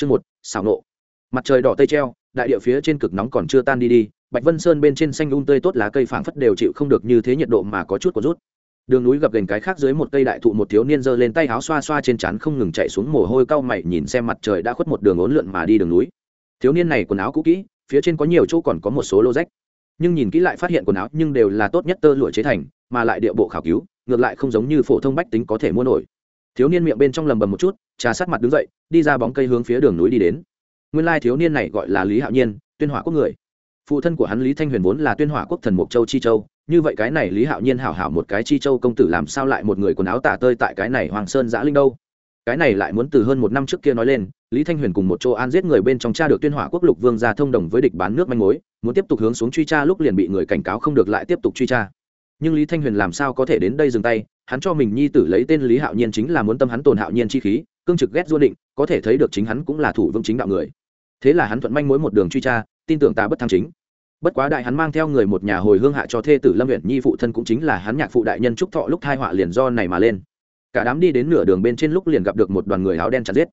chương một, xảo nộ. Mặt trời đỏ tây treo, đại địa phía trên cực nóng còn chưa tan đi đi, bạch vân sơn bên trên xanh un tươi tốt lá cây phảng phất đều chịu không được như thế nhiệt độ mà có chút có rút. Đường núi gập gành cái khác dưới một cây đại thụ một thiếu niên giơ lên tay áo xoa xoa trên trán không ngừng chạy xuống mồ hôi cau mày nhìn xem mặt trời đã khuất một đường ốn lượn mà đi đường núi. Thiếu niên này quần áo cũ kỹ, phía trên có nhiều chỗ còn có một số lô rách. Nhưng nhìn kỹ lại phát hiện quần áo nhưng đều là tốt nhất tơ lụa chế thành, mà lại địa bộ khảo cứu, ngược lại không giống như phổ thông bách tính có thể mua nổi thiếu niên miệng bên trong lầm bầm một chút, trà sát mặt đứng dậy, đi ra bóng cây hướng phía đường núi đi đến. Nguyên lai thiếu niên này gọi là lý hạo nhiên, tuyên hỏa quốc người. Phụ thân của hắn lý thanh huyền vốn là tuyên hỏa quốc thần mộc châu chi châu, như vậy cái này lý hạo nhiên hảo hảo một cái chi châu công tử làm sao lại một người quần áo tả tơi tại cái này hoàng sơn giã linh đâu? Cái này lại muốn từ hơn một năm trước kia nói lên, lý thanh huyền cùng một chỗ an giết người bên trong cha được tuyên hỏa quốc lục vương ra thông đồng với địch bán nước manh mối, muốn tiếp tục hướng xuống truy tra lúc liền bị người cảnh cáo không được lại tiếp tục truy tra. Nhưng lý thanh huyền làm sao có thể đến đây dừng tay hắn cho mình nhi tử lấy tên lý hạo nhiên chính là muốn tâm hắn tồn hạo nhiên chi khí, cương trực ghét du định, có thể thấy được chính hắn cũng là thủ vương chính đạo người. Thế là hắn thuận manh mối một đường truy tra, tin tưởng ta bất thăng chính. Bất quá đại hắn mang theo người một nhà hồi hương hạ cho thê tử lâm huyện nhi phụ thân cũng chính là hắn nhạc phụ đại nhân trúc thọ lúc thai họa liền do này mà lên. Cả đám đi đến nửa đường bên trên lúc liền gặp được một đoàn người áo đen chặt giết.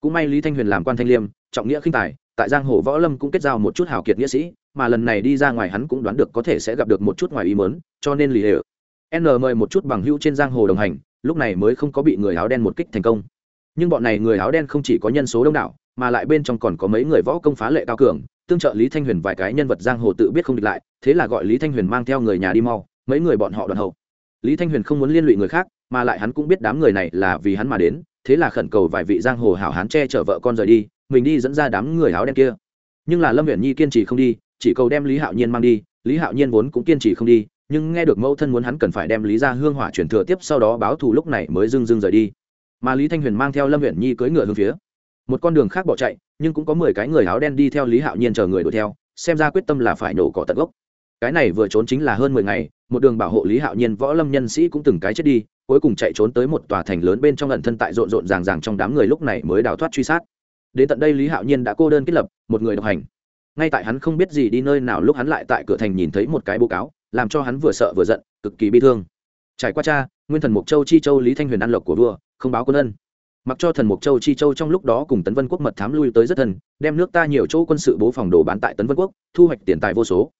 Cũng may lý thanh huyền làm quan thanh liêm, trọng nghĩa khinh tài, tại giang hồ võ lâm cũng kết giao một chút hào kiệt nghĩa sĩ, mà lần này đi ra ngoài hắn cũng đoán được có thể sẽ gặp được một chút ngoài ý mớn cho nên lì hệ n mời một chút bằng hữu trên giang hồ đồng hành, lúc này mới không có bị người áo đen một kích thành công. Nhưng bọn này người áo đen không chỉ có nhân số đông đảo, mà lại bên trong còn có mấy người võ công phá lệ cao cường, tương trợ lý thanh huyền vài cái nhân vật giang hồ tự biết không địch lại, thế là gọi lý thanh huyền mang theo người nhà đi mau, mấy người bọn họ đoàn hậu. Lý thanh huyền không muốn liên lụy người khác, mà lại hắn cũng biết đám người này là vì hắn mà đến, thế là khẩn cầu vài vị giang hồ hảo hán che chở vợ con rời đi, mình đi dẫn ra đám người áo đen kia. Nhưng là lâm huyện nhi kiên trì không đi, chỉ cầu đem lý hạo nhiên mang đi, lý hạo nhiên vốn cũng kiên trì không đi nhưng nghe được mẫu thân muốn hắn cần phải đem lý ra hương hỏa chuyển thừa tiếp sau đó báo thù lúc này mới dưng dưng rời đi. Mà lý thanh huyền mang theo lâm huyện nhi cưỡi ngựa hướng phía một con đường khác bỏ chạy, nhưng cũng có mười cái người áo đen đi theo lý hạo nhiên chờ người đuổi theo, xem ra quyết tâm là phải nổ cỏ tận gốc. Cái này vừa trốn chính là hơn mười ngày, một đường bảo hộ lý hạo nhiên võ lâm nhân sĩ cũng từng cái chết đi, cuối cùng chạy trốn tới một tòa thành lớn bên trong ẩn thân tại rộn rộn ràng ràng trong đám người lúc này mới đào thoát truy sát. Đến tận đây lý hạo nhiên đã cô đơn kết lập, một người độc hành. Ngay tại hắn không biết gì đi nơi nào lúc hắn lại tại cửa thành nhìn thấy một cái bố cáo làm cho hắn vừa sợ vừa giận, cực kỳ bi thương. Trải qua cha, nguyên thần mục châu chi châu lý thanh huyền ăn lộc của vua, không báo quân ân. Mặc cho thần mục châu chi châu trong lúc đó cùng tấn vân quốc mật thám lui tới rất thân đem nước ta nhiều chỗ quân sự bố phòng đồ bán tại tấn vân quốc, thu hoạch tiền tài vô số.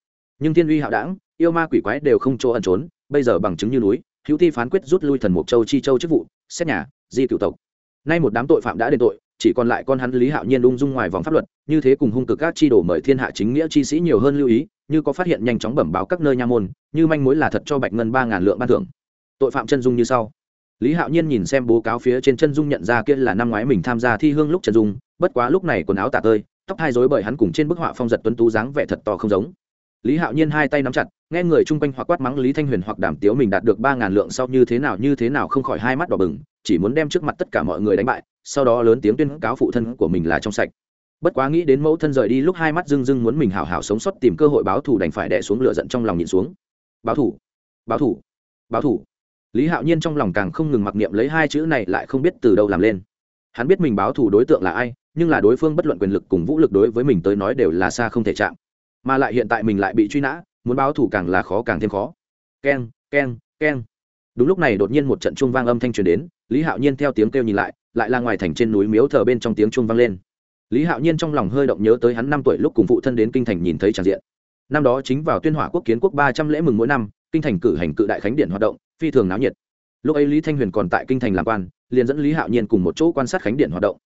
Nhưng thiên uy hạo đảng, yêu ma quỷ quái đều không chỗ ẩn trốn, bây giờ bằng chứng như núi, hữu thi phán quyết rút lui thần mục châu chi châu chức vụ, xét nhà, di cựu tộc. Nay một đám tội phạm đã đền tội chỉ còn lại con hắn lý hạo nhiên ung dung ngoài vòng pháp luật, như thế cùng hung cực các chi đổ mời thiên hạ chính nghĩa chi sĩ nhiều hơn lưu ý, như có phát hiện nhanh chóng bẩm báo các nơi nha môn, như manh mối là thật cho bạch ngân ba ngàn lượng ban thưởng. Tội phạm chân dung như sau. Lý hạo nhiên nhìn xem bố cáo phía trên chân dung nhận ra kia là năm ngoái mình tham gia thi hương lúc chân dung, bất quá lúc này quần áo tả tơi, tóc hai rối bởi hắn cùng trên bức họa phong giật tuấn tú dáng vẻ thật to không giống. Lý hạo nhiên hai tay nắm chặt, nghe người chung quanh hoặc quát mắng lý thanh huyền hoặc đảm tiếu mình đạt được ba ngàn lượng sau như thế nào như thế nào không khỏi hai mắt đỏ bừng, chỉ muốn đem trước mặt tất cả mọi người đánh bại sau đó lớn tiếng tuyên cáo phụ thân của mình là trong sạch. Bất quá nghĩ đến mẫu thân rời đi lúc hai mắt dưng dưng muốn mình hảo hảo sống sót tìm cơ hội báo thù đành phải đẻ xuống lửa giận trong lòng nhìn xuống. Báo thù báo thù báo thù. Lý hạo nhiên trong lòng càng không ngừng mặc niệm lấy hai chữ này lại không biết từ đâu làm lên. Hắn biết mình báo thù đối tượng là ai, nhưng là đối phương bất luận quyền lực cùng vũ lực đối với mình tới nói đều là xa không thể chạm. Mà lại hiện tại mình lại bị truy nã, muốn báo thù càng là khó càng thêm khó. Keng keng keng đúng lúc này đột nhiên một trận chuông vang âm thanh truyền đến, lý hạo nhiên theo tiếng kêu nhìn lại lại là ngoài thành trên núi miếu thờ bên trong tiếng chuông vang lên. Lý hạo nhiên trong lòng hơi động nhớ tới hắn năm tuổi lúc cùng phụ thân đến kinh thành nhìn thấy tràn diện. Năm đó chính vào tuyên hỏa quốc kiến quốc ba trăm lễ mừng mỗi năm, kinh thành cử hành cự đại khánh điện hoạt động, phi thường náo nhiệt. Lúc ấy lý thanh huyền còn tại kinh thành làm quan, liền dẫn lý hạo nhiên cùng một chỗ quan sát khánh điện hoạt động.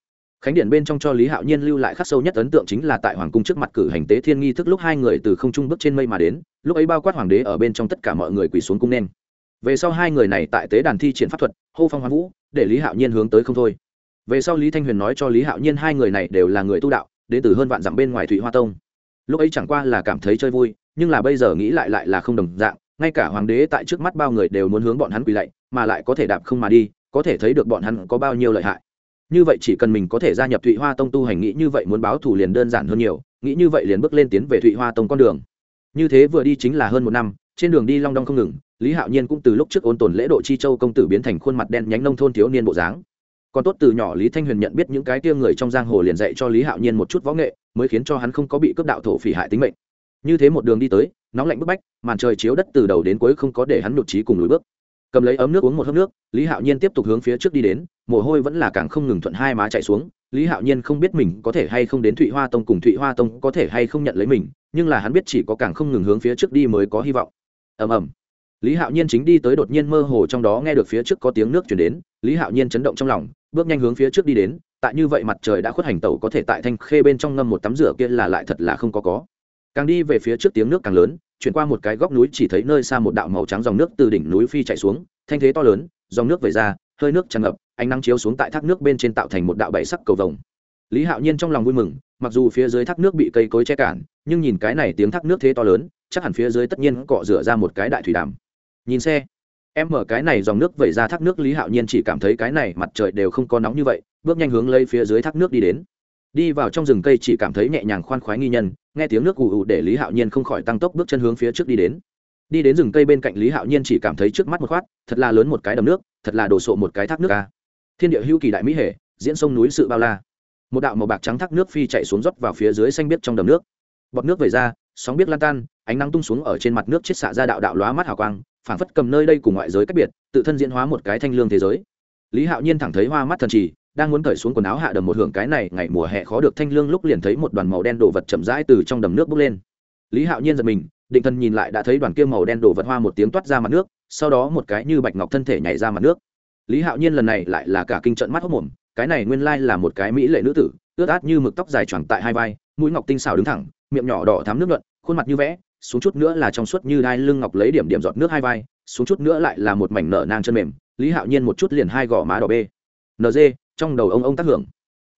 Khánh điện bên trong cho lý hạo nhiên lưu lại khắc sâu nhất ấn tượng chính là tại hoàng cung trước mặt cử hành tế thiên nghi thức lúc hai người từ không trung bước trên mây mà đến, lúc ấy bao quát hoàng đế ở bên trong tất cả mọi người quỳ xuống cung nên về sau hai người này tại tế đàn thi triển pháp thuật, hô phong hoa vũ, để lý hạo nhiên hướng tới không thôi. Về sau lý thanh huyền nói cho lý hạo nhiên hai người này đều là người tu đạo, đến từ hơn vạn dặm bên ngoài thụy hoa tông. Lúc ấy chẳng qua là cảm thấy chơi vui, nhưng là bây giờ nghĩ lại lại là không đồng dạng, ngay cả hoàng đế tại trước mắt bao người đều muốn hướng bọn hắn quỳ lạy, mà lại có thể đạp không mà đi, có thể thấy được bọn hắn có bao nhiêu lợi hại. Như vậy chỉ cần mình có thể gia nhập thụy hoa tông tu hành nghĩ như vậy muốn báo thù liền đơn giản hơn nhiều, nghĩ như vậy liền bước lên tiến về thụy hoa tông con đường. Như thế vừa đi chính là hơn một năm, trên đường đi long đong không ngừng lý hạo nhiên cũng từ lúc trước ôn tồn lễ độ chi châu công tử biến thành khuôn mặt đen nhánh nông thôn thiếu niên bộ dáng. Còn tốt từ nhỏ lý thanh huyền nhận biết những cái tia người trong giang hồ liền dạy cho lý hạo nhiên một chút võ nghệ, mới khiến cho hắn không có bị cướp đạo thổ phỉ hại tính mệnh. Như thế một đường đi tới, nóng lạnh bức bách, màn trời chiếu đất từ đầu đến cuối không có để hắn nhụt trí cùng lùi bước. Cầm lấy ấm nước uống một hớp nước, lý hạo nhiên tiếp tục hướng phía trước đi đến, mồ hôi vẫn là càng không ngừng thuận hai má chạy xuống. Lý hạo nhiên không biết mình có thể hay không đến thụy hoa tông cùng thụy hoa tông có thể hay không nhận lấy mình, nhưng là hắn biết chỉ có càng không ngừng hướng phía trước đi mới có hy vọng. Ầm ầm lý hạo nhiên chính đi tới đột nhiên mơ hồ trong đó nghe được phía trước có tiếng nước chuyển đến, lý hạo nhiên chấn động trong lòng, bước nhanh hướng phía trước đi đến, tại như vậy mặt trời đã khuất hành tẩu có thể tại thanh khê bên trong ngâm một tắm rửa kia là lại thật là không có có. Càng đi về phía trước tiếng nước càng lớn, chuyển qua một cái góc núi chỉ thấy nơi xa một đạo màu trắng dòng nước từ đỉnh núi phi chạy xuống, thanh thế to lớn, dòng nước về ra, hơi nước tràn ngập, ánh nắng chiếu xuống tại thác nước bên trên tạo thành một đạo bảy sắc cầu vồng. Lý hạo nhiên trong lòng vui mừng, mặc dù phía dưới thác nước bị cây cối che cản, nhưng nhìn cái này tiếng thác nước thế to lớn, chắc hẳn phía dưới tất nhiên cọ rửa ra một cái đại thủy đàm nhìn xe, em mở cái này dòng nước vẩy ra thác nước lý hạo nhiên chỉ cảm thấy cái này mặt trời đều không có nóng như vậy, bước nhanh hướng lấy phía dưới thác nước đi đến. Đi vào trong rừng cây chỉ cảm thấy nhẹ nhàng khoan khoái nghi nhân, nghe tiếng nước ù ù để lý hạo nhiên không khỏi tăng tốc bước chân hướng phía trước đi đến. Đi đến rừng cây bên cạnh lý hạo nhiên chỉ cảm thấy trước mắt một khoát, thật là lớn một cái đầm nước, thật là đồ sộ một cái thác nước ca thiên địa hữu kỳ đại mỹ hệ, diễn sông núi sự bao la. Một đạo màu bạc trắng thác nước phi chạy xuống dốc vào phía dưới xanh biếc trong đầm nước. Bọt nước vẩy ra, sóng biếc lan tan, ánh nắng tung xuống ở trên mặt nước chết xạ ra đạo đạo lóa mắt hào quang Phản phất cầm nơi đây cùng ngoại giới cách biệt, tự thân diễn hóa một cái thanh lương thế giới. Lý hạo nhiên thẳng thấy hoa mắt thần trì, đang muốn cởi xuống quần áo hạ đầm một hưởng cái này, ngày mùa hè khó được thanh lương lúc liền thấy một đoàn màu đen đồ vật chậm rãi từ trong đầm nước bốc lên. Lý hạo nhiên giật mình, định thân nhìn lại đã thấy đoàn kia màu đen đồ vật hoa một tiếng toát ra mặt nước, sau đó một cái như bạch ngọc thân thể nhảy ra mặt nước. Lý hạo nhiên lần này lại là cả kinh trận mắt hốc mồm, cái này nguyên lai là một cái mỹ lệ nữ tử, ướt át như mực tóc dài choàng tại hai vai, mũi ngọc tinh xào đứng thẳng, miệng nhỏ đỏ thắm nước nhuận, khuôn mặt như vẽ xuống chút nữa là trong suốt như đai lưng ngọc lấy điểm điểm giọt nước hai vai, xuống chút nữa lại là một mảnh nở nang chân mềm, lý hạo nhiên một chút liền hai gò má đỏ bê. Nd trong đầu ông ông tác hưởng.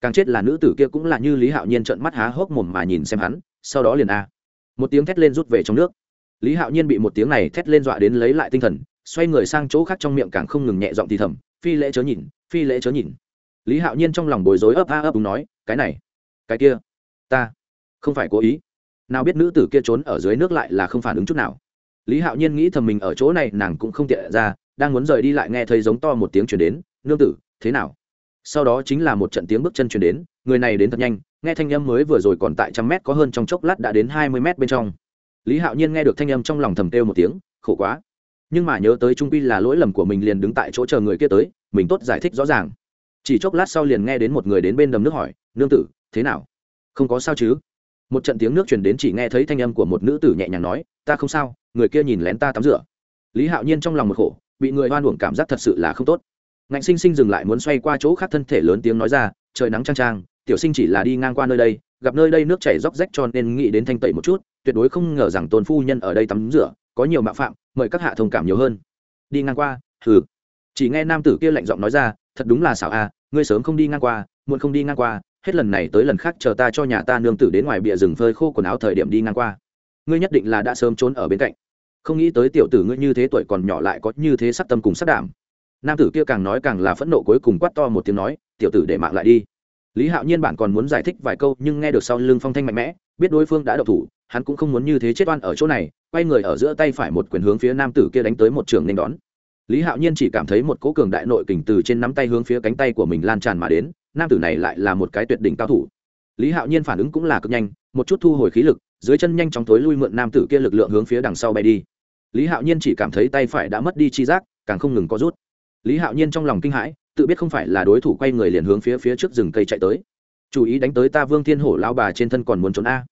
Càng chết là nữ tử kia cũng là như lý hạo nhiên trợn mắt há hốc mồm mà nhìn xem hắn, sau đó liền a. Một tiếng thét lên rút về trong nước. Lý hạo nhiên bị một tiếng này thét lên dọa đến lấy lại tinh thần, xoay người sang chỗ khác trong miệng càng không ngừng nhẹ giọng thì thầm, phi lễ chớ nhìn, phi lễ chớ nhìn. Lý hạo nhiên trong lòng bối rối ấp a ấp đúng nói, cái này, cái kia, ta không phải cố ý nào biết nữ tử kia trốn ở dưới nước lại là không phản ứng chút nào. Lý hạo nhiên nghĩ thầm mình ở chỗ này, nàng cũng không tiện ra, đang muốn rời đi lại nghe thấy giống to một tiếng chuyển đến, nương tử, thế nào? Sau đó chính là một trận tiếng bước chân chuyển đến, người này đến thật nhanh, nghe thanh âm mới vừa rồi còn tại trăm mét có hơn trong chốc lát đã đến hai mươi mét bên trong. Lý hạo nhiên nghe được thanh âm trong lòng thầm kêu một tiếng, khổ quá. Nhưng mà nhớ tới trung pi là lỗi lầm của mình liền đứng tại chỗ chờ người kia tới, mình tốt giải thích rõ ràng. Chỉ chốc lát sau liền nghe đến một người đến bên đầm nước hỏi, nương tử, thế nào? Không có sao chứ? Một trận tiếng nước truyền đến chỉ nghe thấy thanh âm của một nữ tử nhẹ nhàng nói, ta không sao, người kia nhìn lén ta tắm rửa. Lý hạo nhiên trong lòng một khổ, bị người hoan uổng cảm giác thật sự là không tốt. Ngạnh sinh sinh dừng lại muốn xoay qua chỗ khác thân thể lớn tiếng nói ra, trời nắng trang trang tiểu sinh chỉ là đi ngang qua nơi đây, gặp nơi đây nước chảy róc rách cho nên nghĩ đến thanh tẩy một chút, tuyệt đối không ngờ rằng tôn phu nhân ở đây tắm rửa, có nhiều mạo phạm, mời các hạ thông cảm nhiều hơn. Đi ngang qua? Thử chỉ nghe nam tử kia lạnh giọng nói ra, thật đúng là xảo a ngươi sớm không đi ngang qua, muộn không đi ngang qua hết lần này tới lần khác chờ ta cho nhà ta nương tử đến ngoài bìa rừng phơi khô quần áo thời điểm đi ngang qua. Ngươi nhất định là đã sớm trốn ở bên cạnh. Không nghĩ tới tiểu tử ngươi như thế tuổi còn nhỏ lại có như thế sắc tâm cùng sắc đảm. Nam tử kia càng nói càng là phẫn nộ cuối cùng quát to một tiếng nói, tiểu tử để mạng lại đi. Lý hạo nhiên bản còn muốn giải thích vài câu nhưng nghe được sau lưng phong thanh mạnh mẽ, biết đối phương đã độc thủ, hắn cũng không muốn như thế chết oan ở chỗ này, quay người ở giữa tay phải một quyền hướng phía nam tử kia đánh tới một trường nên đón lý hạo nhiên chỉ cảm thấy một cố cường đại nội kình từ trên nắm tay hướng phía cánh tay của mình lan tràn mà đến, nam tử này lại là một cái tuyệt đỉnh cao thủ. Lý hạo nhiên phản ứng cũng là cực nhanh, một chút thu hồi khí lực, dưới chân nhanh chóng thối lui mượn nam tử kia lực lượng hướng phía đằng sau bay đi. Lý hạo nhiên chỉ cảm thấy tay phải đã mất đi chi giác, càng không ngừng có rút. Lý hạo nhiên trong lòng kinh hãi, tự biết không phải là đối thủ quay người liền hướng phía phía trước rừng cây chạy tới. Chú ý đánh tới ta vương thiên hổ lao bà trên thân còn muốn trốn a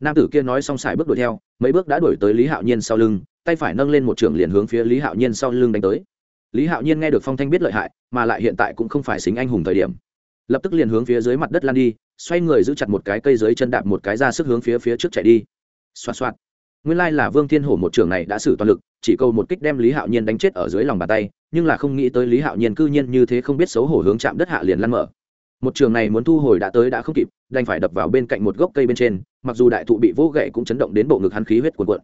nam tử kia nói xong xài bước đuổi theo, mấy bước đã đuổi tới lý hạo nhiên sau lưng, tay phải nâng lên một trường liền hướng phía lý hạo nhiên sau lưng đánh tới. Lý hạo nhiên nghe được phong thanh biết lợi hại, mà lại hiện tại cũng không phải xính anh hùng thời điểm. Lập tức liền hướng phía dưới mặt đất lan đi, xoay người giữ chặt một cái cây dưới chân đạp một cái ra sức hướng phía phía trước chạy đi. Xoa xoa nguyên lai là vương thiên hổ một trường này đã xử toàn lực, chỉ câu một kích đem lý hạo nhiên đánh chết ở dưới lòng bàn tay, nhưng là không nghĩ tới lý hạo nhiên cư nhiên như thế không biết xấu hổ hướng chạm đất hạ liền lăn mở một trường này muốn thu hồi đã tới đã không kịp, đành phải đập vào bên cạnh một gốc cây bên trên, mặc dù đại thụ bị vô gậy cũng chấn động đến bộ ngực hắn khí huyết cuồn cuộn.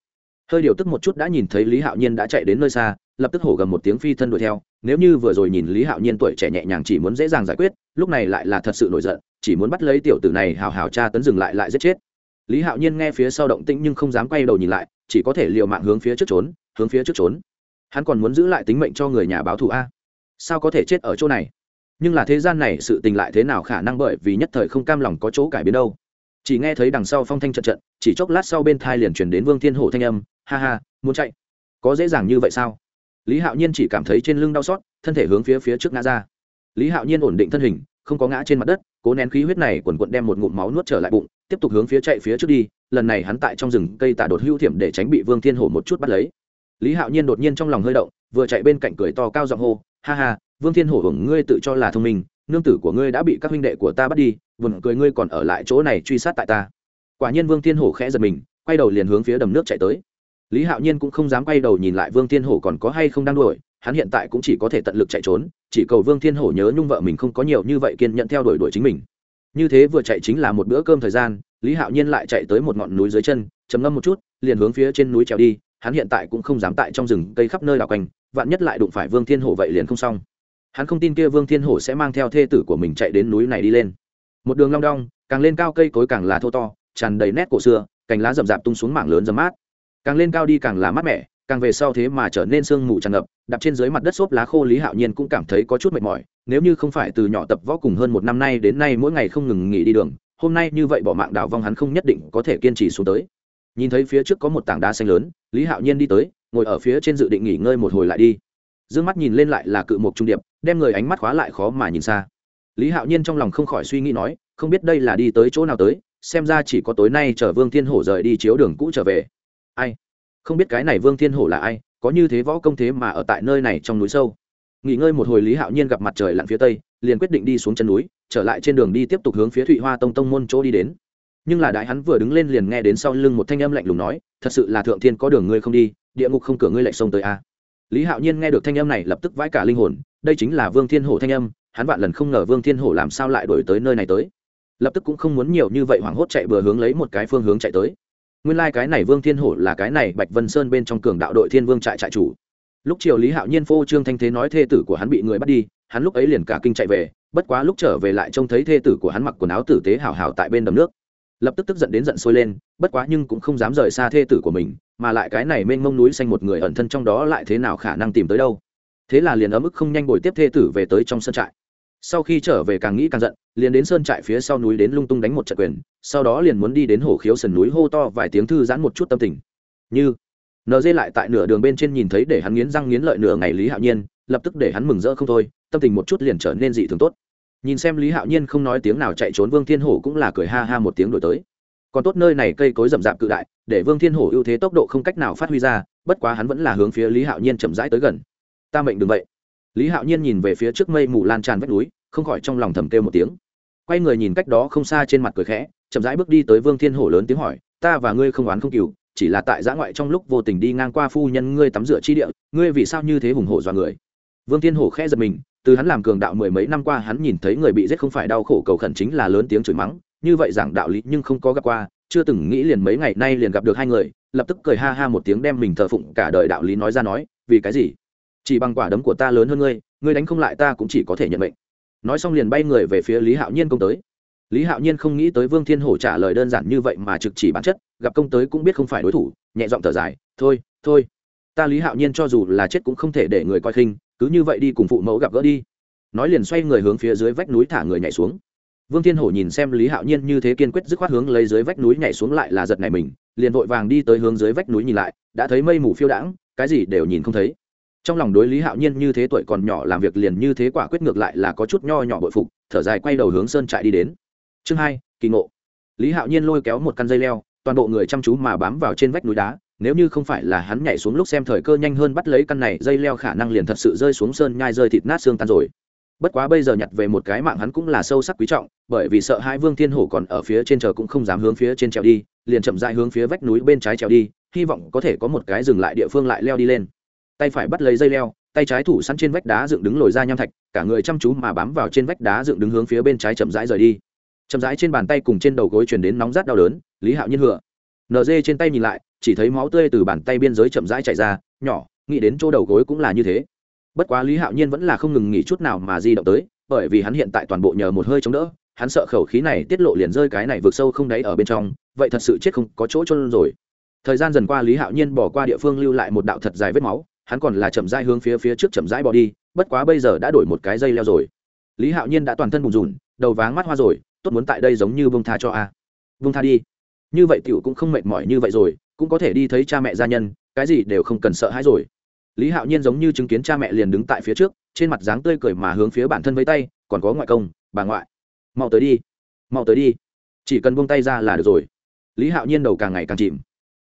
Hơi điều tức một chút đã nhìn thấy lý hạo nhiên đã chạy đến nơi xa, lập tức hổ gầm một tiếng phi thân đuổi theo, nếu như vừa rồi nhìn lý hạo nhiên tuổi trẻ nhẹ nhàng chỉ muốn dễ dàng giải quyết, lúc này lại là thật sự nổi giận, chỉ muốn bắt lấy tiểu tử này hào hào tra tấn dừng lại lại giết chết. Lý hạo nhiên nghe phía sau động tĩnh nhưng không dám quay đầu nhìn lại, chỉ có thể l i ề u mạng hướng phía trước trốn, hướng phía trước trốn. Hắn còn muốn giữ lại tính mệnh cho người nhà báo thù a? Sao có thể chết ở chỗ này? Nhưng là thế gian này sự tình lại thế nào khả năng bởi vì nhất thời không cam lòng có chỗ cải biến đâu. Chỉ nghe thấy đằng sau phong thanh trận trận, chỉ chốc lát sau bên thai liền chuyển đến vương thiên hổ thanh âm, ha ha, muốn chạy? Có dễ dàng như vậy sao? Lý hạo nhiên chỉ cảm thấy trên lưng đau xót, thân thể hướng phía phía trước ngã ra. Lý hạo nhiên ổn định thân hình, không có ngã trên mặt đất, cố nén khí huyết này quần quận đem một ngụm máu nuốt trở lại bụng, tiếp tục hướng phía chạy phía trước đi, lần này hắn tại trong rừng cây tả đột hữu thiểm để tránh bị vương thiên hổ một chút bắt lấy. Lý hạo nhiên đột nhiên trong lòng hơi động, vừa chạy bên cạnh cười to cao giọng hô, ha ha vương thiên hổ hưởng ngươi tự cho là thông minh, nương tử của ngươi đã bị các huynh đệ của ta bắt đi vườn cười ngươi còn ở lại chỗ này truy sát tại ta. Quả nhiên vương thiên hổ khẽ giật mình, quay đầu liền hướng phía đầm nước chạy tới. Lý hạo nhiên cũng không dám quay đầu nhìn lại vương thiên hổ còn có hay không đang đuổi, hắn hiện tại cũng chỉ có thể tận lực chạy trốn, chỉ cầu vương thiên hổ nhớ nhung vợ mình không có nhiều như vậy kiên nhận theo đuổi đuổi chính mình. Như thế vừa chạy chính là một bữa cơm thời gian, lý hạo nhiên lại chạy tới một ngọn núi dưới chân chấm ngâm một chút, liền hướng phía trên núi trèo đi, hắn hiện tại cũng không dám tại trong rừng cây khắp nơi đào quanh, vạn nhất lại đụng phải vương thiên hổ vậy liền không xong hắn không tin kia vương thiên hổ sẽ mang theo thê tử của mình chạy đến núi này đi lên. Một đường long đong, càng lên cao cây cối càng là thô to, tràn đầy nét cổ xưa, cành lá rậm rạp tung xuống mảng lớn dầm mát. Càng lên cao đi càng là mát mẻ, càng về sau thế mà trở nên sương mù tràn ngập, đạp trên dưới mặt đất xốp lá khô lý hạo nhiên cũng cảm thấy có chút mệt mỏi, nếu như không phải từ nhỏ tập võ cùng hơn một năm nay đến nay mỗi ngày không ngừng nghỉ đi đường, hôm nay như vậy bỏ mạng đào vong hắn không nhất định có thể kiên trì xuống tới. Nhìn thấy phía trước có một tảng đá xanh lớn, lý hạo nhiên đi tới, ngồi ở phía trên dự định nghỉ ngơi một hồi lại đi. D ư ơ n g mắt nhìn lên lại là cự mộc trung điệp đem người ánh mắt khóa lại khó mà nhìn xa. Lý hạo nhiên trong lòng không khỏi suy nghĩ nói, không biết đây là đi tới chỗ nào tới, xem ra chỉ có tối nay chở vương thiên hổ rời đi chiếu đường cũ trở về. Ai? Không biết cái này vương thiên hổ là ai, có như thế võ công thế mà ở tại nơi này trong núi sâu. Nghỉ ngơi một hồi lý hạo nhiên gặp mặt trời lặn phía tây, liền quyết định đi xuống chân núi, trở lại trên đường đi tiếp tục hướng phía thụy hoa tông tông môn chỗ đi đến. Nhưng là đại hắn vừa đứng lên liền nghe đến sau lưng một thanh âm lạnh lùng nói, thật sự là thượng thiên có đường ngươi không đi, địa ngục không cửa ngươi lại xông tới a. Lý hạo nhiên nghe được thanh âm này lập tức vãi cả linh hồn đây chính là vương thiên hổ thanh âm, hắn vạn lần không ngờ vương thiên hổ làm sao lại đổi tới nơi này tới. Lập tức cũng không muốn nhiều như vậy hoảng hốt chạy bừa hướng lấy một cái phương hướng chạy tới. Nguyên lai、like、cái này vương thiên hổ là cái này bạch vân sơn bên trong cường đạo đội thiên vương trại trại chủ. Lúc chiều lý hạo nhiên phô trương thanh thế nói thê tử của hắn bị người bắt đi, hắn lúc ấy liền cả kinh chạy về, bất quá lúc trở về lại trông thấy thê tử của hắn mặc quần áo tử tế hào hào tại bên đầm nước. Lập tức tức giận đến giận sôi lên, bất quá nhưng cũng không dám rời xa thê tử của mình, mà lại cái này mênh mông núi xanh một người ẩn thân trong đó lại thế nào khả năng tìm tới đâu thế là liền ấm ức không nhanh bồi tiếp thê tử về tới trong sân trại. Sau khi trở về càng nghĩ càng giận, liền đến sơn trại phía sau núi đến lung tung đánh một trận quyền, sau đó liền muốn đi đến hồ khiếu sườn núi hô to vài tiếng thư giãn một chút tâm tình. Như nd lại tại nửa đường bên trên nhìn thấy để hắn nghiến răng nghiến lợi nửa ngày lý hạo nhiên, lập tức để hắn mừng rỡ không thôi, tâm tình một chút liền trở nên dị thường tốt. Nhìn xem lý hạo nhiên không nói tiếng nào chạy trốn vương thiên hổ cũng là cười ha ha một tiếng đổi tới. Còn tốt nơi này cây cối rậm rạp cự đại, để vương thiên hổ ưu thế tốc độ không cách nào phát huy ra, bất quá hắn vẫn là hướng phía lý hạo nhiên chậm rãi tới gần ta mệnh đừng vậy. Lý hạo nhiên nhìn về phía trước mây mù lan tràn vách núi, không khỏi trong lòng thầm kêu một tiếng. Quay người nhìn cách đó không xa trên mặt cười khẽ, chậm rãi bước đi tới vương thiên hổ lớn tiếng hỏi, ta và ngươi không oán không cừu, chỉ là tại giã ngoại trong lúc vô tình đi ngang qua phu nhân ngươi tắm rửa chi địa, ngươi vì sao như thế hùng hổ dọa người? Vương thiên hổ khẽ giật mình, từ hắn làm cường đạo mười mấy năm qua hắn nhìn thấy người bị giết không phải đau khổ cầu khẩn chính là lớn tiếng chửi mắng, như vậy giảng đạo lý nhưng không có gặp qua, chưa từng nghĩ liền mấy ngày nay liền gặp được hai người, lập tức cười ha ha một tiếng đem mình thờ phụng cả đời đạo lý nói ra nói, vì cái gì? Chỉ bằng quả đấm của ta lớn hơn ngươi ngươi đánh không lại ta cũng chỉ có thể nhận mệnh. Nói xong liền bay người về phía lý hạo nhiên công tới. Lý hạo nhiên không nghĩ tới vương thiên hổ trả lời đơn giản như vậy mà trực chỉ bản chất, gặp công tới cũng biết không phải đối thủ, nhẹ giọng thở dài, thôi thôi, ta lý hạo nhiên cho dù là chết cũng không thể để người coi khinh, cứ như vậy đi cùng phụ mẫu gặp gỡ đi. Nói liền xoay người hướng phía dưới vách núi thả người nhảy xuống. Vương thiên hổ nhìn xem lý hạo nhiên như thế kiên quyết dứt khoát hướng lấy dưới vách núi nhảy xuống lại là giật này mình, liền vội vàng đi tới hướng dưới vách núi nhìn lại, đã thấy mây mù phiêu đãng, cái gì đều nhìn không thấy trong lòng đối lý hạo nhiên như thế tuổi còn nhỏ làm việc liền như thế quả quyết ngược lại là có chút nho nhỏ bội phục, thở dài quay đầu hướng sơn trại đi đến. Chương hai, kỳ ngộ. Lý hạo nhiên lôi kéo một căn dây leo, toàn bộ người chăm chú mà bám vào trên vách núi đá, nếu như không phải là hắn nhảy xuống lúc xem thời cơ nhanh hơn bắt lấy căn này, dây leo khả năng liền thật sự rơi xuống sơn nhai rơi thịt nát xương tan rồi. Bất quá bây giờ nhặt về một cái mạng hắn cũng là sâu sắc quý trọng, bởi vì sợ hai vương thiên hổ còn ở phía trên chờ cũng không dám hướng phía trên trèo đi, liền chậm dại hướng phía vách núi bên trái trèo đi, hy vọng có thể có một cái dừng lại địa phương lại leo đi lên tay phải bắt lấy dây leo, tay trái thủ sẵn trên vách đá dựng đứng lồi ra nham thạch, cả người chăm chú mà bám vào trên vách đá dựng đứng hướng phía bên trái chậm rãi rời đi. Chậm rãi trên bàn tay cùng trên đầu gối chuyển đến nóng rát đau đớn, lý hạo nhiên hựa. Nd trên tay nhìn lại, chỉ thấy máu tươi từ bàn tay biên giới chậm rãi chạy ra, nhỏ, nghĩ đến chỗ đầu gối cũng là như thế. Bất quá lý hạo nhiên vẫn là không ngừng nghỉ chút nào mà di động tới, bởi vì hắn hiện tại toàn bộ nhờ một hơi chống đỡ, hắn sợ khẩu khí này tiết lộ liền rơi cái này vượt sâu không đáy ở bên trong, vậy thật sự chết không có chỗ trôn rồi. Thời gian dần qua lý hạo nhiên bỏ qua địa phương lưu lại một đạo thật dài vết máu hắn còn là chậm rãi hướng phía phía trước chậm rãi bỏ đi, bất quá bây giờ đã đổi một cái dây leo rồi. Lý hạo nhiên đã toàn thân bùn rùn, đầu váng mắt hoa rồi, tốt muốn tại đây giống như bông tha cho a. Bông tha đi. Như vậy tiểu cũng không mệt mỏi như vậy rồi, cũng có thể đi thấy cha mẹ gia nhân, cái gì đều không cần sợ hãi rồi. Lý hạo nhiên giống như chứng kiến cha mẹ liền đứng tại phía trước, trên mặt dáng tươi cười mà hướng phía bản thân với tay, còn có ngoại công, bà ngoại, mau tới đi, mau tới đi. Chỉ cần buông tay ra là được rồi. Lý hạo nhiên đầu càng ngày càng chìm.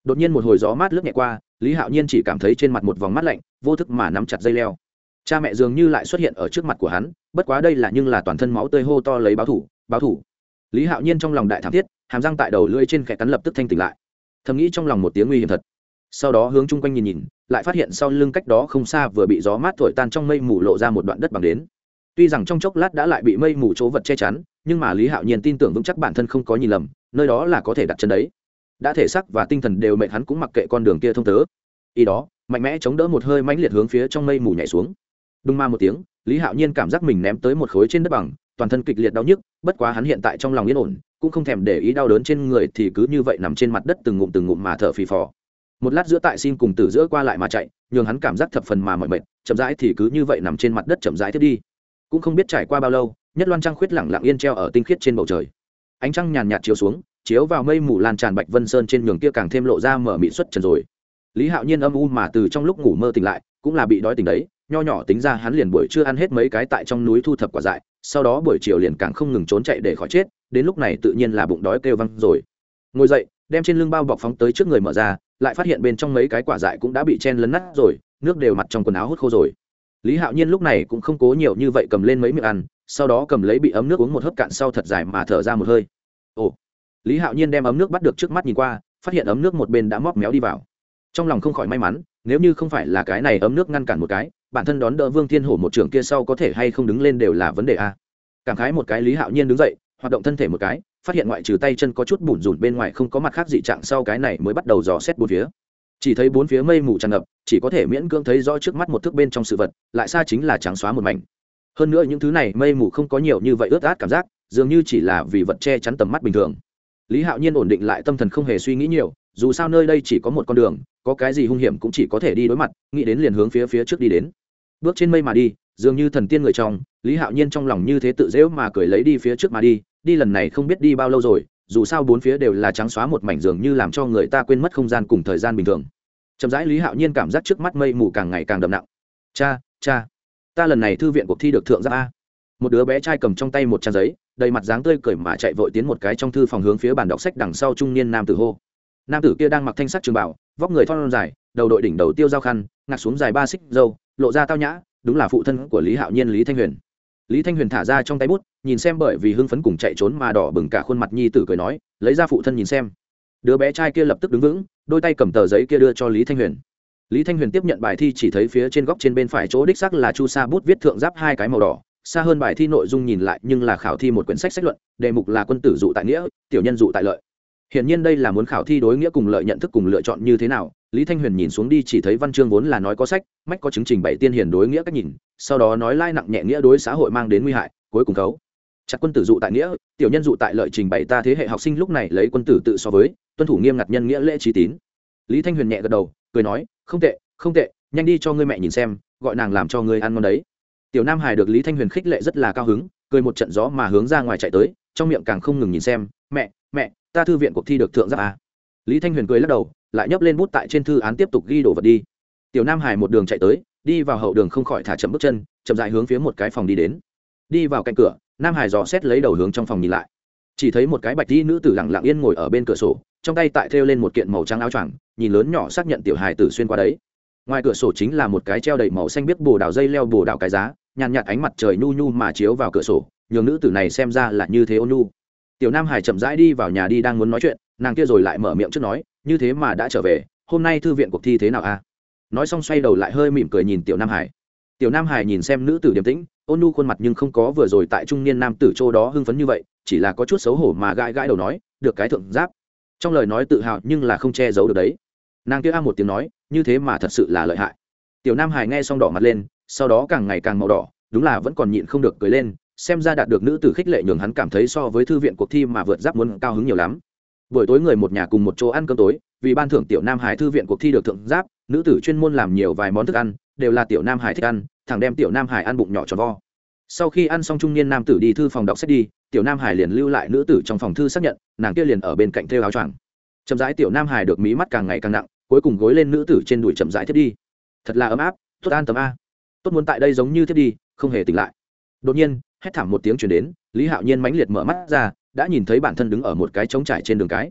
Đột nhiên một hồi gió mát lướt nhẹ qua lý hạo nhiên chỉ cảm thấy trên mặt một vòng mắt lạnh, vô thức mà nắm chặt dây leo. Cha mẹ dường như lại xuất hiện ở trước mặt của hắn, bất quá đây là nhưng là toàn thân máu tươi hô to lấy báo thủ báo thủ. Lý hạo nhiên trong lòng đại thảm thiết, hàm răng tại đầu lưỡi trên khẽ cắn lập tức thanh tỉnh lại. Thầm nghĩ trong lòng một tiếng nguy hiểm thật. Sau đó hướng chung quanh nhìn nhìn, lại phát hiện sau lưng cách đó không xa vừa bị gió mát thổi tan trong mây mù lộ ra một đoạn đất bằng đến. Tuy rằng trong chốc lát đã lại bị mây mù chỗ vật che chắn, nhưng mà lý hạo nhiên tin tưởng vững chắc bản thân không có nhìn lầm, nơi đó là có thể đặt chân đấy đã thể sắc và tinh thần đều mệt hắn cũng mặc kệ con đường kia thông tớ. Y đó, mạnh mẽ chống đỡ một hơi mãnh liệt hướng phía trong mây mù nhảy xuống. Đùng ma một tiếng, lý hạo nhiên cảm giác mình ném tới một khối trên đất bằng, toàn thân kịch liệt đau nhức, bất quá hắn hiện tại trong lòng yên ổn, cũng không thèm để ý đau đớn trên người thì cứ như vậy nằm trên mặt đất từng ngụm từng ngụm mà thở phì phò. Một lát giữa tại xin cùng tử giữa qua lại mà chạy, nhường hắn cảm giác thập phần mà mỏi mệt, chậm rãi thì cứ như vậy nằm trên mặt đất chậm rãi thiết đi. Cũng không biết trải qua bao lâu, nhất loan trăng khuyết lẳng lặng yên treo ở tinh khiết trên bầu trời. Ánh trăng nhàn nhạt chiếu xuống chiếu vào mây mù lan tràn bạch vân sơn trên nhường kia càng thêm lộ ra mở mị xuất trần rồi. Lý hạo nhiên âm u mà từ trong lúc ngủ mơ tỉnh lại, cũng là bị đói tỉnh đấy, nho nhỏ tính ra hắn liền buổi trưa ăn hết mấy cái tại trong núi thu thập quả dại, sau đó buổi chiều liền càng không ngừng trốn chạy để khỏi chết, đến lúc này tự nhiên là bụng đói kêu văng rồi. Ngồi dậy, đem trên lưng bao bọc phóng tới trước người mở ra, lại phát hiện bên trong mấy cái quả dại cũng đã bị chen lấn nát rồi, nước đều mặt trong quần áo hút khô rồi. Lý hạo nhiên lúc này cũng không cố nhiều như vậy cầm lên mấy miệng ăn, sau đó cầm lấy bị ấm nước uống một hớp cạn sau thật dài mà thở ra một hơi. Ồ lý hạo nhiên đem ấm nước bắt được trước mắt nhìn qua, phát hiện ấm nước một bên đã móc méo đi vào. Trong lòng không khỏi may mắn, nếu như không phải là cái này ấm nước ngăn cản một cái, bản thân đón đỡ vương thiên hổ một trường kia sau có thể hay không đứng lên đều là vấn đề a. Cảm khái một cái lý hạo nhiên đứng dậy, hoạt động thân thể một cái, phát hiện ngoại trừ tay chân có chút bùn rùn bên ngoài không có mặt khác dị trạng sau cái này mới bắt đầu dò xét bốn phía. Chỉ thấy bốn phía mây mù tràn ngập, chỉ có thể miễn cưỡng thấy rõ trước mắt một thước bên trong sự vật, lại xa chính là trắng xóa một mảnh. Hơn nữa những thứ này mây mù không có nhiều như vậy ướt át cảm giác, dường như chỉ là vì vật che chắn tầm mắt bình thường lý hạo nhiên ổn định lại tâm thần không hề suy nghĩ nhiều, dù sao nơi đây chỉ có một con đường, có cái gì hung hiểm cũng chỉ có thể đi đối mặt, nghĩ đến liền hướng phía phía trước đi đến. Bước trên mây mà đi, dường như thần tiên người trong, lý hạo nhiên trong lòng như thế tự dễu mà cười lấy đi phía trước mà đi đi lần này không biết đi bao lâu rồi, dù sao bốn phía đều là trắng xóa một mảnh dường như làm cho người ta quên mất không gian cùng thời gian bình thường. Chậm rãi lý hạo nhiên cảm giác trước mắt mây mù càng ngày càng đậm nặng. Cha cha, ta lần này thư viện cuộc thi được thượng giáp a một đứa bé trai cầm trong tay một trang giấy, đầy mặt dáng tươi cười mà chạy vội tiến một cái trong thư phòng hướng phía bàn đọc sách đằng sau trung niên nam tử hô. Nam tử kia đang mặc thanh sắc trường bảo, vóc người thon dài, đầu đội đỉnh đầu tiêu giao khăn, ngạc xuống dài ba xích dâu lộ ra tao nhã, đúng là phụ thân của lý hạo nhiên lý thanh huyền. Lý thanh huyền thả ra trong tay bút, nhìn xem bởi vì hưng phấn cùng chạy trốn mà đỏ bừng cả khuôn mặt nhi tử cười nói, lấy ra phụ thân nhìn xem. Đứa bé trai kia lập tức đứng vững, đôi tay cầm tờ giấy kia đưa cho lý thanh huyền. Lý thanh huyền tiếp nhận bài thi chỉ thấy phía trên góc trên bên phải chỗ đích sắc là chu sa bút viết thượng giáp hai cái màu đỏ xa hơn bài thi nội dung nhìn lại nhưng là khảo thi một quyển sách sách luận, đề mục là quân tử dụ tại nghĩa, tiểu nhân dụ tại lợi. Hiển nhiên đây là muốn khảo thi đối nghĩa cùng lợi nhận thức cùng lựa chọn như thế nào, lý thanh huyền nhìn xuống đi chỉ thấy văn chương vốn là nói có sách, mách có chứng trình bày tiên hiền đối nghĩa cách nhìn, sau đó nói lai nặng nhẹ nghĩa đối xã hội mang đến nguy hại, cuối cùng cấu chặt quân tử dụ tại nghĩa, tiểu nhân dụ tại lợi trình bày ta thế hệ học sinh lúc này lấy quân tử tự so với, tuân thủ nghiêm ngặt nhân nghĩa lễ trí tín. Lý thanh huyền nhẹ gật đầu, cười nói, không tệ không tệ, nhanh đi cho ngươi mẹ nhìn xem, gọi nàng làm cho ngươi ăn ngon đấy tiểu nam hải được lý thanh huyền khích lệ rất là cao hứng, cười một trận gió mà hướng ra ngoài chạy tới, trong miệng càng không ngừng nhìn xem, mẹ mẹ, ta thư viện cuộc thi được thượng giáp à. lý thanh huyền cười lắc đầu, lại nhấp lên bút tại trên thư án tiếp tục ghi đồ vật đi. Tiểu nam hải một đường chạy tới, đi vào hậu đường không khỏi thả chậm bước chân, chậm dại hướng phía một cái phòng đi đến. Đi vào cạnh cửa, nam hải dò xét lấy đầu hướng trong phòng nhìn lại. Chỉ thấy một cái bạch đi nữ tử lặng lặng yên ngồi ở bên cửa sổ, trong tay tại thêu lên một kiện màu trắng áo choàng, nhìn lớn nhỏ xác nhận tiểu hài tử xuyên qua đấy. Ngoài cửa sổ chính là một cái treo đầy màu xanh biết bồ đào dây leo bồ đào cái giá nhàn nhạt ánh mặt trời nhu nhu mà chiếu vào cửa sổ, nhường nữ tử này xem ra là như thế ôn nhu. Tiểu nam hải chậm rãi đi vào nhà đi đang muốn nói chuyện, nàng kia rồi lại mở miệng trước nói, như thế mà đã trở về, hôm nay thư viện cuộc thi thế nào a? Nói xong xoay đầu lại hơi mỉm cười nhìn tiểu nam hải. Tiểu nam hải nhìn xem nữ tử điềm tĩnh, ôn nhu khuôn mặt nhưng không có vừa rồi tại trung niên nam tử châu đó hưng phấn như vậy, chỉ là có chút xấu hổ mà gãi gãi đầu nói, được cái thượng giáp. Trong lời nói tự hào nhưng là không che giấu được đấy. Nàng kia a một tiếng nói, như thế mà thật sự là lợi hại. Tiểu nam hải nghe xong đỏ mặt lên sau đó càng ngày càng màu đỏ, đúng là vẫn còn nhịn không được cười lên, xem ra đạt được nữ tử khích lệ nhường hắn cảm thấy so với thư viện cuộc thi mà vượt giáp muốn cao hứng nhiều lắm. Buổi tối người một nhà cùng một chỗ ăn cơm tối, vì ban thưởng tiểu nam hải thư viện cuộc thi được thượng giáp, nữ tử chuyên môn làm nhiều vài món thức ăn, đều là tiểu nam hải thích ăn thằng đem tiểu nam hải ăn bụng nhỏ tròn vo. Sau khi ăn xong trung niên nam tử đi thư phòng đọc sách đi, tiểu nam hải liền lưu lại nữ tử trong phòng thư xác nhận, nàng kia liền ở bên cạnh thêu áo choàng. Chậm rãi tiểu nam hải được mí mắt càng ngày càng nặng, cuối cùng gối lên nữ tử trên đùi chậm rãi thiết đi. Thật là ấm áp, tốt an tấm a tốt muốn tại đây giống như thiết đi, không hề tỉnh lại. Đột nhiên, hét thảm một tiếng chuyển đến, lý hạo nhiên mãnh liệt mở mắt ra, đã nhìn thấy bản thân đứng ở một cái trống trải trên đường cái.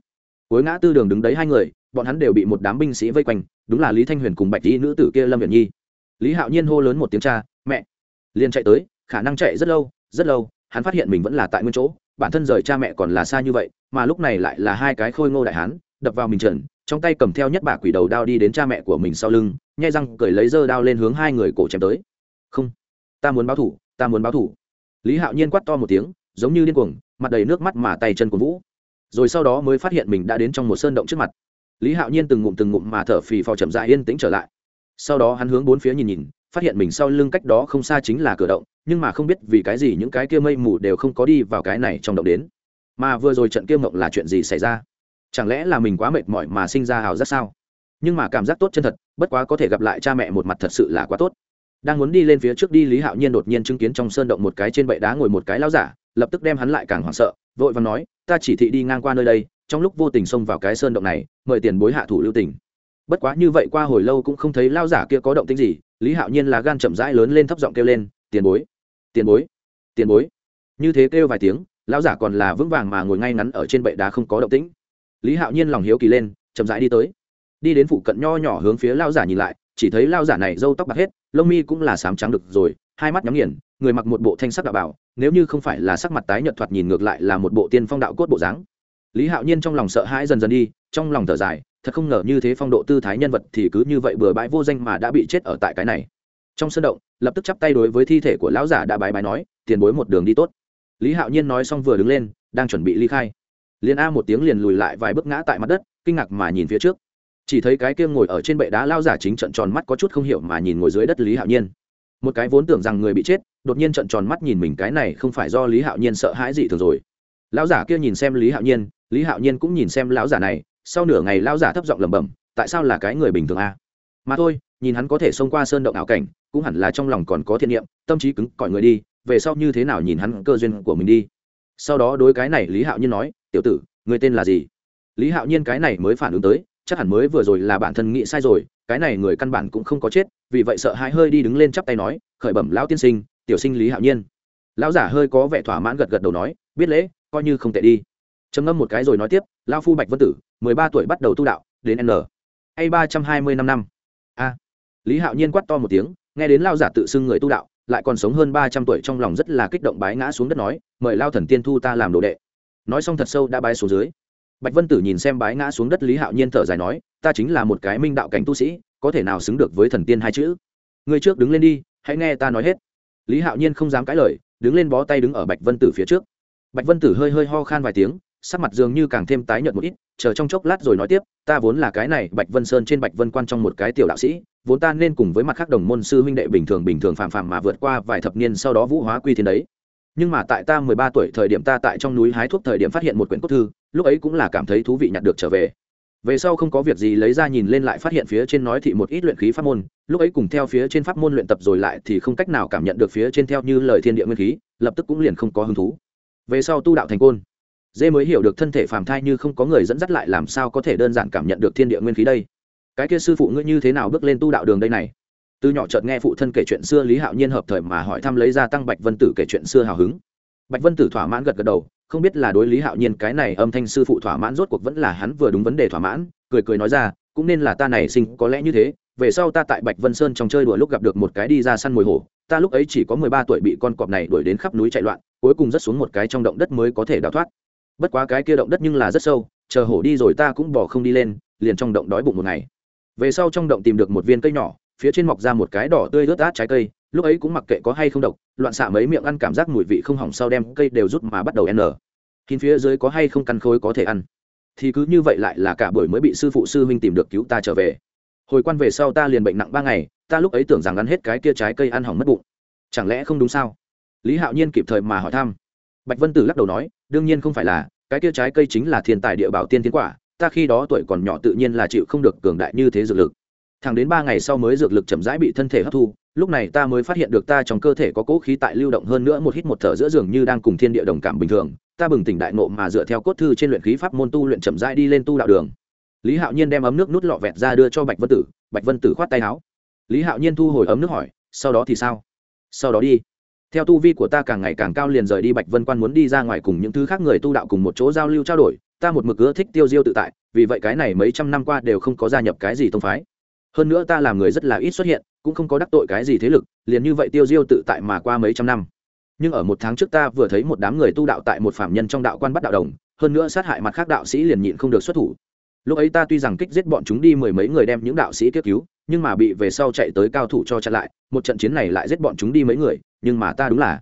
Cuối ngã tư đường đứng đấy hai người, bọn hắn đều bị một đám binh sĩ vây quanh, đúng là lý thanh huyền cùng bạch tý nữ tử kia lâm viện nhi. Lý hạo nhiên hô lớn một tiếng cha, mẹ! liền chạy tới, khả năng chạy rất lâu rất lâu, hắn phát hiện mình vẫn là tại nguyên chỗ, bản thân rời cha mẹ còn là xa như vậy, mà lúc này lại là hai cái khôi ngô đại hán đập vào mình trần, trong tay cầm theo nhất bà quỷ đầu đao đi đến cha mẹ của mình sau lưng, nhai răng, cởi lấy dơ đao lên hướng hai người cổ chém tới. Không, ta muốn báo thủ, ta muốn báo thủ. Lý hạo nhiên quát to một tiếng, giống như điên cuồng, mặt đầy nước mắt mà tay chân của vũ. Rồi sau đó mới phát hiện mình đã đến trong một sơn động trước mặt. Lý hạo nhiên từng ngụm từng ngụm mà thở phì phò chậm dại yên tĩnh trở lại. Sau đó hắn hướng bốn phía nhìn nhìn, phát hiện mình sau lưng cách đó không xa chính là cửa động, nhưng mà không biết vì cái gì những cái kia mây mù đều không có đi vào cái này trong động đến. Mà vừa rồi trận kia mộng là chuyện gì xảy ra? Chẳng lẽ là mình quá mệt mỏi mà sinh ra hào giác sao? Nhưng mà cảm giác tốt chân thật, bất quá có thể gặp lại cha mẹ một mặt thật sự là quá tốt. Đang muốn đi lên phía trước đi, lý hạo nhiên đột nhiên chứng kiến trong sơn động một cái trên bệ đá ngồi một cái lao giả, lập tức đem hắn lại càng hoảng sợ, vội và nói, ta chỉ thị đi ngang qua nơi đây, trong lúc vô tình xông vào cái sơn động này, mời tiền bối hạ thủ lưu tình. Bất quá như vậy qua hồi lâu cũng không thấy lao giả kia có động tính gì, lý hạo nhiên là gan chậm rãi lớn lên thấp giọng kêu lên, tiền bối tiền bối tiền bối. Như thế kêu vài tiếng, lão giả còn là vững vàng mà ngồi ngay ngắn ở trên bệ đá không có động tĩnh lý hạo nhiên lòng hiếu kỳ lên, chậm rãi đi tới. Đi đến phụ cận nho nhỏ hướng phía lao giả nhìn lại, chỉ thấy lao giả này râu tóc bạc hết, lông mi cũng là sám trắng được rồi, hai mắt nhắm nghiền, người mặc một bộ thanh sắc đạo bảo, nếu như không phải là sắc mặt tái nhợt thoạt nhìn ngược lại là một bộ tiên phong đạo cốt bộ dáng. Lý hạo nhiên trong lòng sợ hãi dần dần đi, trong lòng thở dài, thật không ngờ như thế phong độ tư thái nhân vật thì cứ như vậy bừa bãi vô danh mà đã bị chết ở tại cái này. Trong sân động, lập tức chắp tay đối với thi thể của lão giả đã bái bái nói, tiền bối một đường đi tốt. Lý hạo nhiên nói xong vừa đứng lên, đang chuẩn bị ly khai liền a một tiếng liền lùi lại vài bước ngã tại mặt đất, kinh ngạc mà nhìn phía trước. Chỉ thấy cái kia ngồi ở trên bệ đá lao giả chính trận tròn mắt có chút không hiểu mà nhìn ngồi dưới đất lý hạo nhiên. Một cái vốn tưởng rằng người bị chết, đột nhiên trận tròn mắt nhìn mình cái này không phải do lý hạo nhiên sợ hãi gì thường rồi. Lão giả kia nhìn xem lý hạo nhiên, lý hạo nhiên cũng nhìn xem lão giả này, sau nửa ngày lão giả thấp giọng lẩm bẩm, tại sao là cái người bình thường a? Mà thôi, nhìn hắn có thể xông qua sơn động ảo cảnh, cũng hẳn là trong lòng còn có thiện niệm, tâm trí cứng cỏi người đi, về sau như thế nào nhìn hắn cơ duyên của mình đi? Sau đó đối cái này lý hạo nhiên nói tiểu tử người tên là gì? Lý hạo nhiên cái này mới phản ứng tới, chắc hẳn mới vừa rồi là bản thân nghĩ sai rồi, cái này người căn bản cũng không có chết, vì vậy sợ hãi hơi đi đứng lên chắp tay nói, khởi bẩm lão tiên sinh, tiểu sinh lý hạo nhiên. Lão giả hơi có vẻ thỏa mãn gật gật đầu nói, biết lễ, coi như không tệ đi. Trầm ngâm một cái rồi nói tiếp lao phu bạch vân tử, mười ba tuổi bắt đầu tu đạo, đến n, hay ba trăm hai mươi năm năm. A. Lý hạo nhiên quát to một tiếng, nghe đến lao giả tự xưng người tu đạo, lại còn sống hơn ba trăm tuổi trong lòng rất là kích động bái ngã xuống đất nói, mời lao thần tiên thu ta làm đồ đệ nói xong thật sâu đã bái xuống dưới. Bạch vân tử nhìn xem bái ngã xuống đất lý hạo nhiên thở dài nói, ta chính là một cái minh đạo cảnh tu sĩ, có thể nào xứng được với thần tiên hai chữ? Người trước đứng lên đi, hãy nghe ta nói hết. Lý hạo nhiên không dám cãi lời, đứng lên bó tay đứng ở bạch vân tử phía trước. Bạch vân tử hơi hơi ho khan vài tiếng, sắc mặt dường như càng thêm tái nhợt một ít, chờ trong chốc lát rồi nói tiếp, ta vốn là cái này bạch vân sơn trên bạch vân quan trong một cái tiểu đạo sĩ, vốn ta nên cùng với mặt khác đồng môn sư huynh đệ bình thường bình thường phàm phàm mà vượt qua vài thập niên sau đó vũ hóa quy thiên đấy nhưng mà tại ta mười ba tuổi thời điểm ta tại trong núi hái thuốc thời điểm phát hiện một quyển cốt thư, lúc ấy cũng là cảm thấy thú vị nhặt được trở về. Về sau không có việc gì lấy ra nhìn lên lại phát hiện phía trên nói thị một ít luyện khí pháp môn, lúc ấy cùng theo phía trên pháp môn luyện tập rồi lại thì không cách nào cảm nhận được phía trên theo như lời thiên địa nguyên khí, lập tức cũng liền không có hứng thú. Về sau tu đạo thành côn, dê mới hiểu được thân thể phàm thai như không có người dẫn dắt lại làm sao có thể đơn giản cảm nhận được thiên địa nguyên khí đây. Cái kia sư phụ ngươi như thế nào bước lên tu đạo đường đây này? Từ nhỏ chợt nghe phụ thân kể chuyện xưa lý hạo nhiên hợp thời mà hỏi thăm lấy ra tăng bạch vân tử kể chuyện xưa hào hứng. Bạch vân tử thỏa mãn gật gật đầu, không biết là đối lý hạo nhiên cái này âm thanh sư phụ thỏa mãn rốt cuộc vẫn là hắn vừa đúng vấn đề thỏa mãn, cười cười nói ra, cũng nên là ta này sinh có lẽ như thế, về sau ta tại bạch vân sơn trong chơi đùa lúc gặp được một cái đi ra săn mồi hổ, ta lúc ấy chỉ có mười ba tuổi bị con cọp này đuổi đến khắp núi chạy loạn, cuối cùng rất xuống một cái trong động đất mới có thể đào thoát. Bất quá cái kia động đất nhưng là rất sâu, chờ hổ đi rồi ta cũng bỏ không đi lên, liền trong động đói bụng một ngày. Về sau trong động tìm được một viên cây nhỏ phía trên mọc ra một cái đỏ tươi ướt át trái cây, lúc ấy cũng mặc kệ có hay không độc, loạn xạ mấy miệng ăn cảm giác mùi vị không hỏng sau đem cây đều rút mà bắt đầu nhin phía dưới có hay không căn khối có thể ăn. Thì cứ như vậy lại là cả buổi mới bị sư phụ sư huynh tìm được cứu ta trở về. Hồi quan về sau ta liền bệnh nặng ba ngày, ta lúc ấy tưởng rằng ăn hết cái kia trái cây ăn hỏng mất bụng. Chẳng lẽ không đúng sao? Lý hạo nhiên kịp thời mà hỏi thăm. Bạch vân tử lắc đầu nói, đương nhiên không phải là, cái kia trái cây chính là thiên tài địa bảo tiên tiến quả, ta khi đó tuổi còn nhỏ tự nhiên là chịu không được cường đại như thế dược lực thẳng đến ba ngày sau mới dược lực chậm rãi bị thân thể hấp thu, lúc này ta mới phát hiện được ta trong cơ thể có cỗ khí tại lưu động hơn nữa một hít một thở giữa giường như đang cùng thiên địa đồng cảm bình thường, ta bừng tỉnh đại nộ mà dựa theo cốt thư trên luyện khí pháp môn tu luyện chậm rãi đi lên tu đạo đường. Lý hạo nhiên đem ấm nước nút lọ vẹt ra đưa cho bạch vân tử, bạch vân tử khoát tay áo. Lý hạo nhiên thu hồi ấm nước hỏi, sau đó thì sao? Sau đó đi. Theo tu vi của ta càng ngày càng cao liền rời đi bạch vân quan muốn đi ra ngoài cùng những thứ khác người tu đạo cùng một chỗ giao lưu trao đổi, ta một mực ưa thích tiêu diêu tự tại, vì vậy cái này mấy trăm năm qua đều không có gia nhập cái gì tông phái hơn nữa ta làm người rất là ít xuất hiện, cũng không có đắc tội cái gì thế lực, liền như vậy tiêu diêu tự tại mà qua mấy trăm năm. Nhưng ở một tháng trước ta vừa thấy một đám người tu đạo tại một phạm nhân trong đạo quan bắt đạo đồng, hơn nữa sát hại mặt khác đạo sĩ liền nhịn không được xuất thủ. Lúc ấy ta tuy rằng kích giết bọn chúng đi mười mấy người đem những đạo sĩ kêu cứu, nhưng mà bị về sau chạy tới cao thủ cho chặn lại, một trận chiến này lại giết bọn chúng đi mấy người, nhưng mà ta đúng là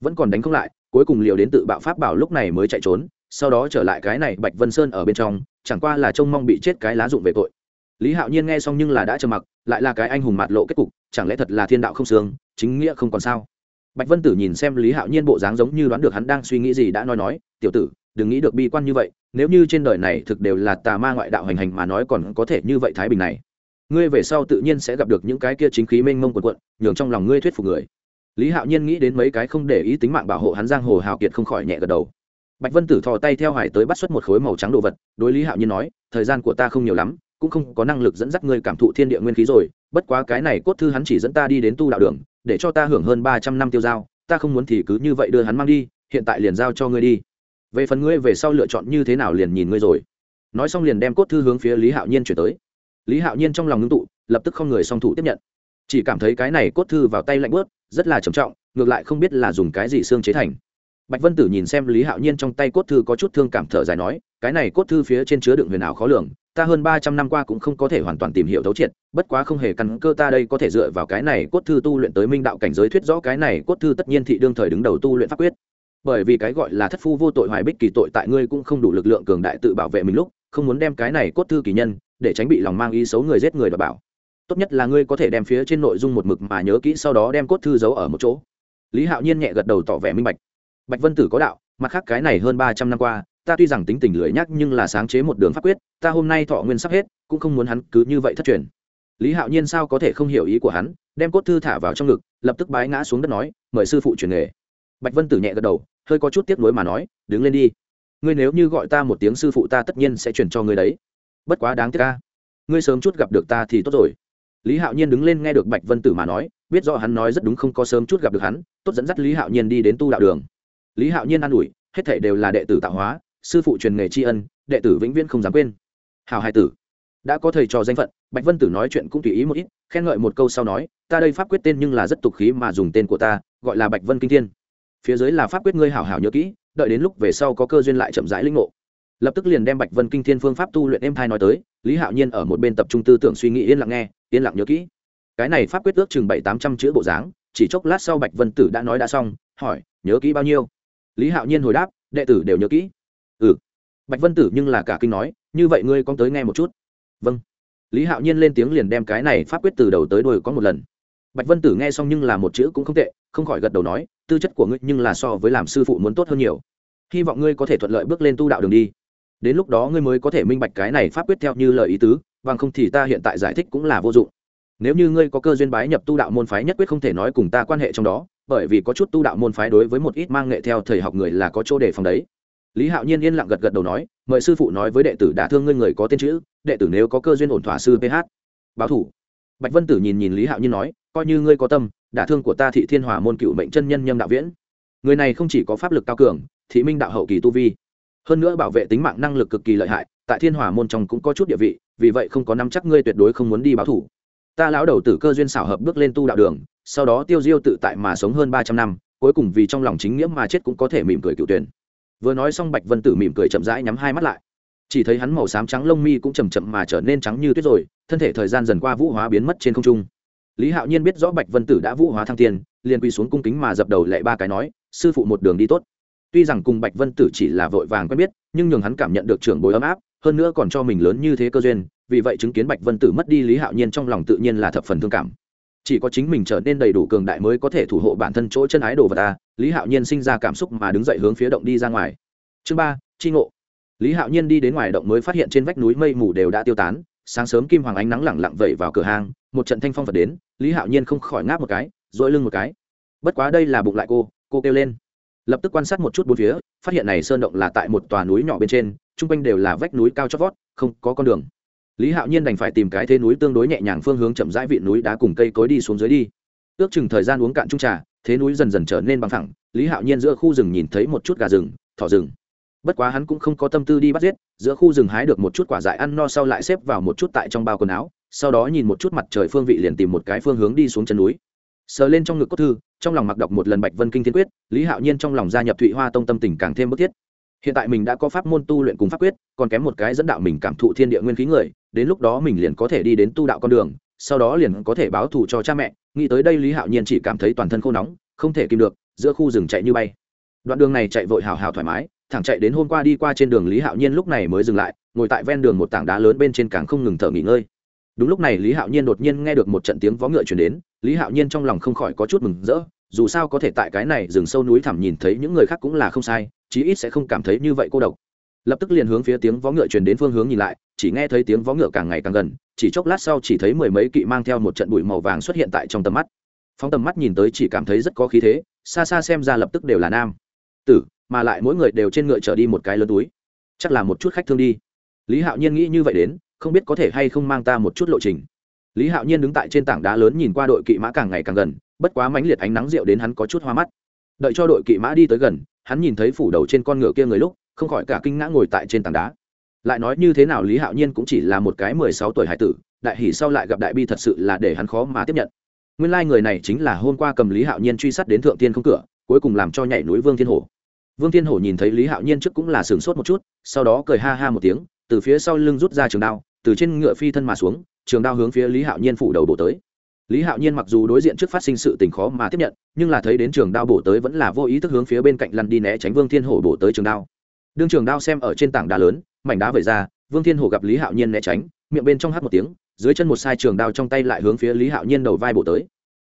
vẫn còn đánh không lại, cuối cùng liều đến tự bạo pháp bảo lúc này mới chạy trốn, sau đó trở lại cái này bạch vân sơn ở bên trong, chẳng qua là trông mong bị chết cái lá dụng về tội lý hạo nhiên nghe xong nhưng là đã trầm mặc, lại là cái anh hùng mạt lộ kết cục, chẳng lẽ thật là thiên đạo không sướng chính nghĩa không còn sao? Bạch vân tử nhìn xem lý hạo nhiên bộ dáng giống như đoán được hắn đang suy nghĩ gì đã nói nói, tiểu tử, đừng nghĩ được bi quan như vậy, nếu như trên đời này thực đều là tà ma ngoại đạo hành hành mà nói còn có thể như vậy thái bình này. Ngươi về sau tự nhiên sẽ gặp được những cái kia chính khí mênh mông quần quận nhường trong lòng ngươi thuyết phục người. Lý hạo nhiên nghĩ đến mấy cái không để ý tính mạng bảo hộ hắn giang hồ hào kiệt không khỏi nhẹ gật đầu. Bạch vân tử thò tay theo hải tới bắt xuất một khối màu trắng đồ vật, đối lý hạo nhiên nói, thời gian của ta không nhiều lắm cũng không có năng lực dẫn dắt ngươi cảm thụ thiên địa nguyên khí rồi, bất quá cái này cốt thư hắn chỉ dẫn ta đi đến tu đạo đường, để cho ta hưởng hơn ba trăm năm tiêu giao, ta không muốn thì cứ như vậy đưa hắn mang đi, hiện tại liền giao cho ngươi đi. Về phần ngươi về sau lựa chọn như thế nào liền nhìn ngươi rồi. Nói xong liền đem cốt thư hướng phía lý hạo nhiên chuyển tới. Lý hạo nhiên trong lòng ngưng tụ, lập tức không người song thủ tiếp nhận. Chỉ cảm thấy cái này cốt thư vào tay lạnh bớt rất là trầm trọng, ngược lại không biết là dùng cái gì xương chế thành. Bạch vân tử nhìn xem lý hạo nhiên trong tay cốt thư có chút thương cảm thở dài nói, cái này cốt thư phía trên chứa đựng huyền ảo khó lường ta hơn ba trăm năm qua cũng không có thể hoàn toàn tìm hiểu thấu triệt, bất quá không hề căn cơ ta đây có thể dựa vào cái này cốt thư tu luyện tới minh đạo cảnh giới thuyết rõ cái này cốt thư tất nhiên thị đương thời đứng đầu tu luyện pháp quyết. Bởi vì cái gọi là thất phu vô tội hoài bích kỳ tội tại ngươi cũng không đủ lực lượng cường đại tự bảo vệ mình lúc, không muốn đem cái này cốt thư kỳ nhân, để tránh bị lòng mang ý xấu người giết người đoạt bảo. Tốt nhất là ngươi có thể đem phía trên nội dung một mực mà nhớ kỹ sau đó đem cốt thư giấu ở một chỗ. Lý hạo nhiên nhẹ gật đầu tỏ vẻ minh bạch. Bạch vân tử có đạo, mặt khác cái này hơn ba trăm năm qua ta tuy rằng tính tình lười nhắc nhưng là sáng chế một đường pháp quyết, ta hôm nay thọ nguyên sắp hết, cũng không muốn hắn cứ như vậy thất truyền. Lý hạo nhiên sao có thể không hiểu ý của hắn, đem cốt thư thả vào trong ngực, lập tức bái ngã xuống đất nói, mời sư phụ truyền nghề. Bạch vân tử nhẹ gật đầu, hơi có chút tiếc nuối mà nói, đứng lên đi. Ngươi nếu như gọi ta một tiếng sư phụ ta tất nhiên sẽ truyền cho ngươi đấy. Bất quá đáng tiếc ca ngươi sớm chút gặp được ta thì tốt rồi. Lý hạo nhiên đứng lên nghe được bạch vân tử mà nói, biết rõ hắn nói rất đúng không có sớm chút gặp được hắn, tốt dẫn dắt lý hạo nhiên đi đến tu đạo đường. Lý hạo nhiên an ủi, hết thể đều là đệ tử tạo hóa sư phụ truyền nghề tri ân, đệ tử vĩnh viễn không dám quên. Hào hai tử, đã có thầy trò danh phận, bạch vân tử nói chuyện cũng tùy ý một ít, khen ngợi một câu sau nói, ta đây pháp quyết tên nhưng là rất tục khí mà dùng tên của ta, gọi là bạch vân kinh thiên. Phía dưới là pháp quyết ngươi hảo hảo nhớ kỹ, đợi đến lúc về sau có cơ duyên lại chậm rãi linh ngộ. Lập tức liền đem bạch vân kinh thiên phương pháp tu luyện em thai nói tới, lý hạo nhiên ở một bên tập trung tư tưởng suy nghĩ yên lặng nghe, yên lặng nhớ kỹ. Cái này pháp quyết ước chừng bảy tám trăm chữ bộ dáng, chỉ chốc lát sau bạch vân tử đã nói đã xong, hỏi, nhớ kỹ bao nhiêu? Lý hạo nhiên hồi đáp, đệ tử đều nhớ kỹ ừ. Bạch vân tử nhưng là cả kinh nói, như vậy ngươi con tới nghe một chút? Vâng. Lý hạo nhiên lên tiếng liền đem cái này pháp quyết từ đầu tới đuôi có một lần. Bạch vân tử nghe xong nhưng là một chữ cũng không tệ, không khỏi gật đầu nói, tư chất của ngươi nhưng là so với làm sư phụ muốn tốt hơn nhiều. Hy vọng ngươi có thể thuận lợi bước lên tu đạo đường đi. Đến lúc đó ngươi mới có thể minh bạch cái này pháp quyết theo như lời ý tứ, bằng không thì ta hiện tại giải thích cũng là vô dụng. Nếu như ngươi có cơ duyên bái nhập tu đạo môn phái nhất quyết không thể nói cùng ta quan hệ trong đó, bởi vì có chút tu đạo môn phái đối với một ít mang nghệ theo thầy học người là có chỗ đề phòng đấy lý hạo nhiên yên lặng gật gật đầu nói, mời sư phụ nói với đệ tử đã thương ngươi người có tên chữ, đệ tử nếu có cơ duyên ổn thỏa sư ph báo thủ. Bạch vân tử nhìn nhìn lý hạo nhiên nói, coi như ngươi có tâm đả thương của ta thị thiên hòa môn cựu mệnh chân nhân nhâm đạo viễn. Người này không chỉ có pháp lực cao cường, thị minh đạo hậu kỳ tu vi, hơn nữa bảo vệ tính mạng năng lực cực kỳ lợi hại, tại thiên hòa môn trong cũng có chút địa vị, vì vậy không có nắm chắc ngươi tuyệt đối không muốn đi báo thủ. Ta lão đầu tử cơ duyên xảo hợp bước lên tu đạo đường, sau đó tiêu diêu tự tại mà sống hơn ba trăm năm, cuối cùng vì trong lòng chính nghĩa mà chết cũng có thể mỉm cười cựu tuyển vừa nói xong bạch vân tử mỉm cười chậm rãi nhắm hai mắt lại. Chỉ thấy hắn màu xám trắng lông mi cũng chầm chậm mà trở nên trắng như tuyết rồi, thân thể thời gian dần qua vũ hóa biến mất trên không trung. Lý hạo nhiên biết rõ bạch vân tử đã vũ hóa thăng tiền, liền quỳ xuống cung kính mà dập đầu lệ ba cái nói, sư phụ một đường đi tốt. Tuy rằng cùng bạch vân tử chỉ là vội vàng quen biết, nhưng nhường hắn cảm nhận được trưởng bối ấm áp, hơn nữa còn cho mình lớn như thế cơ duyên, vì vậy chứng kiến bạch vân tử mất đi lý hạo nhiên trong lòng tự nhiên là thập phần thương cảm chỉ có chính mình trở nên đầy đủ cường đại mới có thể thủ hộ bản thân chỗ chân ái đồ vật ta. Lý hạo nhiên sinh ra cảm xúc mà đứng dậy hướng phía động đi ra ngoài. Chương ba tri ngộ. Lý hạo nhiên đi đến ngoài động mới phát hiện trên vách núi mây mù đều đã tiêu tán, sáng sớm kim hoàng ánh nắng lẳng lặng vẩy vào cửa hàng một trận thanh phong vật đến, lý hạo nhiên không khỏi ngáp một cái dỗi lưng một cái. Bất quá đây là bụng lại cô cô kêu lên. Lập tức quan sát một chút bốn phía, phát hiện này sơn động là tại một tòa núi nhỏ bên trên, chung quanh đều là vách núi cao chót vót, không có con đường lý hạo nhiên đành phải tìm cái thế núi tương đối nhẹ nhàng phương hướng chậm rãi vị núi đá cùng cây cối đi xuống dưới đi. Ước chừng thời gian uống cạn trung trà, thế núi dần dần trở nên bằng thẳng lý hạo nhiên giữa khu rừng nhìn thấy một chút gà rừng, thỏ rừng. Bất quá hắn cũng không có tâm tư đi bắt giết, giữa khu rừng hái được một chút quả dại ăn no sau lại xếp vào một chút tại trong bao quần áo, sau đó nhìn một chút mặt trời phương vị liền tìm một cái phương hướng đi xuống chân núi. Sờ lên trong ngực cốt thư, trong lòng mặc đọc một lần bạch vân kinh thiên quyết, lý hạo nhiên trong lòng gia nhập thụy hoa tông tâm tình càng thêm bức thiết. Hiện tại mình đã có pháp môn tu luyện cùng pháp quyết, còn kém một cái dẫn đạo mình cảm thụ thiên địa nguyên khí người đến lúc đó mình liền có thể đi đến tu đạo con đường, sau đó liền có thể báo thù cho cha mẹ. Nghĩ tới đây lý hạo nhiên chỉ cảm thấy toàn thân khô nóng, không thể kìm được, giữa khu rừng chạy như bay. Đoạn đường này chạy vội hào hào thoải mái, thẳng chạy đến hôm qua đi qua trên đường lý hạo nhiên lúc này mới dừng lại, ngồi tại ven đường một tảng đá lớn bên trên càng không ngừng thở nghỉ ngơi. Đúng lúc này lý hạo nhiên đột nhiên nghe được một trận tiếng vó ngựa chuyển đến, lý hạo nhiên trong lòng không khỏi có chút mừng rỡ, dù sao có thể tại cái này rừng sâu núi thẳm nhìn thấy những người khác cũng là không sai, chí ít sẽ không cảm thấy như vậy cô độc. Lập tức liền hướng phía tiếng vó ngựa truyền đến phương hướng nhìn lại chỉ nghe thấy tiếng vó ngựa càng ngày càng gần, chỉ chốc lát sau chỉ thấy mười mấy kỵ mang theo một trận bụi màu vàng xuất hiện tại trong tầm mắt. Phóng tầm mắt nhìn tới chỉ cảm thấy rất có khí thế, xa xa xem ra lập tức đều là nam. Tử, mà lại mỗi người đều trên ngựa trở đi một cái lớn túi. Chắc là một chút khách thương đi. Lý hạo nhiên nghĩ như vậy đến, không biết có thể hay không mang ta một chút lộ trình. Lý hạo nhiên đứng tại trên tảng đá lớn nhìn qua đội kỵ mã càng ngày càng gần, bất quá mãnh liệt ánh nắng rượu đến hắn có chút hoa mắt. Đợi cho đội kỵ mã đi tới gần, hắn nhìn thấy phủ đầu trên con ngựa kia người lúc, không khỏi cả kinh ngã ngồi tại trên tảng đá lại nói như thế nào lý hạo nhiên cũng chỉ là một cái mười sáu tuổi hải tử, đại hỷ sau lại gặp đại bi thật sự là để hắn khó mà tiếp nhận. Nguyên lai、like、người này chính là hôm qua cầm lý hạo nhiên truy sát đến thượng tiên không cửa, cuối cùng làm cho nhảy núi vương thiên hổ. Vương thiên hổ nhìn thấy lý hạo nhiên trước cũng là sửng sốt một chút, sau đó cười ha ha một tiếng, từ phía sau lưng rút ra trường đao, từ trên ngựa phi thân mà xuống, trường đao hướng phía lý hạo nhiên phủ đầu bổ tới. Lý hạo nhiên mặc dù đối diện trước phát sinh sự tình khó mà tiếp nhận, nhưng là thấy đến trường đao bổ tới vẫn là vô ý thức hướng phía bên cạnh lăn đi né tránh vương thiên hổ bổ tới trường đao. Đương trường đao xem ở trên tảng đá lớn mảnh đá vẩy ra, vương thiên hổ gặp lý hạo nhiên né tránh, miệng bên trong hát một tiếng, dưới chân một sai trường đao trong tay lại hướng phía lý hạo nhiên đầu vai bổ tới.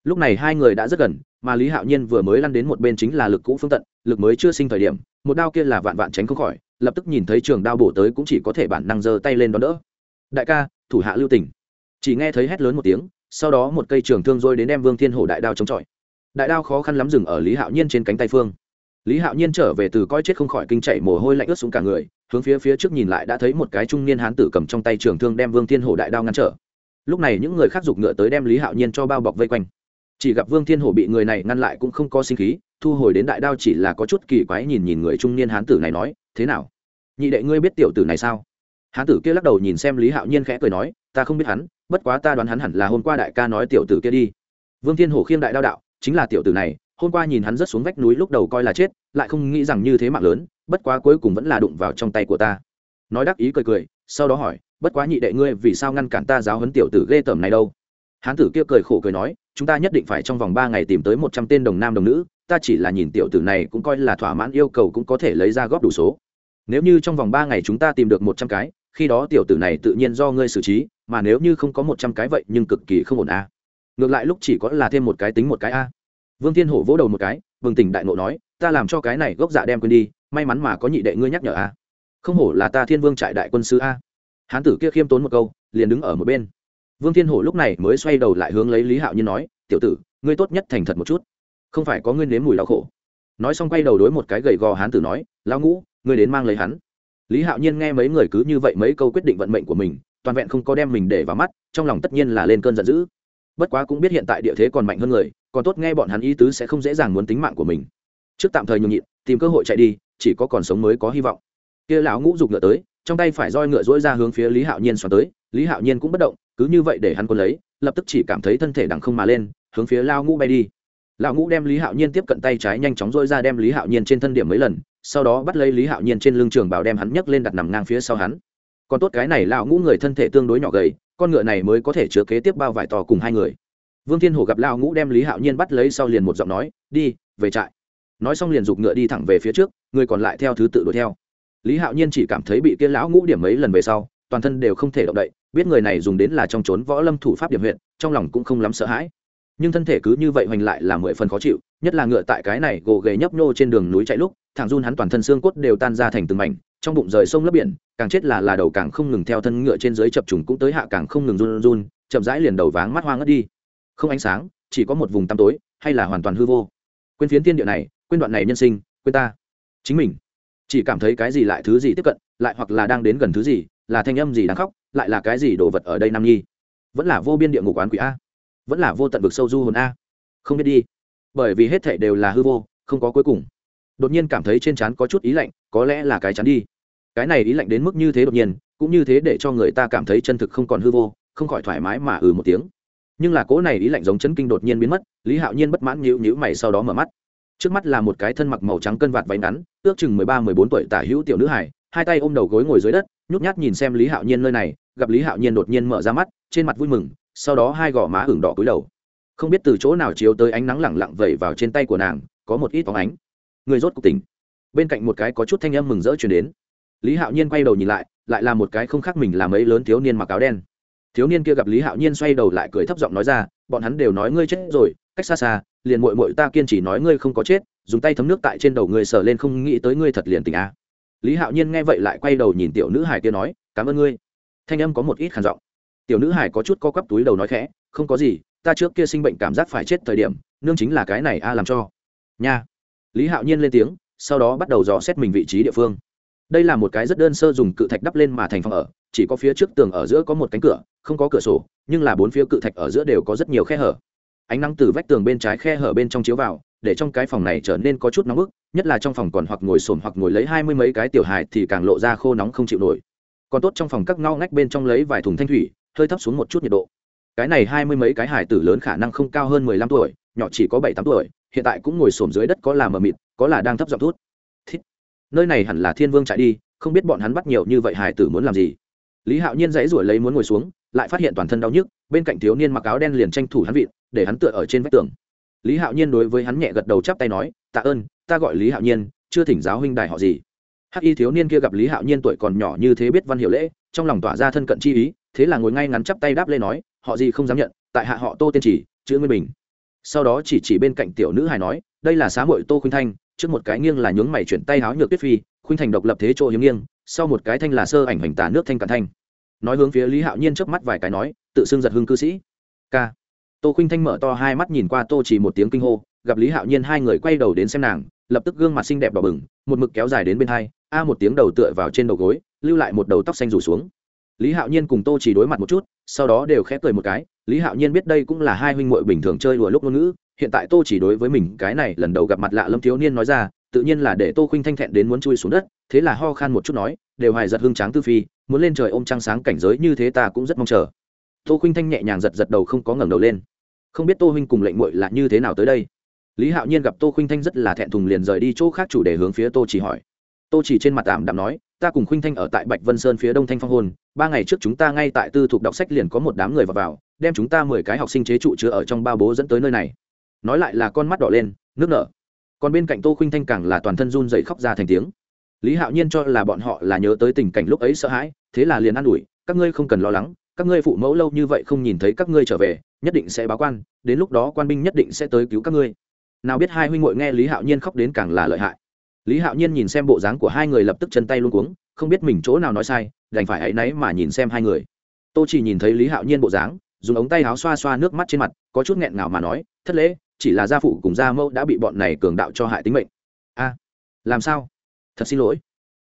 Lúc này hai người đã rất gần, mà lý hạo nhiên vừa mới lăn đến một bên chính là lực cũ phương tận, lực mới chưa sinh thời điểm, một đao kia là vạn vạn tránh không khỏi, lập tức nhìn thấy trường đao bổ tới cũng chỉ có thể bản năng giơ tay lên đón đỡ. Đại ca, thủ hạ lưu tỉnh chỉ nghe thấy hét lớn một tiếng, sau đó một cây trường thương rôi đến đem vương thiên hổ đại đao chống chọi. Đại đao khó khăn lắm dừng ở lý hạo nhiên trên cánh tay phương lý hạo nhiên trở về từ coi chết không khỏi kinh chạy mồ hôi lạnh ướt xuống cả người, hướng phía phía trước nhìn lại đã thấy một cái trung niên hán tử cầm trong tay trường thương đem vương thiên hổ đại đao ngăn trở. Lúc này những người khác giục ngựa tới đem lý hạo nhiên cho bao bọc vây quanh. Chỉ gặp vương thiên hổ bị người này ngăn lại cũng không có sinh khí, thu hồi đến đại đao chỉ là có chút kỳ quái nhìn nhìn người trung niên hán tử này nói, thế nào? Nhị đệ ngươi biết tiểu tử này sao? Hán tử kia lắc đầu nhìn xem lý hạo nhiên khẽ cười nói, ta không biết hắn, bất quá ta đoán hắn hẳn là hôm qua đại ca nói tiểu tử kia đi. Vương thiên hổ khiêng đại đao đạo, chính là tiểu tử này hôm qua nhìn hắn rất xuống vách núi lúc đầu coi là chết, lại không nghĩ rằng như thế mạng lớn, bất quá cuối cùng vẫn là đụng vào trong tay của ta. Nói đắc ý cười cười, sau đó hỏi, bất quá nhị đệ ngươi vì sao ngăn cản ta giáo huấn tiểu tử ghê tởm này đâu? Hán tử kia cười khổ cười nói, chúng ta nhất định phải trong vòng ba ngày tìm tới một trăm tên đồng nam đồng nữ, ta chỉ là nhìn tiểu tử này cũng coi là thỏa mãn yêu cầu cũng có thể lấy ra góp đủ số. Nếu như trong vòng ba ngày chúng ta tìm được một trăm cái, khi đó tiểu tử này tự nhiên do ngươi xử trí, mà nếu như không có một trăm cái vậy nhưng cực kỳ không ổn a. Ngược lại lúc chỉ có là thêm một cái tính một cái a vương thiên hổ vỗ đầu một cái vương tỉnh đại ngộ nói, ta làm cho cái này gốc dạ đem quên đi, may mắn mà có nhị đệ ngươi nhắc nhở a. Không hổ là ta thiên vương trại đại quân sư a. Hán tử kia khiêm tốn một câu, liền đứng ở một bên. Vương thiên hổ lúc này mới xoay đầu lại hướng lấy lý hạo nhiên nói, tiểu tử, ngươi tốt nhất thành thật một chút. Không phải có ngươi nếm mùi đau khổ. Nói xong quay đầu đối một cái gầy gò hán tử nói, lão ngũ, ngươi đến mang lấy hắn. Lý hạo nhiên nghe mấy người cứ như vậy mấy câu quyết định vận mệnh của mình, toàn vẹn không có đem mình để vào mắt, trong lòng tất nhiên là lên cơn giận dữ bất quá cũng biết hiện tại địa thế còn mạnh hơn người, còn tốt nghe bọn hắn ý tứ sẽ không dễ dàng muốn tính mạng của mình. Trước tạm thời nhường nhịn, tìm cơ hội chạy đi, chỉ có còn sống mới có hy vọng. Kia lão ngũ giục ngựa tới, trong tay phải roi ngựa dỗi ra hướng phía lý hạo nhiên xoắn tới, lý hạo nhiên cũng bất động, cứ như vậy để hắn quân lấy, lập tức chỉ cảm thấy thân thể đằng không mà lên, hướng phía lao ngũ bay đi. Lão ngũ đem lý hạo nhiên tiếp cận tay trái nhanh chóng dỗi ra đem lý hạo nhiên trên thân điểm mấy lần, sau đó bắt lấy lý hạo nhiên trên lưng trường bảo đem hắn nhấc lên đặt nằm ngang phía sau hắn. Còn tốt cái này lão ngũ người thân thể tương đối nhỏ gầy con ngựa này mới có thể chứa kế tiếp bao vải to cùng hai người. Vương thiên hổ gặp lão ngũ đem lý hạo nhiên bắt lấy sau liền một giọng nói, đi, về trại. Nói xong liền giục ngựa đi thẳng về phía trước, người còn lại theo thứ tự đuổi theo. Lý hạo nhiên chỉ cảm thấy bị kia lão ngũ điểm mấy lần về sau, toàn thân đều không thể động đậy, biết người này dùng đến là trong trốn võ lâm thủ pháp điểm huyện trong lòng cũng không lắm sợ hãi. Nhưng thân thể cứ như vậy hoành lại là mười phần khó chịu, nhất là ngựa tại cái này gồ ghề nhấp nhô trên đường núi chạy lúc thằng run hắn toàn thân xương cốt đều tan ra thành từng mảnh trong bụng rời sông lấp biển, càng chết là là đầu càng không ngừng theo thân ngựa trên dưới chập trùng cũng tới hạ càng không ngừng run run chậm rãi liền đầu váng mắt hoang ngất đi. Không ánh sáng, chỉ có một vùng tăm tối, hay là hoàn toàn hư vô. Quên phiến tiên địa này, quên đoạn này nhân sinh, quên ta. Chính mình. Chỉ cảm thấy cái gì lại thứ gì tiếp cận, lại hoặc là đang đến gần thứ gì, là thanh âm gì đang khóc, lại là cái gì đồ vật ở đây nam nhi vẫn là vô biên địa ngục oán quỷ a. Vẫn là vô tận vực sâu du hồn a. Không biết đi. Bởi vì hết thảy đều là hư vô, không có cuối cùng. Đột nhiên cảm thấy trên trán có chút ý lạnh, có lẽ là cái chán đi cái này ý lạnh đến mức như thế đột nhiên, cũng như thế để cho người ta cảm thấy chân thực không còn hư vô, không khỏi thoải mái mà ừ một tiếng. Nhưng là cỗ này ý lạnh giống chấn kinh đột nhiên biến mất, lý hạo nhiên bất mãn nhữ nhữ mày sau đó mở mắt. Trước mắt là một cái thân mặc màu trắng cân vạt váy ngắn, ước chừng mười ba, mười bốn tuổi tả hữu tiểu nữ hải hai tay ôm đầu gối ngồi dưới đất, nhút nhát nhìn xem lý hạo nhiên nơi này, gặp lý hạo nhiên đột nhiên mở ra mắt, trên mặt vui mừng, sau đó hai gò má ửng đỏ cúi đầu. Không biết từ chỗ nào chiếu tới ánh nắng lẳng lặng vẩy vào trên tay của nàng, có một ít phóng ánh. Người rốt cuộc tỉnh. Bên cạnh một cái có chút thanh âm mừng rỡ chuyển đến lý hạo nhiên quay đầu nhìn lại lại là một cái không khác mình làm ấy lớn thiếu niên mặc áo đen. Thiếu niên kia gặp lý hạo nhiên xoay đầu lại cười thấp giọng nói ra, bọn hắn đều nói ngươi chết rồi, cách xa xa, liền mội mội ta kiên chỉ nói ngươi không có chết, dùng tay thấm nước tại trên đầu ngươi sờ lên không nghĩ tới ngươi thật liền tình a. Lý hạo nhiên nghe vậy lại quay đầu nhìn tiểu nữ hải kia nói, cảm ơn ngươi. Thanh âm có một ít khản giọng. Tiểu nữ hải có chút co quắp túi đầu nói khẽ, không có gì, ta trước kia sinh bệnh cảm giác phải chết thời điểm, nương chính là cái này a làm cho. Nha. Lý hạo nhiên lên tiếng, sau đó bắt đầu dò xét mình vị trí địa phương đây là một cái rất đơn sơ dùng cự thạch đắp lên mà thành phòng ở, chỉ có phía trước tường ở giữa có một cánh cửa, không có cửa sổ, nhưng là bốn phía cự thạch ở giữa đều có rất nhiều khe hở. Ánh nắng từ vách tường bên trái khe hở bên trong chiếu vào, để trong cái phòng này trở nên có chút nóng bức, nhất là trong phòng còn hoặc ngồi sồn hoặc ngồi lấy hai mươi mấy cái tiểu hài thì càng lộ ra khô nóng không chịu nổi. Còn tốt trong phòng các ngao ngách bên trong lấy vài thùng thanh thủy, hơi thấp xuống một chút nhiệt độ. Cái này hai mươi mấy cái hải tử lớn khả năng không cao hơn mười lăm tuổi, nhỏ chỉ có bảy tám tuổi, hiện tại cũng ngồi sồn dưới đất có là mờ mịt, có là đang thấp giọng thút nơi này hẳn là thiên vương chạy đi, không biết bọn hắn bắt nhiều như vậy hải tử muốn làm gì. Lý hạo nhiên dãy ruổi lấy muốn ngồi xuống, lại phát hiện toàn thân đau nhức, bên cạnh thiếu niên mặc áo đen liền tranh thủ hắn vịn, để hắn tựa ở trên vách tường. Lý hạo nhiên đối với hắn nhẹ gật đầu chắp tay nói, tạ ơn, ta gọi lý hạo nhiên, chưa thỉnh giáo huynh đài họ gì. Hắc y thiếu niên kia gặp lý hạo nhiên tuổi còn nhỏ như thế biết văn hiệu lễ, trong lòng tỏa ra thân cận chi ý, thế là ngồi ngay ngắn chắp tay đáp lên nói, họ gì không dám nhận, tại hạ họ tô tiên chỉ, chữ nguyên bình. Sau đó chỉ chỉ bên cạnh tiểu nữ hài nói, đây là xá mội tô khuynh thanh trước một cái nghiêng là nhướng mày chuyển tay háo nhược tuyết phi, khuynh thành độc lập thế chỗ hiếm nghiêng, sau một cái thanh là sơ ảnh hoành tả nước thanh cản thanh. Nói hướng phía lý hạo nhiên trước mắt vài cái nói, tự xưng giật hưng cư sĩ. K tô khuynh thanh mở to hai mắt nhìn qua tô chỉ một tiếng kinh hô, gặp lý hạo nhiên hai người quay đầu đến xem nàng, lập tức gương mặt xinh đẹp đỏ bừng, một mực kéo dài đến bên hai, a một tiếng đầu tựa vào trên đầu gối, lưu lại một đầu tóc xanh rủ xuống. Lý hạo nhiên cùng tô chỉ đối mặt một chút, sau đó đều khép cười một cái, lý hạo nhiên biết đây cũng là hai huynh muội bình thường chơi đùa lúc ngôn ngữ hiện tại tô chỉ đối với mình cái này lần đầu gặp mặt lạ lâm thiếu niên nói ra tự nhiên là để tô khinh thanh thẹn đến muốn chui xuống đất thế là ho khan một chút nói đều hài giật hương tráng tư phi muốn lên trời ôm trăng sáng cảnh giới như thế ta cũng rất mong chờ. Tô khinh thanh nhẹ nhàng giật giật đầu không có ngẩng đầu lên. Không biết tô huynh cùng lệnh muội là như thế nào tới đây? Lý hạo nhiên gặp tô khinh thanh rất là thẹn thùng liền rời đi chỗ khác chủ đề hướng phía tô chỉ hỏi. Tô chỉ trên mặt tạm đạm nói ta cùng khinh thanh ở tại bạch vân sơn phía đông thanh phong hôn ba ngày trước chúng ta ngay tại tư thục đọc sách liền có một đám người vào, vào đem chúng ta mười cái học sinh chế trụ chứa ở trong ba bố dẫn tới nơi này nói lại là con mắt đỏ lên, nước nở. Còn bên cạnh tô khuynh thanh càng là toàn thân run dậy khóc ra thành tiếng. Lý hạo nhiên cho là bọn họ là nhớ tới tình cảnh lúc ấy sợ hãi, thế là liền an ủi, các ngươi không cần lo lắng, các ngươi phụ mẫu lâu như vậy không nhìn thấy các ngươi trở về, nhất định sẽ báo quan, đến lúc đó quan binh nhất định sẽ tới cứu các ngươi. Nào biết hai huynh ngội nghe lý hạo nhiên khóc đến càng là lợi hại. Lý hạo nhiên nhìn xem bộ dáng của hai người lập tức chân tay luôn cuống, không biết mình chỗ nào nói sai, đành phải áy náy mà nhìn xem hai người. Tô chỉ nhìn thấy lý hạo nhiên bộ dáng, dùng ống tay áo xoa xoa nước mắt trên mặt, có chút nghẹn ngào mà nói, thất lễ chỉ là gia phụ cùng gia mẫu đã bị bọn này cường đạo cho hại tính mệnh. A, làm sao? Thật xin lỗi.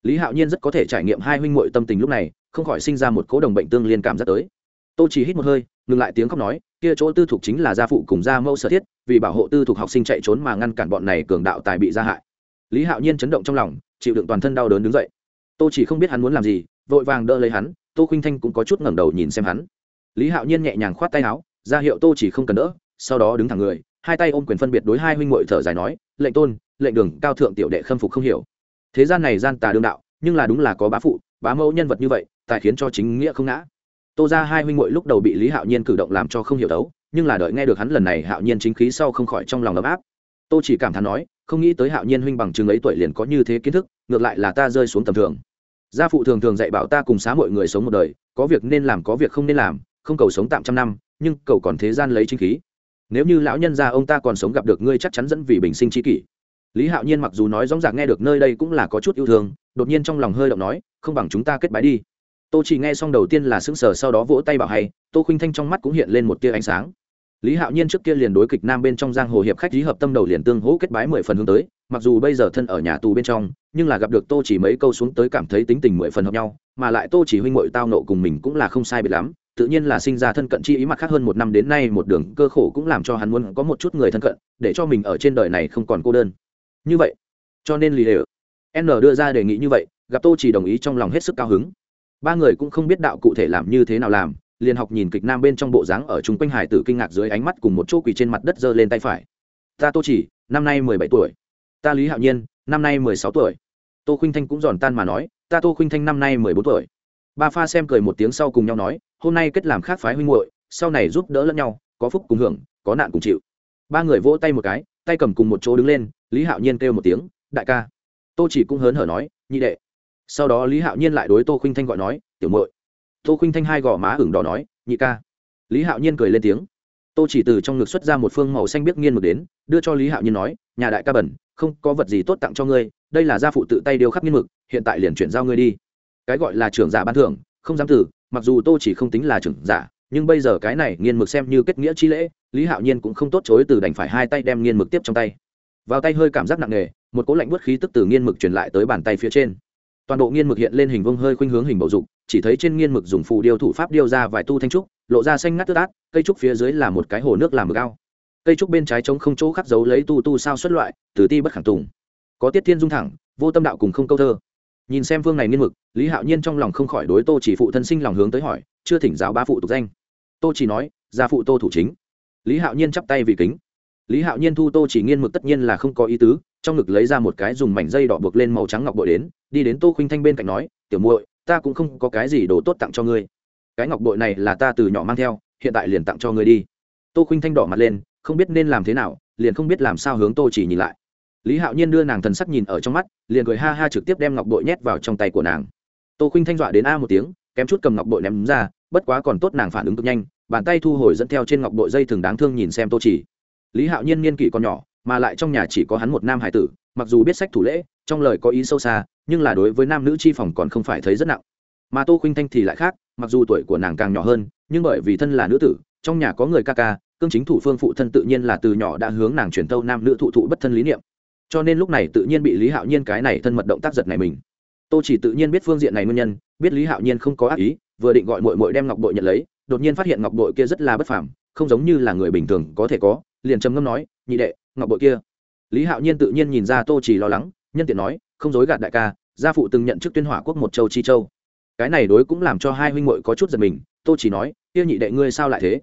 Lý hạo nhiên rất có thể trải nghiệm hai huynh muội tâm tình lúc này, không khỏi sinh ra một cố đồng bệnh tương liên cảm giác tới. Tô chỉ hít một hơi, ngừng lại tiếng khóc nói, kia chỗ tư thục chính là gia phụ cùng gia mẫu sở thiết, vì bảo hộ tư thục học sinh chạy trốn mà ngăn cản bọn này cường đạo tài bị gia hại. Lý hạo nhiên chấn động trong lòng, chịu đựng toàn thân đau đớn đứng dậy. Tô chỉ không biết hắn muốn làm gì, vội vàng đỡ lấy hắn, tô khinh thanh cũng có chút ngẩng đầu nhìn xem hắn. Lý hạo nhiên nhẹ nhàng khoát tay áo, ra hiệu tô chỉ không cần đỡ, sau đó đứng thẳng người hai tay ôm quyền phân biệt đối hai huynh muội thở dài nói, lệnh tôn, lệnh đường, cao thượng tiểu đệ khâm phục không hiểu. Thế gian này gian tà đương đạo, nhưng là đúng là có bá phụ, bá mẫu nhân vật như vậy tại khiến cho chính nghĩa không ngã. Tô ra hai huynh muội lúc đầu bị lý hạo nhiên cử động làm cho không hiểu đấu, nhưng là đợi nghe được hắn lần này hạo nhiên chính khí sau không khỏi trong lòng ấm áp. Tô chỉ cảm thán nói, không nghĩ tới hạo nhiên huynh bằng chừng ấy tuổi liền có như thế kiến thức, ngược lại là ta rơi xuống tầm thường. Gia phụ thường thường dạy bảo ta cùng xá mọi người sống một đời, có việc nên làm có việc không nên làm, không cầu sống tạm trăm năm, nhưng cầu còn thế gian lấy chính khí nếu như lão nhân gia ông ta còn sống gặp được ngươi chắc chắn dẫn vì bình sinh tri kỷ. Lý hạo nhiên mặc dù nói rõ ràng nghe được nơi đây cũng là có chút yêu thương, đột nhiên trong lòng hơi động nói, không bằng chúng ta kết bái đi. Tô chỉ nghe xong đầu tiên là sững sờ sau đó vỗ tay bảo hay, tô khinh thanh trong mắt cũng hiện lên một tia ánh sáng. Lý hạo nhiên trước kia liền đối kịch nam bên trong giang hồ hiệp khách lý hợp tâm đầu liền tương hỗ kết bái mười phần hướng tới, mặc dù bây giờ thân ở nhà tù bên trong, nhưng là gặp được tô chỉ mấy câu xuống tới cảm thấy tính tình mười phần hợp nhau, mà lại tô chỉ huynh mội tao nộ cùng mình cũng là không sai biệt lắm tự nhiên là sinh ra thân cận chi ý mặt khác hơn một năm đến nay, một đường cơ khổ cũng làm cho hắn muốn có một chút người thân cận, để cho mình ở trên đời này không còn cô đơn. Như vậy, cho nên lì đều n đưa ra đề nghị như vậy, gặp tô chỉ đồng ý trong lòng hết sức cao hứng. Ba người cũng không biết đạo cụ thể làm như thế nào làm, liền học nhìn kịch nam bên trong bộ dáng ở chung quanh hải tử kinh ngạc dưới ánh mắt cùng một chỗ quỳ trên mặt đất giơ lên tay phải. Ta tô chỉ, năm nay mười bảy tuổi. Ta lý hạo nhiên, năm nay mười sáu tuổi. Tô khuynh thanh cũng giòn tan mà nói, ta tô khuynh thanh năm nay mười bốn tuổi ba pha xem cười một tiếng sau cùng nhau nói, hôm nay kết làm khác phái huynh muội, sau này giúp đỡ lẫn nhau, có phúc cùng hưởng, có nạn cùng chịu. Ba người vỗ tay một cái, tay cầm cùng một chỗ đứng lên, lý hạo nhiên kêu một tiếng, đại ca. Tô chỉ cũng hớn hở nói, nhị đệ. Sau đó lý hạo nhiên lại đối tô Khinh thanh gọi nói, tiểu muội. Tô Khinh thanh hai gò má ửng đỏ nói, nhị ca. Lý hạo nhiên cười lên tiếng. Tô chỉ từ trong ngực xuất ra một phương màu xanh biết nghiên mực đến, đưa cho lý hạo nhiên nói, nhà đại ca bẩn, không có vật gì tốt tặng cho ngươi, đây là gia phụ tự tay điêu khắc nghiên mực, hiện tại liền chuyển giao ngươi đi cái gọi là trưởng giả ban thưởng, không dám từ, mặc dù tô chỉ không tính là trưởng giả, nhưng bây giờ cái này nghiên mực xem như kết nghĩa chi lễ, lý hạo nhiên cũng không tốt chối từ đành phải hai tay đem nghiên mực tiếp trong tay. Vào tay hơi cảm giác nặng nề, một cỗ lạnh bớt khí tức từ nghiên mực truyền lại tới bàn tay phía trên. Toàn bộ nghiên mực hiện lên hình vông hơi khuynh hướng hình bầu dục, chỉ thấy trên nghiên mực dùng phù điêu thủ pháp điêu ra vài tu thanh trúc, lộ ra xanh ngắt tứ át cây trúc phía dưới là một cái hồ nước làm mực ao. Cây trúc bên trái trống không chỗ khắc dấu lấy tu tu sao xuất loại, từ ti bất khẳng tùng. Có tiết thiên dung thẳng, vô tâm đạo cùng không câu thơ nhìn xem phương này nghiên mực, lý hạo nhiên trong lòng không khỏi đối tô chỉ phụ thân sinh lòng hướng tới hỏi, chưa thỉnh giáo ba phụ tục danh. Tô chỉ nói, gia phụ tô thủ chính. Lý hạo nhiên chắp tay vì kính. Lý hạo nhiên thu tô chỉ nghiên mực tất nhiên là không có ý tứ, trong ngực lấy ra một cái dùng mảnh dây đỏ buộc lên màu trắng ngọc bội đến, đi đến tô khinh thanh bên cạnh nói, tiểu muội, ta cũng không có cái gì đồ tốt tặng cho ngươi. Cái ngọc bội này là ta từ nhỏ mang theo, hiện tại liền tặng cho ngươi đi. Tô khinh thanh đỏ mặt lên, không biết nên làm thế nào, liền không biết làm sao hướng tô chỉ nhìn lại lý hạo nhiên đưa nàng thần sắc nhìn ở trong mắt, liền cười ha ha trực tiếp đem ngọc bội nhét vào trong tay của nàng. Tô khinh thanh dọa đến a một tiếng, kém chút cầm ngọc bội ném ra, bất quá còn tốt nàng phản ứng cực nhanh, bàn tay thu hồi dẫn theo trên ngọc bội dây thường đáng thương nhìn xem tô chỉ. Lý hạo nhiên niên kỷ còn nhỏ, mà lại trong nhà chỉ có hắn một nam hải tử, mặc dù biết sách thủ lễ, trong lời có ý sâu xa, nhưng là đối với nam nữ chi phòng còn không phải thấy rất nặng. Mà tô khinh thanh thì lại khác, mặc dù tuổi của nàng càng nhỏ hơn, nhưng bởi vì thân là nữ tử, trong nhà có người ca ca, cương chính thủ phương phụ thân tự nhiên là từ nhỏ đã hướng nàng truyền tâu nam nữ thụ thụ bất thân lý niệm cho nên lúc này tự nhiên bị lý hạo nhiên cái này thân mật động tác giật này mình tô chỉ tự nhiên biết phương diện này nguyên nhân biết lý hạo nhiên không có ác ý vừa định gọi mội mội đem ngọc bội nhận lấy đột nhiên phát hiện ngọc bội kia rất là bất phàm không giống như là người bình thường có thể có liền trầm ngâm nói nhị đệ ngọc bội kia lý hạo nhiên tự nhiên nhìn ra tô chỉ lo lắng nhân tiện nói không dối gạt đại ca gia phụ từng nhận chức tuyên hỏa quốc một châu chi châu cái này đối cũng làm cho hai huynh muội có chút giật mình tô chỉ nói kia nhị đệ ngươi sao lại thế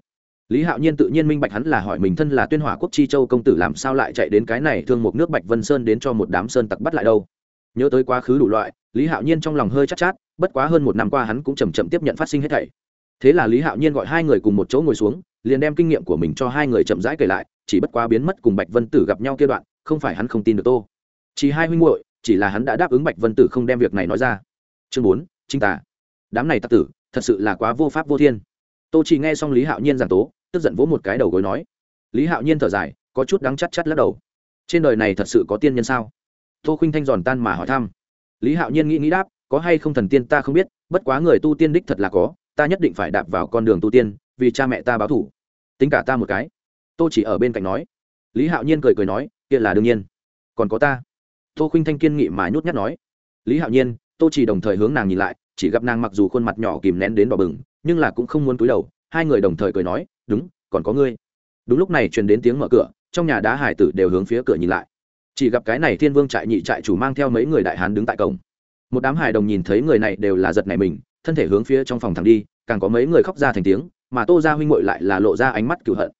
lý hạo nhiên tự nhiên minh bạch hắn là hỏi mình thân là tuyên hỏa quốc chi châu công tử làm sao lại chạy đến cái này thương một nước bạch vân sơn đến cho một đám sơn tặc bắt lại đâu. Nhớ tới quá khứ đủ loại lý hạo nhiên trong lòng hơi chắc chát, chát bất quá hơn một năm qua hắn cũng chầm chậm tiếp nhận phát sinh hết thảy. Thế là lý hạo nhiên gọi hai người cùng một chỗ ngồi xuống liền đem kinh nghiệm của mình cho hai người chậm rãi kể lại chỉ bất quá biến mất cùng bạch vân tử gặp nhau kia đoạn không phải hắn không tin được tô. Chỉ hai huynh muội chỉ là hắn đã đáp ứng bạch vân tử không đem việc này nói ra. Chương bốn chính tả đám này tặc tử thật sự là quá vô pháp vô thiên. Tô chỉ nghe xong lý hạo nhiên giảng tố tức giận vỗ một cái đầu gối nói. Lý hạo nhiên thở dài, có chút đắng chắt chắt lắc đầu. Trên đời này thật sự có tiên nhân sao? Tô khinh thanh giòn tan mà hỏi thăm. Lý hạo nhiên nghĩ nghĩ đáp, có hay không thần tiên ta không biết, bất quá người tu tiên đích thật là có, ta nhất định phải đạp vào con đường tu tiên, vì cha mẹ ta báo thủ tính cả ta một cái. Tô chỉ ở bên cạnh nói. Lý hạo nhiên cười cười nói, kia là đương nhiên. Còn có ta. Tô khinh thanh kiên nghị mà nhút nhát nói. Lý hạo nhiên, tô chỉ đồng thời hướng nàng nhìn lại, chỉ gặp nàng mặc dù khuôn mặt nhỏ kìm nén đến đỏ bừng, nhưng là cũng không muốn cúi đầu hai người đồng thời cười nói, đúng, còn có ngươi. Đúng lúc này truyền đến tiếng mở cửa, trong nhà đá hải tử đều hướng phía cửa nhìn lại. Chỉ gặp cái này thiên vương trại nhị trại chủ mang theo mấy người đại hán đứng tại cổng. Một đám hải đồng nhìn thấy người này đều là giật này mình, thân thể hướng phía trong phòng thẳng đi, càng có mấy người khóc ra thành tiếng, mà tô ra huynh ngội lại là lộ ra ánh mắt cựu hận.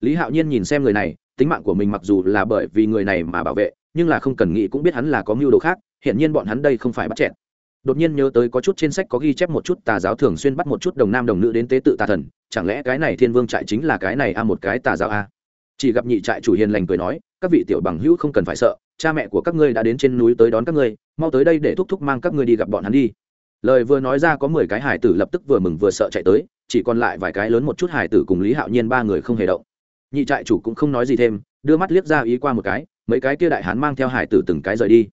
Lý hạo nhiên nhìn xem người này, tính mạng của mình mặc dù là bởi vì người này mà bảo vệ, nhưng là không cần nghĩ cũng biết hắn là có mưu đồ khác hiện nhiên bọn hắn đây không phải bắt chẹn đột nhiên nhớ tới có chút trên sách có ghi chép một chút tà giáo thường xuyên bắt một chút đồng nam đồng nữ đến tế tự tà thần, chẳng lẽ cái này thiên vương trại chính là cái này a một cái tà giáo a? Chỉ gặp nhị trại chủ hiền lành cười nói, các vị tiểu bằng hữu không cần phải sợ, cha mẹ của các ngươi đã đến trên núi tới đón các ngươi, mau tới đây để thúc thúc mang các ngươi đi gặp bọn hắn đi. Lời vừa nói ra có mười cái hải tử lập tức vừa mừng vừa sợ chạy tới, chỉ còn lại vài cái lớn một chút hải tử cùng lý hạo nhiên ba người không hề động. Nhị trại chủ cũng không nói gì thêm, đưa mắt liếc ra ý qua một cái, mấy cái kia đại hán mang theo hải tử từng cái rời đi.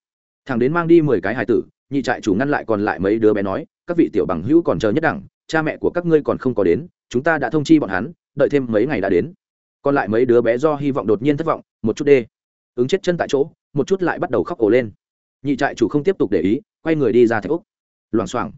Thằng đến mang đi mười cái hải tử nhị trại chủ ngăn lại còn lại mấy đứa bé nói, các vị tiểu bằng hữu còn chờ nhất đẳng, cha mẹ của các ngươi còn không có đến, chúng ta đã thông chi bọn hắn, đợi thêm mấy ngày đã đến. Còn lại mấy đứa bé do hy vọng đột nhiên thất vọng, một chút đê, ứng chết chân tại chỗ, một chút lại bắt đầu khóc ổ lên. Nhị trại chủ không tiếp tục để ý, quay người đi ra thạch úc loảng xoảng,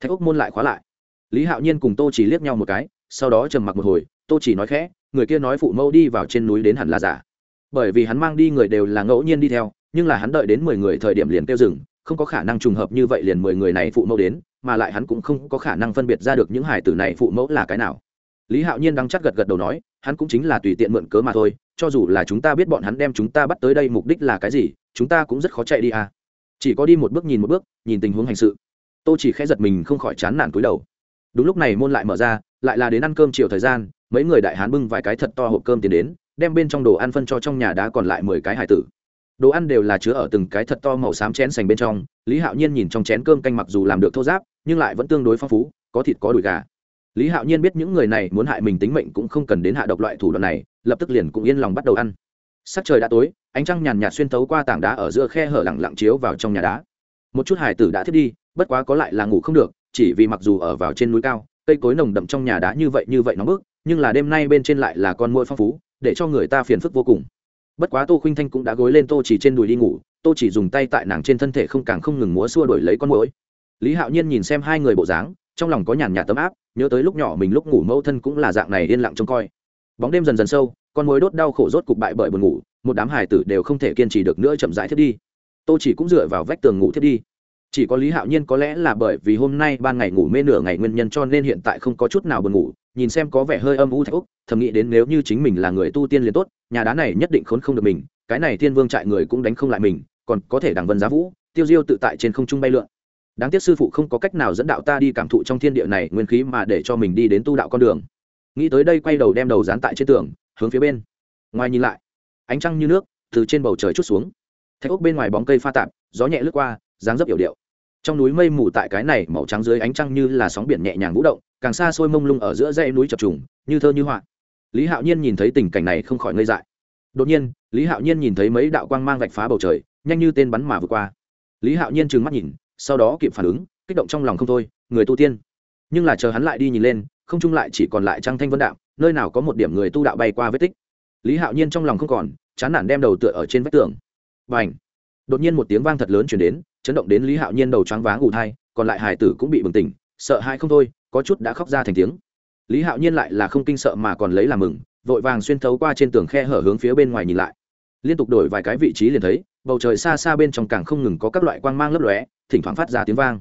thạch úc môn lại khóa lại. Lý hạo nhiên cùng tô chỉ liếc nhau một cái, sau đó trầm mặc một hồi, tô chỉ nói khẽ, người kia nói phụ mẫu đi vào trên núi đến hẳn là giả. Bởi vì hắn mang đi người đều là ngẫu nhiên đi theo, nhưng là hắn đợi đến mười người thời điểm liền tiêu dừng không có khả năng trùng hợp như vậy liền mười người này phụ mẫu đến, mà lại hắn cũng không có khả năng phân biệt ra được những hải tử này phụ mẫu là cái nào. Lý hạo nhiên đang chắc gật gật đầu nói, hắn cũng chính là tùy tiện mượn cớ mà thôi, cho dù là chúng ta biết bọn hắn đem chúng ta bắt tới đây mục đích là cái gì, chúng ta cũng rất khó chạy đi à. Chỉ có đi một bước nhìn một bước, nhìn tình huống hành sự. Tôi chỉ khẽ giật mình không khỏi chán nản cúi đầu. Đúng lúc này môn lại mở ra, lại là đến ăn cơm chiều thời gian, mấy người đại hán bưng vài cái thật to hộp cơm tiền đến, đem bên trong đồ ăn phân cho trong nhà đá còn lại mười cái hải tử đồ ăn đều là chứa ở từng cái thật to màu xám chén sành bên trong, lý hạo nhiên nhìn trong chén cơm canh mặc dù làm được thô giáp, nhưng lại vẫn tương đối phong phú, có thịt có đùi gà. Lý hạo nhiên biết những người này muốn hại mình tính mệnh cũng không cần đến hạ độc loại thủ đoạn này, lập tức liền cũng yên lòng bắt đầu ăn. Sắc trời đã tối, ánh trăng nhàn nhạt xuyên tấu qua tảng đá ở giữa khe hở lặng lặng chiếu vào trong nhà đá. Một chút hải tử đã thiết đi, bất quá có lại là ngủ không được, chỉ vì mặc dù ở vào trên núi cao, cây cối nồng đậm trong nhà đá như vậy như vậy nóng bức, nhưng là đêm nay bên trên lại là con muỗi phong phú, để cho người ta phiền phức vô cùng bất quá tô khinh thanh cũng đã gối lên tô chỉ trên đùi đi ngủ, tô chỉ dùng tay tại nàng trên thân thể không càng không ngừng múa xua đổi lấy con muỗi. Lý hạo nhiên nhìn xem hai người bộ dáng, trong lòng có nhàn nhạt tấm áp, nhớ tới lúc nhỏ mình lúc ngủ mẫu thân cũng là dạng này yên lặng trông coi. Bóng đêm dần dần sâu, con mối đốt đau khổ rốt cục bại bởi buồn ngủ, một đám hài tử đều không thể kiên trì được nữa chậm rãi thiết đi. Tô chỉ cũng dựa vào vách tường ngủ thiết đi. Chỉ có lý hạo nhiên có lẽ là bởi vì hôm nay ban ngày ngủ mê nửa ngày nguyên nhân cho nên hiện tại không có chút nào buồn ngủ nhìn xem có vẻ hơi âm u thạch úc, thầm nghĩ đến nếu như chính mình là người tu tiên liền tốt, nhà đá này nhất định khốn không được mình, cái này thiên vương trại người cũng đánh không lại mình, còn có thể đằng vân giá vũ, tiêu diêu tự tại trên không trung bay lượn. Đáng tiếc sư phụ không có cách nào dẫn đạo ta đi cảm thụ trong thiên địa này nguyên khí mà để cho mình đi đến tu đạo con đường. Nghĩ tới đây quay đầu đem đầu dán tại trên tường, hướng phía bên. Ngoài nhìn lại, ánh trăng như nước, từ trên bầu trời chút xuống. Thạch ốc bên ngoài bóng cây pha tạp, gió nhẹ lướt qua, dáng dấp yểu điệu. Trong núi mây mù tại cái này màu trắng dưới ánh trăng như là sóng biển nhẹ nhàng vũ động càng xa xôi mông lung ở giữa dãy núi chập trùng, như thơ như họa. Lý hạo nhiên nhìn thấy tình cảnh này không khỏi ngây dại. Đột nhiên, lý hạo nhiên nhìn thấy mấy đạo quang mang vạch phá bầu trời, nhanh như tên bắn mà vượt qua. Lý hạo nhiên trừng mắt nhìn, sau đó kịp phản ứng, kích động trong lòng không thôi, người tu tiên. Nhưng là chờ hắn lại đi nhìn lên, không chung lại chỉ còn lại trăng thanh vân đạo, nơi nào có một điểm người tu đạo bay qua vết tích. Lý hạo nhiên trong lòng không còn, chán nản đem đầu tựa ở trên vách tường. B à n h đột nhiên một tiếng vang thật lớn chuyển đến, chấn động đến lý hạo nhiên đầu choáng váng ù thai, còn lại hải tử cũng bị bừng tỉnh, sợ hãi không thôi có chút đã khóc ra thành tiếng. Lý hạo nhiên lại là không kinh sợ mà còn lấy làm mừng, vội vàng xuyên thấu qua trên tường khe hở hướng phía bên ngoài nhìn lại. Liên tục đổi vài cái vị trí liền thấy, bầu trời xa xa bên trong càng không ngừng có các loại quang mang lấp lóe, thỉnh thoảng phát ra tiếng vang.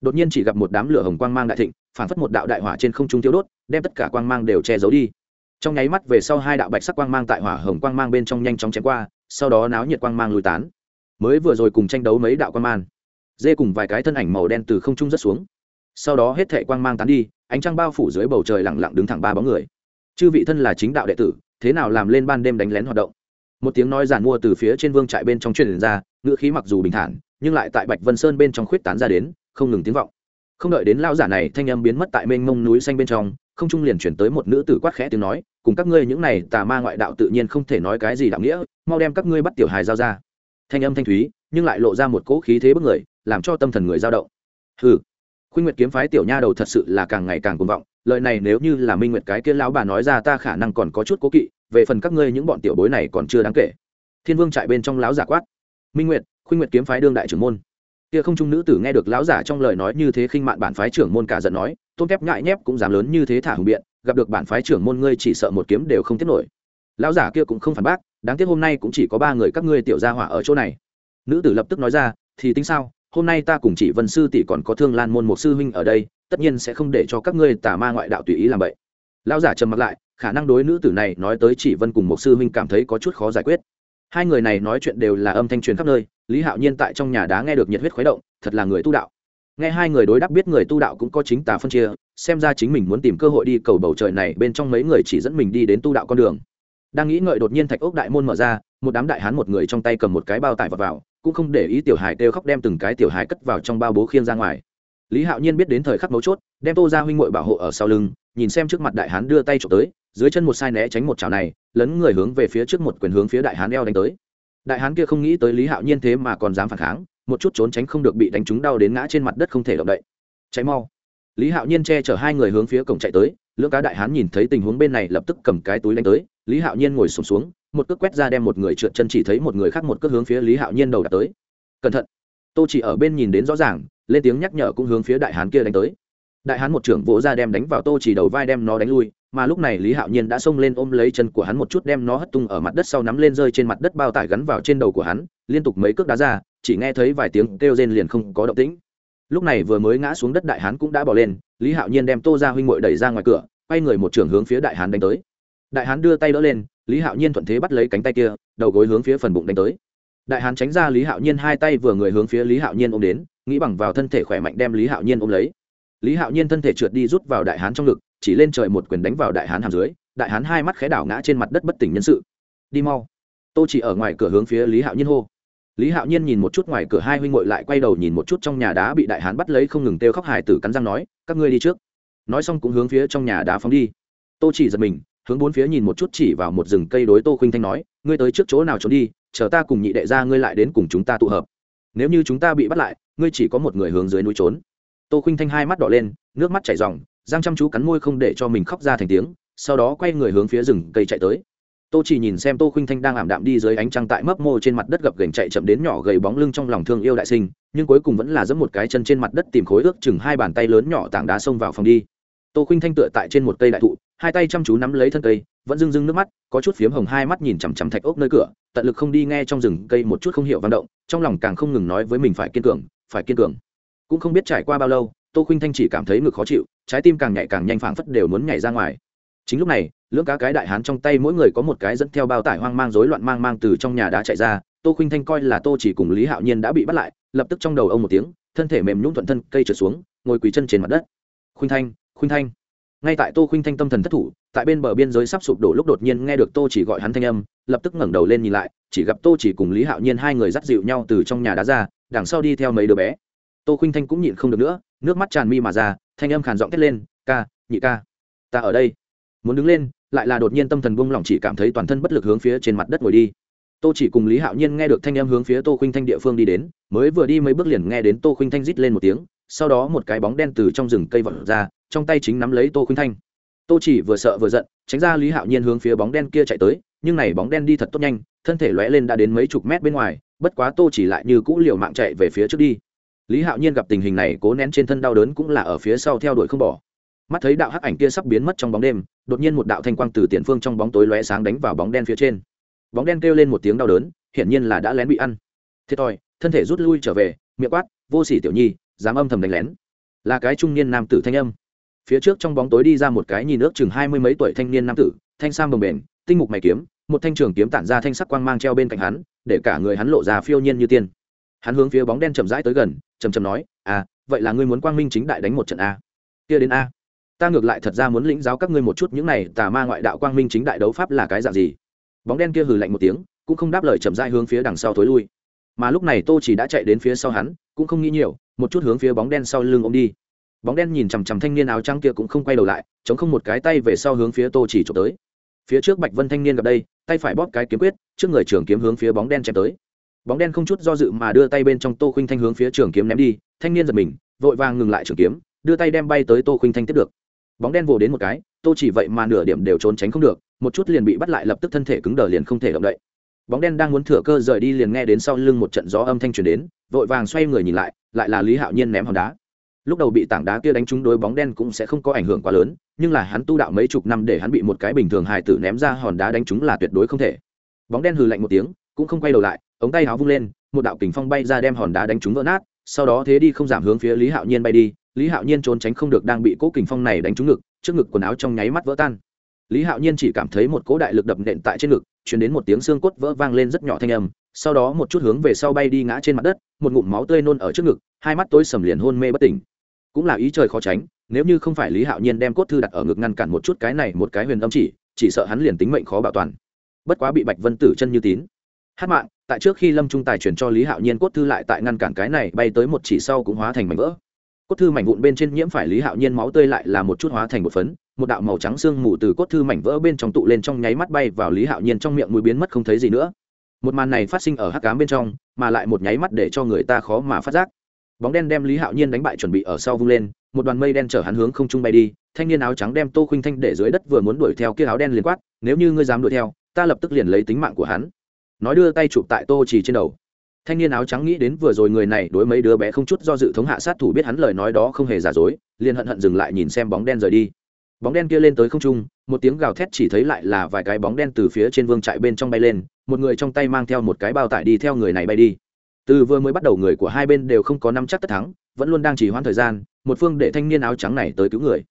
Đột nhiên chỉ gặp một đám lửa hồng quang mang đại thịnh, phản phất một đạo đại hỏa trên không trung tiêu đốt, đem tất cả quang mang đều che giấu đi. Trong nháy mắt về sau hai đạo bạch sắc quang mang tại hỏa hồng quang mang bên trong nhanh chóng chém qua, sau đó náo nhiệt quang mang lùi tán. Mới vừa rồi cùng tranh đấu mấy đạo quang mang, dê cùng vài cái thân ảnh màu đen từ không trung rất xuống sau đó hết thệ quang mang tán đi, ánh trăng bao phủ dưới bầu trời lẳng lặng đứng thẳng ba bóng người. Chư vị thân là chính đạo đệ tử, thế nào làm lên ban đêm đánh lén hoạt động? Một tiếng nói giản mua từ phía trên vương trại bên trong truyền ra, ngữ khí mặc dù bình thản, nhưng lại tại bạch vân sơn bên trong khuyết tán ra đến, không ngừng tiếng vọng. Không đợi đến lao giả này thanh âm biến mất tại mênh mông núi xanh bên trong, không trung liền chuyển tới một nữ tử quát khẽ tiếng nói, cùng các ngươi những này tà ma ngoại đạo tự nhiên không thể nói cái gì đạo nghĩa, mau đem các ngươi bắt tiểu hài giao ra. Thanh âm thanh thúy, nhưng lại lộ ra một cỗ khí thế bức người, làm cho tâm thần người dao động. Hừ khuynh nguyệt kiếm phái tiểu nha đầu thật sự là càng ngày càng cuồng vọng, lời này nếu như là minh nguyệt cái kia lão bà nói ra ta khả năng còn có chút cố kỵ, về phần các ngươi những bọn tiểu bối này còn chưa đáng kể. Thiên vương trại bên trong lão giả quát. Minh nguyệt, khuynh nguyệt kiếm phái đương đại trưởng môn. Kia không trung nữ tử nghe được lão giả trong lời nói như thế khinh mạn bản phái trưởng môn cả giận nói, tôn kép ngại nhép cũng dám lớn như thế thả hùng biện, gặp được bản phái trưởng môn ngươi chỉ sợ một kiếm đều không tiếp nổi. Lão giả kia cũng không phản bác, đáng tiếc hôm nay cũng chỉ có ba người các ngươi tiểu gia hỏa ở chỗ này. Nữ tử lập tức nói ra, thì tính sao? Hôm nay ta cùng chỉ vân sư tỷ còn có thương lan môn một sư huynh ở đây, tất nhiên sẽ không để cho các ngươi tà ma ngoại đạo tùy ý làm vậy. Lão giả trầm mặt lại, khả năng đối nữ tử này nói tới chỉ vân cùng một sư huynh cảm thấy có chút khó giải quyết. Hai người này nói chuyện đều là âm thanh truyền khắp nơi, lý hạo nhiên tại trong nhà đá nghe được nhiệt huyết khuấy động, thật là người tu đạo. Nghe hai người đối đáp biết người tu đạo cũng có chính tà phân chia, xem ra chính mình muốn tìm cơ hội đi cầu bầu trời này bên trong mấy người chỉ dẫn mình đi đến tu đạo con đường. Đang nghĩ ngợi đột nhiên thạch ốc đại môn mở ra một đám đại hán một người trong tay cầm một cái bao tải vào, vào cũng không để ý tiểu hải kêu khóc đem từng cái tiểu hải cất vào trong bao bố khiên ra ngoài. Lý hạo nhiên biết đến thời khắc mấu chốt đem tô ra huynh m bảo hộ ở sau lưng nhìn xem trước mặt đại hán đưa tay trộm tới dưới chân một sai né tránh một chảo này lấn người hướng về phía trước một quyền hướng phía đại hán eo đánh tới. Đại hán kia không nghĩ tới lý hạo nhiên thế mà còn dám phản kháng một chút trốn tránh không được bị đánh trúng đau đến ngã trên mặt đất không thể động đậy. Cháy mau. Lý hạo nhiên che chở hai người hướng phía cổng chạy tới lưỡng cá đại hán nhìn thấy tình huống bên này lập tức cầm cái túi đánh tới lý hạo nhiên ngồi sùng xuống, xuống một cước quét ra đem một người trượt chân chỉ thấy một người khác một cước hướng phía lý hạo nhiên đầu đạp tới. Cẩn thận. Tô chỉ ở bên nhìn đến rõ ràng lên tiếng nhắc nhở cũng hướng phía đại hán kia đánh tới. Đại hán một trưởng vỗ ra đem đánh vào tô chỉ đầu vai đem nó đánh lui mà lúc này lý hạo nhiên đã xông lên ôm lấy chân của hắn một chút đem nó hất tung ở mặt đất sau nắm lên rơi trên mặt đất bao tải gắn vào trên đầu của hắn liên tục mấy cước đá ra chỉ nghe thấy vài tiếng kêu rên liền không có động tĩnh. Lúc này vừa mới ngã xuống đất đại hán cũng đã bỏ lên lý hạo nhiên đem tô ra huynh ngội đẩy ra ngoài cửa quay người một trưởng hướng phía đại hán đánh tới đại hán đưa tay đỡ lên, lý hạo nhiên thuận thế bắt lấy cánh tay kia, đầu gối hướng phía phần bụng đánh tới. Đại hán tránh ra lý hạo nhiên hai tay vừa người hướng phía lý hạo nhiên ôm đến, nghĩ bằng vào thân thể khỏe mạnh đem lý hạo nhiên ôm lấy. Lý hạo nhiên thân thể trượt đi rút vào đại hán trong ngực, chỉ lên trời một quyền đánh vào đại hán hàm dưới, đại hán hai mắt khẽ đảo ngã trên mặt đất bất tỉnh nhân sự. Đi mau. Tô chỉ ở ngoài cửa hướng phía lý hạo nhiên hô. Lý hạo nhiên nhìn một chút ngoài cửa hai huynh ngội lại quay đầu nhìn một chút trong nhà đá bị đại hán bắt lấy không ngừng kêu khóc hải tử cắn răng nói, các ngươi đi trước. Nói xong cũng hướng phía trong nhà đá phóng đi. Tô chỉ giật mình hướng bốn phía nhìn một chút chỉ vào một rừng cây đối tô khinh thanh nói, ngươi tới trước chỗ nào trốn đi, chờ ta cùng nhị đệ ra ngươi lại đến cùng chúng ta tụ hợp. Nếu như chúng ta bị bắt lại, ngươi chỉ có một người hướng dưới núi trốn. Tô khinh thanh hai mắt đỏ lên, nước mắt chảy r giang chăm chú cắn môi không để cho mình khóc ra thành tiếng, sau đó quay người hướng phía rừng cây chạy tới. Tô chỉ nhìn xem tô khinh thanh đang ảm đạm đi dưới ánh trăng tại mấp mô trên mặt đất gập gành chạy chậm đến nhỏ gầy bóng lưng trong lòng thương yêu đại sinh, nhưng cuối cùng vẫn là giẫm một cái chân trên mặt đất tìm khối ước chừng hai bàn tay lớn nhỏ tảng đá xông vào phòng đi tô khinh thanh tựa tại trên một cây đại thụ, hai tay chăm chú nắm lấy thân cây, vẫn rưng rưng nước mắt, có chút phiếm hồng hai mắt nhìn chằm chằm thạch ốc nơi cửa, tận lực không đi nghe trong rừng cây một chút không hiểu văn động, trong lòng càng không ngừng nói với mình phải kiên cường, phải kiên cường. Cũng không biết trải qua bao lâu, tô khinh thanh chỉ cảm thấy ngực khó chịu, trái tim càng nhạy càng nhanh phảng phất đều muốn nhảy ra ngoài. Chính lúc này, lưỡng cá cái đại hán trong tay mỗi người có một cái dẫn theo bao tải hoang mang rối loạn mang mang từ trong nhà đá chạy ra, tô khinh thanh coi là tô chỉ cùng lý hạo nhiên đã bị bắt lại, lập tức trong đầu ông một tiếng, thân thể mềm nhũng thuận thân, cây trượt xuống, ngồi quỳ chân trên mặt đất. Khuynh thanh khuynh thanh. Ngay tại tô khuynh thanh tâm thần thất thủ, tại bên bờ biên giới sắp sụp đổ lúc đột nhiên nghe được tô chỉ gọi hắn thanh âm, lập tức ngẩng đầu lên nhìn lại, chỉ gặp tô chỉ cùng lý hạo nhiên hai người dắt dịu nhau từ trong nhà đá ra, đằng sau đi theo mấy đứa bé. Tô khuynh thanh cũng nhịn không được nữa, nước mắt tràn mi mà ra, thanh âm khàn giọng thét lên, ca, nhị ca, ta ở đây. Muốn đứng lên, lại là đột nhiên tâm thần buông lỏng chỉ cảm thấy toàn thân bất lực hướng phía trên mặt đất ngồi đi. Tô chỉ cùng lý hạo nhiên nghe được thanh âm hướng phía tô khuynh thanh địa phương đi đến, mới vừa đi mấy bước liền nghe đến tô khuynh thanh rít lên một tiếng, sau đó một cái bóng đen từ trong rừng cây vọt ra trong tay chính nắm lấy tô khuynh thanh. Tô chỉ vừa sợ vừa giận, tránh ra lý hạo nhiên hướng phía bóng đen kia chạy tới, nhưng này bóng đen đi thật tốt nhanh, thân thể lóe lên đã đến mấy chục mét bên ngoài, bất quá tô chỉ lại như cũ liều mạng chạy về phía trước đi. Lý hạo nhiên gặp tình hình này cố nén trên thân đau đớn cũng là ở phía sau theo đuổi không bỏ. Mắt thấy đạo hắc ảnh kia sắp biến mất trong bóng đêm, đột nhiên một đạo thanh quang từ tiền phương trong bóng tối lóe sáng đánh vào bóng đen phía trên. Bóng đen kêu lên một tiếng đau đớn, hiển nhiên là đã lén bị ăn. Thiệt thòi, thân thể rút lui trở về, miệng quát, vô sỉ tiểu nhi, dám âm thầm đánh lén. Là cái trung niên nam tử thanh âm phía trước trong bóng tối đi ra một cái nhìn ước chừng hai mươi mấy tuổi thanh niên nam tử, thanh sam bồng bềnh, tinh mục mày kiếm, một thanh trường kiếm tản ra thanh sắc quang mang treo bên cạnh hắn, để cả người hắn lộ ra phiêu nhiên như tiên. Hắn hướng phía bóng đen chậm rãi tới gần chầm chầm nói à vậy là ngươi muốn quang minh chính đại đánh một trận a. Kia đến a. Ta ngược lại thật ra muốn lĩnh giáo các ngươi một chút những này tà ma ngoại đạo quang minh chính đại đấu pháp là cái dạng gì? Bóng đen kia hừ lạnh một tiếng, cũng không đáp lời chậm rãi hướng phía đằng sau thối lui. Mà lúc này tô chỉ đã chạy đến phía sau hắn, cũng không nghĩ nhiều, một chút hướng phía bóng đen sau lưng ông đi bóng đen nhìn chằm chằm thanh niên áo trắng kia cũng không quay đầu lại, chống không một cái tay về sau hướng phía tô chỉ trộm tới. Phía trước bạch vân thanh niên gặp đây, tay phải bóp cái kiếm quyết, trước người trường kiếm hướng phía bóng đen chém tới. Bóng đen không chút do dự mà đưa tay bên trong tô khinh thanh hướng phía trường kiếm ném đi, thanh niên giật mình, vội vàng ngừng lại trường kiếm, đưa tay đem bay tới tô khinh thanh tiếp được. Bóng đen vồ đến một cái, tô chỉ vậy mà nửa điểm đều trốn tránh không được, một chút liền bị bắt lại lập tức thân thể cứng đờ liền không thể động đậy. Bóng đen đang muốn thừa cơ rời đi liền nghe đến sau lưng một trận gió âm thanh truyền đến, vội vàng xoay người nhìn lại lại là lý hạo nhiên ném hòn đá lúc đầu bị tảng đá kia đánh trúng đối bóng đen cũng sẽ không có ảnh hưởng quá lớn, nhưng là hắn tu đạo mấy chục năm để hắn bị một cái bình thường hài tử ném ra hòn đá đánh trúng là tuyệt đối không thể. Bóng đen hừ lạnh một tiếng, cũng không quay đầu lại, ống tay áo vung lên, một đạo kình phong bay ra đem hòn đá đánh trúng vỡ nát, sau đó thế đi không giảm hướng phía lý hạo nhiên bay đi, lý hạo nhiên trốn tránh không được đang bị cố kình phong này đánh trúng ngực, trước ngực quần áo trong nháy mắt vỡ tan. Lý hạo nhiên chỉ cảm thấy một cỗ đại lực đập nện tại trên ngực chuyển đến một tiếng xương cốt vỡ vang lên rất nhỏ thanh âm, sau đó một chút hướng về sau bay đi ngã trên mặt đất, một ngụm máu tươi nôn ở trước ngực, hai mắt tối sầm liền hôn mê bất tỉnh cũng là ý trời khó tránh, nếu như không phải lý hạo nhiên đem cốt thư đặt ở ngực ngăn cản một chút cái này một cái huyền âm chỉ chỉ sợ hắn liền tính mệnh khó bảo toàn. Bất quá bị bạch vân tử chân như tín. Hát mạng, tại trước khi lâm trung tài chuyển cho lý hạo nhiên cốt thư lại tại ngăn cản cái này bay tới một chỉ sau cũng hóa thành mảnh vỡ. Cốt thư mảnh vụn bên trên nhiễm phải lý hạo nhiên máu tươi lại là một chút hóa thành một phấn, một đạo màu trắng xương mù từ cốt thư mảnh vỡ bên trong tụ lên trong nháy mắt bay vào lý hạo nhiên trong miệng mùi biến mất không thấy gì nữa. Một màn này phát sinh ở hắc cám bên trong, mà lại một nháy mắt để cho người ta khó mà phát giác bóng đen đem lý hạo nhiên đánh bại chuẩn bị ở sau vung lên, một đoàn mây đen chở hắn hướng không trung bay đi, thanh niên áo trắng đem tô khinh thanh để dưới đất vừa muốn đuổi theo kia áo đen liền quát, nếu như ngươi dám đuổi theo, ta lập tức liền lấy tính mạng của hắn. Nói đưa tay chụp tại tô chỉ trên đầu. Thanh niên áo trắng nghĩ đến vừa rồi người này đối mấy đứa bé không chút do dự thống hạ sát thủ biết hắn lời nói đó không hề giả dối, liền hận hận dừng lại nhìn xem bóng đen rời đi. Bóng đen kia lên tới không trung, một tiếng gào thét chỉ thấy lại là vài cái bóng đen từ phía trên vương trại bên trong bay lên, một người trong tay mang theo một cái bao tải đi theo người này bay đi từ vừa mới bắt đầu người của hai bên đều không có năm chắc tất thắng, vẫn luôn đang chỉ hoãn thời gian, một phương để thanh niên áo trắng này tới cứu người.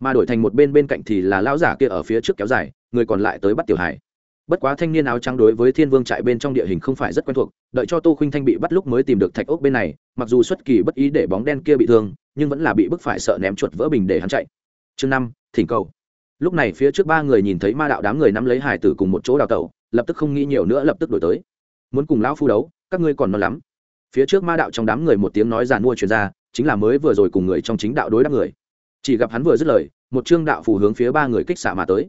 Mà đổi thành một bên bên cạnh thì là lão giả kia ở phía trước kéo dài, người còn lại tới bắt tiểu hải. Bất quá thanh niên áo trắng đối với thiên vương trại bên trong địa hình không phải rất quen thuộc, đợi cho tô khinh thanh bị bắt lúc mới tìm được thạch ốc bên này, mặc dù xuất kỳ bất ý để bóng đen kia bị thương, nhưng vẫn là bị bức phải sợ ném chuột vỡ bình để hắn chạy. Chương năm, thỉnh cầu. Lúc này phía trước ba người nhìn thấy ma đạo đám người nắm lấy hải tử cùng một chỗ đào tẩu, lập tức không nghĩ nhiều nữa lập tức đổi tới. Muốn cùng lão phu đấu các ngươi còn non lắm. Phía trước ma đạo trong đám người một tiếng nói giàn mua truyền ra, chính là mới vừa rồi cùng người trong chính đạo đối đáp người. Chỉ gặp hắn vừa dứt lời, một trương đạo phù hướng phía ba người kích xạ mà tới.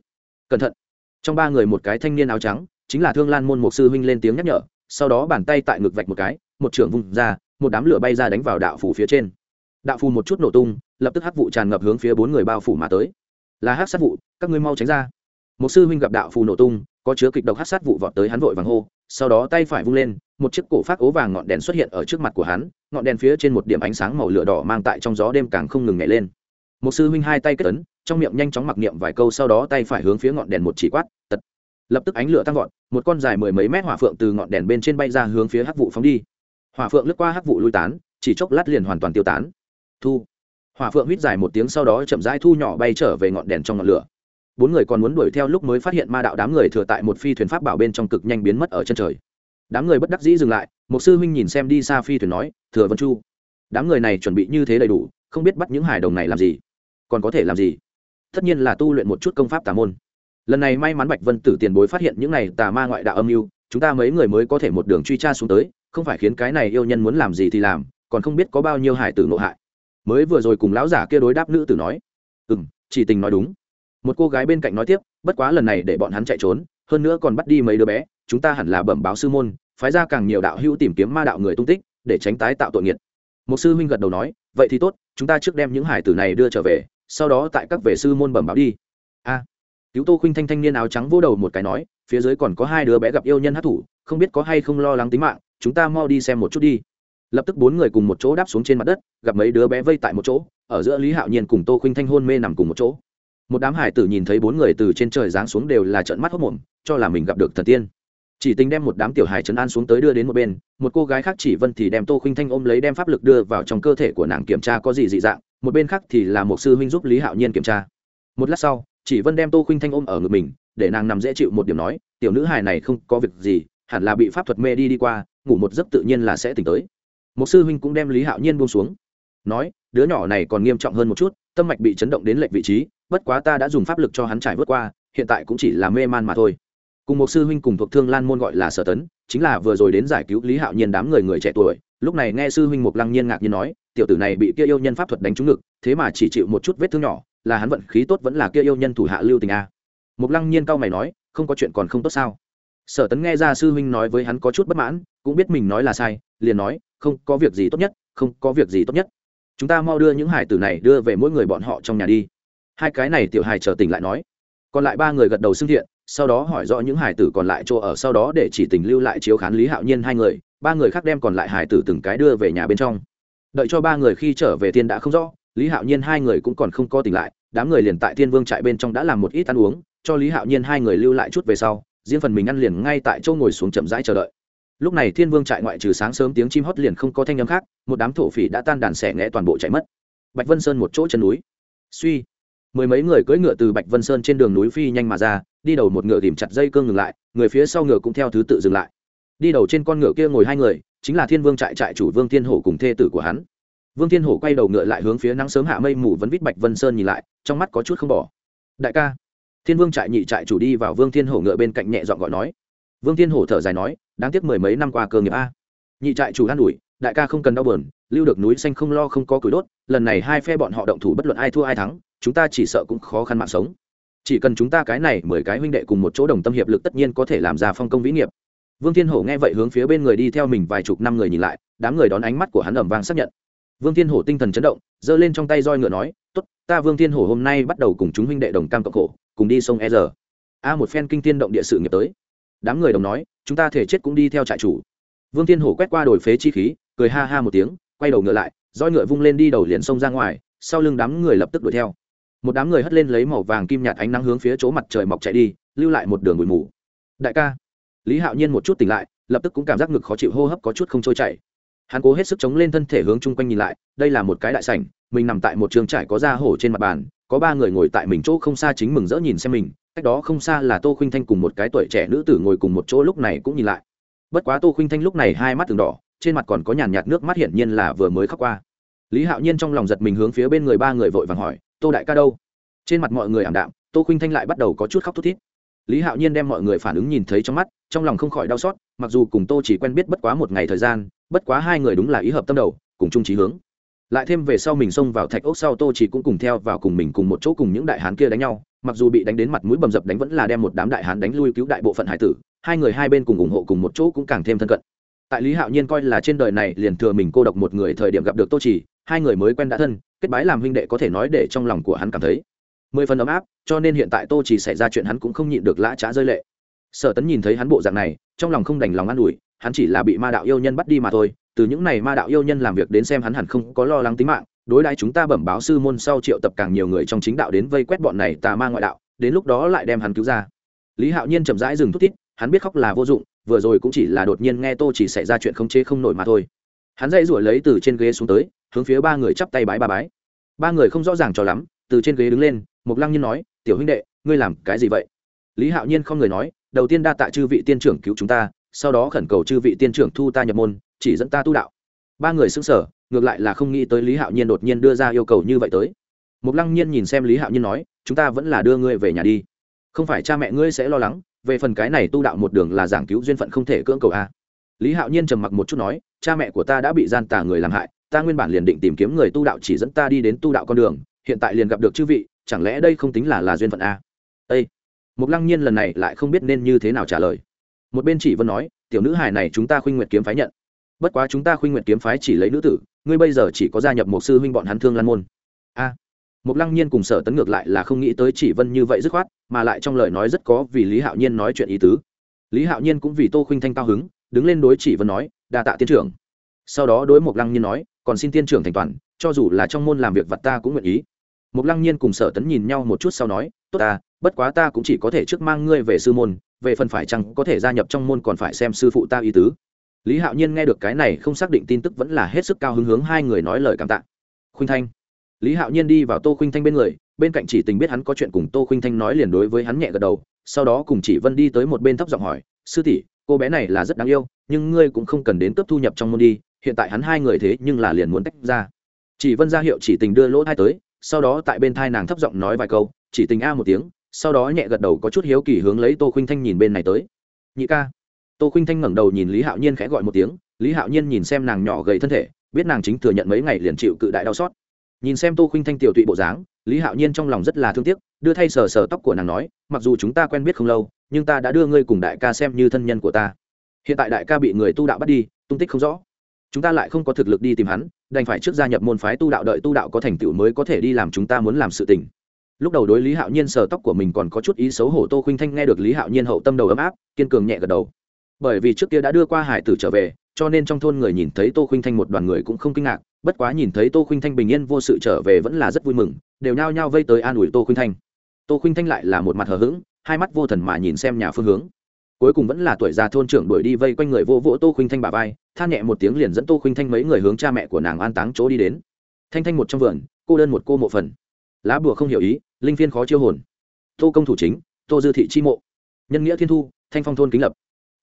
Cẩn thận! Trong ba người một cái thanh niên áo trắng, chính là thương lan môn một sư huynh lên tiếng nhắc nhở, sau đó bàn tay tại ngực vạch một cái, một trưởng vùng ra, một đám lửa bay ra đánh vào đạo phủ phía trên. Đạo phù một chút nổ tung, lập tức hắc vụ tràn ngập hướng phía bốn người bao phủ mà tới. Là hắc sát vụ, các ngươi mau tránh ra một sư huynh gặp đạo phù nổ tung, có chứa kịch độc hắc sát vụ vọt tới hắn vội vàng hô, sau đó tay phải vung lên, một chiếc cổ phát ố vàng ngọn đèn xuất hiện ở trước mặt của hắn, ngọn đèn phía trên một điểm ánh sáng màu lửa đỏ mang tại trong gió đêm càng không ngừng nhảy lên. Một sư huynh hai tay kết ấn, trong miệng nhanh chóng mặc niệm vài câu sau đó tay phải hướng phía ngọn đèn một chỉ quát, tật! Lập tức ánh lửa tăng vọt, một con dài mười mấy mét hỏa phượng từ ngọn đèn bên trên bay ra hướng phía hắc vụ phóng đi. Hỏa phượng lướt qua hắc vụ lui tán, chỉ chốc lát liền hoàn toàn tiêu tán. Thu! Hỏa phượng huýt dài một tiếng sau đó chậm rãi thu nhỏ bay trở về ngọn đèn trong ngọn lửa bốn người còn muốn đuổi theo lúc mới phát hiện ma đạo đám người thừa tại một phi thuyền pháp bảo bên trong cực nhanh biến mất ở chân trời. Đám người bất đắc dĩ dừng lại, một sư huynh nhìn xem đi xa phi thuyền nói, thừa vân chu, đám người này chuẩn bị như thế đầy đủ, không biết bắt những hải đồng này làm gì? Còn có thể làm gì? Tất nhiên là tu luyện một chút công pháp tà môn. Lần này may mắn bạch vân tử tiền bối phát hiện những này tà ma ngoại đạo âm mưu, chúng ta mấy người mới có thể một đường truy tra xuống tới, không phải khiến cái này yêu nhân muốn làm gì thì làm, còn không biết có bao nhiêu hải tử nộ hại. Mới vừa rồi cùng lão giả kia đối đáp nữ tử nói ừ m chỉ tình nói đúng một cô gái bên cạnh nói tiếp, bất quá lần này để bọn hắn chạy trốn, hơn nữa còn bắt đi mấy đứa bé, chúng ta hẳn là bẩm báo sư môn, phái ra càng nhiều đạo hữu tìm kiếm ma đạo người tung tích, để tránh tái tạo tội nghiệt. Một sư huynh gật đầu nói, vậy thì tốt, chúng ta trước đem những hải tử này đưa trở về, sau đó tại các vệ sư môn bẩm báo đi. A. Cứu tô khinh thanh thanh niên áo trắng vô đầu một cái nói, phía dưới còn có hai đứa bé gặp yêu nhân hát thủ, không biết có hay không lo lắng tính mạng, chúng ta mau đi xem một chút đi. Lập tức bốn người cùng một chỗ đáp xuống trên mặt đất, gặp mấy đứa bé vây tại một chỗ, ở giữa lý hạo nhiên cùng tô khinh thanh hôn mê nằm cùng một chỗ một đám hải tử nhìn thấy bốn người từ trên trời giáng xuống đều là trợn mắt hốc mồm, cho là mình gặp được thần tiên. Chỉ tính đem một đám tiểu hải trấn an xuống tới đưa đến một bên, một cô gái khác chỉ vân thì đem tô khinh thanh ôm lấy đem pháp lực đưa vào trong cơ thể của nàng kiểm tra có gì dị dạng, một bên khác thì là một sư huynh giúp lý hạo nhiên kiểm tra. Một lát sau, chỉ vân đem tô khinh thanh ôm ở ngực mình, để nàng nằm dễ chịu một điểm nói, tiểu nữ hài này không có việc gì, hẳn là bị pháp thuật mê đi đi qua, ngủ một giấc tự nhiên là sẽ tỉnh tới. Một sư huynh cũng đem lý hạo nhiên buông xuống, nói, đứa nhỏ này còn nghiêm trọng hơn một chút tâm mạch bị chấn động đến lệch vị trí, bất quá ta đã dùng pháp lực cho hắn trải vượt qua, hiện tại cũng chỉ là mê man mà thôi. Cùng một sư huynh cùng thuộc thương lan môn gọi là sở tấn, chính là vừa rồi đến giải cứu lý hạo nhiên đám người người trẻ tuổi, lúc này nghe sư huynh mục lăng nhiên ngạc nhiên nói, tiểu tử này bị kia yêu nhân pháp thuật đánh trúng ngực, thế mà chỉ chịu một chút vết thương nhỏ, là hắn vận khí tốt vẫn là kia yêu nhân thủ hạ lưu tình a. Mục lăng nhiên cau mày nói, không có chuyện còn không tốt sao? Sở tấn nghe ra sư huynh nói với hắn có chút bất mãn, cũng biết mình nói là sai, liền nói, không có việc gì tốt nhất, không có việc gì tốt nhất chúng ta mau đưa những hải tử này đưa về mỗi người bọn họ trong nhà đi. Hai cái này tiểu hài chờ tỉnh lại nói. Còn lại ba người gật đầu xưng thiện, sau đó hỏi rõ những hải tử còn lại chỗ ở, sau đó để chỉ tình lưu lại chiếu khán lý hạo nhiên hai người, ba người khác đem còn lại hải tử từng cái đưa về nhà bên trong. Đợi cho ba người khi trở về thiên đã không rõ, lý hạo nhiên hai người cũng còn không có tỉnh lại, đám người liền tại thiên vương trại bên trong đã làm một ít ăn uống, cho lý hạo nhiên hai người lưu lại chút về sau, riêng phần mình ăn liền ngay tại chỗ ngồi xuống chậm rãi chờ đợi lúc này thiên vương trại ngoại trừ sáng sớm tiếng chim hót liền không có thanh âm khác, một đám thổ phỉ đã tan đàn xẻ nghẽ toàn bộ chạy mất. Bạch vân sơn một chỗ chân núi. Suy, mười mấy người cưỡi ngựa từ bạch vân sơn trên đường núi phi nhanh mà ra, đi đầu một ngựa tìm chặt dây cương ngừng lại, người phía sau ngựa cũng theo thứ tự dừng lại. Đi đầu trên con ngựa kia ngồi hai người, chính là thiên vương trại trại chủ vương thiên hổ cùng thê tử của hắn. Vương thiên hổ quay đầu ngựa lại hướng phía nắng sớm hạ mây mù vẫn vít bạch vân sơn nhìn lại, trong mắt có chút không bỏ. Đại ca. Thiên vương trại nhị trại chủ đi vào vương thiên hổ ngựa bên cạnh nhẹ dọn gọi nói vương thiên hổ thở dài nói, đáng tiếc mười mấy năm qua cơ nghiệp a. Nhị trại chủ an ủi, đại ca không cần đau bờn lưu được núi xanh không lo không có củi đốt, lần này hai phe bọn họ động thủ bất luận ai thua ai thắng, chúng ta chỉ sợ cũng khó khăn mạng sống. Chỉ cần chúng ta cái này mười cái huynh đệ cùng một chỗ đồng tâm hiệp lực tất nhiên có thể làm ra phong công vĩ nghiệp. Vương thiên hổ nghe vậy hướng phía bên người đi theo mình vài chục năm người nhìn lại, đám người đón ánh mắt của hắn ẩm vang xác nhận. Vương thiên hổ tinh thần chấn động, giơ lên trong tay roi ngựa nói t ố t ta vương thiên hổ hôm nay bắt đầu cùng chúng huynh đệ đồng cam cộng khổ, cùng đi sông e r a một phen kinh tiên động địa sự nghiệp tới đám người đồng nói, chúng ta thể chết cũng đi theo trại chủ. Vương thiên hổ quét qua đồi phế chi khí, cười ha ha một tiếng, quay đầu ngựa lại, roi ngựa vung lên đi đầu liền xông ra ngoài, sau lưng đám người lập tức đuổi theo. Một đám người hất lên lấy màu vàng kim nhạt ánh nắng hướng phía chỗ mặt trời mọc chạy đi, lưu lại một đường bụi mù. Đại ca. Lý hạo nhiên một chút tỉnh lại, lập tức cũng cảm giác ngực khó chịu hô hấp có chút không trôi chảy. Hắn cố hết sức chống lên thân thể hướng chung quanh nhìn lại, đây là một cái đại sảnh, mình nằm tại một trường trải có da hổ trên mặt bàn, có ba người ngồi tại mình chỗ không xa chính mừng rỡ nhìn xem mình cách đó không xa là tô khinh thanh cùng một cái tuổi trẻ nữ tử ngồi cùng một chỗ lúc này cũng nhìn lại. Bất quá tô khinh thanh lúc này hai mắt từng đỏ, trên mặt còn có nhàn nhạt nước mắt hiển nhiên là vừa mới khóc qua. Lý hạo nhiên trong lòng giật mình hướng phía bên người ba người vội vàng hỏi, tô đại ca đâu? Trên mặt mọi người ảm đạm, tô khinh thanh lại bắt đầu có chút khóc thút thít. Lý hạo nhiên đem mọi người phản ứng nhìn thấy trong mắt, trong lòng không khỏi đau xót, mặc dù cùng tô chỉ quen biết bất quá một ngày thời gian, bất quá hai người đúng là ý hợp tâm đầu, cùng chung trí hướng. Lại thêm về sau mình xông vào thạch ốc sau tô chỉ cũng cùng theo vào cùng mình cùng một chỗ cùng những đại hán kia đánh nhau mặc dù bị đánh đến mặt mũi bầm dập đánh vẫn là đem một đám đại hán đánh lui cứu đại bộ phận hải tử, hai người hai bên cùng ủng hộ cùng một chỗ cũng càng thêm thân cận. Tại lý hạo nhiên coi là trên đời này liền thừa mình cô độc một người thời điểm gặp được tô trì hai người mới quen đã thân, kết bái làm huynh đệ có thể nói để trong lòng của hắn cảm thấy mười phần ấm áp, cho nên hiện tại tô trì xảy ra chuyện hắn cũng không nhịn được lã trá rơi lệ. Sở tấn nhìn thấy hắn bộ dạng này, trong lòng không đành lòng an ủi, hắn chỉ là bị ma đạo yêu nhân bắt đi mà thôi, từ những này ma đạo yêu nhân làm việc đến xem hắn hẳn không có lo lắng tính mạng đối đãi chúng ta bẩm báo sư môn sau triệu tập càng nhiều người trong chính đạo đến vây quét bọn này tà ma ngoại đạo, đến lúc đó lại đem hắn cứu ra. Lý hạo nhiên chậm rãi dừng thút tít hắn biết khóc là vô dụng, vừa rồi cũng chỉ là đột nhiên nghe tô chỉ xảy ra chuyện không chế không nổi mà thôi. Hắn dậy rủi lấy từ trên ghế xuống tới, hướng phía ba người chắp tay bái ba bái. Ba người không rõ ràng cho lắm, từ trên ghế đứng lên, mục lăng nhiên nói, tiểu huynh đệ, ngươi làm cái gì vậy? Lý hạo nhiên không người nói, đầu tiên đa tạ chư vị tiên trưởng cứu chúng ta, sau đó khẩn cầu chư vị tiên trưởng thu ta nhập môn, chỉ dẫn ta tu đạo. Ba người xứng sở ngược lại là không nghĩ tới lý hạo nhiên đột nhiên đưa ra yêu cầu như vậy tới. Mục lăng nhiên nhìn xem lý hạo nhiên nói, chúng ta vẫn là đưa ngươi về nhà đi. Không phải cha mẹ ngươi sẽ lo lắng, về phần cái này tu đạo một đường là giảng cứu duyên phận không thể cưỡng cầu a. Lý hạo nhiên trầm mặc một chút nói, cha mẹ của ta đã bị gian tà người làm hại, ta nguyên bản liền định tìm kiếm người tu đạo chỉ dẫn ta đi đến tu đạo con đường, hiện tại liền gặp được chư vị, chẳng lẽ đây không tính là là duyên phận a? Ây mục lăng nhiên lần này lại không biết nên như thế nào trả lời. Một bên chỉ vân nói, tiểu nữ hài này chúng ta khuynh nguyệt kiếm phái nhận. Bất quá chúng ta khuynh nguyệt kiếm phái chỉ lấy nữ tử ngươi bây giờ chỉ có gia nhập một sư huynh bọn hắn thương lan môn. A à, mục lăng nhiên cùng sở tấn ngược lại là không nghĩ tới chỉ vân như vậy dứt khoát mà lại trong lời nói rất có vì lý hạo nhiên nói chuyện ý tứ. Lý hạo nhiên cũng vì tô Khinh thanh cao hứng đứng lên đối chỉ vân nói đa tạ tiên trưởng. Sau đó đối mục lăng nhiên nói còn xin tiên trưởng thành toàn cho dù là trong môn làm việc vật ta cũng nguyện ý. Mục lăng nhiên cùng sở tấn nhìn nhau một chút sau nói tốt ta bất quá ta cũng chỉ có thể trước mang ngươi về sư môn về phần phải chăng có thể gia nhập trong môn còn phải xem sư phụ ta ý tứ lý hạo nhiên nghe được cái này không xác định tin tức vẫn là hết sức cao hứng hướng hai người nói lời cảm tạ. Khuynh thanh. Lý hạo nhiên đi vào tô khuynh thanh bên người, bên cạnh chỉ tình biết hắn có chuyện cùng tô khuynh thanh nói liền đối với hắn nhẹ gật đầu, sau đó cùng chỉ vân đi tới một bên thấp giọng hỏi, sư tỷ, cô bé này là rất đáng yêu, nhưng ngươi cũng không cần đến cấp thu nhập trong môn đi, hiện tại hắn hai người thế nhưng là liền muốn tách ra. Chỉ vân ra hiệu chỉ tình đưa lỗ thai tới, sau đó tại bên thai nàng thấp giọng nói vài câu, chỉ tình a một tiếng, sau đó nhẹ gật đầu có chút hiếu kỳ hướng lấy tô khuynh thanh nhìn bên này tới. Nhị ca tô khuynh thanh ngẩng đầu nhìn lý hạo nhiên khẽ gọi một tiếng, lý hạo nhiên nhìn xem nàng nhỏ gầy thân thể, biết nàng chính thừa nhận mấy ngày liền chịu cự đại đau xót. Nhìn xem tô khuynh thanh tiểu tụy bộ dáng, lý hạo nhiên trong lòng rất là thương tiếc, đưa thay sờ sờ tóc của nàng nói, mặc dù chúng ta quen biết không lâu, nhưng ta đã đưa ngươi cùng đại ca xem như thân nhân của ta. Hiện tại đại ca bị người tu đạo bắt đi, tung tích không rõ. Chúng ta lại không có thực lực đi tìm hắn, đành phải trước gia nhập môn phái tu đạo đợi tu đạo có thành tựu mới có thể đi làm chúng ta muốn làm sự tình. Lúc đầu đối lý hạo nhiên sờ tóc của mình còn có chút ý xấu hổ, tô khuynh thanh nghe được lý hạo nhiên hậu tâm đầu ấm áp, kiên cường nhẹ gật đầu bởi vì trước kia đã đưa qua hải tử trở về, cho nên trong thôn người nhìn thấy tô khinh thanh một đoàn người cũng không kinh ngạc, bất quá nhìn thấy tô khinh thanh bình yên vô sự trở về vẫn là rất vui mừng, đều nhao nhao vây tới an ủi tô khinh thanh. Tô khinh thanh lại là một mặt hờ hững, hai mắt vô thần mà nhìn xem nhà phương hướng. Cuối cùng vẫn là tuổi già thôn trưởng đuổi đi vây quanh người vô vỗ tô khinh thanh bà vai, than nhẹ một tiếng liền dẫn tô khinh thanh mấy người hướng cha mẹ của nàng an táng chỗ đi đến. Thanh thanh một trong vườn, cô đơn một cô mộ phần. Lá bùa không hiểu ý, linh phiên khó chiêu hồn. Tô công thủ chính, tô dư thị chi mộ. Nhân nghĩa thiên thu, thanh phong thôn kính lập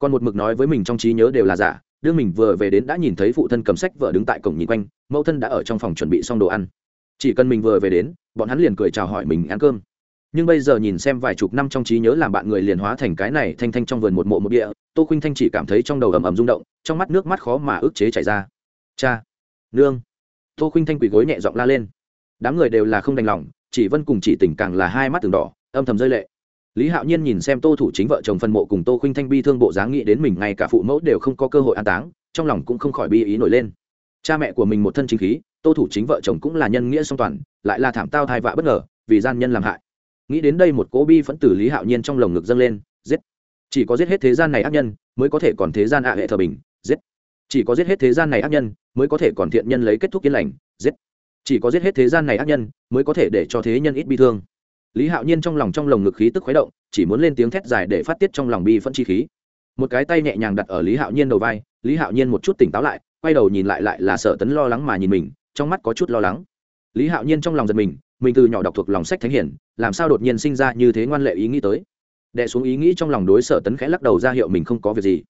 còn một mực nói với mình trong trí nhớ đều là giả, đương mình vừa về đến đã nhìn thấy phụ thân cầm sách vợ đứng tại cổng nhìn quanh, mẫu thân đã ở trong phòng chuẩn bị xong đồ ăn. Chỉ cần mình vừa về đến, bọn hắn liền cười chào hỏi mình ăn cơm. Nhưng bây giờ nhìn xem vài chục năm trong trí nhớ làm bạn người liền hóa thành cái này thanh thanh trong vườn một mộ một địa, tô khuynh thanh chỉ cảm thấy trong đầu ầm ầm rung động, trong mắt nước mắt khó mà ức chế chảy ra. Cha, nương. Tô khuynh thanh quỳ gối nhẹ giọng la lên. Đám người đều là không đành lòng, chỉ vân cùng chỉ tình càng là hai mắt từng đỏ, âm thầm rơi lệ lý hạo nhiên nhìn xem tô thủ chính vợ chồng phân mộ cùng tô khinh thanh bi thương bộ dáng nghĩ đến mình, ngay cả phụ mẫu đều không có cơ hội an táng, trong lòng cũng không khỏi bi ý nổi lên. Cha mẹ của mình một thân chính khí, tô thủ chính vợ chồng cũng là nhân nghĩa song toàn, lại là thảm tao thai vạ bất ngờ, vì gian nhân làm hại. Nghĩ đến đây một cố bi phẫn tử lý hạo nhiên trong lồng ngực dâng lên, giết. Chỉ có giết hết thế gian này ác nhân, mới có thể còn thế gian ạ hệ thờ bình, giết. Chỉ có giết hết thế gian này ác nhân, mới có thể còn thiện nhân lấy kết thúc yên lành, giết. Chỉ có giết hết thế gian này ác nhân, mới có thể để cho thế nhân ít bi thương lý hạo nhiên trong lòng trong lồng ngực khí tức khuấy động, chỉ muốn lên tiếng thét dài để phát tiết trong lòng bi phân chi khí. Một cái tay nhẹ nhàng đặt ở lý hạo nhiên đầu vai, lý hạo nhiên một chút tỉnh táo lại, quay đầu nhìn lại lại là sợ tấn lo lắng mà nhìn mình, trong mắt có chút lo lắng. Lý hạo nhiên trong lòng giật mình mình từ nhỏ đọc thuộc lòng sách thánh hiển, làm sao đột nhiên sinh ra như thế ngoan lệ ý nghĩ tới. Đẻ xuống ý nghĩ trong lòng đối sở tấn khẽ lắc đầu ra hiệu mình không có việc gì.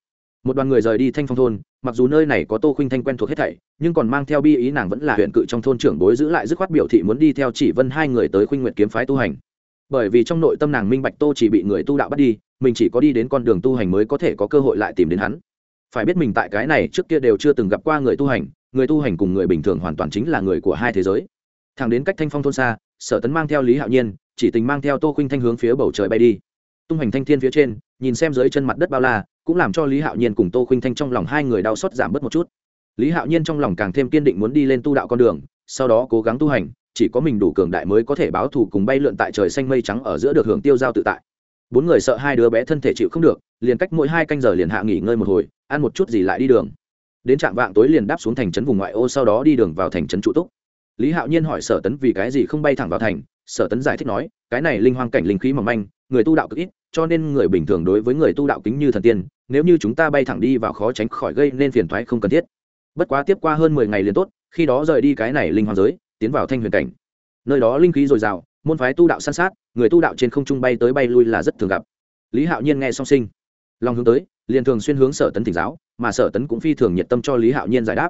Một đoàn người rời đi thanh phong thôn, mặc dù nơi này có tô khuynh thanh quen thuộc hết thảy, nhưng còn mang theo bi ý nàng vẫn là huyện cự trong thôn trưởng bối giữ lại dứt khoát biểu thị muốn đi theo chỉ vân hai người tới khuynh nguyện kiếm phái tu hành bởi vì trong nội tâm nàng minh bạch tô chỉ bị người tu đạo bắt đi, mình chỉ có đi đến con đường tu hành mới có thể có cơ hội lại tìm đến hắn. Phải biết mình tại cái này trước kia đều chưa từng gặp qua người tu hành, người tu hành cùng người bình thường hoàn toàn chính là người của hai thế giới. Thẳng đến cách thanh phong thôn xa, sở tấn mang theo lý hạo nhiên, chỉ tình mang theo tô khinh thanh hướng phía bầu trời bay đi. Tung hành thanh thiên phía trên, nhìn xem dưới chân mặt đất bao la, cũng làm cho lý hạo nhiên cùng tô khinh thanh trong lòng hai người đau xót giảm bớt một chút. Lý hạo nhiên trong lòng càng thêm kiên định muốn đi lên tu đạo con đường, sau đó cố gắng tu hành chỉ có mình đủ cường đại mới có thể báo thù cùng bay lượn tại trời xanh mây trắng ở giữa được hưởng tiêu giao tự tại. Bốn người sợ hai đứa bé thân thể chịu không được, liền cách mỗi hai canh giờ liền hạ nghỉ ngơi một hồi, ăn một chút gì lại đi đường. Đến trạm vạng tối liền đáp xuống thành trấn vùng ngoại ô sau đó đi đường vào thành trấn trụ túc. Lý hạo nhiên hỏi sở tấn vì cái gì không bay thẳng vào thành, sở tấn giải thích nói, cái này linh hoang cảnh linh khí mỏng manh, người tu đạo cực ít, cho nên người bình thường đối với người tu đạo kính như thần tiên, nếu như chúng ta bay thẳng đi vào khó tránh khỏi gây nên phiền thoái không cần thiết. Bất quá tiếp qua hơn mười ngày liền tốt, khi đó rời đi cái này linh hoang giới tiến vào thanh huyền cảnh. Nơi đó linh khí dồi dào, môn phái tu đạo san sát, người tu đạo trên không trung bay tới bay lui là rất thường gặp. Lý hạo nhiên nghe song sinh. Lòng hướng tới, liền thường xuyên hướng sở tấn thỉnh giáo, mà sở tấn cũng phi thường nhiệt tâm cho lý hạo nhiên giải đáp.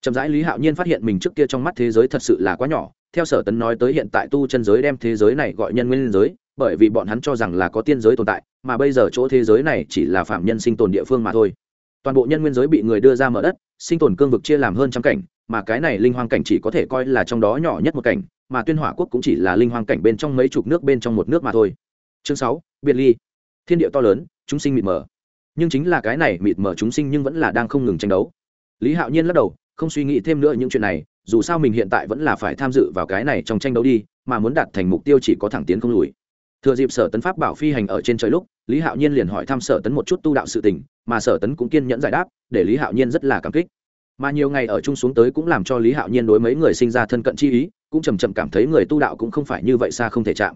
Chậm rãi lý hạo nhiên phát hiện mình trước kia trong mắt thế giới thật sự là quá nhỏ, theo sở tấn nói tới hiện tại tu chân giới đem thế giới này gọi nhân nguyên giới, bởi vì bọn hắn cho rằng là có tiên giới tồn tại, mà bây giờ chỗ thế giới này chỉ là phạm nhân sinh tồn địa phương mà thôi. Toàn bộ nhân nguyên giới bị người đưa ra mở đất, sinh tồn cương vực chia làm hơn trăm cảnh mà cái này linh hoang cảnh chỉ có thể coi là trong đó nhỏ nhất một cảnh, mà tuyên hỏa quốc cũng chỉ là linh hoang cảnh bên trong mấy chục nước bên trong một nước mà thôi. Chương sáu, biệt ly. Thiên địa to lớn, chúng sinh mịt mờ. Nhưng chính là cái này mịt mờ chúng sinh nhưng vẫn là đang không ngừng tranh đấu. Lý hạo nhiên lắc đầu, không suy nghĩ thêm nữa những chuyện này, dù sao mình hiện tại vẫn là phải tham dự vào cái này trong tranh đấu đi, mà muốn đạt thành mục tiêu chỉ có thẳng tiến không lùi. Thừa dịp sở tấn pháp bảo phi hành ở trên trời lúc, lý hạo nhiên liền hỏi thăm sở tấn một chút tu đạo sự tình, mà sở tấn cũng kiên nhẫn giải đáp, để lý hạo nhiên rất là cảm kích mà nhiều ngày ở chung xuống tới cũng làm cho lý hạo nhiên đối mấy người sinh ra thân cận chi ý, cũng chầm chậm cảm thấy người tu đạo cũng không phải như vậy xa không thể chạm.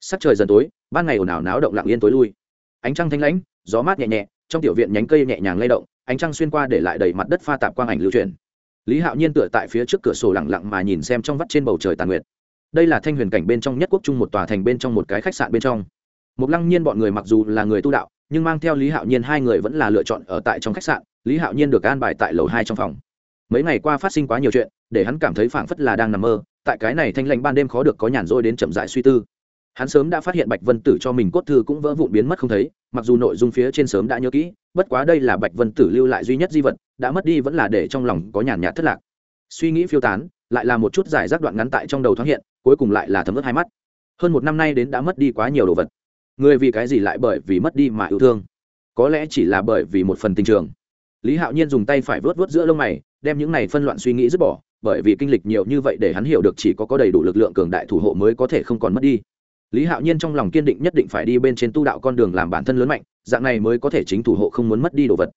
Sắc trời dần tối, ban ngày ồn ào náo động lặng yên tối lui. Ánh trăng thanh lãnh, gió mát nhẹ nhẹ, trong tiểu viện nhánh cây nhẹ nhàng lay động, ánh trăng xuyên qua để lại đầy mặt đất pha tạp quang ảnh lưu truyền lý hạo nhiên tựa tại phía trước cửa sổ lặng lặng mà nhìn xem trong vắt trên bầu trời tàn nguyệt. Đây là thanh huyền cảnh bên trong nhất quốc trung một tòa thành bên trong một cái khách sạn bên trong. Một lăng nhiên bọn người mặc dù là người tu đạo, nhưng mang theo lý hạo nhiên hai người vẫn là lựa chọn ở tại trong khách sạn. Lý hạo nhiên được an bài tại lầu hai trong phòng mấy ngày qua phát sinh quá nhiều chuyện, để hắn cảm thấy phảng phất là đang nằm mơ, tại cái này thanh lãnh ban đêm khó được có nhàn rỗi đến chậm dại suy tư. Hắn sớm đã phát hiện bạch vân tử cho mình cốt thư cũng vỡ vụn biến mất không thấy, mặc dù nội dung phía trên sớm đã nhớ kỹ, bất quá đây là bạch vân tử lưu lại duy nhất di vật, đã mất đi vẫn là để trong lòng có nhàn nhạt thất lạc. Suy nghĩ phiêu tán, lại là một chút giải rác đoạn ngắn tại trong đầu thoáng hiện, cuối cùng lại là thấm ướt hai mắt. Hơn một năm nay đến đã mất đi quá nhiều đồ vật. Người vì cái gì lại bởi vì mất đi mà yêu thương? Có lẽ chỉ là bởi vì một phần tình trường lý hạo nhiên dùng tay phải vớt vớt giữa lông mày, đem những này phân loạn suy nghĩ dứt bỏ, bởi vì kinh lịch nhiều như vậy để hắn hiểu được chỉ có có đầy đủ lực lượng cường đại thủ hộ mới có thể không còn mất đi. Lý hạo nhiên trong lòng kiên định nhất định phải đi bên trên tu đạo con đường làm bản thân lớn mạnh, dạng này mới có thể chính thủ hộ không muốn mất đi đồ vật.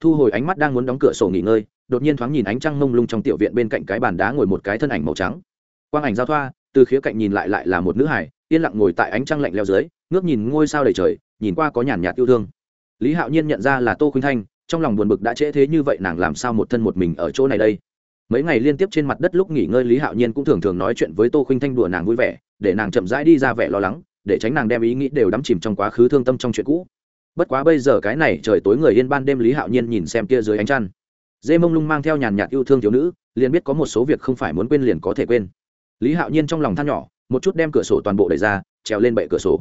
Thu hồi ánh mắt đang muốn đóng cửa sổ nghỉ ngơi, đột nhiên thoáng nhìn ánh trăng mông lung trong tiểu viện bên cạnh cái bàn đá ngồi một cái thân ảnh màu trắng. Quang ảnh giao thoa, từ khía cạnh nhìn lại lại là một nữ hải yên lặng ngồi tại ánh trăng lạnh leo dưới, ngước nhìn ngôi sao đầy trời, nhìn qua có nhàn nhạt yêu thương. Lý hạo nhiên nhận ra là tô khuynh thanh trong lòng buồn bực đã trễ thế như vậy nàng làm sao một thân một mình ở chỗ này đây? Mấy ngày liên tiếp trên mặt đất lúc nghỉ ngơi lý hạo nhiên cũng thường thường nói chuyện với tô Khinh thanh đùa nàng vui vẻ, để nàng chậm rãi đi ra vẻ lo lắng, để tránh nàng đem ý nghĩ đều đắm chìm trong quá khứ thương tâm trong chuyện cũ. Bất quá bây giờ cái này trời tối người yên ban đêm lý hạo nhiên nhìn xem kia dưới ánh trăng. Dê mông lung mang theo nhàn nhạt yêu thương thiếu nữ, liền biết có một số việc không phải muốn quên liền có thể quên. Lý hạo nhiên trong lòng than nhỏ, một chút đem cửa sổ toàn bộ đẩy ra, trèo lên bệ cửa sổ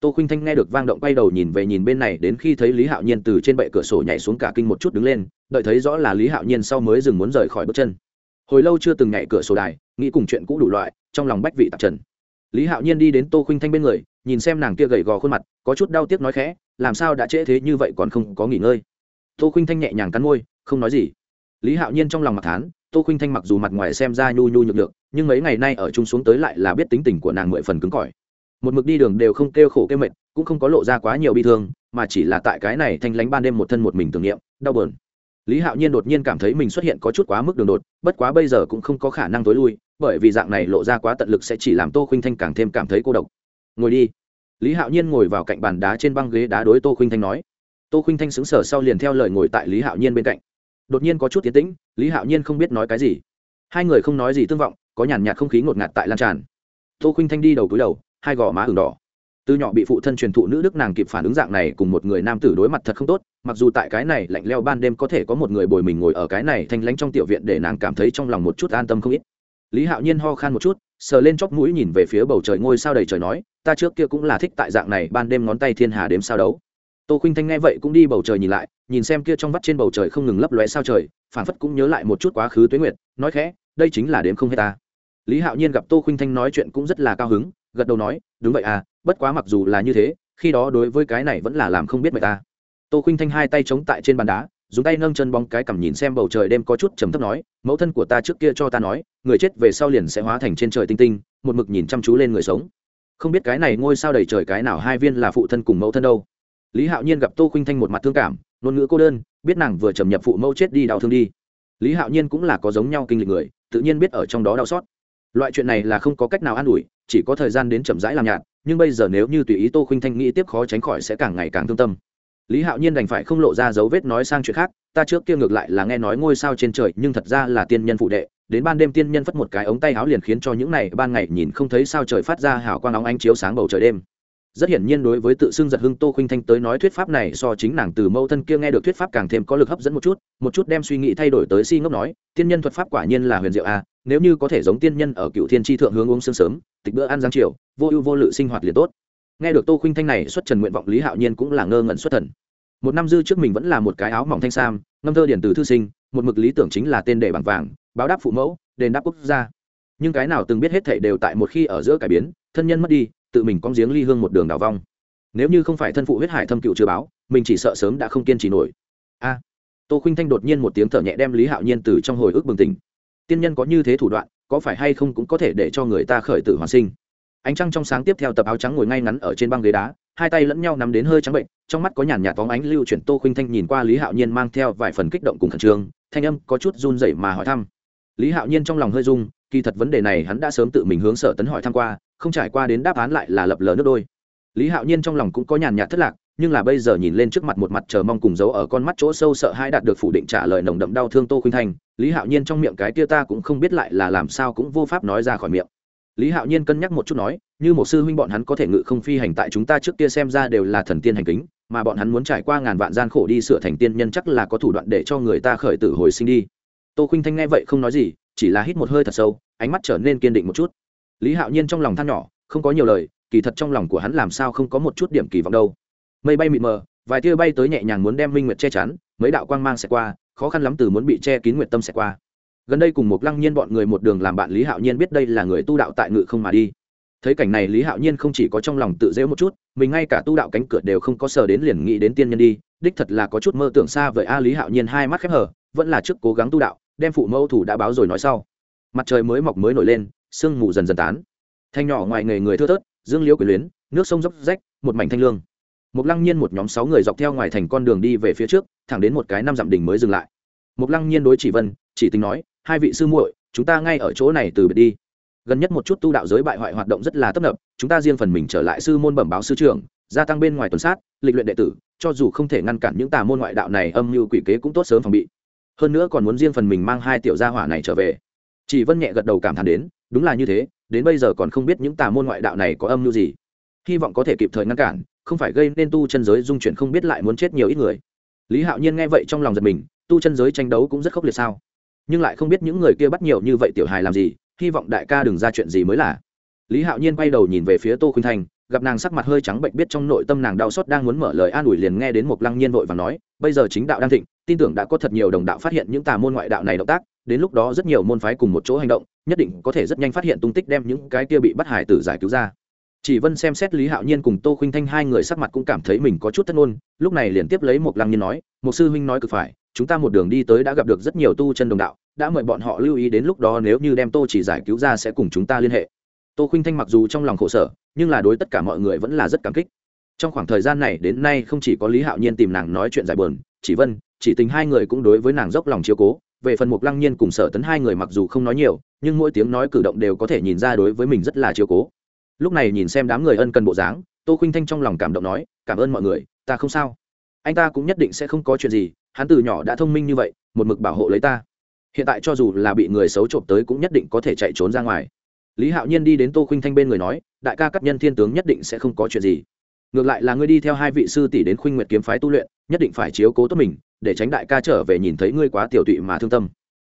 tô khuynh thanh nghe được vang động quay đầu nhìn về nhìn bên này, đến khi thấy lý hạo nhiên từ trên bệ cửa sổ nhảy xuống cả kinh một chút đứng lên, đợi thấy rõ là lý hạo nhiên sau mới dừng muốn rời khỏi bước chân. Hồi lâu chưa từng nhảy cửa sổ đài, nghĩ cùng chuyện cũ đủ loại, trong lòng bách vị tạp trần. Lý hạo nhiên đi đến tô khuynh thanh bên người, nhìn xem nàng kia gầy gò khuôn mặt, có chút đau tiếc nói khẽ, làm sao đã trễ thế như vậy còn không có nghỉ ngơi? Tô khuynh thanh nhẹ nhàng cắn môi, không nói gì. Lý hạo nhiên trong lòng mặc thán, tô khuynh thanh mặc dù mặt ngoài xem ra nhu nhu nhược được nhưng mấy ngày nay ở chung xuống tới lại là biết tính tình của nàng mười phần cứng cỏi một mực đi đường đều không kêu khổ kêu mệt, cũng không có lộ ra quá nhiều bi thương, mà chỉ là tại cái này thanh lánh ban đêm một thân một mình tưởng niệm, đau bờn lý hạo nhiên đột nhiên cảm thấy mình xuất hiện có chút quá mức đường đột, bất quá bây giờ cũng không có khả năng tối lui, bởi vì dạng này lộ ra quá tận lực sẽ chỉ làm tô Khinh thanh càng thêm cảm thấy cô độc. Ngồi đi. Lý hạo nhiên ngồi vào cạnh bàn đá trên băng ghế đá đối tô Khinh thanh nói. Tô Khinh thanh xứng sở sau liền theo lời ngồi tại lý hạo nhiên bên cạnh. Đột nhiên có chút tiến tĩnh, lý hạo nhiên không biết nói cái gì. Hai người không nói gì tương vọng, có nhàn nhạt không khí ngột ngạt tại lan tràn. Tô Khinh thanh đi đầu túi đầu hai gò má ửng đỏ. Từ nhỏ bị phụ thân truyền thụ nữ đức nàng kịp phản ứng dạng này cùng một người nam tử đối mặt thật không tốt, mặc dù tại cái này lạnh leo ban đêm có thể có một người bồi mình ngồi ở cái này thanh lánh trong tiểu viện để nàng cảm thấy trong lòng một chút an tâm không ít. Lý hạo nhiên ho khan một chút, sờ lên chóc mũi nhìn về phía bầu trời ngôi sao đầy trời nói, ta trước kia cũng là thích tại dạng này ban đêm ngón tay thiên hà đếm sao đấu. Tô Khinh thanh nghe vậy cũng đi bầu trời nhìn lại, nhìn xem kia trong vắt trên bầu trời không ngừng lấp lóe sao trời phản phất cũng nhớ lại một chút quá khứ tuế nguyệt, nói khẽ, đây chính là đếm không hết ta. Lý hạo nhiên gặp tô Khinh thanh nói chuyện cũng rất là cao hứng gật đầu nói, đúng vậy à bất quá mặc dù là như thế, khi đó đối với cái này vẫn là làm không biết mày ta. Tô khinh thanh hai tay chống tại trên bàn đá, dùng tay nâng chân bóng cái cằm nhìn xem bầu trời đêm có chút trầm thấp nói, mẫu thân của ta trước kia cho ta nói, người chết về sau liền sẽ hóa thành trên trời tinh tinh, một mực nhìn chăm chú lên người sống. Không biết cái này ngôi sao đầy trời cái nào hai viên là phụ thân cùng mẫu thân đâu. Lý hạo nhiên gặp tô khinh thanh một mặt thương cảm, ngôn ngữ cô đơn, biết nàng vừa trầm nhập phụ mẫu chết đi đau thương đi. Lý hạo nhiên cũng là có giống nhau kinh lịch người, tự nhiên biết ở trong đó đau xót. Loại chuyện này là không có cách nào an ủi chỉ có thời gian đến chậm rãi làm nhạt, nhưng bây giờ nếu như tùy ý tô khuynh thanh nghĩ tiếp khó tránh khỏi sẽ càng ngày càng thương tâm. Lý hạo nhiên đành phải không lộ ra dấu vết nói sang chuyện khác, ta trước kia ngược lại là nghe nói ngôi sao trên trời, nhưng thật ra là tiên nhân phụ đệ, đến ban đêm tiên nhân phất một cái ống tay áo liền khiến cho những này ban ngày nhìn không thấy sao trời phát ra hào quang óng ánh chiếu sáng bầu trời đêm. Rất hiển nhiên đối với tự xưng giật hưng tô khuynh thanh tới nói thuyết pháp này so chính nàng từ mâu thân kia nghe được thuyết pháp càng thêm có lực hấp dẫn một chút một chút đem suy nghĩ thay đổi tới si ngốc nói, tiên nhân thuật pháp quả nhiên là huyền diệu a nếu như có thể giống tiên nhân ở cựu thiên tri thượng hướng uống sương sớm tịch bữa ăn giang chiều vô ưu vô lự sinh hoạt liền tốt. Nghe được tô khuynh thanh này xuất trần nguyện vọng lý hạo nhiên cũng là ngơ ngẩn xuất thần. Một năm dư trước mình vẫn là một cái áo mỏng thanh sam, ngâm thơ điển từ thư sinh, một mực lý tưởng chính là tên đề bằng vàng, báo đáp phụ mẫu, đền đáp quốc gia. Nhưng cái nào từng biết hết thảy đều tại một khi ở giữa cải biến, thân nhân mất đi, tự mình có giếng ly hương một đường đào vong. Nếu như không phải thân phụ huyết hải thâm cựu chưa báo, mình chỉ sợ sớm đã không kiên trì nổi. A. Tô khuynh thanh đột nhiên một tiếng thở nhẹ đem lý hạo nhiên từ trong hồi ức bừng tỉnh. Tiên nhân có như thế thủ đoạn có phải hay không cũng có thể để cho người ta khởi tử hoàn sinh. Ánh trăng trong sáng tiếp theo tập áo trắng ngồi ngay ngắn ở trên băng ghế đá, hai tay lẫn nhau nắm đến hơi trắng bệnh, trong mắt có nhàn nhạt phóng ánh lưu chuyển tô khuynh thanh nhìn qua lý hạo nhiên mang theo vài phần kích động cùng khẩn trương, thanh âm có chút run rẩy mà hỏi thăm. Lý hạo nhiên trong lòng hơi rung, kỳ thật vấn đề này hắn đã sớm tự mình hướng sở tấn hỏi thăm qua, không trải qua đến đáp án lại là lập lờ nước đôi. Lý hạo nhiên trong lòng cũng có nhàn nhạt thất lạc nhưng là bây giờ nhìn lên trước mặt một mặt chờ mong cùng giấu ở con mắt chỗ sâu sợ hai đạt được phủ định trả lời nồng đậm đau thương tô khuynh thanh lý hạo nhiên trong miệng cái kia ta cũng không biết lại là làm sao cũng vô pháp nói ra khỏi miệng. Lý hạo nhiên cân nhắc một chút nói, như một sư huynh bọn hắn có thể ngự không phi hành tại chúng ta trước kia xem ra đều là thần tiên hành kính, mà bọn hắn muốn trải qua ngàn vạn gian khổ đi sửa thành tiên nhân chắc là có thủ đoạn để cho người ta khởi tử hồi sinh đi. Tô khuynh thanh nghe vậy không nói gì, chỉ là hít một hơi thật sâu, ánh mắt trở nên kiên định một chút. Lý hạo nhiên trong lòng than nhỏ, không có nhiều lời, kỳ thật trong lòng của hắn làm sao không có một chút điểm kỳ vọng đâu mây bay mịt mờ, vài tia bay tới nhẹ nhàng muốn đem minh nguyệt che chắn, mấy đạo quang mang sẽ qua, khó khăn lắm từ muốn bị che kín nguyệt tâm sẽ qua. Gần đây cùng một lăng nhiên bọn người một đường làm bạn lý hạo nhiên biết đây là người tu đạo tại ngự không mà đi. Thấy cảnh này lý hạo nhiên không chỉ có trong lòng tự dễu một chút, mình ngay cả tu đạo cánh cửa đều không có sờ đến liền nghĩ đến tiên nhân đi, đích thật là có chút mơ tưởng xa vậy a. Lý hạo nhiên hai mắt khép hở vẫn là trước cố gắng tu đạo, đem phụ mẫu thủ đã báo rồi nói sau. Mặt trời mới mọc mới nổi lên, sương mù dần dần tán. Thanh nhỏ ngoài nghề người thưa thớt, dương liễu quyền luyến, nước sông dốc rách, một mảnh thanh lương. Mộc lăng nhiên một nhóm sáu người dọc theo ngoài thành con đường đi về phía trước, thẳng đến một cái năm dặm đỉnh mới dừng lại. Mộc lăng nhiên đối chỉ vân, chỉ tính nói, hai vị sư muội, chúng ta ngay ở chỗ này từ biệt đi. Gần nhất một chút tu đạo giới bại hoại hoạt động rất là tấp nập, chúng ta riêng phần mình trở lại sư môn bẩm báo sư trưởng, gia tăng bên ngoài tuần sát, lịch luyện đệ tử, cho dù không thể ngăn cản những tà môn ngoại đạo này, âm mưu quỷ kế cũng tốt sớm phòng bị. Hơn nữa còn muốn riêng phần mình mang hai tiểu gia hỏa này trở về. Chỉ vân nhẹ gật đầu cảm thán đến, đúng là như thế, đến bây giờ còn không biết những tà môn ngoại đạo này có âm mưu gì. Hy vọng có thể kịp thời ngăn cản không phải gây nên tu chân giới dung chuyển không biết lại muốn chết nhiều ít người. Lý hạo nhiên nghe vậy trong lòng giật mình tu chân giới tranh đấu cũng rất khốc liệt sao? Nhưng lại không biết những người kia bắt nhiều như vậy tiểu hài làm gì hy vọng đại ca đừng ra chuyện gì mới là. Lý hạo nhiên quay đầu nhìn về phía tô khuynh Thành, gặp nàng sắc mặt hơi trắng bệnh biết trong nội tâm nàng đau xót đang muốn mở lời an ủi liền nghe đến một lăng nhiên vội và nói bây giờ chính đạo đang thịnh tin tưởng đã có thật nhiều đồng đạo phát hiện những tà môn ngoại đạo này động tác đến lúc đó rất nhiều môn phái cùng một chỗ hành động nhất định có thể rất nhanh phát hiện tung tích đem những cái kia bị bắt hải tử giải cứu ra chỉ vân xem xét lý hạo nhiên cùng tô khuynh thanh hai người sắc mặt cũng cảm thấy mình có chút thất ngôn, lúc này liền tiếp lấy một lăng nhiên nói một sư huynh nói cực phải, chúng ta một đường đi tới đã gặp được rất nhiều tu chân đồng đạo, đã mời bọn họ lưu ý đến lúc đó nếu như đem tô chỉ giải cứu ra sẽ cùng chúng ta liên hệ. Tô khuynh thanh mặc dù trong lòng khổ sở, nhưng là đối tất cả mọi người vẫn là rất cảm kích. Trong khoảng thời gian này đến nay không chỉ có lý hạo nhiên tìm nàng nói chuyện giải bờn chỉ vân, chỉ tình hai người cũng đối với nàng dốc lòng chiếu cố. Về phần mục lăng nhiên cùng sở tấn hai người mặc dù không nói nhiều, nhưng mỗi tiếng nói cử động đều có thể nhìn ra đối với mình rất là chiếu cố lúc này nhìn xem đám người ân cần bộ dáng tô khinh thanh trong lòng cảm động nói cảm ơn mọi người ta không sao. Anh ta cũng nhất định sẽ không có chuyện gì hắn từ nhỏ đã thông minh như vậy một mực bảo hộ lấy ta. Hiện tại cho dù là bị người xấu trộm tới cũng nhất định có thể chạy trốn ra ngoài. Lý hạo nhiên đi đến tô khinh thanh bên người nói đại ca cấp nhân thiên tướng nhất định sẽ không có chuyện gì. Ngược lại là ngươi đi theo hai vị sư tỷ đến khuynh nguyệt kiếm phái tu luyện nhất định phải chiếu cố tốt mình để tránh đại ca trở về nhìn thấy ngươi quá tiểu tụy mà thương tâm.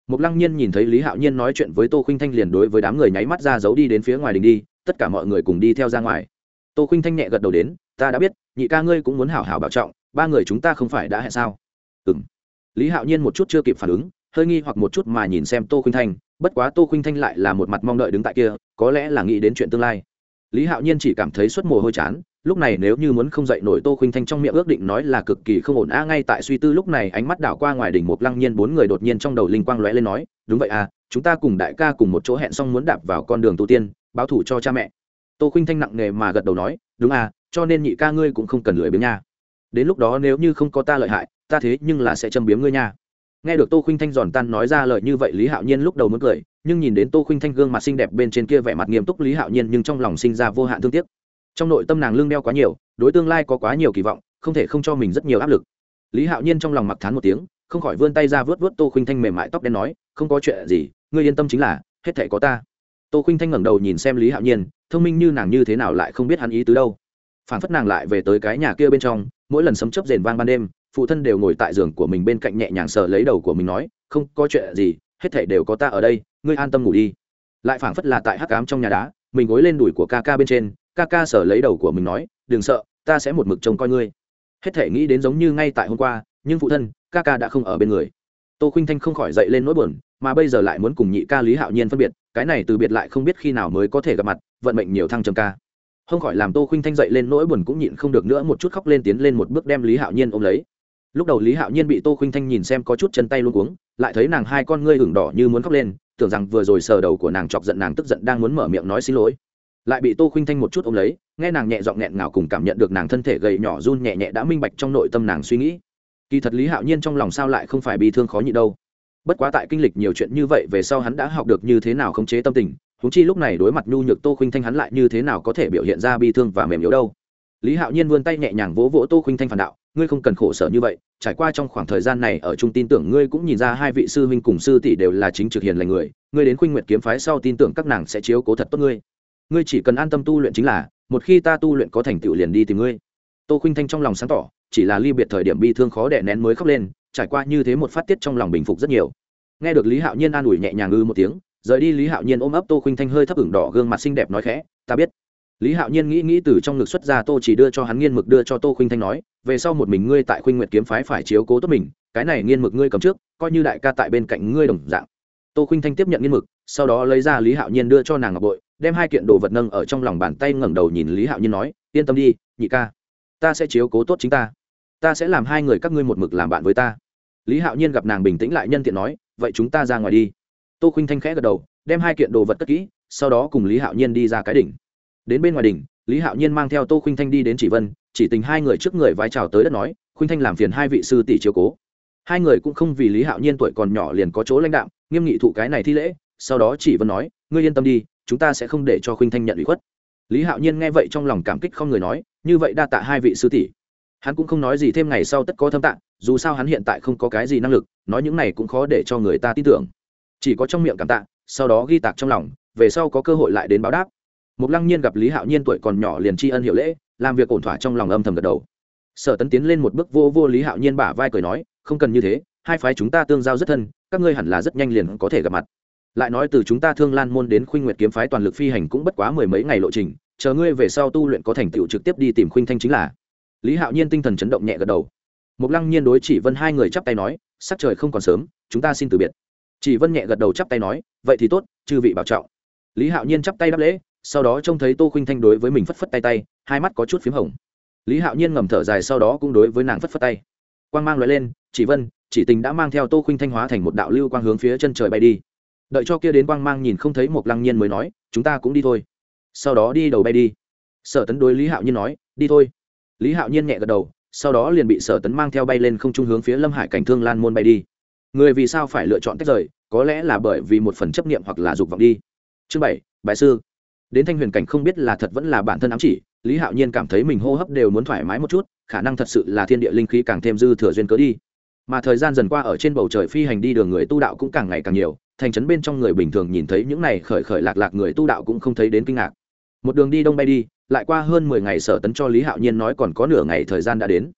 Mục Lăng Nhiên nhìn thấy Lý Hạo Nhiên nói chuyện với Tô khinh Thanh liền đối với đám người nháy mắt ra giấu đi đến phía ngoài đình đi, tất cả mọi người cùng đi theo ra ngoài. Tô khinh Thanh nhẹ gật đầu đến, ta đã biết, nhị ca ngươi cũng muốn hảo hảo bảo trọng, ba người chúng ta không phải đã hẹn sao? Ừm. Lý Hạo Nhiên một chút chưa kịp phản ứng, hơi nghi hoặc một chút mà nhìn xem Tô khinh Thanh, bất quá Tô khinh Thanh lại là một mặt mong đợi đứng tại kia, có lẽ là nghĩ đến chuyện tương lai. Lý Hạo Nhiên chỉ cảm thấy suốt mồ hôi chán, lúc này nếu như muốn không dậy nổi tô khinh thanh trong miệng ước định nói là cực kỳ không ổn a ngay tại suy tư lúc này ánh mắt đảo qua ngoài đỉnh một lăng nhiên bốn người đột nhiên trong đầu linh quang lóe lên nói đúng vậy à chúng ta cùng đại ca cùng một chỗ hẹn xong muốn đạp vào con đường tu tiên báo thủ cho cha mẹ. Tô Khinh thanh nặng nề mà gật đầu nói, đúng à cho nên nhị ca ngươi cũng không cần lười biếng nha. Đến lúc đó nếu như không có ta lợi hại, ta thế nhưng là sẽ châm biếm ngươi nha. Nghe được tô Khinh thanh giòn tan nói ra lời như vậy lý hạo nhiên lúc đầu muốn cười, nhưng nhìn đến tô Khinh thanh gương mặt xinh đẹp bên trên kia vẻ mặt nghiêm túc lý hạo nhiên nhưng trong lòng sinh ra vô hạn thương tiếc. Trong nội tâm nàng lương đeo quá nhiều, đối tương lai có quá nhiều kỳ vọng, không thể không cho mình rất nhiều áp lực. Lý hạo nhiên trong lòng mặc thán một tiếng, không khỏi vươn tay ra vớt vớt tô khinh thanh mềm mại tóc đen nói, không có chuyện gì, ngươi yên tâm chính là, hết thể có ta tô khinh thanh ngẩng đầu nhìn xem lý hạo nhiên, thông minh như nàng như thế nào lại không biết hắn ý tứ đâu. Phản phất nàng lại về tới cái nhà kia bên trong, mỗi lần sấm chấp rền vang ban đêm, phụ thân đều ngồi tại giường của mình bên cạnh nhẹ nhàng sờ lấy đầu của mình nói, không có chuyện gì, hết thể đều có ta ở đây, ngươi an tâm ngủ đi. Lại phảng phất là tại hắc ám trong nhà đá, mình gối lên đùi của ca ca bên trên, ca ca sờ lấy đầu của mình nói, đừng sợ, ta sẽ một mực trông coi ngươi. Hết thể nghĩ đến giống như ngay tại hôm qua, nhưng phụ thân, ca ca đã không ở bên người. Tô khinh thanh không khỏi dậy lên nỗi buồn, mà bây giờ lại muốn cùng nhị ca lý hạo nhiên phân biệt cái này từ biệt lại không biết khi nào mới có thể gặp mặt, vận mệnh nhiều thăng trầm ca. Không khỏi làm tô khinh thanh dậy lên nỗi buồn cũng nhịn không được nữa một chút khóc lên tiến lên một bước đem lý hạo nhiên ôm lấy. Lúc đầu lý hạo nhiên bị tô khinh thanh nhìn xem có chút chân tay luôn cuống, lại thấy nàng hai con ngươi hửng đỏ như muốn khóc lên, tưởng rằng vừa rồi sờ đầu của nàng chọc giận nàng tức giận đang muốn mở miệng nói xin lỗi. Lại bị tô khinh thanh một chút ôm lấy, nghe nàng nhẹ giọng nghẹn ngào cùng cảm nhận được nàng thân thể gầy nhỏ run nhẹ nhẹ đã minh bạch trong nội tâm nàng suy nghĩ. Kỳ thật lý hạo nhiên trong lòng sao lại không phải bị thương khó nhị đâu bất quá tại kinh lịch nhiều chuyện như vậy về sau hắn đã học được như thế nào khống chế tâm tình húng chi lúc này đối mặt nhu nhược tô khinh thanh hắn lại như thế nào có thể biểu hiện ra bi thương và mềm yếu đâu. Lý hạo nhiên vươn tay nhẹ nhàng vỗ vỗ tô khinh thanh phản đạo, ngươi không cần khổ sở như vậy, trải qua trong khoảng thời gian này ở trung tin tưởng ngươi cũng nhìn ra hai vị sư huynh cùng sư tỷ đều là chính trực hiền lành người, ngươi đến khuynh nguyệt kiếm phái sau tin tưởng các nàng sẽ chiếu cố thật tốt ngươi. Ngươi chỉ cần an tâm tu luyện chính là, một khi ta tu luyện có thành tựu liền đi tìm ngươi. Tô khinh thanh trong lòng sáng tỏ, chỉ là ly biệt thời điểm bi thương khó đẻ nén mới khóc lên trải qua như thế một phát tiết trong lòng bình phục rất nhiều. Nghe được lý hạo nhiên an ủi nhẹ nhàng ư một tiếng, rời đi lý hạo nhiên ôm ấp tô khinh thanh hơi thấp ửng đỏ gương mặt xinh đẹp nói khẽ, ta biết. Lý hạo nhiên nghĩ nghĩ từ trong ngực xuất ra tô chỉ đưa cho hắn nghiên mực đưa cho tô khinh thanh nói, về sau một mình ngươi tại khuynh nguyệt kiếm phái phải chiếu cố tốt mình, cái này nghiên mực ngươi cầm trước, coi như đại ca tại bên cạnh ngươi đồng dạng. Tô khinh thanh tiếp nhận nghiên mực, sau đó lấy ra lý hạo nhiên đưa cho nàng ngọc bội, đem hai kiện đồ vật nâng ở trong lòng bàn tay ngẩng đầu nhìn lý hạo nhiên nói, yên tâm đi, nhị ca, ta sẽ chiếu cố tốt chính ta ta sẽ làm hai người các ngươi một mực làm bạn với ta. Lý hạo nhiên gặp nàng bình tĩnh lại nhân tiện nói, vậy chúng ta ra ngoài đi. Tô khinh thanh khẽ gật đầu, đem hai kiện đồ vật cất kỹ, sau đó cùng lý hạo nhiên đi ra cái đỉnh. Đến bên ngoài đỉnh, lý hạo nhiên mang theo tô khinh thanh đi đến chỉ vân, chỉ tình hai người trước người vai chào tới đất nói khinh thanh làm phiền hai vị sư tỷ chiếu cố. Hai người cũng không vì lý hạo nhiên tuổi còn nhỏ liền có chỗ lãnh đạo nghiêm nghị thụ cái này thi lễ, sau đó chỉ vân nói, ngươi yên tâm đi, chúng ta sẽ không để cho khuynh thanh nhận ủy khuất. Lý hạo nhiên nghe vậy trong lòng cảm kích không người nói, như vậy đa tạ hai vị sư tỷ hắn cũng không nói gì thêm ngày sau tất có thâm tạng, dù sao hắn hiện tại không có cái gì năng lực, nói những này cũng khó để cho người ta tin tưởng. Chỉ có trong miệng cảm tạ, sau đó ghi tạc trong lòng, về sau có cơ hội lại đến báo đáp. Mục lăng nhiên gặp lý hạo nhiên tuổi còn nhỏ liền tri ân hiệu lễ, làm việc ổn thỏa trong lòng âm thầm gật đầu. Sở tấn tiến lên một bước vô vô lý hạo nhiên bả vai cười nói, không cần như thế, hai phái chúng ta tương giao rất thân, các ngươi hẳn là rất nhanh liền có thể gặp mặt. Lại nói từ chúng ta thương lan môn đến khuynh nguyệt kiếm phái toàn lực phi hành cũng bất quá mười mấy ngày lộ trình, chờ ngươi về sau tu luyện có thành tựu trực tiếp đi tìm khuynh thanh chính là lý hạo nhiên tinh thần chấn động nhẹ gật đầu. Mục lăng nhiên đối chỉ vân hai người chắp tay nói, sắc trời không còn sớm, chúng ta xin từ biệt. Chỉ vân nhẹ gật đầu chắp tay nói, vậy thì tốt, chư vị bảo trọng. Lý hạo nhiên chắp tay đáp lễ, sau đó trông thấy tô khuynh thanh đối với mình phất phất tay tay, hai mắt có chút p h í m hồng. Lý hạo nhiên ngầm thở dài sau đó cũng đối với nàng phất phất tay. Quang mang loại lên, chỉ vân, chỉ tình đã mang theo tô khuynh thanh hóa thành một đạo lưu quang hướng phía chân trời bay đi. Đợi cho kia đến quang mang nhìn không thấy một lăng nhiên mới nói, chúng ta cũng đi thôi. Sau đó đi đầu bay đi. Sở tấn đối lý hạo nhiên nói, đi thôi lý hạo nhiên nhẹ gật đầu, sau đó liền bị sở tấn mang theo bay lên không trung hướng phía lâm hải cảnh thương lan môn bay đi. Người vì sao phải lựa chọn tách rời? Có lẽ là bởi vì một phần chấp niệm hoặc là dục vọng đi. Chương bảy bài sư. Đến thanh huyền cảnh không biết là thật vẫn là bản thân ám chỉ, lý hạo nhiên cảm thấy mình hô hấp đều muốn thoải mái một chút, khả năng thật sự là thiên địa linh khí càng thêm dư thừa duyên cớ đi. Mà thời gian dần qua ở trên bầu trời phi hành đi đường người tu đạo cũng càng ngày càng nhiều, thành trấn bên trong người bình thường nhìn thấy những này khởi khởi lạc lạc người tu đạo cũng không thấy đến kinh ngạc. Một đường đi đông bay đi lại qua hơn mười ngày sở tấn cho lý hạo nhiên nói còn có nửa ngày thời gian đã đến.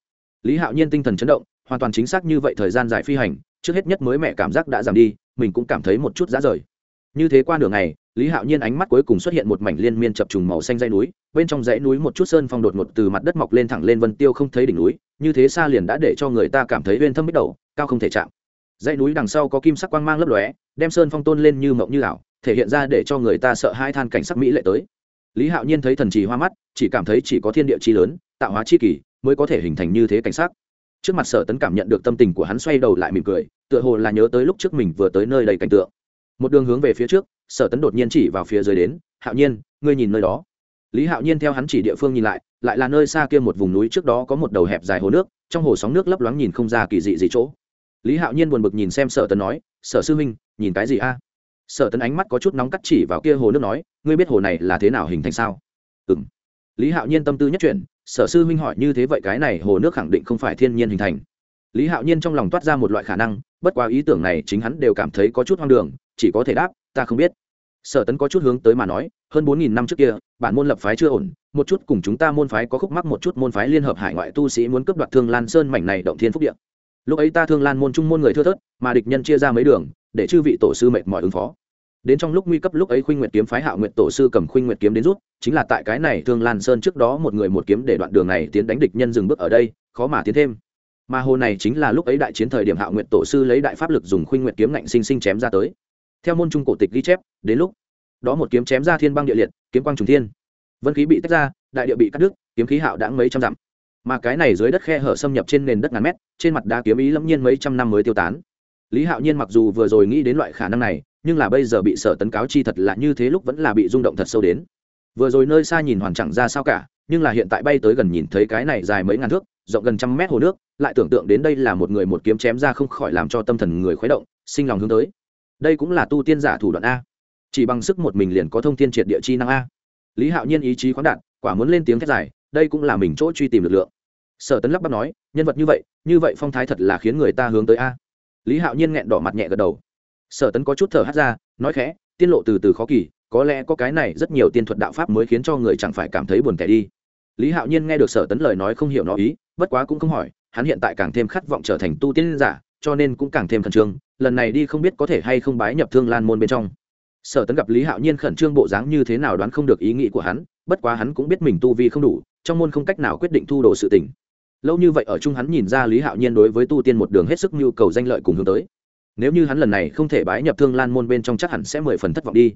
Lý hạo nhiên tinh thần chấn động, hoàn toàn chính xác như vậy thời gian dài phi hành, trước hết nhất mới mẹ cảm giác đã giảm đi, mình cũng cảm thấy một chút giá rời. Như thế qua nửa ngày, lý hạo nhiên ánh mắt cuối cùng xuất hiện một mảnh liên miên chập trùng màu xanh dãy núi, bên trong dãy núi một chút sơn phong đột ngột từ mặt đất mọc lên thẳng lên vân tiêu không thấy đỉnh núi, như thế xa liền đã để cho người ta cảm thấy uyên thâm bích đầu, cao không thể chạm. Dãy núi đằng sau có kim sắc quang mang lấp lóe, đem sơn phong tôn lên như mộng như ảo, thể hiện ra để cho người ta sợ hai than cảnh sắc mỹ lệ tới lý hạo nhiên thấy thần trì hoa mắt, chỉ cảm thấy chỉ có thiên địa chi lớn, tạo hóa chi kỳ mới có thể hình thành như thế cảnh sắc. Trước mặt sở tấn cảm nhận được tâm tình của hắn xoay đầu lại mỉm cười, tựa hồ là nhớ tới lúc trước mình vừa tới nơi đầy cảnh tượng. Một đường hướng về phía trước, sở tấn đột nhiên chỉ vào phía dưới đến, hạo nhiên, ngươi nhìn nơi đó. Lý hạo nhiên theo hắn chỉ địa phương nhìn lại lại là nơi xa kia một vùng núi trước đó có một đầu hẹp dài hồ nước, trong hồ sóng nước lấp loáng nhìn không ra kỳ dị gì chỗ. Lý hạo nhiên buồn bực nhìn xem sở tấn nói, sở sư huynh, nhìn cái gì a? Sở tấn ánh mắt có chút nóng cắt chỉ vào kia hồ nước nói, ngươi biết hồ này là thế nào hình thành sao? Ừ m lý hạo nhiên tâm tư nhất chuyển, sở sư huynh hỏi, như thế vậy cái này hồ nước khẳng định không phải thiên nhiên hình thành. Lý hạo nhiên trong lòng toát ra một loại khả năng, bất quá ý tưởng này chính hắn đều cảm thấy có chút hoang đường, chỉ có thể đáp, ta không biết. Sở tấn có chút hướng tới mà nói, hơn bốn nghìn năm trước kia, bản môn lập phái chưa ổn, một chút cùng chúng ta môn phái có khúc mắc, một chút môn phái liên hợp hải ngoại tu sĩ muốn cướp đoạt thương lan sơn mảnh này động thiên phúc điện lúc ấy ta thương lan môn trung môn người thưa thớt, mà địch nhân chia ra mấy đường, để chư vị tổ sư mệt mỏi ứng phó đến trong lúc nguy cấp lúc ấy khuynh nguyệt kiếm phái hạo nguyệt tổ sư cầm khuynh nguyệt kiếm đến rút, chính là tại cái này thương lan sơn trước đó một người một kiếm để đoạn đường này tiến đánh địch nhân dừng bước ở đây, khó mà tiến thêm. Mà hồ này chính là lúc ấy đại chiến thời điểm hạo nguyệt tổ sư lấy đại pháp lực dùng khuynh nguyệt kiếm ngạnh sinh sinh chém ra tới. Theo môn trung cổ tịch ghi chép, đến lúc đó một kiếm chém ra thiên băng địa liệt, kiếm quang trùng thiên. Vân khí bị tách ra, đại địa bị cắt đứt, kiếm khí hạo đã mấy trăm dặm. Mà cái này dưới đất khe hở xâm nhập trên nền đất ngàn mét, trên mặt đá kiếm ý lẫm nhiên mấy trăm năm mới tiêu tán lý hạo nhiên mặc dù vừa rồi nghĩ đến loại khả năng này, nhưng là bây giờ bị sở tấn cáo chi thật là như thế lúc vẫn là bị rung động thật sâu đến. Vừa rồi nơi xa nhìn hoàn chẳng ra sao cả, nhưng là hiện tại bay tới gần nhìn thấy cái này dài mấy ngàn thước, rộng gần trăm mét hồ nước, lại tưởng tượng đến đây là một người một kiếm chém ra không khỏi làm cho tâm thần người khuấy động, sinh lòng hướng tới. Đây cũng là tu tiên giả thủ đoạn a. Chỉ bằng sức một mình liền có thông tin triệt địa chi năng a. Lý hạo nhiên ý chí khoáng đạn quả muốn lên tiếng thét dài, đây cũng là mình chỗ truy tìm lực lượng. Sở tấn lắp bắp nói, nhân vật như vậy như vậy phong thái thật là khiến người ta hướng tới a lý hạo nhiên nghẹn đỏ mặt nhẹ gật đầu. Sở tấn có chút thở hát ra, nói khẽ, tiên lộ từ từ khó kỳ, có lẽ có cái này rất nhiều tiên thuật đạo pháp mới khiến cho người chẳng phải cảm thấy buồn tẻ đi. Lý hạo nhiên nghe được sở tấn lời nói không hiểu nó ý, bất quá cũng không hỏi, hắn hiện tại càng thêm khát vọng trở thành tu tiên giả, cho nên cũng càng thêm khẩn trương, lần này đi không biết có thể hay không bái nhập thương lan môn bên trong. Sở tấn gặp lý hạo nhiên khẩn trương bộ dáng như thế nào đoán không được ý nghĩ của hắn, bất quá hắn cũng biết mình tu vi không đủ, trong môn không cách nào quyết định thu đồ sự tỉnh lâu như vậy ở chung hắn nhìn ra lý hạo nhiên đối với tu tiên một đường hết sức nhu cầu danh lợi cùng hướng tới. Nếu như hắn lần này không thể bái nhập thương lan môn bên trong chắc hẳn sẽ mười phần thất vọng đi.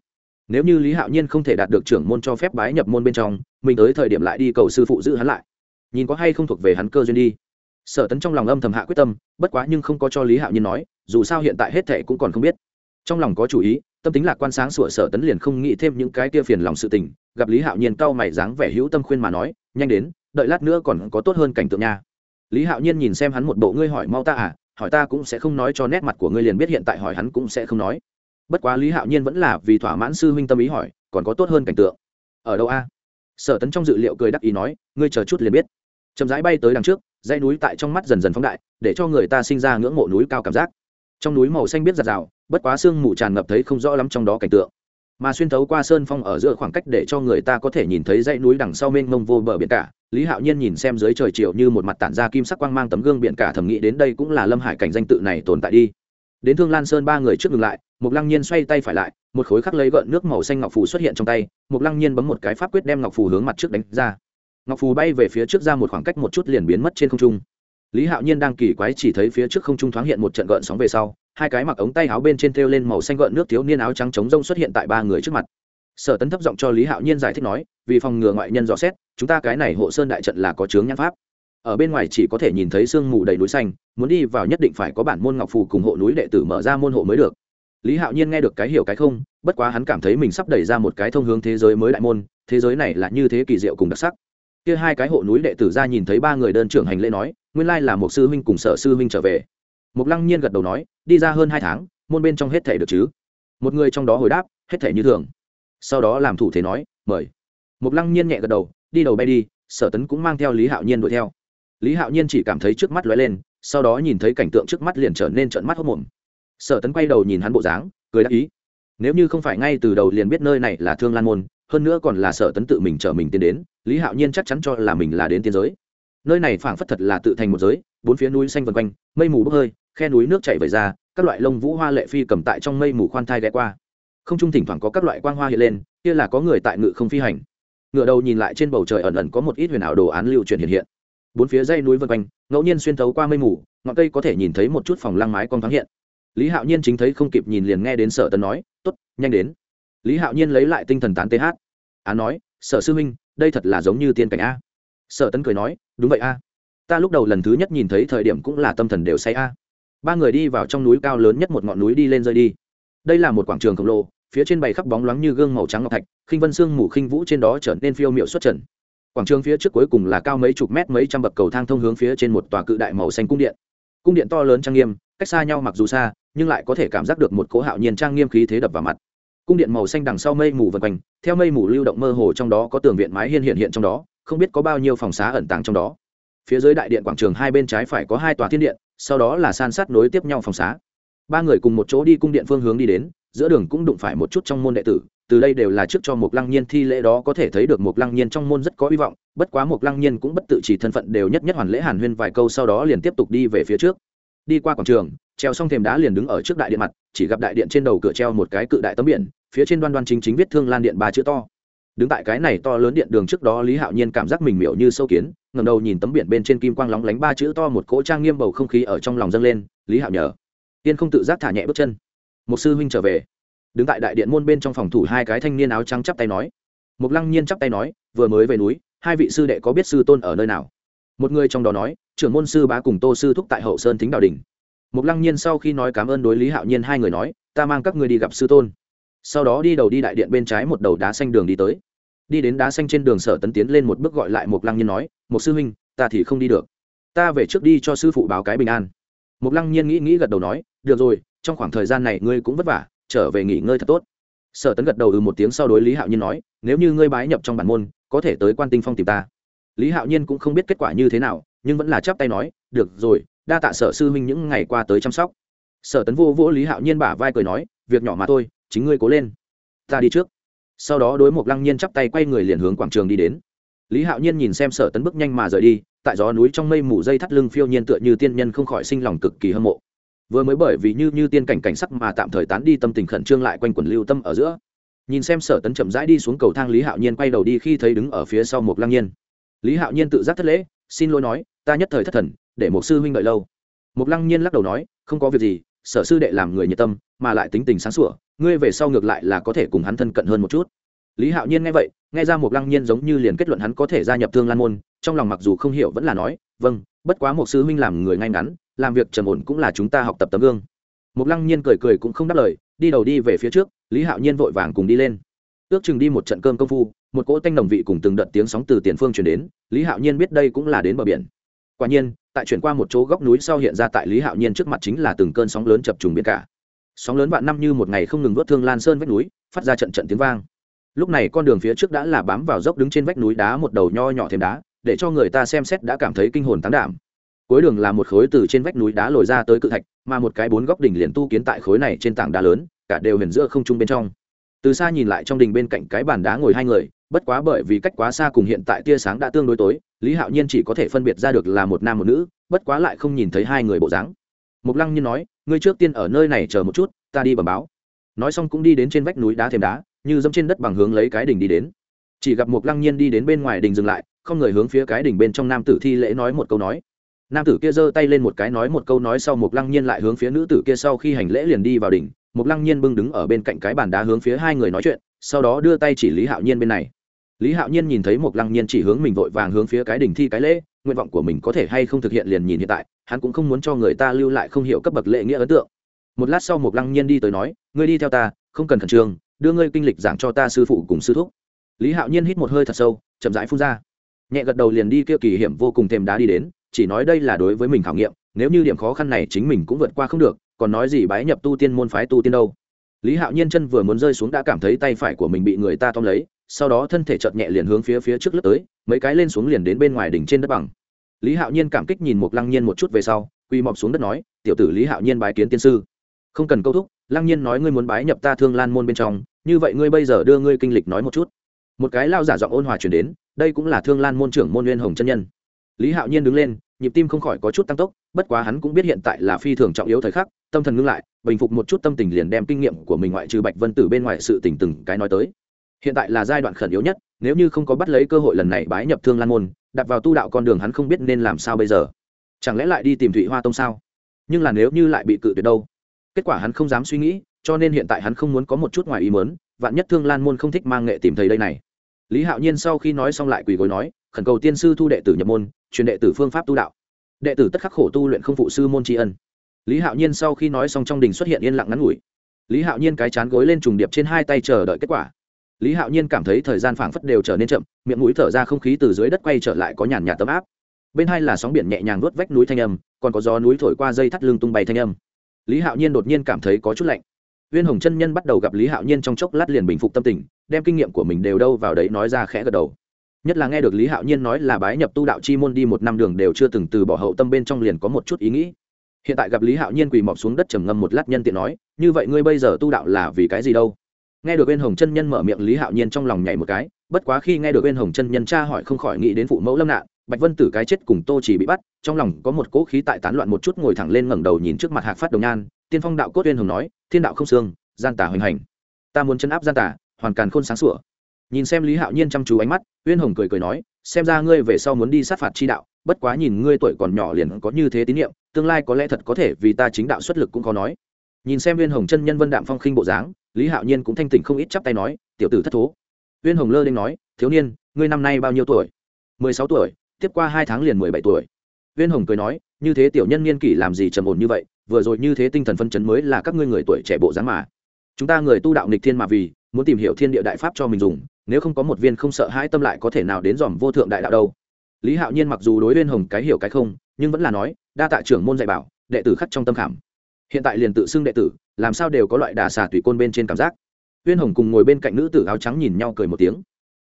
Nếu như lý hạo nhiên không thể đạt được trưởng môn cho phép bái nhập môn bên trong, mình tới thời điểm lại đi cầu sư phụ giữ hắn lại. Nhìn có hay không thuộc về hắn cơ duyên đi. Sở tấn trong lòng âm thầm hạ quyết tâm, bất quá nhưng không có cho lý hạo nhiên nói, dù sao hiện tại hết thệ cũng còn không biết. Trong lòng có chủ ý, tâm tính lạc quan sáng sủa sở tấn liền không nghĩ thêm những cái kia phiền lòng sự tình gặp lý hạo nhiên cau mày dáng vẻ hữu tâm khuyên mà nói, nhanh đến, đợi lát nữa còn có tốt hơn cảnh tượng nha. Lý hạo nhiên nhìn xem hắn một bộ, ngươi hỏi mau ta à hỏi ta cũng sẽ không nói cho nét mặt của ngươi liền biết hiện tại hỏi hắn cũng sẽ không nói. Bất quá lý hạo nhiên vẫn là vì thỏa mãn sư huynh tâm ý hỏi, còn có tốt hơn cảnh tượng? Ở đâu a? Sở tấn trong dự liệu cười đắc ý nói, ngươi chờ chút liền biết. Chậm rãi bay tới đằng trước, dãy núi tại trong mắt dần dần phóng đại, để cho người ta sinh ra ngưỡng mộ núi cao cảm giác. Trong núi màu xanh biết giặt rào, bất quá sương mù tràn ngập thấy không rõ lắm trong đó cảnh tượng mà xuyên thấu qua sơn phong ở giữa khoảng cách để cho người ta có thể nhìn thấy dãy núi đằng sau mênh mông vô bờ biển cả. Lý hạo nhiên nhìn xem dưới trời chiều như một mặt tản ra kim sắc quang mang tấm gương biển cả thầm nghĩ đến đây cũng là lâm hải cảnh danh tự này tồn tại đi. Đến thương lan sơn ba người trước ngừng lại một lăng nhiên xoay tay phải lại, một khối khắc lấy gợn nước màu xanh ngọc phù xuất hiện trong tay một lăng nhiên bấm một cái pháp quyết đem ngọc phù hướng mặt trước đánh ra. Ngọc phù bay về phía trước ra một khoảng cách một chút liền biến mất trên không trung. Lý hạo nhiên đang kỳ quái chỉ thấy phía trước không trung thoáng hiện một trận gợn sóng về sau hai cái mặc ống tay áo bên trên thêu lên màu xanh gợn nước thiếu niên áo trắng trống rông xuất hiện tại ba người trước mặt. Sở tấn thấp giọng cho lý hạo nhiên giải thích nói, vì phòng ngừa ngoại nhân dò xét, chúng ta cái này hộ sơn đại trận là có chướng nhãn pháp. Ở bên ngoài chỉ có thể nhìn thấy sương mù đầy núi xanh, muốn đi vào nhất định phải có bản môn ngọc phù cùng hộ núi đệ tử mở ra môn hộ mới được. Lý hạo nhiên nghe được cái hiểu cái không, bất quá hắn cảm thấy mình sắp đẩy ra một cái thông hướng thế giới mới đại môn, thế giới này là như thế kỳ diệu cùng đặc sắc. Kia hai cái hộ núi đệ tử ra nhìn thấy ba người đơn trưởng hành lễ nói, nguyên lai là một sư huynh cùng sở sư huynh trở về. Mục lăng nhiên gật đầu nói, đi ra hơn hai tháng, môn bên trong hết thể được chứ? Một người trong đó hồi đáp, hết thể như thường. Sau đó làm thủ thế nói, mời. Mục lăng nhiên nhẹ gật đầu, đi đầu bay đi, sở tấn cũng mang theo lý hạo nhiên đuổi theo. Lý hạo nhiên chỉ cảm thấy trước mắt lóe lên, sau đó nhìn thấy cảnh tượng trước mắt liền trở nên trợn mắt hốc mồm. Sở tấn quay đầu nhìn hắn bộ dáng, cười đáp ý. Nếu như không phải ngay từ đầu liền biết nơi này là thương lan môn, hơn nữa còn là sở tấn tự mình chở mình tiến đến, lý hạo nhiên chắc chắn cho là mình là đến tiên giới. Nơi này phảng phất thật là tự thành một giới, bốn phía núi xanh vân quanh, mây mù bốc hơi khe núi nước chảy về ra, các loại lông vũ hoa lệ phi cầm tại trong mây mù khoan thai ghé qua. Không trung thỉnh thoảng có các loại quang hoa hiện lên, kia là có người tại ngự không phi hành. Ngựa đầu nhìn lại trên bầu trời ẩn ẩn có một ít huyền ảo đồ án lưu truyền hiện hiện. Bốn phía dây núi vân quanh, ngẫu nhiên xuyên thấu qua mây mù, ngọn cây có thể nhìn thấy một chút phòng lăng mái con thoáng hiện. Lý hạo nhiên chính thấy không kịp nhìn liền nghe đến sở tấn nói t ố t nhanh đến. Lý hạo nhiên lấy lại tinh thần tán th án nói, sở sư huynh, đây thật là giống như tiên cảnh a. Sở tấn cười nói, đúng vậy a. Ta lúc đầu lần thứ nhất nhìn thấy thời điểm cũng là tâm thần đều say a ba người đi vào trong núi cao lớn nhất một ngọn núi đi lên rơi đi. Đây là một quảng trường khổng lồ, phía trên bày khắp bóng loáng như gương màu trắng ngọc thạch, khinh vân sương mù khinh vũ trên đó trở nên phiêu miệu xuất trần. Quảng trường phía trước cuối cùng là cao mấy chục mét mấy trăm bậc cầu thang thông hướng phía trên một tòa cự đại màu xanh cung điện. Cung điện to lớn trang nghiêm, cách xa nhau mặc dù xa, nhưng lại có thể cảm giác được một cỗ hạo nhiên trang nghiêm khí thế đập vào mặt. Cung điện màu xanh đằng sau mây mù vần quanh, theo mây mù lưu động mơ hồ trong đó có tường viện mái hiên hiện hiện trong đó, không biết có bao nhiêu phòng xá ẩn tàng trong đó. Phía dưới đại điện quảng trường hai bên trái phải có hai tòa thiên điện sau đó là san sát nối tiếp nhau phòng xá. Ba người cùng một chỗ đi cung điện phương hướng đi đến, giữa đường cũng đụng phải một chút trong môn đệ tử, từ đây đều là trước cho một lăng nhiên thi lễ đó có thể thấy được một lăng nhiên trong môn rất có hy vọng, bất quá một lăng nhiên cũng bất tự chỉ thân phận đều nhất nhất hoàn lễ hàn huyên vài câu sau đó liền tiếp tục đi về phía trước. Đi qua quảng trường, treo xong thềm đá liền đứng ở trước đại điện mặt, chỉ gặp đại điện trên đầu cửa treo một cái cự đại tấm biển, phía trên đoan đoan chính chính viết thương lan điện ba chữ to đứng tại cái này to lớn điện đường trước đó, lý hạo nhiên cảm giác mình miểu như sâu kiến ngầm đầu nhìn tấm biển bên trên kim quang lóng lánh ba chữ to một cỗ trang nghiêm bầu không khí ở trong lòng dâng lên, lý hạo nhờ. Tiên không tự giác thả nhẹ bước chân. Một sư huynh trở về. Đứng tại đại điện môn bên trong phòng thủ hai cái thanh niên áo trắng chắp tay nói. Một lăng nhiên chắp tay nói, vừa mới về núi, hai vị sư đệ có biết sư tôn ở nơi nào? Một người trong đó nói, trưởng môn sư bá cùng tô sư thúc tại hậu sơn thính đạo đình một lăng nhiên sau khi nói cảm ơn đối lý hạo nhiên hai người nói, ta mang các người đi gặp sư tôn. Sau đó đi đầu đi đại điện bên trái một đầu đá xanh đường đi tới đi đến đá xanh trên đường sở tấn tiến lên một bước gọi lại một lăng nhiên nói một sư huynh, ta thì không đi được. Ta về trước đi cho sư phụ báo cái bình an. Một lăng nhiên nghĩ nghĩ gật đầu nói, được rồi, trong khoảng thời gian này ngươi cũng vất vả, trở về nghỉ ngơi thật tốt. Sở tấn gật đầu ừ một tiếng sau đối lý hạo nhiên nói, nếu như ngươi bái nhập trong bản môn, có thể tới quan tinh phong tìm ta. Lý hạo nhiên cũng không biết kết quả như thế nào, nhưng vẫn là chắp tay nói, được rồi, đa tạ sở sư huynh những ngày qua tới chăm sóc. Sở tấn vô vỗ lý hạo nhiên bả vai cười nói, việc nhỏ mà thôi, chính ngươi cố lên. Ta đi trước sau đó đối một lăng nhiên chắp tay quay người liền hướng quảng trường đi đến. Lý hạo nhiên nhìn xem sở tấn bước nhanh mà rời đi, tại gió núi trong mây mù dây thắt lưng phiêu nhiên tựa như tiên nhân không khỏi sinh lòng cực kỳ hâm mộ. Vừa mới bởi vì như như tiên cảnh cảnh sắc mà tạm thời tán đi tâm tình khẩn trương lại quanh quẩn lưu tâm ở giữa. Nhìn xem sở tấn chậm rãi đi xuống cầu thang lý hạo nhiên quay đầu đi khi thấy đứng ở phía sau một lăng nhiên. Lý hạo nhiên tự giác thất lễ, xin lỗi nói, ta nhất thời thất thần, để một sư huynh đợi lâu. Một lăng nhiên lắc đầu nói, không có việc gì sở sư đệ làm người nhiệt tâm, mà lại tính tình sáng sủa, ngươi về sau ngược lại là có thể cùng hắn thân cận hơn một chút. Lý hạo nhiên nghe vậy, nghe ra một lăng nhiên giống như liền kết luận hắn có thể gia nhập thương lan môn, trong lòng mặc dù không hiểu vẫn là nói vâng bất quá một sư huynh làm người ngay ngắn, làm việc trầm ổn cũng là chúng ta học tập tấm gương. Một lăng nhiên cười cười cũng không đáp lời, đi đầu đi về phía trước, lý hạo nhiên vội vàng cùng đi lên. Ước chừng đi một trận cơm công phu, một cỗ tanh đồng vị cùng từng đợt tiếng sóng từ tiền phương chuyển đến, lý hạo nhiên biết đây cũng là đến bờ biển quả nhiên, tại chuyển qua một chỗ góc núi sau hiện ra tại lý hạo nhiên trước mặt chính là từng cơn sóng lớn chập trùng biển cả. Sóng lớn vạn năm như một ngày không ngừng vớt thương lan sơn vách núi, phát ra trận trận tiếng vang. Lúc này con đường phía trước đã là bám vào dốc đứng trên vách núi đá một đầu nho nhỏ thêm đá, để cho người ta xem xét đã cảm thấy kinh hồn tán đảm. Cuối đường là một khối từ trên vách núi đá lồi ra tới cự thạch, mà một cái bốn góc đỉnh liền tu kiến tại khối này trên tảng đá lớn, cả đều huyền giữa không trung bên trong. Từ xa nhìn lại trong đình bên cạnh cái bàn đá ngồi hai người, bất quá bởi vì cách quá xa cùng hiện tại tia sáng đã tương đối tối lý hạo nhiên chỉ có thể phân biệt ra được là một nam một nữ, bất quá lại không nhìn thấy hai người bộ dáng. Mục lăng nhiên nói, ngươi trước tiên ở nơi này chờ một chút, ta đi bẩm báo. Nói xong cũng đi đến trên vách núi đá thềm đá, như dẫm trên đất bằng hướng lấy cái đỉnh đi đến. Chỉ gặp mục lăng nhiên đi đến bên ngoài đình dừng lại, không người hướng phía cái đỉnh bên trong nam tử thi lễ nói một câu nói. Nam tử kia giơ tay lên một cái nói một câu nói sau mục lăng nhiên lại hướng phía nữ tử kia sau khi hành lễ liền đi vào đỉnh. Mục lăng nhiên bưng đứng ở bên cạnh cái bàn đá hướng phía hai người nói chuyện, sau đó đưa tay chỉ lý hạo nhiên bên này lý hạo nhiên nhìn thấy một lăng nhiên chỉ hướng mình vội vàng hướng phía cái đỉnh thi cái lễ, nguyện vọng của mình có thể hay không thực hiện liền nhìn hiện tại, hắn cũng không muốn cho người ta lưu lại không hiểu cấp bậc lệ nghĩa ấn tượng. Một lát sau một lăng nhiên đi tới nói, ngươi đi theo ta, không cần khẩn trương, đưa ngươi kinh lịch giảng cho ta sư phụ cùng sư thúc. Lý hạo nhiên hít một hơi thật sâu, chậm rãi phun ra. Nhẹ gật đầu liền đi kia kỳ hiểm vô cùng thêm đá đi đến, chỉ nói đây là đối với mình khảo nghiệm, nếu như điểm khó khăn này chính mình cũng vượt qua không được, còn nói gì bái nhập tu tiên môn phái tu tiên đâu. Lý hạo nhiên chân vừa muốn rơi xuống đã cảm thấy tay phải của mình bị người ta tóm lấy sau đó thân thể chợt nhẹ liền hướng phía phía trước lướt tới, mấy cái lên xuống liền đến bên ngoài đỉnh trên đất bằng. Lý hạo nhiên cảm kích nhìn một lăng nhiên một chút về sau quy mọc xuống đất nói, tiểu tử lý hạo nhiên bái kiến tiên sư. Không cần câu thúc, lăng nhiên nói ngươi muốn bái nhập ta thương lan môn bên trong, như vậy ngươi bây giờ đưa ngươi kinh lịch nói một chút. Một cái lao giả giọng ôn hòa chuyển đến, đây cũng là thương lan môn trưởng môn nguyên hồng chân nhân. Lý hạo nhiên đứng lên, nhịp tim không khỏi có chút tăng tốc, bất quá hắn cũng biết hiện tại là phi thường trọng yếu thời khắc, tâm thần ngưng lại, bình phục một chút tâm tình liền đem kinh nghiệm của mình ngoại trừ bạch vân tử bên ngoài sự tình từng cái nói tới hiện tại là giai đoạn khẩn yếu nhất, nếu như không có bắt lấy cơ hội lần này bái nhập thương lan môn, đặt vào tu đạo con đường hắn không biết nên làm sao bây giờ. Chẳng lẽ lại đi tìm thụy hoa tông sao? Nhưng là nếu như lại bị cự tuyệt đâu? Kết quả hắn không dám suy nghĩ, cho nên hiện tại hắn không muốn có một chút ngoài ý mớn vạn nhất thương lan môn không thích mang nghệ tìm thầy đây này. Lý hạo nhiên sau khi nói xong lại quỳ gối nói, khẩn cầu tiên sư thu đệ tử nhập môn, truyền đệ tử phương pháp tu đạo. Đệ tử tất khắc khổ tu luyện không phụ sư môn tri ân. Lý hạo nhiên sau khi nói xong trong đình xuất hiện yên lặng ngắn ngủi. Lý hạo nhiên cái chán gối lên trùng điệp trên hai tay chờ đợi kết quả lý hạo nhiên cảm thấy thời gian phảng phất đều trở nên chậm, miệng mũi thở ra không khí từ dưới đất quay trở lại có nhàn nhạt tấm áp. Bên hai là sóng biển nhẹ nhàng nuốt vách núi thanh âm, còn có gió núi thổi qua dây thắt lưng tung bay thanh âm. Lý hạo nhiên đột nhiên cảm thấy có chút lạnh. Viên hồng chân nhân bắt đầu gặp lý hạo nhiên trong chốc lát liền bình phục tâm tình, đem kinh nghiệm của mình đều đâu vào đấy nói ra khẽ gật đầu. Nhất là nghe được lý hạo nhiên nói là bái nhập tu đạo chi môn đi một năm đường đều chưa từng từ bỏ hậu tâm bên trong liền có một chút ý nghĩ. Hiện tại gặp lý hạo nhiên quỳ mọc xuống đất trầm ngâm một lát nhân tiện nói, như vậy ngươi bây giờ tu đạo là vì cái gì đâu? Nghe được bên hồng chân nhân mở miệng lý hạo nhiên trong lòng nhảy một cái, bất quá khi nghe được bên hồng chân nhân tra hỏi không khỏi nghĩ đến phụ mẫu lâm nạn bạch vân tử cái chết cùng tô chỉ bị bắt, trong lòng có một cỗ khí tại tán loạn một chút ngồi thẳng lên ngẩng đầu nhìn trước mặt hạc phát đồng nhan, tiên phong đạo cốt uyên hồng nói, thiên đạo không xương, gian tả hoành hành. Ta muốn chấn áp gian tả hoàn càn khôn sáng sủa. Nhìn xem lý hạo nhiên chăm chú ánh mắt uyên hồng cười cười nói, xem ra ngươi về sau muốn đi sát phạt chi đạo, bất quá nhìn ngươi tuổi còn nhỏ liền có như thế tín nhiệm, tương lai có lẽ thật có thể vì ta chính đạo xuất lực cũng có nói nhìn xem Viên hồng chân nhân vân đạm phong khinh bộ dáng, lý hạo nhiên cũng thanh tỉnh không ít chắp tay nói, tiểu tử thất thố. Viên hồng lơ đ nói, thiếu niên, ngươi năm nay bao nhiêu tuổi? Mười sáu tuổi, tiếp qua hai tháng liền mười bảy tuổi. Viên hồng cười nói, như thế tiểu nhân niên kỷ làm gì trầm ổn như vậy, vừa rồi như thế tinh thần phân chấn mới là các ngươi người tuổi trẻ bộ dáng mà. Chúng ta người tu đạo nghịch thiên mà vì, muốn tìm hiểu thiên địa đại pháp cho mình dùng, nếu không có một viên không sợ hãi tâm lại có thể nào đến dòm vô thượng đại đạo đâu. Lý hạo nhiên mặc dù đối Viên hồng cái hiểu cái không, nhưng vẫn là nói, đa tạ trưởng môn dạy bảo, đệ tử khắc trong tâm khảm hiện tại liền tự xưng đệ tử, làm sao đều có loại đà xà tùy côn bên trên cảm giác. Uyên hồng cùng ngồi bên cạnh nữ tử áo trắng nhìn nhau cười một tiếng.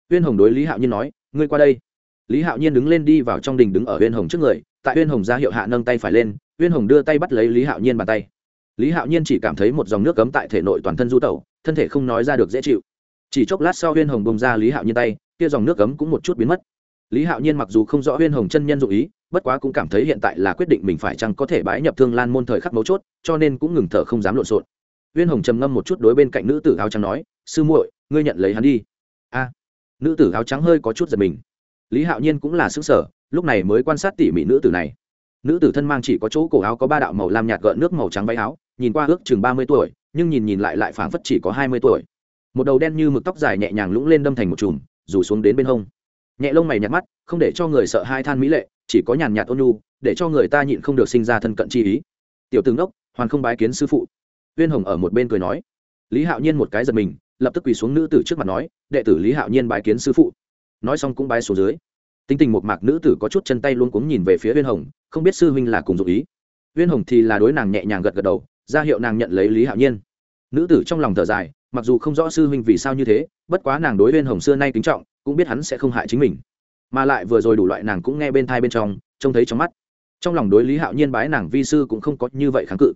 Uyên hồng đối lý hạo nhiên nói, ngươi qua đây. Lý hạo nhiên đứng lên đi vào trong đình đứng ở uyên hồng trước người, tại uyên hồng ra hiệu hạ nâng tay phải lên, uyên hồng đưa tay bắt lấy lý hạo nhiên bàn tay. Lý hạo nhiên chỉ cảm thấy một dòng nước cấm tại thể nội toàn thân du tẩu, thân thể không nói ra được dễ chịu. Chỉ chốc lát sau uyên hồng bông ra lý hạo nhiên tay, kia dòng nước cấm cũng một chút biến mất lý hạo nhiên mặc dù không rõ huyên hồng chân nhân dụ ý, bất quá cũng cảm thấy hiện tại là quyết định mình phải chăng có thể bãi nhập thương lan môn thời khắc mấu chốt, cho nên cũng ngừng thở không dám lộn xộn. Huyên hồng trầm ngâm một chút đối bên cạnh nữ tử áo trắng nói, sư muội, ngươi nhận lấy hắn đi. A. Nữ tử áo trắng hơi có chút giật mình. Lý hạo nhiên cũng là xứng sở lúc này mới quan sát tỉ mỉ nữ tử này. Nữ tử thân mang chỉ có chỗ cổ áo có ba đạo màu lam nhạt gợn nước màu trắng váy áo, nhìn qua ước chừng ba mươi tuổi, nhưng nhìn nhìn lại lại phảng phất chỉ có hai mươi tuổi. Một đầu đen như mực tóc dài nhẹ nhàng lũng lên đâm thành một chùm, rủ xuống đến bên hông nhẹ lông mày nhạt mắt, không để cho người sợ hai than mỹ lệ, chỉ có nhàn nhạt ôn nhu, để cho người ta nhịn không được sinh ra thân cận chi ý. Tiểu tướng đốc hoàn không bái kiến sư phụ. Viên hồng ở một bên cười nói. Lý hạo nhiên một cái giật mình, lập tức quỳ xuống nữ tử trước mặt nói, đệ tử lý hạo nhiên bái kiến sư phụ. Nói xong cũng bái xuống dưới. Tính tình một mạc nữ tử có chút chân tay luôn cuống nhìn về phía viên hồng, không biết sư huynh là cùng dụ ý. Viên hồng thì là đối nàng nhẹ nhàng gật gật đầu, ra hiệu nàng nhận lấy lý hạo nhiên. Nữ tử trong lòng thở dài mặc dù không rõ sư huynh vì sao như thế, bất quá nàng đối viên hồng xưa nay kính trọng, cũng biết hắn sẽ không hại chính mình. Mà lại vừa rồi đủ loại nàng cũng nghe bên thai bên trong, trông thấy trong mắt. Trong lòng đối lý hạo nhiên bái nàng vi sư cũng không có như vậy kháng cự.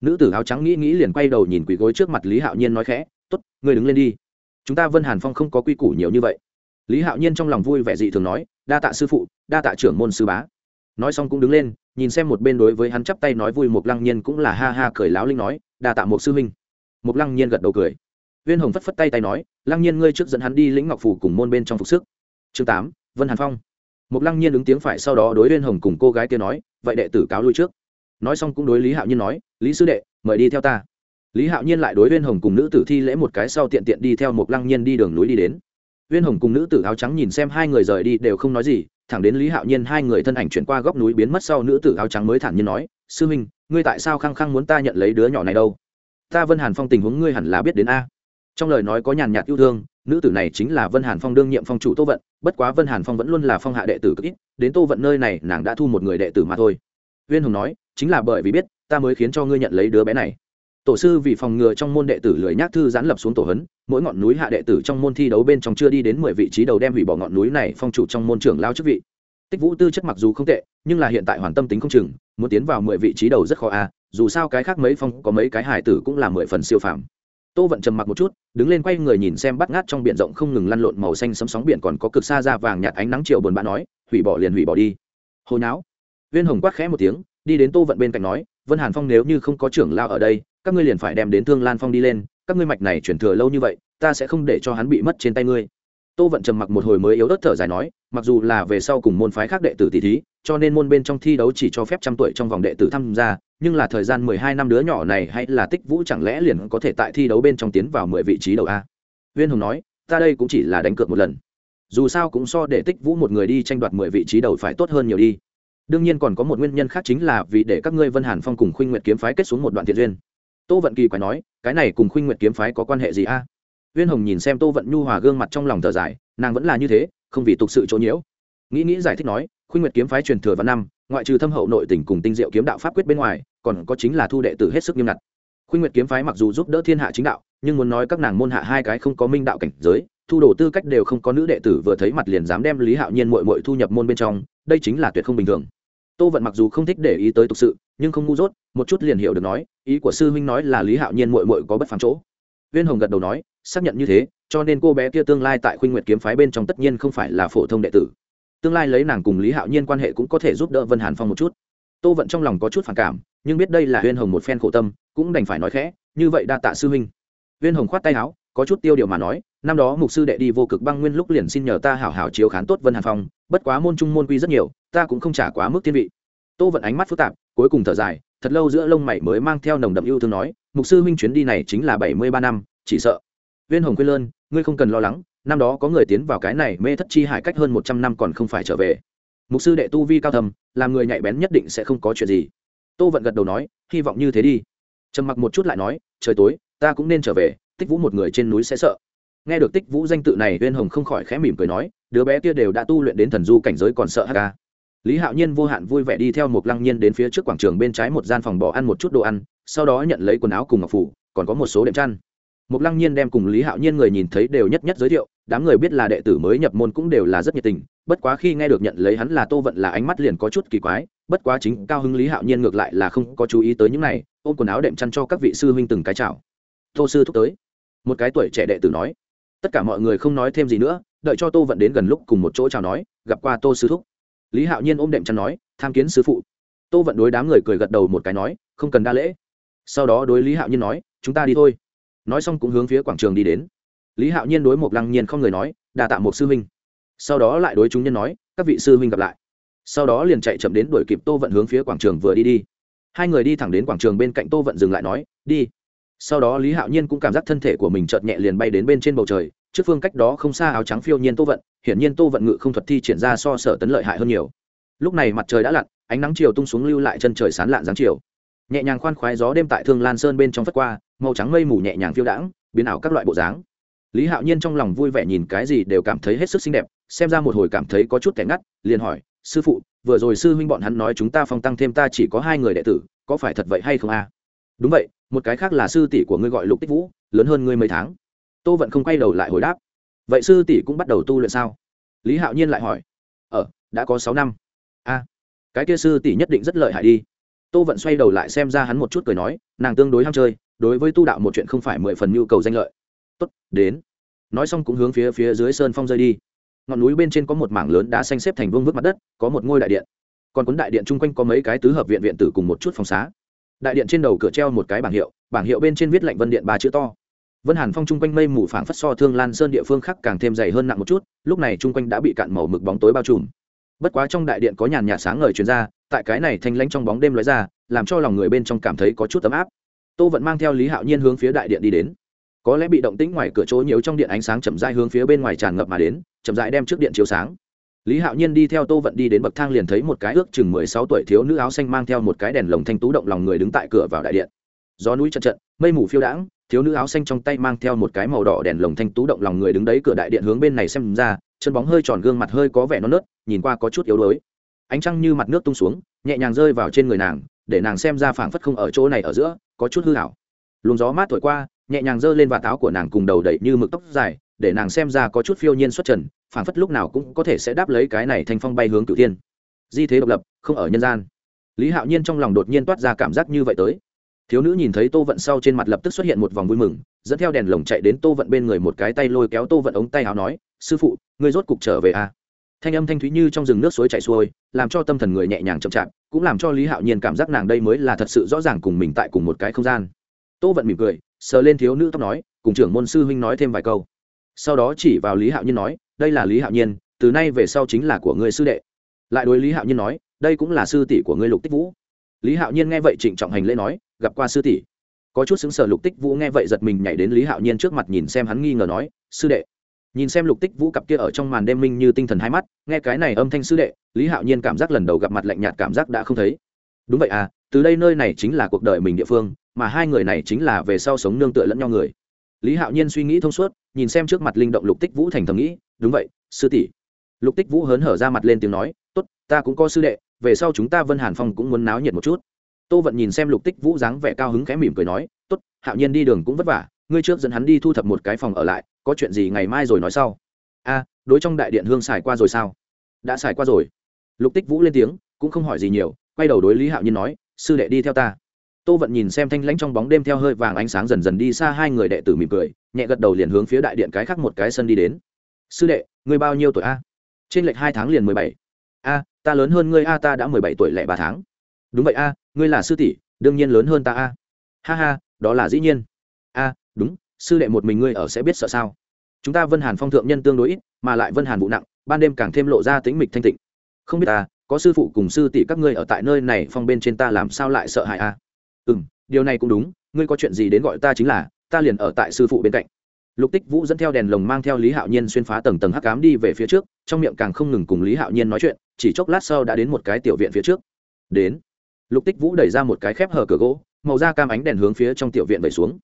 Nữ tử áo trắng nghĩ nghĩ liền quay đầu nhìn quỳ gối trước mặt lý hạo nhiên nói khẽ t ố t ngươi đứng lên đi. Chúng ta vân hàn phong không có quy củ nhiều như vậy. Lý hạo nhiên trong lòng vui vẻ dị thường nói, đa tạ sư phụ, đa tạ trưởng môn sư bá. Nói xong cũng đứng lên, nhìn xem một bên đối với hắn chắp tay nói vui một lăng nhiên cũng là ha ha cười láo linh nói, đa tạ một sư huynh. Một lăng nhiên gật đầu cười viên hồng phất phất tay tay nói, lăng nhiên ngươi trước dẫn hắn đi lĩnh ngọc phủ cùng môn bên trong phục sức. Chương tám, vân hàn phong. Một lăng nhiên ứng tiếng phải sau đó đối viên hồng cùng cô gái kia nói, vậy đệ tử cáo lui trước. Nói xong cũng đối lý hạo nhiên nói, lý sư đệ, mời đi theo ta. Lý hạo nhiên lại đối viên hồng cùng nữ tử thi lễ một cái sau tiện tiện đi theo một lăng nhiên đi đường núi đi đến. Viên hồng cùng nữ tử áo trắng nhìn xem hai người rời đi đều không nói gì, thẳng đến lý hạo nhiên hai người thân ảnh chuyển qua góc núi biến mất sau nữ tử áo trắng mới thản nhiên nói, sư minh ngươi tại sao khăng khăng muốn ta nhận lấy đứa nhỏ này đâu? Ta vân hàn phong tình huống ngươi hẳn là biết đến a trong lời nói có nhàn nhạt yêu thương, nữ tử này chính là vân hàn phong đương nhiệm phong chủ tô vận, bất quá vân hàn phong vẫn luôn là phong hạ đệ tử cực ít, đến tô vận nơi này nàng đã thu một người đệ tử mà thôi. Viên hồng nói, chính là bởi vì biết, ta mới khiến cho ngươi nhận lấy đứa bé này. Tổ sư vì phòng ngừa trong môn đệ tử lười nhác thư giãn lập xuống tổ hấn, mỗi ngọn núi hạ đệ tử trong môn thi đấu bên trong chưa đi đến mười vị trí đầu đem hủy bỏ ngọn núi này phong chủ trong môn trưởng lao chức vị. Tích vũ tư chất mặc dù không tệ, nhưng là hiện tại hoàn tâm tính không chừng, muốn tiến vào mười vị trí đầu rất khó a, dù sao cái khác mấy phong có mấy cái hải tử cũng là mười phần siêu phàm tô vận trầm mặc một chút, đứng lên quay người nhìn xem bắt ngát trong biển rộng không ngừng lăn lộn màu xanh sấm sóng biển còn có cực xa ra vàng nhạt ánh nắng chiều buồn bã nói, hủy bỏ liền hủy bỏ đi. Hồi não viên hồng quát khẽ một tiếng, đi đến tô vận bên cạnh nói, vân hàn phong nếu như không có trưởng lao ở đây, các ngươi liền phải đem đến thương lan phong đi lên, các ngươi mạch này chuyển thừa lâu như vậy, ta sẽ không để cho hắn bị mất trên tay ngươi. Tô vận trầm mặc một hồi mới yếu ớt thở dài nói, mặc dù là về sau cùng môn phái khác đệ tử tỷ thí cho nên môn bên trong thi đấu chỉ cho phép trăm tuổi trong vòng đệ tử tham gia, nhưng là thời gian mười hai năm đứa nhỏ này hay là tích vũ chẳng lẽ liền có thể tại thi đấu bên trong tiến vào mười vị trí đầu a? Viên hùng nói, ta đây cũng chỉ là đánh cược một lần. Dù sao cũng so để tích vũ một người đi tranh đoạt mười vị trí đầu phải tốt hơn nhiều đi. Đương nhiên còn có một nguyên nhân khác chính là vì để các ngươi vân hàn phong cùng khuynh nguyệt kiếm phái kết xuống một đoạn thiện duyên. Tô vận kỳ quái nói, cái này cùng khuynh nguyệt kiếm phái có quan hệ gì a? Viên hồng nhìn xem tô vận nhu hòa gương mặt trong lòng thở dài, nàng vẫn là như thế, không vì tục sự chỗ nhiễu. Nghĩ nghĩ giải thích nói khuynh nguyệt kiếm phái truyền thừa vào năm, ngoại trừ thâm hậu nội tình cùng tinh diệu kiếm đạo pháp quyết bên ngoài, còn có chính là thu đệ tử hết sức nghiêm ngặt. Khuynh nguyệt kiếm phái mặc dù giúp đỡ thiên hạ chính đạo, nhưng muốn nói các nàng môn hạ hai cái không có minh đạo cảnh giới, thu đồ tư cách đều không có nữ đệ tử vừa thấy mặt liền dám đem lý hạo nhiên mội mội thu nhập môn bên trong, đây chính là tuyệt không bình thường. Tô vận mặc dù không thích để ý tới tục sự, nhưng không ngu dốt, một chút liền hiểu được nói, ý của sư huynh nói là lý hạo nhiên mội mội có bất phàm chỗ. Viên hồng gật đầu nói, xác nhận như thế, cho nên cô bé kia tương lai tại khuynh nguyệt kiếm phái bên trong tất nhiên không phải là phổ thông đệ tử tương lai lấy nàng cùng lý hạo nhiên quan hệ cũng có thể giúp đỡ vân hàn phong một chút. Tô vận trong lòng có chút phản cảm, nhưng biết đây là huyên hồng một phen khổ tâm, cũng đành phải nói khẽ, như vậy đa tạ sư huynh. Huyên hồng khoát tay áo, có chút tiêu điều mà nói, năm đó mục sư đệ đi vô cực băng nguyên lúc liền xin nhờ ta hảo hảo chiếu khán tốt vân hàn phong, bất quá môn trung môn quy rất nhiều, ta cũng không trả quá mức thiên vị. Tô vận ánh mắt phức tạp, cuối cùng thở dài, thật lâu giữa lông mày mới mang theo nồng đậm yêu thương nói, mục sư huynh chuyến đi này chính là bảy mươi ba năm, chỉ sợ. Viên hồng quê lơn, ngươi không cần lo lắng năm đó có người tiến vào cái này mê thất chi hải cách hơn một trăm năm còn không phải trở về. Mục sư đệ tu vi cao thầm làm người nhạy bén nhất định sẽ không có chuyện gì. Tô vận gật đầu nói, hy vọng như thế đi. Trầm mặc một chút lại nói, trời tối, ta cũng nên trở về, tích vũ một người trên núi sẽ sợ. Nghe được tích vũ danh tự này, Uyên hồng không khỏi khẽ mỉm cười nói, đứa bé kia đều đã tu luyện đến thần du cảnh giới còn sợ hk lý hạo nhiên vô hạn vui vẻ đi theo một lăng nhiên đến phía trước quảng trường bên trái một gian phòng bỏ ăn một chút đồ ăn, sau đó nhận lấy quần áo cùng ngọc phủ, còn có một số đệm chăn. Một lăng nhiên đem cùng lý hạo nhiên người nhìn thấy đều nhất nhất giới thiệu đám người biết là đệ tử mới nhập môn cũng đều là rất nhiệt tình, bất quá khi nghe được nhận lấy hắn là tô vận là ánh mắt liền có chút kỳ quái, bất quá chính cao hưng lý hạo nhiên ngược lại là không có chú ý tới những này, ôm quần áo đệm chăn cho các vị sư huynh từng cái chào. Tô sư thúc tới. Một cái tuổi trẻ đệ tử nói. Tất cả mọi người không nói thêm gì nữa, đợi cho tô vận đến gần lúc cùng một chỗ chào nói, gặp qua tô sư thúc. Lý hạo nhiên ôm đệm chăn nói, tham kiến sư phụ. Tô vận đối đám người cười gật đầu một cái nói, không cần đa lễ. Sau đó đối lý hạo nhiên nói, chúng ta đi thôi. Nói xong cũng hướng phía quảng trường đi đến lý hạo nhiên đối một lăng nhiên không người nói đà tạ một sư huynh. Sau đó lại đối chúng nhân nói, các vị sư huynh gặp lại. Sau đó liền chạy chậm đến đuổi kịp tô vận hướng phía quảng trường vừa đi đi. Hai người đi thẳng đến quảng trường bên cạnh tô vận dừng lại nói, đi. Sau đó lý hạo nhiên cũng cảm giác thân thể của mình chợt nhẹ liền bay đến bên trên bầu trời, trước phương cách đó không xa áo trắng phiêu nhiên tô vận, hiển nhiên tô vận ngự không thuật thi triển ra so sở tấn lợi hại hơn nhiều. Lúc này mặt trời đã lặn, ánh nắng chiều tung xuống lưu lại chân trời sán lạn dáng chiều. Nhẹ nhàng khoan khoái gió đêm tại thương lan sơn bên trong phất qua, màu trắng mây mù nhẹ nhàng phiêu đãng, biến ảo các loại bộ dáng lý hạo nhiên trong lòng vui vẻ nhìn cái gì đều cảm thấy hết sức xinh đẹp, xem ra một hồi cảm thấy có chút kẻ ngắt, liền hỏi, sư phụ, vừa rồi sư huynh bọn hắn nói chúng ta phong tăng thêm ta chỉ có hai người đệ tử, có phải thật vậy hay không a? Đúng vậy, một cái khác là sư tỷ của ngươi gọi lục tích vũ, lớn hơn ngươi mấy tháng. Tô vận không quay đầu lại hồi đáp, vậy sư tỷ cũng bắt đầu tu luyện sao? Lý hạo nhiên lại hỏi ờ đã có sáu năm. A, cái kia sư tỷ nhất định rất lợi hại đi. Tô vận xoay đầu lại xem ra hắn một chút cười nói, nàng tương đối ham chơi, đối với tu đạo một chuyện không phải mười phần nhu cầu danh lợi tốt, đến. Nói xong cũng hướng phía phía dưới sơn phong rơi đi. Ngọn núi bên trên có một mảng lớn đã xanh xếp thành vương vức mặt đất, có một ngôi đại điện. Còn cuốn đại điện chung quanh có mấy cái tứ hợp viện viện tử cùng một chút phòng xá. Đại điện trên đầu cửa treo một cái bảng hiệu bảng hiệu bên trên viết lệnh vân điện ba chữ to. Vân hàn phong chung quanh mây mù phảng phất so thương lan sơn địa phương khác càng thêm dày hơn nặng một chút, lúc này chung quanh đã bị cạn màu mực bóng tối bao trùm. Bất quá trong đại điện có nhàn nhạt sáng ngời truyền ra, tại cái này thanh lãnh trong bóng đêm lóe ra, làm cho lòng người bên trong cảm thấy có chút ấm áp. Tô vẫn mang theo lý hạo nhiên hướng phía đại điện đi đến có lẽ bị động tĩnh ngoài cửa chỗ nhiều trong điện ánh sáng chậm rãi hướng phía bên ngoài tràn ngập mà đến, chậm rãi đem trước điện chiếu sáng. Lý hạo nhiên đi theo tô vận đi đến bậc thang liền thấy một cái ước chừng mười sáu tuổi thiếu nữ áo xanh mang theo một cái đèn lồng thanh tú động lòng người đứng tại cửa vào đại điện. Gió núi chật trận mây mù phiêu đãng, thiếu nữ áo xanh trong tay mang theo một cái màu đỏ đèn lồng thanh tú động lòng người đứng đấy cửa đại điện hướng bên này xem ra, chân bóng hơi tròn gương mặt hơi có vẻ non nớt, nhìn qua có chút yếu đuối. Ánh trăng như mặt nước tung xuống, nhẹ nhàng rơi vào trên người nàng, để nàng xem ra phảng phất không ở chỗ này ở giữa, có chút hư hảo luồng gió mát thổi qua nhẹ nhàng giơ lên vạt áo của nàng cùng đầu đẩy như mực tóc dài, để nàng xem ra có chút phiêu nhiên xuất trần, phảng phất lúc nào cũng có thể sẽ đáp lấy cái này thành phong bay hướng cửu thiên. Di thế độc lập, không ở nhân gian. Lý hạo nhiên trong lòng đột nhiên toát ra cảm giác như vậy tới. Thiếu nữ nhìn thấy tô vận sau trên mặt lập tức xuất hiện một vòng vui mừng, dẫn theo đèn lồng chạy đến tô vận bên người một cái tay lôi kéo tô vận ống tay áo nói, sư phụ, ngươi rốt cục trở về à? thanh âm thanh thúy như trong rừng nước suối chảy xuôi, làm cho tâm thần người nhẹ nhàng chậm chạp, cũng làm cho lý hạo nhiên cảm giác nàng đây mới là thật sự rõ ràng cùng mình tại cùng một cái không gian. Tô vận mỉm cười sờ lên thiếu nữ tóc nói, cùng trưởng môn sư huynh nói thêm vài câu. Sau đó chỉ vào lý hạo nhiên nói, đây là lý hạo nhiên, từ nay về sau chính là của người sư đệ. Lại đối lý hạo nhiên nói, đây cũng là sư tỷ của ngươi lục tích vũ. Lý hạo nhiên nghe vậy trịnh trọng hành lễ nói, gặp qua sư tỷ. Có chút xứng sở lục tích vũ nghe vậy giật mình nhảy đến lý hạo nhiên trước mặt nhìn xem hắn nghi ngờ nói, sư đệ. Nhìn xem lục tích vũ cặp kia ở trong màn đêm minh như tinh thần hai mắt, nghe cái này âm thanh sư đệ, lý hạo nhiên cảm giác lần đầu gặp mặt lạnh nhạt cảm giác đã không thấy. Đúng vậy à từ đây nơi này chính là cuộc đời mình địa phương mà hai người này chính là về sau sống nương tựa lẫn nhau người. Lý hạo nhiên suy nghĩ thông suốt, nhìn xem trước mặt linh động lục tích vũ thành thầm nghĩ, đúng vậy, sư tỷ. Lục tích vũ hớn hở ra mặt lên tiếng nói, tốt, ta cũng có sư đệ, về sau chúng ta vân hàn phong cũng muốn náo nhiệt một chút. Tô vận nhìn xem lục tích vũ dáng vẻ cao hứng khẽ mỉm cười nói, tốt, hạo nhiên đi đường cũng vất vả, ngươi trước dẫn hắn đi thu thập một cái phòng ở lại, có chuyện gì ngày mai rồi nói sau. A, đối trong đại điện hương xài qua rồi sao? Đã xài qua rồi. Lục tích vũ lên tiếng, cũng không hỏi gì nhiều, quay đầu đối lý hạo nhiên nói, sư đệ đi theo ta tô vận nhìn xem thanh lãnh trong bóng đêm theo hơi vàng ánh sáng dần dần đi xa hai người đệ tử mỉm cười, nhẹ gật đầu liền hướng phía đại điện cái khác một cái sân đi đến. Sư đệ, ngươi bao nhiêu tuổi a? Trên lệch hai tháng liền mười bảy. A, ta lớn hơn ngươi a, ta đã mười bảy tuổi lẻ ba tháng. Đúng vậy a, ngươi là sư tỷ, đương nhiên lớn hơn ta a. Ha ha, đó là dĩ nhiên. A, đúng, sư đệ một mình ngươi ở sẽ biết sợ sao? Chúng ta vân hàn phong thượng nhân tương đối ít, mà lại vân hàn vụ nặng, ban đêm càng thêm lộ ra tính mịch thanh tịnh. Không biết ta, có sư phụ cùng sư tỷ các ngươi ở tại nơi này, phong bên trên ta làm sao lại sợ hãi a? Ừ m điều này cũng đúng, ngươi có chuyện gì đến gọi ta chính là, ta liền ở tại sư phụ bên cạnh. Lục tích vũ dẫn theo đèn lồng mang theo lý hạo nhiên xuyên phá tầng tầng hắc cám đi về phía trước, trong miệng càng không ngừng cùng lý hạo nhiên nói chuyện, chỉ chốc lát sau đã đến một cái tiểu viện phía trước. Đến. Lục tích vũ đẩy ra một cái khép hở cửa gỗ, màu da cam ánh đèn hướng phía trong tiểu viện vẩy xuống.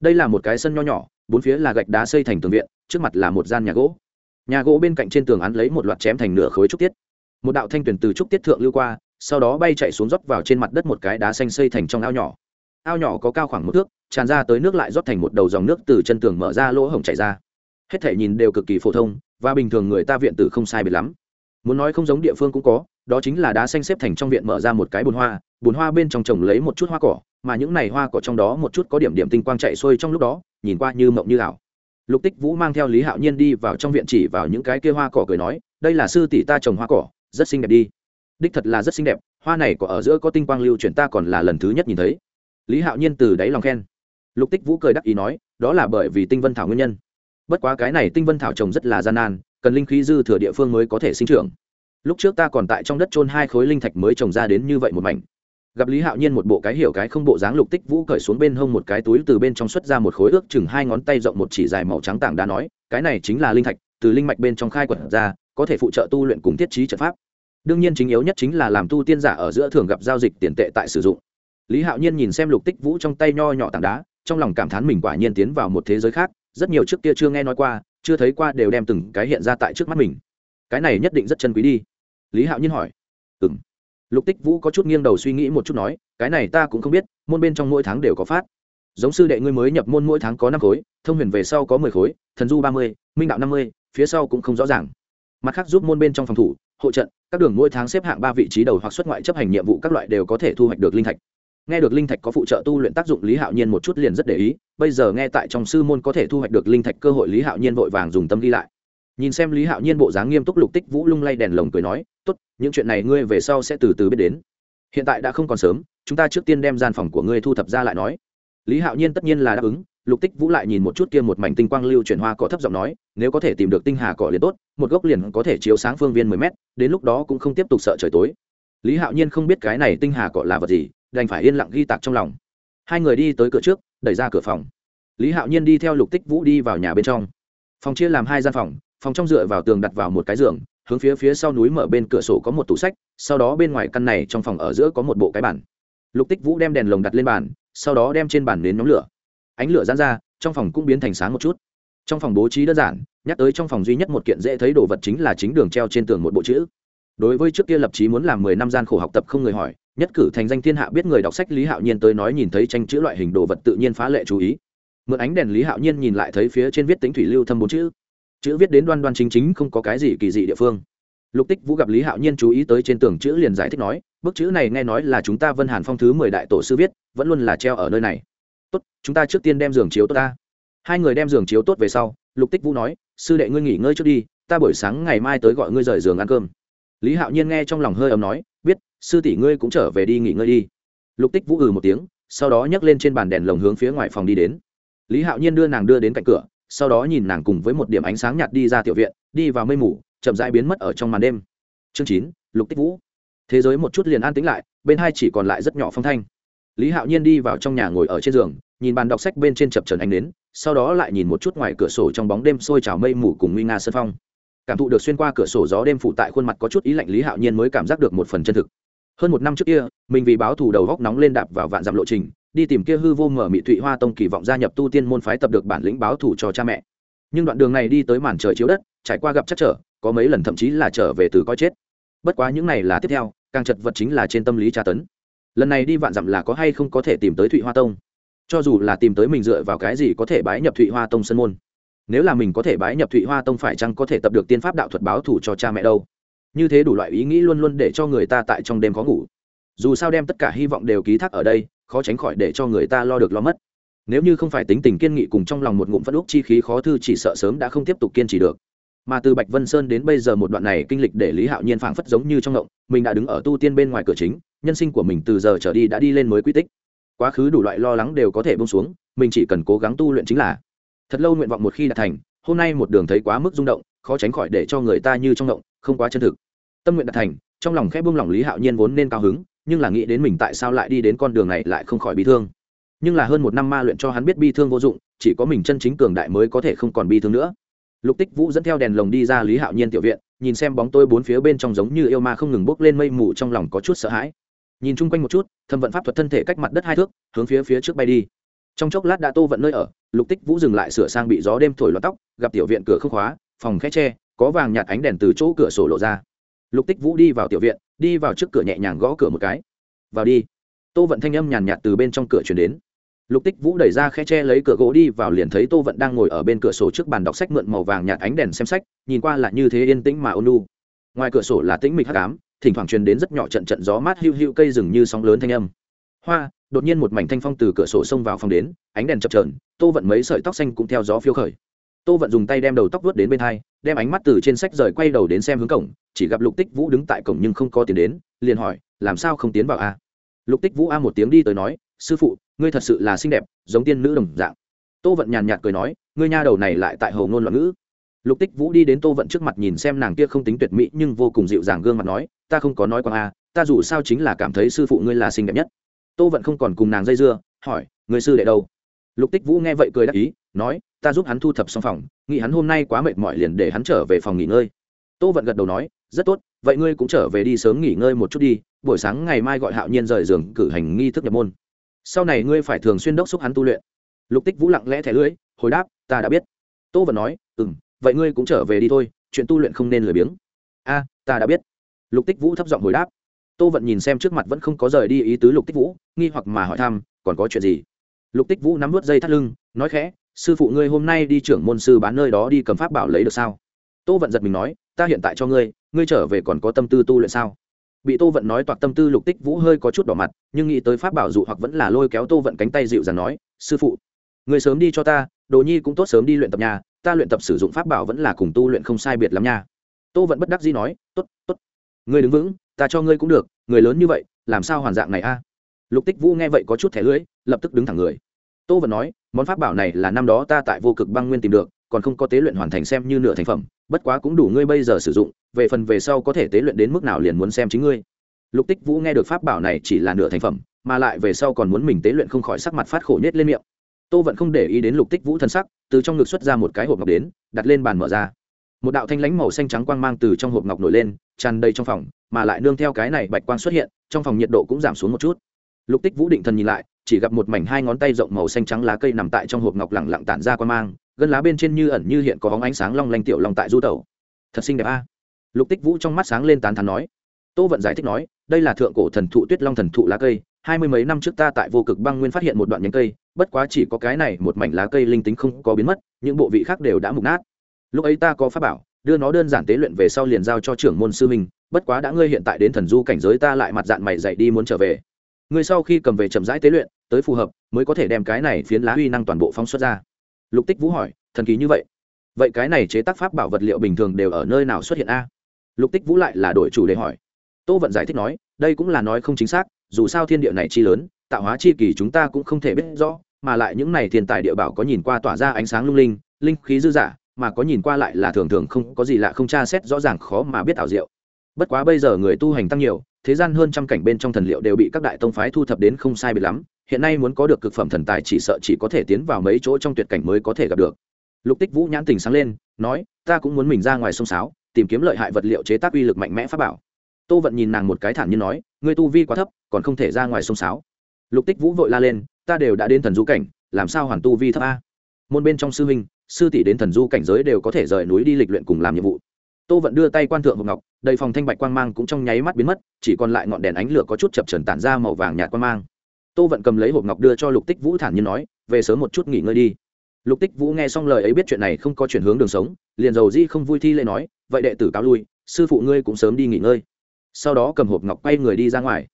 Đây là một cái sân nho nhỏ, bốn phía là gạch đá xây thành tường viện, trước mặt là một gian nhà gỗ. Nhà gỗ bên cạnh trên tường án lấy một loạt chém thành nửa khối trúc tiết. Một đạo thanh tuyển từ trúc tiết thượng lưu qua sau đó bay chạy xuống rót vào trên mặt đất một cái đá xanh xây thành trong ao nhỏ. Ao nhỏ có cao khoảng một thước, tràn ra tới nước lại rót thành một đầu dòng nước từ chân tường mở ra lỗ hổng chảy ra. Hết thể nhìn đều cực kỳ phổ thông, và bình thường người ta viện tử không sai biệt lắm. Muốn nói không giống địa phương cũng có, đó chính là đá xanh xếp thành trong viện mở ra một cái bồn hoa bồn hoa bên trong trồng lấy một chút hoa cỏ, mà những này hoa cỏ trong đó một chút có điểm điểm tinh quang chạy xuôi trong lúc đó, nhìn qua như mộng như ảo. Lục tích vũ mang theo lý hạo nhiên đi vào trong viện chỉ vào những cái kia hoa cỏ cười nói, đây là sư tỷ ta trồng hoa cỏ, rất xinh đẹp đi đích thật là rất xinh đẹp, hoa này có ở giữa có tinh quang lưu chuyển ta còn là lần thứ nhất nhìn thấy. Lý hạo nhiên từ đáy lòng khen. Lục tích vũ cười đắc ý nói, đó là bởi vì tinh vân thảo nguyên nhân. Bất quá cái này tinh vân thảo trồng rất là gian nan, cần linh khí dư thừa địa phương mới có thể sinh trưởng. Lúc trước ta còn tại trong đất trôn hai khối linh thạch mới trồng ra đến như vậy một mảnh. Gặp lý hạo nhiên một bộ cái hiểu cái không bộ dáng, lục tích vũ cởi xuống bên hông một cái túi từ bên trong xuất ra một khối ước chừng hai ngón tay rộng một chỉ dài màu trắng tảng đá nói, cái này chính là linh thạch, từ linh mạch bên trong khai quật ra, có thể phụ trợ tu luyện cùng thiết trí trận pháp đương nhiên chính yếu nhất chính là làm tu tiên giả ở giữa thường gặp giao dịch tiền tệ tại sử dụng. Lý hạo nhiên nhìn xem lục tích vũ trong tay nho nhỏ tảng đá, trong lòng cảm thán mình quả nhiên tiến vào một thế giới khác, rất nhiều trước kia chưa nghe nói qua, chưa thấy qua đều đem từng cái hiện ra tại trước mắt mình. Cái này nhất định rất chân quý đi. Lý hạo nhiên hỏi. Ừ m lục tích vũ có chút nghiêng đầu suy nghĩ một chút nói, cái này ta cũng không biết, môn bên trong mỗi tháng đều có phát. Giống sư đệ ngươi mới nhập môn mỗi tháng có năm khối, thông huyền về sau có mười khối, thần du ba mươi, minh đạo năm mươi, phía sau cũng không rõ ràng. Mặt khác giúp môn bên trong phòng thủ hộ trận, các đường mỗi tháng xếp hạng ba vị trí đầu hoặc xuất ngoại chấp hành nhiệm vụ các loại đều có thể thu hoạch được linh thạch. Nghe được linh thạch có phụ trợ tu luyện tác dụng lý hạo nhiên một chút liền rất để ý, bây giờ nghe tại trong sư môn có thể thu hoạch được linh thạch cơ hội lý hạo nhiên vội vàng dùng tâm ghi lại. Nhìn xem lý hạo nhiên bộ dáng nghiêm túc lục tích vũ lung lay đèn lồng cười nói, tốt, những chuyện này ngươi về sau sẽ từ từ biết đến. Hiện tại đã không còn sớm, chúng ta trước tiên đem gian phòng của ngươi thu thập ra lại nói. Lý hạo nhiên tất nhiên là đáp ứng lục tích vũ lại nhìn một chút kia một mảnh tinh quang lưu chuyển hoa cỏ thấp giọng nói, nếu có thể tìm được tinh hà cỏ liền tốt, một gốc liền có thể chiếu sáng phương viên mười mét, đến lúc đó cũng không tiếp tục sợ trời tối. Lý hạo nhiên không biết cái này tinh hà cỏ là vật gì, đành phải yên lặng ghi tạc trong lòng. Hai người đi tới cửa trước, đẩy ra cửa phòng. Lý hạo nhiên đi theo lục tích vũ đi vào nhà bên trong. Phòng chia làm hai gian phòng phòng trong dựa vào tường đặt vào một cái giường, hướng phía phía sau núi mở bên cửa sổ có một tủ sách, sau đó bên ngoài căn này trong phòng ở giữa có một bộ cái bàn. Lục tích vũ đem đèn lồng đặt lên bàn, sau đó đem trên bàn đến nhóm lửa ánh lửa giãn ra, trong phòng cũng biến thành sáng một chút. Trong phòng bố trí đơn giản, nhắc tới trong phòng duy nhất một kiện dễ thấy đồ vật chính là chính đường treo trên tường một bộ chữ. Đối với trước kia lập chí muốn làm mười năm gian khổ học tập không người hỏi, nhất cử thành danh thiên hạ biết người đọc sách lý hạo nhiên tới nói nhìn thấy tranh chữ loại hình đồ vật tự nhiên phá lệ chú ý. Mượn ánh đèn lý hạo nhiên nhìn lại thấy phía trên viết tính thủy lưu thâm bốn chữ. Chữ viết đến đoan đoan chính chính, không có cái gì kỳ dị địa phương. Lục tích vũ gặp lý hạo nhiên chú ý tới trên tường chữ liền giải thích nói, bức chữ này nghe nói là chúng ta vân hàn phong thứ mười đại tổ sư viết, vẫn luôn là treo ở nơi này tốt, chúng ta trước tiên đem giường chiếu tốt ta. Hai người đem giường chiếu tốt về sau, lục tích vũ nói, sư đệ ngươi nghỉ ngơi trước đi, ta buổi sáng ngày mai tới gọi ngươi rời giường ăn cơm. Lý hạo nhiên nghe trong lòng hơi ấm nói, biết, sư tỷ ngươi cũng trở về đi nghỉ ngơi đi. Lục tích vũ ừ một tiếng, sau đó nhấc lên trên bàn đèn lồng hướng phía ngoài phòng đi đến. Lý hạo nhiên đưa nàng đưa đến cạnh cửa, sau đó nhìn nàng cùng với một điểm ánh sáng nhạt đi ra tiểu viện, đi vào mây mù, chậm rãi biến mất ở trong màn đêm. Chương chín, lục tích vũ. Thế giới một chút liền an tĩnh lại, bên hai chỉ còn lại rất nhỏ phong thanh lý hạo nhiên đi vào trong nhà ngồi ở trên giường, nhìn bàn đọc sách bên trên chập trần ánh đến sau đó lại nhìn một chút ngoài cửa sổ trong bóng đêm sôi trào mây mù cùng nguy nga sân phong. Cảm thụ được xuyên qua cửa sổ gió đêm phụ tại khuôn mặt có chút ý lạnh, lý hạo nhiên mới cảm giác được một phần chân thực. Hơn một năm trước kia, mình vì báo thù đầu góc nóng lên đạp vào vạn dặm lộ trình, đi tìm kia hư vô mở mị thụy hoa tông kỳ vọng gia nhập tu tiên môn phái tập được bản lĩnh báo thù cho cha mẹ. Nhưng đoạn đường này đi tới màn trời chiếu đất, trải qua gặp chắc trở, có mấy lần thậm chí là trở về từ coi chết. Bất quá những này là tiếp theo, càng chật vật chính là trên tâm lý tra tấn lần này đi vạn dặm là có hay không có thể tìm tới thụy hoa tông cho dù là tìm tới mình dựa vào cái gì có thể bái nhập thụy hoa tông sân môn nếu là mình có thể bái nhập thụy hoa tông phải chăng có thể tập được tiên pháp đạo thuật báo thủ cho cha mẹ đâu như thế đủ loại ý nghĩ luôn luôn để cho người ta tại trong đêm khó ngủ dù sao đem tất cả hy vọng đều ký thác ở đây khó tránh khỏi để cho người ta lo được lo mất nếu như không phải tính tình kiên nghị cùng trong lòng một ngụm phất úc chi khí khó thư chỉ sợ sớm đã không tiếp tục kiên trì được mà từ bạch vân sơn đến bây giờ một đoạn này kinh lịch để lý hạo nhiên phảng phất giống như trong ngộng mình đã đứng ở tu tiên bên ngoài cửa chính nhân sinh của mình từ giờ trở đi đã đi lên mới quy tích. Quá khứ đủ loại lo lắng đều có thể bông xuống, mình chỉ cần cố gắng tu luyện chính là thật lâu nguyện vọng một khi đạt thành, hôm nay một đường thấy quá mức rung động, khó tránh khỏi để cho người ta như trong động, không quá chân thực. Tâm nguyện đạt thành, trong lòng khẽ buông lòng lý hạo nhiên vốn nên cao hứng, nhưng là nghĩ đến mình tại sao lại đi đến con đường này lại không khỏi bị thương. Nhưng là hơn một năm ma luyện cho hắn biết bi thương vô dụng, chỉ có mình chân chính cường đại mới có thể không còn bi thương nữa. Lục tích vũ dẫn theo đèn lồng đi ra lý hạo nhiên tiểu viện, nhìn xem bóng tôi bốn phía bên trong giống như yêu ma không ngừng bốc lên mây mù trong lòng có chút sợ hãi nhìn chung quanh một chút, thâm vận pháp thuật thân thể cách mặt đất hai thước, hướng phía phía trước bay đi. Trong chốc lát đã tô vận nơi ở, lục tích vũ dừng lại sửa sang bị gió đêm thổi loạt tóc, gặp tiểu viện cửa không khóa, phòng khẽ tre, có vàng nhạt ánh đèn từ chỗ cửa sổ lộ ra. Lục tích vũ đi vào tiểu viện, đi vào trước cửa nhẹ nhàng gõ cửa một cái. Vào đi. Tô vận thanh âm nhàn nhạt từ bên trong cửa chuyển đến. Lục tích vũ đẩy ra khe tre lấy cửa gỗ đi vào liền thấy tô vận đang ngồi ở bên cửa sổ trước bàn đọc sách mượn màu vàng nhạt ánh đèn xem sách, nhìn qua là như thế yên tĩnh mà ôn lu ngoài cửa sổ là tĩnh mịch hắc ám thỉnh thoảng truyền đến rất nhỏ trận trận gió mát hiu hiu cây rừng như sóng lớn thanh âm. Hoa, đột nhiên một mảnh thanh phong từ cửa sổ xông vào phòng đến, ánh đèn chập trờn tô vận mấy sợi tóc xanh cũng theo gió phiêu khởi. Tô vận dùng tay đem đầu tóc vớt đến bên hai, đem ánh mắt từ trên sách rời quay đầu đến xem hướng cổng, chỉ gặp lục tích vũ đứng tại cổng nhưng không có tiền đến, liền hỏi, làm sao không tiến vào a? Lục tích vũ a một tiếng đi tới nói, sư phụ, ngươi thật sự là xinh đẹp, giống tiên nữ đồng dạng. Tô vận nhàn nhạt cười nói, ngươi nha đầu này lại tại hầu ngôn loạn ngữ lục tích vũ đi đến tô vận trước mặt nhìn xem nàng kia không tính tuyệt mỹ nhưng vô cùng dịu dàng gương mặt nói, ta không có nói qua a ta dù sao chính là cảm thấy sư phụ ngươi là xinh đẹp nhất. Tô vận không còn cùng nàng dây dưa, hỏi người sư đệ đâu? Lục tích vũ nghe vậy cười đáp ý, nói, ta giúp hắn thu thập xong phòng, nghĩ hắn hôm nay quá mệt mỏi liền để hắn trở về phòng nghỉ ngơi. Tô vận gật đầu nói, rất tốt, vậy ngươi cũng trở về đi sớm nghỉ ngơi một chút đi, buổi sáng ngày mai gọi hạo nhiên rời giường cử hành nghi thức nhập môn. Sau này ngươi phải thường xuyên đốc xúc hắn tu luyện. Lục tích vũ lặng lẽ thẻ lưỡi hồi đáp, ta đã biết. Tô vận nói ừ m vậy ngươi cũng trở về đi thôi, chuyện tu luyện không nên lười biếng. A, ta đã biết. Lục tích vũ thấp giọng hồi đáp. Tô vận nhìn xem trước mặt vẫn không có rời đi ý tứ lục tích vũ, nghi hoặc mà hỏi thăm, còn có chuyện gì? Lục tích vũ nắm vớt dây thắt lưng, nói khẽ, sư phụ ngươi hôm nay đi trưởng môn sư bán nơi đó đi cầm pháp bảo lấy được sao? Tô vận giật mình nói, ta hiện tại cho ngươi ngươi trở về còn có tâm tư tu luyện sao? Bị tô vận nói toạc tâm tư lục tích vũ hơi có chút đỏ mặt, nhưng nghĩ tới pháp bảo dụ hoặc vẫn là lôi kéo tô vận cánh tay dịu dàng nói, sư phụ người sớm đi cho ta, đồ nhi cũng tốt sớm đi luyện tập nhà ta luyện tập sử dụng pháp bảo vẫn là cùng tu luyện không sai biệt lắm nha. Tô vẫn bất đắc dĩ nói t ố t t ố t ngươi đứng vững, ta cho ngươi cũng được, người lớn như vậy, làm sao hoàn dạng này a? Lục tích vũ nghe vậy có chút thẻ lưỡi, lập tức đứng thẳng người. Tô vẫn nói, món pháp bảo này là năm đó ta tại vô cực băng nguyên tìm được, còn không có tế luyện hoàn thành xem như nửa thành phẩm, bất quá cũng đủ ngươi bây giờ sử dụng, về phần về sau có thể tế luyện đến mức nào liền muốn xem chính ngươi. Lục tích vũ nghe được pháp bảo này chỉ là nửa thành phẩm, mà lại về sau còn muốn mình tế luyện không khỏi sắc mặt phát khổ nhất lên miệng. Tô vẫn không để ý đến lục tích vũ thân sắc từ trong ngực xuất ra một cái hộp ngọc đến, đặt lên bàn mở ra. Một đạo thanh lãnh màu xanh trắng quang mang từ trong hộp ngọc nổi lên, tràn đầy trong phòng, mà lại nương theo cái này bạch quang xuất hiện, trong phòng nhiệt độ cũng giảm xuống một chút. Lục tích vũ định thần nhìn lại, chỉ gặp một mảnh hai ngón tay rộng màu xanh trắng lá cây nằm tại trong hộp ngọc lẳng lặng tản ra quang mang, gân lá bên trên như ẩn như hiện có bóng ánh sáng long lanh tiểu long tại du tẩu. Thật xinh đẹp a. Lục tích vũ trong mắt sáng lên tán thán nói. Tô vận giải thích nói, đây là thượng cổ thần thụ tuyết long thần thụ lá cây, hai mươi mấy năm trước ta tại vô cực băng nguyên phát hiện một đoạn nhánh cây bất quá chỉ có cái này một mảnh lá cây linh tính không có biến mất, những bộ vị khác đều đã mục nát. Lúc ấy ta có pháp bảo, đưa nó đơn giản tế luyện về sau liền giao cho trưởng môn sư minh bất quá đã ngươi hiện tại đến thần du cảnh giới ta lại mặt dạng mày dậy đi muốn trở về. Ngươi sau khi cầm về chậm rãi tế luyện, tới phù hợp, mới có thể đem cái này phiến lá uy năng toàn bộ phóng xuất ra. Lục tích vũ hỏi, thần kỳ như vậy? Vậy cái này chế tác pháp bảo vật liệu bình thường đều ở nơi nào xuất hiện a? Lục tích vũ lại là đổi chủ đề hỏi. Tô vận giải thích nói, đây cũng là nói không chính xác, dù sao thiên địa này chi lớn tạo hóa chi kỳ chúng ta cũng không thể biết rõ, mà lại những này thiên tài địa bảo có nhìn qua tỏa ra ánh sáng lung linh linh khí dư giả, mà có nhìn qua lại là thường thường không, có gì lạ không tra xét rõ ràng khó mà biết ảo diệu. Bất quá bây giờ người tu hành tăng nhiều, thế gian hơn trăm cảnh bên trong thần liệu đều bị các đại tông phái thu thập đến không sai biệt lắm, hiện nay muốn có được cực phẩm thần tài chỉ sợ chỉ có thể tiến vào mấy chỗ trong tuyệt cảnh mới có thể gặp được. Lục tích vũ nhãn tình sáng lên, nói, ta cũng muốn mình ra ngoài sông sáo, tìm kiếm lợi hại vật liệu chế tác uy lực mạnh mẽ pháp bảo. Tô vận nhìn nàng một cái thản nhiên nói, ngươi tu vi quá thấp, còn không thể ra ngoài sông sáo lục tích vũ vội la lên, ta đều đã đến thần du cảnh, làm sao hoàn tu vi thấp a? Môn bên trong sư huynh, sư tỷ đến thần du cảnh giới đều có thể rời núi đi lịch luyện cùng làm nhiệm vụ. Tô vận đưa tay quan thượng hộp ngọc, đầy phòng thanh bạch quang mang cũng trong nháy mắt biến mất, chỉ còn lại ngọn đèn ánh lửa có chút chập trần tản ra màu vàng nhạt quang mang. Tô vận cầm lấy hộp ngọc đưa cho lục tích vũ thản nhiên nói, về sớm một chút nghỉ ngơi đi. Lục tích vũ nghe xong lời ấy biết chuyện này không có chuyển hướng đường sống, liền dầu di không vui thi lễ nói, vậy đệ tử cáo lui, sư phụ ngươi cũng sớm đi nghỉ ngơi. Sau đó cầm hộp ngọc quay người đi ra ngoài.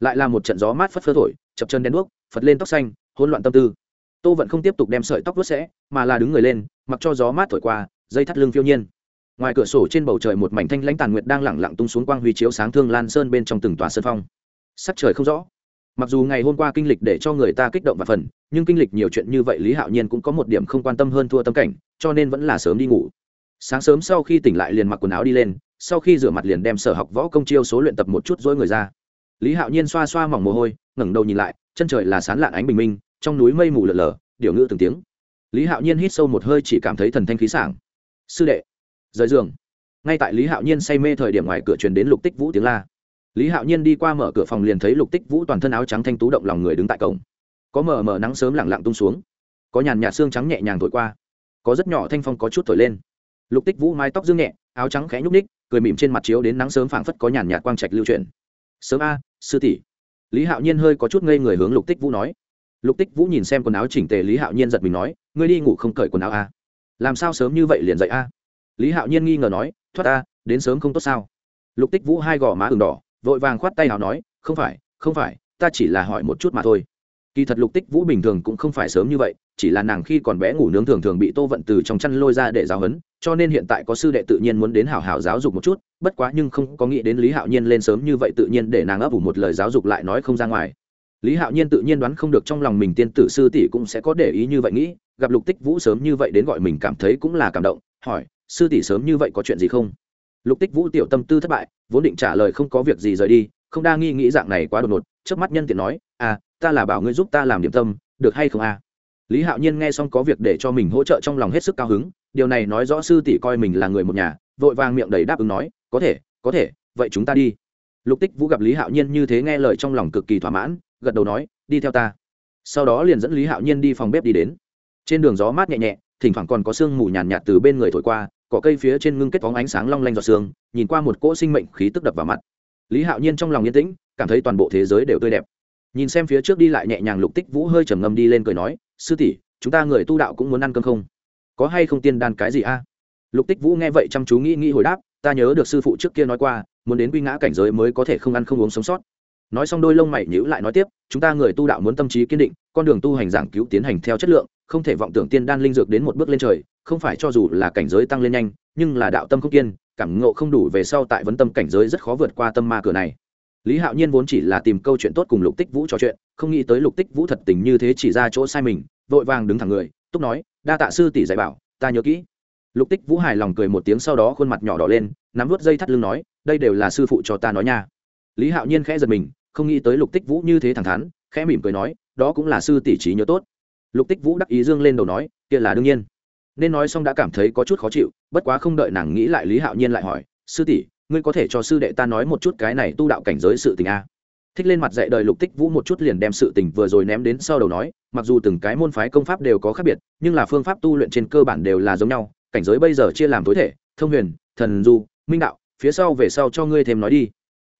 Lại là một trận gió mát phất phơ thổi chập chân đen đuốc, phật lên tóc xanh, hỗn loạn tâm tư. Tô vẫn không tiếp tục đem sợi tóc vớt sẽ mà là đứng người lên, mặc cho gió mát thổi qua, dây thắt lưng phiêu nhiên. Ngoài cửa sổ trên bầu trời một mảnh thanh lãnh tàn nguyệt đang lẳng lặng tung xuống quang huy chiếu sáng thương lan sơn bên trong từng tòa sơn phong. Sắc trời không rõ. Mặc dù ngày hôm qua kinh lịch để cho người ta kích động và phần, nhưng kinh lịch nhiều chuyện như vậy lý hạo nhiên cũng có một điểm không quan tâm hơn thua tâm cảnh, cho nên vẫn là sớm đi ngủ. Sáng sớm sau khi tỉnh lại liền mặc quần áo đi lên, sau khi rửa mặt liền đem sở học võ công chiêu số luyện tập một chút dối người ra lý hạo nhiên xoa xoa mỏng mồ hôi, ngẩng đầu nhìn lại, chân trời là sán lạn ánh bình minh, trong núi mây mù lợn lờ điều ngữ từng tiếng. Lý hạo nhiên hít sâu một hơi chỉ cảm thấy thần thanh khí sảng. Sư đệ, rời giường. Ngay tại lý hạo nhiên say mê thời điểm ngoài cửa truyền đến lục tích vũ tiếng la. Lý hạo nhiên đi qua mở cửa phòng liền thấy lục tích vũ toàn thân áo trắng thanh tú động lòng người đứng tại cổng. Có mờ mờ nắng sớm lẳng lặng tung xuống. Có nhàn nhạt xương trắng nhẹ nhàng thổi qua. Có rất nhỏ thanh phong có chút thổi lên. Lục tích vũ mái tóc dương nhẹ, áo trắng khẽ nhúc ních cười mỉm trên mặt chiếu đến nắng sớm phảng phất có nhàn nhạt quang trạch lưu truyền sớm a, sư tỷ. Lý hạo nhiên hơi có chút ngây người hướng lục tích vũ nói. Lục tích vũ nhìn xem quần áo chỉnh tề lý hạo nhiên giật mình nói, ngươi đi ngủ không cởi quần áo a? Làm sao sớm như vậy liền dậy a? Lý hạo nhiên nghi ngờ nói, thoát a, đến sớm không tốt sao? Lục tích vũ hai gò má ừng đỏ, vội vàng khoát tay nào nói, không phải không phải, ta chỉ là hỏi một chút mà thôi kỳ thật lục tích vũ bình thường cũng không phải sớm như vậy, chỉ là nàng khi còn bé ngủ nướng thường thường bị tô vận từ trong chăn lôi ra để giáo hấn cho nên hiện tại có sư đệ tự nhiên muốn đến hảo hảo giáo dục một chút, bất quá nhưng không có nghĩ đến lý hạo nhiên lên sớm như vậy tự nhiên để nàng ấp ủ một lời giáo dục lại nói không ra ngoài. Lý hạo nhiên tự nhiên đoán không được trong lòng mình tiên tử sư tỷ cũng sẽ có để ý như vậy nghĩ, gặp lục tích vũ sớm như vậy đến gọi mình cảm thấy cũng là cảm động, hỏi, sư tỷ sớm như vậy có chuyện gì không? Lục tích vũ tiểu tâm tư thất bại, vốn định trả lời không có việc gì rời đi, không đa nghi nghĩ dạng này quá đột ngột trước mắt nhân tiện nói à ta là bảo ngươi giúp ta làm điểm tâm được hay không à lý hạo nhiên nghe xong có việc để cho mình hỗ trợ trong lòng hết sức cao hứng điều này nói rõ sư tỷ coi mình là người một nhà vội vàng miệng đầy đáp ứng nói có thể có thể vậy chúng ta đi. Lục tích vũ gặp lý hạo nhiên như thế nghe lời trong lòng cực kỳ thỏa mãn gật đầu nói đi theo ta. Sau đó liền dẫn lý hạo nhiên đi phòng bếp đi đến. Trên đường gió mát nhẹ nhẹ thỉnh thoảng còn có sương mù nhàn nhạt, từ bên người thổi qua cỏ cây phía trên ngưng kết bóng ánh sáng long lanh giọt sương nhìn qua một cỗ sinh mệnh khí tức đập vào mặt. Lý hạo nhiên trong lòng yên tĩnh cảm thấy toàn bộ thế giới đều tươi đẹp nhìn xem phía trước đi lại nhẹ nhàng lục tích vũ hơi trầm ngâm đi lên cười nói, sư tỷ, chúng ta người tu đạo cũng muốn ăn cơm không? Có hay không tiên đan cái gì a? Lục tích vũ nghe vậy chăm chú nghĩ nghĩ hồi đáp, ta nhớ được sư phụ trước kia nói qua, muốn đến quy ngã cảnh giới mới có thể không ăn không uống sống sót. Nói xong đôi lông mày nhữ lại nói tiếp, chúng ta người tu đạo muốn tâm trí kiên định, con đường tu hành giảng cứu tiến hành theo chất lượng, không thể vọng tưởng tiên đan linh dược đến một bước lên trời, không phải cho dù là cảnh giới tăng lên nhanh, nhưng là đạo tâm không kiên, cảm ngộ không đủ về sau tại vấn tâm cảnh giới rất khó vượt qua tâm ma cửa này lý hạo nhiên vốn chỉ là tìm câu chuyện tốt cùng lục tích vũ trò chuyện, không nghĩ tới lục tích vũ thật tình như thế chỉ ra chỗ sai mình, vội vàng đứng thẳng người, túc nói, đa tạ sư tỷ dạy bảo, ta nhớ kỹ. Lục tích vũ hài lòng cười một tiếng sau đó khuôn mặt nhỏ đỏ lên, nắm vớt dây thắt lưng nói, đây đều là sư phụ cho ta nói nha. Lý hạo nhiên khẽ giật mình, không nghĩ tới lục tích vũ như thế thẳng thắn, khẽ mỉm cười nói, đó cũng là sư tỷ trí nhớ tốt. Lục tích vũ đắc ý dương lên đầu nói, kia là đương nhiên. Nên nói xong đã cảm thấy có chút khó chịu, bất quá không đợi nàng nghĩ lại lý hạo nhiên lại hỏi, sư tỷ ngươi có thể cho sư đệ ta nói một chút cái này tu đạo cảnh giới sự tình a. Thích lên mặt dạy đời lục tích vũ một chút liền đem sự tình vừa rồi ném đến sau đầu nói, mặc dù từng cái môn phái công pháp đều có khác biệt, nhưng là phương pháp tu luyện trên cơ bản đều là giống nhau, cảnh giới bây giờ chia làm tối thể, thông huyền, thần du, minh đạo, phía sau về sau cho ngươi thêm nói đi.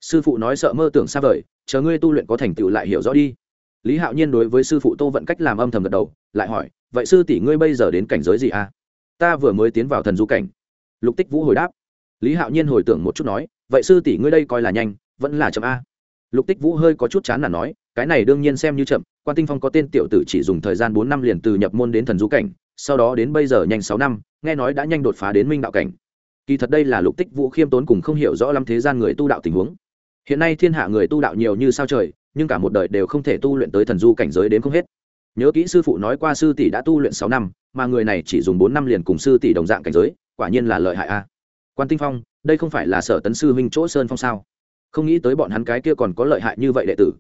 Sư phụ nói sợ mơ tưởng xa vời, chờ ngươi tu luyện có thành tựu lại hiểu rõ đi. Lý hạo nhiên đối với sư phụ tô vận cách làm âm thầm gật đầu, lại hỏi, vậy sư tỷ ngươi bây giờ đến cảnh giới gì à ta vừa mới tiến vào thần du cảnh. Lục tích vũ hồi đáp lý hạo nhiên hồi tưởng một chút nói, vậy sư tỷ ngươi đây coi là nhanh, vẫn là chậm a. Lục tích vũ hơi có chút chán là nói, cái này đương nhiên xem như chậm, quan tinh phong có tên tiểu tử chỉ dùng thời gian bốn năm liền từ nhập môn đến thần du cảnh, sau đó đến bây giờ nhanh sáu năm, nghe nói đã nhanh đột phá đến minh đạo cảnh. Kỳ thật đây là lục tích vũ khiêm tốn cùng không hiểu rõ lắm thế gian người tu đạo tình huống. Hiện nay thiên hạ người tu đạo nhiều như sao trời, nhưng cả một đời đều không thể tu luyện tới thần du cảnh giới đến không hết. Nhớ kỹ sư phụ nói qua sư tỷ đã tu luyện sáu năm, mà người này chỉ dùng bốn năm liền cùng sư tỷ đồng dạng cảnh giới, quả nhiên là lợi hại a quan tinh phong đây không phải là sở tấn sư huynh chỗ sơn phong sao không nghĩ tới bọn hắn cái kia còn có lợi hại như vậy đệ tử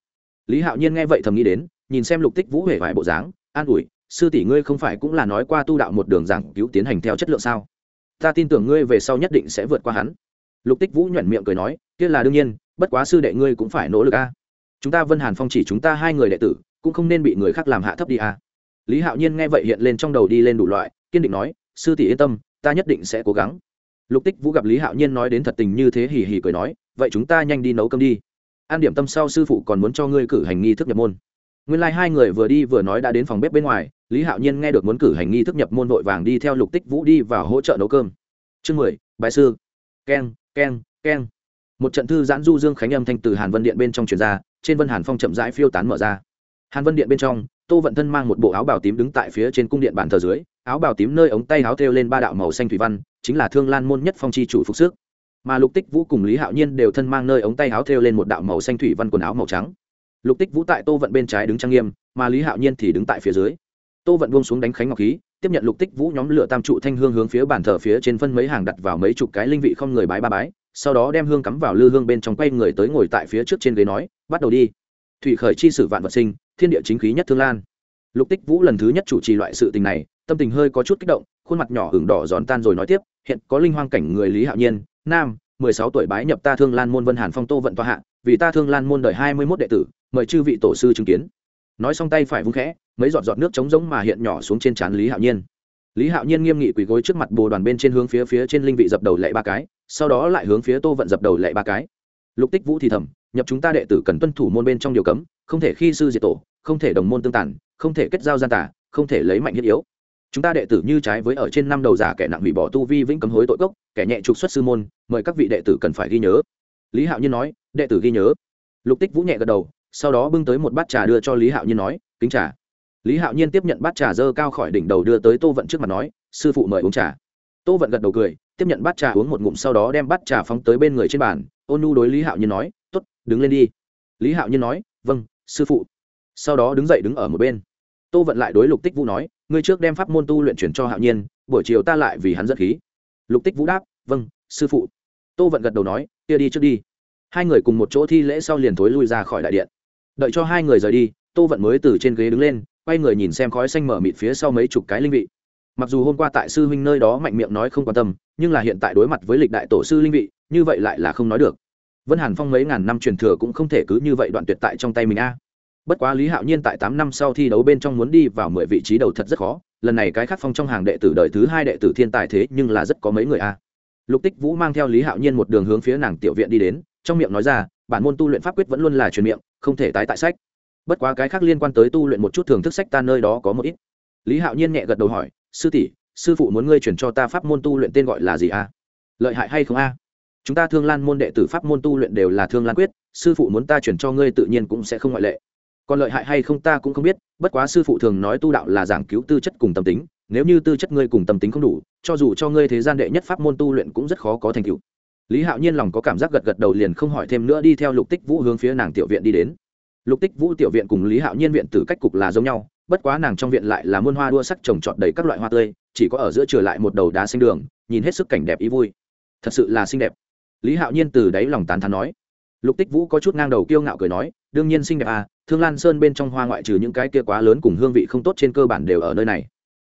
lý hạo nhiên nghe vậy thầm nghĩ đến nhìn xem lục tích vũ huệ vải bộ dáng an ủi sư tỷ ngươi không phải cũng là nói qua tu đạo một đường giảng cứu tiến hành theo chất lượng sao ta tin tưởng ngươi về sau nhất định sẽ vượt qua hắn lục tích vũ nhuẩn miệng cười nói kia là đương nhiên bất quá sư đệ ngươi cũng phải nỗ lực a chúng ta vân hàn phong chỉ chúng ta hai người đệ tử cũng không nên bị người khác làm hạ thấp đi a lý hạo nhiên nghe vậy hiện lên trong đầu đi lên đủ loại kiên định nói sư tỷ yên tâm ta nhất định sẽ cố gắng lục tích vũ gặp lý hạo nhiên nói đến thật tình như thế hì hì cười nói, vậy chúng ta nhanh đi nấu cơm đi. An điểm tâm sau sư phụ còn muốn cho ngươi cử hành nghi thức nhập môn. Nguyên lai、like、hai người vừa đi vừa nói đã đến phòng bếp bên ngoài, lý hạo nhiên nghe được muốn cử hành nghi thức nhập môn vội vàng đi theo lục tích vũ đi và hỗ trợ nấu cơm. Chương mười bài sư. Keng keng keng. Một trận thư giãn du dương khánh âm thanh từ hàn vân điện bên trong truyền ra, trên vân hàn phong chậm rãi phiêu tán mở ra. Hàn vân điện bên trong, tô vận thân mang một bộ áo bào tím đứng tại phía trên cung điện bàn thờ dưới, áo bào tím nơi ống tay áo thêu lên ba đạo màu xanh thủy văn chính là thương lan môn nhất phong chi chủ phục sức. Mà lục tích vũ cùng lý hạo nhiên đều thân mang nơi ống tay áo thêu lên một đạo màu xanh thủy văn quần áo màu trắng. Lục tích vũ tại tô vận bên trái đứng trang nghiêm, mà lý hạo nhiên thì đứng tại phía dưới. Tô vận buông xuống đánh khánh ngọc khí, tiếp nhận lục tích vũ nhóm lửa tam trụ thanh hương hướng phía bàn thờ phía trên phân mấy hàng đặt vào mấy chục cái linh vị không người bái ba bái, sau đó đem hương cắm vào lư hương bên trong quay người tới ngồi tại phía trước trên ghế nói, bắt đầu đi. Thủy khởi chi sử vạn vật sinh, thiên địa chính khí nhất thương lan. Lục tích vũ lần thứ nhất chủ trì loại sự tình này, tâm tình hơi có chút kích động khuôn mặt nhỏ hưởng đỏ giòn tan rồi nói tiếp, hiện có linh hoang cảnh người lý hạo nhiên, nam, mười sáu tuổi bái nhập ta thương lan môn vân hàn phong tô vận toa hạ, vì ta thương lan môn đời hai mươi mốt đệ tử, mời chư vị tổ sư chứng kiến. Nói xong tay phải vung khẽ, mấy giọt giọt nước trống giống mà hiện nhỏ xuống trên trán lý hạo nhiên. Lý hạo nhiên nghiêm nghị quỳ gối trước mặt bồ đoàn bên trên hướng phía phía trên linh vị dập đầu lệ ba cái, sau đó lại hướng phía tô vận dập đầu lệ ba cái. Lục tích vũ thì thầm, nhập chúng ta đệ tử cần tuân thủ môn bên trong điều cấm, không thể khi sư diệt tổ, không thể đồng môn tương tàn, không thể kết giao gian tả không thể lấy mạnh thiết yếu chúng ta đệ tử như trái với ở trên năm đầu giả kẻ nặng hủy bỏ tu vi vĩnh cấm hối tội cốc, kẻ nhẹ trục xuất sư môn, mời các vị đệ tử cần phải ghi nhớ. Lý hạo nhiên nói, đệ tử ghi nhớ. Lục tích vũ nhẹ gật đầu, sau đó bưng tới một bát trà đưa cho lý hạo nhiên nói, kính trà. Lý hạo nhiên tiếp nhận bát trà dơ cao khỏi đỉnh đầu đưa tới tô vận trước mặt nói, sư phụ mời uống trà. Tô vận gật đầu cười, tiếp nhận bát trà uống một ngụm sau đó đem bát trà phóng tới bên người trên bàn, ôn nu đối lý hạo nhiên nói t ố t đứng lên đi. Lý hạo nhiên nói vâng sư phụ. Sau đó đứng dậy đứng ở một bên. Tô vận lại đối lục tích vũ nói ngươi trước đem pháp môn tu luyện chuyển cho hạo nhiên, buổi chiều ta lại vì hắn dẫn khí. Lục tích vũ đáp vâng sư phụ. Tô vận gật đầu nói, kia đi trước đi. Hai người cùng một chỗ thi lễ sau liền thối lui ra khỏi đại điện. Đợi cho hai người rời đi, tô vận mới từ trên ghế đứng lên, quay người nhìn xem khói xanh mở mịt phía sau mấy chục cái linh vị. Mặc dù hôm qua tại sư huynh nơi đó mạnh miệng nói không quan tâm, nhưng là hiện tại đối mặt với lịch đại tổ sư linh vị, như vậy lại là không nói được. Vân hàn phong mấy ngàn năm truyền thừa cũng không thể cứ như vậy đoạn tuyệt tại trong tay mình a bất quá lý hạo nhiên tại tám năm sau thi đấu bên trong muốn đi vào mười vị trí đầu thật rất khó, lần này cái khắc phong trong hàng đệ tử đời thứ hai đệ tử thiên tài thế nhưng là rất có mấy người a. Lục tích vũ mang theo lý hạo nhiên một đường hướng phía nàng tiểu viện đi đến, trong miệng nói ra, bản môn tu luyện pháp quyết vẫn luôn là truyền miệng, không thể tái tại sách. Bất quá cái khác liên quan tới tu luyện một chút thưởng thức sách ta nơi đó có một ít. Lý hạo nhiên nhẹ gật đầu hỏi, sư tỷ, sư phụ muốn ngươi chuyển cho ta pháp môn tu luyện tên gọi là gì a? Lợi hại hay không a? Chúng ta thương lan môn đệ tử pháp môn tu luyện đều là thương lan quyết, sư phụ muốn ta chuyển cho ngươi tự nhiên cũng sẽ không ngoại lệ còn lợi hại hay không ta cũng không biết, bất quá sư phụ thường nói tu đạo là giảng cứu tư chất cùng tâm tính, nếu như tư chất ngươi cùng tâm tính không đủ, cho dù cho ngươi thế gian đệ nhất pháp môn tu luyện cũng rất khó có thành tựu. Lý hạo nhiên lòng có cảm giác gật gật đầu liền không hỏi thêm nữa đi theo lục tích vũ hướng phía nàng tiểu viện đi đến. Lục tích vũ tiểu viện cùng lý hạo nhiên viện từ cách cục là giống nhau, bất quá nàng trong viện lại là muôn hoa đua sắc trồng trọt đầy các loại hoa tươi, chỉ có ở giữa trở lại một đầu đá xanh đường, nhìn hết sức cảnh đẹp ý vui. Thật sự là xinh đẹp. Lý hạo nhiên từ đáy lòng tán thán nói. Lục tích vũ có chút ngang đầu kiêu ngạo cười nói đương nhiên xinh đẹp à thương lan sơn bên trong hoa ngoại trừ những cái kia quá lớn cùng hương vị không tốt trên cơ bản đều ở nơi này.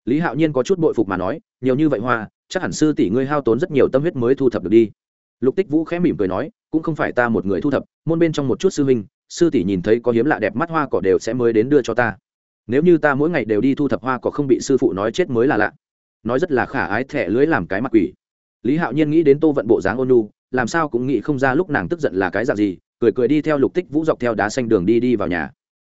Lý hạo nhiên có chút bội phục mà nói, nhiều như vậy hoa, chắc hẳn sư tỷ ngươi hao tốn rất nhiều tâm huyết mới thu thập được đi. Lục tích vũ khẽ mỉm cười nói, cũng không phải ta một người thu thập, môn bên trong một chút sư huynh, sư tỷ nhìn thấy có hiếm lạ đẹp mắt hoa cỏ đều sẽ mới đến đưa cho ta. Nếu như ta mỗi ngày đều đi thu thập hoa cỏ không bị sư phụ nói chết mới là lạ. Nói rất là khả ái thẻ lưới làm cái mặt quỷ. Lý hạo nhiên nghĩ đến tô vận bộ dáng ôn nu làm sao cũng nghĩ không ra lúc nàng tức giận là cái dạng gì cười cười đi theo lục tích vũ dọc theo đá xanh đường đi đi vào nhà.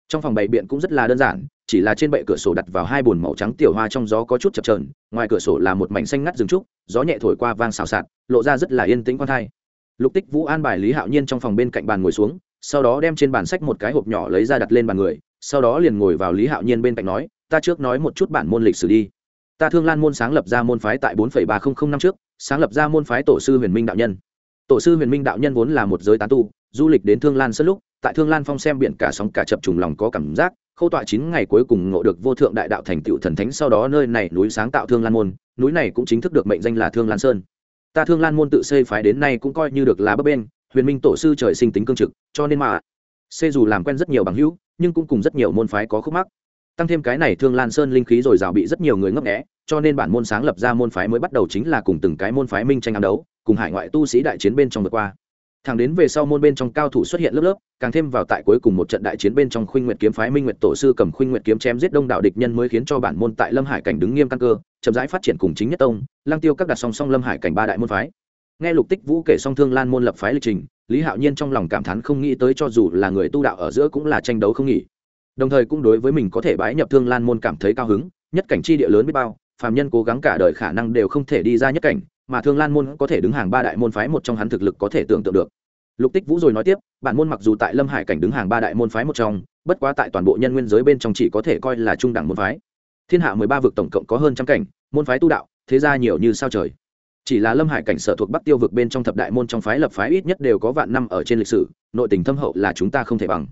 Trong phòng bày biện cũng rất là đơn giản, chỉ là trên bệ cửa sổ đặt vào hai bồn màu trắng tiểu hoa trong gió có chút chập trờn ngoài cửa sổ là một mảnh xanh ngắt rừng trúc, gió nhẹ thổi qua vang xào xạc, lộ ra rất là yên tĩnh quan thai. Lục tích vũ an bài lý hạo nhiên trong phòng bên cạnh bàn ngồi xuống, sau đó đem trên bàn sách một cái hộp nhỏ lấy ra đặt lên bàn người, sau đó liền ngồi vào lý hạo nhiên bên cạnh nói, ta trước nói một chút bản môn lịch sử đi. Ta thương lan môn sáng lập ra môn phái tại bốn ba trăm linh năm trước, sáng lập ra môn phái tổ sư huyền minh đạo nhân. Tổ sư huyền minh đạo nhân vốn là một giới tán tu du lịch đến thương lan sân lúc, tại thương lan phong xem biển cả sóng cả chập trùng lòng có cảm giác, khâu tọa chín ngày cuối cùng ngộ được vô thượng đại đạo thành tựu thần thánh, sau đó nơi này núi sáng tạo thương lan môn, núi này cũng chính thức được mệnh danh là thương lan sơn. Ta thương lan môn tự xây phái đến nay cũng coi như được là bấp bên, huyền minh tổ sư trời sinh tính cương trực, cho nên mà xây dù làm quen rất nhiều bằng hữu, nhưng cũng cùng rất nhiều môn phái có khúc mắc. Tăng thêm cái này thương lan sơn linh khí rồi rào bị rất nhiều người ngấp nghẽ cho nên bản môn sáng lập ra môn phái mới bắt đầu chính là cùng từng cái môn phái minh tranh ám đấu, cùng hải ngoại tu sĩ đại chiến bên trong vượt qua thẳng đến về sau môn bên trong cao thủ xuất hiện lớp lớp, càng thêm vào tại cuối cùng một trận đại chiến bên trong khuynh nguyệt kiếm phái minh nguyệt tổ sư cầm khuynh nguyệt kiếm chém giết đông đảo địch nhân mới khiến cho bản môn tại lâm hải cảnh đứng nghiêm căn cơ, chậm rãi phát triển cùng chính nhất tông lang tiêu các đặt song song lâm hải cảnh ba đại môn phái. Nghe lục tích vũ kể song thương lan môn lập phái lịch trình, lý hạo nhiên trong lòng cảm thán không nghĩ tới cho dù là người tu đạo ở giữa cũng là tranh đấu không nghỉ. Đồng thời cũng đối với mình có thể bái nhập thương lan môn cảm thấy cao hứng, nhất cảnh chi địa lớn biết bao, phàm nhân cố gắng cả đời khả năng đều không thể đi ra nhất cảnh mà thương lan môn có thể đứng hàng ba đại môn phái một trong hắn thực lực có thể tưởng tượng được. Lục tích vũ rồi nói tiếp, bản môn mặc dù tại lâm hải cảnh đứng hàng ba đại môn phái một trong, bất quá tại toàn bộ nhân nguyên giới bên trong chỉ có thể coi là trung đẳng môn phái. Thiên hạ mười ba vực tổng cộng có hơn trăm cảnh, môn phái tu đạo, thế ra nhiều như sao trời. Chỉ là lâm hải cảnh sở thuộc bắc tiêu vực bên trong thập đại môn trong phái lập phái ít nhất đều có vạn năm ở trên lịch sử, nội tình thâm hậu là chúng ta không thể bằng.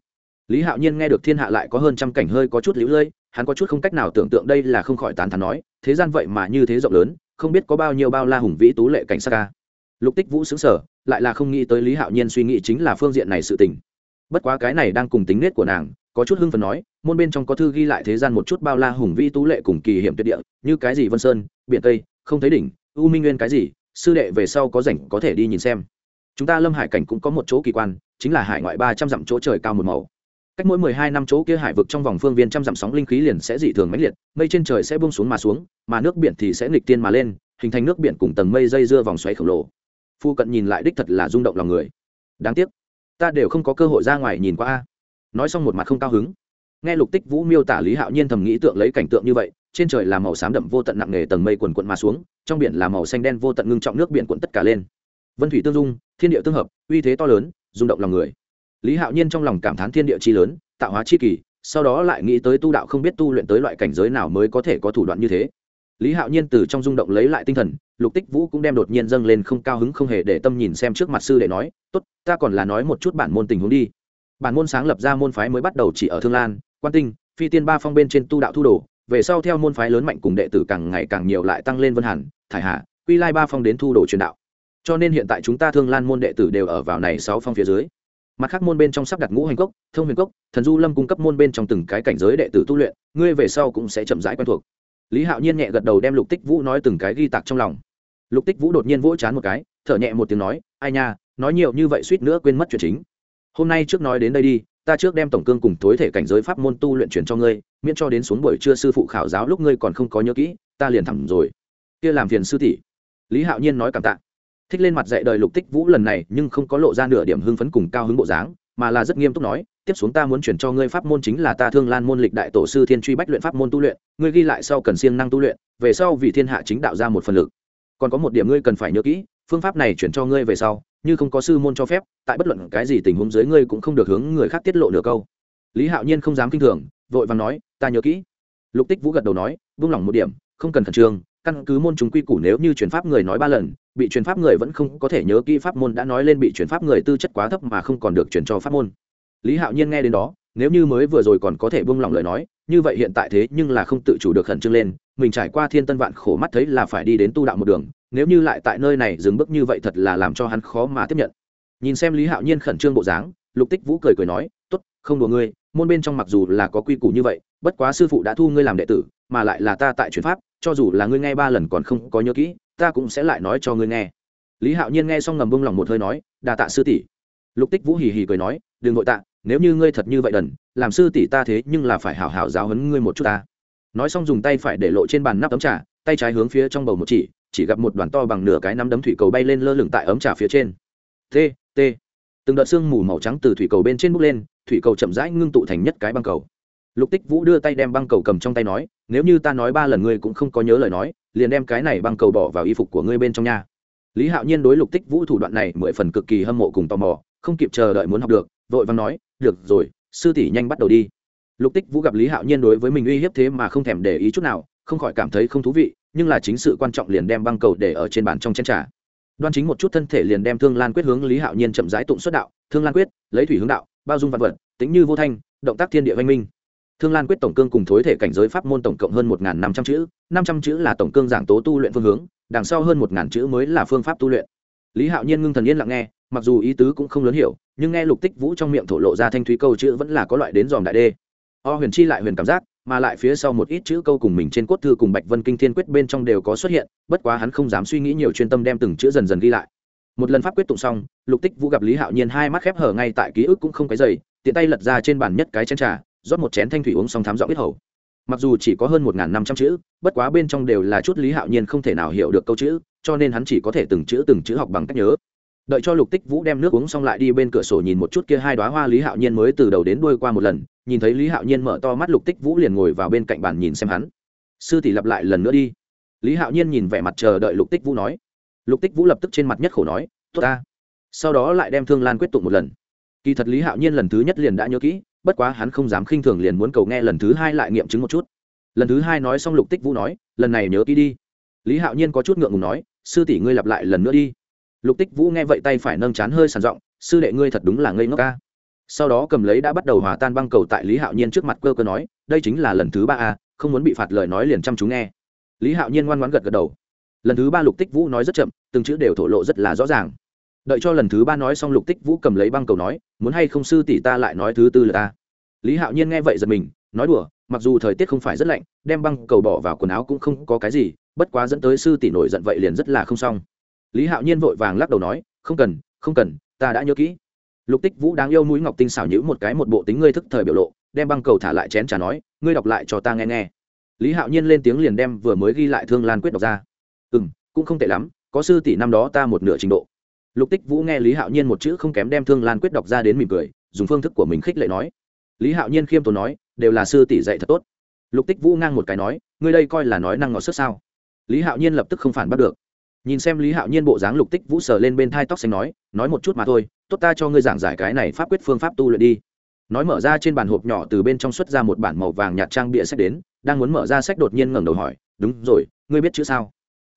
Lý hạo nhiên nghe được thiên hạ lại có hơn trăm cảnh hơi có chút lũ lơi hắn có chút không cách nào tưởng tượng đây là không khỏi tán thán nói, thế gian vậy mà như thế rộng lớn không biết có bao nhiêu bao la hùng vĩ tú lệ cảnh sát ca. Lục tích vũ xứng sở lại là không nghĩ tới lý hạo nhiên suy nghĩ chính là phương diện này sự tình. Bất quá cái này đang cùng tính nết của nàng, có chút hưng phần nói, môn bên trong có thư ghi lại thế gian một chút bao la hùng vĩ tú lệ cùng kỳ hiểm tuyệt địa, như cái gì vân sơn, biển tây, không thấy đỉnh, u minh nguyên cái gì, sư đệ về sau có rảnh có thể đi nhìn xem. Chúng ta lâm hải cảnh cũng có một chỗ kỳ quan, chính là hải ngoại ba trăm dặm chỗ trời cao một màu cách mỗi mười hai năm chỗ kia hải vực trong vòng phương viên trăm dặm sóng linh khí liền sẽ dị thường mãnh liệt, mây trên trời sẽ buông xuống mà xuống, mà nước biển thì sẽ nghịch tiên mà lên, hình thành nước biển cùng tầng mây dây dưa vòng xoáy khổng lồ. Phu cận nhìn lại đích thật là rung động lòng người. Đáng tiếc, ta đều không có cơ hội ra ngoài nhìn qua a. Nói xong một mặt không cao hứng. Nghe lục tích vũ miêu tả lý hạo nhiên thầm nghĩ tượng lấy cảnh tượng như vậy, trên trời là màu xám đậm vô tận nặng nề tầng mây quần quận mà xuống, trong biển là màu xanh đen vô tận ngưng trọng nước biển quận tất cả lên. Vân thủy tương dung, thiên địa tương hợp, uy thế to lớn, rung động lòng người lý hạo nhiên trong lòng cảm thán thiên địa chi lớn, tạo hóa chi kỳ, sau đó lại nghĩ tới tu đạo không biết tu luyện tới loại cảnh giới nào mới có thể có thủ đoạn như thế. Lý hạo nhiên từ trong rung động lấy lại tinh thần, lục tích vũ cũng đem đột nhiên dâng lên không cao hứng không hề để tâm nhìn xem trước mặt sư để nói, tốt, ta còn là nói một chút bản môn tình huống đi. Bản môn sáng lập ra môn phái mới bắt đầu chỉ ở thương lan, quan tinh, phi tiên ba phong bên trên tu đạo thu đồ, về sau theo môn phái lớn mạnh cùng đệ tử càng ngày càng nhiều lại tăng lên vân hàn, thải hạ quy lai ba phong đến thu đồ truyền đạo. Cho nên hiện tại chúng ta thương lan môn đệ tử đều ở vào này sáu phong phía dưới mặt khác môn bên trong sắp đặt ngũ hành cốc, thông huyền cốc, thần du lâm cung cấp môn bên trong từng cái cảnh giới đệ tử tu luyện, ngươi về sau cũng sẽ chậm rãi quen thuộc. Lý hạo nhiên nhẹ gật đầu đem lục tích vũ nói từng cái ghi tạc trong lòng. Lục tích vũ đột nhiên vỗ chán một cái, thở nhẹ một tiếng nói, ai nha, nói nhiều như vậy suýt nữa quên mất chuyện chính. Hôm nay trước nói đến đây đi, ta trước đem tổng cương cùng tối thể cảnh giới pháp môn tu luyện chuyển cho ngươi, miễn cho đến xuống buổi trưa sư phụ khảo giáo lúc ngươi còn không có nhớ kỹ, ta liền thẳng rồi. Kia làm phiền sư tỷ. Lý hạo nhiên nói cảm tạ thích lên mặt dạy đời lục tích vũ lần này, nhưng không có lộ ra nửa điểm hưng phấn cùng cao hứng bộ dáng, mà là rất nghiêm túc nói, tiếp xuống ta muốn chuyển cho ngươi pháp môn chính là ta thương lan môn lịch đại tổ sư thiên truy bách luyện pháp môn tu luyện, ngươi ghi lại sau cần siêng năng tu luyện, về sau vì thiên hạ chính đạo ra một phần lực. Còn có một điểm ngươi cần phải nhớ kỹ, phương pháp này chuyển cho ngươi về sau, như không có sư môn cho phép, tại bất luận cái gì tình huống dưới ngươi cũng không được hướng người khác tiết lộ nửa câu. Lý hạo nhiên không dám kinh thường, vội vàng nói, ta nhớ kỹ. Lục tích vũ gật đầu nói buông lỏng một điểm, không cần khẩn trương căn cứ môn chúng quy củ nếu như chuyển pháp người nói ba lần, bị chuyển pháp người vẫn không có thể nhớ kỹ pháp môn đã nói lên bị chuyển pháp người tư chất quá thấp mà không còn được chuyển cho pháp môn. Lý hạo nhiên nghe đến đó, nếu như mới vừa rồi còn có thể buông lỏng lời nói, như vậy hiện tại thế nhưng là không tự chủ được khẩn trương lên, mình trải qua thiên tân vạn khổ mắt thấy là phải đi đến tu đạo một đường, nếu như lại tại nơi này dừng bước như vậy thật là làm cho hắn khó mà tiếp nhận. Nhìn xem lý hạo nhiên khẩn trương bộ dáng, lục tích vũ cười cười nói t ố t không đùa ngươi môn bên trong mặc dù là có quy củ như vậy, bất quá sư phụ đã thu ngươi làm đệ tử, mà lại là ta tại chuyển pháp, cho dù là ngươi nghe ba lần còn không có nhớ kỹ, ta cũng sẽ lại nói cho ngươi nghe. Lý hạo nhiên nghe xong ngầm bông lòng một hơi nói đà tạ sư tỷ. Lục tích vũ hì hì cười nói, đừng nội tạ, nếu như ngươi thật như vậy đần, làm sư tỷ ta thế nhưng là phải hảo hảo giáo huấn ngươi một chút ta. Nói xong dùng tay phải để lộ trên bàn nắp ấm trà, tay trái hướng phía trong bầu một chỉ chỉ gặp một đoàn to bằng nửa cái nắm đấm thủy cầu bay lên lơ lửng tại ấm trà phía trên. T t. Từng đợt sương mù màu trắng từ thủy cầu bên trên bốc lên thủy cầu chậm rãi ngưng tụ thành nhất cái băng cầu. Lục tích vũ đưa tay đem băng cầu cầm trong tay nói, nếu như ta nói ba lần ngươi cũng không có nhớ lời nói, liền đem cái này băng cầu bỏ vào y phục của ngươi bên trong nhà. lý hạo nhiên đối lục tích vũ thủ đoạn này mười phần cực kỳ hâm mộ cùng tò mò, không kịp chờ đợi muốn học được, vội vàng nói, được rồi, sư tỷ nhanh bắt đầu đi. Lục tích vũ gặp lý hạo nhiên đối với mình uy hiếp thế mà không thèm để ý chút nào, không khỏi cảm thấy không thú vị, nhưng là chính sự quan trọng liền đem băng cầu để ở trên bàn trong chén trà. Đoan chính một chút thân thể liền đem thương lan quyết hướng lý hạo nhiên chậm rãi tụng xuất đạo, thương lan quyết, lấy thủy hướng đạo bao dung văn vật, tính như vô thanh, động tác thiên địa văn minh. Thương lan quyết tổng cương cùng thối thể cảnh giới pháp môn tổng cộng hơn một năm trăm chữ, năm trăm chữ là tổng cương giảng tố tu luyện phương hướng, đằng sau hơn một chữ mới là phương pháp tu luyện. Lý hạo nhiên ngưng thần yên lặng nghe, mặc dù ý tứ cũng không lớn hiểu, nhưng nghe lục tích vũ trong miệng thổ lộ ra thanh thúy câu chữ vẫn là có loại đến dòm đại đê. O huyền chi lại huyền cảm giác, mà lại phía sau một ít chữ câu cùng mình trên cốt thư cùng bạch vân kinh thiên quyết bên trong đều có xuất hiện, bất quá hắn không dám suy nghĩ nhiều chuyên tâm đem từng chữ dần dần ghi lại một lần pháp quyết tụng xong, lục tích vũ gặp lý hạo nhiên hai mắt khép hở ngay tại ký ức cũng không cái dày tiện tay lật ra trên bàn nhất cái chén trà, rót một chén thanh thủy uống xong thám rõ biết hầu. Mặc dù chỉ có hơn một năm trăm chữ, bất quá bên trong đều là chút lý hạo nhiên không thể nào hiểu được câu chữ, cho nên hắn chỉ có thể từng chữ từng chữ học bằng cách nhớ. Đợi cho lục tích vũ đem nước uống xong lại đi bên cửa sổ nhìn một chút kia hai đoá hoa lý hạo nhiên mới từ đầu đến đuôi qua một lần, nhìn thấy lý hạo nhiên mở to mắt lục tích vũ liền ngồi vào bên cạnh bàn nhìn xem hắn. Sư tỷ lặp lại lần nữa đi. Lý hạo nhiên nhìn vẻ mặt chờ đợi lục tích vũ nói lục tích vũ lập tức trên mặt nhất khổ nói, tốt ta. Sau đó lại đem thương lan quyết tụng một lần. Kỳ thật lý hạo nhiên lần thứ nhất liền đã nhớ kỹ, bất quá hắn không dám khinh thường liền muốn cầu nghe lần thứ hai lại nghiệm chứng một chút. Lần thứ hai nói xong lục tích vũ nói, lần này nhớ kỹ đi. Lý hạo nhiên có chút ngượng ngùng nói, sư tỷ ngươi lặp lại lần nữa đi. Lục tích vũ nghe vậy tay phải nâng chán hơi sàn giọng, sư đệ ngươi thật đúng là ngây ngốc ca sau đó cầm lấy đã bắt đầu hòa tan băng cầu tại lý hạo nhiên trước mặt cơ cơ nói, đây chính là lần thứ ba a, không muốn bị phạt lời nói liền chăm chú nghe. Lý hạo nhiên ngoan ngoãn gật gật đầu. Lần thứ ba lục tích vũ nói rất chậm từng chữ đều thổ lộ rất là rõ ràng. Đợi cho lần thứ ba nói xong lục tích vũ cầm lấy băng cầu nói, muốn hay không sư tỷ ta lại nói thứ tư là ta? Lý hạo nhiên nghe vậy giật mình, nói đùa, mặc dù thời tiết không phải rất lạnh, đem băng cầu bỏ vào quần áo cũng không có cái gì, bất quá dẫn tới sư tỷ nổi giận vậy liền rất là không xong. Lý hạo nhiên vội vàng lắc đầu nói, không cần không cần, ta đã nhớ kỹ. Lục tích vũ đáng yêu mũi ngọc tinh xảo nhữ một cái một bộ tính ngươi thức thời biểu lộ, đem băng cầu thả lại chén trà nói, ngươi đọc lại cho ta nghe nghe. Lý hạo nhiên lên tiếng liền đem vừa mới ghi lại thương lan quyết đọc ra. Ừ m cũng không tệ lắm có sư tỷ năm đó ta một nửa trình độ. Lục tích vũ nghe lý hạo nhiên một chữ không kém đem thương lan quyết đọc ra đến mỉm cười, dùng phương thức của mình khích lệ nói. Lý hạo nhiên khiêm tốn nói, đều là sư tỷ dạy thật tốt. Lục tích vũ ngang một cái nói, ngươi đây coi là nói năng ngọt sức sao? Lý hạo nhiên lập tức không phản bắt được. Nhìn xem lý hạo nhiên bộ dáng lục tích vũ sờ lên bên thai tóc xanh nói nói một chút mà thôi, tốt ta cho ngươi giảng giải cái này pháp quyết phương pháp tu luyện đi. Nói mở ra trên bàn hộp nhỏ từ bên trong xuất ra một bản màu vàng nhạt trang bịa sách đến, đang muốn mở ra sách đột nhiên ngẩng đầu hỏi, đúng rồi, ngươi biết chữ sao?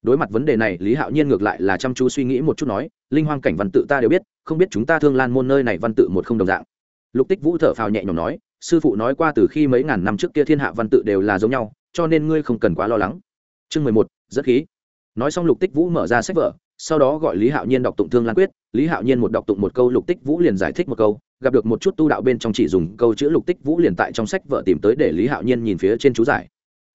Đối mặt vấn đề này, lý hạo nhiên ngược lại là chăm chú suy nghĩ một chút nói, linh hoang cảnh văn tự ta đều biết, không biết chúng ta thương lan môn nơi này văn tự một không đồng dạng. Lục tích vũ thở phào nhẹ nhõm nói, sư phụ nói qua từ khi mấy ngàn năm trước kia thiên hạ văn tự đều là giống nhau, cho nên ngươi không cần quá lo lắng. Chương mười một rất khí. Nói xong lục tích vũ mở ra sách vở, sau đó gọi lý hạo nhiên đọc tụng thương lan quyết. Lý hạo nhiên một đọc tụng một câu, lục tích vũ liền giải thích một câu. Gặp được một chút tu đạo bên trong chỉ dùng câu chữ lục tích vũ liền tại trong sách vở tìm tới để lý hạo nhiên nhìn phía trên chú giải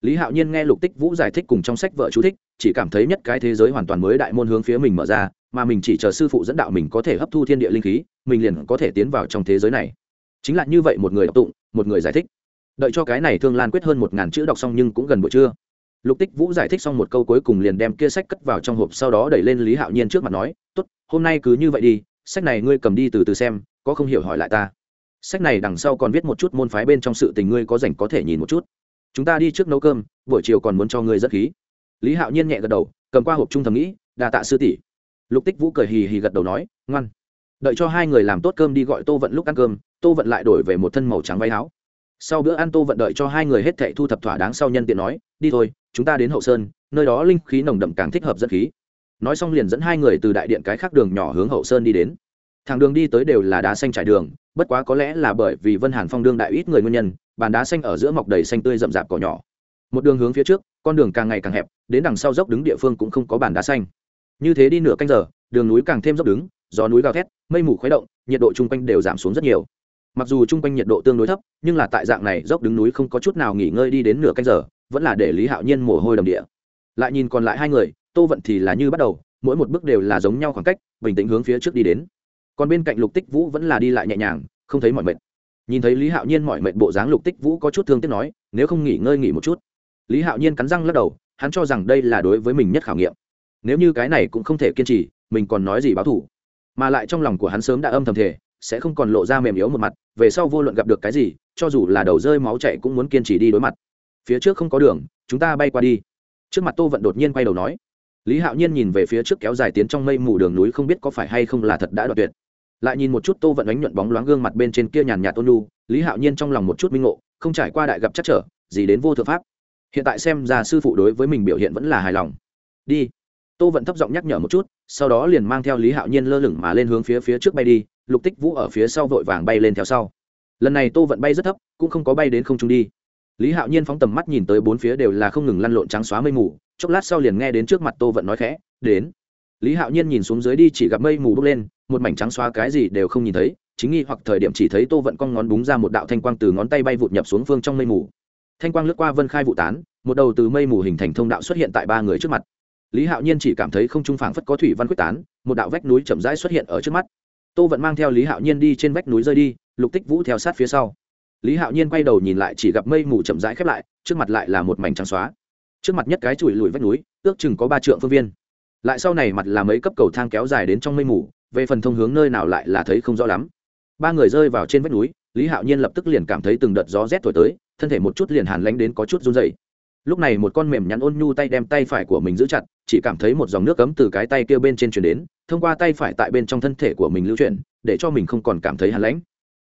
lý hạo nhiên nghe lục tích vũ giải thích cùng trong sách vợ chú thích, chỉ cảm thấy nhất cái thế giới hoàn toàn mới đại môn hướng phía mình mở ra, mà mình chỉ chờ sư phụ dẫn đạo mình có thể hấp thu thiên địa linh khí, mình liền có thể tiến vào trong thế giới này. Chính là như vậy một người đọc tụng, một người giải thích. Đợi cho cái này thương lan quyết hơn một ngàn chữ đọc xong nhưng cũng gần buổi trưa. Lục tích vũ giải thích xong một câu cuối cùng liền đem kia sách cất vào trong hộp sau đó đẩy lên lý hạo nhiên trước mặt nói, tốt, hôm nay cứ như vậy đi, sách này ngươi cầm đi từ từ xem, có không hiểu hỏi lại ta. Sách này đằng sau còn viết một chút môn phái bên trong sự tình ngươi có dành có thể nhìn một chút chúng ta đi trước nấu cơm, buổi chiều còn muốn cho ngươi dẫn khí. Lý hạo nhiên nhẹ gật đầu, cầm qua hộp trung thầm nghĩ đà tạ sư tỷ. Lục tích vũ cười hì hì gật đầu nói, ngoan. Đợi cho hai người làm tốt cơm đi gọi tô vận lúc ăn cơm, tô vận lại đổi về một thân màu trắng váy áo. Sau bữa ăn tô vận đợi cho hai người hết thệ thu thập thỏa đáng sau nhân tiện nói, đi thôi, chúng ta đến hậu sơn, nơi đó linh khí nồng đậm càng thích hợp dẫn khí. Nói xong liền dẫn hai người từ đại điện cái khác đường nhỏ hướng hậu sơn đi đến thằng đường đi tới đều là đá xanh trải đường, bất quá có lẽ là bởi vì vân hàn phong đương đại ít người nguyên nhân, bàn đá xanh ở giữa mọc đầy xanh tươi rậm rạp cỏ nhỏ. Một đường hướng phía trước, con đường càng ngày càng hẹp, đến đằng sau dốc đứng địa phương cũng không có bàn đá xanh. Như thế đi nửa canh giờ, đường núi càng thêm dốc đứng, gió núi gào thét, mây mù khuấy động, nhiệt độ chung quanh đều giảm xuống rất nhiều. Mặc dù chung quanh nhiệt độ tương đối thấp, nhưng là tại dạng này dốc đứng núi không có chút nào nghỉ ngơi đi đến nửa canh giờ, vẫn là để lý hạo nhiên mồ hôi đầm địa. Lại nhìn còn lại hai người, tô vận thì là như bắt đầu, mỗi một bước đều là giống nhau khoảng cách, bình tĩnh hướng phía trước đi đến còn bên cạnh lục tích vũ vẫn là đi lại nhẹ nhàng, không thấy mọi mệt. Nhìn thấy lý hạo nhiên mọi mệt bộ dáng lục tích vũ có chút thương tiếc nói, nếu không nghỉ ngơi nghỉ một chút. Lý hạo nhiên cắn răng lắc đầu, hắn cho rằng đây là đối với mình nhất khảo nghiệm. Nếu như cái này cũng không thể kiên trì, mình còn nói gì báo thủ mà lại trong lòng của hắn sớm đã âm thầm thể sẽ không còn lộ ra mềm yếu một mặt, về sau vô luận gặp được cái gì, cho dù là đầu rơi máu chạy cũng muốn kiên trì đi đối mặt. Phía trước không có đường, chúng ta bay qua đi. Trước mặt tô vận đột nhiên quay đầu nói. Lý hạo nhiên nhìn về phía trước kéo dài tiến trong mây mù đường núi không biết có phải hay không là thật đã đoạt tuyệt lại nhìn một chút tô vận ánh nhuận bóng loáng gương mặt bên trên kia nhàn nhạt tôn lu lý hạo nhiên trong lòng một chút minh ngộ, không trải qua đại gặp chắc trở, gì đến vô thượng pháp. Hiện tại xem ra sư phụ đối với mình biểu hiện vẫn là hài lòng. Đi. Tô vận thấp giọng nhắc nhở một chút, sau đó liền mang theo lý hạo nhiên lơ lửng mà lên hướng phía phía trước bay đi, lục tích vũ ở phía sau vội vàng bay lên theo sau. Lần này tô vận bay rất thấp, cũng không có bay đến không trung đi. Lý hạo nhiên phóng tầm mắt nhìn tới bốn phía đều là không ngừng lăn lộn trắng xóa mây mù, chốc lát sau liền nghe đến trước mặt tô vận nói khẽ, đến lý hạo nhiên nhìn xuống dưới đi chỉ gặp mây mù bốc lên, một mảnh trắng xóa cái gì đều không nhìn thấy, chính nghi hoặc thời điểm chỉ thấy tô vận con ngón búng ra một đạo thanh quang từ ngón tay bay vụt nhập xuống phương trong mây mù. Thanh quang lướt qua vân khai vụ tán, một đầu từ mây mù hình thành thông đạo xuất hiện tại ba người trước mặt. Lý hạo nhiên chỉ cảm thấy không trung phảng phất có thủy văn quyết tán, một đạo vách núi chậm rãi xuất hiện ở trước mắt. Tô vận mang theo lý hạo nhiên đi trên vách núi rơi đi, lục tích vũ theo sát phía sau. Lý hạo nhiên quay đầu nhìn lại chỉ gặp mây mù chậm rãi khép lại, trước mặt lại là một mảnh trắng xóa. Trước mặt nhất cái chùi lùi vách núi, ước chừng có ba trượng phương viên lại sau này mặt là mấy cấp cầu thang kéo dài đến trong mây mù, về phần thông hướng nơi nào lại là thấy không rõ lắm. Ba người rơi vào trên vách núi, lý hạo nhiên lập tức liền cảm thấy từng đợt gió rét thổi tới, thân thể một chút liền hàn lánh đến có chút run dày lúc này một con mềm nhắn ôn nhu tay đem tay phải của mình giữ chặt, chỉ cảm thấy một dòng nước cấm từ cái tay kia bên trên chuyển đến, thông qua tay phải tại bên trong thân thể của mình lưu chuyển, để cho mình không còn cảm thấy hàn lãnh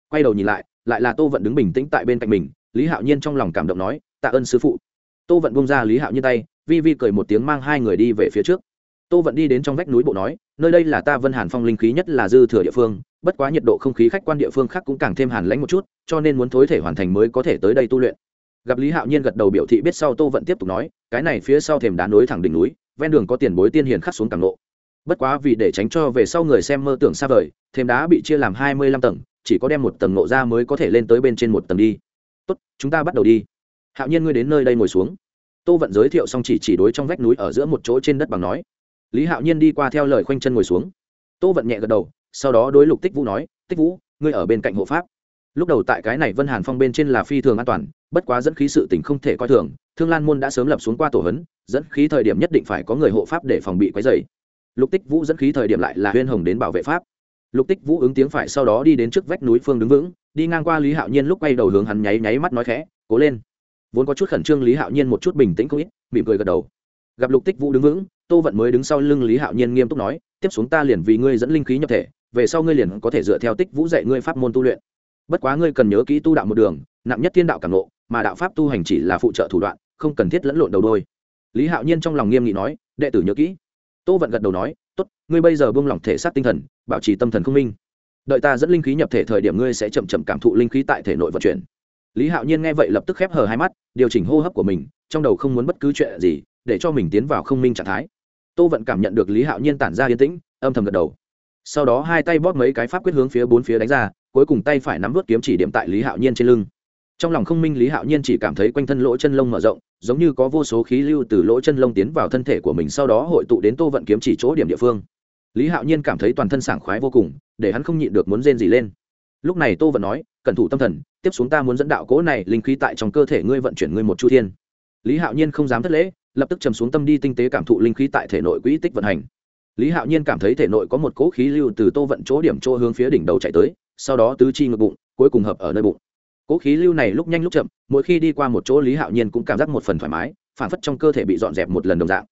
quay đầu nhìn lại lại là tô vận đứng bình tĩnh tại bên cạnh mình, lý hạo nhiên trong lòng cảm động nói, tạ ơn sư phụ. Tô vận bông ra lý hạo nhiên tay, vi vi cười một tiếng mang hai người đi về phía trước tô vận đi đến trong vách núi bộ nói, nơi đây là ta vân hàn phong linh khí nhất là dư thừa địa phương, bất quá nhiệt độ không khí khách quan địa phương khác cũng càng thêm hàn lãnh một chút, cho nên muốn thối thể hoàn thành mới có thể tới đây tu luyện. Gặp lý hạo nhiên gật đầu biểu thị biết sau tô vận tiếp tục nói, cái này phía sau thềm đá núi thẳng đỉnh núi, ven đường có tiền bối tiên hiền khắc xuống càng lộ. Bất quá vì để tránh cho về sau người xem mơ tưởng xa vời, thềm đá bị chia làm hai mươi lăm tầng, chỉ có đem một tầng nộ ra mới có thể lên tới bên trên một tầng đi. Tốt, chúng ta bắt đầu đi. Hạo nhiên ngươi đến nơi đây ngồi xuống. Tô vận giới thiệu xong chỉ chỉ đối trong vách núi ở giữa một chỗ trên đất bằng nói lý hạo nhiên đi qua theo lời khoanh chân ngồi xuống. Tô vận nhẹ gật đầu, sau đó đối lục tích vũ nói, tích vũ, ngươi ở bên cạnh hộ pháp. Lúc đầu tại cái này vân hàn phong bên trên là phi thường an toàn, bất quá dẫn khí sự tình không thể coi thường, thương lan môn đã sớm lập xuống qua tổ hấn dẫn khí thời điểm nhất định phải có người hộ pháp để phòng bị quấy dày lục tích vũ dẫn khí thời điểm lại là huyên hồng đến bảo vệ pháp. Lục tích vũ ứng tiếng phải sau đó đi đến trước vách núi phương đứng vững, đi ngang qua lý hạo nhiên lúc quay đầu hướng hắn nháy nháy mắt nói khẽ, cố lên. Vốn có chút khẩn trương lý hạo nhiên một chút bình tĩnh không ít, mỉm cười gật đầu. Gặp lục tích vũ đứng vững tô vận mới đứng sau lưng lý hạo nhiên nghiêm túc nói tiếp xuống ta liền vì ngươi dẫn linh khí nhập thể về sau ngươi liền có thể dựa theo tích vũ dạy ngươi pháp môn tu luyện. Bất quá ngươi cần nhớ kỹ tu đạo một đường nặng nhất thiên đạo cảm lộ, mà đạo pháp tu hành chỉ là phụ trợ thủ đoạn không cần thiết lẫn lộn đầu đôi. Lý hạo nhiên trong lòng nghiêm nghị nói đệ tử nhớ kỹ. Tô vận gật đầu nói tốt ngươi bây giờ buông lỏng thể xác tinh thần bảo trì tâm thần không minh. Đợi ta dẫn linh khí nhập thể thời điểm ngươi sẽ chậm chậm cảm thụ linh khí tại thể nội vận chuyển. Lý hạo nhiên nghe vậy lập tức khép hờ hai mắt điều chỉnh hô hấp của mình trong đầu không muốn bất cứ chuyện gì để cho mình tiến vào không minh trạng thái tô vận cảm nhận được lý hạo nhiên tản ra yên tĩnh, âm thầm gật đầu. Sau đó hai tay bóp mấy cái pháp quyết hướng phía bốn phía đánh ra, cuối cùng tay phải nắm vớt kiếm chỉ điểm tại lý hạo nhiên trên lưng. Trong lòng không minh lý hạo nhiên chỉ cảm thấy quanh thân lỗ chân lông mở rộng, giống như có vô số khí lưu từ lỗ chân lông tiến vào thân thể của mình sau đó hội tụ đến tô vận kiếm chỉ chỗ điểm địa phương. Lý hạo nhiên cảm thấy toàn thân sảng khoái vô cùng, để hắn không nhịn được muốn rên gì lên. Lúc này tô vận nói, cẩn thủ tâm thần, tiếp xuống ta muốn dẫn đạo cố này linh khí tại trong cơ thể ngươi vận chuyển ngươi một chu thiên. Lý hạo nhiên không dám thất lễ lập tức trầm xuống tâm đi tinh tế cảm thụ linh khí tại thể nội quỹ tích vận hành. Lý hạo nhiên cảm thấy thể nội có một cỗ khí lưu từ tô vận chỗ điểm chỗ hướng phía đỉnh đầu chạy tới, sau đó tứ chi ngực bụng, cuối cùng hợp ở nơi bụng. Cỗ khí lưu này lúc nhanh lúc chậm, mỗi khi đi qua một chỗ lý hạo nhiên cũng cảm giác một phần thoải mái, phản phất trong cơ thể bị dọn dẹp một lần đồng dạng.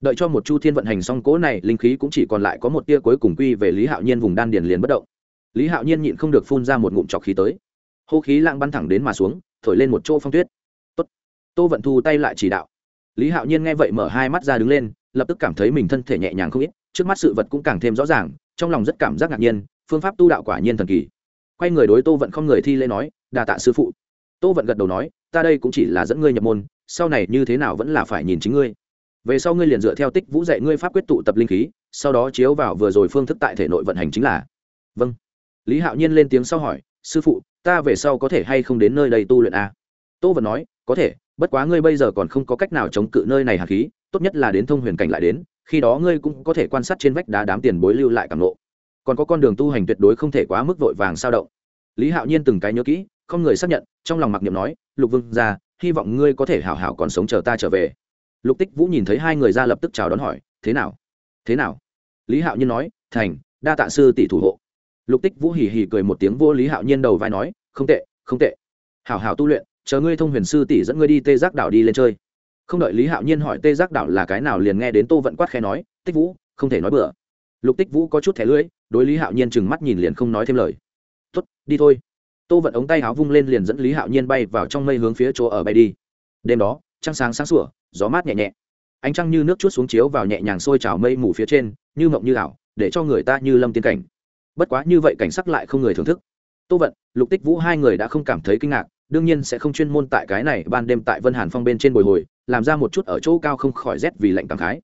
Đợi cho một chu thiên vận hành xong cỗ này, linh khí cũng chỉ còn lại có một tia cuối cùng quy về lý hạo nhiên vùng đan điền liền bất động. Lý hạo nhiên nhịn không được phun ra một ngụm trọc khí tới. Hô khí lạng bắn thẳng đến mà xuống, thổi lên một chỗ phong tuyết. Tốt. tô vận thu tay lại chỉ đạo lý hạo nhiên nghe vậy mở hai mắt ra đứng lên, lập tức cảm thấy mình thân thể nhẹ nhàng không ít, trước mắt sự vật cũng càng thêm rõ ràng, trong lòng rất cảm giác ngạc nhiên, phương pháp tu đạo quả nhiên thần kỳ. Quay người đối tô vận không người thi lễ nói đà tạ sư phụ. Tô vận gật đầu nói, ta đây cũng chỉ là dẫn ngươi nhập môn, sau này như thế nào vẫn là phải nhìn chính ngươi. Về sau ngươi liền dựa theo tích vũ dạy ngươi pháp quyết tụ tập linh khí, sau đó chiếu vào vừa rồi phương thức tại thể nội vận hành chính là. Vâng. Lý hạo nhiên lên tiếng sau hỏi, sư phụ, ta về sau có thể hay không đến nơi đây tu luyện a à? Tô vận nói, có thể, bất quá ngươi bây giờ còn không có cách nào chống cự nơi này hạt khí, tốt nhất là đến thông huyền cảnh lại đến, khi đó ngươi cũng có thể quan sát trên vách đá đám tiền bối lưu lại càng lộ còn có con đường tu hành tuyệt đối không thể quá mức vội vàng sao động. Lý hạo nhiên từng cái nhớ kỹ, không người xác nhận, trong lòng mặc niệm nói, lục vương ra hy vọng ngươi có thể hảo hảo còn sống chờ ta trở về. Lục tích vũ nhìn thấy hai người ra lập tức chào đón hỏi, thế nào? Thế nào? Lý hạo nhiên nói, thành, đa tạ sư tỷ thủ hộ. Lục tích vũ hì hì cười một tiếng vô lý hạo nhiên đầu vai nói, không tệ không tệ. Hảo hảo tu luyện chờ ngươi thông huyền sư tỷ dẫn ngươi đi tê giác đảo đi lên chơi. Không đợi lý hạo nhiên hỏi tê giác đảo là cái nào liền nghe đến tô vận quát khe nói, tích vũ, không thể nói bừa. Lục tích vũ có chút thẻ lưỡi, đối lý hạo nhiên chừng mắt nhìn liền không nói thêm lời. Tuất đi thôi. Tô vận ống tay áo vung lên liền dẫn lý hạo nhiên bay vào trong mây hướng phía chỗ ở bay đi. Đêm đó, trăng sáng sáng sủa, gió mát nhẹ nhẹ. Ánh trăng như nước chút xuống chiếu vào nhẹ nhàng sôi trào mây mù phía trên, như mộng như ảo, để cho người ta như lâm tiên cảnh. Bất quá như vậy cảnh sắc lại không người thưởng thức. Tô vận, lục tích vũ hai người đã không cảm thấy kinh ngạc đương nhiên sẽ không chuyên môn tại cái này ban đêm tại vân hàn phong bên trên bồi hồi, làm ra một chút ở chỗ cao không khỏi rét vì lạnh cảm khái.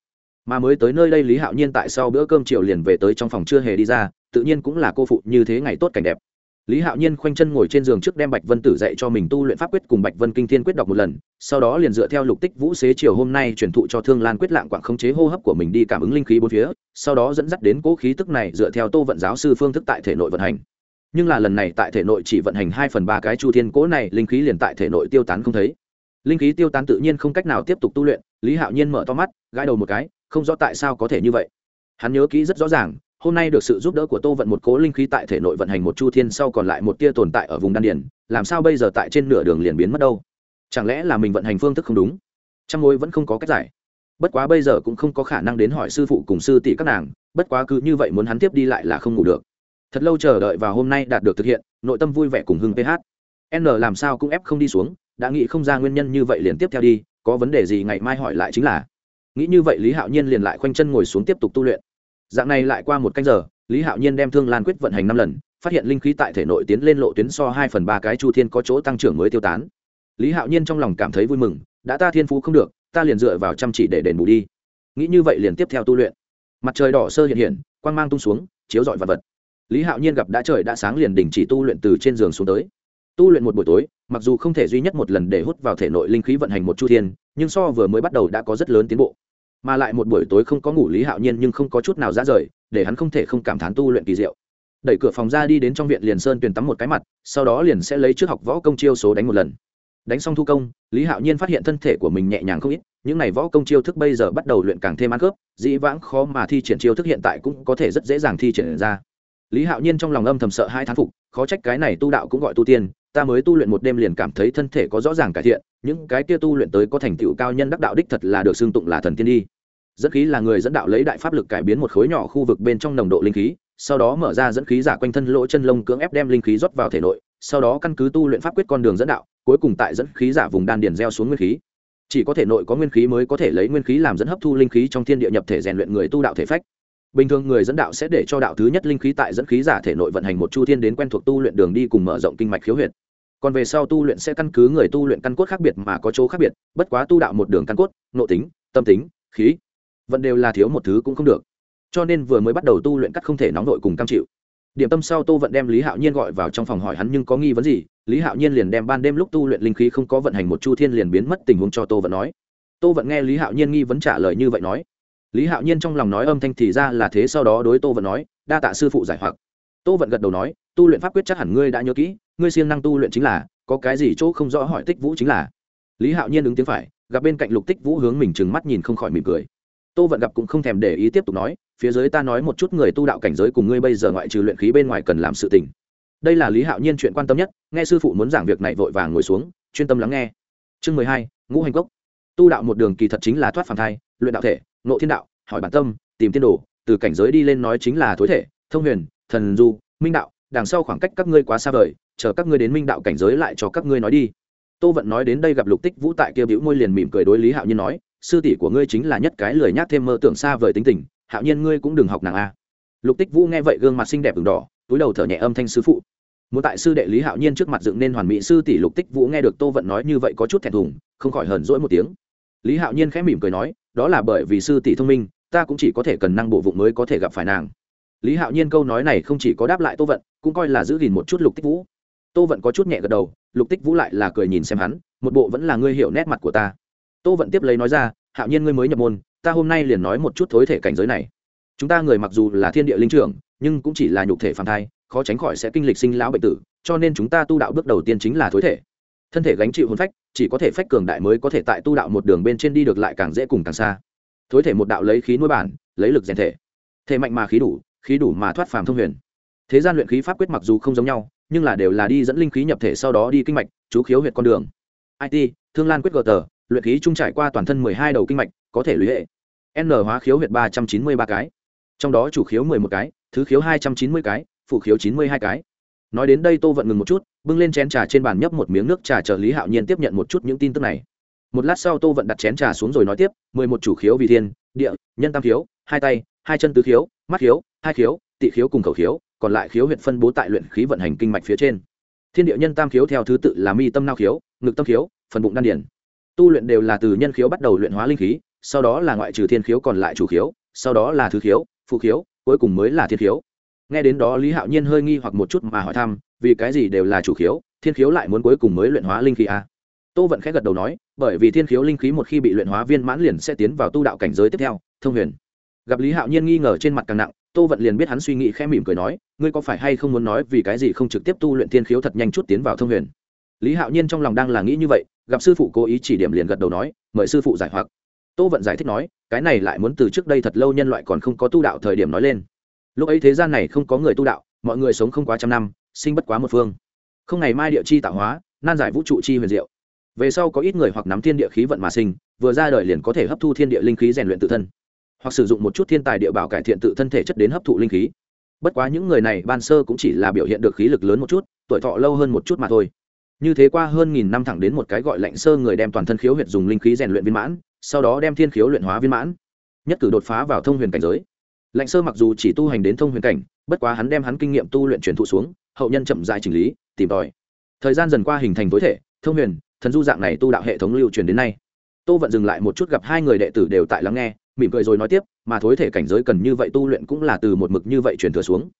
Mà mới tới nơi đây lý hạo nhiên tại sau bữa cơm chiều liền về tới trong phòng chưa hề đi ra, tự nhiên cũng là cô phụ như thế ngày tốt cảnh đẹp. Lý hạo nhiên khoanh chân ngồi trên giường trước đem bạch vân tử dạy cho mình tu luyện pháp quyết cùng bạch vân kinh thiên quyết đọc một lần, sau đó liền dựa theo lục tích vũ xế chiều hôm nay truyền thụ cho thương lan quyết lạng quạng khống chế hô hấp của mình đi cảm ứng linh khí bốn phía, sau đó dẫn dắt đến cỗ khí tức này dựa theo tô vận giáo sư phương thức tại thể nội vận hành nhưng là lần này tại thể nội chỉ vận hành hai phần ba cái chu thiên Cố này, linh khí liền tại thể nội tiêu tán không thấy. Linh khí tiêu tán tự nhiên không cách nào tiếp tục tu luyện, lý hạo nhiên mở to mắt, gãi đầu một cái, không rõ tại sao có thể như vậy. Hắn nhớ kỹ rất rõ ràng, hôm nay được sự giúp đỡ của tô vận một cố linh khí tại thể nội vận hành một chu thiên sau còn lại một tia tồn tại ở vùng đan điền, làm sao bây giờ tại trên nửa đường liền biến mất đâu? Chẳng lẽ là mình vận hành phương thức không đúng? Trong ngôi vẫn không có cách giải. Bất quá bây giờ cũng không có khả năng đến hỏi sư phụ cùng sư tỷ các nàng, bất quá cứ như vậy muốn hắn tiếp đi lại là không ngủ được thật lâu chờ đợi và hôm nay đạt được thực hiện, nội tâm vui vẻ cùng hưng ph. N làm sao cũng ép không đi xuống, đã nghĩ không ra nguyên nhân như vậy liền tiếp theo đi, có vấn đề gì ngày mai hỏi lại chính là. Nghĩ như vậy lý hạo nhiên liền lại khoanh chân ngồi xuống tiếp tục tu luyện. Dạng này lại qua một canh giờ, lý hạo nhiên đem thương lan quyết vận hành năm lần, phát hiện linh khí tại thể nội tiến lên lộ tuyến so hai phần ba cái chu thiên có chỗ tăng trưởng mới tiêu tán. Lý hạo nhiên trong lòng cảm thấy vui mừng, đã ta thiên phú không được, ta liền dựa vào chăm chỉ để đền bù đi. Nghĩ như vậy liền tiếp theo tu luyện. Mặt trời đỏ sơ hiện hiện, quang mang tung xuống, chiếu rọi vật vật lý hạo nhiên gặp đã trời đã sáng liền đình chỉ tu luyện từ trên giường xuống tới. Tu luyện một buổi tối, mặc dù không thể duy nhất một lần để hút vào thể nội linh khí vận hành một chu thiên, nhưng so vừa mới bắt đầu đã có rất lớn tiến bộ. Mà lại một buổi tối không có ngủ lý hạo nhiên nhưng không có chút nào ra rời, để hắn không thể không cảm thán tu luyện kỳ diệu. Đẩy cửa phòng ra đi đến trong viện liền sơn tuyền tắm một cái mặt, sau đó liền sẽ lấy trước học võ công chiêu số đánh một lần. Đánh xong thu công, lý hạo nhiên phát hiện thân thể của mình nhẹ nhàng không ít, những n à y võ công chiêu thức bây giờ bắt đầu luyện càng thêm ăn khớp, dĩ vãng khó mà thi triển chiêu thức hiện tại cũng có thể rất dễ dàng thi triển ra lý hạo nhiên trong lòng âm thầm sợ hai thán phục, khó trách cái này tu đạo cũng gọi tu tiên, ta mới tu luyện một đêm liền cảm thấy thân thể có rõ ràng cải thiện, những cái kia tu luyện tới có thành tựu cao nhân đắc đạo đích thật là được xưng tụng là thần tiên đi. Dẫn khí là người dẫn đạo lấy đại pháp lực cải biến một khối nhỏ khu vực bên trong nồng độ linh khí, sau đó mở ra dẫn khí giả quanh thân lỗ chân lông cưỡng ép đem linh khí rót vào thể nội, sau đó căn cứ tu luyện pháp quyết con đường dẫn đạo, cuối cùng tại dẫn khí giả vùng đan điền gieo xuống nguyên khí. Chỉ có thể nội có nguyên khí mới có thể lấy nguyên khí làm dẫn hấp thu linh khí trong thiên địa nhập thể rèn luyện người tu đạo thể phách bình thường người dẫn đạo sẽ để cho đạo thứ nhất linh khí tại dẫn khí giả thể nội vận hành một chu thiên đến quen thuộc tu luyện đường đi cùng mở rộng kinh mạch khiếu huyệt. Còn về sau tu luyện sẽ căn cứ người tu luyện căn cốt khác biệt mà có chỗ khác biệt, bất quá tu đạo một đường căn cốt, nội tính, tâm tính, khí, vẫn đều là thiếu một thứ cũng không được. Cho nên vừa mới bắt đầu tu luyện cắt không thể nóng nội cùng cam chịu. Điểm tâm sau tô vận đem lý hạo nhiên gọi vào trong phòng hỏi hắn nhưng có nghi vấn gì, lý hạo nhiên liền đem ban đêm lúc tu luyện linh khí không có vận hành một chu thiên liền biến mất tình huống cho tô vận nói. Tô vận nghe lý hạo nhiên nghi vấn trả lời như vậy nói lý hạo nhiên trong lòng nói âm thanh thì ra là thế, sau đó đối tô vận nói, đa tạ sư phụ giải hoặc. Tô vận gật đầu nói, tu luyện pháp quyết chắc hẳn ngươi đã nhớ kỹ, ngươi siêng năng tu luyện chính là, có cái gì chỗ không rõ hỏi tích vũ chính là. Lý hạo nhiên ứng tiếng phải, gặp bên cạnh lục tích vũ hướng mình trừng mắt nhìn không khỏi mỉm cười. Tô vận gặp cũng không thèm để ý tiếp tục nói, phía dưới ta nói một chút người tu đạo cảnh giới cùng ngươi bây giờ ngoại trừ luyện khí bên ngoài cần làm sự tình. Đây là lý hạo nhiên chuyện quan tâm nhất, nghe sư phụ muốn giảng việc này vội vàng ngồi xuống, chuyên tâm lắng nghe. Chương mười hai, ngũ hành cốc. Tu đạo một đường kỳ thật chính là thoát phản thai, luyện đạo thể nộ thiên đạo, hỏi bản tâm, tìm tiên đồ, từ cảnh giới đi lên nói chính là thối thể, thông huyền, thần du, minh đạo, đằng sau khoảng cách các ngươi quá xa vời, chờ các ngươi đến minh đạo cảnh giới lại cho các ngươi nói đi. Tô vận nói đến đây gặp lục tích vũ tại kia bĩu môi liền mỉm cười đối lý hạo nhiên nói, sư tỷ của ngươi chính là nhất cái lười nhác thêm mơ tưởng xa vời tính tình, hạo nhiên ngươi cũng đừng học nàng a. Lục tích vũ nghe vậy gương mặt xinh đẹp v đỏ, túi đầu thở nhẹ âm thanh sư phụ. Muốn tại sư đệ lý hạo nhiên trước mặt dựng nên hoàn mỹ, sư tỷ lục tích vũ nghe được tô vận nói như vậy có chút thẹn thùng, không khỏi hờn rỗi một tiếng lý hạo nhiên khẽ mỉm cười nói, đó là bởi vì sư tỷ thông minh, ta cũng chỉ có thể cần năng bộ vụng mới có thể gặp phải nàng. Lý hạo nhiên câu nói này không chỉ có đáp lại tô vận, cũng coi là giữ gìn một chút lục tích vũ. Tô vận có chút nhẹ gật đầu, lục tích vũ lại là cười nhìn xem hắn, một bộ vẫn là ngươi hiểu nét mặt của ta. Tô vận tiếp lấy nói ra, hạo nhiên ngươi mới nhập môn, ta hôm nay liền nói một chút thối thể cảnh giới này. Chúng ta người mặc dù là thiên địa linh trưởng, nhưng cũng chỉ là nhục thể phản thai, khó tránh khỏi sẽ kinh lịch sinh lão bệnh tử, cho nên chúng ta tu đạo bước đầu tiên chính là thối thể. Thân thể gánh chịu hồn phách chỉ có thể phách cường đại mới có thể tại tu đạo một đường bên trên đi được lại càng dễ cùng càng xa. Thối thể một đạo lấy khí nuôi bản, lấy lực rèn thể. Thể mạnh mà khí đủ khí đủ mà thoát phàm thông huyền. Thế gian luyện khí pháp quyết mặc dù không giống nhau, nhưng là đều là đi dẫn linh khí nhập thể sau đó đi kinh mạch, chú khiếu huyệt con đường. It thương lan quyết gờ tờ, luyện khí trung trải qua toàn thân mười hai đầu kinh mạch, có thể lũy hệ. N hóa khiếu huyệt ba trăm chín mươi ba cái. Trong đó chủ khiếu mười một cái, thứ khiếu hai trăm chín mươi cái, phụ khiếu chín mươi hai cái nói đến đây tô vận ngừng một chút, bưng lên chén trà trên bàn nhấp một miếng nước trà chờ lý hạo nhiên tiếp nhận một chút những tin tức này. Một lát sau tô vận đặt chén trà xuống rồi nói tiếp, mười một chủ khiếu vì thiên, địa, nhân tam khiếu, hai tay, hai chân tứ khiếu, mắt khiếu, hai khiếu, tị khiếu cùng khẩu khiếu, còn lại khiếu huyện phân bố tại luyện khí vận hành kinh mạch phía trên. Thiên địa nhân tam khiếu theo thứ tự là mi tâm nao khiếu, ngực tâm khiếu, phần bụng đan điển tu luyện đều là từ nhân khiếu bắt đầu luyện hóa linh khí, sau đó là ngoại trừ thiên khiếu còn lại chủ khiếu, sau đó là thứ khiếu, phụ khiếu, cuối cùng mới là thiên khiếu nghe đến đó lý hạo nhiên hơi nghi hoặc một chút mà hỏi thăm, vì cái gì đều là chủ khiếu, thiên khiếu lại muốn cuối cùng mới luyện hóa linh khí à? tô vận khẽ gật đầu nói, bởi vì thiên khiếu linh khí một khi bị luyện hóa viên mãn liền sẽ tiến vào tu đạo cảnh giới tiếp theo, thông huyền. Gặp lý hạo nhiên nghi ngờ trên mặt càng nặng, tô vận liền biết hắn suy nghĩ khẽ mỉm cười nói, ngươi có phải hay không muốn nói vì cái gì không trực tiếp tu luyện thiên khiếu thật nhanh chút tiến vào thông huyền? Lý hạo nhiên trong lòng đang là nghĩ như vậy, gặp sư phụ cố ý chỉ điểm liền gật đầu nói, mời sư phụ giải hoặc. Tô vận giải thích nói, cái này lại muốn từ trước đây thật lâu nhân loại còn không có tu đạo thời điểm nói lên lúc ấy thế gian này không có người tu đạo, mọi người sống không quá trăm năm, sinh bất quá một phương. Không ngày mai địa chi tạo hóa, nan giải vũ trụ chi huyền diệu. Về sau có ít người hoặc nắm thiên địa khí vận mà sinh, vừa ra đời liền có thể hấp thu thiên địa linh khí rèn luyện tự thân. Hoặc sử dụng một chút thiên tài địa bảo cải thiện tự thân thể chất đến hấp thụ linh khí. Bất quá những người này ban sơ cũng chỉ là biểu hiện được khí lực lớn một chút, tuổi thọ lâu hơn một chút mà thôi. Như thế qua hơn nghìn năm thẳng đến một cái gọi lạnh sơ người đem toàn thân khiếu huyệt dùng linh khí rèn luyện viên mãn, sau đó đem thiên khiếu luyện hóa viên mãn. Nhất cử đột phá vào thông huyền cảnh giới lạnh sơ mặc dù chỉ tu hành đến thông huyền cảnh, bất quá hắn đem hắn kinh nghiệm tu luyện truyền thụ xuống, hậu nhân chậm dài chỉnh lý, tìm tòi. Thời gian dần qua hình thành tối thể, thông huyền, thần du dạng này tu đạo hệ thống lưu truyền đến nay. Tô vận dừng lại một chút gặp hai người đệ tử đều tại lắng nghe, mỉm cười rồi nói tiếp, mà thối thể cảnh giới cần như vậy tu luyện cũng là từ một mực như vậy truyền thừa xuống.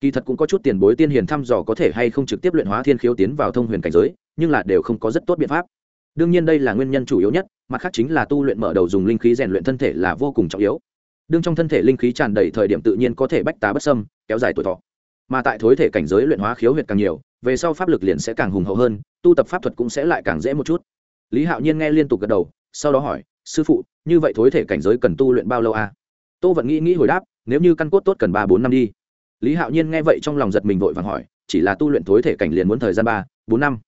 Kỳ thật cũng có chút tiền bối tiên hiền thăm dò có thể hay không trực tiếp luyện hóa thiên khiếu tiến vào thông huyền cảnh giới, nhưng là đều không có rất tốt biện pháp. Đương nhiên đây là nguyên nhân chủ yếu nhất, mặt khác chính là tu luyện mở đầu dùng linh khí rèn luyện thân thể là vô cùng trọng yếu đương trong thân thể linh khí tràn đầy thời điểm tự nhiên có thể bách tá bất sâm kéo dài tuổi thọ. Mà tại thối thể cảnh giới luyện hóa khiếu huyệt càng nhiều, về sau pháp lực liền sẽ càng hùng hậu hơn, tu tập pháp thuật cũng sẽ lại càng dễ một chút. Lý hạo nhiên nghe liên tục gật đầu, sau đó hỏi, sư phụ, như vậy thối thể cảnh giới cần tu luyện bao lâu à? tô vẫn nghĩ nghĩ hồi đáp, nếu như căn cốt tốt cần ba bốn năm đi. Lý hạo nhiên nghe vậy trong lòng giật mình vội vàng hỏi, chỉ là tu luyện thối thể cảnh liền muốn thời gian ba, bốn năm?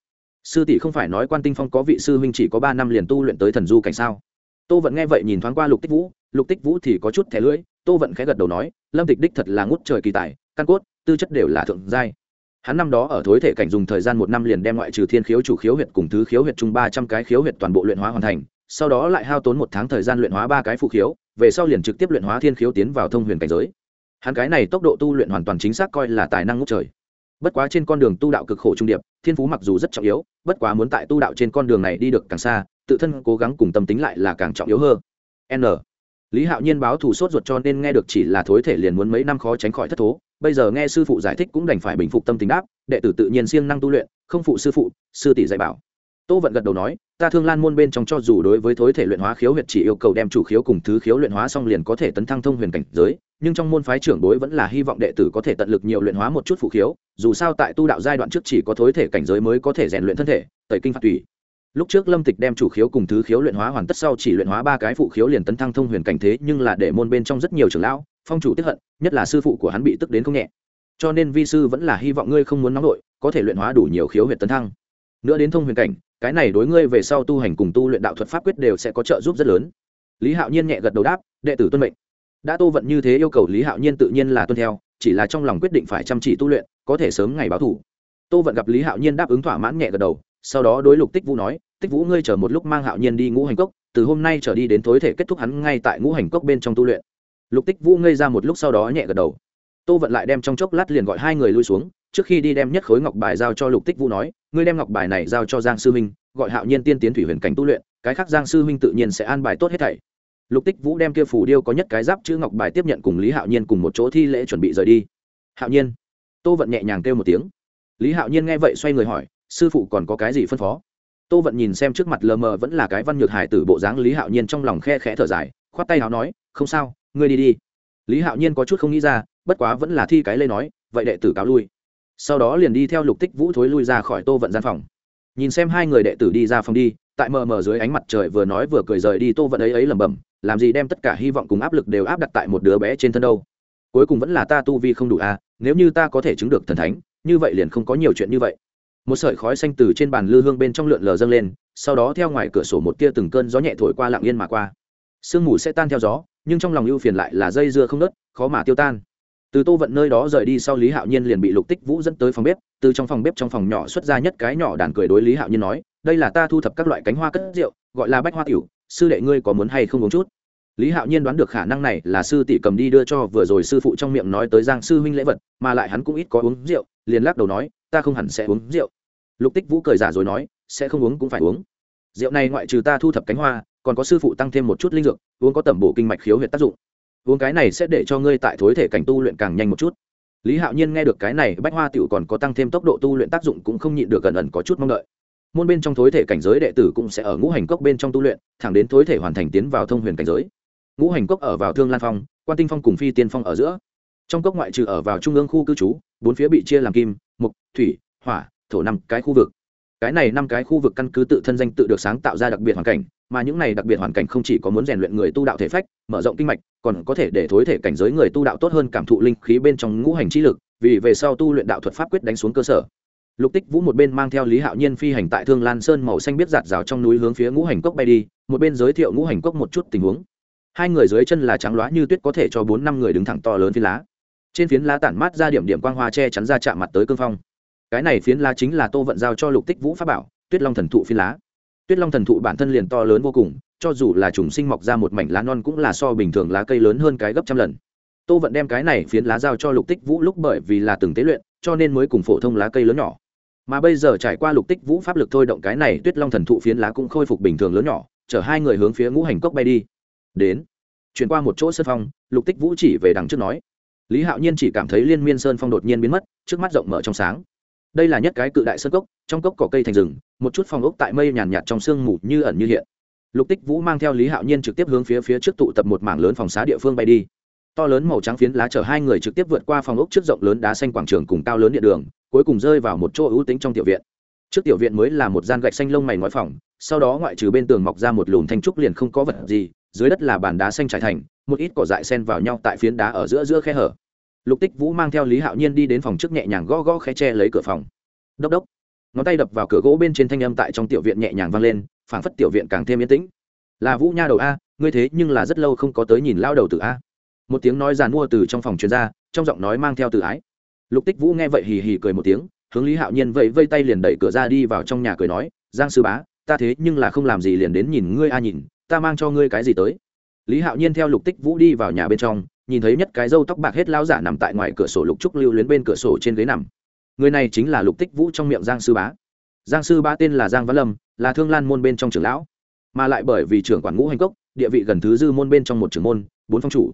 Sư tỷ không phải nói quan tinh phong có vị sư huynh chỉ có ba năm liền tu luyện tới thần du cảnh sao? Tô vẫn nghe vậy nhìn thoáng qua lục tích vũ lục tích vũ thì có chút thẻ lưỡi, tô Vận khẽ gật đầu nói, lâm tịch đích thật là ngút trời kỳ tài, căn cốt, tư chất đều là thượng giai. Hắn năm đó ở thối thể cảnh dùng thời gian một năm liền đem ngoại trừ thiên khiếu chủ khiếu huyệt cùng thứ khiếu huyệt chung ba trăm cái khiếu huyệt toàn bộ luyện hóa hoàn thành, sau đó lại hao tốn một tháng thời gian luyện hóa ba cái phụ khiếu, về sau liền trực tiếp luyện hóa thiên khiếu tiến vào thông huyền cảnh giới. Hắn cái này tốc độ tu luyện hoàn toàn chính xác coi là tài năng ngút trời. Bất quá trên con đường tu đạo cực khổ trung điệp, thiên phú mặc dù rất trọng yếu, bất quá muốn tại tu đạo trên con đường này đi được càng xa, tự thân cố gắng cùng tâm tính lại là càng trọng yếu hơn. N lý hạo nhiên báo thù sốt ruột cho nên nghe được chỉ là thối thể liền muốn mấy năm khó tránh khỏi thất thố, bây giờ nghe sư phụ giải thích cũng đành phải bình phục tâm tính đáp, đệ tử tự nhiên siêng năng tu luyện, không phụ sư phụ, sư tỷ dạy bảo. Tô vận gật đầu nói, ta thương lan môn bên trong cho dù đối với thối thể luyện hóa khiếu huyệt chỉ yêu cầu đem chủ khiếu cùng thứ khiếu luyện hóa xong liền có thể tấn thăng thông huyền cảnh giới, nhưng trong môn phái trưởng đối vẫn là hy vọng đệ tử có thể tận lực nhiều luyện hóa một chút phụ khiếu, dù sao tại tu đạo giai đoạn trước chỉ có thối thể cảnh giới mới có thể rèn luyện thân thể, tẩy kinh phạt tùy lúc trước lâm tịch đem chủ khiếu cùng thứ khiếu luyện hóa hoàn tất sau chỉ luyện hóa ba cái phụ khiếu liền tấn thăng thông huyền cảnh thế, nhưng là để môn bên trong rất nhiều trưởng lão, phong chủ tiếp hận, nhất là sư phụ của hắn bị tức đến không nhẹ. Cho nên vi sư vẫn là hy vọng ngươi không muốn nóng đội có thể luyện hóa đủ nhiều khiếu huyệt tấn thăng. Nữa đến thông huyền cảnh, cái này đối ngươi về sau tu hành cùng tu luyện đạo thuật pháp quyết đều sẽ có trợ giúp rất lớn. Lý hạo nhiên nhẹ gật đầu đáp, đệ tử tuân mệnh. Đã tô vận như thế yêu cầu lý hạo nhiên tự nhiên là tuân theo, chỉ là trong lòng quyết định phải chăm chỉ tu luyện, có thể sớm ngày báo thủ. Tô vận gặp lý hạo nhiên đáp ứng thỏa mãn nhẹ gật đầu sau đó đối lục tích vũ nói, tích vũ ngươi chờ một lúc mang hạo nhiên đi ngũ hành cốc, từ hôm nay trở đi đến tối thể kết thúc hắn ngay tại ngũ hành cốc bên trong tu luyện. Lục tích vũ ngây ra một lúc sau đó nhẹ gật đầu. Tô vận lại đem trong chốc lát liền gọi hai người lui xuống, trước khi đi đem nhất khối ngọc bài giao cho lục tích vũ nói, ngươi đem ngọc bài này giao cho giang sư minh, gọi hạo nhiên tiên tiến thủy huyền cảnh tu luyện, cái khác giang sư minh tự nhiên sẽ an bài tốt hết thảy. Lục tích vũ đem kia phủ điêu có nhất cái giáp chữ ngọc bài tiếp nhận cùng lý hạo nhiên cùng một chỗ thi lễ chuẩn bị rời đi. Hạo nhiên. Tô vận nhẹ nhàng kêu một tiếng. Lý hạo nhiên nghe vậy xoay người hỏi sư phụ còn có cái gì phân phó? Tô vận nhìn xem trước mặt lờ mờ vẫn là cái văn nhược hải tử bộ dáng lý hạo nhiên trong lòng khe khẽ thở dài, khoát tay nào nói, không sao, ngươi đi đi. Lý hạo nhiên có chút không nghĩ ra, bất quá vẫn là thi cái lê nói, vậy đệ tử cáo lui. Sau đó liền đi theo lục tích vũ thối lui ra khỏi tô vận gian phòng. Nhìn xem hai người đệ tử đi ra phòng đi, tại mờ mờ dưới ánh mặt trời vừa nói vừa cười rời đi, tô vận ấy ấy lẩm bẩm, làm gì đem tất cả hy vọng cùng áp lực đều áp đặt tại một đứa bé trên thân đâu? Cuối cùng vẫn là ta tu vi không đủ à nếu như ta có thể chứng được thần thánh, như vậy liền không có nhiều chuyện như vậy một sợi khói xanh từ trên bàn lư hương bên trong lượn lờ dâng lên, sau đó theo ngoài cửa sổ một tia từng cơn gió nhẹ thổi qua lặng yên mà qua. Sương mù sẽ tan theo gió, nhưng trong lòng ưu phiền lại là dây dưa không nớt khó mà tiêu tan. Từ tô vận nơi đó rời đi sau lý hạo nhiên liền bị lục tích vũ dẫn tới phòng bếp, từ trong phòng bếp trong phòng nhỏ xuất ra nhất cái nhỏ đàn cười đối lý hạo nhiên nói, đây là ta thu thập các loại cánh hoa cất rượu, gọi là bách hoa tiểu, sư đệ ngươi có muốn hay không uống chút? Lý hạo nhiên đoán được khả năng này là sư tỷ cầm đi đưa cho vừa rồi sư phụ trong miệng nói tới giang sư huynh lễ vật, mà lại hắn cũng ít có uống rượu, liền lắc đầu nói, ta không hẳn sẽ uống rượu. Lục tích vũ cười giả rồi nói, sẽ không uống cũng phải uống. Rượu này ngoại trừ ta thu thập cánh hoa, còn có sư phụ tăng thêm một chút linh dược, uống có tẩm bổ kinh mạch khiếu huyệt tác dụng. Uống cái này sẽ để cho ngươi tại thối thể cảnh tu luyện càng nhanh một chút. Lý hạo nhiên nghe được cái này, bách hoa tiểu còn có tăng thêm tốc độ tu luyện tác dụng cũng không nhịn được gần ẩn có chút mong đợi. Môn bên trong thối thể cảnh giới đệ tử cũng sẽ ở ngũ hành cốc bên trong tu luyện, thẳng đến thối thể hoàn thành tiến vào thông huyền cảnh giới ngũ hành cốc ở vào thương lan phong quan tinh phong cùng phi tiên phong ở giữa trong cốc ngoại trừ ở vào trung ương khu cư trú bốn phía bị chia làm kim mục thủy hỏa thổ năm cái khu vực cái này năm cái khu vực căn cứ tự thân danh tự được sáng tạo ra đặc biệt hoàn cảnh mà những này đặc biệt hoàn cảnh không chỉ có muốn rèn luyện người tu đạo thể phách mở rộng kinh mạch còn có thể để thối thể cảnh giới người tu đạo tốt hơn cảm thụ linh khí bên trong ngũ hành trí lực vì về sau tu luyện đạo thuật pháp quyết đánh xuống cơ sở lục tích vũ một bên mang theo lý hạo nhiên phi hành tại thương lan sơn màu xanh biết giạt rào trong núi hướng phía ngũ hành cốc bay đi một bên giới thiệu ngũ hành cốc một chút tình huống hai người dưới chân là trắng loá như tuyết có thể cho bốn năm người đứng thẳng to lớn phiến lá. Trên phiến lá tản mát ra điểm điểm quang hoa che chắn ra chạm mặt tới cương phong. Cái này phiến lá chính là tô vận giao cho lục tích vũ pháp bảo, tuyết long thần thụ phiến lá. Tuyết long thần thụ bản thân liền to lớn vô cùng, cho dù là trùng sinh mọc ra một mảnh lá non cũng là so bình thường lá cây lớn hơn cái gấp trăm lần. Tô vận đem cái này phiến lá giao cho lục tích vũ lúc bởi vì là từng tế luyện, cho nên mới cùng phổ thông lá cây lớn nhỏ. Mà bây giờ trải qua lục tích vũ pháp lực thôi động cái này tuyết long thần thụ phiến lá cũng khôi phục bình thường lớn nhỏ, chở hai người hướng phía ngũ hành cốc bay đi đến. Chuyển qua một chỗ sơn phong, lục tích vũ chỉ về đằng trước nói. Lý hạo nhiên chỉ cảm thấy liên miên sơn phong đột nhiên biến mất, trước mắt rộng mở trong sáng. Đây là nhất cái cự đại sơn cốc, trong cốc cỏ cây thành rừng, một chút phong ốc tại mây nhàn nhạt trong sương mù như ẩn như hiện. Lục tích vũ mang theo lý hạo nhiên trực tiếp hướng phía phía trước tụ tập một mảng lớn phòng xá địa phương bay đi. To lớn màu trắng phiến lá chở hai người trực tiếp vượt qua phòng ốc trước rộng lớn đá xanh quảng trường cùng cao lớn địa đường, cuối cùng rơi vào một chỗ ưu tính trong tiểu viện. Trước tiểu viện mới là một gian gạch xanh lông mày ngói phòng, sau đó ngoại trừ bên tường mọc ra một lùm thanh trúc liền không có vật gì dưới đất là bàn đá xanh trải thành, một ít cỏ dại sen vào nhau tại phiến đá ở giữa giữa khe hở. Lục tích vũ mang theo lý hạo nhiên đi đến phòng trước nhẹ nhàng gõ gõ khe tre lấy cửa phòng. Đốc đốc. Ngón tay đập vào cửa gỗ bên trên thanh âm tại trong tiểu viện nhẹ nhàng vang lên, phảng phất tiểu viện càng thêm yên tĩnh. Là vũ nha đầu a, ngươi thế nhưng là rất lâu không có tới nhìn lao đầu từ a. Một tiếng nói giàn mua từ trong phòng chuyên gia trong giọng nói mang theo từ ái. Lục tích vũ nghe vậy hì hì cười một tiếng, hướng lý hạo nhiên vẫy vây tay liền đẩy cửa ra đi vào trong nhà cười nói, giang sư bá, ta thế nhưng là không làm gì liền đến nhìn ngươi a nhìn ta mang cho ngươi cái gì tới? Lý hạo nhiên theo lục tích vũ đi vào nhà bên trong, nhìn thấy nhất cái râu tóc bạc hết lao giả nằm tại ngoài cửa sổ lục trúc lưu luyến bên cửa sổ trên ghế nằm. Người này chính là lục tích vũ trong miệng giang sư bá. Giang sư bá tên là giang văn lâm, là thương lan môn bên trong trưởng lão, mà lại bởi vì trưởng quản ngũ hành cốc, địa vị gần thứ dư môn bên trong một trưởng môn, bốn phong chủ.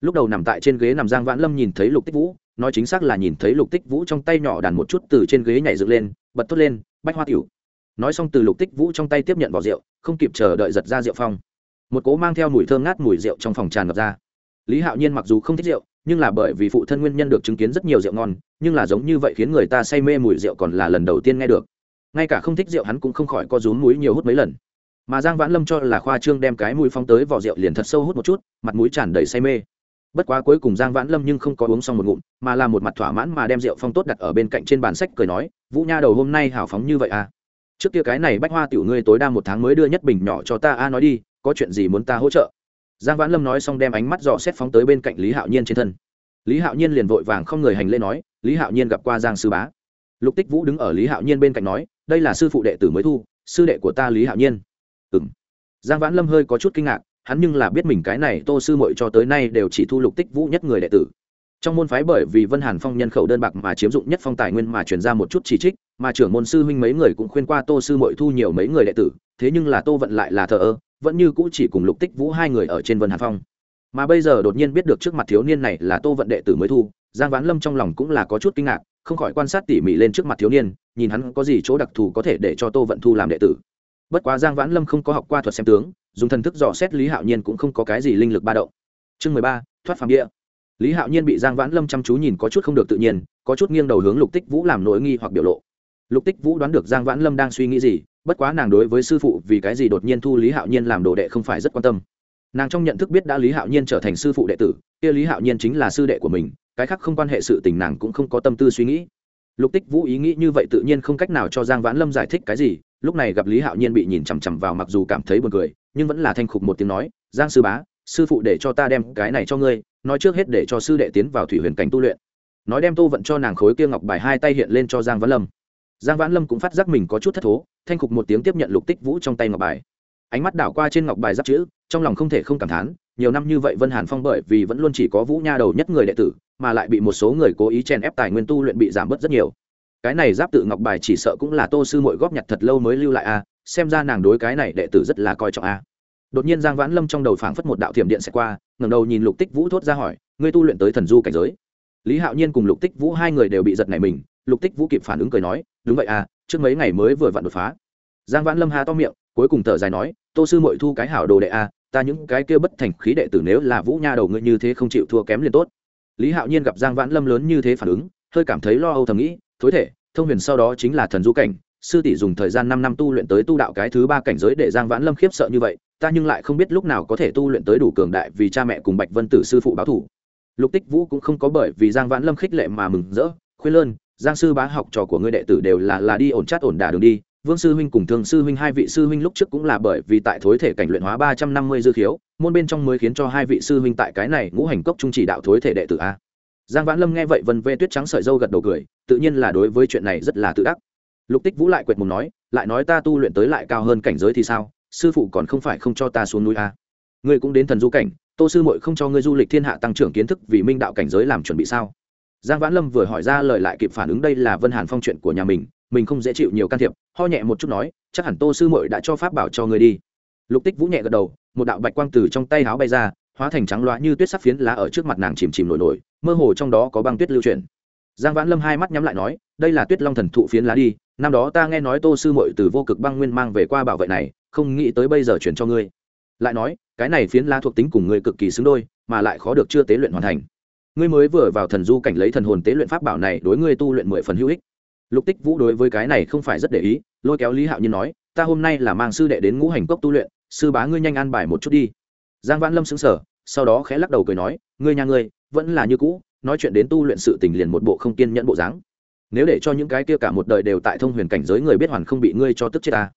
Lúc đầu nằm tại trên ghế nằm giang vãn lâm nhìn thấy lục tích vũ, nói chính xác là nhìn thấy lục tích vũ trong tay nhỏ đàn một chút từ trên ghế nhảy dựng lên, bật thốt lên, bách hoa tiểu nói xong từ lục tích vũ trong tay tiếp nhận vỏ rượu, không kịp chờ đợi giật ra rượu phong. Một cố mang theo mùi thơm ngát mùi rượu trong phòng tràn ngập ra. Lý hạo nhiên mặc dù không thích rượu, nhưng là bởi vì phụ thân nguyên nhân được chứng kiến rất nhiều rượu ngon, nhưng là giống như vậy khiến người ta say mê mùi rượu còn là lần đầu tiên nghe được. Ngay cả không thích rượu hắn cũng không khỏi có rúm mũi nhiều hút mấy lần. Mà giang vãn lâm cho là khoa trương đem cái mùi phong tới vỏ rượu liền thật sâu hút một chút, mặt mũi tràn đầy say mê. Bất quá cuối cùng giang vãn lâm nhưng không có uống xong một ngụm, mà là một mặt thỏa mãn mà đem rượu phong tốt đặt ở bên cạnh trên bàn sách cười nói, vũ nha đầu hôm nay hào phóng như vậy à? Trước kia cái này bách hoa tiểu ngươi tối đa một tháng mới đưa nhất bình nhỏ cho ta, a, nói đi, có chuyện gì muốn ta hỗ trợ? Giang vãn lâm nói xong đem ánh mắt dò xét phóng tới bên cạnh lý hạo nhiên trên thân. Lý hạo nhiên liền vội vàng không người hành lễ nói, lý hạo nhiên gặp qua giang sư bá. Lục tích vũ đứng ở lý hạo nhiên bên cạnh nói, đây là sư phụ đệ tử mới thu, sư đệ của ta lý hạo nhiên. Ừ m giang vãn lâm hơi có chút kinh ngạc, hắn nhưng là biết mình cái này tô sư mội cho tới nay đều chỉ thu lục tích vũ nhất người đệ tử. Trong môn phái bởi vì vân hàn phong nhân khẩu đơn bạc mà chiếm dụng nhất phong tài nguyên mà chuyển ra một chút chỉ trích mà trưởng môn sư huynh mấy người cũng khuyên qua tô sư mội thu nhiều mấy người đệ tử, thế nhưng là tô vận lại là thờ ơ, vẫn như cũ chỉ cùng lục tích vũ hai người ở trên vân hàn phong. Mà bây giờ đột nhiên biết được trước mặt thiếu niên này là tô vận đệ tử mới thu, giang vãn lâm trong lòng cũng là có chút kinh ngạc, không khỏi quan sát tỉ mỉ lên trước mặt thiếu niên, nhìn hắn có gì chỗ đặc thù có thể để cho tô vận thu làm đệ tử. Bất quá giang vãn lâm không có học qua thuật xem tướng, dùng thần thức dò xét lý hạo nhiên cũng không có cái gì linh lực ba động. Chương mười ba, thoát phàm địa. Lý hạo nhiên bị giang vãn lâm chăm chú nhìn có chút không được tự nhiên, có chút nghiêng đầu hướng lục tích vũ làm nỗi nghi hoặc biểu lộ lục tích vũ đoán được giang vãn lâm đang suy nghĩ gì, bất quá nàng đối với sư phụ vì cái gì đột nhiên thu lý hạo nhiên làm đồ đệ không phải rất quan tâm. Nàng trong nhận thức biết đã lý hạo nhiên trở thành sư phụ đệ tử, kia lý hạo nhiên chính là sư đệ của mình, cái khác không quan hệ sự tình nàng cũng không có tâm tư suy nghĩ. Lục tích vũ ý nghĩ như vậy tự nhiên không cách nào cho giang vãn lâm giải thích cái gì, lúc này gặp lý hạo nhiên bị nhìn chằm chằm vào mặc dù cảm thấy buồn cười, nhưng vẫn là thanh khục một tiếng nói, giang sư bá, sư phụ để cho ta đem cái này cho ngươi, nói trước hết để cho sư đệ tiến vào thủy huyền cảnh tu luyện. Nói đem tô vận cho nàng khối kia ngọc bài hai tay hiện lên cho giang vãn lâm giang vãn lâm cũng phát giác mình có chút thất thố, thanh khục một tiếng tiếp nhận lục tích vũ trong tay ngọc bài. Ánh mắt đảo qua trên ngọc bài giáp chữ, trong lòng không thể không cảm thán, nhiều năm như vậy vân hàn phong bởi vì vẫn luôn chỉ có vũ nha đầu nhất người đệ tử, mà lại bị một số người cố ý chèn ép tài nguyên tu luyện bị giảm bớt rất nhiều. Cái này giáp tự ngọc bài chỉ sợ cũng là tô sư mội góp nhặt thật lâu mới lưu lại a, xem ra nàng đối cái này đệ tử rất là coi trọng a. Đột nhiên giang vãn lâm trong đầu phảng phất một đạo thiểm điện sẽ qua, ngẩng đầu nhìn lục tích vũ thốt ra hỏi, ngươi tu luyện tới thần du cảnh giới? Lý hạo nhiên cùng lục tích vũ hai người đều bị giật này mình lục tích vũ kịp phản ứng cười nói đúng vậy à trước mấy ngày mới vừa vặn đột phá. Giang vãn lâm hà to miệng cuối cùng thở dài nói tô sư mội thu cái hảo đồ đệ à, ta những cái kia bất thành khí đệ tử nếu là vũ nha đầu ngươi như thế không chịu thua kém liền tốt. Lý hạo nhiên gặp giang vãn lâm lớn như thế phản ứng hơi cảm thấy lo âu thầm nghĩ thối thể thông huyền sau đó chính là thần du cảnh sư tỷ dùng thời gian năm năm tu luyện tới tu đạo cái thứ ba cảnh giới để giang vãn lâm khiếp sợ như vậy ta nhưng lại không biết lúc nào có thể tu luyện tới đủ cường đại vì cha mẹ cùng bạch vân tử sư phụ báo thủ. Lục tích vũ cũng không có bởi vì giang vãn lâm khích lệ mà mừng rỡ khuyên lơn giang sư bá học trò của ngươi đệ tử đều là là đi ổn chát ổn đả đường đi. Vương sư huynh cùng thương sư huynh hai vị sư huynh lúc trước cũng là bởi vì tại thối thể cảnh luyện hóa ba trăm năm mươi dư khiếu, môn bên trong mới khiến cho hai vị sư huynh tại cái này ngũ hành cốc trung chỉ đạo thối thể đệ tử a. Giang vãn lâm nghe vậy vân vê tuyết trắng sợi dâu gật đầu cười, tự nhiên là đối với chuyện này rất là tự đắc. Lục tích vũ lại quệt mùng nói, lại nói ta tu luyện tới lại cao hơn cảnh giới thì sao? Sư phụ còn không phải không cho ta xuống núi a. Ngươi cũng đến thần du cảnh, tô sư muội không cho ngươi du lịch thiên hạ tăng trưởng kiến thức vì minh đạo cảnh giới làm chuẩn bị sao? Giang vãn lâm vừa hỏi ra lời lại kịp phản ứng đây là vân hàn phong chuyện của nhà mình mình không dễ chịu nhiều can thiệp, ho nhẹ một chút nói, chắc hẳn tô sư Mội đã cho pháp bảo cho ngươi đi. Lục tích vũ nhẹ gật đầu, một đạo bạch quang từ trong tay háo bay ra, hóa thành trắng loá như tuyết sắc phiến lá ở trước mặt nàng chìm chìm nổi nổi, mơ hồ trong đó có băng tuyết lưu chuyển. Giang vãn lâm hai mắt nhắm lại nói, đây là tuyết long thần thụ phiến lá đi, năm đó ta nghe nói tô sư Mội từ vô cực băng nguyên mang về qua bảo vệ này, không nghĩ tới bây giờ chuyển cho ngươi. Lại nói, cái này phiến lá thuộc tính cùng ngươi cực kỳ xứng đôi, mà lại khó được chưa tế luyện hoàn thành ngươi mới vừa vào thần du cảnh lấy thần hồn tế luyện pháp bảo này đối ngươi tu luyện mười phần hữu ích. Lục tích vũ đối với cái này không phải rất để ý, lôi kéo lý hạo nhiên nói, ta hôm nay là mang sư đệ đến ngũ hành cốc tu luyện, sư bá ngươi nhanh an bài một chút đi. Giang vãn lâm xứng sở sau đó khẽ lắc đầu cười nói, ngươi nhà ngươi, vẫn là như cũ, nói chuyện đến tu luyện sự tình liền một bộ không kiên nhẫn bộ dáng. Nếu để cho những cái kia cả một đời đều tại thông huyền cảnh giới người biết hoàn không bị ngươi cho tức chết ta.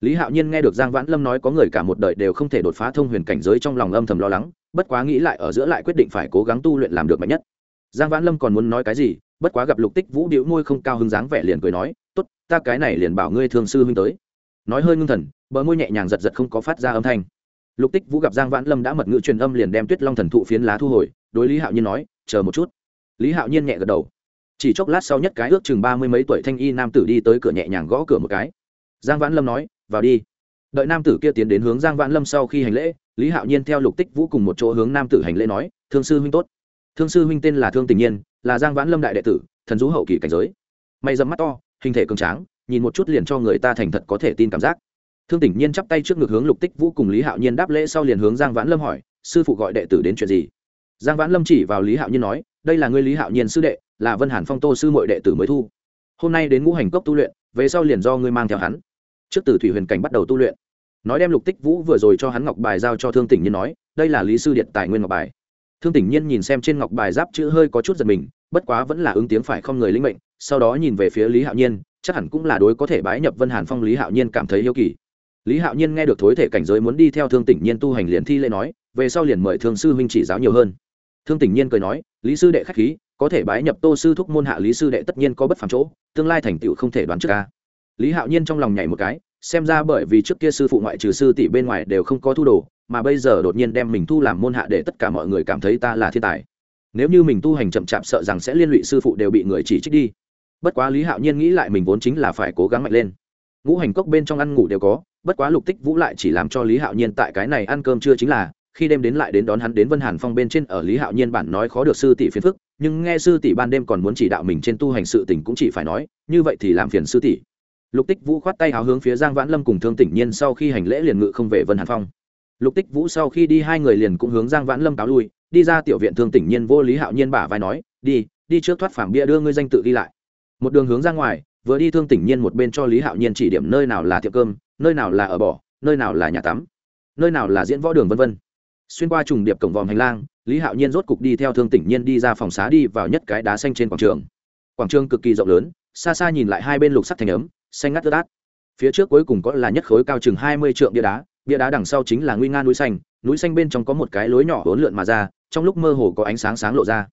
Lý hạo nhiên nghe được giang vãn lâm nói có người cả một đời đều không thể đột phá thông huyền cảnh giới trong lòng âm thầm lo lắng bất quá nghĩ lại ở giữa lại quyết định phải cố gắng tu luyện làm được mạnh nhất. Giang vãn lâm còn muốn nói cái gì, bất quá gặp lục tích vũ điệu môi không cao hứng dáng vẻ liền cười nói t ố t ta cái này liền bảo ngươi thường sư huynh tới. Nói hơi ngưng thần, bờ môi nhẹ nhàng giật giật không có phát ra âm thanh. Lục tích vũ gặp giang vãn lâm đã mật ngữ truyền âm liền đem tuyết long thần thụ phiến lá thu hồi, đối lý hạo nhiên nói, chờ một chút. Lý hạo nhiên nhẹ gật đầu. Chỉ chốc lát sau nhất cái ước chừng ba mươi mấy tuổi thanh y nam tử đi tới cửa nhẹ nhàng gõ cửa một cái. Giang vãn lâm nói, vào đi. Đợi nam tử kia tiến đến hướng giang vãn lâm sau khi hành lễ lý hạo nhiên theo lục tích vũ cùng một chỗ hướng nam tử hành lễ nói, thương sư huynh tốt. Thương sư huynh tên là thương tình nhiên, là giang vãn lâm đại đệ tử, thần du hậu kỳ cảnh giới. Mày dầm mắt to, hình thể cường tráng, nhìn một chút liền cho người ta thành thật có thể tin cảm giác. Thương tình nhiên chắp tay trước ngực hướng lục tích vũ cùng lý hạo nhiên đáp lễ sau liền hướng giang vãn lâm hỏi, sư phụ gọi đệ tử đến chuyện gì? Giang vãn lâm chỉ vào lý hạo nhiên nói, đây là ngươi lý hạo nhiên sư đệ, là vân hàn phong tô sư mội đệ tử mới thu. Hôm nay đến ngũ hành cốc tu luyện, về sau liền do ngươi mang theo hắn. Trước từ thủy huyền cảnh bắt đầu tu luyện nói đem lục tích vũ vừa rồi cho hắn ngọc bài giao cho thương tỉnh nhiên nói, đây là lý sư điện tài nguyên ngọc bài. Thương tỉnh nhiên nhìn xem trên ngọc bài giáp chữ hơi có chút giật mình, bất quá vẫn là ứng tiếng phải không người linh mệnh, sau đó nhìn về phía lý hạo nhiên, chắc hẳn cũng là đối có thể bái nhập vân hàn phong lý hạo nhiên cảm thấy yêu kỳ. Lý hạo nhiên nghe được thối thể cảnh giới muốn đi theo thương tỉnh nhiên tu hành liền thi lễ nói, về sau liền mời thương sư huynh chỉ giáo nhiều hơn. Thương tỉnh nhiên cười nói, lý sư đệ k h á c h khí, có thể bái nhập tô sư thúc môn hạ lý sư đệ tất nhiên có bất phàm chỗ, tương lai thành tựu không thể đoán trước ca lý hạo nhiên trong lòng nhảy một cái xem ra bởi vì trước kia sư phụ ngoại trừ sư tỷ bên ngoài đều không có thu đồ, mà bây giờ đột nhiên đem mình thu làm môn hạ để tất cả mọi người cảm thấy ta là thiên tài. Nếu như mình tu hành chậm chạp sợ rằng sẽ liên lụy sư phụ đều bị người chỉ trích đi. Bất quá lý hạo nhiên nghĩ lại mình vốn chính là phải cố gắng mạnh lên. Ngũ hành cốc bên trong ăn ngủ đều có, bất quá lục tích vũ lại chỉ làm cho lý hạo nhiên tại cái này ăn cơm chưa chính là, khi đêm đến lại đến đón hắn đến vân hàn phong bên trên ở lý hạo nhiên bản nói khó được sư tỷ phiền phức, nhưng nghe sư tỷ ban đêm còn muốn chỉ đạo mình trên tu hành sự tình cũng chỉ phải nói, như vậy thì làm phiền sư tỷ lục tích vũ khoát tay áo hướng phía giang vãn lâm cùng thương tỉnh nhiên sau khi hành lễ liền ngự không về vân hàn phong. Lục tích vũ sau khi đi hai người liền cũng hướng giang vãn lâm cáo lui, đi ra tiểu viện thương tỉnh nhiên vô lý hạo nhiên bả vai nói, đi đi trước thoát phản bia đưa ngươi danh tự đi lại. Một đường hướng ra ngoài, vừa đi thương tỉnh nhiên một bên cho lý hạo nhiên chỉ điểm nơi nào là tiệm cơm, nơi nào là ở bỏ nơi nào là nhà tắm, nơi nào là diễn võ đường vân vân. Xuyên qua trùng điệp cổng vòm hành lang, lý hạo nhiên rốt cục đi theo thương tỉnh nhiên đi ra phòng xá đi vào nhất cái đá xanh trên quảng trường. Quảng trường cực kỳ rộng lớn, xa xa nhìn lại hai bên lục sắt thành ấm xanh ngắt tơ tát phía trước cuối cùng có là nhất khối cao chừng hai mươi trượng bia đá bia đá đằng sau chính là nguy nga núi xanh núi xanh bên trong có một cái lối nhỏ hỗn lượn mà ra, trong lúc mơ hồ có ánh sáng sáng lộ ra.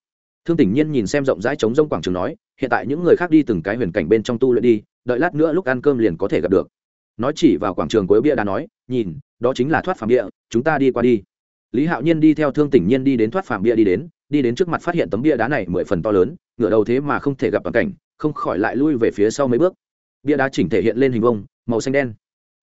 Thương tỉnh nhiên nhìn xem rộng rãi trống rông quảng trường nói, hiện tại những người khác đi từng cái huyền cảnh bên trong tu luyện đi, đợi lát nữa lúc ăn cơm liền có thể gặp được. Nói chỉ vào quảng trường cuối bia đá nói, nhìn, đó chính là thoát phạm bia, chúng ta đi qua đi. Lý hạo nhiên đi theo thương tỉnh nhiên đi đến thoát phạm bia đi đến đi đến trước mặt phát hiện tấm bia đá này mười phần to lớn, ngửa đầu thế mà không thể gặp bằng cảnh, không khỏi lại lui về phía sau mấy bước bia đá chỉnh thể hiện lên hình vông màu xanh đen.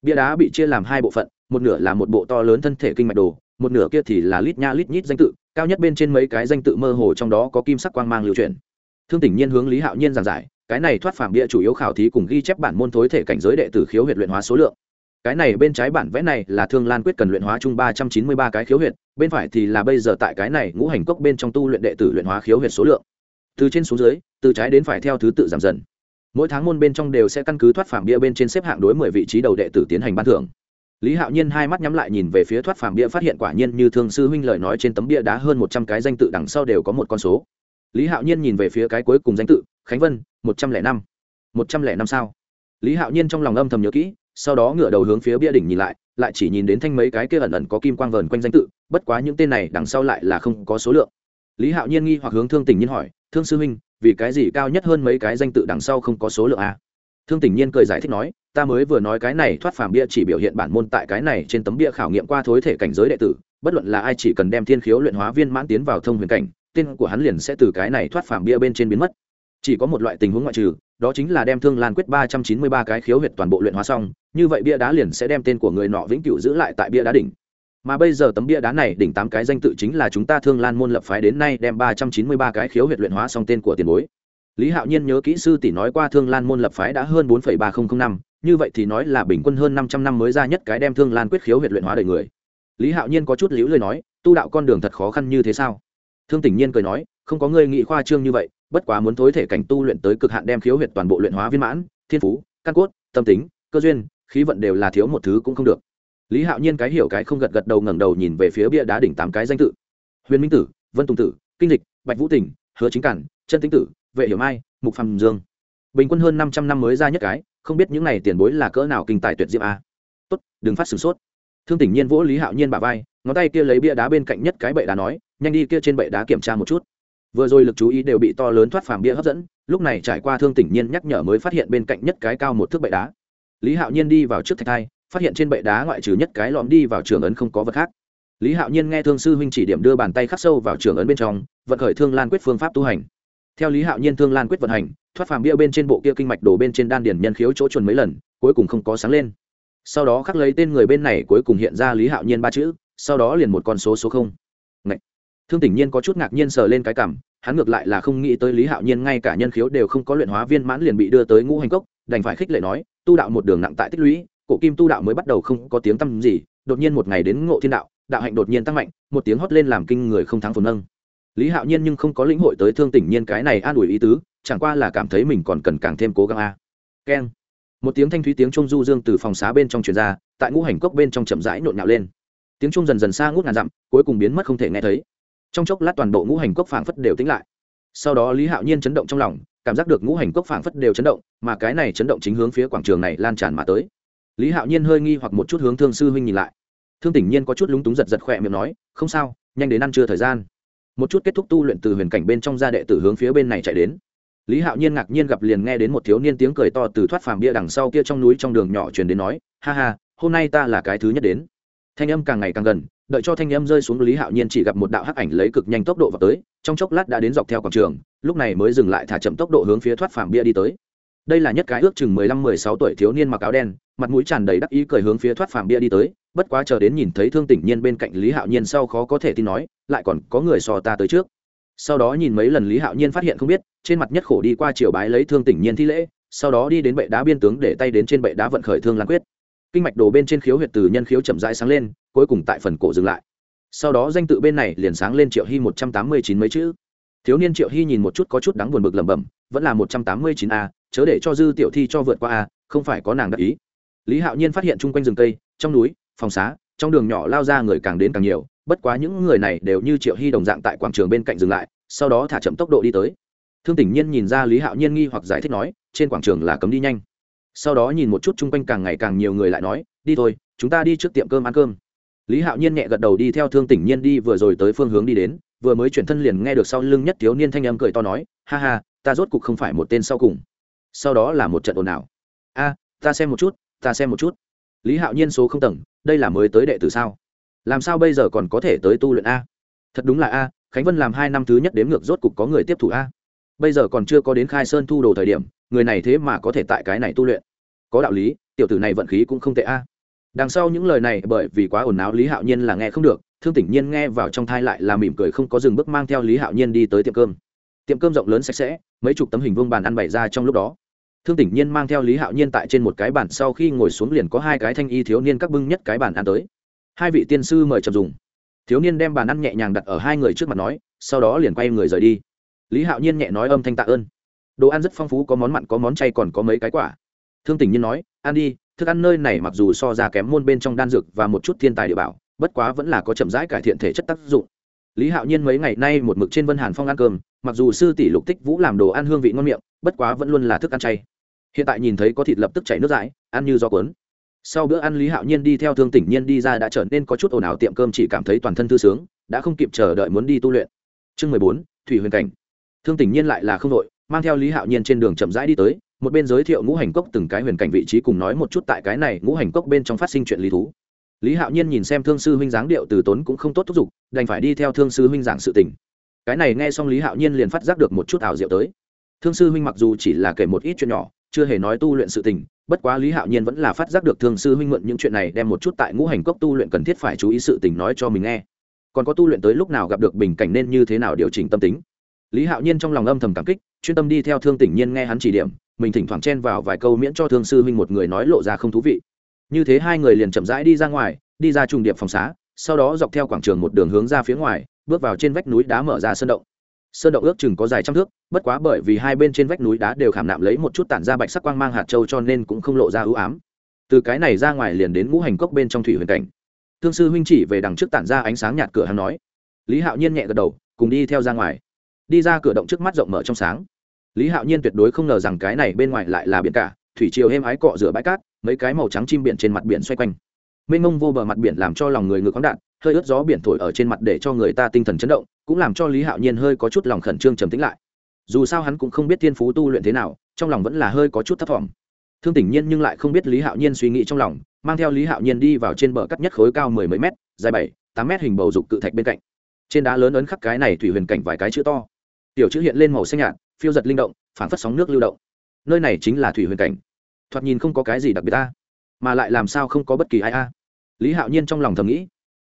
Bia đá bị chia làm hai bộ phận, một nửa là một bộ to lớn thân thể kinh mạch đồ, một nửa kia thì là lít nha lít nhít danh tự, cao nhất bên trên mấy cái danh tự mơ hồ trong đó có kim sắc quang mang lưu truyền thương tỉnh nhiên hướng lý hạo nhiên giảng giải, cái này thoát phàm bia chủ yếu khảo thí cùng ghi chép bản môn thối thể cảnh giới đệ tử khiếu huyệt luyện hóa số lượng. Cái này bên trái bản vẽ này là thương lan quyết cần luyện hóa chung ba trăm chín mươi ba cái khiếu huyệt, bên phải thì là bây giờ tại cái này ngũ hành cốc bên trong tu luyện đệ tử luyện hóa khiếu huyệt số lượng. Từ trên xuống dưới, từ trái đến phải theo thứ tự giảm dần mỗi tháng môn bên trong đều sẽ căn cứ thoát phàm bia bên trên xếp hạng đối mười vị trí đầu đệ tử tiến hành ban thưởng. Lý hạo nhiên hai mắt nhắm lại nhìn về phía thoát phàm bia phát hiện quả nhiên như thương sư huynh lời nói trên tấm bia đá hơn một trăm cái danh tự đằng sau đều có một con số. Lý hạo nhiên nhìn về phía cái cuối cùng danh tự, khánh vân, một trăm lẻ năm. Một trăm lẻ năm sao? Lý hạo nhiên trong lòng âm thầm nhớ kỹ, sau đó ngửa đầu hướng phía bia đỉnh nhìn lại lại chỉ nhìn đến thanh mấy cái kia ẩn ẩn có kim quang vờn quanh danh tự, bất quá những tên này đằng sau lại là không có số lượng. Lý hạo nhiên nghi hoặc hướng thương tình nhiên hỏi thương sư huynh, vì cái gì cao nhất hơn mấy cái danh tự đằng sau không có số lượng a thương Tỉnh nhiên cười giải thích nói, ta mới vừa nói cái này thoát phàm bia chỉ biểu hiện bản môn tại cái này trên tấm bia khảo nghiệm qua thối thể cảnh giới đệ tử, bất luận là ai chỉ cần đem thiên khiếu luyện hóa viên mãn tiến vào thông huyền cảnh, tên của hắn liền sẽ từ cái này thoát phàm bia bên trên biến mất. Chỉ có một loại tình huống ngoại trừ, đó chính là đem thương lan quyết ba trăm chín mươi ba cái khiếu huyệt toàn bộ luyện hóa xong, như vậy bia đá liền sẽ đem tên của người nọ vĩnh cửu giữ lại tại bia đá đỉnh mà bây giờ tấm bia đá này đỉnh tám cái danh tự chính là chúng ta thương lan môn lập phái đến nay đem ba trăm chín mươi ba cái khiếu huyệt luyện hóa xong tên của tiền bối. Lý hạo nhiên nhớ kỹ sư tỷ nói qua thương lan môn lập phái đã hơn bốn ba nghìn năm, như vậy thì nói là bình quân hơn năm trăm năm mới ra nhất cái đem thương lan quyết khiếu huyệt luyện hóa đời người. Lý hạo nhiên có chút liễu lời nói, tu đạo con đường thật khó khăn như thế sao? Thương tỉnh nhiên cười nói, không có người nghị khoa trương như vậy, bất quá muốn thối thể cảnh tu luyện tới cực hạn đem khiếu huyệt toàn bộ luyện hóa viên mãn, thiên phú, căn cốt, tâm tính, cơ duyên, khí vận đều là thiếu một thứ cũng không được lý hạo nhiên cái hiểu cái không gật gật đầu ngẩng đầu nhìn về phía bia đá đỉnh tám cái danh tự. Huyền minh tử, vân tùng tử, kinh lịch, bạch vũ tỉnh, hứa chính cản, chân tính tử, vệ hiểu mai, mục phạm dương. Bình quân hơn năm trăm năm mới ra nhất cái, không biết những n à y tiền bối là cỡ nào kinh tài tuyệt diệm a. Tốt, đừng phát sửng sốt. Thương tỉnh nhiên vỗ lý hạo nhiên bà vai, ngón tay kia lấy bia đá bên cạnh nhất cái bệ đá nói, nhanh đi kia trên bệ đá kiểm tra một chút. Vừa rồi lực chú ý đều bị to lớn thoát phàm bia hấp dẫn, lúc này trải qua thương tỉnh nhiên nhắc nhở mới phát hiện bên cạnh nhất cái cao một thước bệ đá. Lý hạo nhiên đi vào trước thạch thai phát hiện trên bệ đá ngoại trừ nhất cái lõm đi vào trường ấn không có vật khác. Lý hạo nhiên nghe thương sư huynh chỉ điểm đưa bàn tay khắc sâu vào trường ấn bên trong, vận khởi thương lan quyết phương pháp tu hành. Theo lý hạo nhiên thương lan quyết vận hành, thoát phàm bia bên trên bộ kia kinh mạch đổ bên trên đan điển nhân khiếu chỗ chuẩn mấy lần, cuối cùng không có sáng lên. Sau đó khắc lấy tên người bên này cuối cùng hiện ra lý hạo nhiên ba chữ, sau đó liền một con số số không. Ngậy. thương tỉnh nhiên có chút ngạc nhiên sờ lên cái cảm hắn ngược lại là không nghĩ tới lý hạo nhiên ngay cả nhân khiếu đều không có luyện hóa viên mãn liền bị đưa tới ngũ hành cốc, đành phải khích lệ nói, tu đạo một đường nặng tại tích lũy cổ kim tu đạo mới bắt đầu không có tiếng tăm gì, đột nhiên một ngày đến ngộ thiên đạo đạo hạnh đột nhiên tăng mạnh, một tiếng hót lên làm kinh người không thắng phồn nâng. Lý hạo nhiên nhưng không có lĩnh hội tới thương tỉnh nhiên cái này an ủi ý tứ, chẳng qua là cảm thấy mình còn cần càng thêm cố gắng a. Keng. Một tiếng thanh thúy tiếng trung du dương từ phòng xá bên trong truyền ra, tại ngũ hành cốc bên trong chậm rãi nhộn nhạo lên. Tiếng trung dần dần xa ngút ngàn dặm, cuối cùng biến mất không thể nghe thấy. Trong chốc lát toàn bộ ngũ hành cốc phảng phất đều tính lại. Sau đó lý hạo nhiên chấn động trong lòng, cảm giác được ngũ hành cốc phảng phất đều chấn động, mà cái này chấn động chính hướng phía quảng trường này lan tràn mà tới lý hạo nhiên hơi nghi hoặc một chút hướng thương sư huynh nhìn lại. Thương tỉnh nhiên có chút lúng túng giật giật khỏe miệng nói, không sao, nhanh đến ăn trưa thời gian. Một chút kết thúc tu luyện từ huyền cảnh bên trong ra đệ tử hướng phía bên này chạy đến. Lý hạo nhiên ngạc nhiên gặp liền nghe đến một thiếu niên tiếng cười to từ thoát phàm bia đằng sau kia trong núi trong đường nhỏ truyền đến nói, ha ha, hôm nay ta là cái thứ nhất đến. Thanh âm càng ngày càng gần, đợi cho thanh âm rơi xuống lý hạo nhiên chỉ gặp một đạo hắc ảnh lấy cực nhanh tốc độ vào tới, trong chốc lát đã đến dọc theo quảng trường, lúc này mới dừng lại thả chậm tốc độ hướng phía thoát phàm bia đi tới đây là nhất cái ước chừng mười lăm mười sáu tuổi thiếu niên mặc áo đen, mặt mũi tràn đầy đắc ý cười hướng phía thoát phàm bia đi tới, bất quá chờ đến nhìn thấy thương tỉnh nhiên bên cạnh lý hạo nhiên sau khó có thể tin nói, lại còn có người so ta tới trước. Sau đó nhìn mấy lần lý hạo nhiên phát hiện không biết, trên mặt nhất khổ đi qua triều bái lấy thương tỉnh nhiên thi lễ, sau đó đi đến bệ đá biên tướng để tay đến trên bệ đá vận khởi thương lan quyết. Kinh mạch đồ bên trên khiếu huyệt từ nhân khiếu chậm rãi sáng lên, cuối cùng tại phần cổ dừng lại. Sau đó danh tự bên này liền sáng lên triệu hy một trăm tám mươi chín mấy chữ. Thiếu niên triệu hy nhìn một chút có chút đáng buồn bực lẩm bẩm, vẫn là một trăm tám mươi chín a chớ để cho dư tiểu thi cho vượt qua a không phải có nàng đắc ý. Lý hạo nhiên phát hiện chung quanh rừng cây, trong núi, phòng xá, trong đường nhỏ lao ra người càng đến càng nhiều, bất quá những người này đều như triệu hy đồng dạng tại quảng trường bên cạnh dừng lại, sau đó thả chậm tốc độ đi tới. Thương tỉnh nhiên nhìn ra lý hạo nhiên nghi hoặc giải thích nói, trên quảng trường là cấm đi nhanh. Sau đó nhìn một chút chung quanh càng ngày càng nhiều người lại nói, đi thôi, chúng ta đi trước tiệm cơm ăn cơm. Lý hạo nhiên nhẹ gật đầu đi theo thương tỉnh nhiên đi vừa rồi tới phương hướng đi đến, vừa mới chuyển thân liền nghe được sau lưng nhất thiếu niên thanh âm cười to nói, ha ha, ta rốt cục không phải một tên sau cùng sau đó là một trận ồn ào. A, ta xem một chút, ta xem một chút. Lý hạo nhiên số không tầng, đây là mới tới đệ tử sao? Làm sao bây giờ còn có thể tới tu luyện a? Thật đúng là a, khánh vân làm hai năm thứ nhất đếm ngược rốt cục có người tiếp thủ a. Bây giờ còn chưa có đến khai sơn thu đồ thời điểm, người này thế mà có thể tại cái này tu luyện. Có đạo lý, tiểu tử này vận khí cũng không tệ a. Đằng sau những lời này, bởi vì quá ồn ào, lý hạo nhiên là nghe không được, thương tỉnh nhiên nghe vào trong thai lại là mỉm cười không có dừng bước mang theo lý hạo nhiên đi tới tiệm cơm. Tiệm cơm rộng lớn sạch sẽ, mấy chục tấm hình vương bàn ăn bày ra trong lúc đó thương tỉnh nhiên mang theo lý hạo nhiên tại trên một cái bàn sau khi ngồi xuống liền có hai cái thanh y thiếu niên các bưng nhất cái bàn ăn tới. Hai vị tiên sư mời chậm dùng. Thiếu niên đem bàn ăn nhẹ nhàng đặt ở hai người trước mặt nói, sau đó liền quay người rời đi. Lý hạo nhiên nhẹ nói âm thanh tạ ơn. Đồ ăn rất phong phú, có món mặn, có món chay, còn có mấy cái quả. Thương tỉnh nhiên nói, ăn đi, thức ăn nơi này mặc dù so ra kém môn bên trong đan dược và một chút thiên tài địa bảo, bất quá vẫn là có chậm rãi cải thiện thể chất tác dụng. Lý hạo nhiên mấy ngày nay một mực trên vân hàn phong ăn cơm, mặc dù sư tỷ lục tích vũ làm đồ ăn hương vị ngon miệng, bất quá vẫn luôn là thức ăn chay hiện tại nhìn thấy có thịt lập tức chảy nước dãi, ăn như do cuốn. Sau bữa ăn, lý hạo nhiên đi theo thương tỉnh nhiên đi ra đã trở nên có chút ồn ào, tiệm cơm chỉ cảm thấy toàn thân thư sướng, đã không kịp chờ đợi muốn đi tu luyện. Chương mười bốn, thủy huyền cảnh. Thương tỉnh nhiên lại là không đội, mang theo lý hạo nhiên trên đường chậm rãi đi tới, một bên giới thiệu ngũ hành cốc từng cái huyền cảnh vị trí cùng nói một chút tại cái này ngũ hành cốc bên trong phát sinh chuyện lý thú. Lý hạo nhiên nhìn xem thương sư huynh dáng điệu từ tốn cũng không tốt thúc giục, đành phải đi theo thương sư huynh giảng sự tình. Cái này nghe xong lý hạo nhiên liền phát giác được một chút ảo diệu tới. Thương sư huynh mặc dù chỉ là kể một ít chuyện nhỏ chưa hề nói tu luyện sự tình, bất quá lý hạo nhiên vẫn là phát giác được thương sư huynh mượn những chuyện này đem một chút tại ngũ hành cốc tu luyện cần thiết phải chú ý sự tình nói cho mình nghe. Còn có tu luyện tới lúc nào gặp được bình cảnh nên như thế nào điều chỉnh tâm tính. Lý hạo nhiên trong lòng âm thầm cảm kích, chuyên tâm đi theo thương tỉnh nhiên nghe hắn chỉ điểm, mình thỉnh thoảng chen vào vài câu miễn cho thương sư huynh một người nói lộ ra không thú vị. Như thế hai người liền chậm rãi đi ra ngoài, đi ra trùng điệp phòng xá, sau đó dọc theo quảng trường một đường hướng ra phía ngoài, bước vào trên vách núi đá mở ra sơn động sơn động ước chừng có dài trăm thước, bất quá bởi vì hai bên trên vách núi đá đều khảm nạm lấy một chút tản ra bạch sắc quang mang hạt châu cho nên cũng không lộ ra ưu ám. Từ cái này ra ngoài liền đến ngũ hành cốc bên trong thủy huyền cảnh. Thương sư huynh chỉ về đằng trước tản ra ánh sáng nhạt cửa hắn nói. Lý hạo nhiên nhẹ gật đầu, cùng đi theo ra ngoài. Đi ra cửa động trước mắt rộng mở trong sáng. Lý hạo nhiên tuyệt đối không ngờ rằng cái này bên ngoài lại là biển cả, thủy chiều êm ái cọ rửa bãi cát, mấy cái màu trắng chim biển trên mặt biển xoay quanh. Mênh mông vô bờ mặt biển làm cho lòng người ngược khoáng đạn hơi ướt gió biển thổi ở trên mặt để cho người ta tinh thần chấn động, cũng làm cho lý hạo nhiên hơi có chút lòng khẩn trương trầm tĩnh lại. Dù sao hắn cũng không biết thiên phú tu luyện thế nào, trong lòng vẫn là hơi có chút thấp t thương tỉnh nhiên nhưng lại không biết lý hạo nhiên suy nghĩ trong lòng, mang theo lý hạo nhiên đi vào trên bờ cắt nhất khối cao mười mấy m dài bảy, tám m hình bầu dục cự thạch bên cạnh. Trên đá lớn ấn khắc cái này thủy huyền cảnh vài cái chữ to. Tiểu chữ hiện lên màu xanh nhạt, phiêu giật linh động phản phất sóng nước lưu động. Nơi này chính là thủy huyền cảnh. Thoạt nhìn không có cái gì đặc biệt ta, mà lại làm sao không có bất kỳ ai a? Lý hạo nhiên trong lòng thầm nghĩ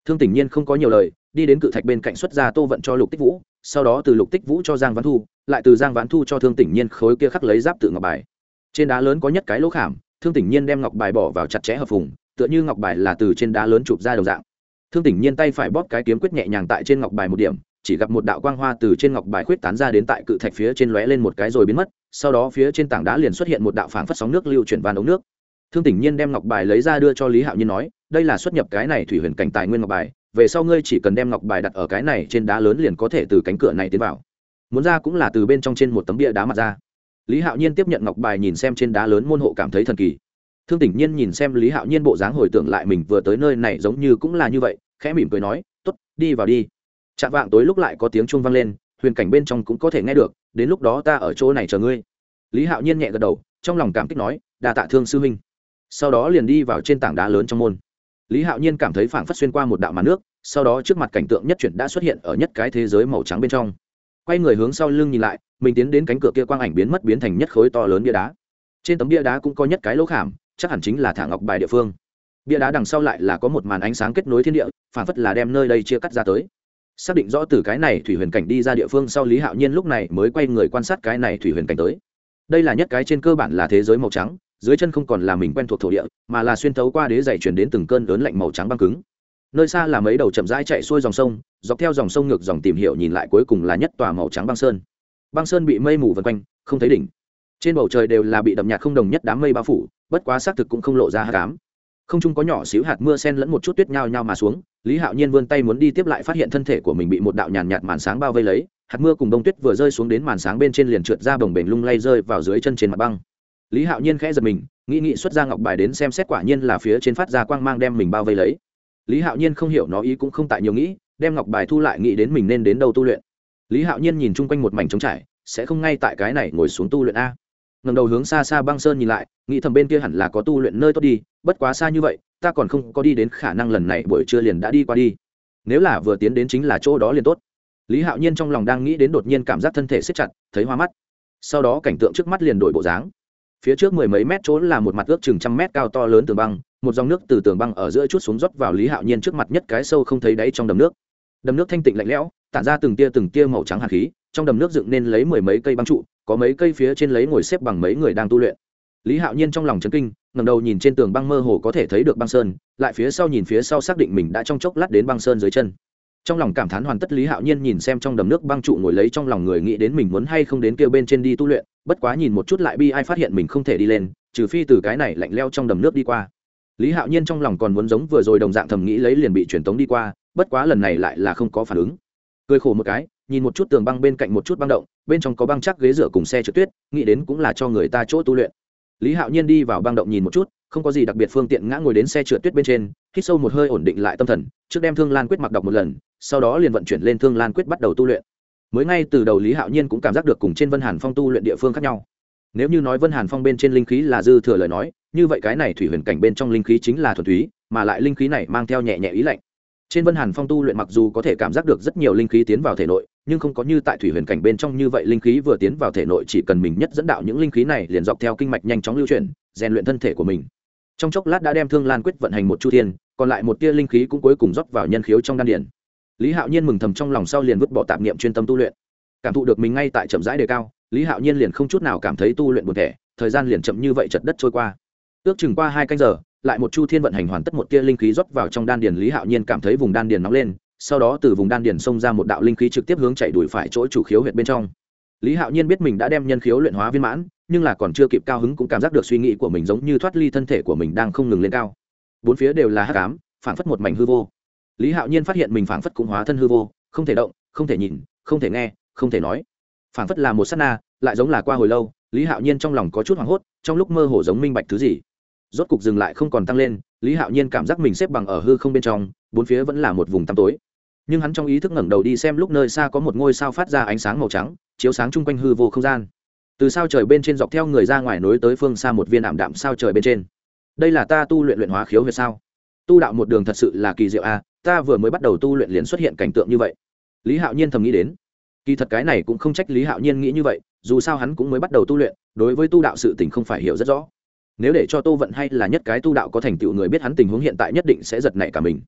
thương tỉnh nhiên không có nhiều lời, đi đến cự thạch bên cạnh xuất ra tô vận cho lục tích vũ, sau đó từ lục tích vũ cho giang Văn thu, lại từ giang Văn thu cho thương tỉnh nhiên khối kia khắc lấy giáp tự ngọc bài. Trên đá lớn có nhất cái lỗ khảm, thương tỉnh nhiên đem ngọc bài bỏ vào chặt chẽ hợp phùng, tựa như ngọc bài là từ trên đá lớn chụp ra đồng dạng. Thương tỉnh nhiên tay phải bóp cái kiếm quyết nhẹ nhàng tại trên ngọc bài một điểm, chỉ gặp một đạo quang hoa từ trên ngọc bài khuyết tán ra đến tại cự thạch phía trên lóe lên một cái rồi biến mất, sau đó phía trên tảng đá liền xuất hiện một đạo phảng phất sóng nước lưu chuyển van ống nước thương tỉnh nhiên đem ngọc bài lấy ra đưa cho lý hạo nhiên nói, đây là xuất nhập cái này thủy huyền cảnh tài nguyên ngọc bài, về sau ngươi chỉ cần đem ngọc bài đặt ở cái này trên đá lớn liền có thể từ cánh cửa này tiến vào. Muốn ra cũng là từ bên trong trên một tấm bia đá mặt ra. Lý hạo nhiên tiếp nhận ngọc bài nhìn xem trên đá lớn môn hộ cảm thấy thần kỳ. Thương tỉnh nhiên nhìn xem lý hạo nhiên bộ dáng hồi tưởng lại mình vừa tới nơi này giống như cũng là như vậy, khẽ mỉm cười nói t ố t đi vào đi. Chạm vạng tối lúc lại có tiếng chuông vang lên, huyền cảnh bên trong cũng có thể nghe được, đến lúc đó ta ở chỗ này chờ ngươi. Lý hạo nhiên nhẹ gật đầu, trong lòng cảm kích nói đà tạ thương sư huynh sau đó liền đi vào trên tảng đá lớn trong môn. Lý hạo nhiên cảm thấy phảng phất xuyên qua một đạo màn nước, sau đó trước mặt cảnh tượng nhất chuyển đã xuất hiện ở nhất cái thế giới màu trắng bên trong. Quay người hướng sau lưng nhìn lại, mình tiến đến cánh cửa kia quang ảnh biến mất biến thành nhất khối to lớn bia đá. Trên tấm bia đá cũng có nhất cái lỗ khảm, chắc hẳn chính là thả ngọc bài địa phương. Bia đá đằng sau lại là có một màn ánh sáng kết nối thiên địa, phảng phất là đem nơi đây chia cắt ra tới. Xác định rõ từ cái này thủy huyền cảnh đi ra địa phương sau lý hạo nhiên lúc này mới quay người quan sát cái này thủy huyền cảnh tới. Đây là nhất cái trên cơ bản là thế giới màu trắng dưới chân không còn là mình quen thuộc thổ địa, mà là xuyên thấu qua đế dày chuyển đến từng cơn lớn lạnh màu trắng băng cứng. Nơi xa là mấy đầu chậm rãi chạy xuôi dòng sông, dọc theo dòng sông ngược dòng tìm hiểu nhìn lại cuối cùng là nhất tòa màu trắng băng sơn. Băng sơn bị mây mù vần quanh, không thấy đỉnh. Trên bầu trời đều là bị đậm nhạt không đồng nhất đám mây bao phủ, bất quá xác thực cũng không lộ ra hạ cám không chung có nhỏ xíu hạt mưa sen lẫn một chút tuyết nhao nhao mà xuống, lý hạo nhiên vươn tay muốn đi tiếp lại phát hiện thân thể của mình bị một đạo nhàn nhạt màn sáng bao vây lấy, hạt mưa cùng đông tuyết vừa rơi xuống đến màn sáng bên trên liền trượt ra bồng bềnh lung lay rơi vào dưới chân trên mặt băng lý hạo nhiên khẽ giật mình, nghĩ nghĩ xuất ra ngọc bài đến xem xét quả nhiên là phía trên phát ra quang mang đem mình bao vây lấy. Lý hạo nhiên không hiểu nó ý cũng không tại nhiều nghĩ, đem ngọc bài thu lại nghĩ đến mình nên đến đâu tu luyện. Lý hạo nhiên nhìn chung quanh một mảnh trống trải, sẽ không ngay tại cái này ngồi xuống tu luyện a. Ngầm đầu hướng xa xa băng sơn nhìn lại, nghĩ thầm bên kia hẳn là có tu luyện nơi tốt đi, bất quá xa như vậy, ta còn không có đi đến khả năng lần này buổi trưa liền đã đi qua đi. Nếu là vừa tiến đến chính là chỗ đó liền tốt. Lý hạo nhiên trong lòng đang nghĩ đến đột nhiên cảm giác thân thể xếp chặt, thấy hoa mắt. Sau đó cảnh tượng trước mắt liền đổi bộ dáng phía trước mười mấy mét chỗ là một mặt ước chừng trăm mét cao to lớn tường băng, một dòng nước từ tường băng ở giữa chút xuống rót vào lý hạo nhiên trước mặt nhất cái sâu không thấy đáy trong đầm nước. Đầm nước thanh tịnh lạnh lẽo, tản ra từng tia từng tia màu trắng hạt khí, trong đầm nước dựng nên lấy mười mấy cây băng trụ, có mấy cây phía trên lấy ngồi xếp bằng mấy người đang tu luyện. Lý hạo nhiên trong lòng chấn kinh ngầm đầu nhìn trên tường băng mơ hồ có thể thấy được băng sơn, lại phía sau nhìn phía sau xác định mình đã trong chốc lát đến băng sơn dưới chân trong lòng cảm thán hoàn tất lý hạo nhiên nhìn xem trong đầm nước băng trụ ngồi lấy trong lòng người nghĩ đến mình muốn hay không đến kêu bên trên đi tu luyện, bất quá nhìn một chút lại bi ai phát hiện mình không thể đi lên, trừ phi từ cái này lạnh leo trong đầm nước đi qua. Lý hạo nhiên trong lòng còn muốn giống vừa rồi đồng dạng thầm nghĩ lấy liền bị truyền tống đi qua, bất quá lần này lại là không có phản ứng. Cười khổ một cái, nhìn một chút tường băng bên cạnh một chút băng động, bên trong có băng chắc ghế dựa cùng xe trượt tuyết, nghĩ đến cũng là cho người ta chỗ tu luyện. Lý hạo nhiên đi vào băng động nhìn một chút, không có gì đặc biệt phương tiện ngã ngồi đến xe trượt tuyết bên trên, hít sâu một hơi ổn định lại tâm thần, trước đem thương lan quyết mặc đọc một lần sau đó liền vận chuyển lên thương lan quyết bắt đầu tu luyện. Mới ngay từ đầu lý hạo nhiên cũng cảm giác được cùng trên vân hàn phong tu luyện địa phương khác nhau. Nếu như nói vân hàn phong bên trên linh khí là dư thừa lời nói, như vậy cái này thủy huyền cảnh bên trong linh khí chính là thuần túy, mà lại linh khí này mang theo nhẹ nhẹ ý lạnh. Trên vân hàn phong tu luyện mặc dù có thể cảm giác được rất nhiều linh khí tiến vào thể nội, nhưng không có như tại thủy huyền cảnh bên trong như vậy linh khí vừa tiến vào thể nội chỉ cần mình nhất dẫn đạo những linh khí này liền dọc theo kinh mạch nhanh chóng lưu chuyển, rèn luyện thân thể của mình. Trong chốc lát đã đem thương lan quyết vận hành một chu thiên, còn lại một tia linh khí cũng cuối cùng rót vào nhân khiếu trong đan điển lý hạo nhiên mừng thầm trong lòng sau liền vứt bỏ tạp niệm chuyên tâm tu luyện. Cảm thụ được mình ngay tại chậm rãi đề cao, lý hạo nhiên liền không chút nào cảm thấy tu luyện buồn thẻ, thời gian liền chậm như vậy chật đất trôi qua. Ước chừng qua hai canh giờ, lại một chu thiên vận hành hoàn tất một tia linh khí rót vào trong đan điền, lý hạo nhiên cảm thấy vùng đan điền nóng lên, sau đó từ vùng đan điền xông ra một đạo linh khí trực tiếp hướng chạy đuổi phải chỗ chủ khiếu huyệt bên trong. Lý hạo nhiên biết mình đã đem nhân khiếu luyện hóa viên mãn, nhưng là còn chưa kịp cao hứng cũng cảm giác được suy nghĩ của mình giống như thoát ly thân thể của mình đang không ngừng lên cao. Bốn phía đều là hắc ám, phảng phất một mảnh hư vô lý hạo nhiên phát hiện mình phảng phất cũng hóa thân hư vô, không thể động, không thể nhìn, không thể nghe, không thể nói. Phảng phất là một s á t na, lại giống là qua hồi lâu, lý hạo nhiên trong lòng có chút hoảng hốt, trong lúc mơ hồ giống minh bạch thứ gì. Rốt cục dừng lại không còn tăng lên, lý hạo nhiên cảm giác mình xếp bằng ở hư không bên trong, bốn phía vẫn là một vùng tăm tối. Nhưng hắn trong ý thức ngẩng đầu đi xem lúc nơi xa có một ngôi sao phát ra ánh sáng màu trắng, chiếu sáng chung quanh hư vô không gian. Từ sao trời bên trên dọc theo người ra ngoài nối tới phương xa một viên ảm đạm sao trời bên trên. Đây là ta tu luyện luyện hóa khiếu huyệt sao? Tu đạo một đường thật sự là kỳ diệu a ta vừa mới bắt đầu tu luyện liền xuất hiện cảnh tượng như vậy. Lý hạo nhiên thầm nghĩ đến. Kỳ thật cái này cũng không trách lý hạo nhiên nghĩ như vậy, dù sao hắn cũng mới bắt đầu tu luyện, đối với tu đạo sự tình không phải hiểu rất rõ. Nếu để cho tô vận hay là nhất cái tu đạo có thành tựu người biết hắn tình huống hiện tại nhất định sẽ giật nảy cả mình.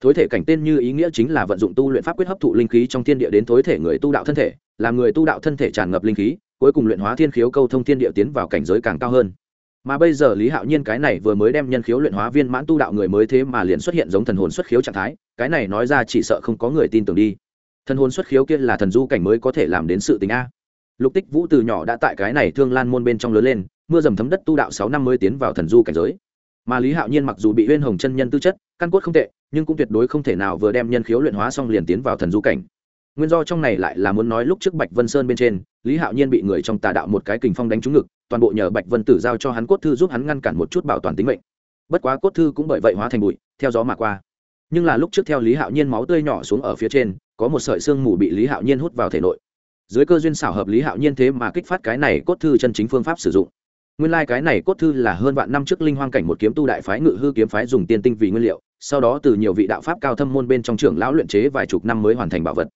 Thối thể cảnh tên như ý nghĩa chính là vận dụng tu luyện pháp quyết hấp thụ linh khí trong thiên địa đến thối thể người tu đạo thân thể, làm người tu đạo thân thể tràn ngập linh khí, cuối cùng luyện hóa thiên khiếu câu thông thiên địa tiến vào cảnh giới càng cao hơn mà bây giờ lý hạo nhiên cái này vừa mới đem nhân khiếu luyện hóa viên mãn tu đạo người mới thế mà liền xuất hiện giống thần hồn xuất khiếu trạng thái, cái này nói ra chỉ sợ không có người tin tưởng đi. Thần hồn xuất khiếu kia là thần du cảnh mới có thể làm đến sự tình a. Lục tích vũ từ nhỏ đã tại cái này thương lan môn bên trong lớn lên, mưa dầm thấm đất tu đạo sáu năm mới tiến vào thần du cảnh giới. Mà lý hạo nhiên mặc dù bị huyên hồng chân nhân tư chất, căn cốt không tệ, nhưng cũng tuyệt đối không thể nào vừa đem nhân khiếu luyện hóa xong liền tiến vào thần du cảnh nguyên do trong này lại là muốn nói lúc trước bạch vân sơn bên trên, lý hạo nhiên bị người trong tà đạo một cái kình phong đánh trúng ngực, toàn bộ nhờ bạch vân tử giao cho hắn cốt thư giúp hắn ngăn cản một chút bảo toàn tính mệnh. Bất quá cốt thư cũng bởi vậy hóa thành bụi, theo gió mà qua. Nhưng là lúc trước theo lý hạo nhiên máu tươi nhỏ xuống ở phía trên, có một sợi xương mù bị lý hạo nhiên hút vào thể nội. Dưới cơ duyên xảo hợp lý hạo nhiên thế mà kích phát cái này cốt thư chân chính phương pháp sử dụng. Nguyên lai、like、cái này cốt thư là hơn vạn năm trước linh hoang cảnh một kiếm tu đại phái ngự hư kiếm phái dùng tiên tinh vì nguyên liệu, sau đó từ nhiều vị đạo pháp cao thâm môn bên trong trưởng lão luyện chế vài chục năm mới hoàn thành bảo vật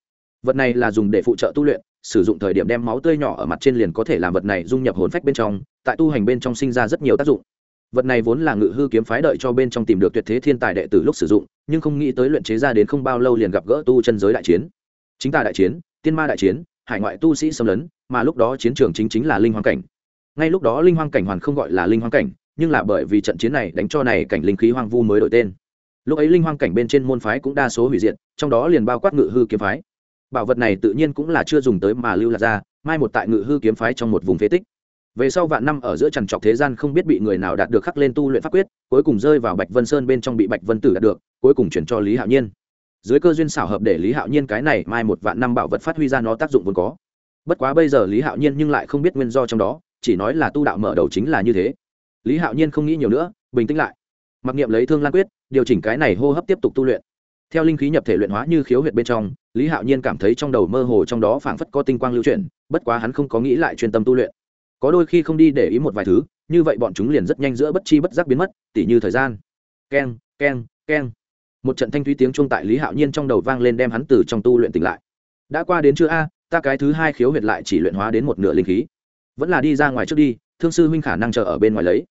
vật này là dùng để phụ trợ tu luyện, sử dụng thời điểm đem máu tươi nhỏ ở mặt trên liền có thể làm vật này dung nhập hồn phách bên trong, tại tu hành bên trong sinh ra rất nhiều tác dụng. Vật này vốn là ngự hư kiếm phái đợi cho bên trong tìm được tuyệt thế thiên tài đệ tử lúc sử dụng, nhưng không nghĩ tới luyện chế ra đến không bao lâu liền gặp gỡ tu chân giới đại chiến. Chính tà đại chiến, tiên ma đại chiến, hải ngoại tu sĩ xâm lấn, mà lúc đó chiến trường chính chính là linh hoang cảnh. Ngay lúc đó linh hoang cảnh hoàn không gọi là linh hoang cảnh, nhưng là bởi vì trận chiến này đánh cho này cảnh linh khí hoang vu mới đổi tên. Lúc ấy linh hoang cảnh bên trên môn phái cũng đa số hủy diệt, trong đó liền bao quát ngự hư kiếm phái bảo vật này tự nhiên cũng là chưa dùng tới mà lưu lạc ra, mai một tại ngự hư kiếm phái trong một vùng phế tích. Về sau vạn năm ở giữa trần trọc thế gian không biết bị người nào đạt được khắc lên tu luyện pháp quyết, cuối cùng rơi vào bạch vân sơn bên trong bị bạch vân tử đạt được, cuối cùng chuyển cho lý hạo nhiên. Dưới cơ duyên xảo hợp để lý hạo nhiên cái này mai một vạn năm bảo vật phát huy ra nó tác dụng vốn có. Bất quá bây giờ lý hạo nhiên nhưng lại không biết nguyên do trong đó, chỉ nói là tu đạo mở đầu chính là như thế. Lý hạo nhiên không nghĩ nhiều nữa, bình tĩnh lại. Mặc niệm lấy thương lan quyết, điều chỉnh cái này hô hấp tiếp tục tu luyện theo linh khí nhập thể luyện hóa như khiếu huyệt bên trong, lý hạo nhiên cảm thấy trong đầu mơ hồ trong đó phảng phất có tinh quang lưu chuyển, bất quá hắn không có nghĩ lại chuyên tâm tu luyện. Có đôi khi không đi để ý một vài thứ, như vậy bọn chúng liền rất nhanh giữa bất chi bất giác biến mất, tỉ như thời gian. Keng keng keng. Một trận thanh thúy tiếng chuông tại lý hạo nhiên trong đầu vang lên đem hắn từ trong tu luyện tỉnh lại. Đã qua đến chưa a, ta cái thứ hai khiếu huyệt lại chỉ luyện hóa đến một nửa linh khí. Vẫn là đi ra ngoài trước đi, thương sư huynh khả năng chờ ở bên ngoài lấy.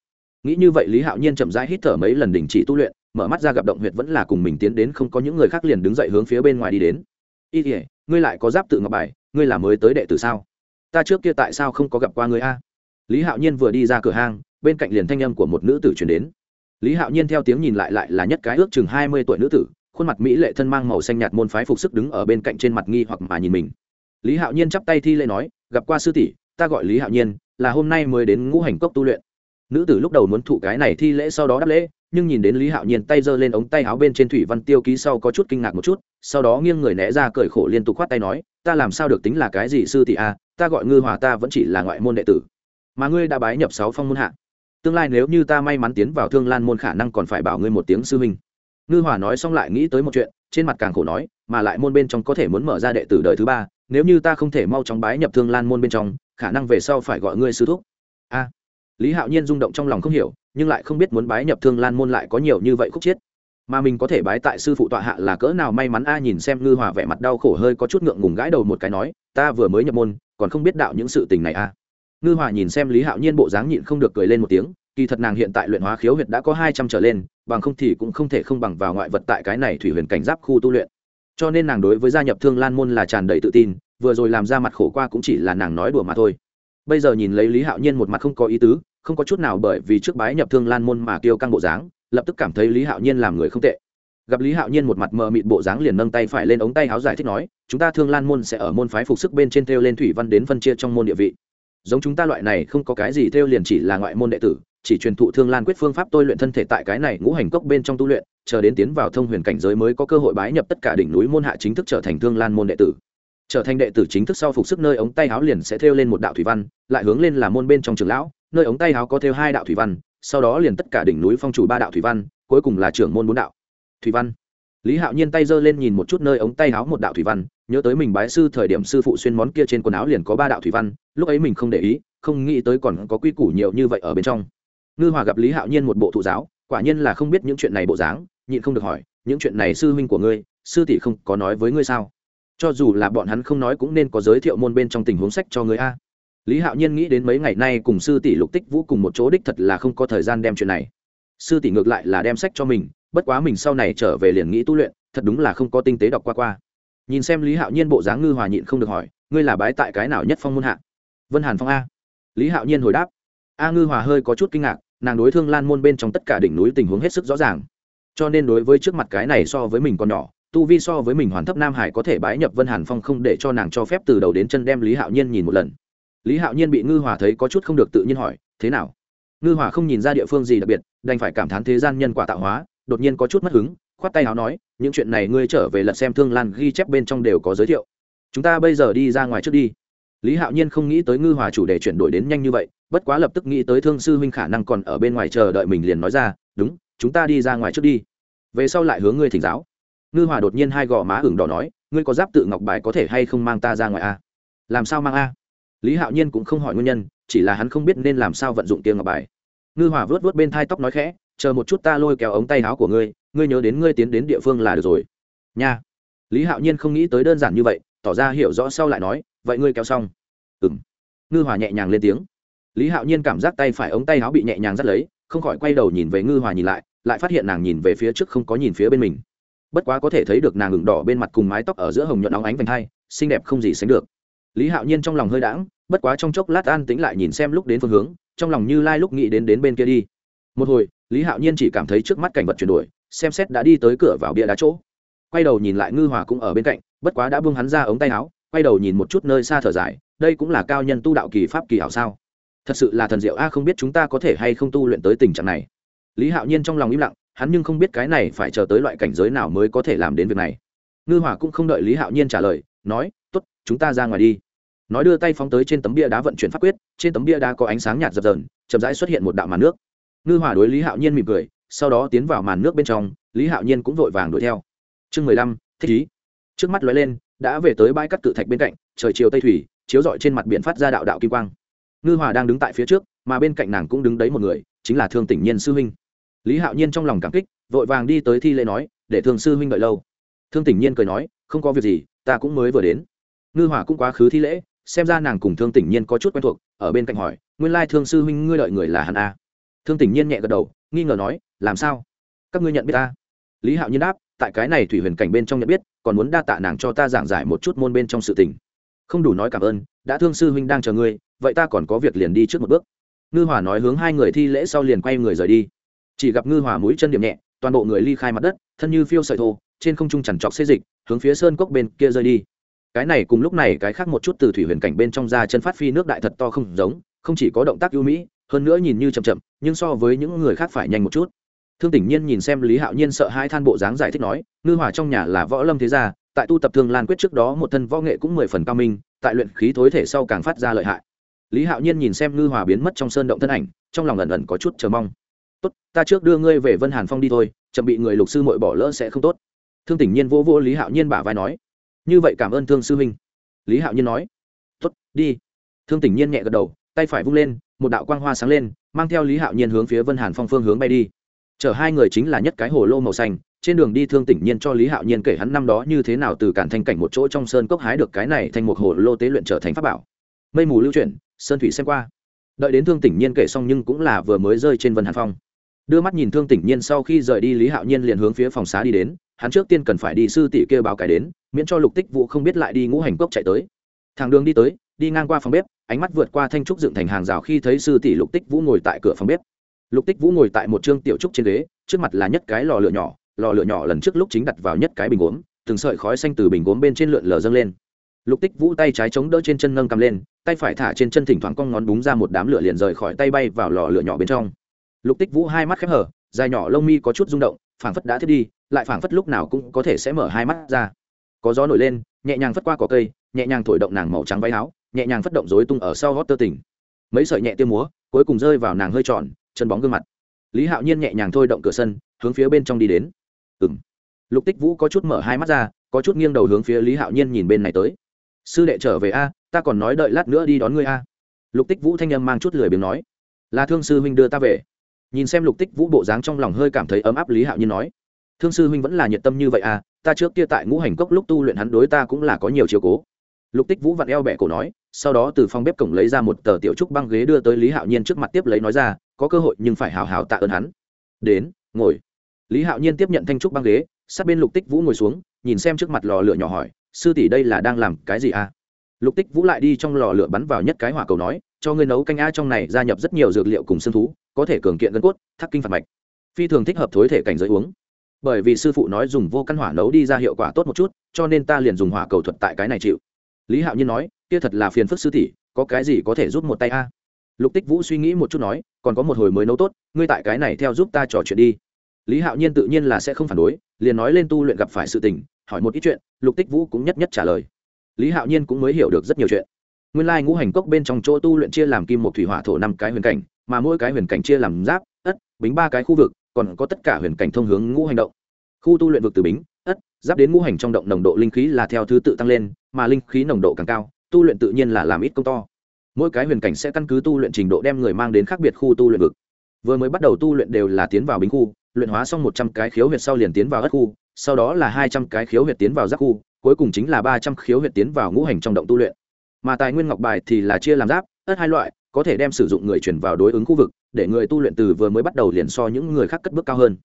Nghĩ như vậy lý hạo nhiên chậm rãi hít thở mấy lần đình chỉ tu luyện mở mắt ra gặp động huyệt vẫn là cùng mình tiến đến không có những người khác liền đứng dậy hướng phía bên ngoài đi đến. Y thể ngươi lại có giáp tự ngọc bài, ngươi là mới tới đệ tử sao? Ta trước kia tại sao không có gặp qua ngươi a? Lý hạo nhiên vừa đi ra cửa hang, bên cạnh liền thanh âm của một nữ tử chuyển đến. Lý hạo nhiên theo tiếng nhìn lại lại là nhất cái ước chừng hai mươi tuổi nữ tử, khuôn mặt mỹ lệ thân mang màu xanh nhạt môn phái phục sức đứng ở bên cạnh trên mặt nghi hoặc mà nhìn mình. Lý hạo nhiên chắp tay thi lễ nói, gặp qua sư tỷ, ta gọi lý hạo nhiên, là hôm nay mới đến ngũ hành cốc tu luyện. Nữ tử lúc đầu muốn thụ cái này thi lễ sau đó đáp lễ nhưng nhìn đến lý hạo nhiên tay giơ lên ống tay áo bên trên thủy văn tiêu ký sau có chút kinh ngạc một chút, sau đó nghiêng người né ra cởi khổ liên tục khoát tay nói, ta làm sao được tính là cái gì sư tỷ a, ta gọi ngư hòa ta vẫn chỉ là ngoại môn đệ tử. Mà ngươi đã bái nhập sáu phong môn hạ. Tương lai nếu như ta may mắn tiến vào thương lan môn khả năng còn phải bảo ngươi một tiếng sư huynh. Ngư hòa nói xong lại nghĩ tới một chuyện, trên mặt càng khổ nói, mà lại môn bên trong có thể muốn mở ra đệ tử đời thứ ba, nếu như ta không thể mau chóng bái nhập thương lan môn bên trong, khả năng về sau phải gọi ngươi sư thúc. A. Lý hạo nhiên rung động trong lòng không hiểu nhưng lại không biết muốn bái nhập thương lan môn lại có nhiều như vậy khúc chiết mà mình có thể bái tại sư phụ tọa hạ là cỡ nào may mắn, a nhìn xem ngư hòa vẻ mặt đau khổ hơi có chút ngượng ngùng gãi đầu một cái nói, ta vừa mới nhập môn, còn không biết đạo những sự tình này a ngư hòa nhìn xem lý hạo nhiên bộ dáng nhịn không được cười lên một tiếng, kỳ thật nàng hiện tại luyện hóa khiếu huyệt đã có hai trăm trở lên, bằng không thì cũng không thể không bằng vào ngoại vật tại cái này thủy huyền cảnh giáp khu tu luyện. Cho nên nàng đối với gia nhập thương lan môn là tràn đầy tự tin, vừa rồi làm ra mặt khổ qua cũng chỉ là nàng nói đùa mà thôi. Bây giờ nhìn lấy lý hạo nhiên một mặt không có ý tứ không có chút nào bởi vì trước bái nhập thương lan môn mà kêu căng bộ dáng, lập tức cảm thấy lý hạo nhiên làm người không tệ. Gặp lý hạo nhiên một mặt mờ mịt bộ dáng liền nâng tay phải lên ống tay áo giải thích nói, chúng ta thương lan môn sẽ ở môn phái phục sức bên trên theo lên thủy văn đến phân chia trong môn địa vị. Giống chúng ta loại này không có cái gì theo liền chỉ là ngoại môn đệ tử, chỉ truyền thụ thương lan quyết phương pháp tôi luyện thân thể tại cái này ngũ hành cốc bên trong tu luyện, chờ đến tiến vào thông huyền cảnh giới mới có cơ hội bái nhập tất cả đỉnh núi môn hạ chính thức trở thành thương lan môn đệ tử. Trở thành đệ tử chính thức sau phục sức nơi ống tay áo liền sẽ thêu lên một đạo thủy văn, lại hướng lên là môn bên trong trường lão nơi ống tay áo có thêu hai đạo thủy văn, sau đó liền tất cả đỉnh núi phong chủ ba đạo thủy văn, cuối cùng là trưởng môn bốn đạo. Thủy văn. Lý hạo nhiên tay giơ lên nhìn một chút nơi ống tay áo một đạo thủy văn, nhớ tới mình bái sư thời điểm sư phụ xuyên món kia trên quần áo liền có ba đạo thủy văn, lúc ấy mình không để ý, không nghĩ tới còn có quy củ nhiều như vậy ở bên trong. Ngư hòa gặp lý hạo nhiên một bộ thụ giáo, quả nhiên là không biết những chuyện này bộ dáng, nhịn không được hỏi, những chuyện này sư huynh của ngươi, sư tỷ không có nói với ngươi sao? Cho dù là bọn hắn không nói cũng nên có giới thiệu môn bên trong tình huống sách cho ngươi a lý hạo nhiên nghĩ đến mấy ngày nay cùng sư tỷ lục tích vũ cùng một chỗ đích thật là không có thời gian đem chuyện này. Sư tỷ ngược lại là đem sách cho mình, bất quá mình sau này trở về liền nghĩ tu luyện, thật đúng là không có tinh tế đọc qua qua. Nhìn xem lý hạo nhiên bộ dáng ngư hòa nhịn không được hỏi, ngươi là bái tại cái nào nhất phong môn hạ? Vân hàn phong a. Lý hạo nhiên hồi đáp. A ngư hòa hơi có chút kinh ngạc, nàng đối thương lan môn bên trong tất cả đỉnh núi tình huống hết sức rõ ràng. Cho nên đối với trước mặt cái này so với mình còn nhỏ, tu vi so với mình hoàn thấp nam hải có thể bái nhập vân hàn phong không để cho nàng cho phép từ đầu đến chân đem lý hạo nhiên nhìn một lần lý hạo nhiên bị ngư hòa thấy có chút không được tự nhiên hỏi, thế nào? Ngư hòa không nhìn ra địa phương gì đặc biệt, đành phải cảm thán thế gian nhân quả tạo hóa, đột nhiên có chút mất hứng, khoát tay áo nói, những chuyện này ngươi trở về lật xem thương lan ghi chép bên trong đều có giới thiệu. Chúng ta bây giờ đi ra ngoài trước đi. Lý hạo nhiên không nghĩ tới ngư hòa chủ đề chuyển đổi đến nhanh như vậy, bất quá lập tức nghĩ tới thương sư huynh khả năng còn ở bên ngoài chờ đợi mình liền nói ra, đúng, chúng ta đi ra ngoài trước đi. Về sau lại hướng ngươi thỉnh giáo. Ngư hòa đột nhiên hai gò má ửng đỏ nói, ngươi có giáp tự ngọc bài có thể hay không mang ta ra ngoài a làm sao mang a? Lý hạo nhiên cũng không hỏi nguyên nhân, chỉ là hắn không biết nên làm sao vận dụng tiền ngọc bài. Ngư hỏa vớt vớt bên thai tóc nói khẽ, chờ một chút ta lôi kéo ống tay áo của ngươi ngươi nhớ đến ngươi tiến đến địa phương là được rồi. Nha. Lý hạo nhiên không nghĩ tới đơn giản như vậy, tỏ ra hiểu rõ sau lại nói, vậy ngươi kéo xong. Ừ m ngư hỏa nhẹ nhàng lên tiếng. Lý hạo nhiên cảm giác tay phải ống tay áo bị nhẹ nhàng dắt lấy, không khỏi quay đầu nhìn về ngư hòa nhìn lại lại phát hiện nàng nhìn về phía trước không có nhìn phía bên mình. Bất quá có thể thấy được nàng ửng đỏ bên mặt cùng mái tóc ở giữa hồng nhuận óng ánh vành hai, xinh đẹp không gì sánh được. Lý hạo nhiên trong lòng hơi đãng bất quá trong chốc lát an tĩnh lại nhìn xem lúc đến phương hướng, trong lòng như lai lúc nghĩ đến đến bên kia đi. Một hồi, lý hạo nhiên chỉ cảm thấy trước mắt cảnh vật chuyển đổi, xem xét đã đi tới cửa vào bia đá chỗ. Quay đầu nhìn lại ngư hòa cũng ở bên cạnh, bất quá đã buông hắn ra ống tay áo, quay đầu nhìn một chút nơi xa thở dài, đây cũng là cao nhân tu đạo kỳ pháp kỳ hảo sao? Thật sự là thần diệu a, không biết chúng ta có thể hay không tu luyện tới tình trạng này. Lý hạo nhiên trong lòng im lặng, hắn nhưng không biết cái này phải chờ tới loại cảnh giới nào mới có thể làm đến việc này. Ngư hỏa cũng không đợi lý hạo nhiên trả lời, nói t ố t chúng ta ra ngoài đi nói đưa tay phóng tới trên tấm bia đá vận chuyển pháp quyết, trên tấm bia đá có ánh sáng nhạt dập dờn, chậm rãi xuất hiện một đạo màn nước. Ngư hỏa đối lý hạo nhiên mỉm cười, sau đó tiến vào màn nước bên trong, lý hạo nhiên cũng vội vàng đuổi theo. Chương mười lăm, thích ý. Trước mắt lóe lên, đã về tới bãi cắt cự thạch bên cạnh, trời chiều tây thủy, chiếu rọi trên mặt biển phát ra đạo đạo kim quang. Ngư hòa đang đứng tại phía trước, mà bên cạnh nàng cũng đứng đấy một người, chính là thương tỉnh nhiên sư huynh. Lý hạo nhiên trong lòng cảm kích, vội vàng đi tới thi lễ nói, để thương sư huynh đợi lâu. Thương tỉnh nhiên cười nói, không có việc gì, ta cũng mới vừa đến. Ngư hòa cũng quá khứ thi lễ xem ra nàng cùng thương tỉnh nhiên có chút quen thuộc, ở bên cạnh hỏi, nguyên lai thương sư huynh ngươi đợi người là hắn a? Thương tỉnh nhiên nhẹ gật đầu, nghi ngờ nói, làm sao? Các ngươi nhận biết ta? Lý hạo nhiên đáp, tại cái này thủy huyền cảnh bên trong nhận biết, còn muốn đa tạ nàng cho ta giảng giải một chút môn bên trong sự tình. Không đủ nói cảm ơn, đã thương sư huynh đang chờ ngươi, vậy ta còn có việc liền đi trước một bước. Ngư hòa nói hướng hai người thi lễ sau liền quay người rời đi. Chỉ gặp ngư hòa mũi chân điểm nhẹ, toàn bộ người ly khai mặt đất, thân như phiêu sợi thô, trên không trung chằn trọc xê dịch, hướng phía sơn cốc bên kia rơi đi cái này cùng lúc này cái khác một chút từ thủy huyền cảnh bên trong ra chân phát phi nước đại thật to không giống, không chỉ có động tác ưu mỹ, hơn nữa nhìn như chậm chậm, nhưng so với những người khác phải nhanh một chút. Thương tỉnh nhiên nhìn xem lý hạo nhiên sợ hai than bộ dáng giải thích nói, ngư hòa trong nhà là võ lâm thế gia, tại tu tập thương lan quyết trước đó một thân võ nghệ cũng mười phần cao minh, tại luyện khí thối thể sau càng phát ra lợi hại. Lý hạo nhiên nhìn xem ngư hòa biến mất trong sơn động thân ảnh, trong lòng ẩn ẩn có chút chờ mong. Tốt, ta trước đưa ngươi về vân hàn phong đi thôi, chậm bị người lục sư mội bỏ lỡ sẽ không tốt. Thương tỉnh nhiên vô vô lý hạo nhiên bả vai nói như vậy cảm ơn thương sư huynh. Lý hạo nhiên nói. Tuất đi. Thương tỉnh nhiên nhẹ gật đầu, tay phải vung lên, một đạo quang hoa sáng lên, mang theo lý hạo nhiên hướng phía vân hàn phong phương hướng bay đi. Chở hai người chính là nhất cái hồ lô màu xanh, trên đường đi thương tỉnh nhiên cho lý hạo nhiên kể hắn năm đó như thế nào từ cản thanh cảnh một chỗ trong sơn cốc hái được cái này thành một hồ lô tế luyện trở thành pháp bảo. Mây mù lưu chuyển, sơn thủy xem qua. Đợi đến thương tỉnh nhiên kể xong nhưng cũng là vừa mới rơi trên vân hàn phong đưa mắt nhìn thương tỉnh nhiên sau khi rời đi, lý hạo nhiên liền hướng phía phòng xá đi đến. Hắn trước tiên cần phải đi sư tỷ kêu báo cái đến, miễn cho lục tích vũ không biết lại đi ngũ hành cốc chạy tới. Thằng đường đi tới, đi ngang qua phòng bếp, ánh mắt vượt qua thanh trúc dựng thành hàng rào khi thấy sư tỷ lục tích vũ ngồi tại cửa phòng bếp. Lục tích vũ ngồi tại một trương tiểu trúc trên ghế, trước mặt là nhất cái lò lửa nhỏ, lò lửa nhỏ lần trước lúc chính đặt vào nhất cái bình gốm, từng sợi khói xanh từ bình gốm bên trên lượn lờ dâng lên. Lục tích vũ tay trái chống đỡ trên chân nâng cầm lên, tay phải thả trên chân thỉnh thoảng con ngón búng ra một đám lửa liền rời khỏi tay bay vào lò lửa nhỏ bên trong lục tích vũ hai mắt khép hở dài nhỏ lông mi có chút rung động, phảng phất đã thiết đi, lại phảng phất lúc nào cũng có thể sẽ mở hai mắt ra. Có gió nổi lên, nhẹ nhàng phất qua cỏ cây, nhẹ nhàng thổi động nàng màu trắng váy áo, nhẹ nhàng phất động rối tung ở sau hót tơ tỉnh. Mấy sợi nhẹ tiêu múa, cuối cùng rơi vào nàng hơi tròn, chân bóng gương mặt. Lý hạo nhiên nhẹ nhàng thôi động cửa sân, hướng phía bên trong đi đến. Ừ m lục tích vũ có chút mở hai mắt ra, có chút nghiêng đầu hướng phía lý hạo nhiên nhìn bên này tới. Sư đệ trở về a, ta còn nói đợi lát nữa đi đón ngươi a. Lục tích vũ thanh â m mang chút lười biếng nói. Là thương sư huynh đưa ta về nhìn xem lục tích vũ bộ dáng trong lòng hơi cảm thấy ấm áp lý hạo nhiên nói, thương sư huynh vẫn là nhiệt tâm như vậy à ta trước kia tại ngũ hành cốc lúc tu luyện hắn đối ta cũng là có nhiều chiều cố. Lục tích vũ vặn eo bẹ cổ nói, sau đó từ phòng bếp cổng lấy ra một tờ tiểu trúc băng ghế đưa tới lý hạo nhiên trước mặt tiếp lấy nói ra, có cơ hội nhưng phải hào hào tạ ơn hắn. Đến, ngồi. Lý hạo nhiên tiếp nhận thanh trúc băng ghế, sát bên lục tích vũ ngồi xuống, nhìn xem trước mặt lò lửa nhỏ hỏi, sư tỷ đây là đang làm cái gì à? Lục tích vũ lại đi trong lò lửa bắn vào nhất cái hỏa cầu nói cho ngươi nấu canh a trong này gia nhập rất nhiều dược liệu cùng xương thú, có thể cường kiện gân cốt, thắt kinh phạt mạch. Phi thường thích hợp thối thể cảnh giới uống. Bởi vì sư phụ nói dùng vô căn hỏa nấu đi ra hiệu quả tốt một chút, cho nên ta liền dùng hỏa cầu thuật tại cái này chịu. Lý hạo nhiên nói, kia thật là phiền phức sư tỷ, có cái gì có thể giúp một tay a? Lục tích vũ suy nghĩ một chút nói, còn có một hồi mới nấu tốt, ngươi tại cái này theo giúp ta trò chuyện đi. Lý hạo nhiên tự nhiên là sẽ không phản đối, liền nói lên tu luyện gặp phải sự tình, hỏi một ít chuyện, lục tích vũ cũng nhất nhất trả lời. Lý hạo nhiên cũng mới hiểu được rất nhiều chuyện nguyên lai ngũ hành cốc bên trong chỗ tu luyện chia làm kim một thủy hỏa thổ năm cái huyền cảnh, mà mỗi cái huyền cảnh chia làm giáp, ất, bính ba cái khu vực, còn có tất cả huyền cảnh thông hướng ngũ hành động. Khu tu luyện vực từ bính, ất, giáp đến ngũ hành trong động nồng độ linh khí là theo thứ tự tăng lên, mà linh khí nồng độ càng cao, tu luyện tự nhiên là làm ít công to. Mỗi cái huyền cảnh sẽ căn cứ tu luyện trình độ đem người mang đến khác biệt khu tu luyện vực. Vừa mới bắt đầu tu luyện đều là tiến vào bính khu, luyện hóa xong một trăm cái khiếu huyệt sau liền tiến vào ất khu, sau đó là hai trăm cái khiếu huyệt tiến vào giáp khu, cuối cùng chính là ba trăm khiếu huyệt tiến vào ngũ hành trong động tu luyện mà tài nguyên ngọc bài thì là chia làm giáp ất hai loại, có thể đem sử dụng người chuyển vào đối ứng khu vực, để người tu luyện từ vừa mới bắt đầu liền so những người khác cất bước cao hơn.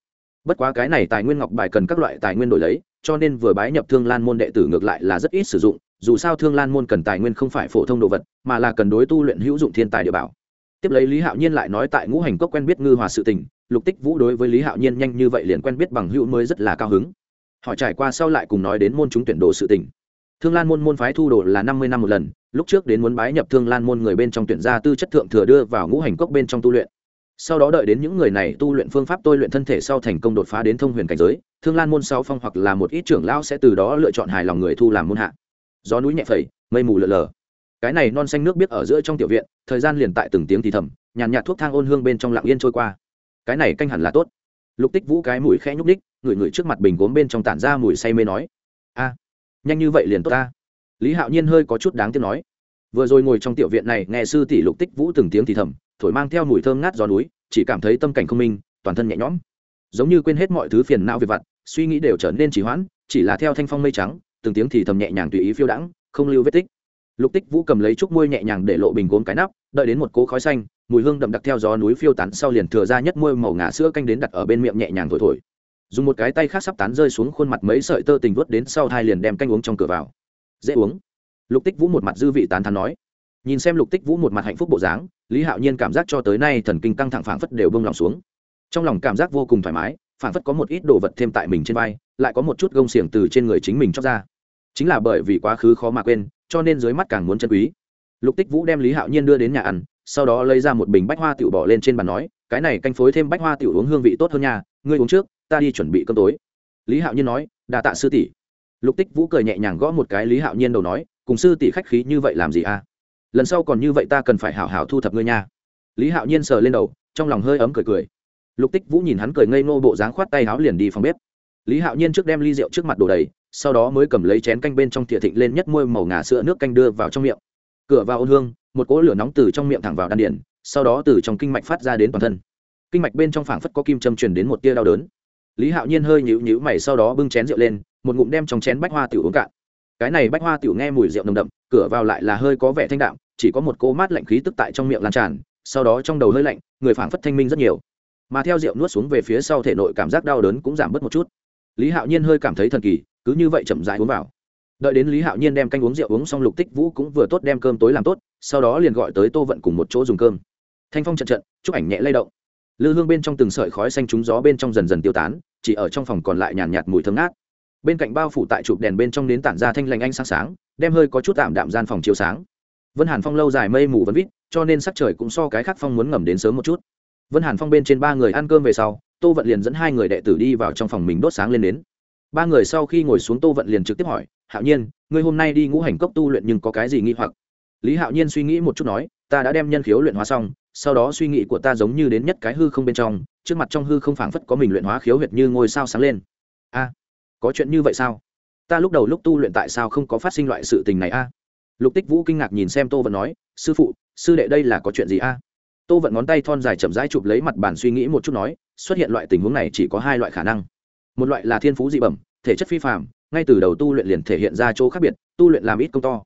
Bất quá cái này tài nguyên ngọc bài cần các loại tài nguyên đổi lấy, cho nên vừa bái nhập thương lan môn đệ tử ngược lại là rất ít sử dụng, dù sao thương lan môn cần tài nguyên không phải phổ thông đồ vật, mà là cần đối tu luyện hữu dụng thiên tài địa bảo. Tiếp lấy lý hạo nhiên lại nói tại ngũ hành cốc quen biết ngư hòa sự tình, lục tích vũ đối với lý hạo nhiên nhanh như vậy liền quen biết bằng hữu mới rất là cao hứng. Họ trải qua sau lại cùng nói đến môn chúng tuyển đồ sự tình. Thương lan môn môn phái thu đồ là năm mươi năm một lần lúc trước đến muốn bái nhập thương lan môn người bên trong tuyển gia tư chất thượng thừa đưa vào ngũ hành cốc bên trong tu luyện. Sau đó đợi đến những người này tu luyện phương pháp tôi luyện thân thể sau thành công đột phá đến thông huyền cảnh giới, thương lan môn sau phong hoặc là một ít trưởng lão sẽ từ đó lựa chọn hài lòng người thu làm môn hạ. Gió núi nhẹ phẩy, mây mù lờ lờ cái này non xanh nước biết ở giữa trong tiểu viện, thời gian liền tại từng tiếng thì thầm, nhàn nhạt thuốc thang ôn hương bên trong lặng yên trôi qua. Cái này canh hẳn là tốt. Lục tích vũ cái mũi khẽ nhúc ních ngửi ngửi trước mặt bình gốm bên trong tản ra mùi say mê nói, a, nhanh như vậy liền tốt ta lý hạo nhiên hơi có chút đáng tiếc nói, vừa rồi ngồi trong tiểu viện này nghe sư tỷ lục tích vũ từng tiếng thì thầm, thổi mang theo mùi thơm ngát gió núi, chỉ cảm thấy tâm cảnh không minh, toàn thân nhẹ nhõm. Giống như quên hết mọi thứ phiền não về vặt, suy nghĩ đều trở nên trì hoãn, chỉ là theo thanh phong mây trắng, từng tiếng thì thầm nhẹ nhàng tùy ý phiêu đãng, không lưu vết tích. Lục tích vũ cầm lấy chút môi nhẹ nhàng để lộ bình gốm cái nắp, đợi đến một cỗ khói xanh, mùi hương đậm đặc theo gió núi phiêu tán sau liền thừa ra nhất môi màu ngà sữa canh đến đặt ở bên miệng nhẹ nhàng thổi thổi. Dùng một cái tay khác sắp tán rơi xuống khuôn mặt mấy sợi tơ tình vớt đến sau hai liền đem canh uống trong cửa vào dễ uống. Lục tích vũ một mặt dư vị tán thán nói. Nhìn xem lục tích vũ một mặt hạnh phúc bộ dáng, lý hạo nhiên cảm giác cho tới nay thần kinh căng thẳng phảng phất đều bông lòng xuống. Trong lòng cảm giác vô cùng thoải mái, phảng phất có một ít đồ vật thêm tại mình trên vai, lại có một chút gông xiềng từ trên người chính mình cho ra. Chính là bởi vì quá khứ khó mà quên, cho nên dưới mắt càng muốn chân quý. Lục tích vũ đem lý hạo nhiên đưa đến nhà ăn, sau đó lấy ra một bình bách hoa tiểu bỏ lên trên bàn nói, cái này canh phối thêm bách hoa tiểu uống hương vị tốt hơn nha, ngươi uống trước, ta đi chuẩn bị cơm tối. Lý hạo nhiên nói đà tạ sư tỷ lục tích vũ cười nhẹ nhàng gõ một cái lý hạo nhiên đầu nói, cùng sư tỷ khách khí như vậy làm gì à? Lần sau còn như vậy ta cần phải hảo hảo thu thập ngươi nha. Lý hạo nhiên sờ lên đầu, trong lòng hơi ấm cười cười. Lục tích vũ nhìn hắn cười ngây ngô bộ dáng khoát tay áo liền đi phòng bếp. Lý hạo nhiên trước đem ly rượu trước mặt đổ đầy, sau đó mới cầm lấy chén canh bên trong thìa thịnh lên nhất môi màu ngà sữa nước canh đưa vào trong miệng. Cửa vào ôn hương, một cỗ lửa nóng từ trong miệng thẳng vào đan điển sau đó từ trong kinh mạch phát ra đến toàn thân. Kinh mạch bên trong phảng phất có kim châm truyền đến một tia đau đớn. Lý hạo nhiên hơi nhíu nhíu mày, sau đó bưng chén rượu lên một ngụm đem trong chén bách hoa tiểu uống cạn. Cái này bách hoa tiểu nghe mùi rượu nồng đậm cửa vào lại là hơi có vẻ thanh đạm chỉ có một cô mát lạnh khí tức tại trong miệng lan tràn sau đó trong đầu hơi lạnh người phảng phất thanh minh rất nhiều. Mà theo rượu nuốt xuống về phía sau thể nội cảm giác đau đớn cũng giảm bớt một chút. Lý hạo nhiên hơi cảm thấy thần kỳ cứ như vậy chậm rãi uống vào. Đợi đến lý hạo nhiên đem canh uống rượu uống xong lục tích vũ cũng vừa tốt đem cơm tối làm tốt sau đó liền gọi tới tô vận cùng một chỗ dùng cơm. Thanh phong trận trận chúc ảnh nhẹ lay động. Lư hương bên trong từng sợi khói xanh trúng gió bên trong dần dần tiêu tán chỉ ở trong phòng còn lại nhàn nhạt, nhạt mùi thơm ngát bên cạnh bao phủ tại chụp đèn bên trong đến tản ra thanh lành anh sáng sáng, đem hơi có chút tạm đạm gian phòng chiếu sáng. Vân hàn phong lâu dài mây mù vẫn vít, cho nên sắc trời cũng so cái khác phong muốn ngầm đến sớm một chút. Vân hàn phong bên trên ba người ăn cơm về sau, tô vận liền dẫn hai người đệ tử đi vào trong phòng mình đốt sáng lên đến ba người sau khi ngồi xuống tô vận liền trực tiếp hỏi, hạo nhiên, ngươi hôm nay đi ngũ hành cốc tu luyện nhưng có cái gì nghi hoặc? Lý hạo nhiên suy nghĩ một chút nói, ta đã đem nhân khiếu luyện hóa xong, sau đó suy nghĩ của ta giống như đến nhất cái hư không bên trong, trước mặt trong hư không phảng phất có mình luyện hóa khiếu huyệt như ngôi sao sáng lên. A có chuyện như vậy sao? Ta lúc đầu lúc tu luyện tại sao không có phát sinh loại sự tình này a? Lục tích vũ kinh ngạc nhìn xem tô vận nói, sư phụ, sư đệ đây là có chuyện gì a? Tô vận ngón tay thon dài chậm rãi chụp lấy mặt bàn suy nghĩ một chút nói, xuất hiện loại tình huống này chỉ có hai loại khả năng. Một loại là thiên phú dị bẩm, thể chất phi phạm ngay từ đầu tu luyện liền thể hiện ra chỗ khác biệt, tu luyện làm ít công to.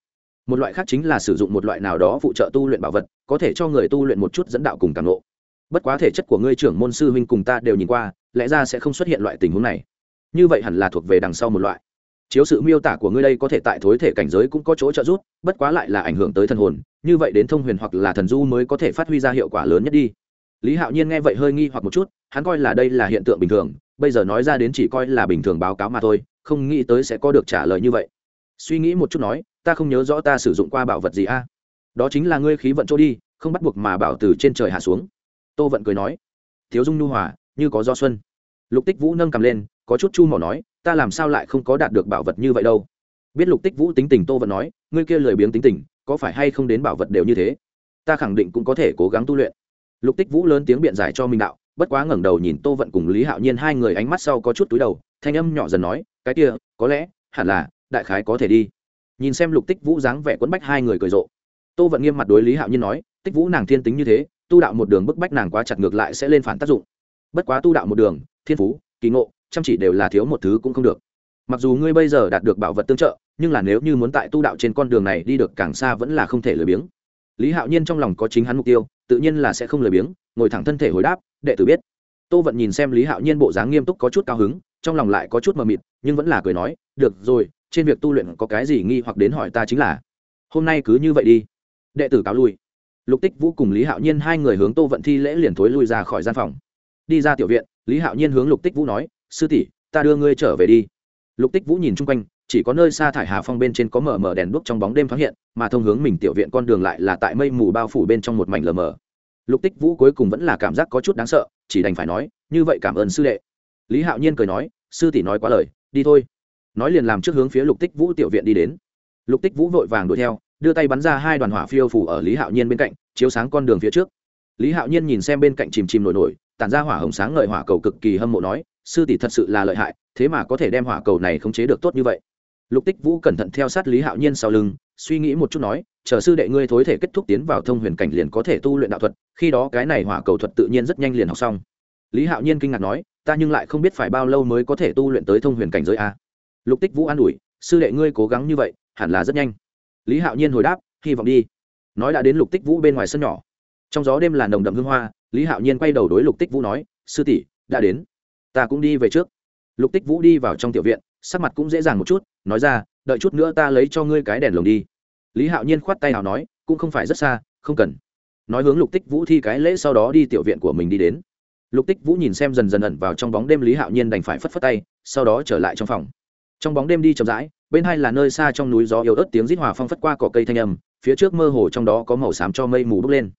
Một loại khác chính là sử dụng một loại nào đó phụ trợ tu luyện bảo vật, có thể cho người tu luyện một chút dẫn đạo cùng càng lộ bất quá thể chất của ngươi trưởng môn sư huynh cùng ta đều nhìn qua, lẽ ra sẽ không xuất hiện loại tình huống này như vậy hẳn là thuộc về đằng sau một loại. Chiếu sự miêu tả của ngươi đây có thể tại thối thể cảnh giới cũng có chỗ trợ giúp, bất quá lại là ảnh hưởng tới thần hồn, như vậy đến thông huyền hoặc là thần du mới có thể phát huy ra hiệu quả lớn nhất đi. Lý hạo nhiên nghe vậy hơi nghi hoặc một chút, hắn coi là đây là hiện tượng bình thường, bây giờ nói ra đến chỉ coi là bình thường báo cáo mà thôi, không nghĩ tới sẽ có được trả lời như vậy. Suy nghĩ một chút nói, ta không nhớ rõ ta sử dụng qua bảo vật gì a. À? Đó chính là ngươi khí vận chỗ đi, không bắt buộc mà bảo từ trên trời hạ xuống. Tô vận cười nói, thiếu dung nhu hòa, như có do xuân. Lục tích vũ nâng cầm lên có chút chu mỏ nói, ta làm sao lại không có đạt được bảo vật như vậy đâu? Biết lục tích vũ tính tình tô vận nói, ngươi kia lười biếng tính tình, có phải hay không đến bảo vật đều như thế? Ta khẳng định cũng có thể cố gắng tu luyện. Lục tích vũ lớn tiếng biện giải cho minh đạo, bất quá ngẩng đầu nhìn tô vận cùng lý hạo nhiên hai người ánh mắt sau có chút túi đầu, thanh âm nhỏ dần nói, cái kia, có lẽ, hẳn là, đại khái có thể đi. Nhìn xem lục tích vũ dáng vẻ quấn bách hai người cười rộ. Tô vận nghiêm mặt đối lý hạo nhiên nói, tích vũ nàng thiên tính như thế, tu đạo một đường bức bách nàng quá chặt ngược lại sẽ lên phản tác dụng. Bất quá tu đạo một đường, thiên phú, kỳ ngộ chăm chỉ đều là thiếu một thứ cũng không được. Mặc dù ngươi bây giờ đạt được bảo vật tương trợ, nhưng là nếu như muốn tại tu đạo trên con đường này đi được càng xa vẫn là không thể lười biếng. Lý hạo nhiên trong lòng có chính hắn mục tiêu, tự nhiên là sẽ không lười biếng, ngồi thẳng thân thể hồi đáp, đệ tử biết. Tô vận nhìn xem lý hạo nhiên bộ dáng nghiêm túc có chút cao hứng, trong lòng lại có chút mờ mịt, nhưng vẫn là cười nói, được rồi, trên việc tu luyện có cái gì nghi hoặc đến hỏi ta chính là, hôm nay cứ như vậy đi. Đệ tử cáo lui. Lục tích vũ cùng lý hạo nhiên hai người hướng tô vận thi lễ liền thối lui ra khỏi gian phòng. Đi ra tiểu viện, lý hạo nhiên hướng lục tích vũ nói sư tỷ, ta đưa ngươi trở về đi. Lục tích vũ nhìn chung quanh, chỉ có nơi xa thải hà phong bên trên có mở mở đèn đuốc trong bóng đêm thoáng hiện, mà thông hướng mình tiểu viện con đường lại là tại mây mù bao phủ bên trong một mảnh lờ mờ. Lục tích vũ cuối cùng vẫn là cảm giác có chút đáng sợ, chỉ đành phải nói, như vậy cảm ơn sư đệ. Lý hạo nhiên cười nói, sư tỷ nói quá lời, đi thôi. Nói liền làm trước hướng phía lục tích vũ tiểu viện đi đến. Lục tích vũ vội vàng đuổi theo, đưa tay bắn ra hai đoàn hỏa phiêu phủ ở lý hạo nhiên bên cạnh, chiếu sáng con đường phía trước. Lý hạo nhiên nhìn xem bên cạnh chìm chìm nổi nổi, tản ra hỏa hồng sáng ngời hỏa cầu cực kỳ hâm mộ nói sư tỷ thật sự là lợi hại, thế mà có thể đem hỏa cầu này khống chế được tốt như vậy. Lục tích vũ cẩn thận theo sát lý hạo nhiên sau lưng, suy nghĩ một chút nói, chờ sư đệ ngươi thối thể kết thúc tiến vào thông huyền cảnh liền có thể tu luyện đạo thuật, khi đó cái này hỏa cầu thuật tự nhiên rất nhanh liền học xong. Lý hạo nhiên kinh ngạc nói, ta nhưng lại không biết phải bao lâu mới có thể tu luyện tới thông huyền cảnh giới a. Lục tích vũ an ủi, sư đệ ngươi cố gắng như vậy, hẳn là rất nhanh. Lý hạo nhiên hồi đáp, hy vọng đi. Nói đã đến lục tích vũ bên ngoài sân nhỏ. Trong gió đêm là nồng đậm hương hoa, lý hạo nhiên quay đầu đối lục tích vũ nói, sư tỷ, đã đến ta cũng đi về trước. Lục tích vũ đi vào trong tiểu viện, sắc mặt cũng dễ dàng một chút, nói ra, đợi chút nữa ta lấy cho ngươi cái đèn lồng đi. Lý hạo nhiên khoát tay nào nói, cũng không phải rất xa, không cần. Nói hướng lục tích vũ thi cái lễ sau đó đi tiểu viện của mình đi đến. Lục tích vũ nhìn xem dần dần ẩn vào trong bóng đêm lý hạo nhiên đành phải phất phất tay, sau đó trở lại trong phòng. Trong bóng đêm đi chậm rãi, bên hai là nơi xa trong núi gió yếu ớt tiếng rít hòa phong phất qua cỏ cây thanh âm, phía trước mơ hồ trong đó có màu xám cho mây mù bốc lên.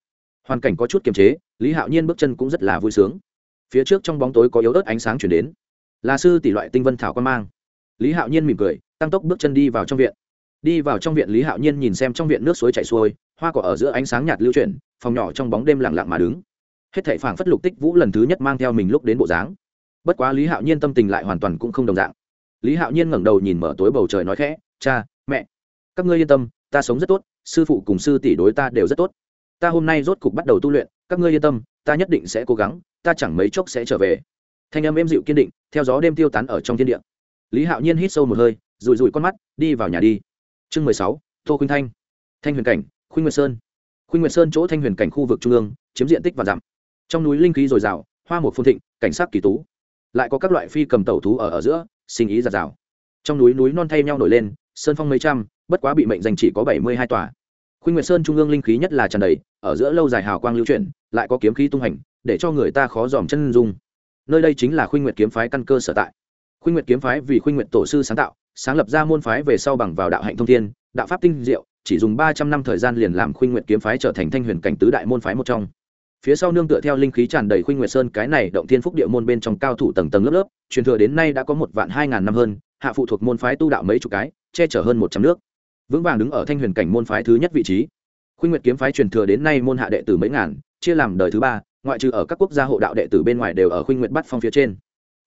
Hoàn cảnh có chút kiềm chế, lý hạo nhiên bước chân cũng rất là vui sướng phía trước trong bóng tối có yếu ớt ánh sáng chuyển đến. Là sư tỷ loại tinh vân thảo quan mang. Lý hạo nhiên mỉm cười, tăng tốc bước chân đi vào trong viện. Đi vào trong viện, lý hạo nhiên nhìn xem trong viện nước suối chảy xuôi, hoa cỏ ở giữa ánh sáng nhạt lưu chuyển, phòng nhỏ trong bóng đêm lặng lặng mà đứng. Hết thảy phảng phất lục tích vũ lần thứ nhất mang theo mình lúc đến bộ dáng. Bất quá lý hạo nhiên tâm tình lại hoàn toàn cũng không đồng dạng. Lý hạo nhiên ngẩng đầu nhìn mở tối bầu trời nói khẽ, cha, mẹ, các ngươi yên tâm, ta sống rất tốt, sư phụ cùng sư tỷ đối ta đều rất tốt. Ta hôm nay rốt cục bắt đầu tu luyện, các ngươi yên tâm, ta nhất định sẽ cố gắng ta chẳng mấy chốc sẽ trở về. Thanh âm êm dịu kiên định, theo gió đêm tiêu tán ở trong thiên địa. Lý hạo nhiên hít sâu một hơi rùi rùi con mắt, đi vào nhà đi. Chương mười sáu, tô khuynh thanh. Thanh huyền cảnh, khuynh nguyệt sơn. Khuynh nguyệt sơn chỗ thanh huyền cảnh khu vực trung ương, chiếm diện tích và dặm. Trong núi linh khí dồi dào, hoa một phun thịnh, cảnh sát kỳ tú. Lại có các loại phi cầm tẩu thú ở ở giữa, sinh ý giạt rào. Trong núi núi non thay nhau nổi lên, sơn phong mấy trăm, bất quá bị mệnh danh chỉ có bảy mươi hai tòa. Khuynh nguyệt sơn trung ương linh khí nhất là tràn đầy, ở giữa lâu dài hào quang lưu chuyển lại có kiếm khí tung hành, để cho người ta khó dòm chân dung. Nơi đây chính là khuynh nguyệt kiếm phái căn cơ sở tại. Khuynh nguyệt kiếm phái vì khuynh nguyệt tổ sư sáng tạo, sáng lập ra môn phái về sau bằng vào đạo hạnh thông thiên, đạo pháp tinh diệu, chỉ dùng ba trăm năm thời gian liền làm khuynh nguyệt kiếm phái trở thành thanh huyền cảnh tứ đại môn phái một trong. Phía sau nương tựa theo linh khí tràn đầy khuynh nguyệt sơn cái này động thiên phúc địa môn bên trong cao thủ tầng tầng lớp lớp, truyền thừa đến nay đã có một vạn hai ngàn năm hơn, hạ phụ thuộc môn phái tu đạo mấy chục cái, che chở hơn một trăm nước. Vững vàng đứng ở thanh huyền cảnh môn phái thứ nhất vị trí. Khuynh nguyệt kiếm phái truyền thừa đến nay môn hạ đệ tử mấy ngàn chia làm đời thứ ba, ngoại trừ ở các quốc gia hộ đạo đệ tử bên ngoài đều ở khuynh nguyệt bát phong phía trên.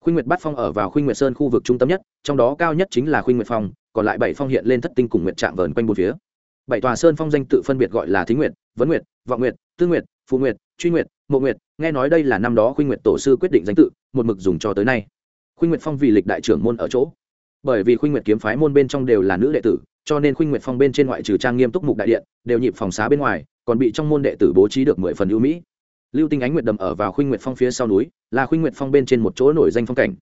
Khuynh nguyệt bát phong ở vào khuynh nguyệt sơn khu vực trung tâm nhất, trong đó cao nhất chính là khuynh nguyệt phong, còn lại bảy phong hiện lên thất tinh cùng nguyệt trạng vờn quanh bốn phía. Bảy tòa sơn phong danh tự phân biệt gọi là thí nguyệt, vấn nguyệt, vọng nguyệt, tư nguyệt, phụ nguyệt, truy nguyệt, mộ nguyệt, nghe nói đây là năm đó khuynh nguyệt tổ sư quyết định danh tự, một mực dùng cho tới nay. Khuynh nguyệt phong vì lịch đại trưởng môn ở chỗ. Bởi vì khuynh nguyệt kiếm phái môn bên trong đều là nữ đệ tử, cho nên khuynh nguyệt phong bên trên ngoại trừ trang nghiêm túc mục đại điện, đều nhịp phòng xá bên ngoài còn bị trong môn đệ tử bố trí được mười phần ưu mỹ. Lưu tinh ánh nguyệt đầm ở vào khuynh nguyệt phong phía sau núi, là khuynh nguyệt phong bên trên một chỗ nổi danh phong cảnh.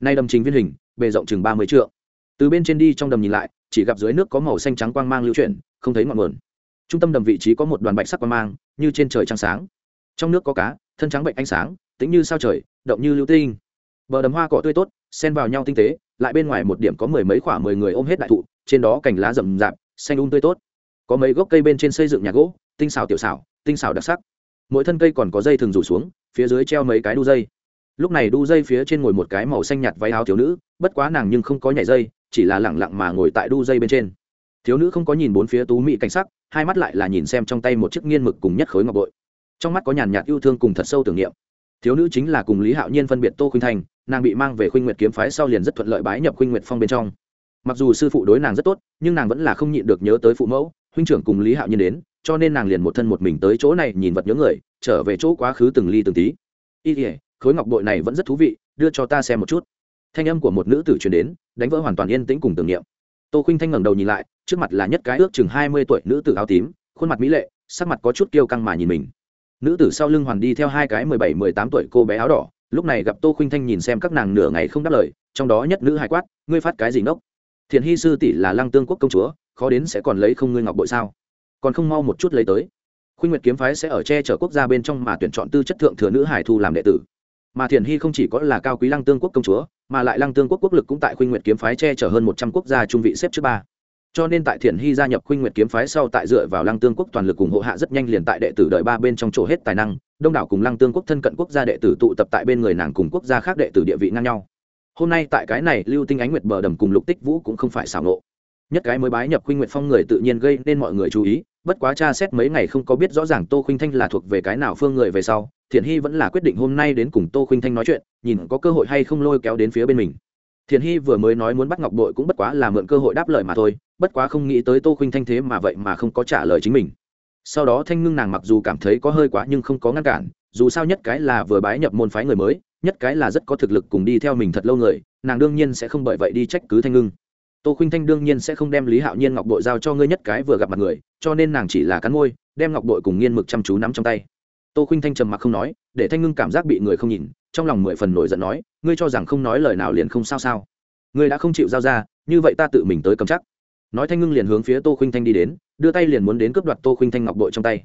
Nay đầm chính viên hình, bề rộng chừng ba mươi triệu từ bên trên đi trong đầm nhìn lại, chỉ gặp dưới nước có màu xanh trắng quang mang lưu chuyển, không thấy ngọn nguồn. Trung tâm đầm vị trí có một đoàn bạch sắc quang mang, như trên trời trăng sáng. Trong nước có cá, thân trắng bệnh ánh sáng tính như sao trời, động như lưu tinh. Bờ đầm hoa cỏ tươi tốt, xen vào nhau tinh tế, lại bên ngoài một điểm có mười mấy khoảng mười người ôm hết đại thụ, trên đó cành lá rậm rạp, xanh um tươi tốt. Có mấy gốc cây bên trên xây dựng nhà gỗ tinh xảo tiểu xảo, tinh xảo đặc sắc. Mỗi thân cây còn có dây thường rủ xuống, phía dưới treo mấy cái đu dây. Lúc này đu dây phía trên ngồi một cái màu xanh nhạt váy áo thiếu nữ, bất quá nàng nhưng không có nhảy dây, chỉ là lẳng lặng mà ngồi tại đu dây bên trên. Thiếu nữ không có nhìn bốn phía tú mỹ cảnh sắc, hai mắt lại là nhìn xem trong tay một chiếc nghiên mực cùng nhất khối ngọc bội. Trong mắt có nhàn nhạt yêu thương cùng thật sâu tưởng niệm. Thiếu nữ chính là cùng lý hạo nhiên phân biệt tô khuynh thành, nàng bị mang về khuynh nguyệt kiếm phái sau liền rất thuận lợi bái nhập khuynh nguyệt phong bên trong. Mặc dù sư phụ đối nàng rất tốt, nhưng nàng vẫn là không nhịn được nhớ tới phụ mẫu, huynh trưởng cùng lý hạo nhiên đến cho nên nàng liền một thân một mình tới chỗ này nhìn vật nhớ người, trở về chỗ quá khứ từng ly từng tí. Y thể khối ngọc bội này vẫn rất thú vị, đưa cho ta xem một chút. Thanh âm của một nữ tử truyền đến, đánh vỡ hoàn toàn yên tĩnh cùng tưởng niệm. Tô khinh thanh ngẩng đầu nhìn lại, trước mặt là nhất cái ước chừng hai mươi tuổi nữ tử áo tím, khuôn mặt mỹ lệ, sắc mặt có chút kiêu căng mà nhìn mình. Nữ tử sau lưng hoàn đi theo hai cái mười bảy, mười tám tuổi cô bé áo đỏ, lúc này gặp tô khinh thanh nhìn xem các nàng nửa ngày không đáp lời, trong đó nhất nữ hải quát, ngươi phát cái gì ngốc? Thiền hy sư tỷ là lăng tương quốc công chúa, khó đến sẽ còn lấy không ngươi ngọc bội sao? Còn không mau một chút lấy tới. Khuynh nguyệt kiếm phái sẽ ở che chở quốc gia bên trong mà tuyển chọn tư chất thượng thừa nữ hải thu làm đệ tử. Mà thiền hy không chỉ có là cao quý lăng tương quốc công chúa, mà lại lăng tương quốc quốc lực cũng tại khuynh nguyệt kiếm phái che chở hơn một trăm quốc gia trung vị xếp trước ba. Cho nên tại thiền hy gia nhập khuynh nguyệt kiếm phái sau tại dựa vào lăng tương quốc toàn lực ủng hộ hạ rất nhanh liền tại đệ tử đợi ba bên trong chỗ hết tài năng, đông đảo cùng lăng tương quốc thân cận quốc gia đệ tử tụ tập tại bên người nàng cùng quốc gia khác đệ tử địa vị ngang nhau. Hôm nay tại cái này lưu tinh ánh nguyệt bờ đầm cùng lục tích vũ cũng không phải xảo nộ nhất cái mới bái nhập khuynh nguyệt phong người tự nhiên gây nên mọi người chú ý, bất quá tra xét mấy ngày không có biết rõ ràng tô khuynh thanh là thuộc về cái nào phương người về sau, thiện hy vẫn là quyết định hôm nay đến cùng tô khuynh thanh nói chuyện, nhìn có cơ hội hay không lôi kéo đến phía bên mình. Thiện hy vừa mới nói muốn bắt ngọc bội cũng bất quá là mượn cơ hội đáp lời mà thôi, bất quá không nghĩ tới tô khuynh thanh thế mà vậy mà không có trả lời chính mình. Sau đó thanh ngưng nàng mặc dù cảm thấy có hơi quá nhưng không có ngăn cản, dù sao nhất cái là vừa bái nhập môn phái người mới, nhất cái là rất có thực lực cùng đi theo mình thật lâu người, nàng đương nhiên sẽ không bởi vậy đi trách cứ thanh ngưng tô khuynh thanh đương nhiên sẽ không đem lý hạo nhiên ngọc bội giao cho ngươi nhất cái vừa gặp mặt người, cho nên nàng chỉ là cắn môi, đem ngọc bội cùng nghiên mực chăm chú nắm trong tay. Tô khuynh thanh trầm mặc không nói, để thanh ngưng cảm giác bị người không nhìn, trong lòng mười phần nổi giận nói, ngươi cho rằng không nói lời nào liền không sao sao. Ngươi đã không chịu giao ra, như vậy ta tự mình tới cầm chắc. Nói thanh ngưng liền hướng phía tô khuynh thanh đi đến, đưa tay liền muốn đến cướp đoạt tô khuynh thanh ngọc bội trong tay.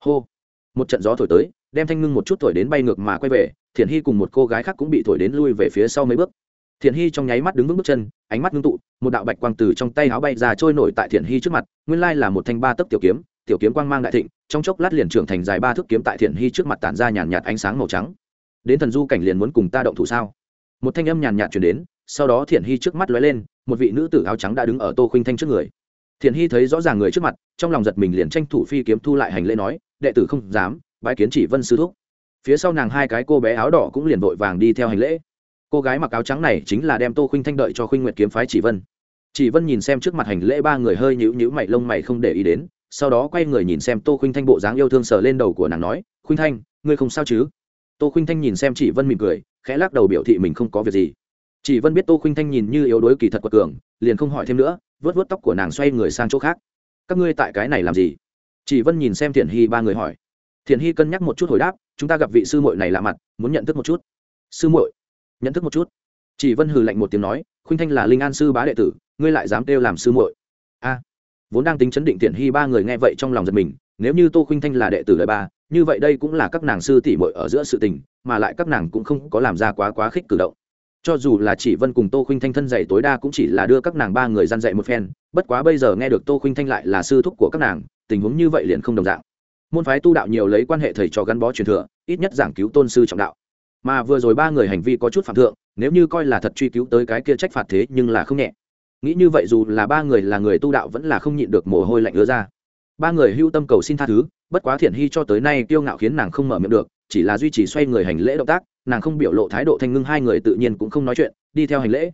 Hô! Một trận gió thổi tới, đem thanh ngưng một chút thổi đến bay ngược mà quay về thiện hy cùng một cô gái khác cũng bị thổi đến lui về phía sau mấy bước thiện hy trong nháy mắt đứng vững bước chân, ánh mắt ngưng tụ, một đạo bạch quang từ trong tay áo bay ra trôi nổi tại thiện hy trước mặt, nguyên lai là một thanh ba tấc tiểu kiếm tiểu kiếm quang mang đại thịnh, trong chốc lát liền trưởng thành dài ba thước kiếm tại thiện hy trước mặt tản ra nhàn nhạt ánh sáng màu trắng. Đến thần du cảnh liền muốn cùng ta động thủ sao? Một thanh âm nhàn nhạt chuyển đến, sau đó thiện hy trước mắt lóe lên, một vị nữ tử áo trắng đã đứng ở tô khuynh thanh trước người. Thiện hy thấy rõ ràng người trước mặt, trong lòng giật mình liền tranh thủ phi kiếm thu lại hành lễ nói, đệ tử không dám, bái kiến chỉ vân sư thúc. Phía sau nàng hai cái cô bé áo đỏ cũng liền vội vàng đi theo hành lễ cô gái mặc áo trắng này chính là đem tô khuynh thanh đợi cho khuynh nguyệt kiếm phái chỉ vân. Chỉ vân nhìn xem trước mặt hành lễ ba người hơi nhữ nhữ mày, lông mày không để ý đến, sau đó quay người nhìn xem tô khuynh thanh bộ dáng yêu thương sờ lên đầu của nàng nói, khuynh thanh, ngươi không sao chứ? Tô khuynh thanh nhìn xem chỉ vân mỉm cười, khẽ lắc đầu biểu thị mình không có việc gì. Chỉ vân biết tô khuynh thanh nhìn như yếu đuối kỳ thật quật cường, liền không hỏi thêm nữa vớt vớt tóc của nàng xoay người sang chỗ khác. Các ngươi tại cái này làm gì? Chỉ vân nhìn xem thiện hy ba người hỏi. Thiện hy cân nhắc một chút hồi đáp, chúng ta gặp vị sư muội này lạ mặt, muốn nhận thức một chút. Sư muội? Nhận thức một chút. Chỉ vân hừ lạnh một tiếng nói, khuynh thanh là linh an sư bá đệ tử, ngươi lại dám kêu làm sư muội. A. Vốn đang tính chấn định tiện hy ba người nghe vậy trong lòng giật mình, nếu như tô khuynh thanh là đệ tử đời ba, như vậy đây cũng là các nàng sư tỷ muội ở giữa sự tình, mà lại các nàng cũng không có làm ra quá quá khích cử động. Cho dù là chỉ vân cùng tô khuynh thanh thân dạy tối đa cũng chỉ là đưa các nàng ba người gian dạy một phen, bất quá bây giờ nghe được tô khuynh thanh lại là sư thúc của các nàng, tình huống như vậy liền không đồng dạng. Môn phái tu đạo nhiều lấy quan hệ thầy trò gắn bó truyền thừa, ít nhất giảng cứu tôn sư trọng đạo mà vừa rồi ba người hành vi có chút phạm thượng, nếu như coi là thật truy cứu tới cái kia trách phạt thế nhưng là không nhẹ. Nghĩ như vậy dù là ba người là người tu đạo vẫn là không nhịn được mồ hôi lạnh ứa ra. Ba người hưu tâm cầu xin tha thứ, bất quá thiện hy cho tới nay kiêu ngạo khiến nàng không mở miệng được, chỉ là duy trì xoay người hành lễ động tác, nàng không biểu lộ thái độ thanh ngưng hai người tự nhiên cũng không nói chuyện, đi theo hành lễ.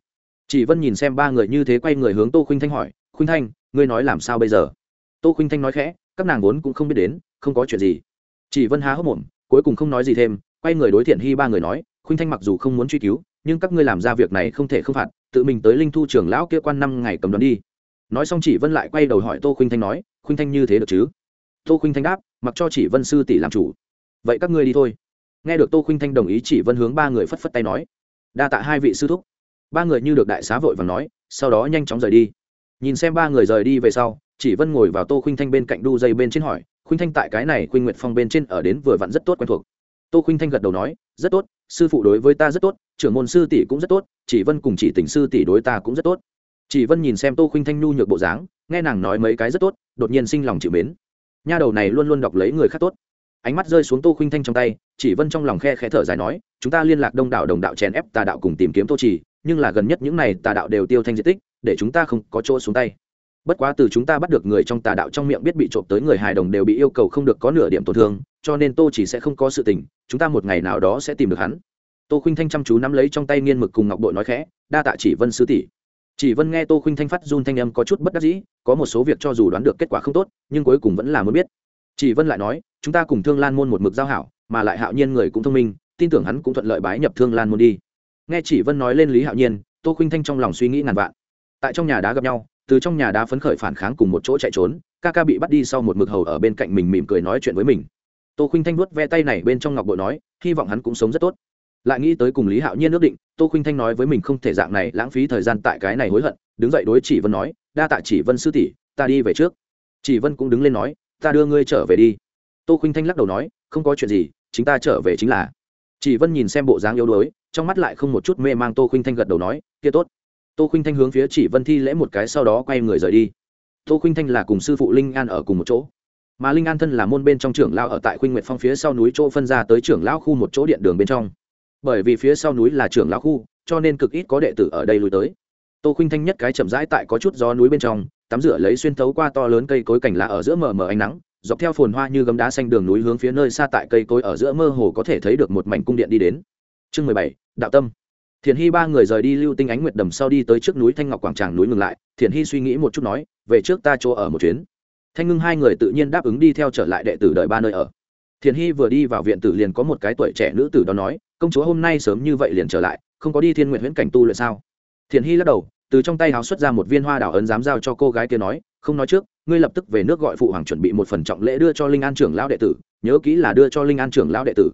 Chỉ vân nhìn xem ba người như thế quay người hướng tô khuynh thanh hỏi, khuynh thanh, ngươi nói làm sao bây giờ? Tô khuynh thanh nói khẽ, các nàng vốn cũng không biết đến, không có chuyện gì. Chỉ vân há hốc mồm, cuối cùng không nói gì thêm quay người đối thiện hy ba người nói, khuynh thanh mặc dù không muốn truy cứu, nhưng các ngươi làm ra việc này không thể không phạt, tự mình tới linh thu trưởng lão kia quan năm ngày cầm đón đi. Nói xong chỉ vân lại quay đầu hỏi tô khuynh thanh nói, khuynh thanh như thế được chứ? Tô khuynh thanh đáp, mặc cho chỉ vân sư tỷ làm chủ. Vậy các ngươi đi thôi. Nghe được tô khuynh thanh đồng ý chỉ vân hướng ba người phất phất tay nói, đa tạ hai vị sư thúc. Ba người như được đại xá vội và nói, sau đó nhanh chóng rời đi. Nhìn xem ba người rời đi về sau, chỉ vân ngồi vào tô khuynh thanh bên cạnh đu dây bên trên hỏi, khuynh thanh tại cái này khuynh nguyệt phong bên trên ở đến vừa vặn rất tốt quen thuộc tô khuynh thanh gật đầu nói, rất tốt, sư phụ đối với ta rất tốt, trưởng môn sư tỷ cũng rất tốt, chỉ vân cùng chỉ tình sư tỷ đối ta cũng rất tốt. Chỉ vân nhìn xem tô khuynh thanh nhu nhược bộ dáng, nghe nàng nói mấy cái rất tốt, đột nhiên sinh lòng chịu mến. Nha đầu này luôn luôn đọc lấy người khác tốt. Ánh mắt rơi xuống tô khuynh thanh trong tay, chỉ vân trong lòng khe khẽ thở dài nói, chúng ta liên lạc đông đảo đồng đạo chèn ép tà đạo cùng tìm kiếm tô trì, nhưng là gần nhất những này tà đạo đều tiêu thanh diện tích, để chúng ta không có chỗ xuống tay. Bất quá từ chúng ta bắt được người trong tà đạo trong miệng biết bị trộm tới người hài đồng đều bị yêu cầu không được có nửa điểm tổn thương cho nên tô chỉ sẽ không có sự tình, chúng ta một ngày nào đó sẽ tìm được hắn. Tô khuynh thanh chăm chú nắm lấy trong tay nghiên mực cùng ngọc bội nói khẽ, đa tạ chỉ vân sứ tỷ. Chỉ vân nghe tô khuynh thanh phát run thanh âm có chút bất đắc dĩ, có một số việc cho dù đoán được kết quả không tốt, nhưng cuối cùng vẫn là muốn biết. Chỉ vân lại nói, chúng ta cùng thương lan môn một mực giao hảo, mà lại hạo nhiên người cũng thông minh, tin tưởng hắn cũng thuận lợi bái nhập thương lan môn đi. Nghe chỉ vân nói lên lý hạo nhiên, tô khuynh thanh trong lòng suy nghĩ ngàn vạn. Tại trong nhà đá gặp nhau, từ trong nhà đá phấn khởi phản kháng cùng một chỗ chạy trốn, ca ca bị bắt đi sau một mực hầu ở bên cạnh mình mỉm cười nói chuyện với mình tô khuynh thanh vuốt ve tay này bên trong ngọc bội nói, hy vọng hắn cũng sống rất tốt. Lại nghĩ tới cùng lý hạo nhiên ước định, tô khuynh thanh nói với mình không thể dạng này lãng phí thời gian tại cái này hối hận, đứng dậy đối chỉ vân nói, đa tạ chỉ vân sư tỷ, ta đi về trước. Chỉ vân cũng đứng lên nói, ta đưa ngươi trở về đi. Tô khuynh thanh lắc đầu nói, không có chuyện gì, chính ta trở về chính là. Chỉ vân nhìn xem bộ dáng yếu đuối, trong mắt lại không một chút mê mang tô khuynh thanh gật đầu nói, kia tốt. Tô khuynh thanh hướng phía chỉ vân thi lễ một cái sau đó quay người rời đi. Tô khuynh thanh là cùng sư phụ linh an ở cùng một chỗ mà linh an thân là môn bên trong trưởng lao ở tại khuynh nguyệt phong phía sau núi chỗ phân ra tới trưởng lao khu một chỗ điện đường bên trong. Bởi vì phía sau núi là trưởng lao khu, cho nên cực ít có đệ tử ở đây lùi tới. Tô khuynh thanh nhất cái chậm rãi tại có chút gió núi bên trong, tắm rửa lấy xuyên thấu qua to lớn cây cối cảnh lá ở giữa mờ mờ ánh nắng, dọc theo phồn hoa như gấm đá xanh đường núi hướng phía nơi xa tại cây cối ở giữa mơ hồ có thể thấy được một mảnh cung điện đi đến. Chương mười bảy, đạo tâm. Thiền hy ba người rời đi lưu tinh ánh nguyệt đầm sau đi tới trước núi thanh ngọc quảng tràng núi ngừng lại thiền hy suy nghĩ một chút nói, về trước ta chỗ ở một chuyến thanh ngưng hai người tự nhiên đáp ứng đi theo trở lại đệ tử đợi ba nơi ở. Thiền hy vừa đi vào viện tử liền có một cái tuổi trẻ nữ tử đó nói, công chúa, hôm nay sớm như vậy liền trở lại, không có đi thiên nguyện huyễn cảnh tu luyện sao? Thiền hy lắc đầu, từ trong tay háo xuất ra một viên hoa đảo ấn dám giao cho cô gái kia nói, không nói trước, ngươi lập tức về nước gọi phụ hoàng chuẩn bị một phần trọng lễ đưa cho linh an trưởng lão đệ tử, nhớ kỹ là đưa cho linh an trưởng lão đệ tử.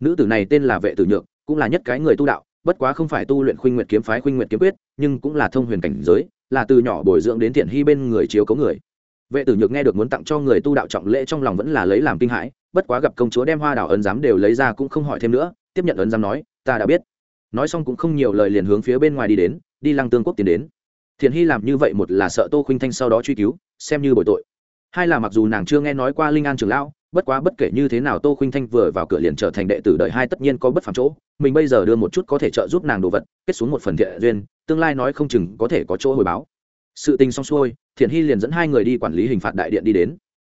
Nữ tử này tên là vệ tử nhược, cũng là nhất cái người tu đạo, bất quá không phải tu luyện khuynh nguyện kiếm phái khuynh nguyện kiếm quyết, nhưng cũng là thông huyền cảnh giới, là từ nhỏ bồi dưỡng đến thiện hy bên người chiếu cấu người vệ tử nhược nghe được muốn tặng cho người tu đạo trọng lễ trong lòng vẫn là lấy làm kinh hãi, bất quá gặp công chúa đem hoa đảo ấn giám đều lấy ra cũng không hỏi thêm nữa, tiếp nhận ấn giám nói, ta đã biết. Nói xong cũng không nhiều lời liền hướng phía bên ngoài đi đến, đi lăng tương quốc tiến đến. Thiện hy làm như vậy một là sợ tô khuynh thanh sau đó truy cứu, xem như bội tội. Hai là mặc dù nàng chưa nghe nói qua linh an trường lão, bất quá bất kể như thế nào tô khuynh thanh vừa vào cửa liền trở thành đệ tử đời hai tất nhiên có bất phàm chỗ, mình bây giờ đưa một chút có thể trợ giúp nàng đồ vật, kết xuống một phần thiện duyên, tương lai nói không chừng có thể có chỗ hồi báo sự tình xong xuôi, thiện hy liền dẫn hai người đi quản lý hình phạt đại điện đi đến.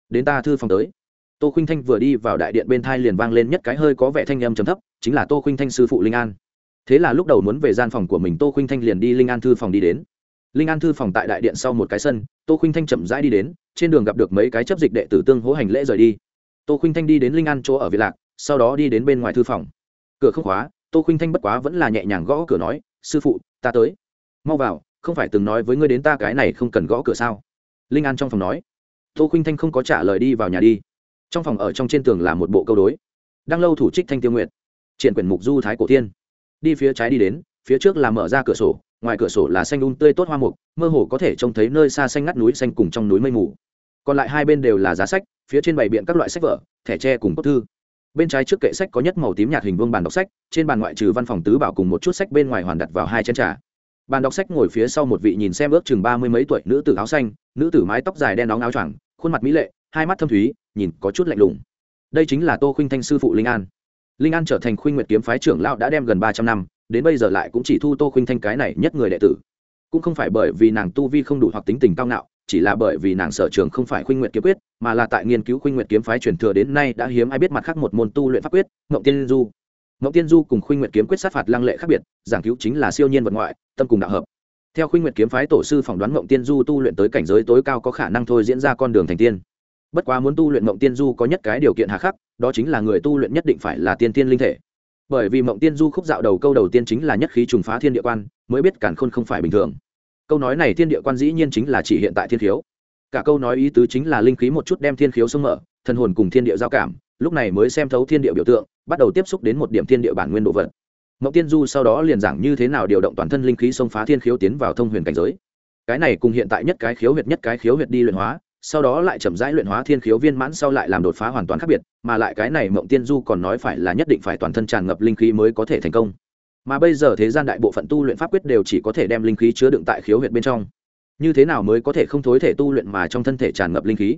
Đến ta thư phòng tới. Tô khuynh thanh vừa đi vào đại điện bên thai liền vang lên nhất cái hơi có vẻ thanh âm chấm thấp, chính là tô khuynh thanh sư phụ linh an. Thế là lúc đầu muốn về gian phòng của mình, tô khuynh thanh liền đi linh an thư phòng đi đến. Linh an thư phòng tại đại điện sau một cái sân, tô khuynh thanh chậm rãi đi đến, trên đường gặp được mấy cái chấp dịch đệ tử tương hỗ hành lễ rời đi. Tô khuynh thanh đi đến linh an chỗ ở việt lạc, sau đó đi đến bên ngoài thư phòng. Cửa không khóa, tô khuynh thanh bất quá vẫn là nhẹ nhàng gõ cửa nói, sư phụ, ta tới. Mau vào không phải từng nói với ngươi đến ta cái này không cần gõ cửa sao? Linh an trong phòng nói. Tô khuynh thanh không có trả lời đi vào nhà đi. Trong phòng ở trong trên tường là một bộ câu đối. Đang lâu thủ trích thanh tiêu Nguyệt. triển quyển mục du thái cổ tiên đi phía trái đi đến, phía trước là mở ra cửa sổ, ngoài cửa sổ là xanh un tươi tốt hoa mục, mơ hồ có thể trông thấy nơi xa xanh ngắt núi xanh cùng trong núi mây mù. Còn lại hai bên đều là giá sách, phía trên bày biện các loại sách vở, thẻ tre cùng cốc thư. Bên trái trước kệ sách có nhất màu tím nhạt hình vương bàn đọc sách, trên bàn ngoại trừ văn phòng tứ bảo cùng một chút sách bên ngoài hoàn đặt vào hai chén trà bàn đọc sách ngồi phía sau một vị nhìn xem ước chừng ba mươi mấy tuổi nữ tử áo xanh, nữ tử mái tóc dài đen đóng áo choàng, khuôn mặt mỹ lệ, hai mắt thâm thúy, nhìn có chút lạnh lùng. Đây chính là tô khuynh thanh sư phụ linh an. Linh an trở thành khuynh nguyệt kiếm phái trưởng lão đã đem gần ba trăm năm, đến bây giờ lại cũng chỉ thu tô khuynh thanh cái này nhất người đệ tử. Cũng không phải bởi vì nàng tu vi không đủ hoặc tính tình cao ngạo, chỉ là bởi vì nàng sở trường không phải khuynh nguyệt kiếm quyết, mà là tại nghiên cứu khuynh nguyệt kiếm phái truyền thừa đến nay đã hiếm ai biết mặt khác một môn tu luyện pháp quyết, ngộng tiên du. Mộng tiên du cùng khuynh nguyệt kiếm quyết sát phạt lăng lệ khác biệt, giảng cứu chính là siêu nhiên vật ngoại, tâm cùng đạo hợp. Theo khuynh nguyệt kiếm phái tổ sư phỏng đoán Mộng tiên du tu luyện tới cảnh giới tối cao có khả năng thôi diễn ra con đường thành tiên. Bất quá muốn tu luyện Mộng tiên du có nhất cái điều kiện hà khắc, đó chính là người tu luyện nhất định phải là tiên tiên linh thể. Bởi vì mộng tiên du khúc dạo đầu câu đầu tiên chính là nhất khí trùng phá thiên địa quan, mới biết cản khôn không phải bình thường. Câu nói này thiên địa quan dĩ nhiên chính là chỉ hiện tại thiên khiếu. Cả câu nói ý tứ chính là linh khí một chút đem thiên khiếu sông mở, thần hồn cùng thiên địa giao cảm, lúc này mới xem thấu thiên địa biểu tượng bắt đầu tiếp xúc đến một điểm thiên địa bản nguyên độ vật. Mộng tiên du sau đó liền giảng như thế nào điều động toàn thân linh khí xông phá thiên khiếu tiến vào thông huyền cảnh giới. Cái này cùng hiện tại nhất cái khiếu huyệt nhất cái khiếu huyệt đi luyện hóa, sau đó lại chậm rãi luyện hóa thiên khiếu viên mãn sau lại làm đột phá hoàn toàn khác biệt, mà lại cái này mộng tiên du còn nói phải là nhất định phải toàn thân tràn ngập linh khí mới có thể thành công. Mà bây giờ thế gian đại bộ phận tu luyện pháp quyết đều chỉ có thể đem linh khí chứa đựng tại khiếu huyệt bên trong. Như thế nào mới có thể không thối thể tu luyện mà trong thân thể tràn ngập linh khí?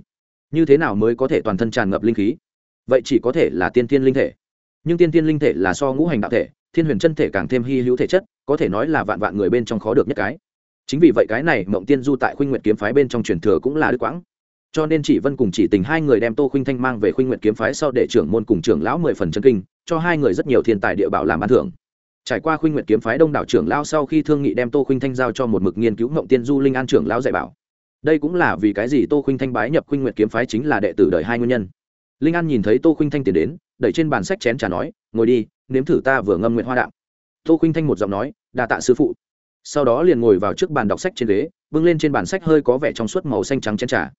Như thế nào mới có thể toàn thân tràn ngập linh khí? Vậy chỉ có thể là tiên tiên linh thể nhưng tiên tiên linh thể là so ngũ hành đạo thể, thiên huyền chân thể càng thêm hy hữu thể chất, có thể nói là vạn vạn người bên trong khó được nhất cái. Chính vì vậy cái này mộng tiên du tại khuynh nguyệt kiếm phái bên trong truyền thừa cũng là đức quãng. Cho nên chỉ vân cùng chỉ tình hai người đem tô khuynh thanh mang về khuynh nguyện kiếm phái sau để trưởng môn cùng trưởng lão mười phần chân kinh, cho hai người rất nhiều thiên tài địa bảo làm ban thưởng. Trải qua khuynh nguyện kiếm phái đông đảo trưởng lão sau khi thương nghị đem tô khuynh thanh giao cho một mực nghiên cứu mộng tiên du linh an trưởng lão dạy bảo. Đây cũng là vì cái gì tô khuynh thanh bái nhập khuynh nguyện kiếm phái chính là đệ tử đời hai nguyên nhân. Linh an nhìn thấy tô khuynh thanh tiến đến đẩy trên bàn sách chén trà nói, ngồi đi, nếm thử ta vừa ngâm nguyện hoa đạm. Tô khinh thanh một giọng nói, đà tạ sư phụ. Sau đó liền ngồi vào trước bàn đọc sách trên ghế, bưng lên trên bàn sách hơi có vẻ trong suốt màu xanh trắng chén trà.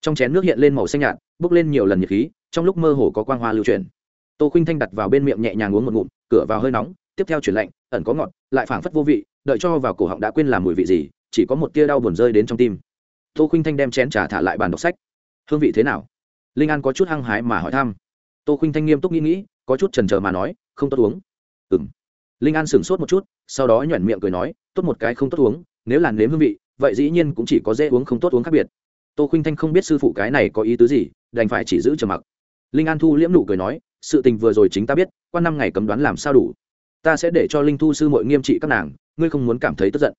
Trong chén nước hiện lên màu xanh nhạt, bốc lên nhiều lần nhiệt khí, trong lúc mơ hồ có quang hoa lưu truyền tô khinh thanh đặt vào bên miệng nhẹ nhàng uống một ngụm, cửa vào hơi nóng, tiếp theo chuyển lạnh, ẩn có ngọt, lại phảng phất vô vị, đợi cho vào cổ họng đã quên làm mùi vị gì, chỉ có một tia đau buồn rơi đến trong tim. Tô khinh thanh đem chén trà thả lại bàn đọc sách. Hương vị thế nào? Linh an có chút hăng hái mà hỏi thăm tô khinh thanh nghiêm túc nghĩ nghĩ, có chút trần trờ mà nói, không tốt uống. Ừ m linh an sửng sốt một chút, sau đó nhoẻn miệng cười nói, tốt một cái không tốt uống, nếu là nếm hương vị, vậy dĩ nhiên cũng chỉ có dễ uống không tốt uống khác biệt. Tô khinh thanh không biết sư phụ cái này có ý tứ gì, đành phải chỉ giữ trầm mặc. Linh an thu liễm nụ cười nói, sự tình vừa rồi chính ta biết, qua năm ngày cấm đoán làm sao đủ. Ta sẽ để cho linh thu sư mội nghiêm trị các nàng, ngươi không muốn cảm thấy tức giận.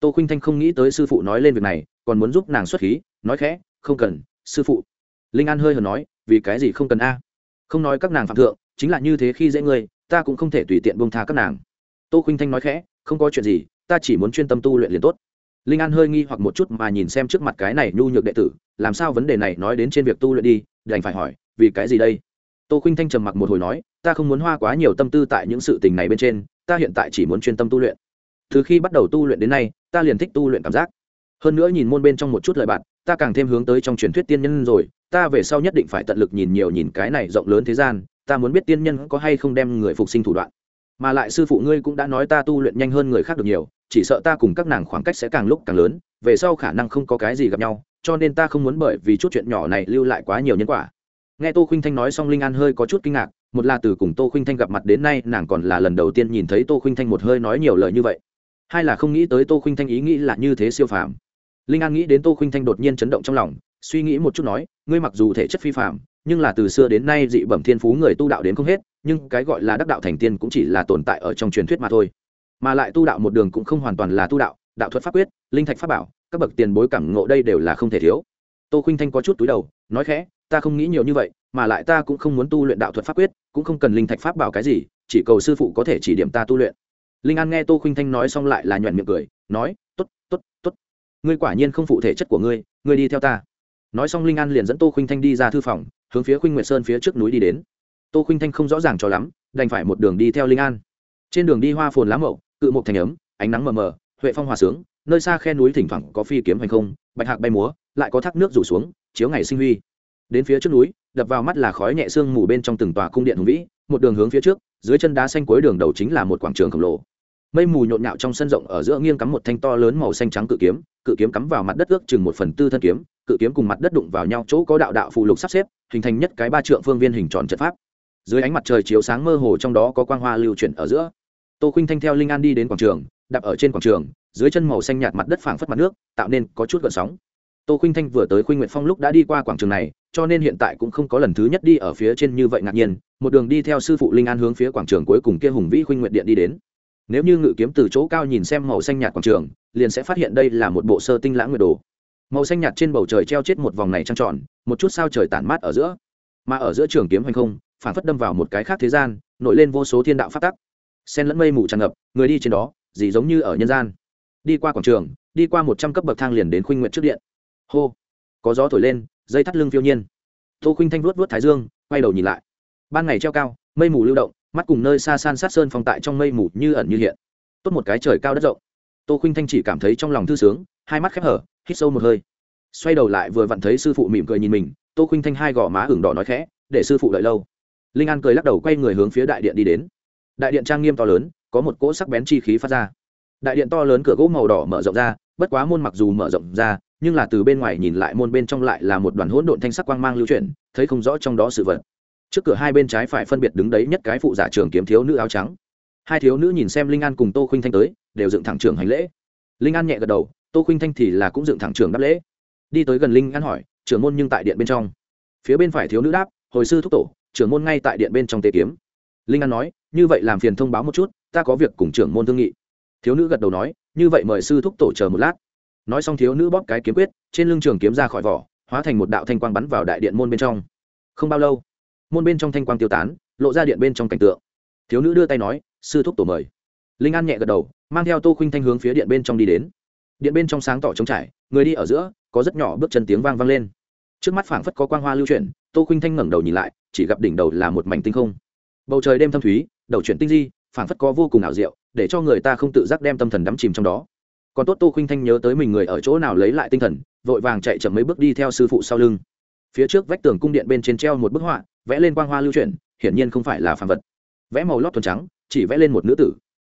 Tô khinh thanh không nghĩ tới sư phụ nói lên việc này, còn muốn giúp nàng xuất khí, nói khẽ, không cần, sư phụ. Linh an hơi hờn nói, vì cái gì không cần a? Không nói các nàng phạm thượng, chính là như thế khi dễ ngươi, ta cũng không thể tùy tiện bông tha các nàng. Tô khinh thanh nói khẽ, không có chuyện gì, ta chỉ muốn chuyên tâm tu luyện liền tốt. Linh an hơi nghi hoặc một chút mà nhìn xem trước mặt cái này nhu nhược đệ tử, làm sao vấn đề này nói đến trên việc tu luyện đi, đành phải hỏi, vì cái gì đây? Tô khinh thanh trầm mặc một hồi nói, ta không muốn hoa quá nhiều tâm tư tại những sự tình này bên trên, ta hiện tại chỉ muốn chuyên tâm tu luyện. Từ khi bắt đầu tu luyện đến nay, ta liền thích tu luyện cảm giác. Hơn nữa nhìn môn bên trong một chút lời bạn ta càng thêm hướng tới trong truyền thuyết tiên nhân rồi, ta về sau nhất định phải tận lực nhìn nhiều nhìn cái này rộng lớn thế gian, ta muốn biết tiên nhân có hay không đem người phục sinh thủ đoạn. Mà lại sư phụ ngươi cũng đã nói ta tu luyện nhanh hơn người khác được nhiều, chỉ sợ ta cùng các nàng khoảng cách sẽ càng lúc càng lớn, về sau khả năng không có cái gì gặp nhau, cho nên ta không muốn bởi vì chút chuyện nhỏ này lưu lại quá nhiều nhân quả. Nghe tô khinh thanh nói xong linh an hơi có chút kinh ngạc, một là từ cùng tô khinh thanh gặp mặt đến nay, nàng còn là lần đầu tiên nhìn thấy tô khinh thanh một hơi nói nhiều lời như vậy. Hai là không nghĩ tới tô khinh thanh ý nghĩ là như thế siêu phàm linh an nghĩ đến tô khuynh thanh đột nhiên chấn động trong lòng, suy nghĩ một chút nói, ngươi mặc dù thể chất phi phàm, nhưng là từ xưa đến nay dị bẩm thiên phú người tu đạo đến không hết, nhưng cái gọi là đắc đạo thành tiên cũng chỉ là tồn tại ở trong truyền thuyết mà thôi. Mà lại tu đạo một đường cũng không hoàn toàn là tu đạo đạo thuật pháp quyết, linh thạch pháp bảo, các bậc tiền bối cảm ngộ đây đều là không thể thiếu. Tô khuynh thanh có chút túi đầu, nói khẽ, ta không nghĩ nhiều như vậy, mà lại ta cũng không muốn tu luyện đạo thuật pháp quyết, cũng không cần linh thạch pháp bảo cái gì, chỉ cầu sư phụ có thể chỉ điểm ta tu luyện. Linh an nghe tô khuynh thanh nói xong lại là nhuận miệng cười, nói t ố t t ố t t ố t ngươi quả nhiên không phụ thể chất của ngươi ngươi đi theo ta. Nói xong linh an liền dẫn tô khuynh thanh đi ra thư phòng, hướng phía khuynh nguyệt sơn phía trước núi đi đến. Tô khuynh thanh không rõ ràng cho lắm, đành phải một đường đi theo linh an. Trên đường đi hoa phồn lá mậu, cự một thành ấm, ánh nắng mờ mờ, huệ phong hòa sướng, nơi xa khe núi thỉnh thoảng có phi kiếm hành không, bạch hạc bay múa, lại có thác nước rủ xuống, chiếu ngày sinh huy. Đến phía trước núi, đập vào mắt là khói nhẹ sương mù bên trong từng tòa cung điện hùng vĩ, một đường hướng phía trước, dưới chân đá xanh cuối đường đầu chính là một quảng trường khổng lồ mây mù nhộn nhạo trong sân rộng ở giữa nghiêng cắm một thanh to lớn màu xanh trắng cự kiếm cự kiếm cắm vào mặt đất ước chừng một phần tư thân kiếm, cự kiếm cùng mặt đất đụng vào nhau, chỗ có đạo đạo phụ lục sắp xếp, hình thành nhất cái ba trượng phương viên hình tròn trận pháp. Dưới ánh mặt trời chiếu sáng mơ hồ trong đó có quang hoa lưu chuyển ở giữa. Tô khinh thanh theo linh an đi đến quảng trường, đạp ở trên quảng trường, dưới chân màu xanh nhạt mặt đất phảng phất mặt nước, tạo nên có chút gợn sóng. Tô khinh thanh vừa tới khuynh nguyệt phong lúc đã đi qua quảng trường này, cho nên hiện tại cũng không có lần thứ nhất đi ở phía trên như vậy ngạc nhiên, một đường đi theo sư phụ linh an hướng phía quảng trường cuối cùng kia hùng vĩ khuynh nguyệt điện đi đến nếu như ngự kiếm từ chỗ cao nhìn xem màu xanh nhạt quảng trường, liền sẽ phát hiện đây là một bộ sơ tinh lãng nguyệt đồ. Màu xanh nhạt trên bầu trời treo chết một vòng này trăng tròn, một chút sao trời tản mát ở giữa. Mà ở giữa trường kiếm hành không, phản phất đâm vào một cái khác thế gian, nổi lên vô số thiên đạo phát tắc. Sen lẫn mây mù tràn ngập, người đi trên đó, gì giống như ở nhân gian. Đi qua quảng trường, đi qua một trăm cấp bậc thang liền đến khuynh nguyện trước điện. Hô! Có gió thổi lên, dây thắt lưng phiêu nhiên. Tô khuynh thanh vuốt vuốt thái dương, quay đầu nhìn lại. Ban ngày treo cao, mây mù lưu động mắt cùng nơi xa san sát sơn phong tại trong mây mù như ẩn như hiện. Tốt một cái trời cao đất rộng. Tô khuynh thanh chỉ cảm thấy trong lòng thư sướng, hai mắt khép hở, hít sâu một hơi. Xoay đầu lại vừa vặn thấy sư phụ mỉm cười nhìn mình, tô khuynh thanh hai gò má hửng đỏ nói khẽ, để sư phụ đợi lâu. Linh an cười lắc đầu quay người hướng phía đại điện đi đến. Đại điện trang nghiêm to lớn, có một cỗ sắc bén chi khí phát ra. Đại điện to lớn cửa gỗ màu đỏ mở rộng ra, bất quá môn mặc dù mở rộng ra, nhưng là từ bên ngoài nhìn lại môn bên trong lại là một đoàn hỗn độn thanh sắc quang mang lưu chuyển, thấy không rõ trong đó sự vật trước cửa hai bên trái phải phân biệt đứng đấy nhất cái phụ giả trường kiếm thiếu nữ áo trắng. Hai thiếu nữ nhìn xem linh an cùng tô khuynh thanh tới, đều dựng thẳng trường hành lễ. Linh an nhẹ gật đầu, tô khuynh thanh thì là cũng dựng thẳng trường đáp lễ. Đi tới gần linh an hỏi, trưởng môn nhưng tại điện bên trong? Phía bên phải thiếu nữ đáp, hồi sư thúc tổ, trưởng môn ngay tại điện bên trong tế kiếm. Linh an nói, như vậy làm phiền thông báo một chút, ta có việc cùng trưởng môn thương nghị. Thiếu nữ gật đầu nói, như vậy mời sư thúc tổ chờ một lát. Nói xong thiếu nữ bóp cái kiếm quyết, trên lưng trường kiếm ra khỏi vỏ, hóa thành một đạo thanh quang bắn vào đại điện môn bên trong. Không bao lâu môn bên trong thanh quang tiêu tán, lộ ra điện bên trong cảnh tượng. Thiếu nữ đưa tay nói, sư thúc tổ mời. Linh an nhẹ gật đầu, mang theo tô khuynh thanh hướng phía điện bên trong đi đến. Điện bên trong sáng tỏ trống trải, người đi ở giữa, có rất nhỏ bước chân tiếng vang vang lên. Trước mắt phảng phất có quang hoa lưu chuyển, tô khuynh thanh ngẩng đầu nhìn lại, chỉ gặp đỉnh đầu là một mảnh tinh không. Bầu trời đêm thâm thúy, đầu chuyển tinh di, phảng phất có vô cùng ảo diệu, để cho người ta không tự giác đem tâm thần đắm chìm trong đó. Còn tốt tô khuynh thanh nhớ tới mình người ở chỗ nào lấy lại tinh thần, vội vàng chạy chậm mấy bước đi theo sư phụ sau lưng. Phía trước vách tường cung điện bên trên treo một bức họa vẽ lên quang hoa lưu chuyển, hiển nhiên không phải là phàm vật. Vẽ màu lót thuần trắng, chỉ vẽ lên một nữ tử.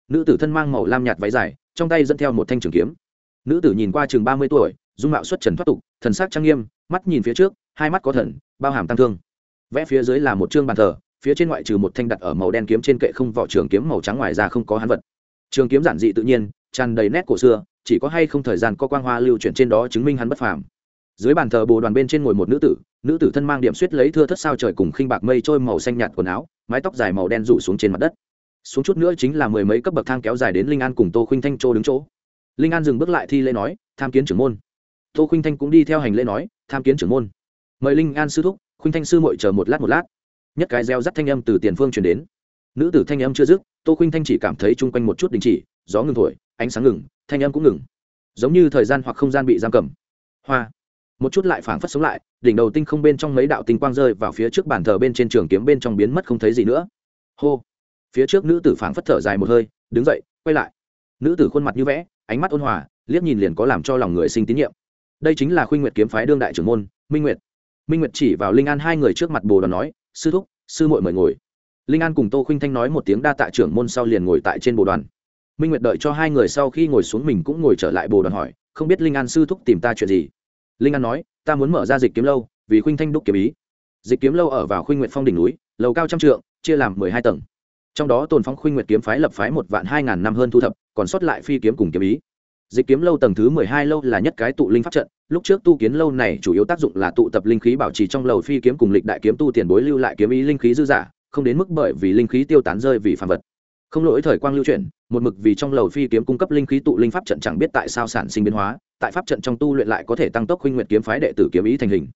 Nữ tử thân mang màu lam nhạt váy dài, trong tay dẫn theo một thanh trường kiếm. Nữ tử nhìn qua chừng ba mươi tuổi, dung mạo xuất trần thoát tục, thần sắc trang nghiêm, mắt nhìn phía trước, hai mắt có thần, bao hàm tăng thương. Vẽ phía dưới là một chương bàn thờ, phía trên ngoại trừ một thanh đặt ở màu đen kiếm trên kệ không vỏ trường kiếm màu trắng ngoài ra không có hắn vật. Trường kiếm giản dị tự nhiên, tràn đầy nét cổ xưa, chỉ có hay không thời gian có quang hoa lưu chuyển trên đó chứng minh hắn bất phàm dưới bàn thờ bồ đoàn bên trên ngồi một nữ tử nữ tử thân mang điểm suýt lấy thưa thất sao trời cùng khinh bạc mây trôi màu xanh nhạt quần áo, mái tóc dài màu đen rủ xuống trên mặt đất. Xuống chút nữa chính là mười mấy cấp bậc thang kéo dài đến linh an cùng tô khinh thanh châu đứng chỗ. Linh an dừng bước lại thi lễ nói, tham kiến trưởng môn. Tô khinh thanh cũng đi theo hành lễ nói, tham kiến trưởng môn. Mời linh an sư thúc. Khinh thanh sư mội chờ một lát một lát. Nhất cái reo rắt thanh âm từ tiền phương truyền đến. Nữ tử thanh âm chưa dứt, tô khinh thanh chỉ cảm thấy chung quanh một chút đình chỉ, gió ngừng thổi, ánh sáng ngừng, thanh âm cũng ngừng. Giống như thời gian hoặc không gian bị giam cầm. Hoa một chút lại phảng phất sống lại, đỉnh đầu tinh không bên trong mấy đạo tinh quang rơi vào phía trước bàn thờ bên trên trường kiếm bên trong biến mất không thấy gì nữa. Hô! Phía trước nữ tử phảng phất thở dài một hơi, đứng dậy, quay lại. Nữ tử khuôn mặt như vẽ, ánh mắt ôn hòa, liếc nhìn liền có làm cho lòng người sinh tín nhiệm. Đây chính là khuynh nguyệt kiếm phái đương đại trưởng môn, minh nguyệt. Minh nguyệt chỉ vào linh an hai người trước mặt bồ đoàn nói, sư thúc, sư muội mời ngồi. Linh an cùng tô khuynh thanh nói một tiếng đa tạ trưởng môn sau liền ngồi tại trên bồ đoàn. Minh nguyệt đợi cho hai người sau khi ngồi xuống mình cũng ngồi trở lại bồ đoàn hỏi, không biết linh an sư thúc tìm ta chuyện gì? Linh an nói, ta muốn mở ra dịch kiếm lâu, vì khuynh thanh đúc kiếm ý. Dịch kiếm lâu ở vào khuynh nguyệt phong đỉnh núi, lầu cao trăm trượng, chia làm mười hai tầng. Trong đó tồn phong khuynh nguyệt kiếm phái lập phái một vạn hai ngàn năm hơn thu thập, còn sót lại phi kiếm cùng kiếm ý. Dịch kiếm lâu tầng thứ mười hai lâu là nhất cái tụ linh pháp trận, lúc trước tu kiến lâu này chủ yếu tác dụng là tụ tập linh khí bảo trì trong lầu phi kiếm cùng lịch đại kiếm tu tiền bối lưu lại kiếm ý linh khí dư giả không đến mức bởi vì linh khí tiêu tán rơi vì phàm vật. Không lỗi thời quang lưu chuyển, một mực vì trong lầu phi kiếm cung cấp linh khí tụ linh pháp trận chẳng biết tại sao sản sinh biến hóa tại pháp trận trong tu luyện lại có thể tăng tốc khuynh nguyệt kiếm phái đệ tử kiếm ý thành hình.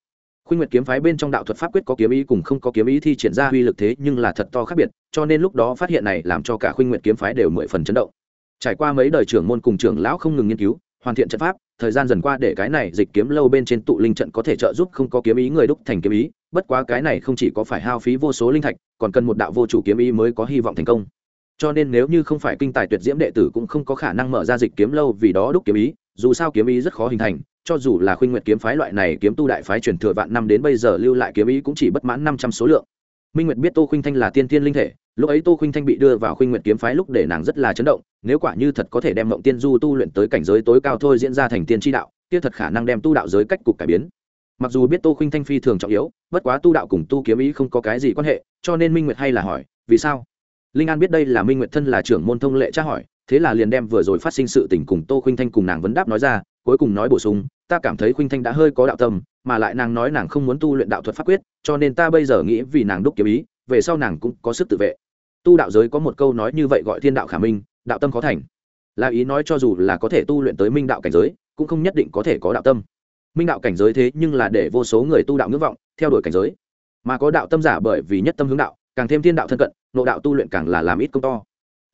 Khuynh nguyệt kiếm phái bên trong đạo thuật pháp quyết có kiếm ý cùng không có kiếm ý thi triển ra uy lực thế nhưng là thật to khác biệt, cho nên lúc đó phát hiện này làm cho cả khuynh nguyệt kiếm phái đều mười phần chấn động. Trải qua mấy đời trưởng môn cùng trưởng lão không ngừng nghiên cứu, hoàn thiện trận pháp, thời gian dần qua để cái này dịch kiếm lâu bên trên tụ linh trận có thể trợ giúp không có kiếm ý người đúc thành kiếm ý, bất quá cái này không chỉ có phải hao phí vô số linh thạch, còn cần một đạo vô chủ kiếm ý mới có hy vọng thành công cho nên nếu như không phải kinh tài tuyệt diễm đệ tử cũng không có khả năng mở ra dịch kiếm lâu vì đó đúc kiếm ý, dù sao kiếm ý rất khó hình thành, cho dù là khuynh nguyệt kiếm phái loại này kiếm tu đại phái truyền thừa vạn năm đến bây giờ lưu lại kiếm ý cũng chỉ bất mãn năm trăm số lượng. Minh nguyệt biết tô khuynh thanh là tiên tiên linh thể, lúc ấy tô khuynh thanh bị đưa vào khuynh nguyệt kiếm phái lúc để nàng rất là chấn động, nếu quả như thật có thể đem mộng tiên du tu luyện tới cảnh giới tối cao thôi diễn ra thành tiên tri đạo, kia thật khả năng đem tu đạo giới cách cục cải biến. Mặc dù biết tô khuynh thanh phi thường trọng yếu, bất quá tu đạo cùng tu kiếm ý không có cái gì quan hệ, cho nên minh nguyệt hay là hỏi, vì sao? Linh an biết đây là minh nguyệt thân là trưởng môn thông lệ tra hỏi thế là liền đem vừa rồi phát sinh sự tình cùng tô khuynh thanh cùng nàng vấn đáp nói ra cuối cùng nói bổ sung ta cảm thấy khuynh thanh đã hơi có đạo tâm mà lại nàng nói nàng không muốn tu luyện đạo thuật pháp quyết cho nên ta bây giờ nghĩ vì nàng đúc kiếm ý về sau nàng cũng có sức tự vệ tu đạo giới có một câu nói như vậy gọi thiên đạo khả minh đạo tâm khó thành là ý nói cho dù là có thể tu luyện tới minh đạo cảnh giới cũng không nhất định có thể có đạo tâm minh đạo cảnh giới thế nhưng là để vô số người tu đạo ngưỡng vọng theo đuổi cảnh giới mà có đạo tâm giả bởi vì nhất tâm hướng đạo càng thêm thiên đạo thân cận nộ đạo tu luyện càng là làm ít công to.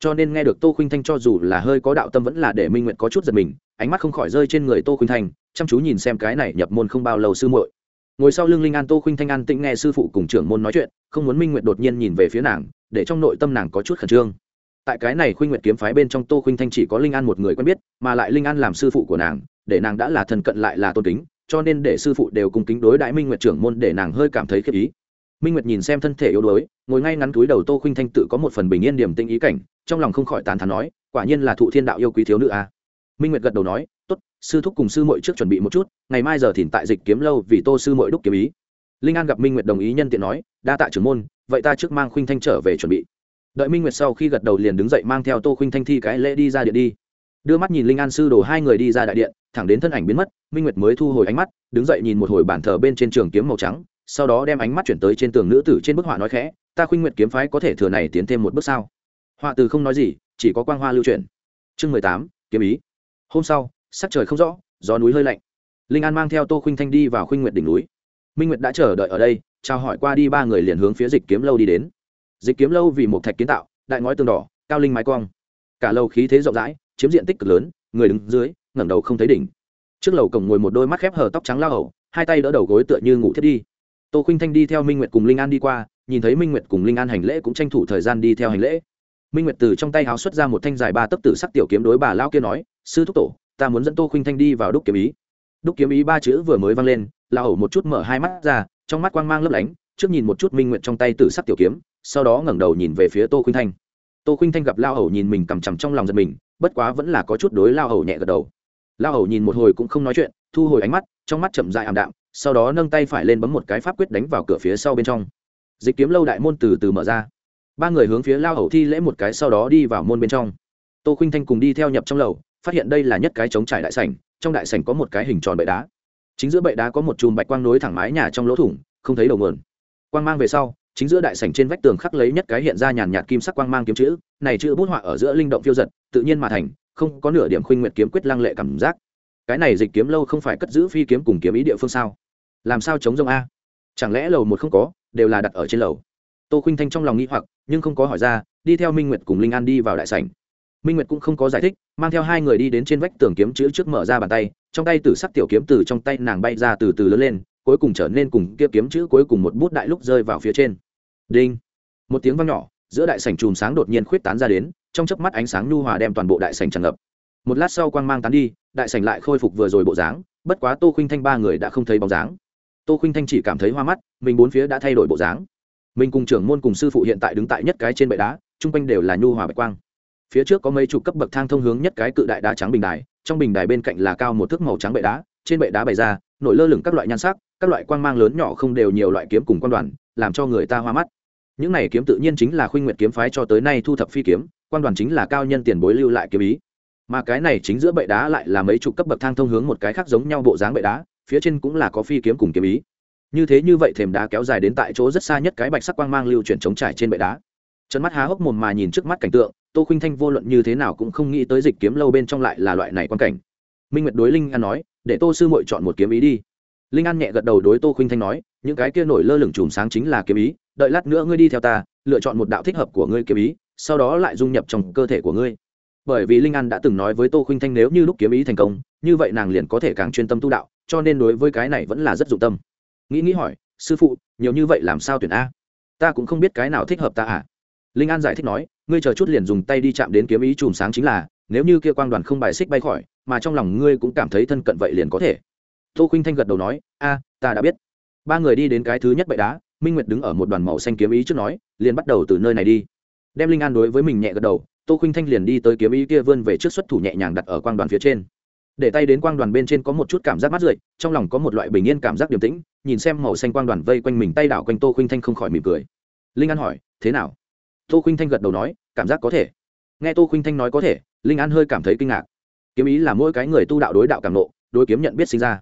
Cho nên nghe được tô khuynh thanh cho dù là hơi có đạo tâm vẫn là để minh nguyện có chút giật mình, ánh mắt không khỏi rơi trên người tô khuynh thanh, chăm chú nhìn xem cái này nhập môn không bao lâu sư muội. Ngồi sau lưng linh an, tô khuynh thanh an tĩnh nghe sư phụ cùng trưởng môn nói chuyện, không muốn minh nguyện đột nhiên nhìn về phía nàng, để trong nội tâm nàng có chút khẩn trương. Tại cái này khuynh nguyệt kiếm phái bên trong tô khuynh thanh chỉ có linh an một người quen biết, mà lại linh an làm sư phụ của nàng, để nàng đã là thần cận lại là tôn kính, cho nên để sư phụ đều cùng kính đối đại minh nguyệt trưởng môn để nàng hơi cảm thấy khiếp ý minh nguyệt nhìn xem thân thể yếu đuối, ngồi ngay ngắn túi đầu tô khuynh thanh tự có một phần bình yên điểm tinh ý cảnh, trong lòng không khỏi tàn thán nói, quả nhiên là thụ thiên đạo yêu quý thiếu nữ a. À. minh nguyệt gật đầu nói, tốt, sư thúc cùng sư muội trước chuẩn bị một chút, ngày mai giờ thìn tại dịch kiếm lâu vì tô sư muội đúc kiếm ý. Linh an gặp minh nguyệt đồng ý nhân tiện nói, đa tạ trưởng môn, vậy ta trước mang khuynh thanh trở về chuẩn bị. Đợi minh nguyệt sau khi gật đầu liền đứng dậy mang theo tô khuynh thanh thi cái lễ đi ra điện đi. Đưa mắt nhìn linh an sư đồ hai người đi ra đại điện, thẳng đến thân ảnh biến mất, minh nguyệt mới thu hồi ánh mắt, đứng dậy nhìn một hồi bản thờ bên trên trường kiếm màu trắng sau đó đem ánh mắt chuyển tới trên tường nữ tử trên bức họa nói khẽ, ta khuynh nguyệt kiếm phái có thể thừa này tiến thêm một bước sao? Họa từ không nói gì, chỉ có quang hoa lưu truyền chương mười tám, kiếm ý. Hôm sau, sắc trời không rõ, gió núi hơi lạnh. Linh an mang theo tô khuynh thanh đi vào khuynh nguyệt đỉnh núi. Minh nguyệt đã chờ đợi ở đây chào hỏi qua đi ba người liền hướng phía dịch kiếm lâu đi đến. Dịch kiếm lâu vì một thạch kiến tạo, đại ngói tường đỏ, cao linh mái cong. Cả lâu khí thế rộng rãi, chiếm diện tích cực lớn, người đứng dưới, ngẩng đầu không thấy đỉnh. Trước lầu cổng ngồi một đôi mắt khép hờ tóc trắng lao hầu, hai tay đỡ đầu gối tựa như ngủ thiết đi tô khinh thanh đi theo minh nguyệt cùng linh an đi qua, nhìn thấy minh nguyệt cùng linh an hành lễ cũng tranh thủ thời gian đi theo hành lễ. Minh nguyệt từ trong tay háo xuất ra một thanh dài ba tấc tử sắc tiểu kiếm đối bà lao kia nói, sư thúc tổ, ta muốn dẫn tô khinh thanh đi vào đúc kiếm ý. Đúc kiếm ý ba chữ vừa mới vang lên, la hầu một chút mở hai mắt ra, trong mắt quang mang lấp lánh, trước nhìn một chút minh nguyệt trong tay tử sắc tiểu kiếm, sau đó ngẩng đầu nhìn về phía tô khinh thanh. Tô khinh thanh gặp lao hầu nhìn mình cầm chằm trong lòng giật mình, bất quá vẫn là có chút đối lao hầu nhẹ gật đầu. Lao hầu nhìn một hồi cũng không nói chuyện, thu hồi ánh mắt, trong mắt chậm dại ảm đạm sau đó nâng tay phải lên bấm một cái pháp quyết đánh vào cửa phía sau bên trong. Dịch kiếm lâu đại môn từ từ mở ra. Ba người hướng phía lao hầu thi lễ một cái sau đó đi vào môn bên trong. Tô khinh thanh cùng đi theo nhập trong lầu, phát hiện đây là nhất cái chống trải đại sảnh, trong đại sảnh có một cái hình tròn bệ đá. Chính giữa bệ đá có một chùm bạch quang nối thẳng mái nhà trong lỗ thủng, không thấy đầu nguồn. Quang mang về sau, chính giữa đại sảnh trên vách tường khắc lấy nhất cái hiện ra nhàn nhạt kim sắc quang mang kiếm chữ, này chữ bút họa ở giữa linh động phiêu giật, tự nhiên mà thành, không có nửa điểm khuynh nguyệt kiếm quyết lăng lệ cảm giác. Cái này dịch kiếm lâu không phải cất giữ phi kiếm cùng kiếm ý địa phương sao? Làm sao chống rông a? Chẳng lẽ lầu một không có, đều là đặt ở trên lầu? Tô khuynh thanh trong lòng nghĩ hoặc, nhưng không có hỏi ra, đi theo minh nguyệt cùng linh an đi vào đại sảnh. Minh nguyệt cũng không có giải thích, mang theo hai người đi đến trên vách tường kiếm chữ trước mở ra bàn tay, trong tay tử sắc tiểu kiếm từ trong tay nàng bay ra từ từ lớn lên, cuối cùng trở nên cùng kia kiếm chữ cuối cùng một bút đại lúc rơi vào phía trên. Đinh! Một tiếng vang nhỏ, giữa đại sảnh chùm sáng đột nhiên khuyết tán ra đến, trong chớp mắt ánh sáng nhu hòa đem toàn bộ đại sảnh tràn ngập. Một lát sau quang mang tán đi, đại sảnh lại khôi phục vừa rồi bộ dáng, bất quá tô khinh thanh ba người đã không thấy bóng dáng tô khinh thanh chỉ cảm thấy hoa mắt, mình bốn phía đã thay đổi bộ dáng. Mình cùng trưởng môn cùng sư phụ hiện tại đứng tại nhất cái trên bệ đá, chung quanh đều là nhu hòa bạch quang. Phía trước có mấy chục cấp bậc thang thông hướng nhất cái cự đại đá trắng bình đài, trong bình đài bên cạnh là cao một thước màu trắng bệ đá, trên bệ đá bày ra, nổi lơ lửng các loại nhan sắc, các loại quang mang lớn nhỏ không đều nhiều loại kiếm cùng quan đoàn, làm cho người ta hoa mắt. Những này kiếm tự nhiên chính là khuynh nguyệt kiếm phái cho tới nay thu thập phi kiếm, quan đoàn chính là cao nhân tiền bối lưu lại kiếm ý. Mà cái này chính giữa bệ đá lại là mấy chục cấp bậc thang thông hướng một cái khác giống nhau bộ dáng bệ đá phía trên cũng là có phi kiếm cùng kiếm ý. Như thế như vậy thềm đá kéo dài đến tại chỗ rất xa nhất cái bạch sắc quang mang lưu chuyển trống trải trên bệ đá. Chân mắt há hốc mồm mà nhìn trước mắt cảnh tượng, tô khinh thanh vô luận như thế nào cũng không nghĩ tới dịch kiếm lâu bên trong lại là loại này quan cảnh. Minh nguyệt đối linh an nói, để tô sư mội chọn một kiếm ý đi. Linh an nhẹ gật đầu đối tô khinh thanh nói, những cái kia nổi lơ lửng chùm sáng chính là kiếm ý, đợi lát nữa ngươi đi theo ta, lựa chọn một đạo thích hợp của ngươi kiếm ý, sau đó lại dung nhập trong cơ thể của ngươi. Bởi vì linh an đã từng nói với tô khinh thanh nếu như lúc kiếm ý thành công, như vậy nàng liền có thể càng chuyên tâm tu đạo cho nên đối với cái này vẫn là rất dụng tâm. Nghĩ nghĩ hỏi, sư phụ, nhiều như vậy làm sao tuyển a? Ta cũng không biết cái nào thích hợp ta à. Linh an giải thích nói, ngươi chờ chút liền dùng tay đi chạm đến kiếm ý chùm sáng chính là, nếu như kia quang đoàn không bài xích bay khỏi, mà trong lòng ngươi cũng cảm thấy thân cận vậy liền có thể. Tô khinh thanh gật đầu nói, a, ta đã biết. Ba người đi đến cái thứ nhất bệ đá, minh nguyệt đứng ở một đoàn màu xanh kiếm ý trước nói, liền bắt đầu từ nơi này đi. Đem linh an đối với mình nhẹ gật đầu, tô khinh thanh liền đi tới kiếm ý kia vươn về trước xuất thủ nhẹ nhàng đặt ở quang đoàn phía trên để tay đến quang đoàn bên trên có một chút cảm giác mát rượi, trong lòng có một loại bình yên cảm giác điềm tĩnh, nhìn xem màu xanh quang đoàn vây quanh mình tay đảo quanh tô khinh thanh không khỏi mỉm cười. Linh an hỏi, thế nào? Tô khinh thanh gật đầu nói, cảm giác có thể. Nghe tô khinh thanh nói có thể, linh an hơi cảm thấy kinh ngạc. Kiếm ý là mỗi cái người tu đạo đối đạo cảm nộ, đối kiếm nhận biết sinh ra.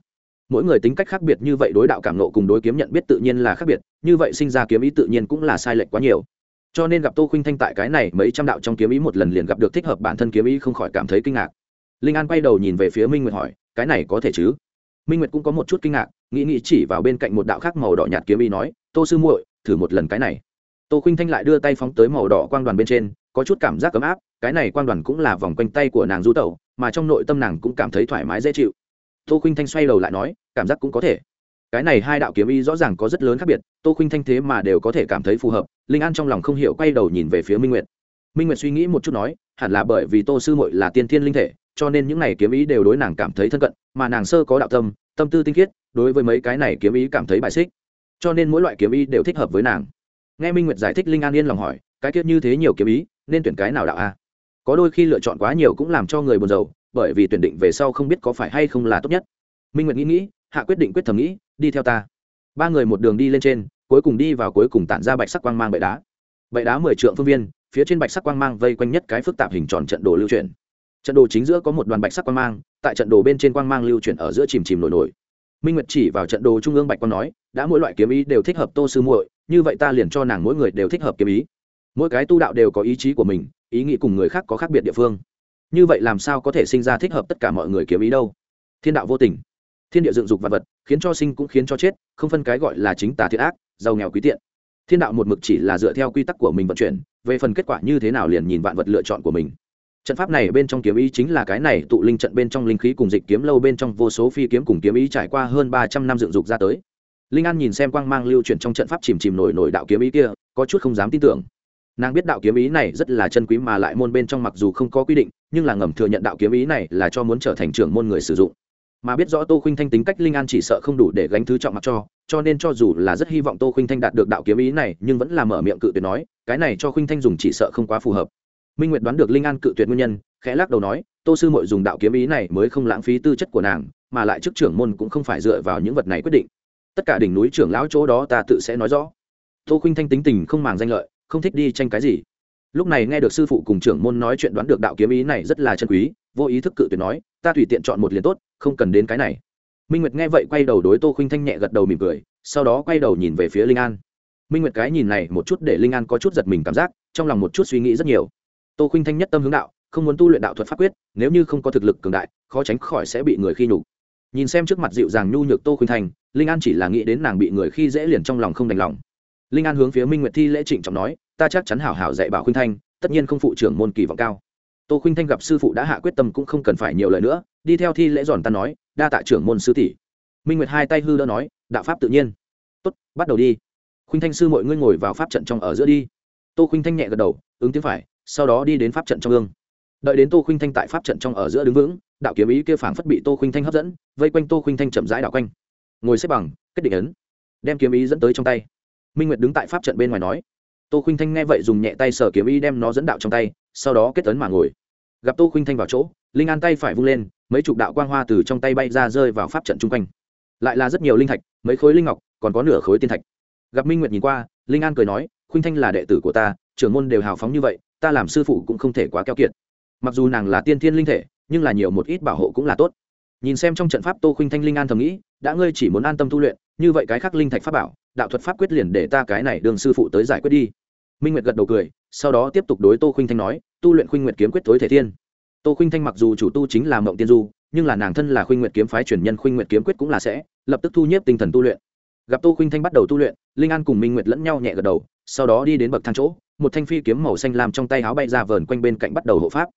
Mỗi người tính cách khác biệt như vậy đối đạo cảm nộ cùng đối kiếm nhận biết tự nhiên là khác biệt, như vậy sinh ra kiếm ý tự nhiên cũng là sai lệch quá nhiều. Cho nên gặp tô khinh thanh tại cái này mấy trăm đạo trong kiếm ý một lần liền gặp được thích hợp bản thân kiếm ý không khỏi cảm thấy kinh ngạc linh an quay đầu nhìn về phía minh nguyệt hỏi, cái này có thể chứ? Minh nguyệt cũng có một chút kinh ngạc, nghĩ nghĩ chỉ vào bên cạnh một đạo khác màu đỏ nhạt kiếm y nói, tô sư muội, thử một lần cái này. Tô khinh thanh lại đưa tay phóng tới màu đỏ quang đoàn bên trên, có chút cảm giác ấm áp, cái này quang đoàn cũng là vòng quanh tay của nàng du tẩu, mà trong nội tâm nàng cũng cảm thấy thoải mái dễ chịu. Tô khinh thanh xoay đầu lại nói, cảm giác cũng có thể. Cái này hai đạo kiếm y rõ ràng có rất lớn khác biệt, tô khinh thanh thế mà đều có thể cảm thấy phù hợp, linh an trong lòng không hiểu quay đầu nhìn về phía minh nguyệt. Minh nguyệt suy nghĩ một chút nói, hẳn là bởi vì tô sư muội là tiên thiên linh thể cho nên những này kiếm ý đều đối nàng cảm thấy thân cận, mà nàng sơ có đạo tâm tâm tư tinh khiết, đối với mấy cái này kiếm ý cảm thấy bài xích. Cho nên mỗi loại kiếm ý đều thích hợp với nàng. Nghe minh nguyệt giải thích linh an yên lòng hỏi, cái kiết như thế nhiều kiếm ý, nên tuyển cái nào đạo a? Có đôi khi lựa chọn quá nhiều cũng làm cho người buồn rầu, bởi vì tuyển định về sau không biết có phải hay không là tốt nhất. Minh nguyệt nghĩ nghĩ, hạ quyết định quyết thầm nghĩ, đi theo ta. Ba người một đường đi lên trên, cuối cùng đi vào cuối cùng tản ra bạch sắc quang mang bệ đá. Bệ đá mười trượng phương viên, phía trên bạch sắc quang mang vây quanh nhất cái phức tạp hình tròn trận đồ lưu truyền trận đồ chính giữa có một đoàn bạch sắc quang mang, tại trận đồ bên trên quang mang lưu chuyển ở giữa chìm chìm nổi nổi. Minh nguyệt chỉ vào trận đồ trung ương bạch quang nói, đã mỗi loại kiếm ý đều thích hợp tô sư muội, như vậy ta liền cho nàng mỗi người đều thích hợp kiếm ý. Mỗi cái tu đạo đều có ý chí của mình, ý nghĩ cùng người khác có khác biệt địa phương. Như vậy làm sao có thể sinh ra thích hợp tất cả mọi người kiếm ý đâu? Thiên đạo vô tình. Thiên địa dựng dục vật vật, khiến cho sinh cũng khiến cho chết, không phân cái gọi là chính tà thiệt ác, giàu nghèo quý tiện. Thiên đạo một mực chỉ là dựa theo quy tắc của mình vận chuyển, về phần kết quả như thế nào liền nhìn vạn vật lựa chọn của mình trận pháp này bên trong kiếm ý chính là cái này tụ linh trận bên trong linh khí cùng dịch kiếm lâu bên trong vô số phi kiếm cùng kiếm ý trải qua hơn ba trăm năm dựng dục ra tới. Linh an nhìn xem quang mang lưu chuyển trong trận pháp chìm chìm nổi nổi đạo kiếm ý kia, có chút không dám tin tưởng. Nàng biết đạo kiếm ý này rất là chân quý mà lại môn bên trong mặc dù không có quy định, nhưng là ngầm thừa nhận đạo kiếm ý này là cho muốn trở thành trưởng môn người sử dụng. Mà biết rõ tô khinh thanh tính cách linh an chỉ sợ không đủ để gánh thứ trọng mặc cho cho nên cho dù là rất hy vọng tô khinh thanh đạt được đạo kiếm ý này, nhưng vẫn là mở miệng cự tuyệt nói, cái này cho khinh thanh dùng chỉ sợ không quá phù hợp minh nguyệt đoán được linh an cự tuyệt nguyên nhân, khẽ lắc đầu nói, tô sư mội dùng đạo kiếm ý này mới không lãng phí tư chất của nàng, mà lại chức trưởng môn cũng không phải dựa vào những vật này quyết định. Tất cả đỉnh núi trưởng lão chỗ đó ta tự sẽ nói rõ. Tô khuynh thanh tính tình không màng danh lợi, không thích đi tranh cái gì. Lúc này nghe được sư phụ cùng trưởng môn nói chuyện đoán được đạo kiếm ý này rất là chân quý, vô ý thức cự tuyệt nói, ta tùy tiện chọn một liền tốt, không cần đến cái này. Minh nguyệt nghe vậy quay đầu đối tô khuynh thanh nhẹ gật đầu mỉm cười, sau đó quay đầu nhìn về phía linh an. Minh nguyệt cái nhìn này một chút để linh an có chút giật mình cảm giác, trong lòng một chút suy nghĩ rất nhiều tô khuynh thanh nhất tâm hướng đạo, không muốn tu luyện đạo thuật pháp quyết, nếu như không có thực lực cường đại, khó tránh khỏi sẽ bị người khi nhục. Nhìn xem trước mặt dịu dàng nhu nhược tô khuynh thanh, linh an chỉ là nghĩ đến nàng bị người khi dễ liền trong lòng không đành lòng. Linh an hướng phía minh nguyệt thi lễ trịnh trọng nói, ta chắc chắn hảo hảo dạy bảo khuynh thanh, tất nhiên không phụ trưởng môn kỳ vọng cao. Tô khuynh thanh gặp sư phụ đã hạ quyết tâm cũng không cần phải nhiều lời nữa, đi theo thi lễ giòn ta nói, đa tạ trưởng môn sư tỷ. Minh nguyệt hai tay hư đỡ nói, đạo pháp tự nhiên. Tốt, bắt đầu đi. Khuynh thanh sư mọi ngươi ngồi vào pháp trận trong ở giữa đi. Tô khuynh thanh nhẹ gật đầu, ứng tiếng phải sau đó đi đến pháp trận trong ương. Đợi đến tô khuynh thanh tại pháp trận trong ở giữa đứng vững, đạo kiếm ý kia phảng phất bị tô khuynh thanh hấp dẫn, vây quanh tô khuynh thanh chậm rãi đạo quanh. Ngồi xếp bằng, kết định ấn. Đem kiếm ý dẫn tới trong tay. Minh nguyệt đứng tại pháp trận bên ngoài nói. Tô khuynh thanh nghe vậy dùng nhẹ tay sở kiếm ý đem nó dẫn đạo trong tay, sau đó kết ấn mà ngồi. Gặp tô khuynh thanh vào chỗ, linh an tay phải vung lên, mấy chục đạo quang hoa từ trong tay bay ra rơi vào pháp trận chung quanh. Lại là rất nhiều linh thạch, mấy khối linh ngọc, còn có nửa khối tiên thạch. Gặp minh nguyệt nhìn qua, linh an cười nói, khuynh thanh là đệ tử của ta, trưởng môn đều hào phóng như vậy ta làm sư phụ cũng không thể quá keo kiệt. Mặc dù nàng là tiên thiên linh thể, nhưng là nhiều một ít bảo hộ cũng là tốt. Nhìn xem trong trận pháp tô khuynh thanh linh an thầm nghĩ, đã ngươi chỉ muốn an tâm tu luyện, như vậy cái khác linh thạch pháp bảo, đạo thuật pháp quyết liền để ta cái này đường sư phụ tới giải quyết đi. Minh nguyệt gật đầu cười, sau đó tiếp tục đối tô khuynh thanh nói, tu luyện khuynh nguyệt kiếm quyết tối thể thiên. Tô khuynh thanh mặc dù chủ tu chính là mộng tiên du, nhưng là nàng thân là khuynh nguyệt kiếm phái truyền nhân khuynh nguyệt kiếm quyết cũng là sẽ, lập tức thu nhếp tinh thần tu luyện. Gặp tô khuynh thanh bắt đầu tu luyện, linh an cùng minh nguyệt lẫn nhau nhẹ gật đầu, sau đó đi đến bậc thang chỗ một thanh phi kiếm màu xanh làm trong tay áo bay ra vờn quanh bên cạnh bắt đầu hộ pháp.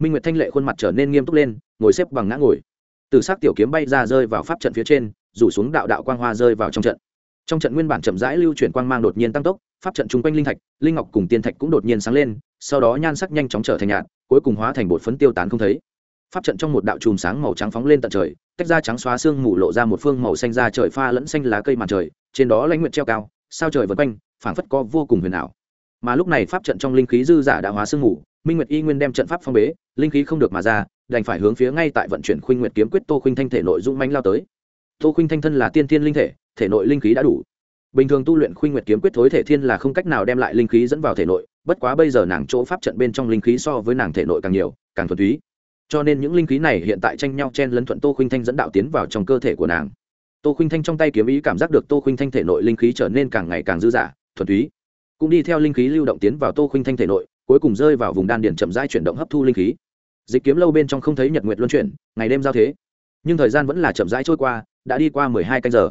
Minh nguyệt thanh lệ khuôn mặt trở nên nghiêm túc lên, ngồi xếp bằng ngã ngồi. Từ s ắ c tiểu kiếm bay ra rơi vào pháp trận phía trên, rủ xuống đạo đạo quang hoa rơi vào trong trận. Trong trận nguyên bản chậm rãi lưu chuyển quang mang đột nhiên tăng tốc, pháp trận chung quanh linh thạch, linh ngọc cùng tiên thạch cũng đột nhiên sáng lên, sau đó nhan sắc nhanh chóng trở thành nhạt, cuối cùng hóa thành bột phấn tiêu tán không thấy. Pháp trận trong một đạo chùm sáng màu trắng phóng lên tận trời, tách ra trắng xóa xương mù lộ ra một phương màu xanh ra trời pha lẫn xanh lá cây màn trời, trên đó lãnh nguyện treo cao, sao trời vân quanh, phảng phất có vô cùng huyền ảo mà lúc này pháp trận trong linh khí dư giả đã hóa sương ngủ minh nguyệt y nguyên đem trận pháp phong bế, linh khí không được mà ra, đành phải hướng phía ngay tại vận chuyển khuynh nguyệt kiếm quyết tô khuynh thanh thể nội dung manh lao tới. Tô khuynh thanh thân là tiên thiên linh thể thể nội linh khí đã đủ. Bình thường tu luyện khuynh nguyệt kiếm quyết thối thể thiên là không cách nào đem lại linh khí dẫn vào thể nội, bất quá bây giờ nàng chỗ pháp trận bên trong linh khí so với nàng thể nội càng nhiều, càng thuần túy. Cho nên những linh khí này hiện tại tranh nhau chen lấn thuận tô khuynh thanh dẫn đạo tiến vào trong cơ thể của nàng. Tô khuynh thanh trong tay kiếm ý cảm giác được tô khuynh thanh thể nội linh khí trở nên càng ngày càng dư dả, thuần túy cũng đi theo linh khí lưu động tiến vào tô khuynh thanh thể nội, cuối cùng rơi vào vùng đan điền chậm rãi chuyển động hấp thu linh khí. Dịch kiếm lâu bên trong không thấy nhật nguyệt luân chuyển, ngày đêm giao thế. Nhưng thời gian vẫn là chậm rãi trôi qua, đã đi qua mười hai canh giờ.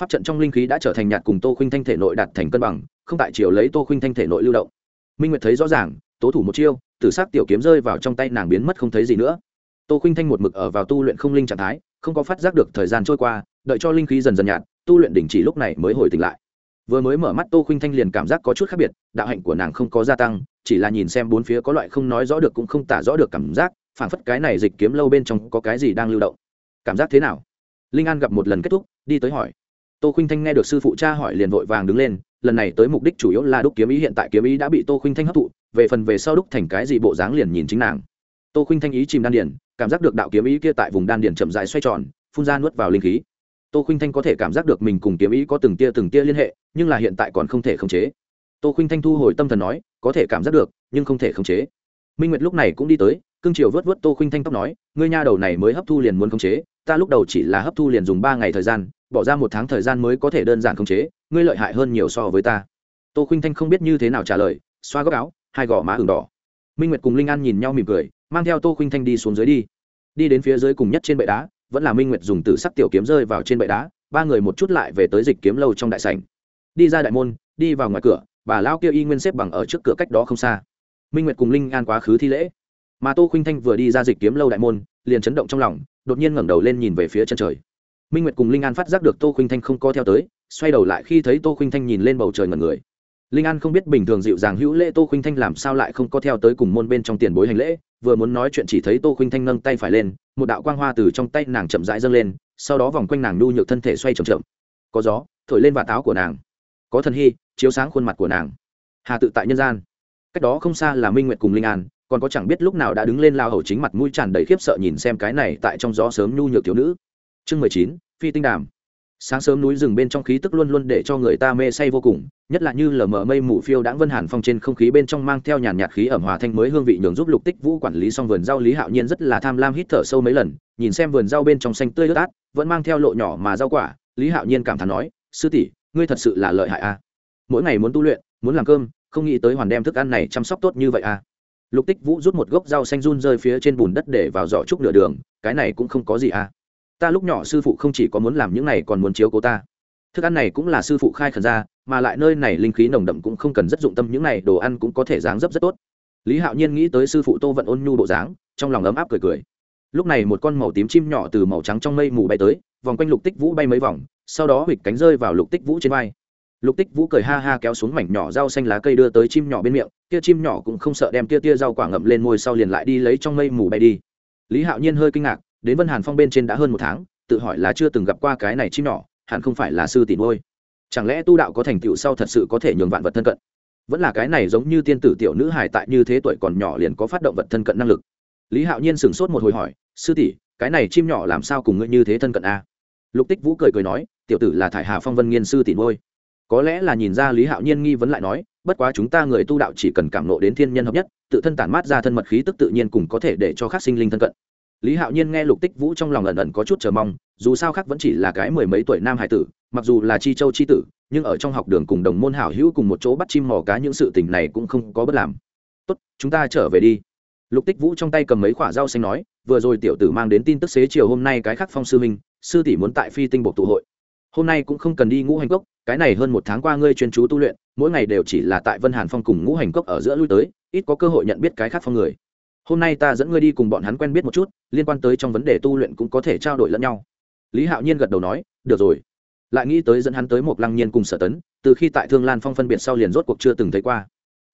Pháp trận trong linh khí đã trở thành nhạt cùng tô khuynh thanh thể nội đạt thành cân bằng, không tại chiều lấy tô khuynh thanh thể nội lưu động. Minh nguyệt thấy rõ ràng, tố thủ một chiêu, tử s ắ c tiểu kiếm rơi vào trong tay nàng biến mất không thấy gì nữa. Tô khuynh thanh một mực ở vào tu luyện không linh trạng thái, không có phát giác được thời gian trôi qua, đợi cho linh khí dần dần nhạt, tu luyện đình chỉ lúc này mới hồi tỉnh lại vừa mới mở mắt tô khuynh thanh liền cảm giác có chút khác biệt, đạo hạnh của nàng không có gia tăng, chỉ là nhìn xem bốn phía có loại không nói rõ được cũng không tả rõ được cảm giác, phảng phất cái này dịch kiếm lâu bên trong có cái gì đang lưu động. Cảm giác thế nào? Linh an gặp một lần kết thúc, đi tới hỏi. Tô khuynh thanh nghe được sư phụ cha hỏi liền vội vàng đứng lên, lần này tới mục đích chủ yếu là đúc kiếm ý, hiện tại kiếm ý đã bị tô khuynh thanh hấp thụ, về phần về sau đúc thành cái gì bộ dáng liền nhìn chính nàng. Tô khuynh thanh ý chìm đan điển cảm giác được đạo kiếm ý kia tại vùng đan điển chậm dài xoay tròn, phun ra nuốt vào linh khí tô khuynh thanh có thể cảm giác được mình cùng kiếm ý có từng tia từng tia liên hệ, nhưng là hiện tại còn không thể khống chế. Tô khuynh thanh thu hồi tâm thần nói, có thể cảm giác được, nhưng không thể khống chế. Minh nguyệt lúc này cũng đi tới, cương triều vớt vớt tô khuynh thanh tóc nói, ngươi nha đầu này mới hấp thu liền muốn khống chế, ta lúc đầu chỉ là hấp thu liền dùng ba ngày thời gian, bỏ ra một tháng thời gian mới có thể đơn giản khống chế, ngươi lợi hại hơn nhiều so với ta. Tô khuynh thanh không biết như thế nào trả lời, xoa góc áo, hai gò má ửng đỏ. Minh nguyệt cùng linh an nhìn nhau mỉm cười, mang theo tô khuynh thanh đi xuống dưới đi. Đi đến phía dưới cùng nhất trên bệ đá vẫn là minh nguyệt dùng tử sắc tiểu kiếm rơi vào trên bệ đá, ba người một chút lại về tới dịch kiếm lâu trong đại sảnh. Đi ra đại môn, đi vào ngoài cửa, bà lao kia y nguyên xếp bằng ở trước cửa cách đó không xa. Minh nguyệt cùng linh an quá khứ thi lễ. Mà tô khuynh thanh vừa đi ra dịch kiếm lâu đại môn, liền chấn động trong lòng, đột nhiên ngẩng đầu lên nhìn về phía chân trời. Minh nguyệt cùng linh an phát giác được tô khuynh thanh không co theo tới, xoay đầu lại khi thấy tô khuynh thanh nhìn lên bầu trời ngẩn người linh an không biết bình thường dịu dàng hữu lễ tô khuynh thanh làm sao lại không có theo tới cùng môn bên trong tiền bối hành lễ, vừa muốn nói chuyện chỉ thấy tô khuynh thanh nâng tay phải lên, một đạo quang hoa từ trong tay nàng chậm rãi dâng lên, sau đó vòng quanh nàng nhu nhược thân thể xoay chậm chậm. Có gió, thổi lên vạt áo của nàng. Có thần hy, chiếu sáng khuôn mặt của nàng. Hà tự tại nhân gian. Cách đó không xa là minh nguyệt cùng linh an, còn có chẳng biết lúc nào đã đứng lên lao hầu chính mặt mũi tràn đầy khiếp sợ nhìn xem cái này tại trong gió sớm nhu nhược thiếu nữ. Chương mười chín, phi tinh đàm sáng sớm núi rừng bên trong khí tức luôn luôn để cho người ta mê say vô cùng, nhất là như lờ mờ mây mù phiêu đãng vân hàn phong trên không khí bên trong mang theo nhàn nhạt khí ẩm hòa thanh mới hương vị nhường giúp lục tích vũ quản lý xong vườn rau lý hạo nhiên rất là tham lam hít thở sâu mấy lần, nhìn xem vườn rau bên trong xanh tươi ướt át, vẫn mang theo lộ nhỏ mà rau quả, lý hạo nhiên cảm thán nói, sư tỷ, ngươi thật sự là lợi hại a. Mỗi ngày muốn tu luyện, muốn làm cơm, không nghĩ tới hoàn đem thức ăn này chăm sóc tốt như vậy a. Lục tích vũ rút một gốc rau xanh run rơi phía trên bùn đất để vào giỏ trúc nửa đường, cái này cũng không có gì a ta lúc nhỏ sư phụ không chỉ có muốn làm những này còn muốn chiếu cố ta. Thức ăn này cũng là sư phụ khai khẩn ra, mà lại nơi này linh khí nồng đậm cũng không cần rất dụng tâm, những này đồ ăn cũng có thể dáng dấp rất tốt. Lý hạo nhiên nghĩ tới sư phụ tô vận ôn nhu bộ dáng, trong lòng ấm áp cười cười. Lúc này một con màu tím chim nhỏ từ màu trắng trong mây mù bay tới, vòng quanh lục tích vũ bay mấy vòng, sau đó hịch cánh rơi vào lục tích vũ trên vai. Lục tích vũ cười ha ha kéo xuống mảnh nhỏ rau xanh lá cây đưa tới chim nhỏ bên miệng, kia chim nhỏ cũng không sợ đem tia tia rau quả ngậm lên môi sau liền lại đi lấy trong mây mù bay đi. Lý hạo nhiên hơi kinh ngạc đến vân hàn phong bên trên đã hơn một tháng, tự hỏi là chưa từng gặp qua cái này chim nhỏ, hẳn không phải là sư tỷ nuôi. chẳng lẽ tu đạo có thành tựu sau thật sự có thể nhường vạn vật thân cận vẫn là cái này giống như tiên tử tiểu nữ hải tại như thế tuổi còn nhỏ liền có phát động vật thân cận năng lực lý hạo nhiên sửng sốt một hồi hỏi, sư tỷ, cái này chim nhỏ làm sao cùng ngươi như thế thân cận a lục tích vũ cười cười nói, tiểu tử là thải hà phong vân nghiên sư tỷ nuôi. có lẽ là nhìn ra lý hạo nhiên nghi vấn lại nói, bất quá chúng ta người tu đạo chỉ cần cảm nộ đến thiên nhân hợp nhất, tự thân tản mát ra thân mật khí tức tự nhiên cùng có thể để cho khác sinh linh thân cận lý hạo nhiên nghe lục tích vũ trong lòng ẩn ẩn có chút chờ mong, dù sao khác vẫn chỉ là cái mười mấy tuổi nam hải tử, mặc dù là chi châu chi tử, nhưng ở trong học đường cùng đồng môn hảo hữu cùng một chỗ bắt chim mò cá những sự tình này cũng không có bất làm. Tốt, chúng ta trở về đi. Lục tích vũ trong tay cầm mấy khoả rau xanh nói, vừa rồi tiểu tử mang đến tin tức xế chiều hôm nay cái khắc phong sư minh sư tỷ muốn tại phi tinh bộ tụ hội. Hôm nay cũng không cần đi ngũ hành cốc, cái này hơn một tháng qua ngươi chuyên chú tu luyện, mỗi ngày đều chỉ là tại vân hàn phong cùng ngũ hành cốc ở giữa lui tới, ít có cơ hội nhận biết cái khác phong người hôm nay ta dẫn ngươi đi cùng bọn hắn quen biết một chút, liên quan tới trong vấn đề tu luyện cũng có thể trao đổi lẫn nhau. Lý hạo nhiên gật đầu nói, được rồi. Lại nghĩ tới dẫn hắn tới một lăng nhiên cùng sở tấn, từ khi tại thương lan phong phân biệt sau liền rốt cuộc chưa từng thấy qua.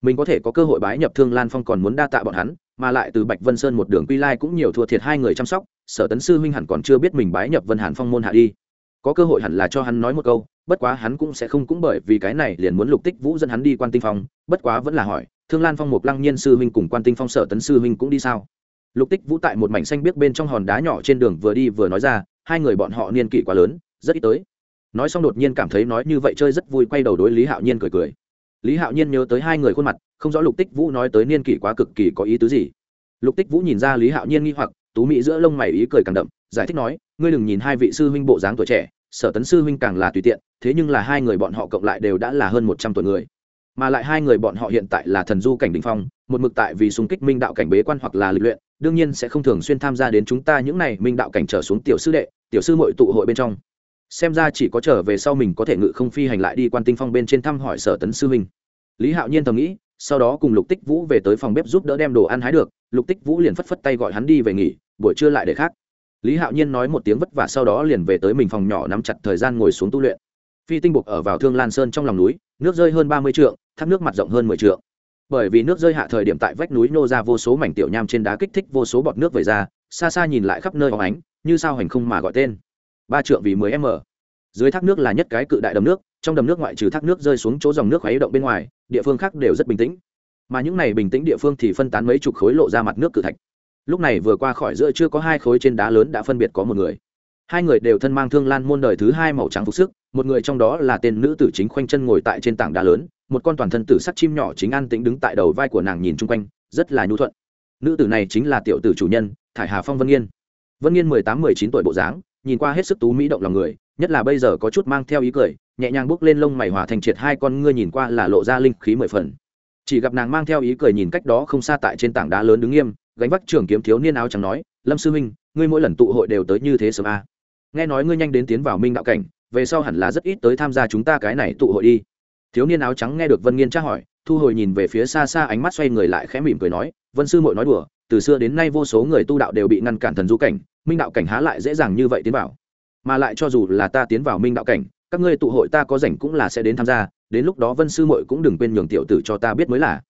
Mình có thể có cơ hội bái nhập thương lan phong còn muốn đa tạ bọn hắn, mà lại từ bạch vân sơn một đường quy lai cũng nhiều thua thiệt hai người chăm sóc, sở tấn sư huynh hẳn còn chưa biết mình bái nhập vân hàn phong môn hạ đi. Có cơ hội hẳn là cho hắn nói một câu, bất quá hắn cũng sẽ không cũng bởi vì cái này liền muốn lục tích vũ dẫn hắn đi quan tinh phong, bất quá vẫn là hỏi thương lan phong Mục lăng nhiên sư huynh cùng quan tinh phong sở tấn sư huynh cũng đi sao? Lục tích vũ tại một mảnh xanh biếc bên trong hòn đá nhỏ trên đường vừa đi vừa nói ra, hai người bọn họ niên kỷ quá lớn, rất ít tới. Nói xong đột nhiên cảm thấy nói như vậy chơi rất vui, quay đầu đối lý hạo nhiên cười cười. Lý hạo nhiên nhớ tới hai người khuôn mặt, không rõ lục tích vũ nói tới niên kỷ quá cực kỳ có ý tứ gì. Lục tích vũ nhìn ra lý hạo nhiên nghi hoặc, tú mỹ giữa lông mày ý cười càng đậm, giải thích nói, ngươi đừng nhìn hai vị sư huynh bộ dáng tuổi trẻ, sở tấn sư huynh càng là tùy tiện, thế nhưng là hai người bọn họ cộng lại đều đã là hơn một trăm tuổi người mà lại hai người bọn họ hiện tại là thần du cảnh đình phong, một mực tại vì xung kích minh đạo cảnh bế quan hoặc là lịch luyện, đương nhiên sẽ không thường xuyên tham gia đến chúng ta những này minh đạo cảnh trở xuống tiểu sư đệ, tiểu sư mội tụ hội bên trong. Xem ra chỉ có trở về sau mình có thể ngự không phi hành lại đi quan tinh phong bên trên thăm hỏi sở tấn sư minh lý hạo nhiên thầm nghĩ, sau đó cùng lục tích vũ về tới phòng bếp giúp đỡ đem đồ ăn hái được, lục tích vũ liền phất phất tay gọi hắn đi về nghỉ, buổi trưa lại để khác. Lý hạo nhiên nói một tiếng vất vả sau đó liền về tới mình phòng nhỏ nắm chặt thời gian ngồi xuống tu luyện. Phi tinh buộc ở vào thương lan sơn trong lòng núi nước rơi hơn ba mươi trượng, thác nước mặt rộng hơn mười trượng. Bởi vì nước rơi hạ thời điểm tại vách núi nô ra vô số mảnh tiểu nham trên đá kích thích vô số bọt nước về ra, xa xa nhìn lại khắp nơi óng ánh, như sao hành không mà gọi tên. Ba trượng vì mười m. Dưới thác nước là nhất cái cự đại đầm nước, trong đầm nước ngoại trừ thác nước rơi xuống chỗ dòng nước khuấy động bên ngoài, địa phương khác đều rất bình tĩnh. Mà những này bình tĩnh địa phương thì phân tán mấy chục khối lộ ra mặt nước cự thạch. Lúc này vừa qua khỏi giữa chưa có hai khối trên đá lớn đã phân biệt có một người. Hai người đều thân mang thương lan môn đời thứ hai màu trắng phục sức một người trong đó là tên nữ tử chính khoanh chân ngồi tại trên tảng đá lớn, một con toàn thân tử sắc chim nhỏ chính an tĩnh đứng tại đầu vai của nàng nhìn chung quanh, rất là nhu thuận. Nữ tử này chính là tiểu tử chủ nhân, thải hà phong vân nghiên. Vân nghiên mười tám mười chín tuổi bộ dáng, nhìn qua hết sức tú mỹ động lòng người, nhất là bây giờ có chút mang theo ý cười, nhẹ nhàng bước lên lông mày hòa thành triệt hai con ngươi nhìn qua là lộ ra linh khí mười phần. Chỉ gặp nàng mang theo ý cười nhìn cách đó không xa tại trên tảng đá lớn đứng nghiêm, gánh vác trường kiếm thiếu niên áo trắng nói, lâm sư minh ngươi mỗi lần tụ hội đều tới như thế sớm a à. nghe nói ngươi nhanh đến tiến vào minh đạo cảnh về sau hẳn là rất ít tới tham gia chúng ta cái này tụ hội đi. Thiếu niên áo trắng nghe được vân nghiên tra hỏi, thu hồi nhìn về phía xa xa ánh mắt xoay người lại khẽ mỉm cười nói, vân sư mội nói đùa, từ xưa đến nay vô số người tu đạo đều bị ngăn cản thần du cảnh, minh đạo cảnh há lại dễ dàng như vậy tiến vào. Mà lại cho dù là ta tiến vào minh đạo cảnh, các ngươi tụ hội ta có rảnh cũng là sẽ đến tham gia, đến lúc đó vân sư mội cũng đừng quên nhường tiểu tử cho ta biết mới là.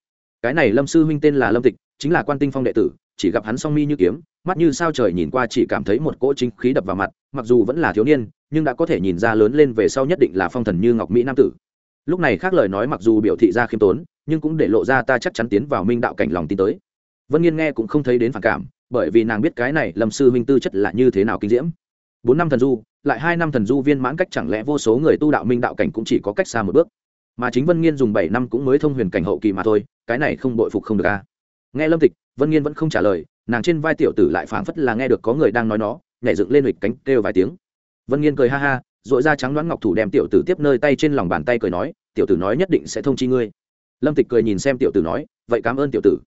Cái này lâm sư huynh tên là lâm tịch, chính là quan tinh phong đệ tử, chỉ gặp hắn song mi như kiếm, mắt như sao trời nhìn qua chỉ cảm thấy một cỗ chính khí đập vào mặt, mặc dù vẫn là thiếu niên nhưng đã có thể nhìn ra lớn lên về sau nhất định là phong thần như ngọc mỹ nam tử. Lúc này khác lời nói mặc dù biểu thị ra khiêm tốn, nhưng cũng để lộ ra ta chắc chắn tiến vào minh đạo cảnh lòng tin tới. Vân nghiên nghe cũng không thấy đến phản cảm, bởi vì nàng biết cái này lâm sư minh tư chất là như thế nào kinh diễm. Bốn năm thần du, lại hai năm thần du viên mãn cách chẳng lẽ vô số người tu đạo minh đạo cảnh cũng chỉ có cách xa một bước? Mà chính vân nghiên dùng bảy năm cũng mới thông huyền cảnh hậu kỳ mà thôi, cái này không bội phục không được a. Nghe lâm tịch, vân nghiên vẫn không trả lời, nàng trên vai tiểu tử lại phảng phất là nghe được có người đang nói nó, nhảy dựng lên hịch cánh kêu vài tiếng vân nghiên cười ha ha dội ra trắng đoán ngọc thủ đem tiểu tử tiếp nơi tay trên lòng bàn tay cười nói, tiểu tử nói nhất định sẽ thông chi ngươi. Lâm tịch cười nhìn xem tiểu tử nói, vậy cảm ơn tiểu tử.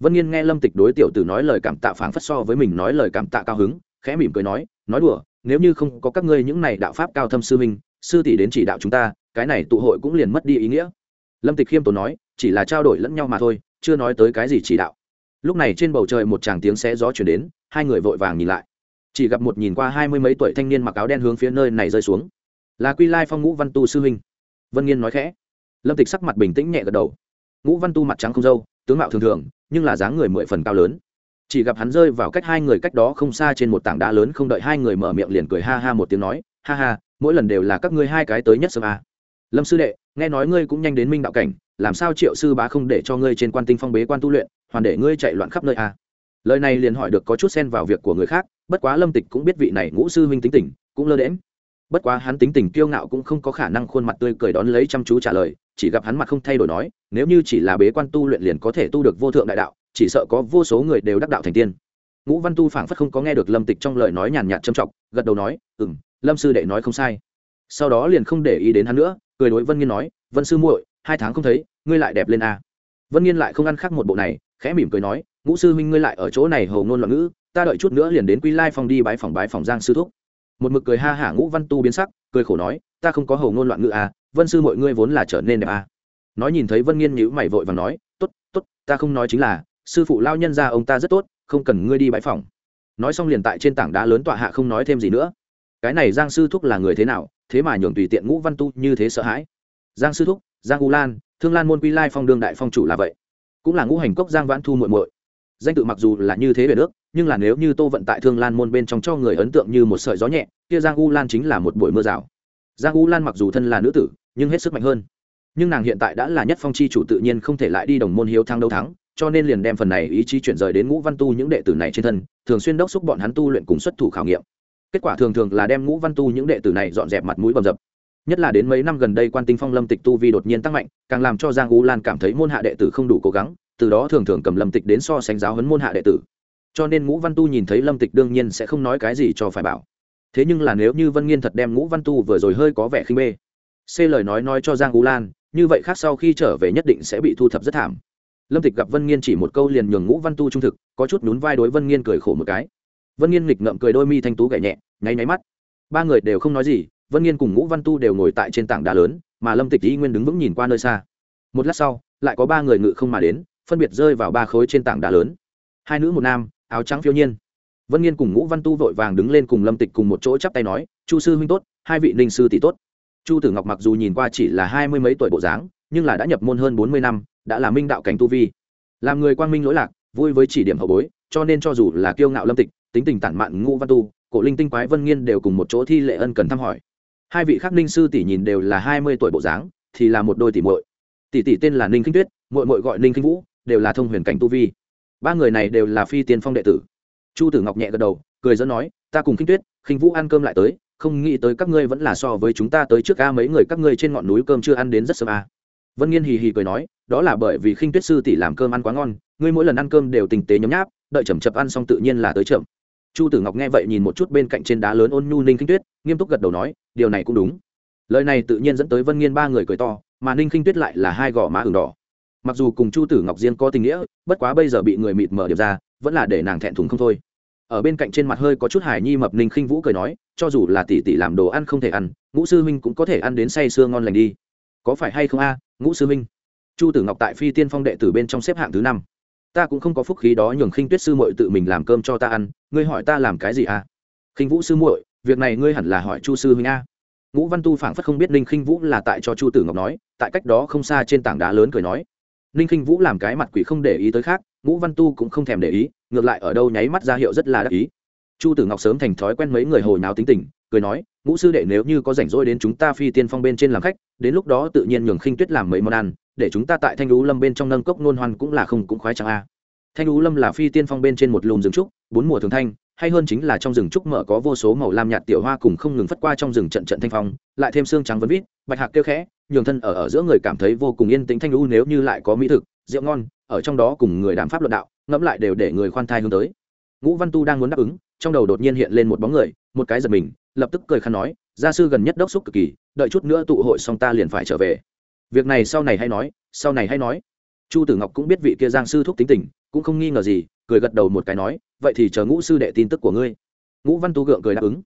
Vân nghiên nghe lâm tịch đối tiểu tử nói lời cảm tạ phảng phất so với mình nói lời cảm tạ cao hứng, khẽ mỉm cười nói nói đùa, nếu như không có các ngươi những này đạo pháp cao thâm sư minh sư tỷ đến chỉ đạo chúng ta, cái này tụ hội cũng liền mất đi ý nghĩa. Lâm tịch khiêm tốn nói, chỉ là trao đổi lẫn nhau mà thôi, chưa nói tới cái gì chỉ đạo. Lúc này trên bầu trời một tràng tiếng xé gió chuyển đến, hai người vội vàng nhìn lại chỉ gặp một nhìn qua hai mươi mấy tuổi thanh niên mặc áo đen hướng phía nơi này rơi xuống. Là quy lai phong ngũ văn tu sư huynh. Vân nghiên nói khẽ. Lâm tịch sắc mặt bình tĩnh nhẹ gật đầu. Ngũ văn tu mặt trắng không dâu tướng mạo thường thường, nhưng là dáng người mười phần cao lớn. Chỉ gặp hắn rơi vào cách hai người cách đó không xa trên một tảng đá lớn không đợi hai người mở miệng liền cười ha ha một tiếng nói, ha ha, mỗi lần đều là các ngươi hai cái tới nhất sớm a lâm sư đệ, nghe nói ngươi cũng nhanh đến minh đạo cảnh, làm sao triệu sư bá không để cho ngươi trên quan tinh phong bế quan tu luyện, hoàn để ngươi chạy loạn khắp nơi a lời này liền hỏi được có chút xen vào việc của người khác bất quá lâm tịch cũng biết vị này ngũ sư huynh tính tình, cũng lơ đễm bất quá hắn tính tình kiêu ngạo cũng không có khả năng khuôn mặt tươi cười đón lấy chăm chú trả lời, chỉ gặp hắn mặt không thay đổi nói, nếu như chỉ là bế quan tu luyện liền có thể tu được vô thượng đại đạo, chỉ sợ có vô số người đều đắc đạo thành tiên. Ngũ văn tu phảng phất không có nghe được lâm tịch trong lời nói nhàn nhạt trầm trọng, gật đầu nói ừ m lâm sư đệ nói không sai. Sau đó liền không để ý đến hắn nữa, cười đối vân nghiên nói, vân sư muội, hai tháng không thấy, ngươi lại đẹp lên a vân nghiên lại không ăn khác một bộ này, khẽ mỉm cười nói, ngũ sư huynh ngươi lại ở chỗ này hầu ngôn loạn ngữ ta đợi chút nữa liền đến quy lai phòng đi bái phòng bái phòng giang sư thúc. Một mực cười ha hả ngũ văn tu biến sắc, cười khổ nói, ta không có hầu ngôn loạn ngữ à vân sư mọi ngươi vốn là trở nên đẹp à. Nói nhìn thấy vân nghiên nhữ mày vội và nói t ố t t ố t ta không nói chính là, sư phụ lao nhân ra ông ta rất tốt, không cần ngươi đi bãi phòng. Nói xong liền tại trên tảng đá lớn tọa hạ không nói thêm gì nữa. Cái này giang sư thúc là người thế nào, thế mà nhường tùy tiện ngũ văn tu như thế sợ hãi. Giang sư thúc, giang u lan, thương lan môn quy lai phong đương đại phong chủ là vậy. Cũng là ngũ hành cốc giang vãn thu muội muội. Danh tự mặc dù là như thế về nước nhưng là nếu như tô vận tại thương lan môn bên trong cho người ấn tượng như một sợi gió nhẹ, kia giang u lan chính là một buổi mưa rào. Giang u lan mặc dù thân là nữ tử, nhưng hết sức mạnh hơn. Nhưng nàng hiện tại đã là nhất phong chi chủ tự nhiên không thể lại đi đồng môn hiếu thăng đấu thắng, cho nên liền đem phần này ý chí chuyển rời đến ngũ văn tu những đệ tử này trên thân, thường xuyên đốc xúc bọn hắn tu luyện cùng xuất thủ khảo nghiệm. Kết quả thường thường là đem ngũ văn tu những đệ tử này dọn dẹp mặt mũi bầm dập. Nhất là đến mấy năm gần đây quan tinh phong lâm tịch tu vi đột nhiên tăng mạnh, càng làm cho giang u lan cảm thấy môn hạ đệ tử không đủ cố gắng, từ đó thường thường cầm lâm tịch đến so sánh giáo huấn môn hạ đệ tử cho nên ngũ văn tu nhìn thấy lâm tịch đương nhiên sẽ không nói cái gì cho phải bảo. Thế nhưng là nếu như vân nghiên thật đem ngũ văn tu vừa rồi hơi có vẻ khinh bê. C lời nói nói cho giang u lan, như vậy khác sau khi trở về nhất định sẽ bị thu thập rất thảm. Lâm tịch gặp vân nghiên chỉ một câu liền nhường ngũ văn tu trung thực, có chút nhún vai đối vân nghiên cười khổ một cái. Vân nghiên nghịch ngậm cười đôi mi thanh tú gậy nhẹ, nháy nháy mắt. Ba người đều không nói gì, vân nghiên cùng ngũ văn tu đều ngồi tại trên tảng đá lớn, mà lâm tịch y nguyên đứng vững nhìn qua nơi xa. Một lát sau, lại có ba người ngự không mà đến, phân biệt rơi vào ba khối trên tảng đá lớn. Hai nữ một nam áo trắng phiêu nhiên. Vân nghiên cùng ngũ văn tu vội vàng đứng lên cùng lâm tịch cùng một chỗ chắp tay nói, chu sư huynh tốt, hai vị ninh sư tỷ tốt. Chu tử ngọc mặc dù nhìn qua chỉ là hai mươi mấy tuổi bộ dáng, nhưng là đã nhập môn hơn bốn mươi năm, đã là minh đạo cảnh tu vi. Làm người quang minh lỗi lạc, vui với chỉ điểm hậu bối, cho nên cho dù là kiêu ngạo lâm tịch, tính tình tản mạn ngũ văn tu, cổ linh tinh quái vân nghiên đều cùng một chỗ thi lệ ân cần thăm hỏi. Hai vị khác ninh sư tỷ nhìn đều là hai mươi tuổi bộ dáng, thì là một đôi tỷ muội. Tỷ tỷ tên là ninh kinh tuyết, muội muội gọi ninh kinh vũ, đều là thông huyền cảnh tu vi ba người này đều là phi tiên phong đệ tử. Chu tử ngọc nhẹ gật đầu, cười dẫn nói, ta cùng kinh tuyết, khinh vũ ăn cơm lại tới, không nghĩ tới các ngươi vẫn là so với chúng ta tới trước Ca mấy người các ngươi trên ngọn núi cơm chưa ăn đến rất sớm à? vân nghiên hì hì cười nói, đó là bởi vì khinh tuyết sư tỷ làm cơm ăn quá ngon, ngươi mỗi lần ăn cơm đều tình tế nhấm nháp, đợi chậm chập ăn xong tự nhiên là tới chậm. Chu tử ngọc nghe vậy nhìn một chút bên cạnh trên đá lớn ôn nhu ninh khinh tuyết, nghiêm túc gật đầu nói, điều này cũng đúng. Lời này tự nhiên dẫn tới vân nghiên ba người cười to, mà ninh khinh tuyết lại là hai gò má ửng đỏ mặc dù cùng chu tử ngọc diên có tình nghĩa, bất quá bây giờ bị người mịt mở điệp ra, vẫn là để nàng thẹn thùng không thôi. Ở bên cạnh trên mặt hơi có chút hài nhi mập ninh khinh vũ cười nói, cho dù là tỷ tỷ làm đồ ăn không thể ăn, ngũ sư huynh cũng có thể ăn đến say sưa ngon lành đi. Có phải hay không a, ngũ sư huynh? Chu tử ngọc tại phi tiên phong đệ tử bên trong xếp hạng thứ năm. Ta cũng không có phúc khí đó nhường khinh tuyết sư muội tự mình làm cơm cho ta ăn, ngươi hỏi ta làm cái gì a? Khinh vũ sư muội, việc này ngươi hẳn là hỏi chu sư huynh a. Ngũ văn tu phảng phất không biết ninh khinh vũ là tại cho chu tử ngọc nói, tại cách đó không xa trên tảng đá lớn cười nói ninh khinh vũ làm cái mặt quỷ không để ý tới khác, ngũ văn tu cũng không thèm để ý, ngược lại ở đâu nháy mắt ra hiệu rất là đắc ý. Chu tử ngọc sớm thành thói quen mấy người hồi nào tính tình, cười nói, ngũ sư đệ nếu như có rảnh rỗi đến chúng ta phi tiên phong bên trên làm khách, đến lúc đó tự nhiên nhường khinh tuyết làm mấy món ăn, để chúng ta tại thanh lũ lâm bên trong nâng cốc nôn hoan cũng là không cũng khoái chẳng a. Thanh lũ lâm là phi tiên phong bên trên một lùm rừng trúc, bốn mùa thường thanh hay hơn chính là trong rừng trúc mở có vô số màu lam nhạt tiểu hoa cùng không ngừng phất qua trong rừng trận trận thanh phong, lại thêm xương trắng vấn vít, bạch hạc kêu khẽ, nhường thân ở ở giữa người cảm thấy vô cùng yên tĩnh thanh lũ nếu như lại có mỹ thực, rượu ngon, ở trong đó cùng người đàm pháp luận đạo, ngẫm lại đều để người khoan thai hướng tới. Ngũ văn tu đang muốn đáp ứng, trong đầu đột nhiên hiện lên một bóng người, một cái giật mình, lập tức cười khăn nói, gia sư gần nhất đốc xúc cực kỳ, đợi chút nữa tụ hội xong ta liền phải trở về. Việc này sau này hay nói, sau này hay nói. Chu tử ngọc cũng biết vị kia giang sư thúc tính tình, cũng không nghi ngờ gì, cười gật đầu một cái nói vậy thì chờ ngũ sư đệ tin tức của ngươi. Ngũ văn tu gượng cười đáp ứng.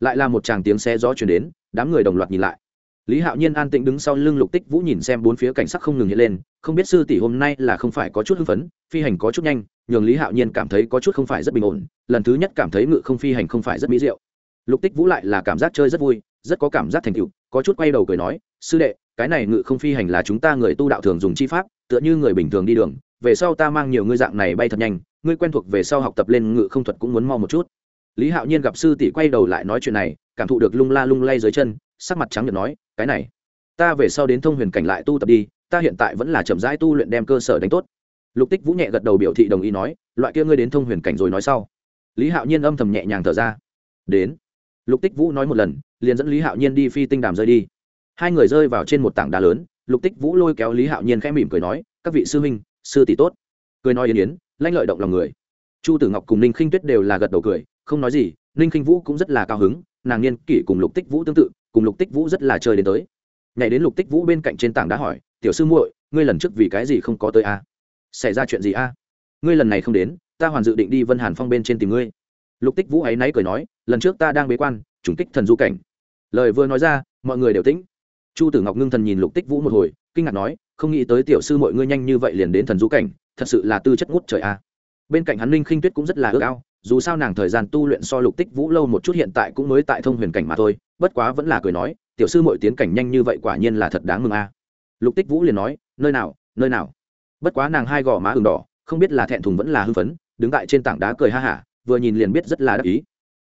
Lại là một tràng tiếng xe gió chuyển đến, đám người đồng loạt nhìn lại. Lý hạo nhiên an tĩnh đứng sau lưng lục tích vũ nhìn xem bốn phía cảnh sắc không ngừng hiện lên, không biết sư tỷ hôm nay là không phải có chút hưng phấn, phi hành có chút nhanh, nhường lý hạo nhiên cảm thấy có chút không phải rất bình ổn, lần thứ nhất cảm thấy ngự không phi hành không phải rất mỹ diệu. Lục tích vũ lại là cảm giác chơi rất vui, rất có cảm giác thành tựu, có chút quay đầu cười nói, sư đệ, cái này ngự không phi hành là chúng ta người tu đạo thường dùng chi pháp, tựa như người bình thường đi đường về sau ta mang nhiều ngươi dạng này bay thật nhanh, ngươi quen thuộc về sau học tập lên ngự không thuật cũng muốn mau một chút. Lý hạo nhiên gặp sư tỷ quay đầu lại nói chuyện này, cảm thụ được lung la lung lay dưới chân, sắc mặt trắng nhật nói, cái này, ta về sau đến thông huyền cảnh lại tu tập đi, ta hiện tại vẫn là chậm rãi tu luyện đem cơ sở đánh tốt. Lục tích vũ nhẹ gật đầu biểu thị đồng ý nói, loại kia ngươi đến thông huyền cảnh rồi nói sau. Lý hạo nhiên âm thầm nhẹ nhàng thở ra. Đến. Lục tích vũ nói một lần, liền dẫn lý hạo nhiên đi phi tinh đàm rơi đi. Hai người rơi vào trên một tảng đá lớn, lục tích vũ lôi kéo lý hạo nhiên khẽ mỉm cười nói, các vị sư huynh sư tỷ tốt. Cười nói yến yến, lanh lợi động lòng người. Chu tử ngọc cùng ninh khinh tuyết đều là gật đầu cười, không nói gì, ninh khinh vũ cũng rất là cao hứng, nàng niên kỷ cùng lục tích vũ tương tự, cùng lục tích vũ rất là chơi đến tới. Nhảy đến lục tích vũ bên cạnh trên tảng đá hỏi, tiểu sư muội, ngươi lần trước vì cái gì không có tới a? Xảy ra chuyện gì a? Ngươi lần này không đến, ta hoàn dự định đi vân hàn phong bên trên tìm ngươi. Lục tích vũ ấy náy cười nói, lần trước ta đang bế quan chủng kích thần du cảnh. Lời vừa nói ra, mọi người đều tĩnh. Chu tử ngọc ngưng thần nhìn lục tích vũ một hồi kinh ngạc nói, không nghĩ tới tiểu sư mọi ngươi nhanh như vậy liền đến thần du cảnh, thật sự là tư chất ngút trời a. Bên cạnh hắn linh khinh tuyết cũng rất là ước ao, dù sao nàng thời gian tu luyện so lục tích vũ lâu một chút hiện tại cũng mới tại thông huyền cảnh mà thôi, bất quá vẫn là cười nói, tiểu sư mọi tiến cảnh nhanh như vậy quả nhiên là thật đáng mừng a. Lục tích vũ liền nói, nơi nào nơi nào? Bất quá nàng hai gò má ừng đỏ, không biết là thẹn thùng vẫn là hư phấn, đứng tại trên tảng đá cười ha hả, vừa nhìn liền biết rất là đắc ý.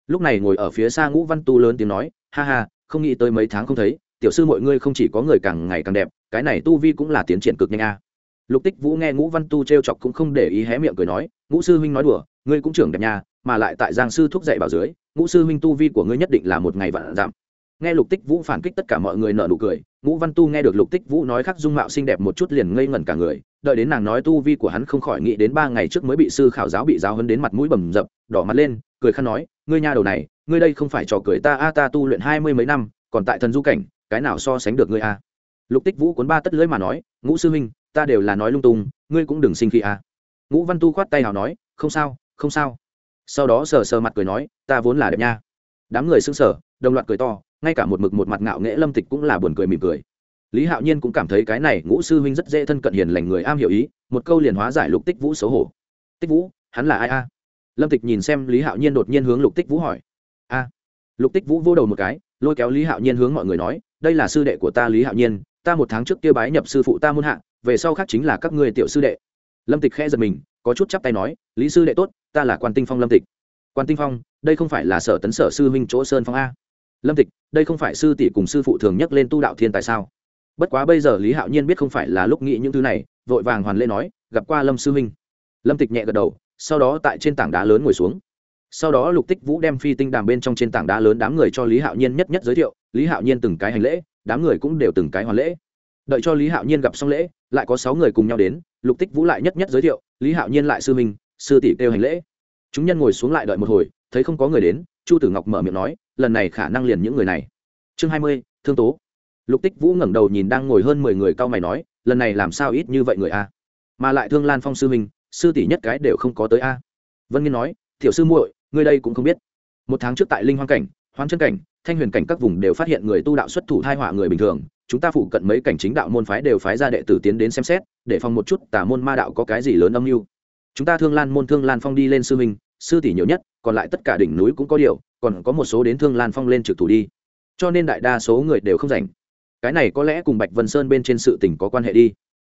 Lúc này ngồi ở phía xa ngũ văn tu lớn tiếng nói, ha ha, không nghĩ tới mấy tháng không thấy, tiểu sư mọi ngươi không chỉ có người càng ngày càng đẹp cái này tu vi cũng là tiến triển cực nhanh a. Lục tích vũ nghe ngũ văn tu t r e o chọc cũng không để ý hé miệng cười nói, ngũ sư huynh nói đùa, ngươi cũng trưởng đẹp nha, mà lại tại giang sư thúc dạy bảo dưới, ngũ sư huynh tu vi của ngươi nhất định là một ngày vạn giảm nghe lục tích vũ phản kích tất cả mọi người nợ nụ cười, ngũ văn tu nghe được lục tích vũ nói khắc dung mạo xinh đẹp một chút liền ngây ngẩn cả người, đợi đến nàng nói tu vi của hắn không khỏi nghĩ đến ba ngày trước mới bị sư khảo giáo bị giáo hấn đến mặt mũi bầm dập, đỏ mặt lên, cười khăn nói, ngươi nha đầu này, ngươi đây không phải trò cười ta a, ta tu luyện hai mươi mấy năm, còn tại thần du cảnh, cái nào so sánh được ngươi a? Lục tích vũ cuốn ba tất lưỡi mà nói, ngũ sư huynh, ta đều là nói lung tung, ngươi cũng đừng sinh khí à. ngũ văn tu khoát tay nào nói, không sao không sao. Sau đó sờ sờ mặt cười nói, ta vốn là đẹp nha. Đám người xưng sở đồng loạt cười to, ngay cả một mực một mặt ngạo nghễ lâm tịch cũng là buồn cười mỉm cười. Lý hạo nhiên cũng cảm thấy cái này ngũ sư huynh rất dễ thân cận hiền lành người am hiểu ý, một câu liền hóa giải lục tích vũ xấu hổ. Tích vũ, hắn là ai a? Lâm tịch nhìn xem lý hạo nhiên đột nhiên hướng lục tích vũ hỏi. A. Lục tích vũ vô đầu một cái, lôi kéo lý hạo nhiên hướng mọi người nói, đây là sư đệ của ta lý hạo nhiên ta một tháng trước kia bái nhập sư phụ ta muôn hạ, về sau khác chính là các ngươi tiểu sư đệ. Lâm tịch khẽ giật mình, có chút chắp tay nói, lý sư đệ tốt, ta là quan tinh phong lâm tịch. Quan tinh phong, đây không phải là sở tấn sở sư huynh chỗ sơn phong a. Lâm tịch, đây không phải sư tỷ cùng sư phụ thường nhắc lên tu đạo thiên tại sao? Bất quá bây giờ lý hạo nhiên biết không phải là lúc nghĩ những thứ này, vội vàng hoàn lê nói, gặp qua lâm sư huynh. Lâm tịch nhẹ gật đầu, sau đó tại trên tảng đá lớn ngồi xuống. Sau đó lục tích vũ đem phi tinh đàm bên trong trên tảng đá lớn đám người cho lý hạo nhiên nhất nhất giới thiệu, lý hạo nhiên từng cái hành lễ đám người cũng đều từng cái hoàn lễ. Đợi cho lý hạo nhiên gặp xong lễ, lại có sáu người cùng nhau đến, lục tích vũ lại nhất nhất giới thiệu, lý hạo nhiên lại sư minh sư tỷ kêu hành lễ. Chúng nhân ngồi xuống lại đợi một hồi, thấy không có người đến, chu tử ngọc mở miệng nói, lần này khả năng liền những người này. Chương hai mươi, thương tố. Lục tích vũ ngẩng đầu nhìn đang ngồi hơn mười người cao mày nói, lần này làm sao ít như vậy người a? Mà lại thương lan phong sư minh sư tỷ nhất cái đều không có tới a. Vân nghiên nói, tiểu sư muội, ngươi đây cũng không biết. Một tháng trước tại linh hoang cảnh hoán chân cảnh, thanh huyền cảnh các vùng đều phát hiện người tu đạo xuất thủ thai họa người bình thường. Chúng ta phụ cận mấy cảnh chính đạo môn phái đều phái ra đệ tử tiến đến xem xét, để phòng một chút tả môn ma đạo có cái gì lớn âm mưu. Chúng ta thương lan môn thương lan phong đi lên sư minh sư tỷ nhiều nhất, còn lại tất cả đỉnh núi cũng có điều, còn có một số đến thương lan phong lên trực thủ đi. Cho nên đại đa số người đều không rảnh. Cái này có lẽ cùng bạch vân sơn bên trên sự tình có quan hệ đi.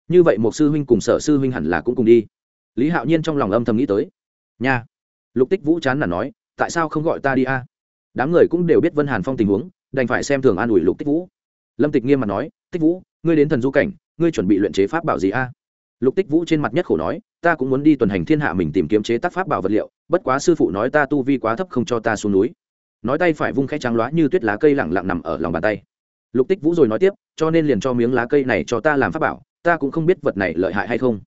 Như vậy một sư huynh cùng sở sư huynh hẳn là cũng cùng đi. Lý hạo nhiên trong lòng âm thầm nghĩ tới. Nha. Lục tích vũ chán là nói, tại sao không gọi ta đi a? Đám người cũng đều biết vân hàn phong tình huống đành phải xem thường an ủi lục tích vũ lâm tịch nghiêm mặt nói tích vũ ngươi đến thần du cảnh ngươi chuẩn bị luyện chế pháp bảo gì a lục tích vũ trên mặt nhất khổ nói ta cũng muốn đi tuần hành thiên hạ mình tìm kiếm chế tác pháp bảo vật liệu bất quá sư phụ nói ta tu vi quá thấp không cho ta xuống núi nói tay phải vung khẽ trắng loá như tuyết lá cây lẳng lặng nằm ở lòng bàn tay lục tích vũ rồi nói tiếp cho nên liền cho miếng lá cây này cho ta làm pháp bảo ta cũng không biết vật này lợi hại hay không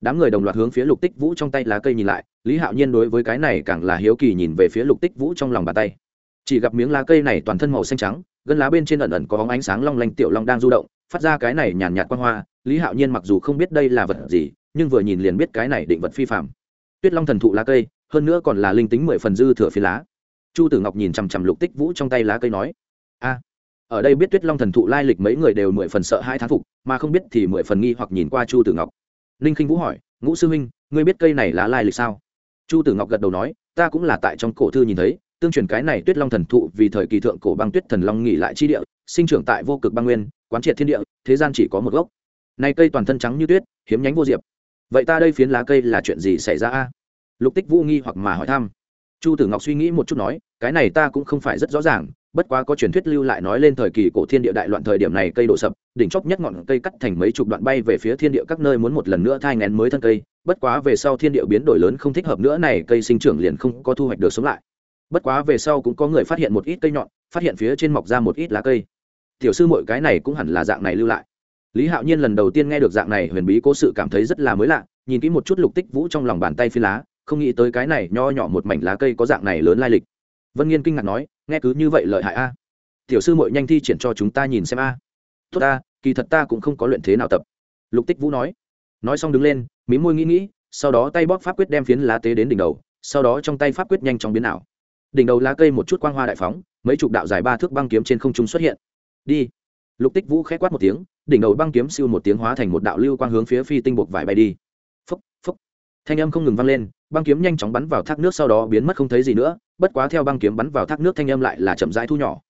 đám người đồng loạt hướng phía lục tích vũ trong tay lá cây nhìn lại lý hạo nhiên đối với cái này càng là hiếu kỳ nhìn về phía lục tích vũ trong lòng bàn tay chỉ gặp miếng lá cây này toàn thân màu xanh trắng, gân lá bên trên ẩn ẩn có bóng ánh sáng long lanh tiểu long đang du động, phát ra cái này nhàn nhạt quan hoa. Lý hạo nhiên mặc dù không biết đây là vật gì, nhưng vừa nhìn liền biết cái này định vật phi phạm tuyết long thần thụ lá cây, hơn nữa còn là linh tính mười phần dư thừa phi lá. Chu tử ngọc nhìn chằm chằm lục tích vũ trong tay lá cây nói, a, ở đây biết tuyết long thần thụ lai lịch mấy người đều mười phần sợ hai thán phục, mà không biết thì mười phần nghi hoặc nhìn qua chu tử ngọc. Ninh khinh vũ hỏi, ngũ sư huynh, ngươi biết cây này lá lai lịch sao? Chu tử ngọc gật đầu nói, ta cũng là tại trong cổ thư nhìn thấy tương truyền cái này tuyết long thần thụ vì thời kỳ thượng cổ băng tuyết thần long nghỉ lại chi địa, sinh trưởng tại vô cực băng nguyên, quán triệt thiên địa, thế gian chỉ có một gốc. Nay cây toàn thân trắng như tuyết, hiếm nhánh vô diệp. Vậy ta đây phiến lá cây là chuyện gì xảy ra a? Lục tích vũ nghi hoặc mà hỏi thăm. Chu tử ngọc suy nghĩ một chút nói, cái này ta cũng không phải rất rõ ràng, bất quá có truyền thuyết lưu lại nói lên thời kỳ cổ thiên địa đại loạn thời điểm này cây đổ sập, đỉnh chóp nhất ngọn cây cắt thành mấy chục đoạn bay về phía thiên địa các nơi muốn một lần nữa thai ngén mới thân cây, bất quá về sau thiên địa biến đổi lớn không thích hợp nữa, này cây sinh trưởng liền không có thu hoạch được sống lại bất quá về sau cũng có người phát hiện một ít cây nhọn, phát hiện phía trên mọc ra một ít lá cây. Tiểu sư mọi cái này cũng hẳn là dạng này lưu lại. Lý hạo nhiên lần đầu tiên nghe được dạng này huyền bí cố sự cảm thấy rất là mới lạ, nhìn kỹ một chút lục tích vũ trong lòng bàn tay phi lá, không nghĩ tới cái này nho nhỏ một mảnh lá cây có dạng này lớn lai lịch. Vân nghiên kinh ngạc nói, nghe cứ như vậy lợi hại a. Tiểu sư mội nhanh thi triển cho chúng ta nhìn xem a. Tốt ta, kỳ thật ta cũng không có luyện thế nào tập. Lục tích vũ nói. Nói xong đứng lên mí môi nghĩ nghĩ, sau đó tay bóp pháp quyết đem phiến lá tế đến đỉnh đầu, sau đó trong tay pháp quyết nhanh chóng biến ảo đỉnh đầu lá cây một chút quang hoa đại phóng, mấy chục đạo dài ba thước băng kiếm trên không trung xuất hiện. Đi. Lục tích vũ k h ẽ quát một tiếng, đỉnh đầu băng kiếm siêu một tiếng hóa thành một đạo lưu quang hướng phía phi tinh buộc vải bay đi. Phúc phúc thanh âm không ngừng vang lên, băng kiếm nhanh chóng bắn vào thác nước sau đó biến mất không thấy gì nữa, bất quá theo băng kiếm bắn vào thác nước thanh âm lại là chậm rãi thu nhỏ.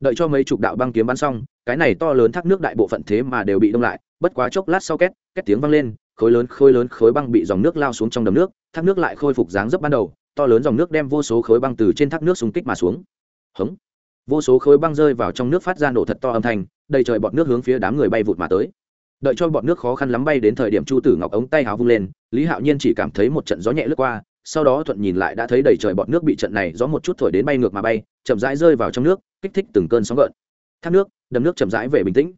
Đợi cho mấy chục đạo băng kiếm bắn xong, cái này to lớn thác nước đại bộ phận thế mà đều bị đông lại, bất quá chốc lát sau két két tiếng vang lên, khối lớn khối lớn khối băng bị dòng nước lao xuống trong đầm nước, thác nước lại khôi phục dáng dấp ban đầu to lớn dòng nước đem vô số khối băng từ trên thác nước xung kích mà xuống. Hống. Vô số khối băng rơi vào trong nước phát ra nổ thật to âm thanh, đầy trời bọt nước hướng phía đám người bay vụt mà tới. Đợi cho bọt nước khó khăn lắm bay đến thời điểm chu tử ngọc ống tay hào vung lên, lý hạo nhiên chỉ cảm thấy một trận gió nhẹ lướt qua, sau đó thuận nhìn lại đã thấy đầy trời bọt nước bị trận này gió một chút thổi đến bay ngược mà bay, chậm rãi rơi vào trong nước, kích thích từng cơn sóng gợn. Thác nước, đầm nước chậm rãi về bình tĩnh.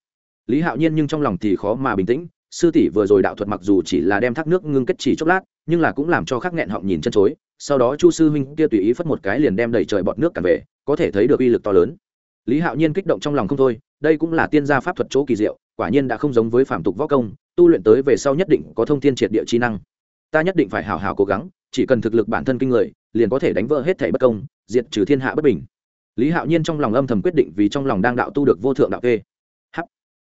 Lý hạo nhiên nhưng trong lòng thì khó mà bình tĩnh, sư tỷ vừa rồi đạo thuật mặc dù chỉ là đem thác nước ngưng kết chỉ chốc lát, nhưng là cũng làm cho khắc nghẹn họng nhìn chân chối sau đó chu sư huynh kia tùy ý phất một cái liền đem đầy trời bọt nước cản về, có thể thấy được uy lực to lớn. Lý hạo nhiên kích động trong lòng không thôi, đây cũng là tiên gia pháp thuật chỗ kỳ diệu, quả nhiên đã không giống với phạm tục võ công, tu luyện tới về sau nhất định có thông tin triệt địa chi năng. Ta nhất định phải hào hào cố gắng, chỉ cần thực lực bản thân kinh người, liền có thể đánh vỡ hết thảy bất công, diệt trừ thiên hạ bất bình. Lý hạo nhiên trong lòng âm thầm quyết định vì trong lòng đang đạo tu được vô thượng đạo kê. H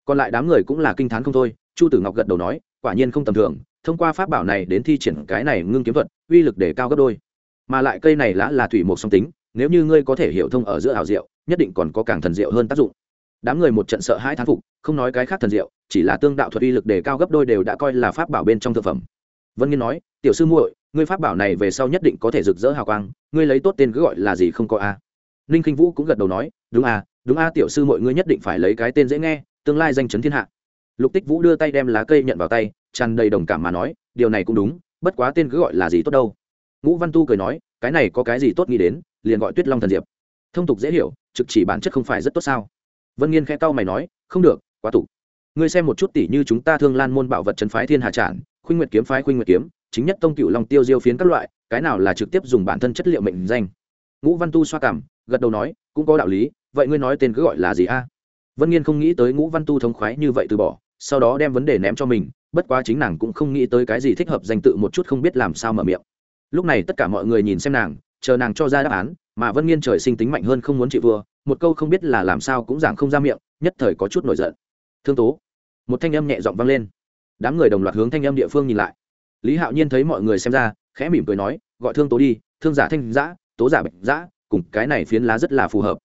còn lại đám người cũng là kinh t h á n không thôi, chu tử ngọc gật đầu nói, quả nhiên không tầm thường thông qua pháp bảo này đến thi triển cái này ngưng kiếm thuật, uy lực để cao gấp đôi. Mà lại cây này lã là thủy một song tính, nếu như ngươi có thể hiểu thông ở giữa hào diệu, nhất định còn có càng thần diệu hơn tác dụng. Đám người một trận sợ hai thán phục, không nói cái khác thần diệu, chỉ là tương đạo thuật uy lực đề cao gấp đôi đều đã coi là pháp bảo bên trong thực phẩm. Vân nghiên nói, tiểu sư muội, ngươi pháp bảo này về sau nhất định có thể rực rỡ hào quang, ngươi lấy tốt tên cứ gọi là gì không có a? Ninh khinh vũ cũng gật đầu nói, đúng a đúng a, tiểu sư muội, ngươi nhất định phải lấy cái tên dễ nghe, tương lai danh chấn thiên hạ. Lục tích vũ đưa tay đem lá cây nhận vào tay tràn đầy đồng cảm mà nói, điều này cũng đúng, bất quá tên cứ gọi là gì tốt đâu? Ngũ văn tu cười nói, cái này có cái gì tốt nghĩ đến, liền gọi tuyết long thần diệp. Thông tục dễ hiểu, trực chỉ bản chất không phải rất tốt sao? Vân nghiên khẽ cau mày nói, không được, quá tục. Ngươi xem một chút tỷ như chúng ta thương lan môn bảo vật chân phái thiên hà trản, khuynh nguyệt kiếm phái khuynh nguyệt kiếm, chính nhất tông cựu long tiêu diêu phiến các loại, cái nào là trực tiếp dùng bản thân chất liệu mệnh danh? Ngũ văn tu xoa cảm, gật đầu nói, cũng có đạo lý, vậy ngươi nói tên cứ gọi là gì a? Vân nghiên không nghĩ tới ngũ văn tu thống khoái như vậy từ bỏ sau đó đem vấn đề ném cho mình, bất quá chính nàng cũng không nghĩ tới cái gì thích hợp danh tự một chút không biết làm sao mở miệng. Lúc này tất cả mọi người nhìn xem nàng, chờ nàng cho ra đáp án, mà vân nghiên trời sinh tính mạnh hơn không muốn chịu vừa một câu không biết là làm sao cũng giảng không ra miệng, nhất thời có chút nổi giận. Thương tố. Một thanh âm nhẹ giọng vang lên. Đám người đồng loạt hướng thanh âm địa phương nhìn lại. Lý hạo nhiên thấy mọi người xem ra, khẽ mỉm cười nói, gọi thương tố đi, thương giả thanh giã, tố giả bệnh giã, cùng cái này phiến lá rất là phù hợp.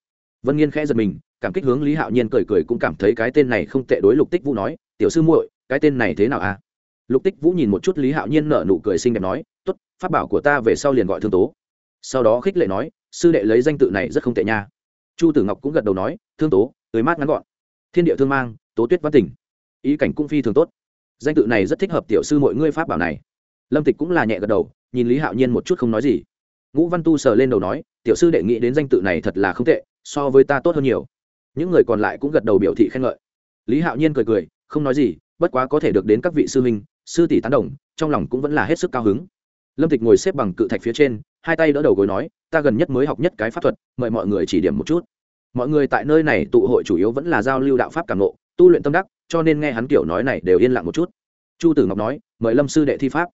Vân nghiên khẽ giật mình cảm kích hướng lý hạo nhiên cười cười cũng cảm thấy cái tên này không tệ đối lục tích vũ nói, tiểu sư muội, cái tên này thế nào à? Lục tích vũ nhìn một chút lý hạo nhiên nở nụ cười xinh đẹp nói t ố t phát bảo của ta về sau liền gọi thương tố. Sau đó khích lệ nói, sư đệ lấy danh tự này rất không tệ nha. Chu tử ngọc cũng gật đầu nói, thương tố, tới mát ngắn gọn. Thiên địa thương mang, tố tuyết văn tỉnh ý cảnh cũng phi thường tốt. Danh tự này rất thích hợp tiểu sư mọi ngươi pháp bảo này. Lâm tịch cũng là nhẹ gật đầu, nhìn lý hạo nhiên một chút không nói gì. Ngũ văn tu sờ lên đầu nói, tiểu sư đệ nghĩ đến danh tự này thật là không tệ, so với ta tốt hơn nhiều những người còn lại cũng gật đầu biểu thị khen ngợi. Lý hạo nhiên cười cười, không nói gì, bất quá có thể được đến các vị sư huynh, sư tỷ tán đồng, trong lòng cũng vẫn là hết sức cao hứng. Lâm tịch ngồi xếp bằng cự thạch phía trên, hai tay đỡ đầu gối nói, ta gần nhất mới học nhất cái pháp thuật, mời mọi người chỉ điểm một chút. Mọi người tại nơi này tụ hội chủ yếu vẫn là giao lưu đạo pháp cảm nộ tu luyện tâm đắc, cho nên nghe hắn kiểu nói này đều yên lặng một chút. Chu tử ngọc nói, mời lâm sư đệ thi pháp.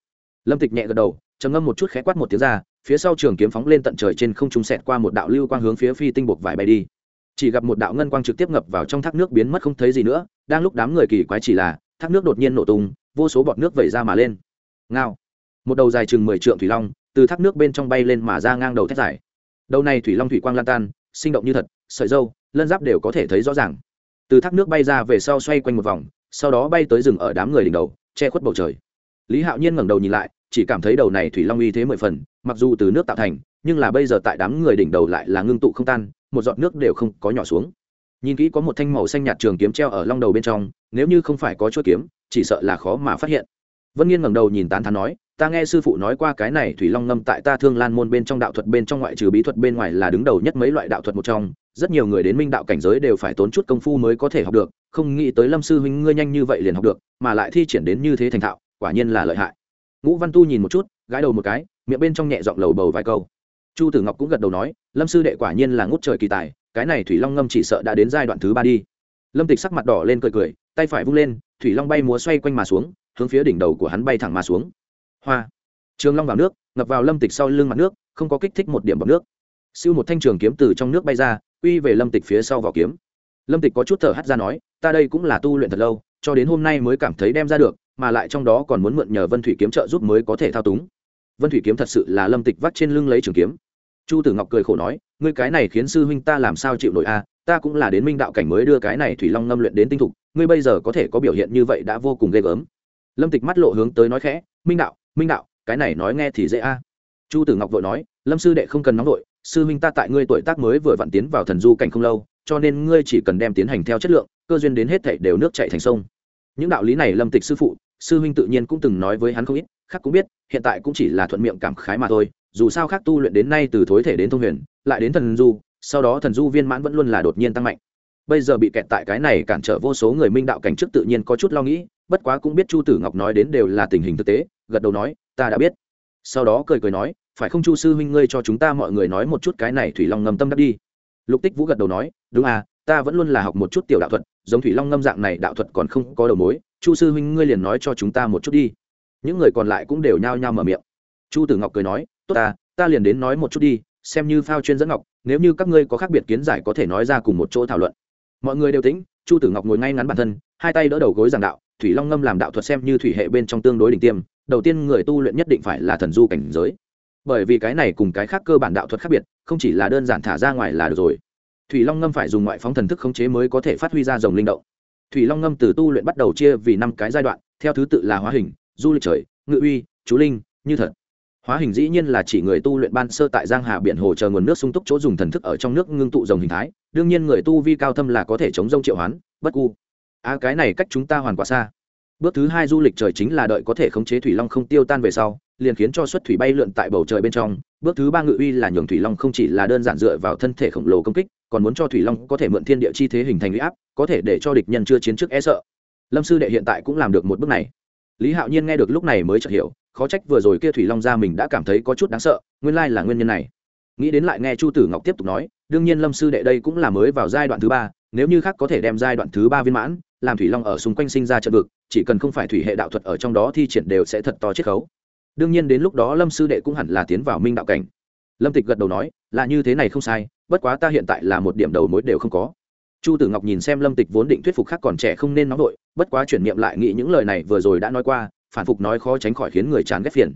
Lâm tịch nhẹ gật đầu, trầm ngâm một chút khẽ quát một tiếng ra, phía sau trường kiếm phóng lên tận trời trên không trung sẹt qua một đạo lưu quang hướng phía phi tinh buộc vải bay đi chỉ gặp một đạo ngân quang trực tiếp ngập vào trong thác nước biến mất không thấy gì nữa, đang lúc đám người kỳ quái chỉ là, thác nước đột nhiên nổ tung, vô số bọt nước vẩy ra mà lên. Ngao. Một đầu dài chừng mười trượng thủy long, từ thác nước bên trong bay lên mà ra ngang đầu thét dài. Đầu này thủy long thủy quang lan tan, sinh động như thật, sợi dâu, lân giáp đều có thể thấy rõ ràng. Từ thác nước bay ra về sau xoay quanh một vòng, sau đó bay tới rừng ở đám người đỉnh đầu, che khuất bầu trời. Lý hạo nhiên ngẩng đầu nhìn lại, chỉ cảm thấy đầu này thủy long uy thế mười phần, mặc dù từ nước tạo thành nhưng là bây giờ tại đám người đỉnh đầu lại là ngưng tụ không tan, một giọt nước đều không có nhỏ xuống. Nhìn kỹ có một thanh màu xanh nhạt trường kiếm treo ở long đầu bên trong, nếu như không phải có chuỗi kiếm, chỉ sợ là khó mà phát hiện. Vân nghiên ngẩng đầu nhìn tán thán nói, ta nghe sư phụ nói qua cái này thủy long ngâm tại ta thương lan môn bên trong đạo thuật bên trong ngoại trừ bí thuật bên ngoài là đứng đầu nhất mấy loại đạo thuật một trong, rất nhiều người đến minh đạo cảnh giới đều phải tốn chút công phu mới có thể học được, không nghĩ tới lâm sư huynh ngươi nhanh như vậy liền học được, mà lại thi triển đến như thế thành thạo, quả nhiên là lợi hại. Ngũ văn tu nhìn một chút, gãi đầu một cái, miệng bên trong nhẹ giọng lầu bầu vài câu chu tử ngọc cũng gật đầu nói, lâm sư đệ quả nhiên là ngút trời kỳ tài, cái này thủy long ngâm chỉ sợ đã đến giai đoạn thứ ba đi. Lâm tịch sắc mặt đỏ lên cười cười, tay phải vung lên, thủy long bay múa xoay quanh mà xuống, hướng phía đỉnh đầu của hắn bay thẳng mà xuống. Hoa! Trường long vào nước, ngập vào lâm tịch sau lưng mặt nước, không có kích thích một điểm bọc nước. Siêu một thanh trường kiếm từ trong nước bay ra uy về lâm tịch phía sau vỏ kiếm. Lâm tịch có chút thở hắt ra nói, ta đây cũng là tu luyện thật lâu, cho đến hôm nay mới cảm thấy đem ra được, mà lại trong đó còn muốn mượn nhờ vân thủy kiếm trợ giúp mới có thể thao túng. Vân thủy kiếm thật sự là lâm tịch vắt trên lưng lấy trường kiếm chu tử ngọc cười khổ nói, ngươi cái này khiến sư huynh ta làm sao chịu nổi a? Ta cũng là đến minh đạo cảnh mới đưa cái này thủy long ngâm luyện đến tinh thục, ngươi bây giờ có thể có biểu hiện như vậy đã vô cùng ghê gớm. Lâm tịch mắt lộ hướng tới nói khẽ, minh đạo minh đạo, cái này nói nghe thì dễ a. Chu tử ngọc vội nói, lâm sư đệ không cần nóng vội, sư huynh ta tại ngươi tuổi tác mới vừa vặn tiến vào thần du cảnh không lâu, cho nên ngươi chỉ cần đem tiến hành theo chất lượng, cơ duyên đến hết thảy đều nước chảy thành sông. Những đạo lý này lâm tịch sư phụ, sư huynh tự nhiên cũng từng nói với hắn không ít, khác cũng biết, hiện tại cũng chỉ là thuận miệng cảm khái mà thôi dù sao khác tu luyện đến nay từ thối thể đến thông huyền, lại đến thần du, sau đó thần du viên mãn vẫn luôn là đột nhiên tăng mạnh. Bây giờ bị kẹt tại cái này cản trở vô số người minh đạo cảnh trước tự nhiên có chút lo nghĩ, bất quá cũng biết chu tử ngọc nói đến đều là tình hình thực tế, gật đầu nói, ta đã biết. Sau đó cười cười nói, phải không chu sư huynh ngươi cho chúng ta mọi người nói một chút cái này thủy long ngâm tâm đắc đi? Lục tích vũ gật đầu nói, đúng à ta vẫn luôn là học một chút tiểu đạo thuật, giống thủy long ngâm dạng này đạo thuật còn không có đầu mối, chu sư huynh ngươi liền nói cho chúng ta một chút đi. Những người còn lại cũng đều nhao nhao mở miệng. Chu tử ngọc cười nói tốt ta ta liền đến nói một chút đi, xem như phao chuyên dẫn ngọc, nếu như các ngươi có khác biệt kiến giải có thể nói ra cùng một chỗ thảo luận. Mọi người đều tính chu tử ngọc ngồi ngay ngắn bản thân, hai tay đỡ đầu gối giảng đạo, thủy long ngâm làm đạo thuật xem như thủy hệ bên trong tương đối đỉnh tiêm, đầu tiên người tu luyện nhất định phải là thần du cảnh giới. Bởi vì cái này cùng cái khác cơ bản đạo thuật khác biệt, không chỉ là đơn giản thả ra ngoài là được rồi. Thủy long ngâm phải dùng ngoại phóng thần thức khống chế mới có thể phát huy ra dòng linh động. Thủy long ngâm từ tu luyện bắt đầu chia vì năm cái giai đoạn, theo thứ tự là hóa hình, du lịch trời, ngự uy, chú linh, như thật hóa hình dĩ nhiên là chỉ người tu luyện ban sơ tại giang hà biển hồ chờ nguồn nước sung túc chỗ dùng thần thức ở trong nước ngưng tụ dòng hình thái, đương nhiên người tu vi cao thâm là có thể chống rông triệu hoán, bất cu. A cái này cách chúng ta hoàn quả xa. Bước thứ hai du lịch trời chính là đợi có thể khống chế thủy long không tiêu tan về sau, liền khiến cho xuất thủy bay lượn tại bầu trời bên trong. Bước thứ ba ngự uy là nhường thủy long không chỉ là đơn giản dựa vào thân thể khổng lồ công kích, còn muốn cho thủy long có thể mượn thiên địa chi thế hình thành uy áp, có thể để cho địch nhân chưa chiến trước e sợ. Lâm sư đệ hiện tại cũng làm được một bước này lý hạo nhiên nghe được lúc này mới chợt hiểu, khó trách vừa rồi kia thủy long ra mình đã cảm thấy có chút đáng sợ, nguyên lai là nguyên nhân này. Nghĩ đến lại nghe chu tử ngọc tiếp tục nói, đương nhiên lâm sư đệ đây cũng là mới vào giai đoạn thứ ba, nếu như khác có thể đem giai đoạn thứ ba viên mãn, làm thủy long ở xung quanh sinh ra trận vực, chỉ cần không phải thủy hệ đạo thuật ở trong đó thi triển đều sẽ thật to chiết khấu. Đương nhiên đến lúc đó lâm sư đệ cũng hẳn là tiến vào minh đạo cảnh. Lâm tịch gật đầu nói, là như thế này không sai, bất quá ta hiện tại là một điểm đầu mối đều không có chu tử ngọc nhìn xem lâm tịch vốn định thuyết phục khác còn trẻ không nên nóng vội, bất quá chuyển niệm lại nghĩ những lời này vừa rồi đã nói qua, phản phục nói khó tránh khỏi khiến người chán ghét phiền.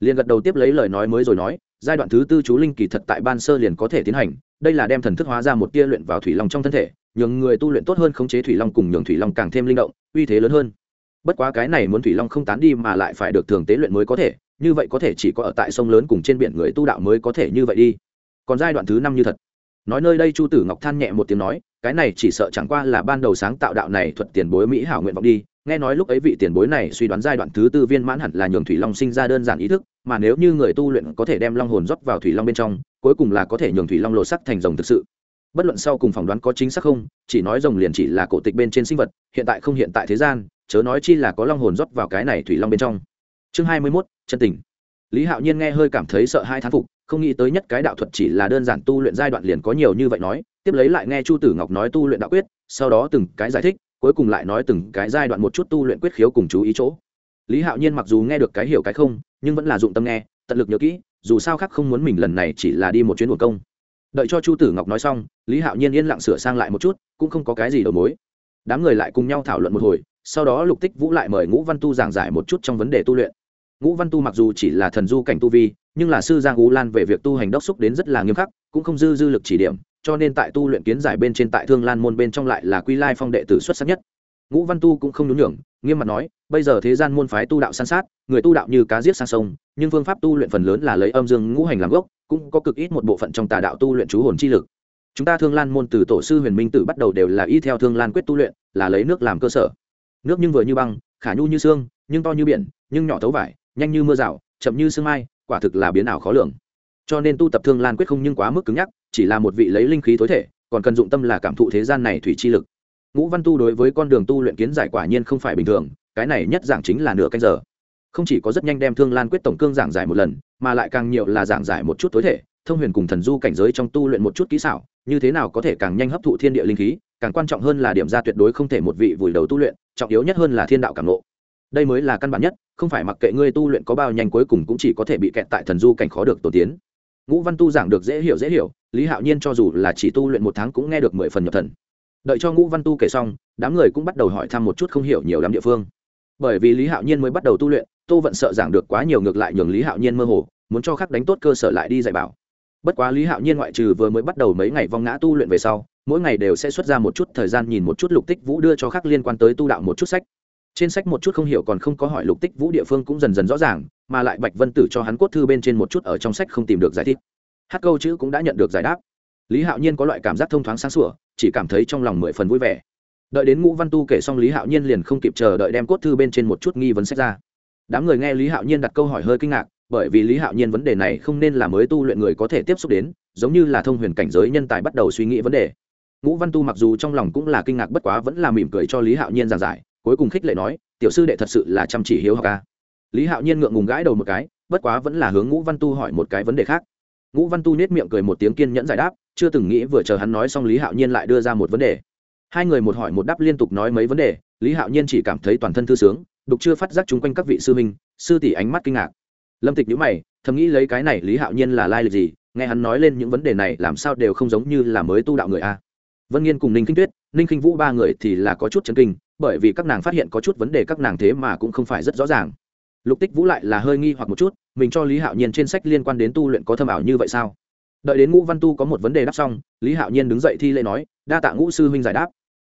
Liền gật đầu tiếp lấy lời nói mới rồi nói, giai đoạn thứ tư chú linh kỳ thật tại ban sơ liền có thể tiến hành, đây là đem thần thức hóa ra một tia luyện vào thủy long trong thân thể, nhường người tu luyện tốt hơn khống chế thủy long cùng nhường thủy long càng thêm linh động, uy thế lớn hơn. Bất quá cái này muốn thủy long không tán đi mà lại phải được thường tế luyện mới có thể, như vậy có thể chỉ có ở tại sông lớn cùng trên biển người tu đạo mới có thể như vậy đi. Còn giai đoạn thứ năm như thật. Nói nơi đây chu tử ngọc than nhẹ một tiếng nói cái này chỉ sợ chẳng qua là ban đầu sáng tạo đạo này thuận tiền bối mỹ hảo nguyện vọng đi. Nghe nói lúc ấy vị tiền bối này suy đoán giai đoạn thứ tư viên mãn hẳn là nhường thủy long sinh ra đơn giản ý thức, mà nếu như người tu luyện có thể đem long hồn rót vào thủy long bên trong, cuối cùng là có thể nhường thủy long lộ sắc thành rồng thực sự. Bất luận sau cùng phỏng đoán có chính xác không, chỉ nói rồng liền chỉ là cổ tịch bên trên sinh vật, hiện tại không hiện tại thế gian, chớ nói chi là có long hồn rót vào cái này thủy long bên trong. Chương hai mươi mốt, chân tình. Lý hạo nhiên nghe hơi cảm thấy sợ hai thán phục không nghĩ tới nhất cái đạo thuật chỉ là đơn giản tu luyện giai đoạn liền có nhiều như vậy nói, tiếp lấy lại nghe chu tử ngọc nói tu luyện đạo quyết, sau đó từng cái giải thích, cuối cùng lại nói từng cái giai đoạn một chút tu luyện quyết khiếu cùng chú ý chỗ. Lý hạo nhiên mặc dù nghe được cái hiểu cái không, nhưng vẫn là dụng tâm nghe, tận lực nhớ kỹ, dù sao khác không muốn mình lần này chỉ là đi một chuyến một công. Đợi cho chu tử ngọc nói xong, lý hạo nhiên yên lặng sửa sang lại một chút, cũng không có cái gì đầu mối. Đám người lại cùng nhau thảo luận một hồi, sau đó lục tích vũ lại mời ngũ văn tu giảng giải một chút trong vấn đề tu luyện. Ngũ văn tu mặc dù chỉ là thần du cảnh tu vi nhưng là sư giang ú lan về việc tu hành đốc xúc đến rất là nghiêm khắc, cũng không dư dư lực chỉ điểm, cho nên tại tu luyện kiến giải bên trên tại thương lan môn bên trong lại là quy lai phong đệ tử xuất sắc nhất. Ngũ văn tu cũng không nhún nhường, nghiêm mặt nói, bây giờ thế gian môn phái tu đạo san sát, người tu đạo như cá giết sang sông, nhưng phương pháp tu luyện phần lớn là lấy âm dương ngũ hành làm gốc, cũng có cực ít một bộ phận trong tà đạo tu luyện chú hồn chi lực. Chúng ta thương lan môn từ tổ sư huyền minh tử bắt đầu đều là y theo thương lan quyết tu luyện, là lấy nước làm cơ sở. Nước nhưng vừa như băng, khả nhu như xương, nhưng to như biển, nhưng nhỏ thấu vải, nhanh như mưa rào, chậm như sương mai quả thực là biến ảo khó lường. Cho nên tu tập thương lan quyết không nhưng quá mức cứng nhắc, chỉ là một vị lấy linh khí tối thể, còn cần dụng tâm là cảm thụ thế gian này thủy chi lực. Ngũ văn tu đối với con đường tu luyện kiến giải quả nhiên không phải bình thường, cái này nhất giảng chính là nửa canh giờ. Không chỉ có rất nhanh đem thương lan quyết tổng cương giảng giải một lần, mà lại càng nhiều là giảng giải một chút tối thể, thông huyền cùng thần du cảnh giới trong tu luyện một chút kỹ xảo, như thế nào có thể càng nhanh hấp thụ thiên địa linh khí, càng quan trọng hơn là điểm ra tuyệt đối không thể một vị vùi đầu tu luyện, trọng yếu nhất hơn là thiên đạo cảm nộ đây mới là căn bản nhất, không phải mặc kệ ngươi tu luyện có bao nhanh cuối cùng cũng chỉ có thể bị kẹt tại thần du cảnh khó được tổ tiến. Ngũ văn tu giảng được dễ hiểu dễ hiểu, lý hạo nhiên cho dù là chỉ tu luyện một tháng cũng nghe được mười phần nhập thần. Đợi cho ngũ văn tu kể xong, đám người cũng bắt đầu hỏi thăm một chút không hiểu nhiều lắm địa phương. Bởi vì lý hạo nhiên mới bắt đầu tu luyện, tô vận sợ giảng được quá nhiều ngược lại nhường lý hạo nhiên mơ hồ, muốn cho khắc đánh tốt cơ sở lại đi dạy bảo. Bất quá lý hạo nhiên ngoại trừ vừa mới bắt đầu mấy ngày vong ngã tu luyện về sau, mỗi ngày đều sẽ xuất ra một chút thời gian nhìn một chút lục tích vũ đưa cho khắc liên quan tới tu đạo một chút sách trên sách một chút không hiểu còn không có hỏi lục tích vũ địa phương cũng dần dần rõ ràng, mà lại bạch vân tử cho hắn cốt thư bên trên một chút ở trong sách không tìm được giải thích. Hát câu chữ cũng đã nhận được giải đáp. Lý hạo nhiên có loại cảm giác thông thoáng sáng sủa, chỉ cảm thấy trong lòng mười phần vui vẻ. Đợi đến ngũ văn tu kể xong lý hạo nhiên liền không kịp chờ đợi đem cốt thư bên trên một chút nghi vấn sách ra. Đám người nghe lý hạo nhiên đặt câu hỏi hơi kinh ngạc, bởi vì lý hạo nhiên vấn đề này không nên là mới tu luyện người có thể tiếp xúc đến, giống như là thông huyền cảnh giới nhân tài bắt đầu suy nghĩ vấn đề. Ngũ văn tu mặc dù trong lòng cũng là kinh ngạc bất quá vẫn là mỉm cười cho lý hạo nhiên giảng giải cuối cùng khích lệ nói, tiểu sư đệ thật sự là chăm chỉ hiếu học ca lý hạo nhiên ngượng ngùng gãi đầu một cái, bất quá vẫn là hướng ngũ văn tu hỏi một cái vấn đề khác. Ngũ văn tu nết miệng cười một tiếng kiên nhẫn giải đáp, chưa từng nghĩ vừa chờ hắn nói xong lý hạo nhiên lại đưa ra một vấn đề. Hai người một hỏi một đáp liên tục nói mấy vấn đề, lý hạo nhiên chỉ cảm thấy toàn thân thư sướng, đục chưa phát giác chung quanh các vị sư minh sư tỷ ánh mắt kinh ngạc. Lâm tịch nhữ mày, thầm nghĩ lấy cái này lý hạo nhiên là lai lịch gì, nghe hắn nói lên những vấn đề này làm sao đều không giống như là mới tu đạo người a. Vân nghiên cùng ninh kinh tuyết, ninh kinh vũ ba người thì là có chút chấn kinh bởi vì các nàng phát hiện có chút vấn đề các nàng thế mà cũng không phải rất rõ ràng. Lục tích vũ lại là hơi nghi hoặc một chút, mình cho lý hạo nhiên trên sách liên quan đến tu luyện có thâm ảo như vậy sao? Đợi đến ngũ văn tu có một vấn đề đáp xong, lý hạo nhiên đứng dậy thi lễ nói, đa tạ ngũ sư huynh giải đáp.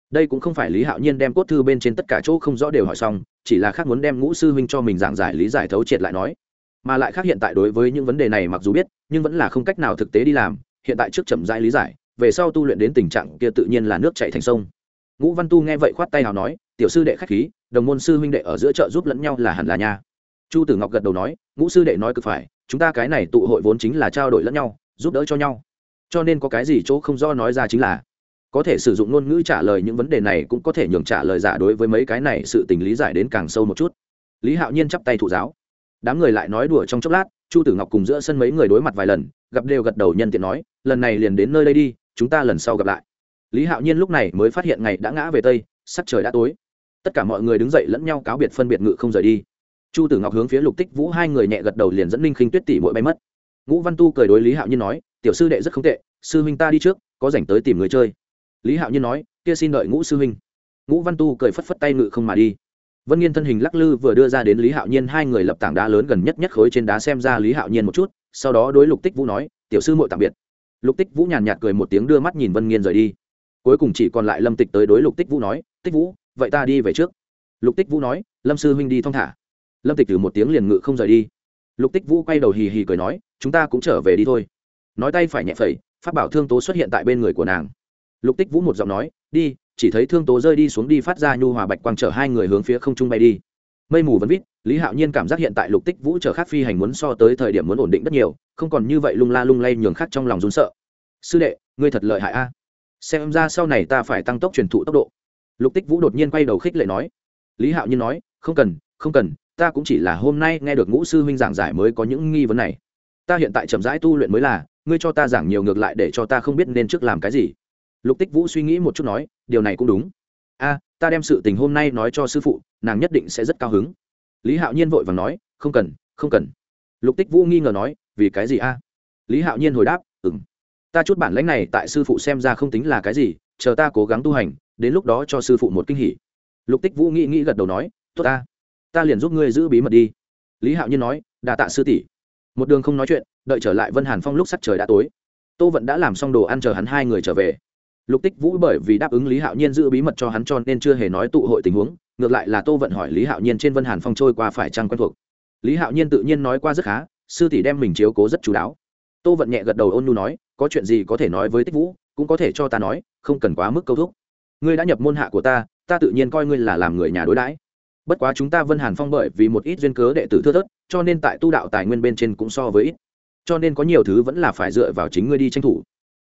Đây cũng không phải lý hạo nhiên đem cốt thư bên trên tất cả chỗ không rõ đều hỏi xong, chỉ là khác muốn đem ngũ sư huynh cho mình giảng giải lý giải thấu triệt lại nói. Mà lại khác hiện tại đối với những vấn đề này mặc dù biết, nhưng vẫn là không cách nào thực tế đi làm, hiện tại trước chậm rãi lý giải, về sau tu luyện đến tình trạng kia tự nhiên là nước chảy thành sông ngũ văn tu nghe vậy khoát tay nào nói, tiểu sư đệ khách khí, đồng môn sư huynh đệ ở giữa chợ giúp lẫn nhau là hẳn là nha. Chu tử ngọc gật đầu nói, ngũ sư đệ nói cực phải, chúng ta cái này tụ hội vốn chính là trao đổi lẫn nhau, giúp đỡ cho nhau. Cho nên có cái gì chỗ không do nói ra chính là, có thể sử dụng ngôn ngữ trả lời những vấn đề này cũng có thể nhường trả lời giả đối với mấy cái này sự tình lý giải đến càng sâu một chút. Lý hạo nhiên chắp tay thụ giáo. Đám người lại nói đùa trong chốc lát, chu tử ngọc cùng giữa sân mấy người đối mặt vài lần, gặp đều gật đầu nhân tiện nói, lần này liền đến nơi đây đi, chúng ta lần sau gặp lại lý hạo nhiên lúc này mới phát hiện ngày đã ngã về tây, sắc trời đã tối. Tất cả mọi người đứng dậy lẫn nhau cáo biệt phân biệt ngự không rời đi. Chu tử ngọc hướng phía lục tích vũ hai người nhẹ gật đầu liền dẫn ninh khinh tuyết tỷ mỗi bay mất. Ngũ văn tu cười đối lý hạo nhiên nói, tiểu sư đệ rất không tệ, sư huynh ta đi trước, có dành tới tìm người chơi. Lý hạo nhiên nói, kia xin đợi ngũ sư huynh. Ngũ văn tu cười phất phất tay ngự không mà đi. Vân nghiên thân hình lắc lư vừa đưa ra đến lý hạo nhiên hai người lập tảng đá lớn gần nhất nhất khối trên đá xem ra lý hạo nhiên một chút, sau đó đối lục tích vũ nói, tiểu sư muội tạm biệt. Lục tích vũ nhàn nhạt cười một tiếng đưa mắt nhìn vân nghiên rời đi cuối cùng chỉ còn lại lâm tịch tới đối lục tích vũ nói, tích vũ, vậy ta đi về trước. Lục tích vũ nói, lâm sư huynh đi thong thả. Lâm tịch từ một tiếng liền ngự không rời đi. Lục tích vũ quay đầu hì hì cười nói, chúng ta cũng trở về đi thôi. Nói tay phải nhẹ phẩy phát bảo thương tố xuất hiện tại bên người của nàng. Lục tích vũ một giọng nói, đi, chỉ thấy thương tố rơi đi xuống đi phát ra nhu hòa bạch quang chở hai người hướng phía không trung bay đi. Mây mù vẫn vít, lý hạo nhiên cảm giác hiện tại lục tích vũ chở khác phi hành muốn so tới thời điểm muốn ổn định rất nhiều, không còn như vậy lung la lung lay nhường khác trong lòng run sợ. Sư đệ, ngươi thật lợi hại a xem ra sau này ta phải tăng tốc truyền thụ tốc độ. Lục tích vũ đột nhiên quay đầu khích lệ nói. Lý hạo nhiên nói, không cần không cần, ta cũng chỉ là hôm nay nghe được ngũ sư huynh giảng giải mới có những nghi vấn này. Ta hiện tại chậm rãi tu luyện mới là, ngươi cho ta giảng nhiều ngược lại để cho ta không biết nên trước làm cái gì. Lục tích vũ suy nghĩ một chút nói, điều này cũng đúng. A, ta đem sự tình hôm nay nói cho sư phụ, nàng nhất định sẽ rất cao hứng. Lý hạo nhiên vội và nói, không cần không cần. Lục tích vũ nghi ngờ nói, vì cái gì a? Lý hạo nhiên hồi đáp ừng ta chút bản lãnh này tại sư phụ xem ra không tính là cái gì, chờ ta cố gắng tu hành, đến lúc đó cho sư phụ một kinh hỉ. Lục tích vũ nghĩ nghĩ gật đầu nói, tốt ta ta liền giúp ngươi giữ bí mật đi. Lý hạo nhiên nói đà tạ sư tỷ. Một đường không nói chuyện, đợi trở lại vân hàn phong lúc sắc trời đã tối. Tô vận đã làm xong đồ ăn chờ hắn hai người trở về. Lục tích vũ bởi vì đáp ứng lý hạo nhiên giữ bí mật cho hắn cho nên chưa hề nói tụ hội tình huống, ngược lại là tô vận hỏi lý hạo nhiên trên vân hàn phong trôi qua phải trăng quen thuộc. Lý hạo nhiên tự nhiên nói qua rất khá, sư tỷ đem mình chiếu cố rất chú đáo. Tô vận nhẹ gật đầu ôn nhu nói có chuyện gì có thể nói với tích vũ, cũng có thể cho ta nói, không cần quá mức câu thúc. Ngươi đã nhập môn hạ của ta ta tự nhiên coi ngươi là làm người nhà đối đãi. Bất quá chúng ta vân hàn phong bởi vì một ít duyên cớ đệ tử thưa thớt, cho nên tại tu đạo tài nguyên bên trên cũng so với ít. Cho nên có nhiều thứ vẫn là phải dựa vào chính ngươi đi tranh thủ.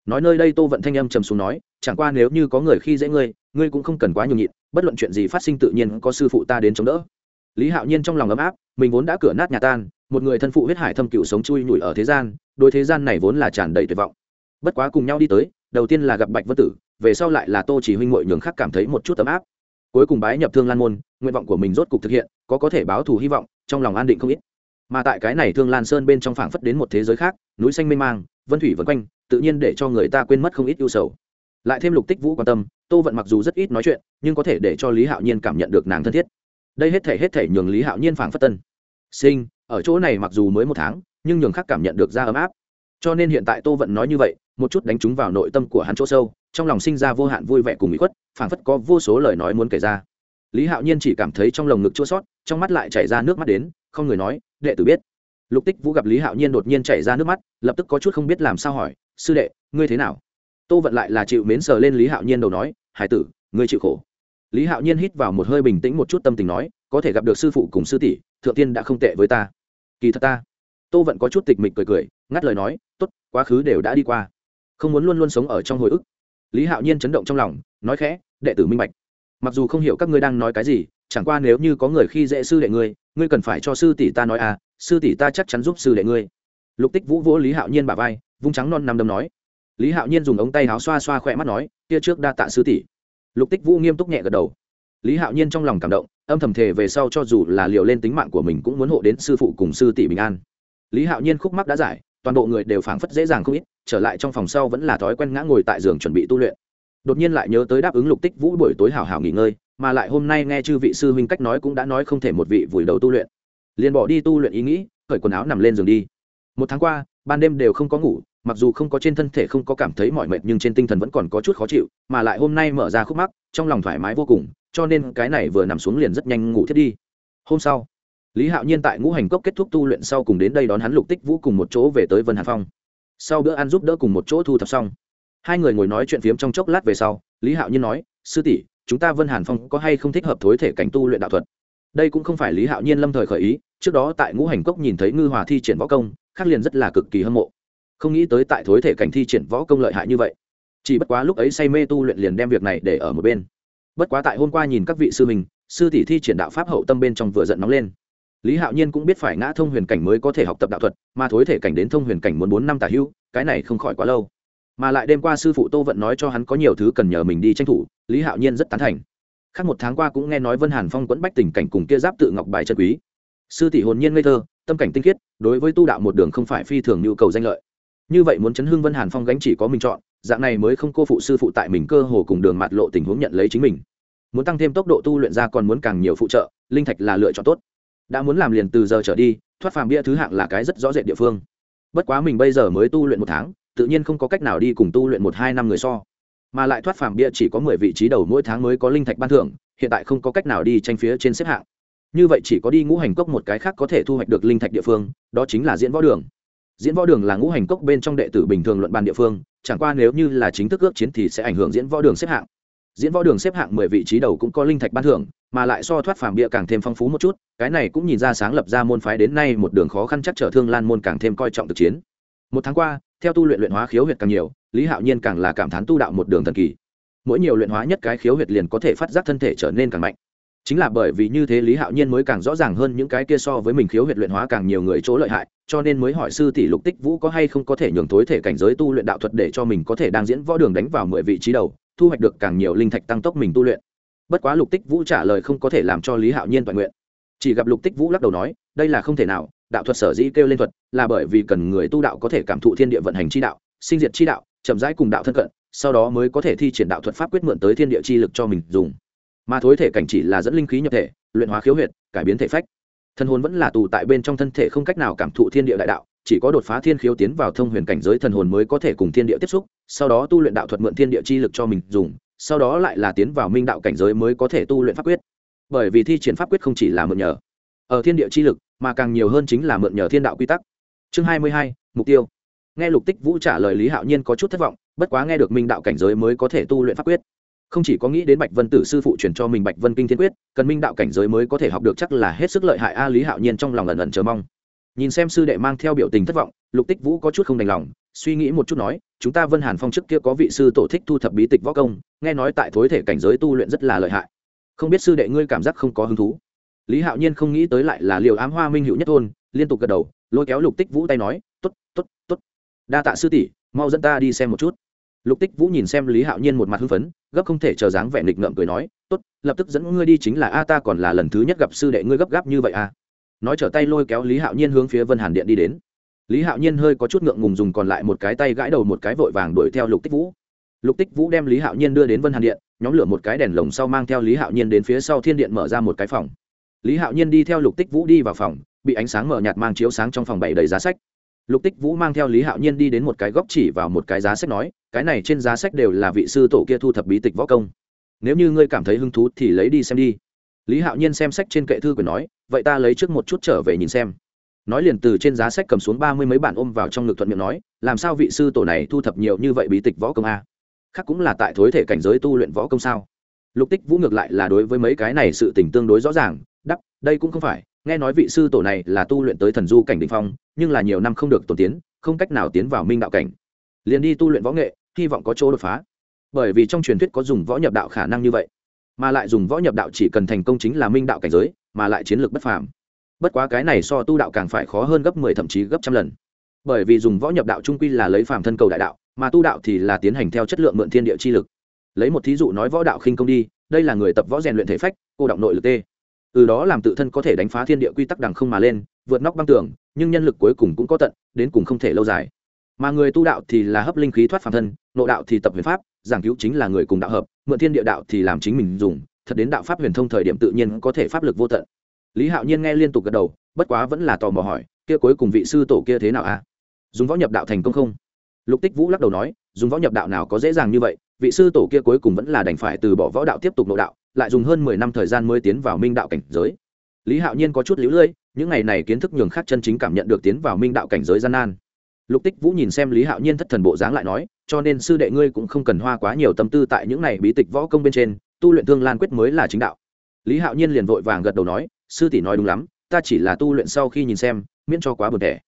Nói nơi đây tô vận thanh âm trầm xuống nói, chẳng qua nếu như có người khi dễ ngươi ngươi cũng không cần quá nhường nhịn, bất luận chuyện gì phát sinh tự nhiên có sư phụ ta đến chống đỡ. Lý hạo nhiên trong lòng ấm áp, mình vốn đã cửa nát nhà tan, một người thân phụ huyết hải thâm cựu sống chui nhủi ở thế gian đôi thế gian này vốn là tràn đầy tuyệt vọng bất quá cùng nhau đi tới, đầu tiên là gặp bạch vân tử, về sau lại là tô chỉ huynh ngội nhường khác cảm thấy một chút ấm áp. Cuối cùng bái nhập thương lan môn, nguyện vọng của mình rốt cục thực hiện, có có thể báo thù hy vọng, trong lòng an định không ít. Mà tại cái này thương lan sơn bên trong phảng phất đến một thế giới khác, núi xanh mênh mang, vân thủy vân quanh, tự nhiên để cho người ta quên mất không ít ưu sầu. Lại thêm lục tích vũ quan tâm, tô vận mặc dù rất ít nói chuyện, nhưng có thể để cho lý hạo nhiên cảm nhận được nàng thân thiết. Đây hết thể hết thể nhường lý hạo nhiên phảng phất tân. Sinh, ở chỗ này mặc dù mới một tháng, nhưng nhường khác cảm nhận được ra ấm áp cho nên hiện tại tô vận nói như vậy, một chút đánh trúng vào nội tâm của hắn chỗ sâu, trong lòng sinh ra vô hạn vui vẻ cùng bị khuất, phảng phất có vô số lời nói muốn kể ra. Lý hạo nhiên chỉ cảm thấy trong lồng ngực chua sót, trong mắt lại chảy ra nước mắt đến, không người nói, đệ tử biết. Lục tích vũ gặp lý hạo nhiên đột nhiên chảy ra nước mắt, lập tức có chút không biết làm sao hỏi, sư đệ, ngươi thế nào? Tô vận lại là chịu mến sờ lên lý hạo nhiên đầu nói, hải tử, ngươi chịu khổ. Lý hạo nhiên hít vào một hơi bình tĩnh một chút tâm tình nói, có thể gặp được sư phụ cùng sư tỷ, thượng tiên đã không tệ với ta. Kỳ thật ta. Tô vận có chút tịch mịch cười cười ngắt lời nói, tốt, quá khứ đều đã đi qua. Không muốn luôn luôn sống ở trong hồi ức. Lý hạo nhiên chấn động trong lòng, nói khẽ, đệ tử minh bạch. Mặc dù không hiểu các ngươi đang nói cái gì, chẳng qua nếu như có người khi dễ sư đệ ngươi ngươi cần phải cho sư tỷ ta nói à sư tỷ ta chắc chắn giúp sư đệ ngươi. Lục tích vũ vỗ lý hạo nhiên bà vai, vung trắng non nằm đầm nói. Lý hạo nhiên dùng ống tay áo xoa xoa khỏe mắt nói, kia trước đa tạ sư tỷ. Lục tích vũ nghiêm túc nhẹ gật đầu. Lý hạo nhiên trong lòng cảm động, âm thầm thề về sau cho dù là liều lên tính mạng của mình cũng muốn hộ đến sư phụ cùng sư tỷ bình an. Lý hạo nhiên khúc mắc đã giải toàn bộ người đều phảng phất dễ dàng không ít, trở lại trong phòng sau vẫn là thói quen ngã ngồi tại giường chuẩn bị tu luyện. Đột nhiên lại nhớ tới đáp ứng lục tích vũ buổi tối hảo hảo nghỉ ngơi, mà lại hôm nay nghe chư vị sư huynh cách nói cũng đã nói không thể một vị vùi đầu tu luyện. Liền bỏ đi tu luyện ý nghĩ, cởi quần áo nằm lên giường đi. Một tháng qua, ban đêm đều không có ngủ, mặc dù không có trên thân thể không có cảm thấy mỏi mệt nhưng trên tinh thần vẫn còn có chút khó chịu, mà lại hôm nay mở ra khúc mắc, trong lòng thoải mái vô cùng, cho nên cái này vừa nằm xuống liền rất nhanh ngủ thiết đi. Hôm sau lý hạo nhiên tại ngũ hành cốc kết thúc tu luyện sau cùng đến đây đón hắn lục tích vũ cùng một chỗ về tới vân hàn phong. Sau bữa ăn giúp đỡ cùng một chỗ thu thập xong, hai người ngồi nói chuyện phiếm trong chốc lát về sau, lý hạo nhiên nói, sư tỷ, chúng ta vân hàn phong có hay không thích hợp thối thể cảnh tu luyện đạo thuật? Đây cũng không phải lý hạo nhiên lâm thời khởi ý, trước đó tại ngũ hành cốc nhìn thấy ngư hòa thi triển võ công khắc liền rất là cực kỳ hâm mộ. Không nghĩ tới tại thối thể cảnh thi triển võ công lợi hại như vậy. Chỉ bất quá lúc ấy say mê tu luyện liền đem việc này để ở một bên. Bất quá tại hôm qua nhìn các vị sư mình sư tỷ thi triển đạo pháp hậu tâm bên trong vừa giận nóng lên lý hạo nhiên cũng biết phải ngã thông huyền cảnh mới có thể học tập đạo thuật, mà thối thể cảnh đến thông huyền cảnh muốn bốn năm tả hữu cái này không khỏi quá lâu. Mà lại đêm qua sư phụ tô vận nói cho hắn có nhiều thứ cần nhờ mình đi tranh thủ, lý hạo nhiên rất tán thành. Khác một tháng qua cũng nghe nói vân hàn phong quẫn bách tình cảnh cùng kia giáp tự ngọc bài chân quý. Sư tỷ hồn nhiên ngây thơ, tâm cảnh tinh khiết, đối với tu đạo một đường không phải phi thường nhu cầu danh lợi. Như vậy muốn chấn hưng vân hàn phong gánh chỉ có mình chọn, dạng này mới không cô phụ sư phụ tại mình cơ hồ cùng đường mạt lộ tình huống nhận lấy chính mình. Muốn tăng thêm tốc độ tu luyện ra còn muốn càng nhiều phụ trợ, linh thạch là lựa chọn tốt đã muốn làm liền từ giờ trở đi, thoát phàm bia thứ hạng là cái rất rõ rệt địa phương. Bất quá mình bây giờ mới tu luyện một tháng, tự nhiên không có cách nào đi cùng tu luyện một hai năm người so. Mà lại thoát phàm bia chỉ có mười vị trí đầu mỗi tháng mới có linh thạch ban thưởng, hiện tại không có cách nào đi tranh phía trên xếp hạng. Như vậy chỉ có đi ngũ hành cốc một cái khác có thể thu hoạch được linh thạch địa phương, đó chính là diễn võ đường. Diễn võ đường là ngũ hành cốc bên trong đệ tử bình thường luận bàn địa phương, chẳng qua nếu như là chính thức ước chiến thì sẽ ảnh hưởng diễn võ đường xếp hạng. Diễn võ đường xếp hạng mười vị trí đầu cũng có linh thạch ban thưởng mà lại so thoát phàm bia càng thêm phong phú một chút, cái này cũng nhìn ra sáng lập ra môn phái đến nay một đường khó khăn chắc trở thương lan môn càng thêm coi trọng thực chiến. Một tháng qua, theo tu luyện luyện hóa khiếu huyệt càng nhiều, lý hạo nhiên càng là cảm thán tu đạo một đường thần kỳ. Mỗi nhiều luyện hóa nhất cái khiếu huyệt liền có thể phát giác thân thể trở nên càng mạnh. Chính là bởi vì như thế lý hạo nhiên mới càng rõ ràng hơn những cái kia so với mình khiếu huyệt luyện hóa càng nhiều người chỗ lợi hại, cho nên mới hỏi sư tỷ lục tích vũ có hay không có thể nhường tối thể cảnh giới tu luyện đạo thuật để cho mình có thể đang diễn võ đường đánh vào mười vị trí đầu, thu hoạch được càng nhiều linh thạch tăng tốc mình tu luyện bất quá lục tích vũ trả lời không có thể làm cho lý hạo nhiên toàn nguyện. Chỉ gặp lục tích vũ lắc đầu nói, đây là không thể nào, đạo thuật sở dĩ kêu lên thuật là bởi vì cần người tu đạo có thể cảm thụ thiên địa vận hành chi đạo, sinh diệt chi đạo, chậm rãi cùng đạo thân cận, sau đó mới có thể thi triển đạo thuật pháp quyết mượn tới thiên địa chi lực cho mình dùng. Mà thối thể cảnh chỉ là dẫn linh khí nhập thể, luyện hóa khiếu huyệt, cải biến thể phách. Thân hồn vẫn là tù tại bên trong thân thể không cách nào cảm thụ thiên địa đại đạo, chỉ có đột phá thiên khiếu tiến vào thông huyền cảnh giới thần hồn mới có thể cùng thiên địa tiếp xúc, sau đó tu luyện đạo thuật mượn thiên địa chi lực cho mình dùng sau đó lại là tiến vào minh đạo cảnh giới mới có thể tu luyện pháp quyết. Bởi vì thi triển pháp quyết không chỉ là mượn nhờ, ở thiên địa chi lực, mà càng nhiều hơn chính là mượn nhờ thiên đạo quy tắc. Chương hai mươi hai, mục tiêu. Nghe lục tích vũ trả lời lý hạo nhiên có chút thất vọng, bất quá nghe được minh đạo cảnh giới mới có thể tu luyện pháp quyết. Không chỉ có nghĩ đến bạch vân tử sư phụ truyền cho mình bạch vân kinh thiên quyết, cần minh đạo cảnh giới mới có thể học được chắc là hết sức lợi hại a, lý hạo nhiên trong lòng ẩn ẩn chờ mong. Nhìn xem sư đệ mang theo biểu tình thất vọng, lục tích vũ có chút không đành lòng, suy nghĩ một chút nói chúng ta vân hàn phong trước kia có vị sư tổ thích thu thập bí tịch võ công, nghe nói tại thối thể cảnh giới tu luyện rất là lợi hại. Không biết sư đệ ngươi cảm giác không có hứng thú? Lý hạo nhiên không nghĩ tới lại là liều ám hoa minh hữu nhất thôn, liên tục gật đầu, lôi kéo lục tích vũ tay nói t ố t t ố t t ố t đa tạ sư tỷ, mau dẫn ta đi xem một chút. Lục tích vũ nhìn xem lý hạo nhiên một mặt hưng phấn, gấp không thể chờ dáng vẻ nghịch ngợm cười nói t ố t lập tức dẫn ngươi đi chính là a, ta còn là lần thứ nhất gặp sư đệ ngươi gấp gáp như vậy a. Nói trở tay lôi kéo lý hạo nhiên hướng phía vân hàn điện đi đến lý hạo nhiên hơi có chút ngượng ngùng dùng còn lại một cái tay gãi đầu một cái vội vàng đuổi theo lục tích vũ. Lục tích vũ đem lý hạo nhiên đưa đến vân hàn điện, nhóm lửa một cái đèn lồng sau mang theo lý hạo nhiên đến phía sau thiên điện mở ra một cái phòng. Lý hạo nhiên đi theo lục tích vũ đi vào phòng, bị ánh sáng mở nhạt mang chiếu sáng trong phòng bảy đầy giá sách. Lục tích vũ mang theo lý hạo nhiên đi đến một cái góc chỉ vào một cái giá sách nói, cái này trên giá sách đều là vị sư tổ kia thu thập bí tịch võ công. Nếu như ngươi cảm thấy hứng thú thì lấy đi xem đi. Lý hạo nhiên xem sách trên kệ thư của nói, vậy ta lấy trước một chút trở về nhìn xem nói liền từ trên giá sách cầm xuống ba mươi mấy bản ôm vào trong ngực thuận miệng nói, làm sao vị sư tổ này thu thập nhiều như vậy bí tịch võ công a? Khác cũng là tại thối thể cảnh giới tu luyện võ công sao? Lục tích vũ ngược lại là đối với mấy cái này sự tình tương đối rõ ràng, đắp, đây cũng không phải, nghe nói vị sư tổ này là tu luyện tới thần du cảnh định phong, nhưng là nhiều năm không được tổ tiến, không cách nào tiến vào minh đạo cảnh. Liền đi tu luyện võ nghệ, hy vọng có chỗ đột phá. Bởi vì trong truyền thuyết có dùng võ nhập đạo khả năng như vậy, mà lại dùng võ nhập đạo chỉ cần thành công chính là minh đạo cảnh giới, mà lại chiến lược bất phàm bất quá cái này so tu đạo càng phải khó hơn gấp mười 10 thậm chí gấp trăm lần. Bởi vì dùng võ nhập đạo trung quy là lấy phàm thân cầu đại đạo, mà tu đạo thì là tiến hành theo chất lượng mượn thiên địa chi lực. Lấy một thí dụ nói võ đạo khinh công đi, đây là người tập võ rèn luyện thể phách, cô động nội lực tê. Từ đó làm tự thân có thể đánh phá thiên địa quy tắc đằng không mà lên, vượt nóc băng tường, nhưng nhân lực cuối cùng cũng có tận, đến cùng không thể lâu dài. Mà người tu đạo thì là hấp linh khí thoát phàm thân, nội đạo thì tập huyền pháp, giảng cứu chính là người cùng đạo hợp, mượn thiên địa đạo thì làm chính mình dùng, thật đến đạo pháp huyền thông thời điểm tự nhiên có thể pháp lực vô tận lý hạo nhiên nghe liên tục gật đầu, bất quá vẫn là tò mò hỏi, kia cuối cùng vị sư tổ kia thế nào a? À? dùng võ nhập đạo thành công không? Lục tích vũ lắc đầu nói, dùng võ nhập đạo nào có dễ dàng như vậy, vị sư tổ kia cuối cùng vẫn là đành phải từ bỏ võ đạo tiếp tục nội đạo, lại dùng hơn mười năm thời gian mới tiến vào minh đạo cảnh giới. Lý hạo nhiên có chút lũ lưỡi, những ngày này kiến thức nhường khác chân chính cảm nhận được tiến vào minh đạo cảnh giới gian nan. Lục tích vũ nhìn xem lý hạo nhiên thất thần bộ dáng lại nói, cho nên sư đệ ngươi cũng không cần hoa quá nhiều tâm tư tại những này bí tịch võ công bên trên, tu luyện thương lan quyết mới là chính đạo. Lý hạo nhiên liền vội vàng gật đầu nói sư tỷ nói đúng lắm, ta chỉ là tu luyện sau khi nhìn xem, miễn cho quá buồn thẻ.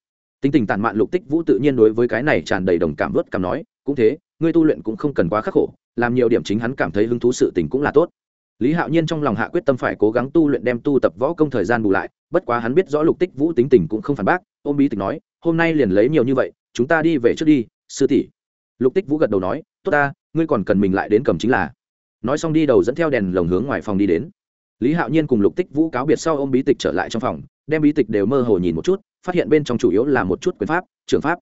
Tính tình tàn mạn lục tích vũ tự nhiên đối với cái này tràn đầy đồng cảm vớt cảm nói, cũng thế, ngươi tu luyện cũng không cần quá khắc khổ, làm nhiều điểm chính hắn cảm thấy hứng thú sự tình cũng là tốt. Lý hạo nhiên trong lòng hạ quyết tâm phải cố gắng tu luyện đem tu tập võ công thời gian bù lại, bất quá hắn biết rõ lục tích vũ tính tình cũng không phản bác, ôm bí tịch nói, hôm nay liền lấy nhiều như vậy, chúng ta đi về trước đi, sư tỷ. Lục tích vũ gật đầu nói, tốt ta, ngươi còn cần mình lại đến cầm chính là. Nói xong đi đầu dẫn theo đèn lồng hướng ngoài phòng đi đến lý hạo nhiên cùng lục tích vũ cáo biệt sau ôm bí tịch trở lại trong phòng, đem bí tịch đều mơ hồ nhìn một chút, phát hiện bên trong chủ yếu là một chút quyền pháp, trường pháp.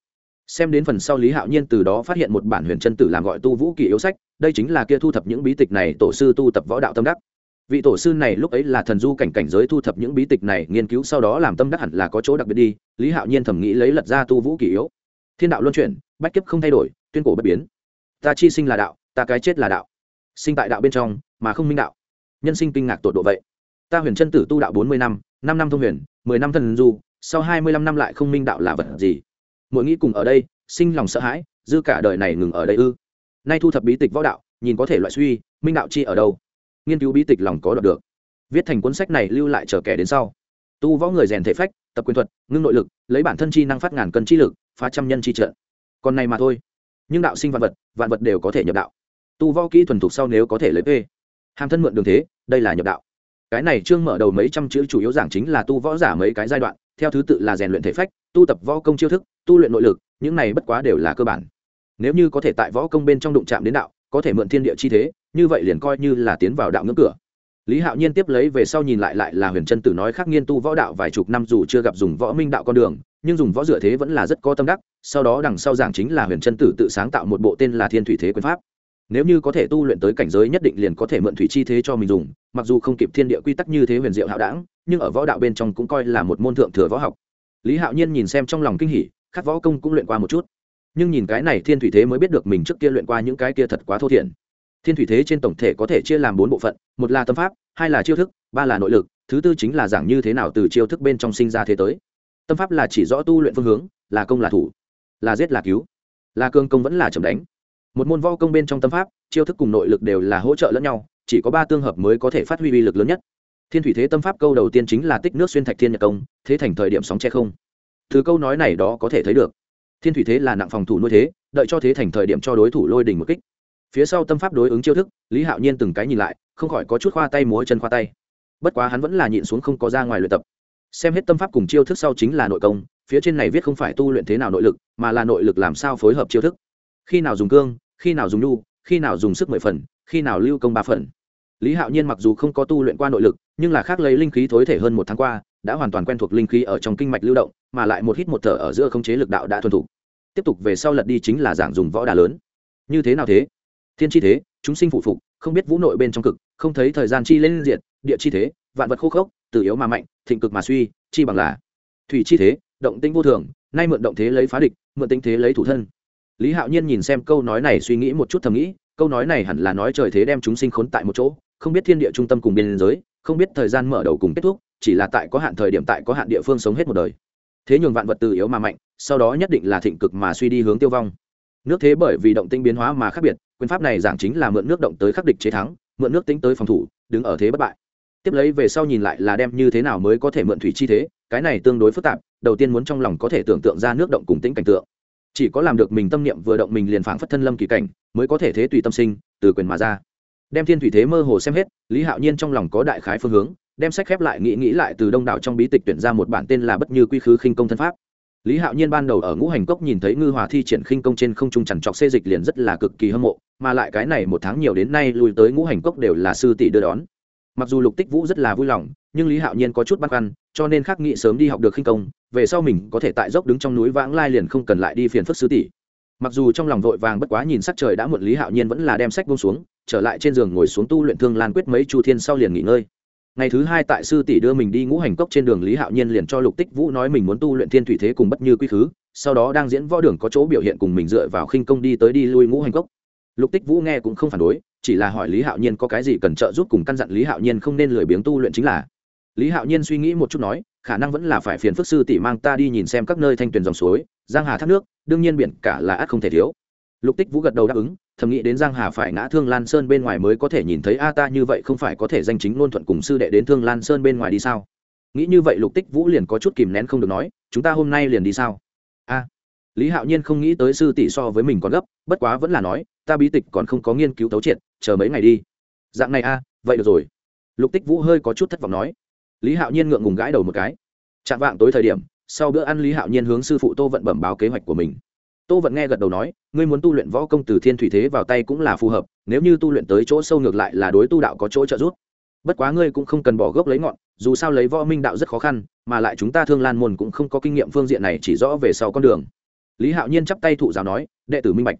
Xem đến phần sau lý hạo nhiên từ đó phát hiện một bản huyền chân tử làm gọi tu vũ kỳ yếu sách, đây chính là kia thu thập những bí tịch này tổ sư tu tập võ đạo tâm đắc. Vị tổ sư này lúc ấy là thần du cảnh cảnh giới thu thập những bí tịch này nghiên cứu sau đó làm tâm đắc hẳn là có chỗ đặc biệt đi, lý hạo nhiên thầm nghĩ lấy lật ra tu vũ kỳ yếu. Thiên đạo luân chuyển, bách kiếp không thay đổi, tuyên cổ bất biến. Ta chi sinh là đạo, ta cái chết là đạo. Sinh tại đạo bên trong, mà không minh đạo nhân sinh kinh ngạc tột độ vậy. Ta huyền chân tử tu đạo bốn mươi năm năm năm thông huyền, mười năm thần du, sau hai mươi lăm năm lại không minh đạo là vật gì? Mỗi nghĩ cùng ở đây, sinh lòng sợ hãi, dư cả đời này ngừng ở đây ư? Nay thu thập bí tịch võ đạo, nhìn có thể loại suy, minh đạo chi ở đâu? Nghiên cứu bí tịch lòng có đọc được. Viết thành cuốn sách này lưu lại chờ kẻ đến sau. Tu võ người rèn thể phách, tập quyền thuật, ngưng nội lực, lấy bản thân chi năng phát ngàn cân chi lực, phá trăm nhân chi trợ còn này mà thôi. Nhưng đạo sinh vạn vật vạn vật đều có thể nhập đạo. Tu võ kỹ thuần thục sau nếu có thể lấy p hàm thân mượn đường thế đây là nhập đạo. Cái này chương mở đầu mấy trăm chữ chủ yếu giảng chính là tu võ giả mấy cái giai đoạn, theo thứ tự là rèn luyện thể phách, tu tập võ công chiêu thức, tu luyện nội lực, những này bất quá đều là cơ bản. Nếu như có thể tại võ công bên trong đụng chạm đến đạo, có thể mượn thiên địa chi thế, như vậy liền coi như là tiến vào đạo ngưỡng cửa. Lý hạo nhiên tiếp lấy về sau nhìn lại lại là huyền trân tử nói khác nghiên tu võ đạo vài chục năm dù chưa gặp dùng võ minh đạo con đường, nhưng dùng võ dựa thế vẫn là rất có tâm đắc, sau đó đằng sau giảng chính là huyền trân tử tự sáng tạo một bộ tên là thiên thủy thế quyền pháp nếu như có thể tu luyện tới cảnh giới nhất định liền có thể mượn thủy chi thế cho mình dùng, mặc dù không kịp thiên địa quy tắc như thế huyền diệu hạo đảng, nhưng ở võ đạo bên trong cũng coi là một môn thượng thừa võ học. Lý hạo nhiên nhìn xem trong lòng kinh hỉ khắc võ công cũng luyện qua một chút. Nhưng nhìn cái này thiên thủy thế mới biết được mình trước kia luyện qua những cái kia thật quá thô thiển. Thiên thủy thế trên tổng thể có thể chia làm bốn bộ phận, một là tâm pháp, hai là chiêu thức, ba là nội lực, thứ tư chính là giảng như thế nào từ chiêu thức bên trong sinh ra thế tới. Tâm pháp là chỉ rõ tu luyện phương hướng, là công là thủ, là giết là cứu, là cương công vẫn là chầm đánh một môn võ công bên trong tâm pháp, chiêu thức cùng nội lực đều là hỗ trợ lẫn nhau, chỉ có ba tương hợp mới có thể phát huy uy lực lớn nhất. Thiên thủy thế tâm pháp câu đầu tiên chính là tích nước xuyên thạch thiên nhật công, thế thành thời điểm sóng che không. Từ câu nói này đó có thể thấy được. Thiên thủy thế là nặng phòng thủ nuôi thế, đợi cho thế thành thời điểm cho đối thủ lôi đình một kích. Phía sau tâm pháp đối ứng chiêu thức, lý hạo nhiên từng cái nhìn lại, không khỏi có chút khoa tay múa chân khoa tay. Bất quá hắn vẫn là nhịn xuống không có ra ngoài luyện tập. Xem hết tâm pháp cùng chiêu thức sau chính là nội công, phía trên này viết không phải tu luyện thế nào nội lực, mà là nội lực làm sao phối hợp chiêu thức khi nào dùng cương, khi nào dùng nhu khi nào dùng sức mười phần, khi nào lưu công ba phần. Lý hạo nhiên mặc dù không có tu luyện qua nội lực, nhưng là khác lấy linh khí thối thể hơn một tháng qua, đã hoàn toàn quen thuộc linh khí ở trong kinh mạch lưu động, mà lại một hít một thở ở giữa không chế lực đạo đã thuần thục. Tiếp tục về sau lật đi chính là giảng dùng võ đà lớn. Như thế nào thế? Thiên chi thế, chúng sinh phụ phục, không biết vũ nội bên trong cực, không thấy thời gian chi lên diện địa chi thế, vạn vật khô khốc từ yếu mà mạnh, thịnh cực mà suy, chi bằng là. Thủy chi thế, động tĩnh vô thường, nay mượn động thế lấy phá địch, mượn tính thế lấy thủ thân lý hạo nhiên nhìn xem câu nói này suy nghĩ một chút thầm nghĩ, câu nói này hẳn là nói trời thế đem chúng sinh khốn tại một chỗ, không biết thiên địa trung tâm cùng biên giới, không biết thời gian mở đầu cùng kết thúc, chỉ là tại có hạn thời điểm tại có hạn địa phương sống hết một đời. Thế nhường vạn vật từ yếu mà mạnh, sau đó nhất định là thịnh cực mà suy đi hướng tiêu vong. Nước thế bởi vì động tinh biến hóa mà khác biệt, quyền pháp này giảng chính là mượn nước động tới khắc địch chế thắng, mượn nước tính tới phòng thủ, đứng ở thế bất bại. Tiếp lấy về sau nhìn lại là đem như thế nào mới có thể mượn thủy chi thế, cái này tương đối phức tạp, đầu tiên muốn trong lòng có thể tưởng tượng ra nước động cùng tính cảnh tượng chỉ có làm được mình tâm niệm vừa động mình liền phảng phất thân lâm kỳ cảnh, mới có thể thế tùy tâm sinh, từ quyền mà ra. Đem thiên thủy thế mơ hồ xem hết, lý hạo nhiên trong lòng có đại khái phương hướng, đem sách khép lại nghĩ nghĩ lại từ đông đảo trong bí tịch tuyển ra một bản tên là bất như quy khứ khinh công thân pháp. Lý hạo nhiên ban đầu ở ngũ hành cốc nhìn thấy ngư hòa thi triển khinh công trên không trung chằn trọc xê dịch liền rất là cực kỳ hâm mộ, mà lại cái này một tháng nhiều đến nay lùi tới ngũ hành cốc đều là sư tỷ đưa đón. Mặc dù lục tích vũ rất là vui lòng nhưng lý hạo nhiên có chút băn khoăn, cho nên khắc nghị sớm đi học được khinh công, về sau mình có thể tại dốc đứng trong núi vãng lai liền không cần lại đi phiền phức sư tỷ. Mặc dù trong lòng vội vàng bất quá nhìn sắc trời đã muộn, lý hạo nhiên vẫn là đem sách bông xuống, trở lại trên giường ngồi xuống tu luyện thương lan quyết mấy chu thiên sau liền nghỉ ngơi. Ngày thứ hai tại sư tỷ đưa mình đi ngũ hành cốc trên đường, lý hạo nhiên liền cho lục tích vũ nói mình muốn tu luyện thiên thủy thế cùng bất như quy khứ, sau đó đang diễn võ đường có chỗ biểu hiện cùng mình dựa vào khinh công đi tới đi lui ngũ hành cốc. Lục tích vũ nghe cũng không phản đối, chỉ là hỏi lý hạo nhiên có cái gì cần trợ giúp cùng căn dặn, lý hạo nhiên không nên lười biếng tu luyện chính là lý hạo nhiên suy nghĩ một chút nói, khả năng vẫn là phải phiền phức sư tỷ mang ta đi nhìn xem các nơi thanh tuyền dòng suối, giang hà thác nước, đương nhiên biển cả là ắt không thể thiếu. Lục tích vũ gật đầu đáp ứng, thầm nghĩ đến giang hà phải ngã thương lan sơn bên ngoài mới có thể nhìn thấy a, ta như vậy không phải có thể danh chính ngôn thuận cùng sư đệ đến thương lan sơn bên ngoài đi sao? Nghĩ như vậy lục tích vũ liền có chút kìm nén không được nói, chúng ta hôm nay liền đi sao? A. Lý hạo nhiên không nghĩ tới sư tỷ so với mình còn gấp, bất quá vẫn là nói, ta bí tịch còn không có nghiên cứu tấu triệt, chờ mấy ngày đi. Dạng này a, vậy được rồi. Lục tích vũ hơi có chút thất vọng nói lý hạo nhiên ngượng ngùng gãi đầu một cái. Chạm vạng tối thời điểm, sau bữa ăn lý hạo nhiên hướng sư phụ tô vận bẩm báo kế hoạch của mình. Tô vận nghe gật đầu nói, ngươi muốn tu luyện võ công từ thiên thủy thế vào tay cũng là phù hợp, nếu như tu luyện tới chỗ sâu ngược lại là đối tu đạo có chỗ trợ giúp. Bất quá ngươi cũng không cần bỏ gốc lấy ngọn, dù sao lấy võ minh đạo rất khó khăn, mà lại chúng ta thương lan môn cũng không có kinh nghiệm phương diện này chỉ rõ về sau con đường. Lý hạo nhiên chắp tay thụ giáo nói, đệ tử minh bạch.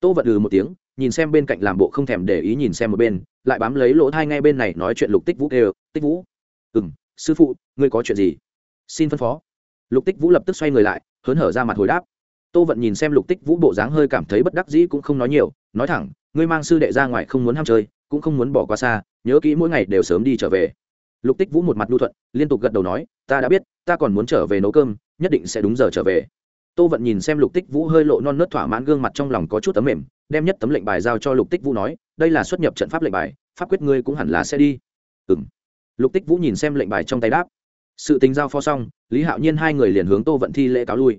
Tô vận ừ một tiếng, nhìn xem bên cạnh làm bộ không thèm để ý nhìn xem một bên, lại bám lấy lỗ thai ngay bên này nói chuyện lục tích vũ kêu, tích vũ. Ừ m sư phụ, ngươi có chuyện gì? Xin phân phó. Lục tích vũ lập tức xoay người lại, hớn hở ra mặt hồi đáp. Tô vận nhìn xem lục tích vũ bộ dáng hơi cảm thấy bất đắc dĩ cũng không nói nhiều, nói thẳng, ngươi mang sư đệ ra ngoài không muốn ham chơi, cũng không muốn bỏ qua xa, nhớ kỹ mỗi ngày đều sớm đi trở về. Lục tích vũ một mặt lưu thuận, liên tục gật đầu nói, ta đã biết, ta còn muốn trở về nấu cơm, nhất định sẽ đúng giờ trở về. Tô vận nhìn xem lục tích vũ hơi lộ non nớt thỏa mãn gương mặt trong lòng có chút tấm mềm, đem nhất tấm lệnh bài giao cho lục tích vũ nói, đây là xuất nhập trận pháp lệnh bài, pháp quyết ngươi cũng hẳn là sẽ đi. Ừ m lục tích vũ nhìn xem lệnh bài trong tay đáp. Sự tính giao phó xong, lý hạo nhiên hai người liền hướng tô vận thi lễ cáo lui.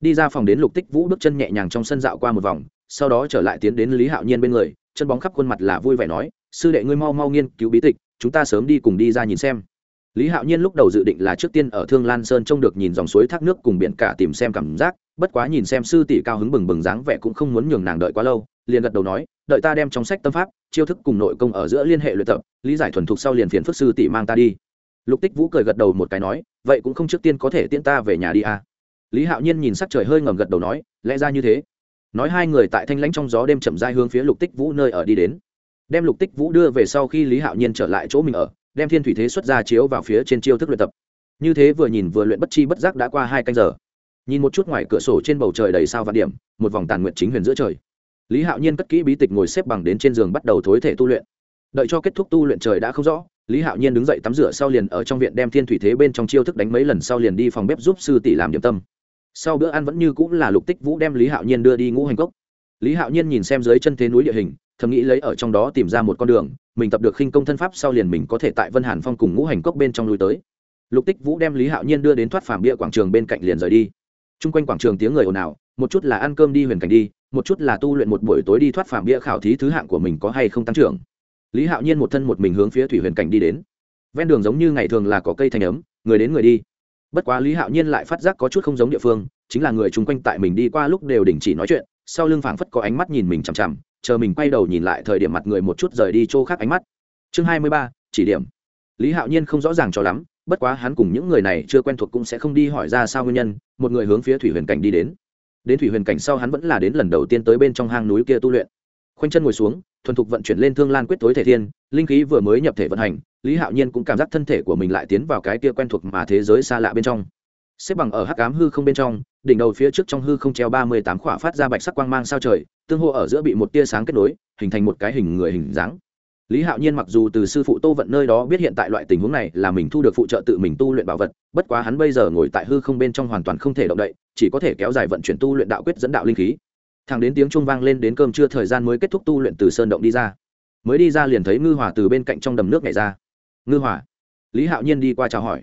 Đi ra phòng đến lục tích vũ bước chân nhẹ nhàng trong sân dạo qua một vòng, sau đó trở lại tiến đến lý hạo nhiên bên người, chân bóng khắp khuôn mặt là vui vẻ nói, sư đệ ngươi mau mau nghiên cứu bí tịch, chúng ta sớm đi cùng đi ra nhìn xem. Lý hạo nhiên lúc đầu dự định là trước tiên ở thương lan sơn trông được nhìn dòng suối thác nước cùng biển cả tìm xem cảm giác, bất quá nhìn xem sư tỷ cao hứng bừng bừng dáng vẻ cũng không muốn nhường nàng đợi quá lâu liền gật đầu nói, đợi ta đem trong sách tâm pháp, chiêu thức cùng nội công ở giữa liên hệ luyện tập, lý giải thuần thục sau liền phiền phước sư tỷ mang ta đi. Lục tích vũ cười gật đầu một cái nói, vậy cũng không trước tiên có thể tiễn ta về nhà đi à. lý hạo nhiên nhìn sắc trời hơi ngầm gật đầu nói, lẽ ra như thế. Nói hai người tại thanh lãnh trong gió đêm chậm dai hướng phía lục tích vũ nơi ở đi đến. Đem lục tích vũ đưa về sau khi lý hạo nhiên trở lại chỗ mình ở, đem thiên thủy thế xuất ra chiếu vào phía trên chiêu thức luyện tập. Như thế vừa nhìn vừa luyện bất chi bất giác đã qua hai canh giờ. Nhìn một chút ngoài cửa sổ trên bầu trời đầy sao và điểm, một vòng tàn nguyện chính huyền giữa trời lý hạo nhiên cất kỹ bí tịch ngồi xếp bằng đến trên giường bắt đầu thối thể tu luyện. Đợi cho kết thúc tu luyện trời đã không rõ, lý hạo nhiên đứng dậy tắm rửa sau liền ở trong viện đem thiên thủy thế bên trong chiêu thức đánh mấy lần sau liền đi phòng bếp giúp sư tỷ làm điểm tâm. Sau bữa ăn vẫn như cũng là lục tích vũ đem lý hạo nhiên đưa đi ngũ hành cốc. Lý hạo nhiên nhìn xem dưới chân thế núi địa hình, thầm nghĩ lấy ở trong đó tìm ra một con đường, mình tập được khinh công thân pháp sau liền mình có thể tại vân hàn phong cùng ngũ hành cốc bên trong lui tới. Lục tích vũ đem lý hạo nhiên đưa đến thoát phàm bia quảng trường bên cạnh liền rời đi. T r u n g quanh quảng trường tiếng người ồn ào, một chút là ăn cơm đi huyền cảnh đi một chút là tu luyện một buổi tối đi thoát phàm bia khảo thí thứ hạng của mình có hay không tăng trưởng. Lý hạo nhiên một thân một mình hướng phía thủy huyền cảnh đi đến. Ven đường giống như ngày thường là có cây thành ấm, người đến người đi. Bất quá lý hạo nhiên lại phát giác có chút không giống địa phương, chính là người chung quanh tại mình đi qua lúc đều đình chỉ nói chuyện, sau lưng phảng phất có ánh mắt nhìn mình chằm chằm, chờ mình quay đầu nhìn lại thời điểm mặt người một chút rời đi chỗ khác ánh mắt. Chương hai mươi ba, chỉ điểm. Lý hạo nhiên không rõ ràng cho lắm, bất quá hắn cùng những người này chưa quen thuộc cũng sẽ không đi hỏi ra sao nguyên nhân, một người hướng phía thủy huyền cảnh đi đến đến thủy huyền cảnh sau hắn vẫn là đến lần đầu tiên tới bên trong hang núi kia tu luyện. Khoanh chân ngồi xuống, thuần thục vận chuyển lên thương lan quyết tối thể thiên, linh khí vừa mới nhập thể vận hành, lý hạo nhiên cũng cảm giác thân thể của mình lại tiến vào cái kia quen thuộc mà thế giới xa lạ bên trong. Xếp bằng ở hắc ám hư không bên trong, đỉnh đầu phía trước trong hư không treo ba mươi tám khỏa phát ra bạch sắc quang mang sao trời, tương hô ở giữa bị một tia sáng kết nối, hình thành một cái hình người hình dáng lý hạo nhiên mặc dù từ sư phụ tô vận nơi đó biết hiện tại loại tình huống này là mình thu được phụ trợ tự mình tu luyện bảo vật, bất quá hắn bây giờ ngồi tại hư không bên trong hoàn toàn không thể động đậy, chỉ có thể kéo dài vận chuyển tu luyện đạo quyết dẫn đạo linh khí. Thằng đến tiếng trung vang lên đến cơm trưa thời gian mới kết thúc tu luyện từ sơn động đi ra. Mới đi ra liền thấy ngư hòa từ bên cạnh trong đầm nước nhảy ra. Ngư hòa. Lý hạo nhiên đi qua chào hỏi.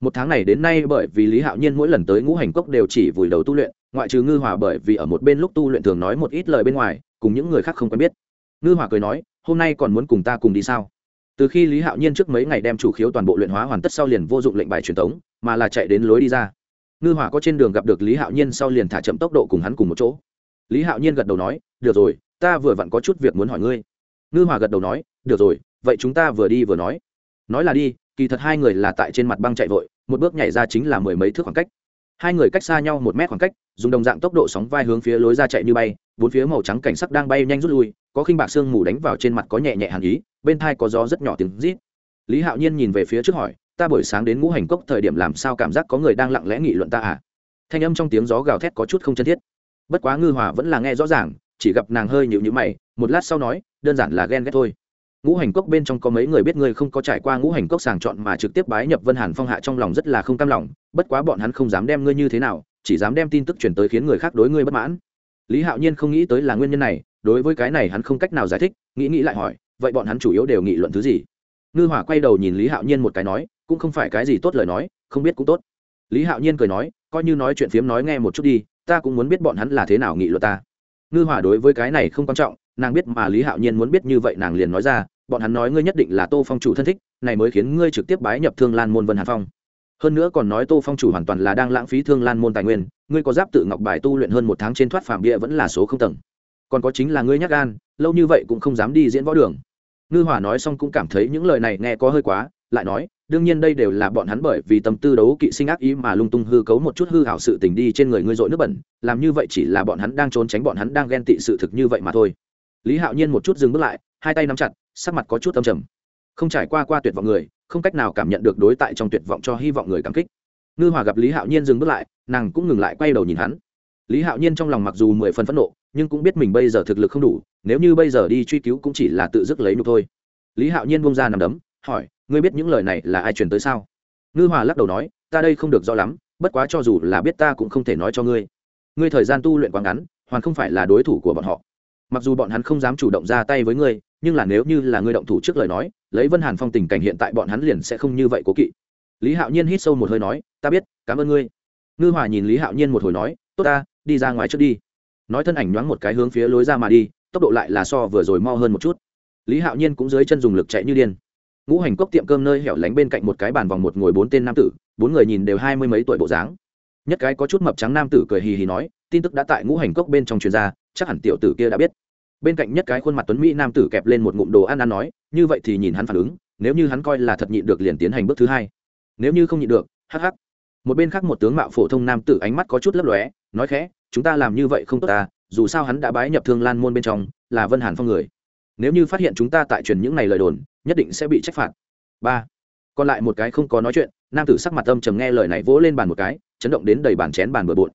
Một tháng này đến nay bởi vì lý hạo nhiên mỗi lần tới ngũ hành cốc đều chỉ vùi đầu tu luyện, ngoại trừ ngư hòa bởi vì ở một bên lúc tu luyện thường nói một ít lời bên ngoài, cùng những người khác không quen biết ngư hòa cười nói, hôm nay còn muốn cùng ta cùng đi sao? Từ khi lý hạo nhiên trước mấy ngày đem chủ khiếu toàn bộ luyện hóa hoàn tất sau liền vô dụng lệnh bài truyền thống mà là chạy đến lối đi ra. Ngư hòa có trên đường gặp được lý hạo nhiên sau liền thả chậm tốc độ cùng hắn cùng một chỗ. Lý hạo nhiên gật đầu nói, được rồi, ta vừa vặn có chút việc muốn hỏi ngươi. Ngư hòa gật đầu nói, được rồi, vậy chúng ta vừa đi vừa nói. Nói là đi, kỳ thật hai người là tại trên mặt băng chạy vội, một bước nhảy ra chính là mười mấy thước khoảng cách hai người cách xa nhau một mét khoảng cách, dùng đồng dạng tốc độ sóng vai hướng phía lối ra chạy như bay, bốn phía màu trắng cảnh sắc đang bay nhanh rút lui, có khinh bạc sương mù đánh vào trên mặt có nhẹ nhẹ hàn ý, bên thai có gió rất nhỏ tiếng rít. Lý hạo nhiên nhìn về phía trước hỏi, ta buổi sáng đến ngũ hành cốc thời điểm làm sao cảm giác có người đang lặng lẽ nghị luận ta à? Thanh âm trong tiếng gió gào thét có chút không chân thiết. Bất quá ngư hòa vẫn là nghe rõ ràng, chỉ gặp nàng hơi nhịu nhữ mày, một lát sau nói, đơn giản là ghen ghét thôi ngũ hành cốc bên trong có mấy người biết ngươi không có trải qua ngũ hành cốc sàng chọn mà trực tiếp bái nhập vân hàn phong hạ trong lòng rất là không cam lòng, bất quá bọn hắn không dám đem ngươi như thế nào, chỉ dám đem tin tức chuyển tới khiến người khác đối ngươi bất mãn. Lý hạo nhiên không nghĩ tới là nguyên nhân này, đối với cái này hắn không cách nào giải thích, nghĩ nghĩ lại hỏi, vậy bọn hắn chủ yếu đều nghị luận thứ gì? Ngư hỏa quay đầu nhìn lý hạo nhiên một cái nói, cũng không phải cái gì tốt lời nói, không biết cũng tốt. Lý hạo nhiên cười nói, coi như nói chuyện phiếm nói nghe một chút đi, ta cũng muốn biết bọn hắn là thế nào nghị luận ta. Ngư hỏa đối với cái này không quan trọng, nàng biết mà lý hạo nhiên muốn biết như vậy nàng liền nói ra bọn hắn nói ngươi nhất định là tô phong chủ thân thích, này mới khiến ngươi trực tiếp bái nhập thương lan môn vân hàn phong. Hơn nữa còn nói tô phong chủ hoàn toàn là đang lãng phí thương lan môn tài nguyên, ngươi có giáp tự ngọc bài tu luyện hơn một tháng trên thoát phạm địa vẫn là số không tầng. Còn có chính là ngươi nhắc gan, lâu như vậy cũng không dám đi diễn võ đường. Ngư hỏa nói xong cũng cảm thấy những lời này nghe có hơi quá, lại nói, đương nhiên đây đều là bọn hắn bởi vì tâm tư đấu kỵ sinh ác ý mà lung tung hư cấu một chút hư hảo sự tình đi trên người ngươi dội nước bẩn, làm như vậy chỉ là bọn hắn đang trốn tránh bọn hắn đang ghen tị sự thực như vậy mà thôi. Lý hạo nhiên một chút dừng bước lại, hai tay nắm chặt sắc mặt có chút âm trầm. Không trải qua qua tuyệt vọng người, không cách nào cảm nhận được đối tại trong tuyệt vọng cho hy vọng người cảm kích. Ngư hòa gặp lý hạo nhiên dừng bước lại, nàng cũng ngừng lại quay đầu nhìn hắn. Lý hạo nhiên trong lòng mặc dù mười phần phẫn nộ, nhưng cũng biết mình bây giờ thực lực không đủ, nếu như bây giờ đi truy cứu cũng chỉ là tự dứt lấy nhục thôi. Lý hạo nhiên bông ra nằm đấm, hỏi, ngươi biết những lời này là ai truyền tới sao? Ngư hòa lắc đầu nói, ta đây không được rõ lắm, bất quá cho dù là biết ta cũng không thể nói cho ngươi. Ngươi thời gian tu luyện quá ngắn, hoàn không phải là đối thủ của bọn họ. Mặc dù bọn hắn không dám chủ động ra tay với ngươi nhưng là nếu như là ngươi động thủ trước lời nói, lấy vân hàn phong tình cảnh hiện tại bọn hắn liền sẽ không như vậy cố kỵ. Lý hạo nhiên hít sâu một hơi nói, ta biết, cảm ơn ngươi. Ngư hòa nhìn lý hạo nhiên một hồi nói, tốt ta, đi ra ngoài trước đi. Nói thân ảnh nhoáng một cái hướng phía lối ra mà đi, tốc độ lại là so vừa rồi mo hơn một chút. Lý hạo nhiên cũng dưới chân dùng lực chạy như điên. Ngũ hành cốc tiệm cơm nơi hẻo lánh bên cạnh một cái bàn vòng một ngồi bốn tên nam tử, bốn người nhìn đều hai mươi mấy tuổi bộ dáng. Nhất cái có chút mập trắng nam tử cười hì hì nói, tin tức đã tại ngũ hành cốc bên trong chuyên gia chắc hẳn tiểu tử kia đã biết bên cạnh nhất cái khuôn mặt tuấn mỹ nam tử kẹp lên một ngụm đồ ăn ăn nói, như vậy thì nhìn hắn phản ứng, nếu như hắn coi là thật nhịn được liền tiến hành bước thứ hai. Nếu như không nhịn được, hắc hắc. Một bên khác một tướng mạo phổ thông nam tử ánh mắt có chút lấp lóe, nói khẽ, chúng ta làm như vậy không tốt ta, dù sao hắn đã bái nhập thương lan môn bên trong, là vân hàn phong người. Nếu như phát hiện chúng ta tại truyền những này lời đồn, nhất định sẽ bị trách phạt. Ba. Còn lại một cái không có nói chuyện, nam tử sắc mặt âm trầm nghe lời này vỗ lên bàn một cái, chấn động đến đầy bàn chén bàn bừa bộn.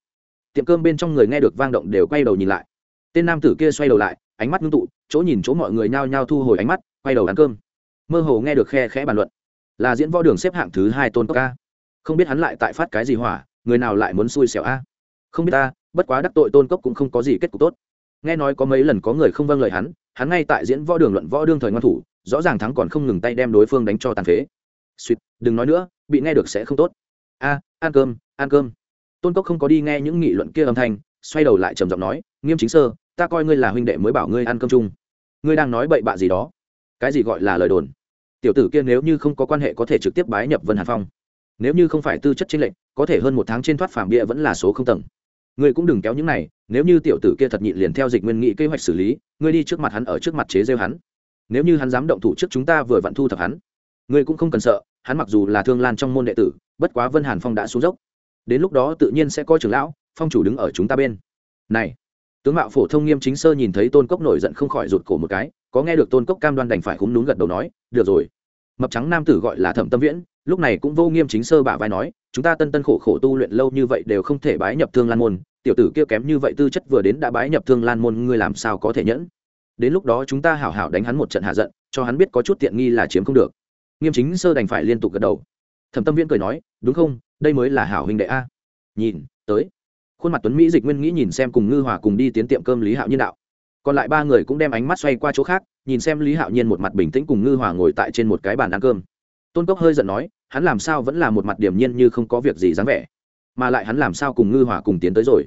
Tiệm cơm bên trong người nghe được vang động đều quay đầu nhìn lại. Tên nam tử kia xoay đầu lại ánh mắt ngưng tụ, chỗ nhìn chỗ mọi người nhao nhao thu hồi ánh mắt, quay đầu ăn cơm. Mơ hồ nghe được khe khẽ bàn luận. Là diễn võ đường xếp hạng thứ hai tôn cốc ca. Không biết hắn lại tại phát cái gì hỏa, người nào lại muốn xui xẻo a? Không biết ta, bất quá đắc tội tôn cốc cũng không có gì kết cục tốt. Nghe nói có mấy lần có người không vâng lời hắn hắn ngay tại diễn võ đường luận võ đương thời ngoan thủ, rõ ràng thắng còn không ngừng tay đem đối phương đánh cho tàn phế. Suýt, đừng nói nữa, bị nghe được sẽ không tốt. A, ăn cơm ăn cơm. Tôn cốc không có đi nghe những nghị luận kia âm thanh, xoay đầu lại trầm giọng nói, nghiêm chính sơ ta coi ngươi là huynh đệ mới bảo ngươi ăn cơm chung. Ngươi đang nói bậy bạ gì đó? Cái gì gọi là lời đồn? Tiểu tử kia nếu như không có quan hệ có thể trực tiếp bái nhập vân hàn phong. Nếu như không phải tư chất chính lệnh có thể hơn một tháng trên thoát phàm bia vẫn là số không tầng. Ngươi cũng đừng kéo những này, nếu như tiểu tử kia thật nhịn liền theo dịch nguyên nghị kế hoạch xử lý, ngươi đi trước mặt hắn ở trước mặt chế rêu hắn. Nếu như hắn dám động thủ trước chúng ta vừa vặn thu thập hắn, ngươi cũng không cần sợ, hắn mặc dù là thương lan trong môn đệ tử, bất quá vân hàn phong đã xuống dốc. Đến lúc đó tự nhiên sẽ có trưởng lão, phong chủ đứng ở chúng ta bên. Này tướng mạo phổ thông nghiêm chính sơ nhìn thấy tôn cốc nổi giận không khỏi rụt cổ một cái, có nghe được tôn cốc cam đoan đành phải khúng đúng gật đầu nói, được rồi. Mập trắng nam tử gọi là thẩm tâm viễn, lúc này cũng vô nghiêm chính sơ bả vai nói, chúng ta tân tân khổ khổ tu luyện lâu như vậy đều không thể bái nhập thương lan môn, tiểu tử kia kém như vậy tư chất vừa đến đã bái nhập thương lan môn, ngươi làm sao có thể nhẫn? Đến lúc đó chúng ta hảo hảo đánh hắn một trận hạ giận, cho hắn biết có chút tiện nghi là chiếm không được. Nghiêm chính sơ đành phải liên tục gật đầu. Thẩm tâm viễn cười nói, đúng không? Đây mới là hảo huynh đệ a. Nhìn, tới khuôn mặt tuấn mỹ dịch nguyên nghĩ nhìn xem cùng ngư hòa cùng đi tiến tiệm cơm lý hạo nhiên đạo còn lại ba người cũng đem ánh mắt xoay qua chỗ khác nhìn xem lý hạo nhiên một mặt bình tĩnh cùng ngư hòa ngồi tại trên một cái bàn ăn cơm tôn cốc hơi giận nói hắn làm sao vẫn là một mặt điểm nhiên như không có việc gì dáng vẻ mà lại hắn làm sao cùng ngư hòa cùng tiến tới rồi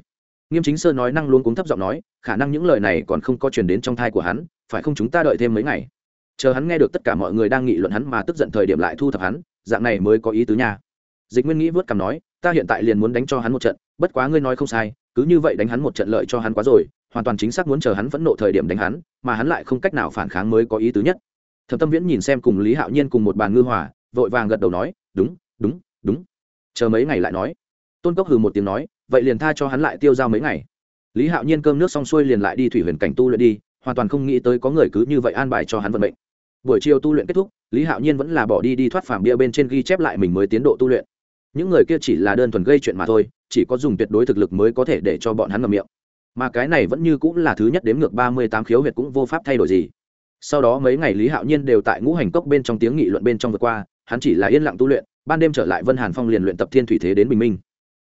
nghiêm chính sơ nói năng luôn cúng thấp giọng nói khả năng những lời này còn không có truyền đến trong thai của hắn phải không chúng ta đợi thêm mấy ngày chờ hắn nghe được tất cả mọi người đang nghị luận hắn mà tức giận thời điểm lại thu thập hắn dạng này mới có ý tứ nha dịch nguyên nghĩ vớt cằm nói ta hiện tại liền muốn đánh cho hắn một trận bất quá ngươi nói không sai, cứ như vậy đánh hắn một trận lợi cho hắn quá rồi, hoàn toàn chính xác muốn chờ hắn phẫn nộ thời điểm đánh hắn, mà hắn lại không cách nào phản kháng mới có ý tứ nhất. Thẩm tâm viễn nhìn xem cùng lý hạo nhiên cùng một bàn ngư hòa, vội vàng gật đầu nói, đúng đúng đúng. Chờ mấy ngày lại nói. Tôn cốc hừ một tiếng nói, vậy liền tha cho hắn lại tiêu dao mấy ngày. Lý hạo nhiên cơm nước xong xuôi liền lại đi thủy huyền cảnh tu luyện đi, hoàn toàn không nghĩ tới có người cứ như vậy an bài cho hắn vận mệnh. Buổi chiều tu luyện kết thúc, lý hạo nhiên vẫn là bỏ đi đi thoát phàm bia bên trên ghi chép lại mình mới tiến độ tu luyện. Những người kia chỉ là đơn thuần gây chuyện mà thôi chỉ có dùng tuyệt đối thực lực mới có thể để cho bọn hắn ngậm miệng. Mà cái này vẫn như cũng là thứ nhất đếm ngược ba mươi tám khiếu huyệt cũng vô pháp thay đổi gì. Sau đó mấy ngày lý hạo nhiên đều tại ngũ hành cốc bên trong tiếng nghị luận bên trong vượt qua, hắn chỉ là yên lặng tu luyện, ban đêm trở lại vân hàn phong liền luyện tập thiên thủy thế đến bình minh.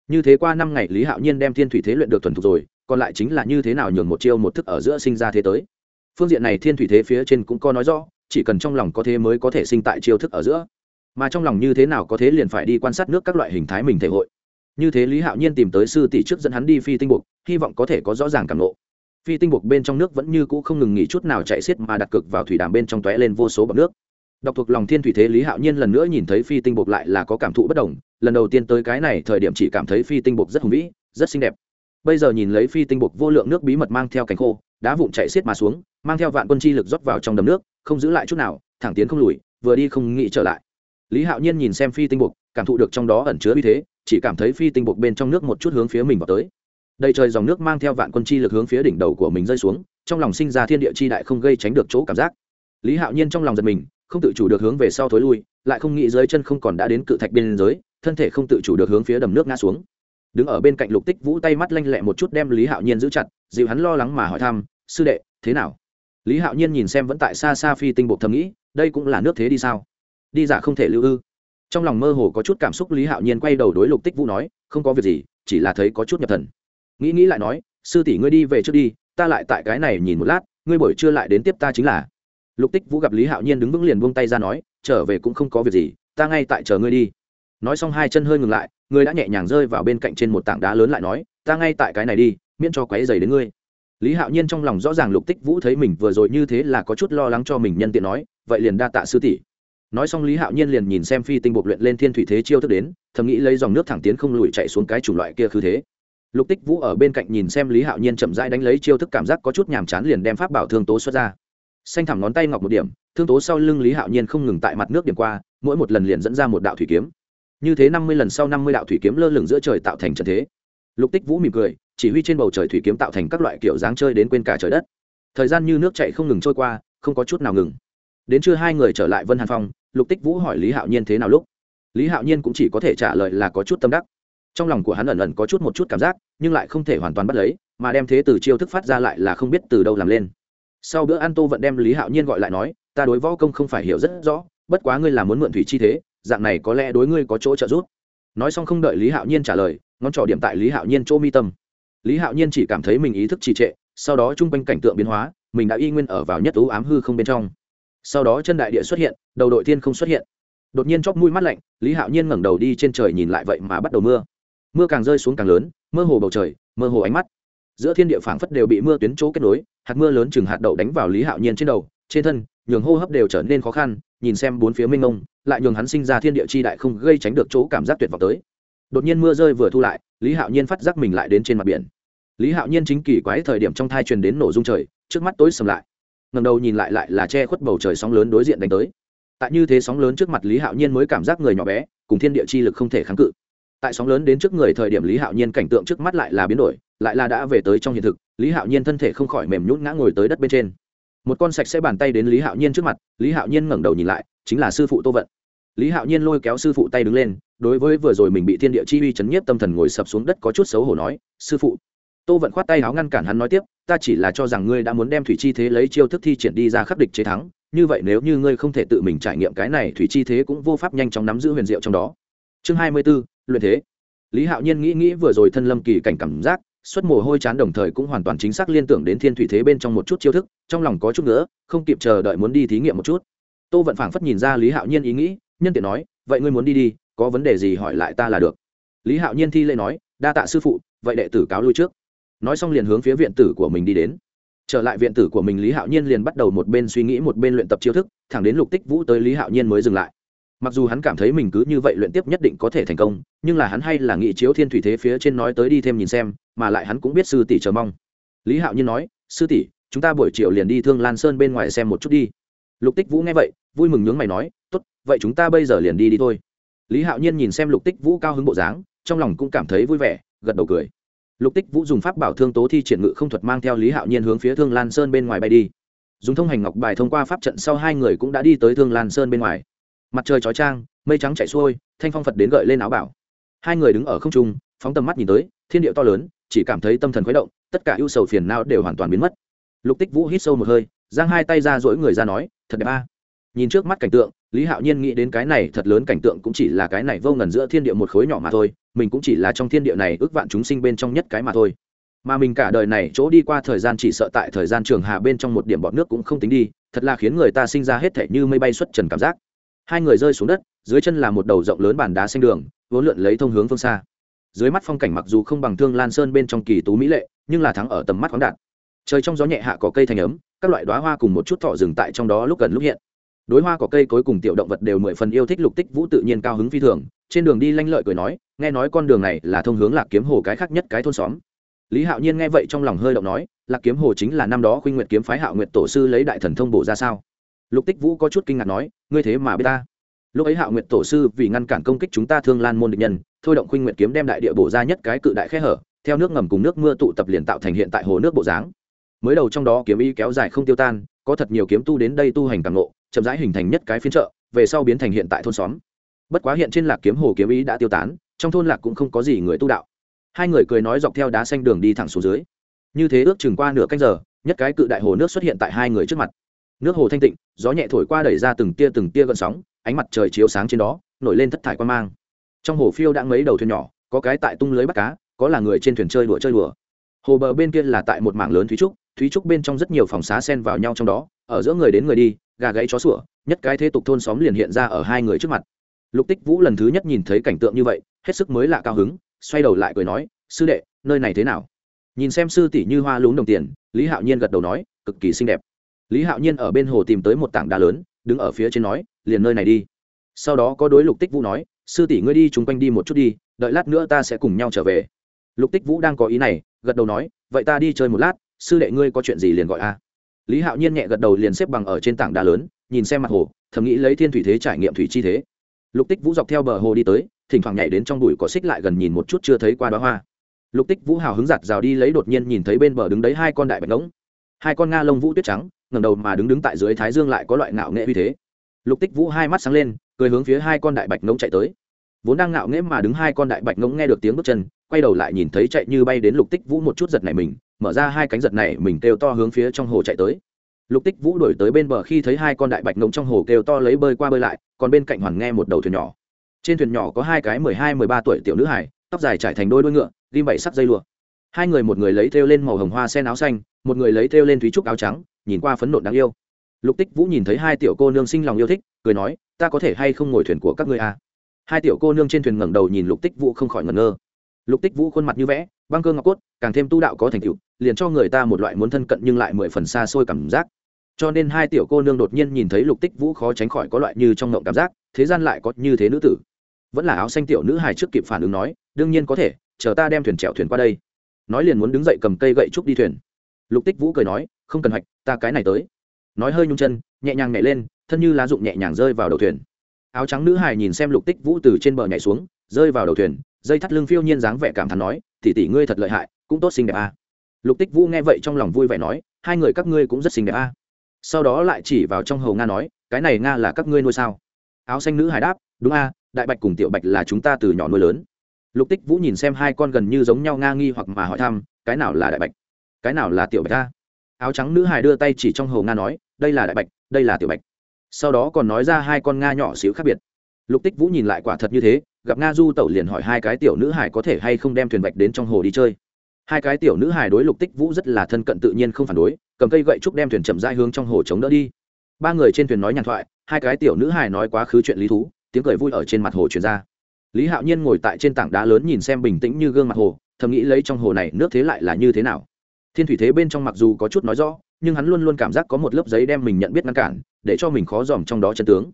Như thế qua năm ngày lý hạo nhiên đem thiên thủy thế luyện được thuần thục rồi, còn lại chính là như thế nào nhường một chiêu một thức ở giữa sinh ra thế tới. Phương diện này thiên thủy thế phía trên cũng có nói rõ, chỉ cần trong lòng có thế mới có thể sinh tại chiêu thức ở giữa. Mà trong lòng như thế nào có thế liền phải đi quan sát nước các loại hình thái mình thể hội như thế lý hạo nhiên tìm tới sư tỷ trước dẫn hắn đi phi tinh buộc hy vọng có thể có rõ ràng cảm lộ phi tinh buộc bên trong nước vẫn như cũ không ngừng nghỉ chút nào chạy xiết mà đặt cực vào thủy đàm bên trong tóe lên vô số bọc nước. Đọc thuộc lòng thiên thủy thế lý hạo nhiên lần nữa nhìn thấy phi tinh buộc lại là có cảm thụ bất đồng, lần đầu tiên tới cái này thời điểm chỉ cảm thấy phi tinh buộc rất hùng vĩ, rất xinh đẹp. Bây giờ nhìn lấy phi tinh buộc vô lượng nước bí mật mang theo cánh khô, đá vụn chạy xiết mà xuống, mang theo vạn quân chi lực rót vào trong đầm nước, không giữ lại chút nào, thẳng tiến không lùi, vừa đi không nghĩ trở lại. Lý hạo nhiên nhìn xem phi tinh buộc cảm thụ được trong đó ẩn chứa uy thế chỉ cảm thấy phi tinh buộc bên trong nước một chút hướng phía mình vào tới. Đầy trời dòng nước mang theo vạn quân chi lực hướng phía đỉnh đầu của mình rơi xuống, trong lòng sinh ra thiên địa chi đại không gây tránh được chỗ cảm giác. Lý hạo nhiên trong lòng giật mình, không tự chủ được hướng về sau thối lui, lại không nghĩ dưới chân không còn đã đến cự thạch bên giới, thân thể không tự chủ được hướng phía đầm nước ngã xuống. Đứng ở bên cạnh lục tích vũ tay mắt lanh lẹ một chút đem lý hạo nhiên giữ chặt, dịu hắn lo lắng mà hỏi thăm, sư đệ, thế nào? Lý hạo nhiên nhìn xem vẫn tại xa xa phi tinh bộ thầm nghĩ, đây cũng là nước thế đi sao? Đi giả không thể lưu ư? Trong lòng mơ hồ có chút cảm xúc, lý hạo nhiên quay đầu đối lục tích vũ nói, không có việc gì, chỉ là thấy có chút nhập thần. Nghĩ nghĩ lại nói, sư tỷ ngươi đi về trước đi, ta lại tại cái này nhìn một lát, ngươi buổi trưa lại đến tiếp ta chính là. Lục tích vũ gặp lý hạo nhiên đứng vững liền buông tay ra nói, trở về cũng không có việc gì, ta ngay tại chờ ngươi đi. Nói xong hai chân hơi ngừng lại ngươi đã nhẹ nhàng rơi vào bên cạnh trên một tảng đá lớn lại nói, ta ngay tại cái này đi, miễn cho quấy dày đến ngươi. Lý hạo nhiên trong lòng rõ ràng lục tích vũ thấy mình vừa rồi như thế là có chút lo lắng cho mình nhân tiện nói, vậy liền đa tạ sư tỷ nói xong lý hạo nhiên liền nhìn xem phi tinh buộc luyện lên thiên thủy thế chiêu thức đến, thầm nghĩ lấy dòng nước thẳng tiến không lùi chạy xuống cái chủng loại kia khư thế. Lục tích vũ ở bên cạnh nhìn xem lý hạo nhiên chậm rãi đánh lấy chiêu thức cảm giác có chút nhàm chán liền đem pháp bảo thương tố xuất ra. Xanh thẳm ngón tay ngọc một điểm, thương tố sau lưng lý hạo nhiên không ngừng tại mặt nước điểm qua, mỗi một lần liền dẫn ra một đạo thủy kiếm. Như thế năm mươi lần sau năm mươi đạo thủy kiếm lơ lửng giữa trời tạo thành trận thế. Lục tích vũ mỉm cười, chỉ huy trên bầu trời thủy kiếm tạo thành các loại kiểu dáng chơi đến quên cả trời đất. Thời gian như nước chạy không ngừng trôi qua, không có chút nào ngừng. Đến trưa hai người trở lại vân hàn phong lục tích vũ hỏi lý hạo nhiên thế nào lúc? Lý hạo nhiên cũng chỉ có thể trả lời là có chút tâm đắc. Trong lòng của hắn ẩn ẩn có chút một chút cảm giác, nhưng lại không thể hoàn toàn bắt lấy, mà đem thế từ chiêu thức phát ra lại là không biết từ đâu làm lên. Sau bữa ăn tô vẫn đem lý hạo nhiên gọi lại nói, ta đối võ công không phải hiểu rất rõ, bất quá ngươi là muốn mượn thủy chi thế, dạng này có lẽ đối ngươi có chỗ trợ giúp. Nói xong không đợi lý hạo nhiên trả lời, ngón trỏ điểm tại lý hạo nhiên chỗ mi tâm. Lý hạo nhiên chỉ cảm thấy mình ý thức trì trệ, sau đó chung quanh cảnh tượng biến hóa, mình đã y nguyên ở vào nhất ấu ám hư không bên trong sau đó chân đại địa xuất hiện, đầu đội thiên không xuất hiện. Đột nhiên chóp mũi mắt lạnh, lý hạo nhiên ngẩng đầu đi trên trời nhìn lại vậy mà bắt đầu mưa. Mưa càng rơi xuống càng lớn, mơ hồ bầu trời, mơ hồ ánh mắt. Giữa thiên địa phảng phất đều bị mưa tuyến chỗ kết nối, hạt mưa lớn chừng hạt đậu đánh vào lý hạo nhiên trên đầu, trên thân, nhường hô hấp đều trở nên khó khăn, nhìn xem bốn phía mênh mông, lại nhường hắn sinh ra thiên địa chi đại không gây tránh được chỗ cảm giác tuyệt vọng tới. Đột nhiên mưa rơi vừa thu lại, lý hạo nhiên phát giác mình lại đến trên mặt biển. Lý hạo nhiên chính kỳ quái thời điểm trong thai truyền đến nổ dung trời, trước mắt tối sầm lại ngầm đầu nhìn lại lại là che khuất bầu trời sóng lớn đối diện đánh tới. Tại như thế sóng lớn trước mặt lý hạo nhiên mới cảm giác người nhỏ bé, cùng thiên địa chi lực không thể kháng cự. Tại sóng lớn đến trước người thời điểm lý hạo nhiên cảnh tượng trước mắt lại là biến đổi, lại là đã về tới trong hiện thực, lý hạo nhiên thân thể không khỏi mềm nhún ngã ngồi tới đất bên trên. Một con sạch sẽ bàn tay đến lý hạo nhiên trước mặt, lý hạo nhiên ngẩng đầu nhìn lại, chính là sư phụ tô vận. Lý hạo nhiên lôi kéo sư phụ tay đứng lên, đối với vừa rồi mình bị thiên địa chi uy chấn nhiếp tâm thần ngồi sập xuống đất có chút xấu hổ nói, sư phụ tô vận khoát tay áo ngăn cản hắn nói tiếp, ta chỉ là cho rằng ngươi đã muốn đem thủy chi thế lấy chiêu thức thi triển đi ra khắc địch chế thắng, như vậy nếu như ngươi không thể tự mình trải nghiệm cái này, thủy chi thế cũng vô pháp nhanh chóng nắm giữ huyền diệu trong đó. Chương hai mươi b ố luyện thế. Lý hạo nhiên nghĩ nghĩ vừa rồi thân lâm kỳ cảnh cảm giác, xuất mồ hôi chán đồng thời cũng hoàn toàn chính xác liên tưởng đến thiên thủy thế bên trong một chút chiêu thức, trong lòng có chút nữa không kịp chờ đợi muốn đi thí nghiệm một chút. Tô vận phảng phất nhìn ra lý hạo nhiên ý nghĩ, nhân tiện nói, vậy ngươi muốn đi đi, có vấn đề gì hỏi lại ta là được. Lý hạo nhiên thi lễ nói, đa tạ sư phụ, vậy đệ tử cáo lui trước nói xong liền hướng phía viện tử của mình đi đến. Trở lại viện tử của mình, lý hạo nhiên liền bắt đầu một bên suy nghĩ một bên luyện tập chiêu thức, thẳng đến lục tích vũ tới lý hạo nhiên mới dừng lại. Mặc dù hắn cảm thấy mình cứ như vậy luyện tiếp nhất định có thể thành công, nhưng là hắn hay là nghị chiếu thiên thủy thế phía trên nói tới đi thêm nhìn xem, mà lại hắn cũng biết sư tỷ chờ mong. Lý hạo nhiên nói, sư tỷ, chúng ta buổi chiều liền đi thương lan sơn bên ngoài xem một chút đi. Lục tích vũ nghe vậy, vui mừng nhướng mày nói, tốt, vậy chúng ta bây giờ liền đi đi thôi. Lý hạo nhiên nhìn xem lục tích vũ cao hứng bộ dáng, trong lòng cũng cảm thấy vui vẻ, gật đầu cười lục tích vũ dùng pháp bảo thương tố thi triển ngự không thuật mang theo lý hạo nhiên hướng phía thương lan sơn bên ngoài bay đi. Dùng thông hành ngọc bài thông qua pháp trận sau hai người cũng đã đi tới thương lan sơn bên ngoài. Mặt trời chói trang mây trắng chạy xuôi, thanh phong phật đến gợi lên áo bảo. Hai người đứng ở không trung, phóng tầm mắt nhìn tới, thiên địa to lớn, chỉ cảm thấy tâm thần khuấy động, tất cả ưu sầu phiền não đều hoàn toàn biến mất. Lục tích vũ hít sâu một hơi, giang hai tay ra dỗi người ra nói, thật đẹp a. Nhìn trước mắt cảnh tượng lý hạo nhiên nghĩ đến cái này thật lớn cảnh tượng cũng chỉ là cái này vô ngần giữa thiên địa một khối nhỏ mà thôi, mình cũng chỉ là trong thiên địa này ước vạn chúng sinh bên trong nhất cái mà thôi. Mà mình cả đời này chỗ đi qua thời gian chỉ sợ tại thời gian trường hà bên trong một điểm bọt nước cũng không tính đi, thật là khiến người ta sinh ra hết thể như mây bay xuất trần cảm giác. Hai người rơi xuống đất, dưới chân là một đầu rộng lớn bàn đá xanh đường, vốn lượn lấy thông hướng phương xa. Dưới mắt phong cảnh mặc dù không bằng thương lan sơn bên trong kỳ tú mỹ lệ, nhưng là thắng ở tầm mắt khoáng đạt. Trời trong gió nhẹ hạ có cây thành ấm, các loại đoá hoa cùng một chút thọ rừng tại trong đó lúc gần lúc hiện đối hoa có cây cối cùng tiểu động vật đều mười phần yêu thích lục tích vũ tự nhiên cao hứng phi thường. Trên đường đi lanh lợi cười nói, nghe nói con đường này là thông hướng lạc kiếm hồ cái khác nhất cái thôn xóm. Lý hạo nhiên nghe vậy trong lòng hơi động nói, lạc kiếm hồ chính là năm đó khuynh nguyệt kiếm phái hạo nguyệt tổ sư lấy đại thần thông bổ ra sao? Lục tích vũ có chút kinh ngạc nói, ngươi thế mà biết ta? Lúc ấy hạo nguyệt tổ sư vì ngăn cản công kích chúng ta thương lan môn địch nhân, thôi động khuynh nguyệt kiếm đem đại địa bổ ra nhất cái cự đại khe hở, theo nước ngầm cùng nước mưa tụ tập liền tạo thành hiện tại hồ nước bộ dáng mới đầu trong đó kiếm ý kéo dài không tiêu tan, có thật nhiều kiếm tu đến đây tu hành càng ngộ, chậm rãi hình thành nhất cái phiên chợ, về sau biến thành hiện tại thôn xóm. Bất quá hiện trên lạc kiếm hồ kiếm ý đã tiêu tán, trong thôn lạc cũng không có gì người tu đạo. Hai người cười nói dọc theo đá xanh đường đi thẳng xuống dưới. Như thế ước chừng qua nửa canh giờ, nhất cái cự đại hồ nước xuất hiện tại hai người trước mặt. Nước hồ thanh tịnh, gió nhẹ thổi qua đẩy ra từng tia từng tia gợn sóng, ánh mặt trời chiếu sáng trên đó, nổi lên thất thải quan mang. Trong hồ phiêu đã mấy đầu thuyền nhỏ, có cái tại tung lưới bắt cá, có là người trên thuyền chơi đùa chơi đùa. Hồ bờ bên kia là tại một mảng lớn thúy trúc thúy trúc bên trong rất nhiều phòng xá sen vào nhau trong đó, ở giữa người đến người đi, gà gãy chó sủa, nhất cái thế tục thôn xóm liền hiện ra ở hai người trước mặt. Lục tích vũ lần thứ nhất nhìn thấy cảnh tượng như vậy, hết sức mới lạ cao hứng, xoay đầu lại cười nói, sư đệ, nơi này thế nào? Nhìn xem sư tỷ như hoa lún đồng tiền, lý hạo nhiên gật đầu nói, cực kỳ xinh đẹp. Lý hạo nhiên ở bên hồ tìm tới một tảng đá lớn, đứng ở phía trên nói, liền nơi này đi. Sau đó có đối lục tích vũ nói, sư tỷ ngươi đi chung quanh đi một chút đi, đợi lát nữa ta sẽ cùng nhau trở về. Lục tích vũ đang có ý này, gật đầu nói, vậy ta đi chơi một lát sư đệ ngươi có chuyện gì liền gọi a. Lý hạo nhiên nhẹ gật đầu liền xếp bằng ở trên tảng đá lớn, nhìn xem mặt hồ, thầm nghĩ lấy thiên thủy thế trải nghiệm thủy chi thế. Lục tích vũ dọc theo bờ hồ đi tới, thỉnh thoảng nhảy đến trong bụi cỏ xích lại gần nhìn một chút chưa thấy qua đoá hoa. Lục tích vũ hào hứng giặt rào đi lấy đột nhiên nhìn thấy bên bờ đứng đấy hai con đại bạch ngỗng. Hai con nga lông vũ tuyết trắng ngầm đầu mà đứng đứng tại dưới thái dương lại có loại ngạo nghệ uy thế. Lục tích vũ hai mắt sáng lên, cười hướng phía hai con đại bạch ngỗng chạy tới. Vốn đang ngạo nghễ mà đứng hai con đại bạch ngỗng nghe được tiếng bước chân, quay đầu lại nhìn thấy chạy như bay đến lục tích vũ một chút giật này mình mở ra hai cánh giật này mình kêu to hướng phía trong hồ chạy tới. Lục tích vũ đổi tới bên bờ khi thấy hai con đại bạch ngỗng trong hồ kêu to lấy bơi qua bơi lại, còn bên cạnh hoàn nghe một đầu thuyền nhỏ. Trên thuyền nhỏ có hai cái mười hai, mười ba tuổi tiểu nữ hải tóc dài trải thành đôi đuôi ngựa, ghim bảy sắc dây lụa. Hai người một người lấy thêu lên màu hồng hoa sen áo xanh, một người lấy thêu lên thúy trúc áo trắng, nhìn qua phấn nộn đáng yêu. Lục tích vũ nhìn thấy hai tiểu cô nương sinh lòng yêu thích, cười nói, ta có thể hay không ngồi thuyền của các ngươi à? hai tiểu cô nương trên thuyền ngẩng đầu nhìn lục tích vũ không khỏi ngẩn ngơ. Lục tích vũ khuôn mặt như vẽ, băng cơ ngọc cốt, càng thêm tu đạo có thành tựu liền cho người ta một loại muốn thân cận nhưng lại mười phần xa xôi cảm giác. Cho nên hai tiểu cô nương đột nhiên nhìn thấy lục tích vũ khó tránh khỏi có loại như trong ngộng cảm giác, thế gian lại có như thế nữ tử. Vẫn là áo xanh tiểu nữ hài trước kịp phản ứng nói, đương nhiên có thể, chờ ta đem thuyền chèo thuyền qua đây. Nói liền muốn đứng dậy cầm cây gậy trúc đi thuyền. Lục tích vũ cười nói, không cần hạch ta cái này tới. Nói hơi nhung chân, nhẹ nhàng nhảy lên, thân như lá dụng nhẹ nhàng rơi vào đầu thuyền. Áo trắng nữ hài nhìn xem lục tích vũ từ trên bờ nhảy xuống, rơi vào đầu thuyền, dây thắt lưng phiêu nhiên dáng vẻ cảm thán nói, tỷ tỷ ngươi thật lợi hại, cũng tốt xinh đẹp à lục tích vũ nghe vậy trong lòng vui vẻ nói, hai người các ngươi cũng rất xinh đẹp a. À. sau đó lại chỉ vào trong hầu nga nói, cái này nga là các ngươi nuôi sao? Áo xanh nữ hải đáp, đúng a, đại bạch cùng tiểu bạch là chúng ta từ nhỏ nuôi lớn. Lục tích vũ nhìn xem hai con gần như giống nhau nga nghi hoặc mà hỏi thăm, cái nào là đại bạch? Cái nào là tiểu bạch ta? Áo trắng nữ hải đưa tay chỉ trong hầu nga nói, đây là đại bạch, đây là tiểu bạch. Sau đó còn nói ra hai con nga nhỏ xíu khác biệt. Lục tích vũ nhìn lại quả thật như thế, gặp nga du tẩu liền hỏi hai cái tiểu nữ hải có thể hay không đem thuyền bạch đến trong hồ đi chơi hai cái tiểu nữ hài đối lục tích vũ rất là thân cận tự nhiên không phản đối, cầm cây gậy trúc đem thuyền chậm dai hướng trong hồ chống đỡ đi. Ba người trên thuyền nói nhàn thoại, hai cái tiểu nữ hài nói quá khứ chuyện lý thú, tiếng cười vui ở trên mặt hồ truyền ra. Lý hạo nhiên ngồi tại trên tảng đá lớn nhìn xem bình tĩnh như gương mặt hồ, thầm nghĩ lấy trong hồ này nước thế lại là như thế nào. Thiên thủy thế bên trong mặc dù có chút nói rõ, nhưng hắn luôn luôn cảm giác có một lớp giấy đem mình nhận biết ngăn cản, để cho mình khó dòm trong đó chân tướng.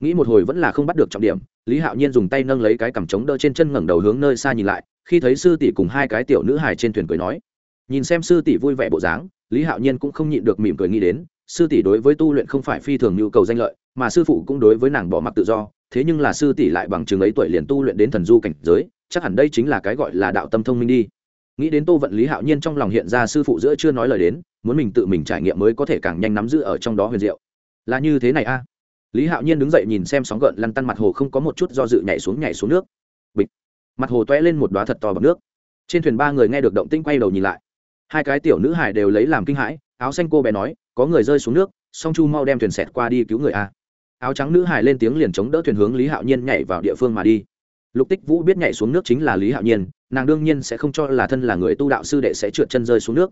Nghĩ một hồi vẫn là không bắt được trọng điểm, lý hạo nhiên dùng tay nâng lấy cái cằm trống đỡ trên chân ngẩng đầu hướng nơi xa nhìn lại khi thấy sư tỷ cùng hai cái tiểu nữ hài trên thuyền cười nói. Nhìn xem sư tỷ vui vẻ bộ dáng, lý hạo nhiên cũng không nhịn được mỉm cười nghĩ đến, sư tỷ đối với tu luyện không phải phi thường nhu cầu danh lợi, mà sư phụ cũng đối với nàng bỏ mặc tự do, thế nhưng là sư tỷ lại bằng chừng ấy tuổi liền tu luyện đến thần du cảnh giới, chắc hẳn đây chính là cái gọi là đạo tâm thông minh đi. Nghĩ đến tô vận lý hạo nhiên trong lòng hiện ra sư phụ giữa chưa nói lời đến, muốn mình tự mình trải nghiệm mới có thể càng nhanh nắm giữ ở trong đó huyền diệu. Là như thế này a. Lý hạo nhiên đứng dậy nhìn xem sóng gợn lăn tăn mặt hồ không có một chút do dự nhảy xuống nhảy xuống nước mặt hồ toé lên một đoá thật to bằng nước. Trên thuyền ba người nghe được động tinh quay đầu nhìn lại. Hai cái tiểu nữ hải đều lấy làm kinh hãi, áo xanh cô bé nói, có người rơi xuống nước, song chu mau đem thuyền xẹt qua đi cứu người a áo trắng nữ hải lên tiếng liền chống đỡ thuyền hướng lý hạo nhiên nhảy vào địa phương mà đi. Lục tích vũ biết nhảy xuống nước chính là lý hạo nhiên, nàng đương nhiên sẽ không cho là thân là người tu đạo sư đệ sẽ trượt chân rơi xuống nước.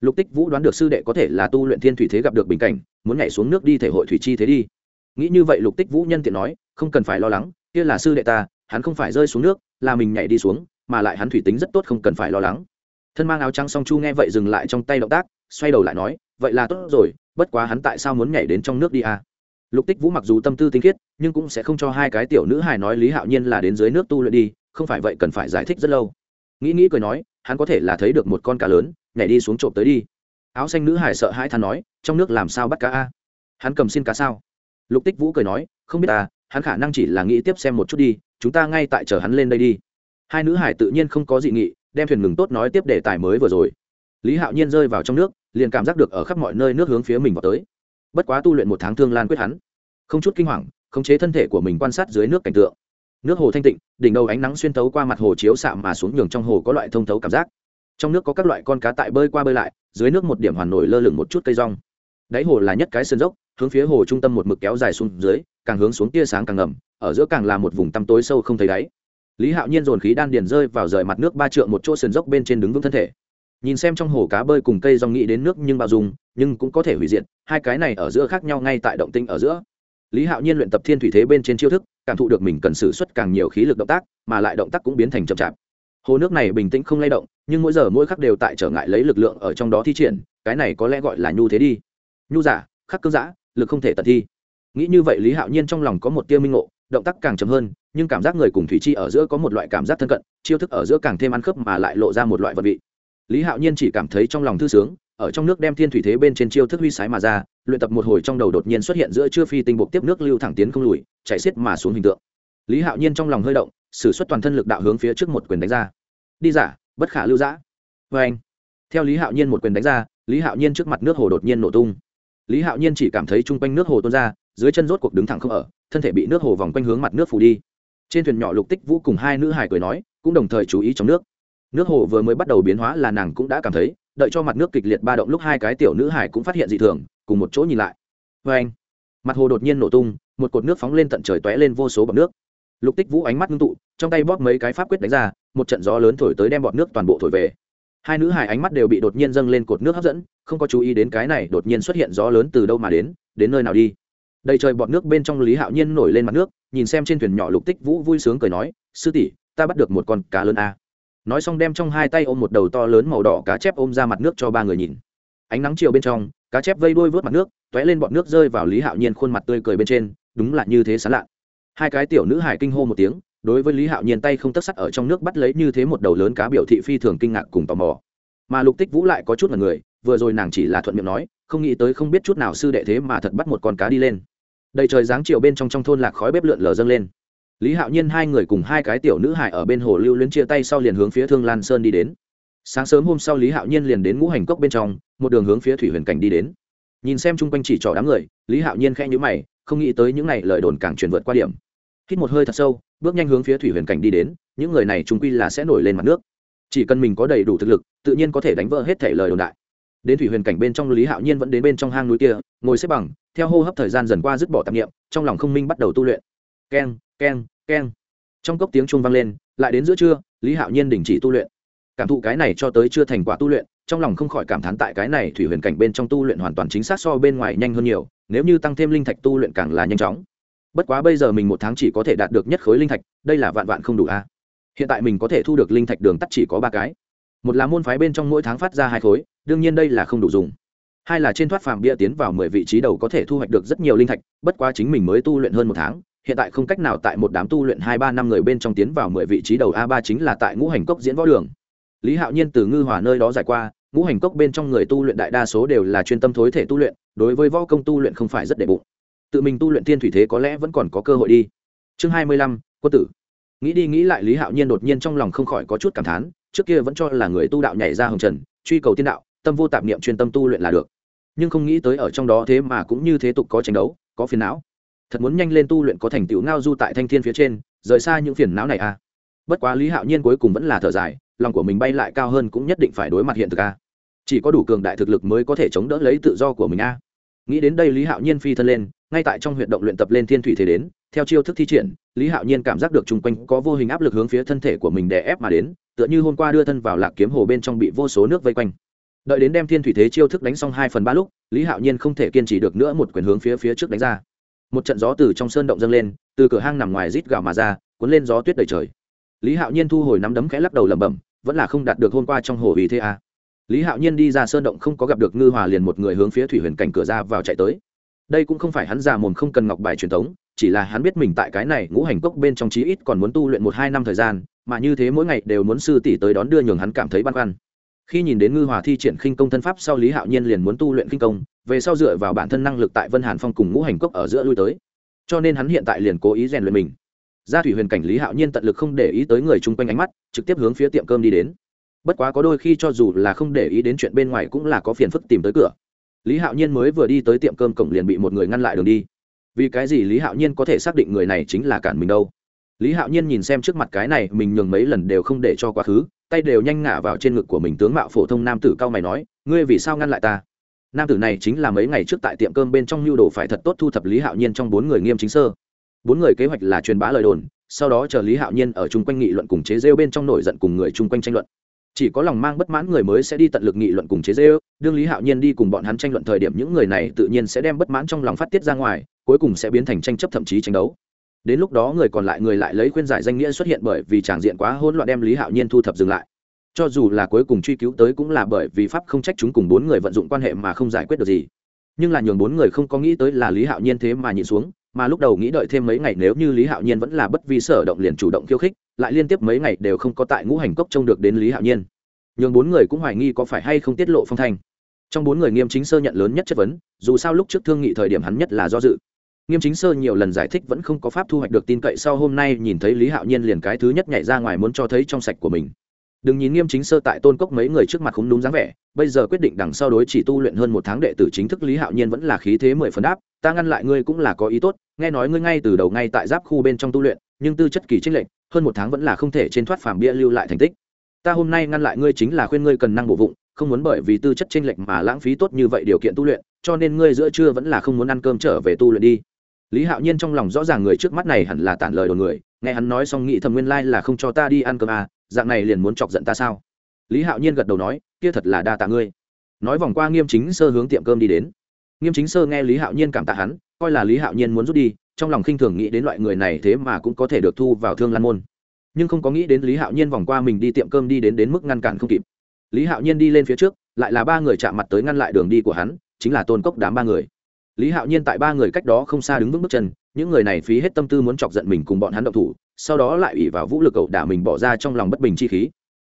Lục tích vũ đoán được sư đệ có thể là tu luyện thiên thủy thế gặp được bình cảnh, muốn nhảy xuống nước đi thể hội thủy chi thế đi. Nghĩ như vậy lục tích vũ nhân tiện nói, không cần phải lo lắng, kia là sư đệ ta, hắn không phải rơi xuống nước là mình nhảy đi xuống, mà lại hắn thủy tính rất tốt không cần phải lo lắng. Thân mang áo trắng song chu nghe vậy dừng lại trong tay động tác, xoay đầu lại nói, vậy là tốt rồi, bất quá hắn tại sao muốn nhảy đến trong nước đi à? lục tích vũ mặc dù tâm tư tinh khiết, nhưng cũng sẽ không cho hai cái tiểu nữ hài nói lý hạo nhiên là đến dưới nước tu luyện đi, không phải vậy cần phải giải thích rất lâu. Nghĩ nghĩ cười nói, hắn có thể là thấy được một con cá lớn, nhảy đi xuống trộm tới đi. Áo xanh nữ hải sợ hãi than nói, trong nước làm sao bắt cá a? Hắn cầm xin cá sao? Lục tích vũ cười nói, không biết à hắn khả năng chỉ là nghĩ tiếp xem một chút đi chúng ta ngay tại chờ hắn lên đây đi. Hai nữ hải tự nhiên không có dị nghị, đem thuyền ngừng tốt nói tiếp đề tài mới vừa rồi. Lý hạo nhiên rơi vào trong nước, liền cảm giác được ở khắp mọi nơi nước hướng phía mình vào tới. Bất quá tu luyện một tháng thương lan quyết hắn, không chút kinh hoàng, khống chế thân thể của mình quan sát dưới nước cảnh tượng. Nước hồ thanh tịnh, đỉnh đầu ánh nắng xuyên tấu qua mặt hồ chiếu xạ mà xuống nhường trong hồ có loại thông thấu cảm giác. Trong nước có các loại con cá tại bơi qua bơi lại, dưới nước một điểm hoàn nổi lơ lửng một chút cây rong. Đáy hồ là nhất cái sườn dốc, hướng phía hồ trung tâm một mực kéo dài xuống dưới, càng hướng xuống tia sáng càng ngầm ở giữa càng là một vùng tăm tối sâu không thấy đáy. Lý hạo nhiên dồn khí đan điền rơi vào rời mặt nước ba trượng một chỗ sườn dốc bên trên đứng vững thân thể. Nhìn xem trong hồ cá bơi cùng cây rong nghĩ đến nước nhưng bao dung nhưng cũng có thể hủy diệt, hai cái này ở giữa khác nhau ngay tại động tinh ở giữa. Lý hạo nhiên luyện tập thiên thủy thế bên trên chiêu thức, cảm thụ được mình cần xử suất càng nhiều khí lực động tác, mà lại động tác cũng biến thành chậm chạp. Hồ nước này bình tĩnh không lay động, nhưng mỗi giờ mỗi khắc đều tại trở ngại lấy lực lượng ở trong đó thi triển, cái này có lẽ gọi là nhu thế đi. Nhu giả, khắc cương giã lực không thể tận thi. Nghĩ như vậy lý hạo nhiên trong lòng có một tia minh ngộ động tác càng chậm hơn, nhưng cảm giác người cùng thủy chi ở giữa có một loại cảm giác thân cận, chiêu thức ở giữa càng thêm ăn khớp mà lại lộ ra một loại vật vị. Lý hạo nhiên chỉ cảm thấy trong lòng thư sướng, ở trong nước đem thiên thủy thế bên trên chiêu thức huy sái mà ra, luyện tập một hồi trong đầu đột nhiên xuất hiện giữa chưa phi tinh buộc tiếp nước lưu thẳng tiến không lùi, chạy xiết mà xuống hình tượng. Lý hạo nhiên trong lòng hơi động s ử suất toàn thân lực đạo hướng phía trước một quyền đánh ra. Đi giả, bất khả lưu giã. Vê anh, theo lý hạo nhiên một quyền đánh ra, lý hạo nhiên trước mặt nước hồ đột nhiên nổ tung. Lý hạo nhiên chỉ cảm thấy chung quanh nước hồ tuôn ra dưới chân rốt cuộc đứng thẳng không ở, thân thể bị nước hồ vòng quanh hướng mặt nước phủ đi. Trên thuyền nhỏ lục tích vũ cùng hai nữ hải cười nói, cũng đồng thời chú ý trong nước. Nước hồ vừa mới bắt đầu biến hóa là nàng cũng đã cảm thấy, đợi cho mặt nước kịch liệt ba động lúc hai cái tiểu nữ hải cũng phát hiện dị thường, cùng một chỗ nhìn lại. Vê anh, mặt hồ đột nhiên nổ tung, một cột nước phóng lên tận trời t lên vô số bọt nước. Lục tích vũ ánh mắt ngưng tụ, trong tay bóp mấy cái pháp quyết đánh ra, một trận gió lớn thổi tới đem bọt nước toàn bộ thổi về. Hai nữ hải ánh mắt đều bị đột nhiên dâng lên cột nước hấp dẫn, không có chú ý đến cái này đột nhiên xuất hiện gió lớn từ đâu mà đến đến nơi nào đi đầy trời bọt nước bên trong lý hạo nhiên nổi lên mặt nước, nhìn xem trên thuyền nhỏ lục tích vũ vui sướng cười nói, sư tỷ, ta bắt được một con cá lớn a. Nói xong đem trong hai tay ôm một đầu to lớn màu đỏ cá chép ôm ra mặt nước cho ba người nhìn. Ánh nắng chiều bên trong, cá chép vây đuôi vớt mặt nước t ó é lên bọn nước rơi vào lý hạo nhiên khuôn mặt tươi cười bên trên, đúng là như thế sán lạ. Hai cái tiểu nữ hải kinh hô một tiếng, đối với lý hạo nhiên tay không tất sắt ở trong nước bắt lấy như thế một đầu lớn cá biểu thị phi thường kinh ngạc cùng tò mò. Mà lục tích vũ lại có chút là người, vừa rồi nàng chỉ là thuận miệng nói, không nghĩ tới không biết chút nào sư đệ thế mà thật bắt một con cá đi lên đầy trời dáng chiều bên trong trong thôn lạc khói bếp lượn lờ dâng lên. Lý hạo nhiên hai người cùng hai cái tiểu nữ hải ở bên hồ lưu luyến chia tay sau liền hướng phía thương lan sơn đi đến. Sáng sớm hôm sau lý hạo nhiên liền đến ngũ hành cốc bên trong, một đường hướng phía thủy huyền cảnh đi đến. Nhìn xem chung quanh chỉ trỏ đám người, lý hạo nhiên khẽ nhữ mày, không nghĩ tới những n à y lời đồn càng truyền vượt qua điểm. Hít một hơi thật sâu, bước nhanh hướng phía thủy huyền cảnh đi đến, những người này trung quy là sẽ nổi lên mặt nước. Chỉ cần mình có đầy đủ thực lực, tự nhiên có thể đánh vỡ hết thể lời đồn đại đến thủy huyền cảnh bên trong lý hạo nhiên vẫn đến bên trong hang núi kia, ngồi xếp bằng, theo hô hấp thời gian dần qua dứt bỏ tạp nghiệm trong lòng không minh bắt đầu tu luyện. Keng keng keng. Trong cốc tiếng chuông vang lên, lại đến giữa trưa, lý hạo nhiên đình chỉ tu luyện. Cảm thụ cái này cho tới chưa thành quả tu luyện, trong lòng không khỏi cảm thán tại cái này thủy huyền cảnh bên trong tu luyện hoàn toàn chính xác so bên ngoài nhanh hơn nhiều, nếu như tăng thêm linh thạch tu luyện càng là nhanh chóng. Bất quá bây giờ mình một tháng chỉ có thể đạt được nhất khối linh thạch, đây là vạn vạn không đủ a. Hiện tại mình có thể thu được linh thạch đường tắt chỉ có ba cái. Một là môn phái bên trong mỗi tháng phát ra hai khối đương nhiên đây là không đủ dùng. Hai là trên thoát phàm bia tiến vào mười vị trí đầu có thể thu hoạch được rất nhiều linh thạch, bất quá chính mình mới tu luyện hơn một tháng, hiện tại không cách nào tại một đám tu luyện hai ba năm người bên trong tiến vào mười vị trí đầu a ba chính là tại ngũ hành cốc diễn võ đường. Lý hạo nhiên từ ngư hòa nơi đó giải qua, ngũ hành cốc bên trong người tu luyện đại đa số đều là chuyên tâm thối thể tu luyện, đối với võ công tu luyện không phải rất đệ bụng. Tự mình tu luyện thiên thủy thế có lẽ vẫn còn có cơ hội đi. Chương hai mươi lăm, quân tử. Nghĩ đi nghĩ lại lý hạo nhiên đột nhiên trong lòng không khỏi có chút cảm thán, trước kia vẫn cho là người tu đạo nhảy ra hồng trần, truy cầu tiên đạo tâm vô tạp niệm chuyên tâm tu luyện là được. Nhưng không nghĩ tới ở trong đó thế mà cũng như thế tục có tranh đấu, có phiền não. Thật muốn nhanh lên tu luyện có thành tựu ngao du tại thanh thiên phía trên, rời xa những phiền não này à? Bất quá lý hạo nhiên cuối cùng vẫn là thở dài, lòng của mình bay lại cao hơn cũng nhất định phải đối mặt hiện thực a chỉ có đủ cường đại thực lực mới có thể chống đỡ lấy tự do của mình a nghĩ đến đây lý hạo nhiên phi thân lên, ngay tại trong huyện động luyện tập lên thiên thủy thế đến, theo chiêu thức thi triển, lý hạo nhiên cảm giác được chung quanh có vô hình áp lực hướng phía thân thể của mình đè ép mà đến, tựa như hôm qua đưa thân vào lạc kiếm hồ bên trong bị vô số nước vây quanh đợi đến đem thiên thủy thế chiêu thức đánh xong hai phần ba lúc, lý hạo nhiên không thể kiên trì được nữa một quyền hướng phía phía trước đánh ra. Một trận gió từ trong sơn động dâng lên, từ cửa hang nằm ngoài rít gào mà ra, cuốn lên gió tuyết đầy trời. Lý hạo nhiên thu hồi nắm đấm khẽ lắc đầu lẩm bẩm, vẫn là không đạt được hôm qua trong hồ vì thế à. lý hạo nhiên đi ra sơn động không có gặp được ngư hòa liền một người hướng phía thủy huyền cảnh cửa ra vào chạy tới. Đây cũng không phải hắn già mồm không cần ngọc bài truyền thống, chỉ là hắn biết mình tại cái này ngũ hành cốc bên trong chí ít còn muốn tu luyện một hai năm thời gian, mà như thế mỗi ngày đều muốn sư tỷ tới đón đưa nhường hắn cảm thấy băn khoăn khi nhìn đến ngư hòa thi triển khinh công thân pháp sau, lý hạo nhiên liền muốn tu luyện khinh công, về sau dựa vào bản thân năng lực tại vân hàn phong cùng ngũ hành cốc ở giữa lui tới. Cho nên hắn hiện tại liền cố ý rèn luyện mình. Ra thủy huyền cảnh lý hạo nhiên tận lực không để ý tới người chung quanh ánh mắt, trực tiếp hướng phía tiệm cơm đi đến. Bất quá có đôi khi cho dù là không để ý đến chuyện bên ngoài cũng là có phiền phức tìm tới cửa. Lý hạo nhiên mới vừa đi tới tiệm cơm cổng liền bị một người ngăn lại đường đi. Vì cái gì lý hạo nhiên có thể xác định người này chính là cản mình đâu? Lý hạo nhiên nhìn xem trước mặt cái này, mình nhường mấy lần đều không để cho quá khứ tay đều nhanh ngả vào trên ngực của mình, tướng mạo phổ thông nam tử cao mày nói, ngươi vì sao ngăn lại ta? Nam tử này chính là mấy ngày trước tại tiệm cơm bên trong nhu đồ phải thật tốt thu thập lý hạo nhiên trong bốn người nghiêm chính sơ. Bốn người kế hoạch là truyền bá lời đồn, sau đó chờ lý hạo nhiên ở chung quanh nghị luận cùng chế rêu bên trong nổi giận cùng người chung quanh tranh luận. Chỉ có lòng mang bất mãn người mới sẽ đi tận lực nghị luận cùng chế dễ đương lý hạo nhiên đi cùng bọn hắn tranh luận thời điểm, những người này tự nhiên sẽ đem bất mãn trong lòng phát tiết ra ngoài, cuối cùng sẽ biến thành tranh chấp thậm chí tranh đấu đến lúc đó người còn lại người lại lấy khuyên giải danh nghĩa xuất hiện bởi vì tràng diện quá hỗn loạn đem lý hạo nhiên thu thập dừng lại. Cho dù là cuối cùng truy cứu tới cũng là bởi vì pháp không trách chúng cùng bốn người vận dụng quan hệ mà không giải quyết được gì. Nhưng là nhường bốn người không có nghĩ tới là lý hạo nhiên thế mà nhịn xuống, mà lúc đầu nghĩ đợi thêm mấy ngày nếu như lý hạo nhiên vẫn là bất vi sở động liền chủ động khiêu khích, lại liên tiếp mấy ngày đều không có tại ngũ hành cốc trông được đến lý hạo nhiên. Nhường bốn người cũng hoài nghi có phải hay không tiết lộ phong thanh. Trong bốn người nghiêm chính sơ nhận lớn nhất chất vấn, dù sao lúc trước thương nghị thời điểm hắn nhất là do dự nghiêm chính sơ nhiều lần giải thích vẫn không có pháp thu hoạch được tin cậy sau hôm nay nhìn thấy lý hạo nhiên liền cái thứ nhất nhảy ra ngoài muốn cho thấy trong sạch của mình. Đừng nhìn nghiêm chính sơ tại tôn cốc mấy người trước mặt không đúng dáng vẻ, bây giờ quyết định đằng sau đối chỉ tu luyện hơn một tháng đệ tử chính thức lý hạo nhiên vẫn là khí thế mười phần đáp, ta ngăn lại ngươi cũng là có ý tốt, nghe nói ngươi ngay từ đầu ngay tại giáp khu bên trong tu luyện, nhưng tư chất kỳ trích lệch, hơn một tháng vẫn là không thể trên thoát phàm bia lưu lại thành tích. Ta hôm nay ngăn lại ngươi chính là khuyên ngươi cần năng bổ vụng, không muốn bởi vì tư chất tranh lệch mà lãng phí tốt như vậy điều kiện tu luyện, cho nên ngươi giữa trưa vẫn là không muốn ăn cơm trở về tu luyện đi lý hạo nhiên trong lòng rõ ràng người trước mắt này hẳn là tản lời đồn người nghe hắn nói xong nghĩ thầm nguyên lai là không cho ta đi ăn cơm à, dạng này liền muốn chọc giận ta sao? Lý hạo nhiên gật đầu nói kia thật là đa tạ ngươi. Nói vòng qua nghiêm chính sơ hướng tiệm cơm đi đến. Nghiêm chính sơ nghe lý hạo nhiên cảm tạ hắn coi là lý hạo nhiên muốn rút đi trong lòng khinh thường nghĩ đến loại người này thế mà cũng có thể được thu vào thương lan môn. Nhưng không có nghĩ đến lý hạo nhiên vòng qua mình đi tiệm cơm đi đến đến mức ngăn cản không kịp. Lý hạo nhiên đi lên phía trước lại là ba người chạm mặt tới ngăn lại đường đi của hắn chính là tôn cốc đám ba người lý hạo nhiên tại ba người cách đó không xa đứng vững bước chân, những người này phí hết tâm tư muốn chọc giận mình cùng bọn hắn động thủ, sau đó lại ủy vào vũ lực ẩu đả mình bỏ ra trong lòng bất bình chi khí.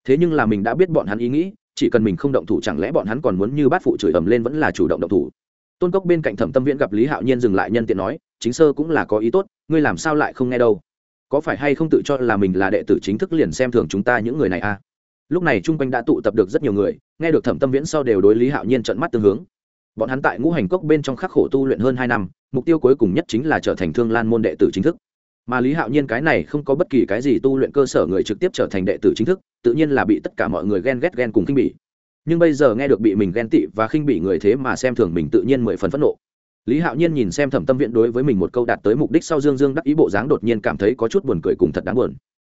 Thế nhưng là mình đã biết bọn hắn ý nghĩ, chỉ cần mình không động thủ chẳng lẽ bọn hắn còn muốn như bát phụ chửi ầm lên vẫn là chủ động động thủ. Tôn cốc bên cạnh thẩm tâm viễn gặp lý hạo nhiên dừng lại nhân tiện nói, chính sơ cũng là có ý tốt, ngươi làm sao lại không nghe đâu? Có phải hay không tự cho là mình là đệ tử chính thức liền xem thường chúng ta những người này à? Lúc này chung quanh đã tụ tập được rất nhiều người, nghe được thẩm tâm viễn sau đều đối lý hạo nhiên trận mắt tương hướng bọn hắn tại ngũ hành cốc bên trong khắc khổ tu luyện hơn hai năm, mục tiêu cuối cùng nhất chính là trở thành thương lan môn đệ tử chính thức. Mà lý hạo nhiên cái này không có bất kỳ cái gì tu luyện cơ sở người trực tiếp trở thành đệ tử chính thức, tự nhiên là bị tất cả mọi người ghen ghét ghen cùng khinh bỉ. Nhưng bây giờ nghe được bị mình ghen tị và khinh bỉ người thế mà xem thường mình tự nhiên mười phần phẫn nộ. Lý hạo nhiên nhìn xem thẩm tâm viện đối với mình một câu đạt tới mục đích sau dương dương đắc ý bộ dáng đột nhiên cảm thấy có chút buồn cười cùng thật đáng buồn.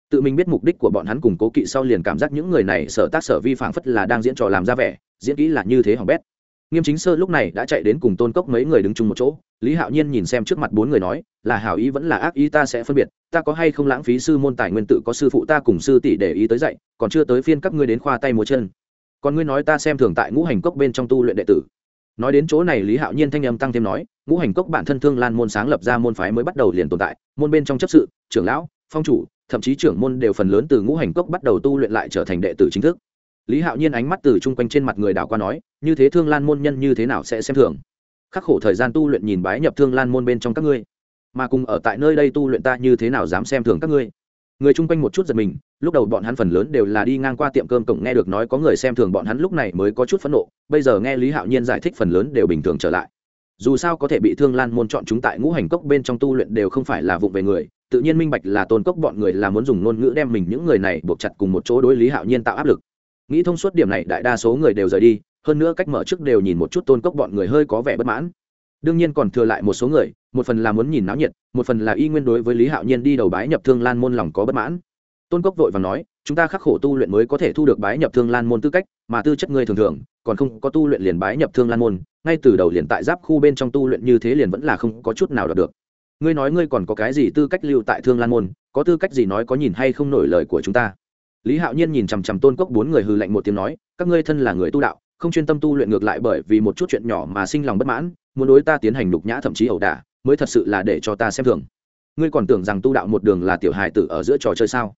Tự mình biết mục đích của bọn hắn cùng cố kỵ sau liền cảm giác những người này sở tác sở vi phạm phất là đang diễn trò làm ra vẻ, diễn kỹ là như thế hỏng bét nghiêm chính sơ lúc này đã chạy đến cùng tôn cốc mấy người đứng chung một chỗ, lý hạo nhiên nhìn xem trước mặt bốn người nói, là hảo ý vẫn là ác ý ta sẽ phân biệt, ta có hay không lãng phí sư môn tài nguyên tự có sư phụ ta cùng sư tỷ để ý tới dạy, còn chưa tới phiên các ngươi đến khoa tay múa chân. Còn ngươi nói ta xem thường tại ngũ hành cốc bên trong tu luyện đệ tử. Nói đến chỗ này, lý hạo nhiên thanh âm tăng thêm nói, ngũ hành cốc bản thân thương lan môn sáng lập ra môn phái mới bắt đầu liền tồn tại, môn bên trong chấp sự, trưởng lão, phong chủ, thậm chí trưởng môn đều phần lớn từ ngũ hành cốc bắt đầu tu luyện lại trở thành đệ tử chính thức lý hạo nhiên ánh mắt từ chung quanh trên mặt người đảo qua nói, như thế thương lan môn nhân như thế nào sẽ xem thường? Khắc khổ thời gian tu luyện nhìn bái nhập thương lan môn bên trong các ngươi, mà cùng ở tại nơi đây tu luyện ta như thế nào dám xem thường các ngươi? Người chung quanh một chút giật mình, lúc đầu bọn hắn phần lớn đều là đi ngang qua tiệm cơm cổng nghe được nói có người xem thường bọn hắn lúc này mới có chút phẫn nộ, bây giờ nghe lý hạo nhiên giải thích phần lớn đều bình thường trở lại. Dù sao có thể bị thương lan môn chọn chúng tại ngũ hành cốc bên trong tu luyện đều không phải là vụng về người, tự nhiên minh bạch là tôn cốc bọn người là muốn dùng ngôn ngữ đem mình những người này buộc chặt cùng một chỗ đối lý hạo nhiên tạo áp lực nghĩ thông suốt điểm này, đại đa số người đều rời đi, hơn nữa cách mở trước đều nhìn một chút tôn cốc bọn người hơi có vẻ bất mãn. Đương nhiên còn thừa lại một số người, một phần là muốn nhìn náo nhiệt, một phần là y nguyên đối với lý hạo nhiên đi đầu bái nhập thương lan môn lòng có bất mãn. Tôn cốc vội và nói, chúng ta khắc khổ tu luyện mới có thể thu được bái nhập thương lan môn tư cách, mà tư chất ngươi thường thường, còn không có tu luyện liền bái nhập thương lan môn, ngay từ đầu liền tại giáp khu bên trong tu luyện như thế liền vẫn là không có chút nào đạt được. Ngươi nói ngươi còn có cái gì tư cách lưu tại thương lan môn, có tư cách gì nói có nhìn hay không nổi lời của chúng ta? Lý hạo nhiên nhìn chằm chằm tôn cốc bốn người hư lạnh một tiếng nói, các ngươi thân là người tu đạo, không chuyên tâm tu luyện ngược lại bởi vì một chút chuyện nhỏ mà sinh lòng bất mãn, muốn đối ta tiến hành nhục nhã thậm chí ẩu đả, mới thật sự là để cho ta xem thường. Ngươi còn tưởng rằng tu đạo một đường là tiểu hài tử ở giữa trò chơi sao?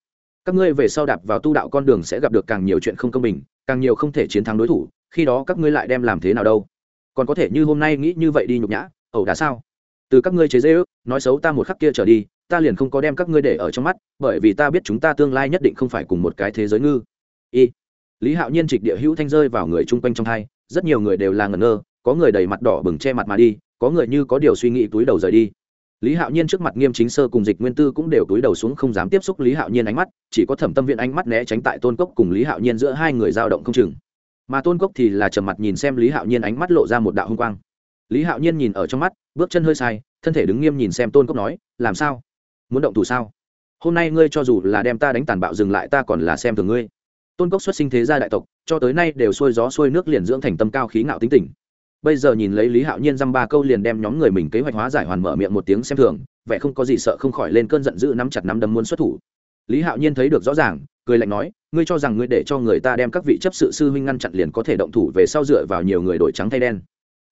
Các ngươi về sau đạp vào tu đạo con đường sẽ gặp được càng nhiều chuyện không công bình, càng nhiều không thể chiến thắng đối thủ, khi đó các ngươi lại đem làm thế nào đâu? Còn có thể như hôm nay nghĩ như vậy đi nhục nhã, ẩu đả sao? Từ các ngươi chế dễ ước nói xấu ta một khắc kia trở đi ta liền không có đem các ngươi để ở trong mắt, bởi vì ta biết chúng ta tương lai nhất định không phải cùng một cái thế giới ngư. Y. Lý hạo nhiên trịch địa hữu thanh rơi vào người chung quanh trong hai, rất nhiều người đều là ngẩn ngơ, có người đầy mặt đỏ bừng che mặt mà đi, có người như có điều suy nghĩ túi đầu rời đi. Lý hạo nhiên trước mặt nghiêm chính sơ cùng dịch nguyên tư cũng đều túi đầu xuống không dám tiếp xúc lý hạo nhiên ánh mắt, chỉ có thẩm tâm viện ánh mắt né tránh tại tôn cốc cùng lý hạo nhiên giữa hai người dao động không chừng. Mà tôn cốc thì là trầm mặt nhìn xem lý hạo nhiên ánh mắt lộ ra một đạo h ư n g quang. Lý hạo nhiên nhìn ở trong mắt, bước chân hơi sai, thân thể đứng nghiêm nhìn xem tôn cốc nói, làm sao? Muốn động thủ sao? Hôm nay ngươi cho dù là đem ta đánh tàn bạo dừng lại, ta còn là xem thường ngươi. Tôn cốc xuất sinh thế gia đại tộc, cho tới nay đều xuôi gió xuôi nước liền dưỡng thành tâm cao khí ngạo tính tình. Bây giờ nhìn lấy lý hạo nhiên dăm ba câu liền đem nhóm người mình kế hoạch hóa giải hoàn mở miệng một tiếng xem thường, vẻ không có gì sợ không khỏi lên cơn giận dữ nắm chặt nắm đấm muốn xuất thủ. Lý hạo nhiên thấy được rõ ràng, cười lạnh nói, ngươi cho rằng ngươi để cho người ta đem các vị chấp sự sư huynh ngăn chặn liền có thể động thủ về sau dựa vào nhiều người đổi trắng thay đen.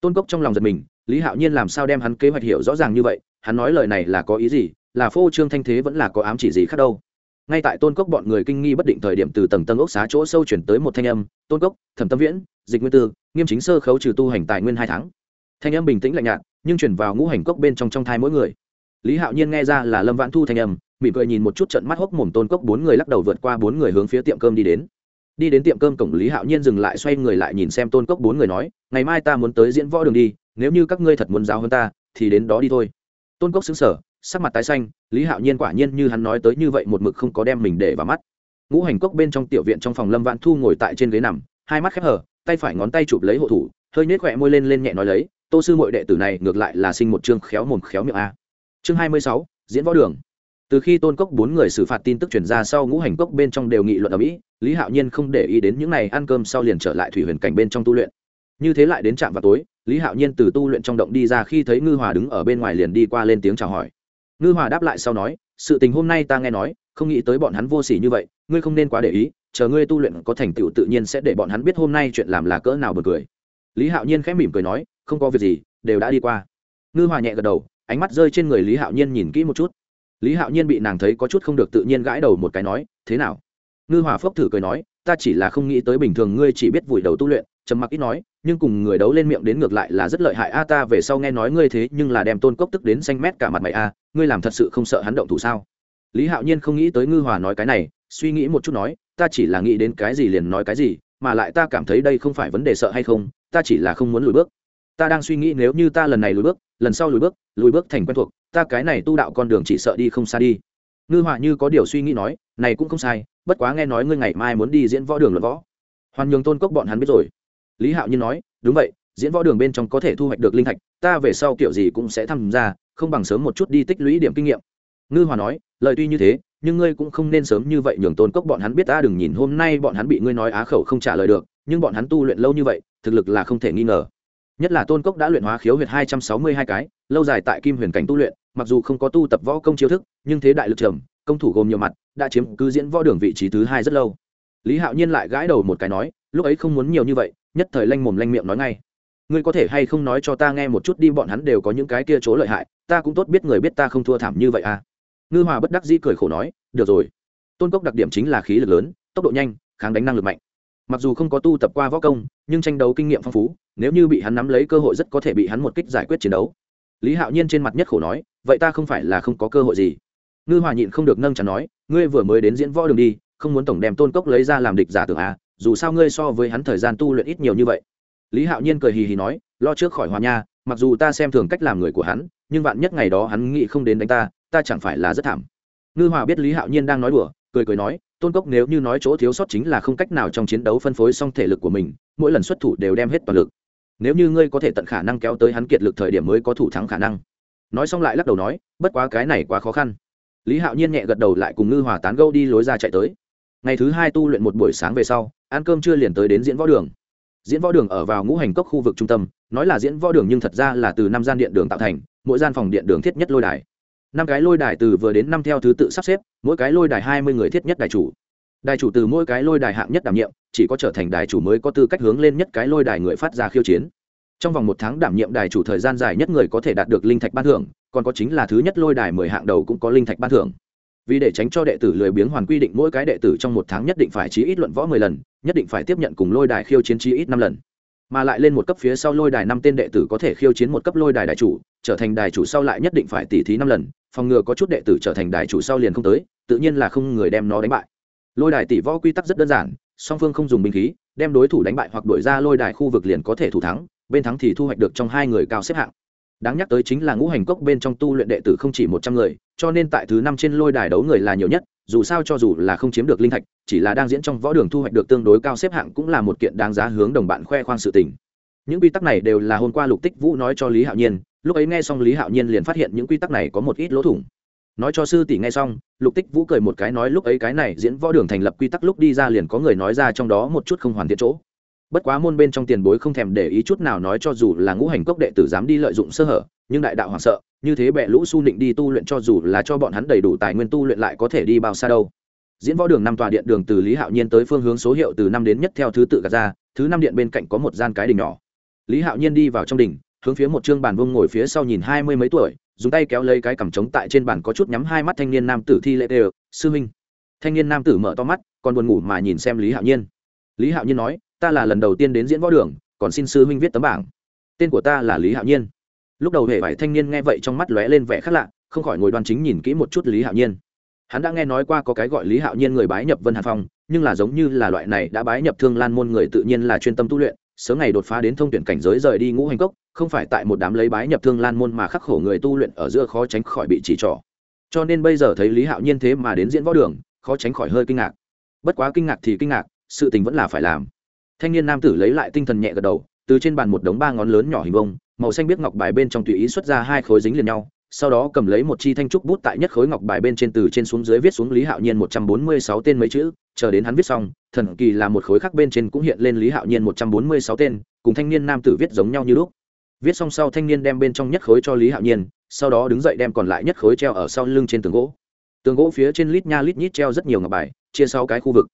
Tôn cốc trong lòng giật mình, lý hạo nhiên làm sao đem hắn kế hoạch hiểu rõ ràng như vậy, hắn nói lời này là có ý gì là phô trương thanh thế vẫn là có ám chỉ gì khác đâu. Ngay tại tôn cốc bọn người kinh nghi bất định thời điểm từ tầng tầng ốc xá chỗ sâu chuyển tới một thanh âm, tôn cốc, thẩm tâm viễn, dịch nguyên tư, nghiêm chính sơ khấu trừ tu hành tài nguyên hai tháng. Thanh âm bình tĩnh lạnh nhạt, nhưng chuyển vào ngũ hành cốc bên trong trong thai mỗi người. Lý hạo nhiên nghe ra là lâm vãn thu thanh âm, mỉm cười nhìn một chút trận mắt hốc mồm tôn cốc bốn người lắc đầu vượt qua bốn người hướng phía tiệm cơm đi đến. Đi đến tiệm cơm cổng, lý hạo nhiên dừng lại xoay người lại nhìn xem tôn cốc bốn người nói, ngày mai ta muốn tới diễn võ đường đi, nếu như các ngươi thật muốn giáo hơn ta, thì đến đó đi thôi. Tôn cốc xứng sở sắc mặt tái xanh, lý hạo nhiên quả nhiên như hắn nói tới như vậy một mực không có đem mình để vào mắt. Ngũ hành cốc bên trong tiểu viện trong phòng lâm vạn thu ngồi tại trên ghế nằm, hai mắt khép hở tay phải ngón tay chụp lấy hộ thủ, hơi nhếch khỏe môi lên lên nhẹ nói lấy, tô sư mội đệ tử này ngược lại là sinh một chương khéo mồm khéo miệng a. Chương hai mươi sáu, diễn võ đường. Từ khi tôn cốc bốn người xử phạt tin tức chuyển ra sau, ngũ hành cốc bên trong đều nghị luận ở mỹ, lý hạo nhiên không để ý đến những n à y ăn cơm sau liền trở lại thủy huyền cảnh bên trong tu luyện. Như thế lại đến trạm vào tối, lý hạo nhiên từ tu luyện trong động đi ra khi thấy ngư hòa đứng ở bên ngoài liền đi qua lên tiếng chào hỏi ngư hòa đáp lại sau nói, sự tình hôm nay ta nghe nói, không nghĩ tới bọn hắn vô s ỉ như vậy, ngươi không nên quá để ý, chờ ngươi tu luyện có thành tựu tự nhiên sẽ để bọn hắn biết hôm nay chuyện làm là cỡ nào bật cười. Lý hạo nhiên khẽ mỉm cười nói, không có việc gì, đều đã đi qua. Ngư hòa nhẹ gật đầu, ánh mắt rơi trên người lý hạo nhiên nhìn kỹ một chút. Lý hạo nhiên bị nàng thấy có chút không được tự nhiên gãi đầu một cái nói, thế nào? Ngư hòa phốc thử cười nói, ta chỉ là không nghĩ tới bình thường ngươi chỉ biết vùi đầu tu luyện trầm mặc ít nói, nhưng cùng người đấu lên miệng đến ngược lại là rất lợi hại. A, ta về sau nghe nói ngươi thế, nhưng là đem tôn cốc tức đến xanh mét cả mặt mày. A, ngươi làm thật sự không sợ hắn động thủ sao? Lý hạo nhiên không nghĩ tới ngư hòa nói cái này, suy nghĩ một chút nói, ta chỉ là nghĩ đến cái gì liền nói cái gì, mà lại ta cảm thấy đây không phải vấn đề sợ hay không, ta chỉ là không muốn lùi bước. Ta đang suy nghĩ nếu như ta lần này lùi bước, lần sau lùi bước lùi bước thành quen thuộc, ta cái này tu đạo con đường chỉ sợ đi không xa đi. Ngư họa như có điều suy nghĩ nói, này cũng không sai, bất quá nghe nói ngươi ngày mai muốn đi diễn võ đường luận võ. Hoàn nhường tôn cốc bọn hắn biết rồi lý hạo nhiên nói, đúng vậy, diễn võ đường bên trong có thể thu hoạch được linh thạch, ta về sau kiểu gì cũng sẽ tham gia, không bằng sớm một chút đi tích lũy điểm kinh nghiệm. Ngư hòa nói, lời tuy như thế, nhưng ngươi cũng không nên sớm như vậy nhường tôn cốc bọn hắn biết ta đừng nhìn hôm nay bọn hắn bị ngươi nói á khẩu không trả lời được, nhưng bọn hắn tu luyện lâu như vậy, thực lực là không thể nghi ngờ. Nhất là tôn cốc đã luyện hóa khiếu huyệt hai trăm sáu mươi hai cái, lâu dài tại kim huyền cảnh tu luyện, mặc dù không có tu tập võ công chiêu thức, nhưng thế đại lực trầm, công thủ gồm nhiều mặt, đã chiếm cứ diễn võ đường vị trí thứ hai rất lâu. Lý hạo nhiên lại gãi đầu một cái nói, lúc ấy không muốn nhiều như vậy nhất thời lanh mồm lanh miệng nói ngay. Ngươi có thể hay không nói cho ta nghe một chút đi, bọn hắn đều có những cái kia chỗ lợi hại, ta cũng tốt biết người biết ta không thua thảm như vậy à. Ngư hòa bất đắc dĩ cười khổ nói, được rồi. Tôn cốc đặc điểm chính là khí lực lớn, tốc độ nhanh, kháng đánh năng lực mạnh. Mặc dù không có tu tập qua võ công, nhưng tranh đấu kinh nghiệm phong phú, nếu như bị hắn nắm lấy cơ hội rất có thể bị hắn một kích giải quyết chiến đấu. Lý hạo nhiên trên mặt nhất khổ nói, vậy ta không phải là không có cơ hội gì. Ngư hòa nhịn không được nâng chắn nói, ngươi vừa mới đến diễn võ đường đi, không muốn tổng đem tôn cốc lấy ra làm địch giả tưởng à dù sao ngươi so với hắn thời gian tu luyện ít nhiều như vậy. Lý hạo nhiên cười hì hì nói, lo trước khỏi hòa nha, mặc dù ta xem thường cách làm người của hắn, nhưng vạn nhất ngày đó hắn nghĩ không đến đánh ta ta chẳng phải là rất thảm. Ngư hòa biết lý hạo nhiên đang nói đùa, cười cười nói, tôn cốc nếu như nói chỗ thiếu sót chính là không cách nào trong chiến đấu phân phối xong thể lực của mình, mỗi lần xuất thủ đều đem hết toàn lực. Nếu như ngươi có thể tận khả năng kéo tới hắn kiệt lực thời điểm mới có thủ thắng khả năng. Nói xong lại lắc đầu nói, bất quá cái này quá khó khăn. Lý hạo nhiên nhẹ gật đầu lại cùng ngư hòa tán gâu đi lối ra chạy tới. Ngày thứ hai tu luyện một buổi sáng về sau ăn cơm chưa liền tới đến diễn võ đường. Diễn võ đường ở vào ngũ hành cốc khu vực trung tâm, nói là diễn võ đường nhưng thật ra là từ năm gian điện đường tạo thành, mỗi gian phòng điện đường thiết nhất lôi đài. Năm cái lôi đài từ vừa đến năm theo thứ tự sắp xếp, mỗi cái lôi đài hai mươi người thiết nhất đài chủ. Đài chủ từ mỗi cái lôi đài hạng nhất đảm nhiệm, chỉ có trở thành đài chủ mới có tư cách hướng lên nhất cái lôi đài người phát ra khiêu chiến. Trong vòng một tháng đảm nhiệm đài chủ thời gian dài nhất người có thể đạt được linh thạch ban thưởng, còn có chính là thứ nhất lôi đài mười hạng đầu cũng có linh thạch ban thưởng vì để tránh cho đệ tử lười biếng hoàn quy định mỗi cái đệ tử trong một tháng nhất định phải chí ít luận võ mười lần, nhất định phải tiếp nhận cùng lôi đài khiêu chiến chí ít năm lần. Mà lại lên một cấp phía sau lôi đài năm tên đệ tử có thể khiêu chiến một cấp lôi đài đại chủ, trở thành đài chủ sau lại nhất định phải tỉ thí năm lần, phòng ngừa có chút đệ tử trở thành đài chủ sau liền không tới, tự nhiên là không người đem nó đánh bại. Lôi đài tỷ võ quy tắc rất đơn giản, song phương không dùng binh khí, đem đối thủ đánh bại hoặc đổi ra lôi đài khu vực liền có thể thủ thắng, bên thắng thì thu hoạch được trong hai người cao xếp hạng đáng nhắc tới chính là ngũ hành cốc bên trong tu luyện đệ tử không chỉ một trăm người, cho nên tại thứ năm trên lôi đài đấu người là nhiều nhất, dù sao cho dù là không chiếm được linh thạch, chỉ là đang diễn trong võ đường thu hoạch được tương đối cao xếp hạng cũng là một kiện đáng giá hướng đồng bạn khoe khoang sự tình. Những quy tắc này đều là hôm qua lục tích vũ nói cho lý hạo nhiên, lúc ấy nghe xong lý hạo nhiên liền phát hiện những quy tắc này có một ít lỗ thủng. Nói cho sư tỷ nghe xong, lục tích vũ cười một cái nói lúc ấy cái này diễn võ đường thành lập quy tắc lúc đi ra liền có người nói ra trong đó một chút không hoàn thiện chỗ bất quá môn bên trong tiền bối không thèm để ý chút nào nói cho dù là ngũ hành cốc đệ tử dám đi lợi dụng sơ hở, nhưng đại đạo hoảng sợ, như thế bệ lũ su định đi tu luyện cho dù là cho bọn hắn đầy đủ tài nguyên tu luyện lại có thể đi bao xa đâu. Diễn võ đường năm tòa điện đường từ lý hạo nhiên tới phương hướng số hiệu từ năm đến nhất theo thứ tự gạt ra, thứ năm điện bên cạnh có một gian cái đình nhỏ. Lý hạo nhiên đi vào trong đình hướng phía một chương bàn vương ngồi phía sau nhìn hai mươi mấy tuổi, dùng tay kéo lấy cái cằm trống tại trên bàn có chút nhắm hai mắt thanh niên nam tử thi lễ đều, sư huynh thanh niên nam tử mở to mắt, còn buồn ngủ mà nhìn xem lý hạo nhiên. Lý hạo nhiên nói ta là lần đầu tiên đến diễn võ đường, còn xin sư huynh viết tấm bảng. Tên của ta là lý hạo nhiên. Lúc đầu hệ vải thanh niên nghe vậy trong mắt lóe lên vẻ khác lạ, không khỏi ngồi đoan chính nhìn kỹ một chút lý hạo nhiên. Hắn đã nghe nói qua có cái gọi lý hạo nhiên người bái nhập vân hàn phong, nhưng là giống như là loại này đã bái nhập thương lan môn người tự nhiên là chuyên tâm tu luyện, sớm ngày đột phá đến thông tuyển cảnh giới rời đi ngũ hành cốc, không phải tại một đám lấy bái nhập thương lan môn mà khắc khổ người tu luyện ở giữa khó tránh khỏi bị chỉ trỏ. Cho nên bây giờ thấy lý hạo nhiên thế mà đến diễn võ đường, khó tránh khỏi hơi kinh ngạc. Bất quá kinh ngạc thì kinh ngạc, sự tình vẫn là phải làm thanh niên nam tử lấy lại tinh thần nhẹ gật đầu, từ trên bàn một đống ba ngón lớn nhỏ hình vông màu xanh biết ngọc bài bên trong tùy ý xuất ra hai khối dính liền nhau, sau đó cầm lấy một chi thanh trúc bút tại nhất khối ngọc bài bên trên từ trên xuống dưới viết xuống lý hạo nhiên một trăm bốn mươi sáu tên mấy chữ, chờ đến hắn viết xong, thần kỳ là một khối khác bên trên cũng hiện lên lý hạo nhiên một trăm bốn mươi sáu tên, cùng thanh niên nam tử viết giống nhau như lúc. Viết xong sau thanh niên đem bên trong nhất khối cho lý hạo nhiên, sau đó đứng dậy đem còn lại nhất khối treo ở sau lưng trên tường gỗ. Tường gỗ phía trên lít nha lít nhít treo rất nhiều ngọc bài, chia sáu cái khu vực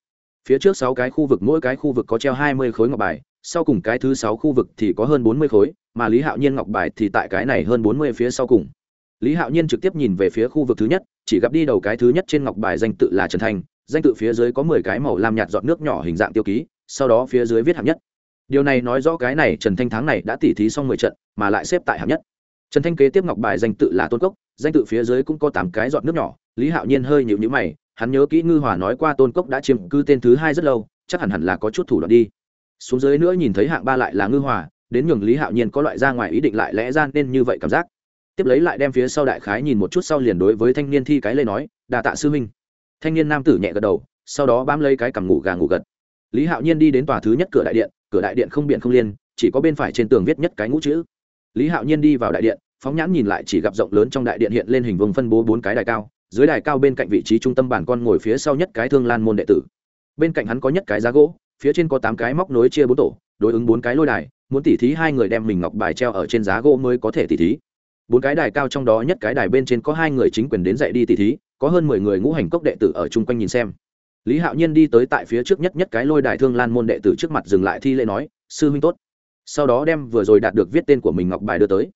phía trước sáu cái khu vực, mỗi cái khu vực có treo hai mươi khối ngọc bài, sau cùng cái thứ sáu khu vực thì có hơn bốn mươi khối, mà lý hạo nhiên ngọc bài thì tại cái này hơn bốn mươi phía sau cùng. Lý hạo nhiên trực tiếp nhìn về phía khu vực thứ nhất, chỉ gặp đi đầu cái thứ nhất trên ngọc bài danh tự là trần thành, danh tự phía dưới có mười cái màu lam nhạt giọt nước nhỏ hình dạng tiêu ký, sau đó phía dưới viết hạng nhất. Điều này nói rõ cái này trần thanh tháng này đã tỉ thí xong mười trận, mà lại xếp tại hạng nhất. Trần thanh kế tiếp ngọc bài danh tự là tôn cốc, danh tự phía dưới cũng có tám cái giọt nước nhỏ, lý hạo nhiên hơi nhịu nhữ mày hắn nhớ kỹ ngư hòa nói qua tôn cốc đã chiếm cư tên thứ hai rất lâu, chắc hẳn hẳn là có chút thủ đoạn đi. Xuống dưới nữa nhìn thấy hạng ba lại là ngư hòa, đến nhường lý hạo nhiên có loại ra ngoài ý định lại lẽ ra nên như vậy cảm giác. Tiếp lấy lại đem phía sau đại khái nhìn một chút sau liền đối với thanh niên thi cái lê nói đà tạ sư minh thanh niên nam tử nhẹ gật đầu, sau đó bám lấy cái cằm ngủ gà ngủ gật. Lý hạo nhiên đi đến tòa thứ nhất cửa đại điện, cửa đại điện không biện không liên, chỉ có bên phải trên tường viết nhất cái ngũ chữ. Lý hạo nhiên đi vào đại điện, phóng nhãn nhìn lại chỉ gặp rộng lớn trong đại điện hiện lên hình vùng phân bố bốn cái đài cao dưới đài cao bên cạnh vị trí trung tâm bản con ngồi phía sau nhất cái thương lan môn đệ tử. Bên cạnh hắn có nhất cái giá gỗ, phía trên có tám cái móc nối chia bốn tổ, đối ứng bốn cái lôi đài, muốn tỉ thí hai người đem mình ngọc bài treo ở trên giá gỗ mới có thể tỉ thí. Bốn cái đài cao trong đó nhất cái đài bên trên có hai người chính quyền đến dạy đi tỉ thí, có hơn mười người ngũ hành cốc đệ tử ở chung quanh nhìn xem. Lý hạo nhiên đi tới tại phía trước nhất nhất cái lôi đài thương lan môn đệ tử trước mặt dừng lại thi lễ nói, sư huynh tốt. Sau đó đem vừa rồi đạt được viết tên của mình ngọc bài đưa tới.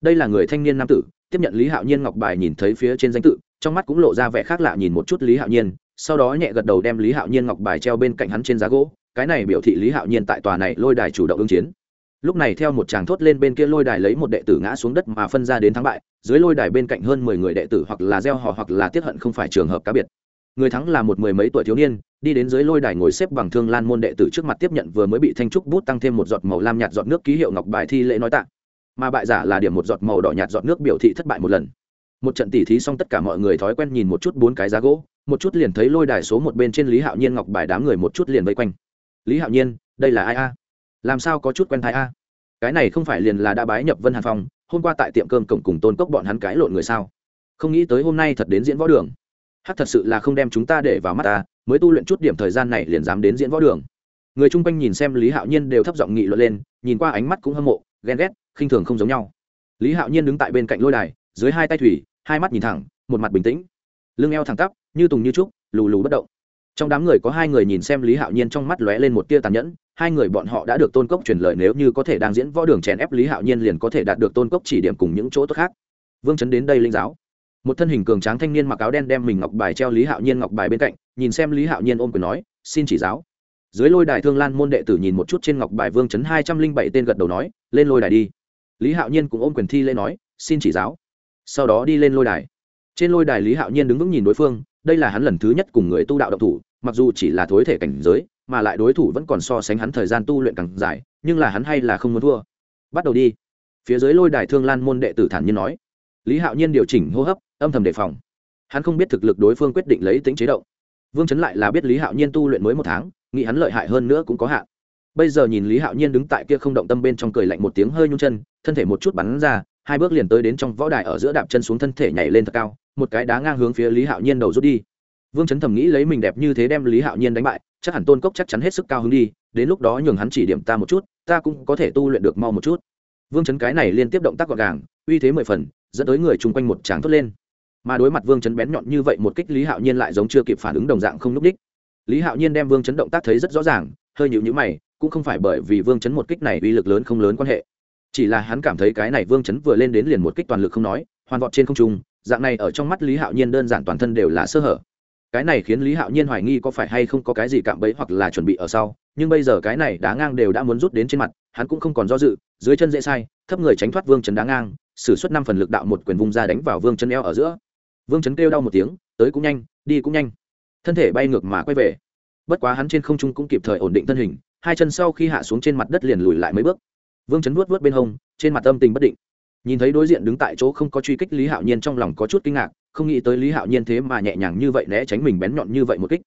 Đây là người thanh niên nam tử, tiếp nhận lý hạo nhiên ngọc bài nhìn thấy phía trên danh tự trong mắt cũng lộ ra vẻ khác lạ nhìn một chút lý hạo nhiên, sau đó nhẹ gật đầu đem lý hạo nhiên ngọc bài treo bên cạnh hắn trên giá gỗ, cái này biểu thị lý hạo nhiên tại tòa này lôi đài chủ động ứng chiến. Lúc này theo một chàng thốt lên bên kia lôi đài lấy một đệ tử ngã xuống đất mà phân ra đến thắng bại, dưới lôi đài bên cạnh hơn mười người đệ tử hoặc là gieo họ hoặc là tiết hận không phải trường hợp cá biệt. Người thắng là một mười mấy tuổi thiếu niên, đi đến dưới lôi đài ngồi xếp bằng thương lan môn đệ tử trước mặt tiếp nhận vừa mới bị thanh trúc bút tăng thêm một giọt màu lam nhạt giọt nước ký hiệu ngọc bài thi lễ nói tạ. Mà bại giả là điểm một giọt màu đỏ nhạt giọt nước biểu thị thất bại một lần một trận tỉ thí xong tất cả mọi người thói quen nhìn một chút bốn cái giá gỗ, một chút liền thấy lôi đài số một bên trên lý hạo nhiên ngọc bài đám người một chút liền vây quanh. Lý hạo nhiên, đây là ai a? Làm sao có chút quen thái a? Cái này không phải liền là đã bái nhập vân hàn phong, hôm qua tại tiệm cơm cổng cùng tôn cốc bọn hắn cãi lộn người sao? Không nghĩ tới hôm nay thật đến diễn võ đường. Hát thật sự là không đem chúng ta để vào mắt ta, mới tu luyện chút điểm thời gian này liền dám đến diễn võ đường. Người chung quanh nhìn xem lý hạo nhiên đều thấp giọng nghị luận lên, nhìn qua ánh mắt cũng hâm mộ, ghen ghét, khinh thường không giống nhau. Lý hạo nhiên đứng tại bên cạnh lôi đài, dưới hai tay thủy hai mắt nhìn thẳng, một mặt bình tĩnh. Lưng eo thẳng tắp, như tùng như trúc, lù lù bất động. Trong đám người có hai người nhìn xem lý hạo nhiên trong mắt lóe lên một tia tàn nhẫn, hai người bọn họ đã được tôn cốc truyền lời nếu như có thể đang diễn võ đường chèn ép lý hạo nhiên liền có thể đạt được tôn cốc chỉ điểm cùng những chỗ tốt khác. Vương chấn đến đây linh giáo. Một thân hình cường tráng thanh niên mặc áo đen đem mình ngọc bài treo lý hạo nhiên ngọc bài bên cạnh, nhìn xem lý hạo nhiên ôm quyền nói, xin chỉ giáo. Dưới lôi đài thương lan môn đệ tử nhìn một chút trên ngọc bài vương chấn hai trăm linh bảy tên gật đầu nói, lên lôi đài đi. Lý hạo nhiên cũng ôm quyền thi lên nói, xin chỉ giáo sau đó đi lên lôi đài. Trên lôi đài lý hạo nhiên đứng vững nhìn đối phương, đây là hắn lần thứ nhất cùng người tu đạo độc thủ, mặc dù chỉ là thối thể cảnh giới, mà lại đối thủ vẫn còn so sánh hắn thời gian tu luyện càng dài, nhưng là hắn hay là không muốn thua. Bắt đầu đi. Phía dưới lôi đài thương lan môn đệ tử thản nhiên nói. Lý hạo nhiên điều chỉnh hô hấp, âm thầm đề phòng. Hắn không biết thực lực đối phương quyết định lấy tính chế động. Vương chấn lại là biết lý hạo nhiên tu luyện mới một tháng, nghĩ hắn lợi hại hơn nữa cũng có hạn. Bây giờ nhìn lý hạo nhiên đứng tại kia không động tâm bên trong cười lạnh một tiếng hơi nhung chân, thân thể một chút bắn ra hai bước liền tới đến trong võ đài ở giữa đạp chân xuống thân thể nhảy lên thật cao, một cái đá ngang hướng phía lý hạo nhiên đầu rút đi. Vương chấn thầm nghĩ lấy mình đẹp như thế đem lý hạo nhiên đánh bại, chắc hẳn tôn cốc chắc chắn hết sức cao hứng đi, đến lúc đó nhường hắn chỉ điểm ta một chút, ta cũng có thể tu luyện được mau một chút. Vương chấn cái này liên tiếp động tác gọn gàng, uy thế mười phần, dẫn tới người chung quanh một tràng thốt lên. Mà đối mặt vương chấn bén nhọn như vậy một kích lý hạo nhiên lại giống chưa kịp phản ứng đồng dạng không n ú c đích. Lý hạo nhiên đem vương chấn động tác thấy rất rõ ràng, hơi nhịu nhữ mày, cũng không phải bởi vì vương chấn một kích này uy lực lớn không lớn quan hệ chỉ là hắn cảm thấy cái này vương chấn vừa lên đến liền một kích toàn lực không nói, hoàn vọt trên không trung, dạng này ở trong mắt lý hạo nhiên đơn giản toàn thân đều là sơ hở. Cái này khiến lý hạo nhiên hoài nghi có phải hay không có cái gì cạm bẫy hoặc là chuẩn bị ở sau, nhưng bây giờ cái này đá ngang đều đã muốn rút đến trên mặt, hắn cũng không còn do dự, dưới chân dễ sai, thấp người tránh thoát vương chấn đá ngang xử suất năm phần lực đạo một quyền vung ra đánh vào vương chân eo ở giữa. Vương chấn kêu đau một tiếng, tới cũng nhanh, đi cũng nhanh. Thân thể bay ngược mà quay về. Bất quá hắn trên không trung cũng kịp thời ổn định thân hình, hai chân sau khi hạ xuống trên mặt đất liền lùi lại mấy bước vương chấn vuốt vuốt bên hông, trên mặt âm tình bất định. Nhìn thấy đối diện đứng tại chỗ không có truy kích lý hạo nhiên trong lòng có chút kinh ngạc, không nghĩ tới lý hạo nhiên thế mà nhẹ nhàng như vậy né tránh mình bén nhọn như vậy một kích.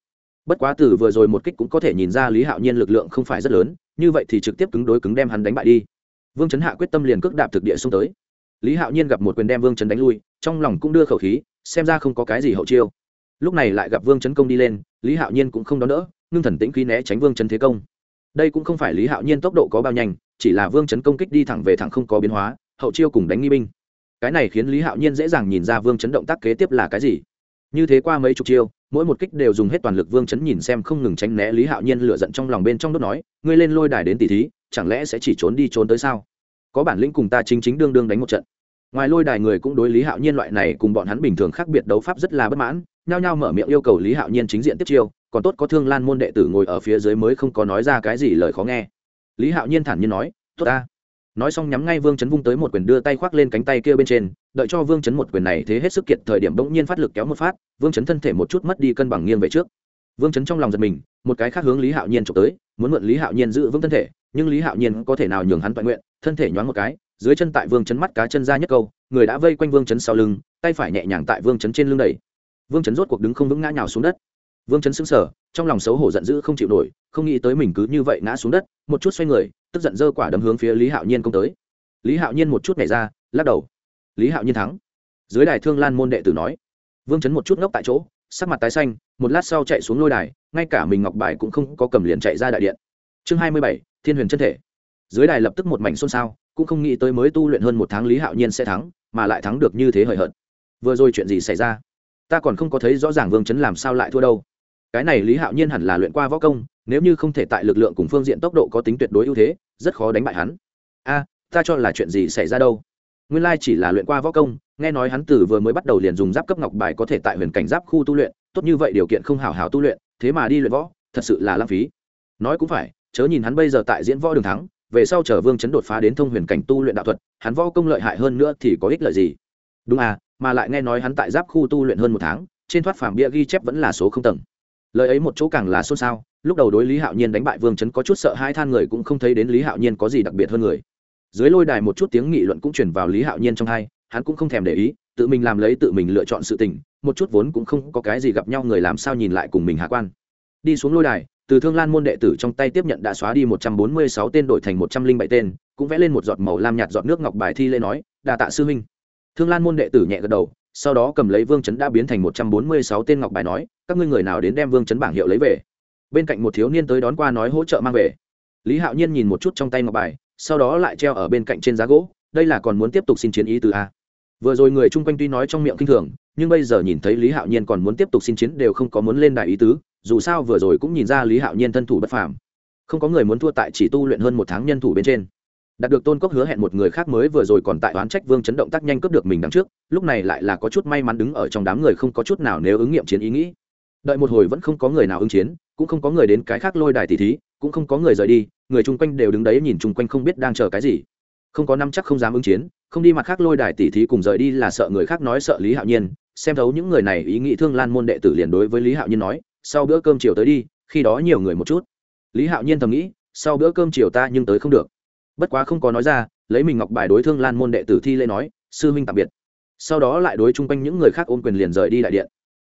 Bất quá từ vừa rồi một kích cũng có thể nhìn ra lý hạo nhiên lực lượng không phải rất lớn, như vậy thì trực tiếp cứng đối cứng đem hắn đánh bại đi. Vương chấn hạ quyết tâm liền cước đạp thực địa xông tới. Lý hạo nhiên gặp một quyền đem vương chấn đánh lui, trong lòng cũng đưa khẩu khí, xem ra không có cái gì hậu chiêu. Lúc này lại gặp vương chấn công đi lên, lý hạo nhiên cũng không đón đỡ, ngưng thần tĩnh khí né tránh vương chấn thế công đây cũng không phải lý hạo nhiên tốc độ có bao nhanh chỉ là vương chấn công kích đi thẳng về thẳng không có biến hóa hậu chiêu cùng đánh nghi binh cái này khiến lý hạo nhiên dễ dàng nhìn ra vương chấn động tác kế tiếp là cái gì như thế qua mấy chục chiêu mỗi một kích đều dùng hết toàn lực vương chấn nhìn xem không ngừng tránh né lý hạo nhiên lửa giận trong lòng bên trong đốt nói ngươi lên lôi đài đến tỷ thí chẳng lẽ sẽ chỉ trốn đi trốn tới sao có bản lĩnh cùng ta chính chính đương đương đánh một trận ngoài lôi đài người cũng đối lý hạo nhiên loại này cùng bọn hắn bình thường khác biệt đấu pháp rất là bất mãn nhao nhao mở miệng yêu cầu lý hạo nhiên chính diện tiếp chiêu còn tốt có thương lan môn đệ tử ngồi ở phía dưới mới không có nói ra cái gì lời khó nghe. Lý hạo nhiên thản nhiên nói, tốt ta. Nói xong nhắm ngay vương chấn vung tới một quyền đưa tay khoác lên cánh tay kia bên trên, đợi cho vương chấn một quyền này thế hết sức kiệt thời điểm bỗng nhiên phát lực kéo một phát, vương chấn thân thể một chút mất đi cân bằng nghiêng về trước. Vương chấn trong lòng giật mình, một cái khác hướng lý hạo nhiên trộm tới, muốn mượn lý hạo nhiên giữ vững thân thể, nhưng lý hạo nhiên có thể nào nhường hắn toàn nguyện, thân thể nhoáng một cái, dưới chân tại vương chấn mắt cá chân ra nhất câu, người đã vây quanh vương chấn sau lưng, tay phải nhẹ nhàng tại vương chấn trên lưng đẩy. Vương chấn rốt cuộc đứng không vững ngã nhào xuống đất vương chấn sững sờ, trong lòng xấu hổ giận dữ không chịu nổi, không nghĩ tới mình cứ như vậy ngã xuống đất, một chút xoay người, tức giận dơ quả đấm hướng phía lý hạo nhiên công tới. Lý hạo nhiên một chút nhảy ra, lắc đầu. Lý hạo nhiên thắng. Dưới đài thương lan môn đệ tử nói. Vương chấn một chút ngốc tại chỗ, sắc mặt tái xanh, một lát sau chạy xuống lôi đài, ngay cả mình ngọc bài cũng không có cầm liền chạy ra đại điện. Chương hai mươi bảy, thiên huyền chân thể. Dưới đài lập tức một mảnh xôn xao, cũng không nghĩ tới mới tu luyện hơn một tháng lý hạo nhiên sẽ thắng, mà lại thắng được như thế hời hợt. Vừa rồi chuyện gì xảy ra? Ta còn không có thấy rõ ràng vương chấn làm sao lại thua đâu cái này lý hạo nhiên hẳn là luyện qua võ công, nếu như không thể tại lực lượng cùng phương diện tốc độ có tính tuyệt đối ưu thế, rất khó đánh bại hắn. A, ta cho là chuyện gì xảy ra đâu? Nguyên lai chỉ là luyện qua võ công, nghe nói hắn từ vừa mới bắt đầu liền dùng giáp cấp ngọc bài có thể tại huyền cảnh giáp khu tu luyện, tốt như vậy điều kiện không hào hào tu luyện, thế mà đi luyện võ, thật sự là lãng phí. Nói cũng phải, chớ nhìn hắn bây giờ tại diễn võ đường thắng, về sau chờ vương chấn đột phá đến thông huyền cảnh tu luyện đạo thuật, hắn võ công lợi hại hơn nữa thì có ích lợi gì? Đúng à mà lại nghe nói hắn tại giáp khu tu luyện hơn một tháng, trên thoát phàm bia ghi chép vẫn là số không tầng lời ấy một chỗ càng là xôn xao, lúc đầu đối lý hạo nhiên đánh bại vương chấn có chút sợ hai than người cũng không thấy đến lý hạo nhiên có gì đặc biệt hơn người. Dưới lôi đài một chút tiếng nghị luận cũng chuyển vào lý hạo nhiên trong hai, hắn cũng không thèm để ý, tự mình làm lấy tự mình lựa chọn sự tình, một chút vốn cũng không có cái gì gặp nhau người làm sao nhìn lại cùng mình hạ quan. Đi xuống lôi đài, từ thương lan môn đệ tử trong tay tiếp nhận đã xóa đi một trăm bốn mươi sáu tên đổi thành một trăm linh bảy tên, cũng vẽ lên một giọt màu lam nhạt giọt nước ngọc bài thi lê nói đà tạ sư huynh. Thương lan môn đệ tử nhẹ gật đầu sau đó cầm lấy vương chấn đã biến thành một trăm bốn mươi sáu tên ngọc bài nói, các ngươi người nào đến đem vương chấn bảng hiệu lấy về? Bên cạnh một thiếu niên tới đón qua nói hỗ trợ mang về. Lý hạo nhiên nhìn một chút trong tay ngọc bài, sau đó lại treo ở bên cạnh trên giá gỗ, đây là còn muốn tiếp tục xin chiến ý từ a. Vừa rồi người chung quanh tuy nói trong miệng kinh thường, nhưng bây giờ nhìn thấy lý hạo nhiên còn muốn tiếp tục xin chiến đều không có muốn lên đại ý tứ, dù sao vừa rồi cũng nhìn ra lý hạo nhiên thân thủ bất phàm. Không có người muốn thua tại chỉ tu luyện hơn một tháng nhân thủ bên trên đạt được tôn cốc hứa hẹn một người khác mới vừa rồi còn tại oán trách vương chấn động tác nhanh cướp được mình đằng trước, lúc này lại là có chút may mắn đứng ở trong đám người không có chút nào nếu ứng nghiệm chiến ý nghĩ. Đợi một hồi vẫn không có người nào ứng chiến, cũng không có người đến cái khác lôi đài tỷ thí, cũng không có người rời đi, người chung quanh đều đứng đấy nhìn chung quanh không biết đang chờ cái gì. Không có năm chắc không dám ứng chiến, không đi mặt khác lôi đài tỷ thí cùng rời đi là sợ người khác nói sợ lý hạo nhiên, xem thấu những người này ý nghĩ thương lan môn đệ tử liền đối với lý hạo nhiên nói, sau bữa cơm chiều tới đi, khi đó nhiều người một chút. Lý hạo nhiên thầm nghĩ, sau bữa cơm chiều ta nhưng tới không được bất quá không có nói ra, lấy mình ngọc bài đối thương lan môn đệ tử thi lễ nói, sư huynh tạm biệt. Sau đó lại đối chung quanh những người khác ôm quyền liền rời đi đại điện.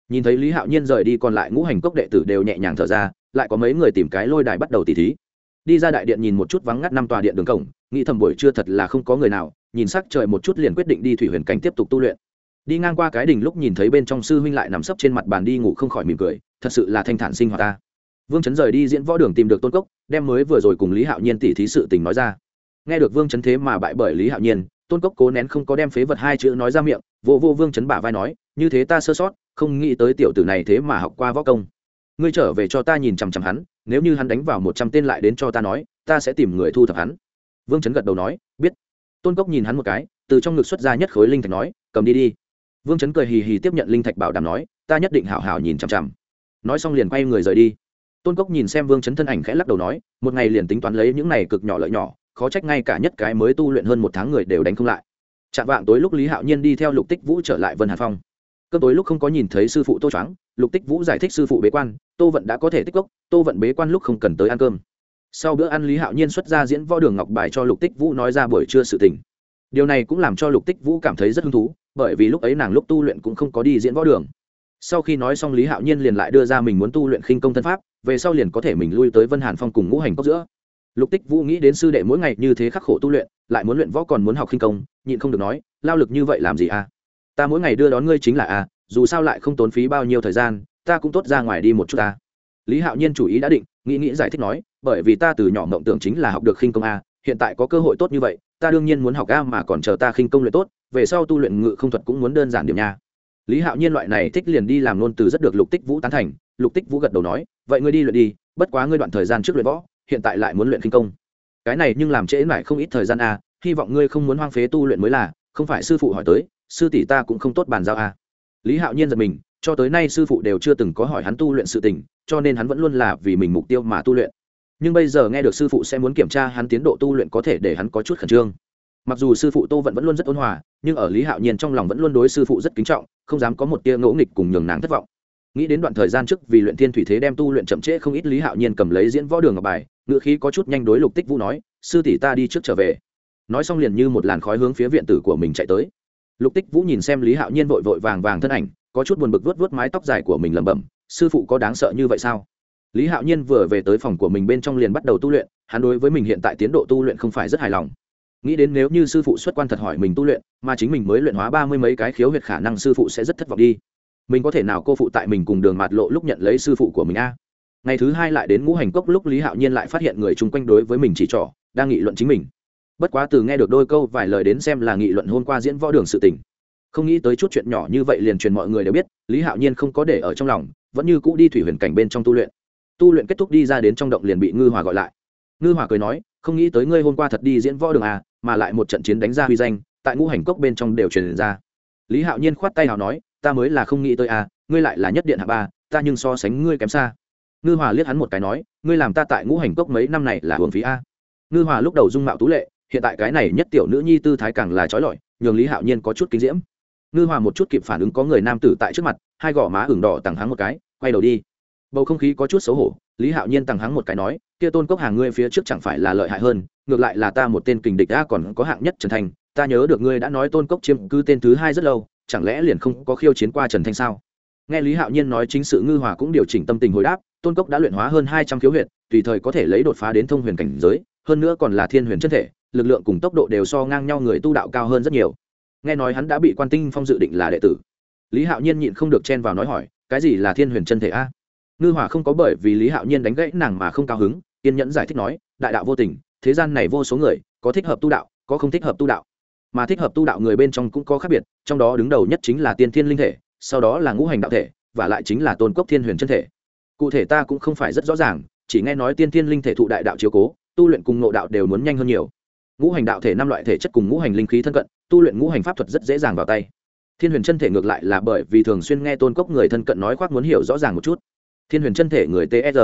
Nhìn thấy lý hạo nhiên rời đi còn lại ngũ hành cốc đệ tử đều nhẹ nhàng thở ra, lại có mấy người tìm cái lôi đài bắt đầu tỉ thí. Đi ra đại điện nhìn một chút vắng ngắt năm tòa điện đường cổng, nghĩ thầm buổi trưa thật là không có người nào, nhìn sắc trời một chút liền quyết định đi thủy huyền cảnh tiếp tục tu luyện. Đi ngang qua cái đình lúc nhìn thấy bên trong sư huynh lại nằm sấp trên mặt bàn đi ngủ không khỏi mỉm cười, thật sự là thanh thản sinh hoạt ta. Vương chấn rời đi diễn võ đường tìm được tôn cốc, đem mới vừa rồi cùng lý hạo nhiên tỉ thí sự tình nói ra nghe được vương chấn thế mà bại bởi lý hạo nhiên, tôn cốc cố nén không có đem phế vật hai chữ nói ra miệng, vô vô vương chấn bả vai nói, như thế ta sơ sót, không nghĩ tới tiểu tử này thế mà học qua võ công. Ngươi trở về cho ta nhìn chằm chằm hắn, nếu như hắn đánh vào một trăm tên lại đến cho ta nói, ta sẽ tìm người thu thập hắn. Vương chấn gật đầu nói, biết. Tôn cốc nhìn hắn một cái, từ trong ngực xuất ra nhất khối linh thạch nói, cầm đi đi. Vương chấn cười hì hì tiếp nhận linh thạch bảo đảm nói, ta nhất định hảo hảo nhìn chằm chằm. Nói xong liền quay người rời đi. Tôn cốc nhìn xem vương chấn thân ảnh khẽ lắc đầu nói, một ngày liền tính toán lấy những này cực nhỏ lợi nhỏ khó trách ngay cả nhất cái mới tu luyện hơn một tháng người đều đánh không lại. Chạm vạng tối lúc lý hạo nhiên đi theo lục tích vũ trở lại vân hà phong. Cơ tối lúc không có nhìn thấy sư phụ tô choáng, lục tích vũ giải thích sư phụ bế quan, tô vận đã có thể tích cốc, tô vận bế quan lúc không cần tới ăn cơm. Sau bữa ăn lý hạo nhiên xuất ra diễn võ đường ngọc bài cho lục tích vũ nói ra buổi trưa sự tình. Điều này cũng làm cho lục tích vũ cảm thấy rất hứng thú, bởi vì lúc ấy nàng lúc tu luyện cũng không có đi diễn võ đường. Sau khi nói xong lý hạo nhiên liền lại đưa ra mình muốn tu luyện khinh công thân pháp, về sau liền có thể mình lui tới vân hàn phong cùng ngũ hành cốc giữa lục tích vũ nghĩ đến sư đệ mỗi ngày như thế khắc khổ tu luyện, lại muốn luyện võ còn muốn học khinh công, nhịn không được nói, lao lực như vậy làm gì à ta mỗi ngày đưa đón ngươi chính là à dù sao lại không tốn phí bao nhiêu thời gian, ta cũng tốt ra ngoài đi một chút ta lý hạo nhiên chủ ý đã định, nghĩ nghĩ giải thích nói, bởi vì ta từ nhỏ mộng tưởng chính là học được khinh công a, hiện tại có cơ hội tốt như vậy, ta đương nhiên muốn học a mà còn chờ ta khinh công luyện tốt, về sau tu luyện ngự không thuật cũng muốn đơn giản điểm nha. Lý hạo nhiên loại này thích liền đi làm luôn từ rất được lục tích vũ tán thành, lục tích vũ gật đầu nói, vậy ngươi đi luyện đi, bất quá ngươi đoạn thời gian trước luyện võ hiện tại lại muốn luyện kinh công. Cái này nhưng làm trễ lại không ít thời gian a hy vọng ngươi không muốn hoang phế tu luyện mới là, không phải sư phụ hỏi tới, sư tỷ ta cũng không tốt bàn giao a lý hạo nhiên giật mình, cho tới nay sư phụ đều chưa từng có hỏi hắn tu luyện sự tình, cho nên hắn vẫn luôn là vì mình mục tiêu mà tu luyện. Nhưng bây giờ nghe được sư phụ sẽ muốn kiểm tra hắn tiến độ tu luyện có thể để hắn có chút khẩn trương. Mặc dù sư phụ tô vẫn vẫn luôn rất ôn hòa, nhưng ở lý hạo nhiên trong lòng vẫn luôn đối sư phụ rất kính trọng, không dám có một tia ngỗ nghịch cùng nhường nàng thất vọng. Nghĩ đến đoạn thời gian trước vì luyện thiên thủy thế đem tu luyện chậm trễ không ít, lý hạo nhiên cầm lấy diễn võ đường ở bài ngự khí có chút nhanh đối lục tích vũ nói, sư tỷ ta đi trước trở về. Nói xong liền như một làn khói hướng phía viện tử của mình chạy tới. Lục tích vũ nhìn xem lý hạo nhiên vội vội vàng vàng thân ảnh, có chút buồn bực vớt vớt mái tóc dài của mình lẩm bẩm, sư phụ có đáng sợ như vậy sao? Lý hạo nhiên vừa về tới phòng của mình bên trong liền bắt đầu tu luyện, hắn đối với mình hiện tại tiến độ tu luyện không phải rất hài lòng. Nghĩ đến nếu như sư phụ xuất quan thật hỏi mình tu luyện, mà chính mình mới luyện hóa ba mươi mấy cái khiếu huyệt khả năng sư phụ sẽ rất thất vọng đi. Mình có thể nào cô phụ tại mình cùng đường mạt lộ lúc nhận lấy sư phụ của mình a? Ngày thứ hai lại đến ngũ hành cốc lúc lý hạo nhiên lại phát hiện người chung quanh đối với mình chỉ trỏ, đang nghị luận chính mình. Bất quá từ nghe được đôi câu vài lời đến xem là nghị luận hôm qua diễn võ đường sự tình. Không nghĩ tới chút chuyện nhỏ như vậy liền truyền mọi người đều biết, lý hạo nhiên không có để ở trong lòng, vẫn như cũ đi thủy huyền cảnh bên trong tu luyện. Tu luyện kết thúc đi ra đến trong động liền bị ngư hòa gọi lại. Ngư hòa cười nói, không nghĩ tới ngươi hôm qua thật đi diễn võ đường à mà lại một trận chiến đánh ra huy danh, tại ngũ hành cốc bên trong đều truyền ra. Lý hạo nhiên khoát tay nào nói, ta mới là không nghĩ tới à ngươi lại là nhất điện hạ ba, ta nhưng so sánh ngươi kém xa ngư hòa liếc hắn một cái nói, ngươi làm ta tại ngũ hành cốc mấy năm này là hưởng phí a. Ngư hòa lúc đầu dung mạo tú lệ, hiện tại cái này nhất tiểu nữ nhi tư thái càng là trói lọi, nhường lý hạo nhiên có chút kinh diễm. Ngư hòa một chút kịp phản ứng có người nam tử tại trước mặt, hai gò má ửng đỏ tằng hắng một cái, quay đầu đi. Bầu không khí có chút xấu hổ, lý hạo nhiên tằng hắng một cái nói, kia tôn cốc hàng ngươi phía trước chẳng phải là lợi hại hơn, ngược lại là ta một tên kình địch a còn có hạng nhất trần thành, ta nhớ được ngươi đã nói tôn cốc chiếm cư tên thứ hai rất lâu, chẳng lẽ liền không có khiêu chiến qua trần thanh sao? Nghe lý hạo nhiên nói chính sự, ngư hòa cũng điều chỉnh tâm tình hồi đáp tôn cốc đã luyện hóa hơn hai trăm khiếu huyện tùy thời có thể lấy đột phá đến thông huyền cảnh giới, hơn nữa còn là thiên huyền chân thể, lực lượng cùng tốc độ đều so ngang nhau người tu đạo cao hơn rất nhiều. Nghe nói hắn đã bị quan tinh phong dự định là đệ tử. Lý hạo nhiên nhịn không được chen vào nói hỏi, cái gì là thiên huyền chân thể a? Ngư hỏa không có bởi vì lý hạo nhiên đánh gãy nàng mà không cao hứng, kiên nhẫn giải thích nói, đại đạo vô tình, thế gian này vô số người, có thích hợp tu đạo, có không thích hợp tu đạo. Mà thích hợp tu đạo người bên trong cũng có khác biệt, trong đó đứng đầu nhất chính là tiên thiên linh thể, sau đó là ngũ hành đạo thể, và lại chính là tôn cốc thiên huyền chân thể cụ thể ta cũng không phải rất rõ ràng, chỉ nghe nói tiên thiên linh thể thụ đại đạo chiếu cố, tu luyện cùng ngộ đạo đều muốn nhanh hơn nhiều. Ngũ hành đạo thể năm loại thể chất cùng ngũ hành linh khí thân cận, tu luyện ngũ hành pháp thuật rất dễ dàng vào tay. Thiên huyền chân thể ngược lại là bởi vì thường xuyên nghe tôn cốc người thân cận nói khoác muốn hiểu rõ ràng một chút. Thiên huyền chân thể người tsr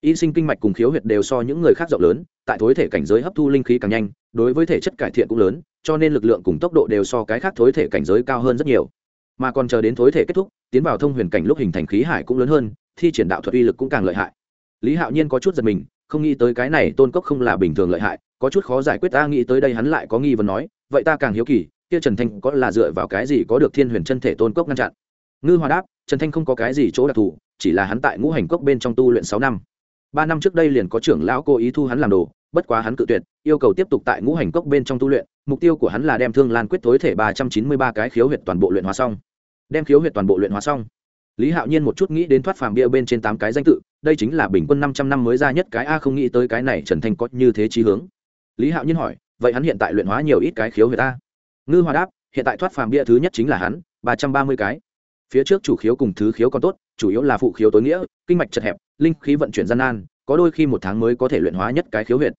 y sinh kinh mạch cùng khiếu huyệt đều so những người khác rộng lớn, tại thối thể cảnh giới hấp thu linh khí càng nhanh, đối với thể chất cải thiện cũng lớn, cho nên lực lượng cùng tốc độ đều so cái khác thối thể cảnh giới cao hơn rất nhiều. Mà còn chờ đến thối thể kết thúc, tiến vào thông huyền cảnh lúc hình thành khí hải cũng lớn hơn thi triển đạo thuật uy lực cũng càng lợi hại. Lý hạo nhiên có chút giật mình, không nghĩ tới cái này tôn cốc không là bình thường lợi hại, có chút khó giải quyết, ta nghĩ tới đây hắn lại có nghi vấn nói, vậy ta càng hiếu kỳ, kia trần thanh có là dựa vào cái gì có được thiên huyền chân thể tôn cốc ngăn chặn? Ngư hòa đáp, trần thanh không có cái gì chỗ đặc thù, chỉ là hắn tại ngũ hành cốc bên trong tu luyện sáu năm. Ba năm trước đây liền có trưởng lão cố ý thu hắn làm đồ, bất quá hắn cự tuyệt, yêu cầu tiếp tục tại ngũ hành cốc bên trong tu luyện, mục tiêu của hắn là đem thương lan quyết tối thể ba trăm chín mươi ba cái khiếu huyệt toàn bộ luyện hóa xong. Đem khiếu huyệt toàn bộ luyện hóa xong lý hạo nhiên một chút nghĩ đến thoát phàm bia bên trên tám cái danh tự, đây chính là bình quân năm trăm năm mới ra nhất cái a, không nghĩ tới cái này trần thanh có như thế trí hướng. Lý hạo nhiên hỏi, vậy hắn hiện tại luyện hóa nhiều ít cái khiếu huyệt ta? ngư hòa đáp, hiện tại thoát phàm bia thứ nhất chính là hắn, ba trăm ba mươi cái. Phía trước chủ khiếu cùng thứ khiếu còn tốt, chủ yếu là phụ khiếu tối nghĩa, kinh mạch chật hẹp, linh khí vận chuyển gian nan, có đôi khi một tháng mới có thể luyện hóa nhất cái khiếu huyệt.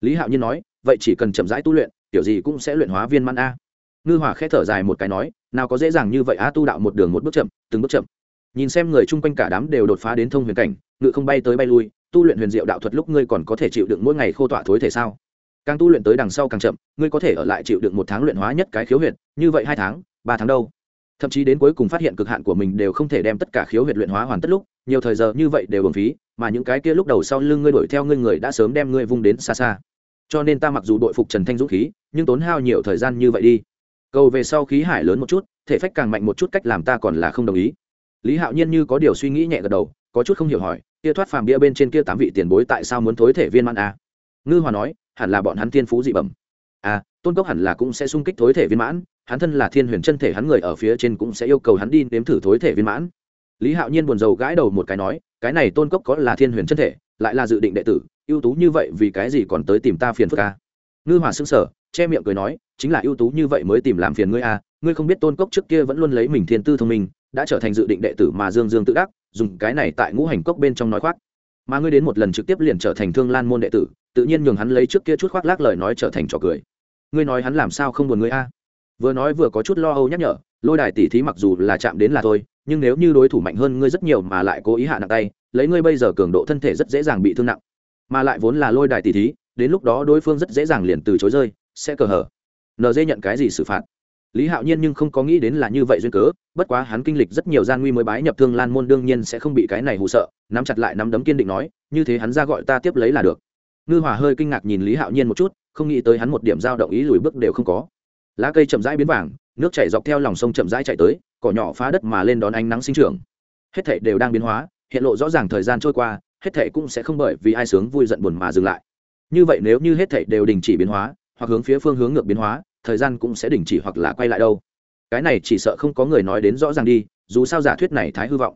Lý hạo nhiên nói, vậy chỉ cần chậm rãi tu luyện, kiểu gì cũng sẽ luyện hóa viên mãn a. Ngư hòa khẽ thở dài một cái nói, nào có dễ dàng như vậy a, tu đạo một đường một bước chậm, từng bước chậm nhìn xem người chung quanh cả đám đều đột phá đến thông huyền cảnh, ngự không bay tới bay lui, tu luyện huyền diệu đạo thuật lúc ngươi còn có thể chịu đựng mỗi ngày khô tọa thối thể sao? Càng tu luyện tới đằng sau càng chậm, ngươi có thể ở lại chịu đựng một tháng luyện hóa nhất cái khiếu huyệt, như vậy hai tháng, ba tháng đâu? Thậm chí đến cuối cùng phát hiện cực hạn của mình đều không thể đem tất cả khiếu huyệt luyện hóa hoàn tất lúc, nhiều thời giờ như vậy đều bổng phí, mà những cái kia lúc đầu sau lưng ngươi đuổi theo ngươi người đã sớm đem ngươi vung đến xa xa. Cho nên ta mặc dù đội phục trần thanh dũng khí, nhưng tốn hao nhiều thời gian như vậy đi. Cầu về sau khí hải lớn một chút, thể phách càng mạnh một chút cách làm ta còn là không đồng ý lý hạo nhiên như có điều suy nghĩ nhẹ gật đầu, có chút không hiểu hỏi, kia thoát phàm bia bên trên kia tám vị tiền bối tại sao muốn thối thể viên mãn a à? ngư hòa nói, hẳn là bọn hắn tiên phú dị bẩm. À tôn cốc hẳn là cũng sẽ sung kích thối thể viên mãn, hắn thân là thiên huyền chân thể hắn người ở phía trên cũng sẽ yêu cầu hắn đi nếm thử thối thể viên mãn. Lý hạo nhiên buồn rầu gãi đầu một cái nói, cái này tôn cốc có là thiên huyền chân thể, lại là dự định đệ tử, ưu tú như vậy vì cái gì còn tới tìm ta phiền phức a ngư hòa xưng sở che miệng cười nói, chính là ưu tú như vậy mới tìm làm phiền ngươi a ngươi không biết tôn cốc trước kia vẫn luôn lấy mình thiên tư thông minh đã trở thành dự định đệ tử mà dương dương tự đắc, dùng cái này tại ngũ hành cốc bên trong nói khoác. Mà ngươi đến một lần trực tiếp liền trở thành thương lan môn đệ tử, tự nhiên nhường hắn lấy trước kia chút khoác lác lời nói trở thành trò cười. Ngươi nói hắn làm sao không buồn ngươi a? Vừa nói vừa có chút lo âu nhắc nhở, lôi đài tỉ thí mặc dù là chạm đến là thôi, nhưng nếu như đối thủ mạnh hơn ngươi rất nhiều mà lại cố ý hạ nặng tay, lấy ngươi bây giờ cường độ thân thể rất dễ dàng bị thương nặng. Mà lại vốn là lôi đài tỉ thí, đến lúc đó đối phương rất dễ dàng liền từ chối rơi, sẽ cờ hở nd nhận cái gì xử phạt? Lý hạo nhiên nhưng không có nghĩ đến là như vậy duyên cớ, bất quá hắn kinh lịch rất nhiều gian nguy mới bái nhập thương lan môn đương nhiên sẽ không bị cái này hụ sợ, nắm chặt lại nắm đấm kiên định nói, như thế hắn ra gọi ta tiếp lấy là được. Ngư hòa hơi kinh ngạc nhìn lý hạo nhiên một chút, không nghĩ tới hắn một điểm dao động ý lùi bước đều không có. Lá cây chậm rãi biến vàng, nước chảy dọc theo lòng sông chậm rãi chạy tới, cỏ nhỏ phá đất mà lên đón ánh nắng sinh trưởng. Hết thảy đều đang biến hóa, hiện lộ rõ ràng thời gian trôi qua, hết thảy cũng sẽ không bởi vì ai sướng vui giận buồn mà dừng lại. Như vậy nếu như hết thảy đều đình chỉ biến hóa, hoặc hướng phía phương hướng ngược biến hóa thời gian cũng sẽ đình chỉ hoặc là quay lại đâu. Cái này chỉ sợ không có người nói đến rõ ràng đi, dù sao giả thuyết này thái hư vọng.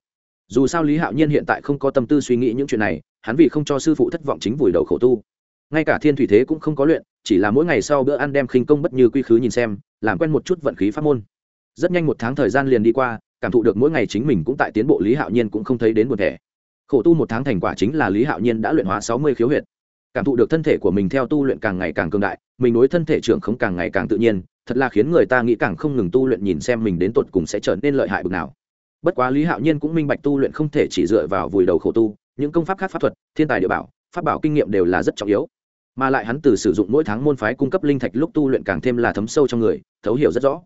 Dù sao lý hạo nhiên hiện tại không có tâm tư suy nghĩ những chuyện này, hắn vì không cho sư phụ thất vọng chính vùi đầu khổ tu. Ngay cả thiên thủy thế cũng không có luyện, chỉ là mỗi ngày sau bữa ăn đem khinh công bất như quy khứ nhìn xem, làm quen một chút vận khí pháp môn. Rất nhanh một tháng thời gian liền đi qua, cảm thụ được mỗi ngày chính mình cũng tại tiến bộ lý hạo nhiên cũng không thấy đến buồn thẻ. Khổ tu một tháng thành quả chính là lý hạo nhiên đã luyện hóa sáu mươi khiếu huyệt cảm thụ được thân thể của mình theo tu luyện càng ngày càng cường đại, mình đối thân thể trưởng không càng ngày càng tự nhiên, thật là khiến người ta nghĩ càng không ngừng tu luyện nhìn xem mình đến tột cùng sẽ trở nên lợi hại bực nào. Bất quá lý hạo nhiên cũng minh bạch tu luyện không thể chỉ dựa vào vùi đầu khổ tu, những công pháp khác pháp thuật, thiên tài địa bảo, pháp bảo kinh nghiệm đều là rất trọng yếu. Mà lại hắn từ sử dụng mỗi tháng môn phái cung cấp linh thạch lúc tu luyện càng thêm là thấm sâu trong người, thấu hiểu rất rõ.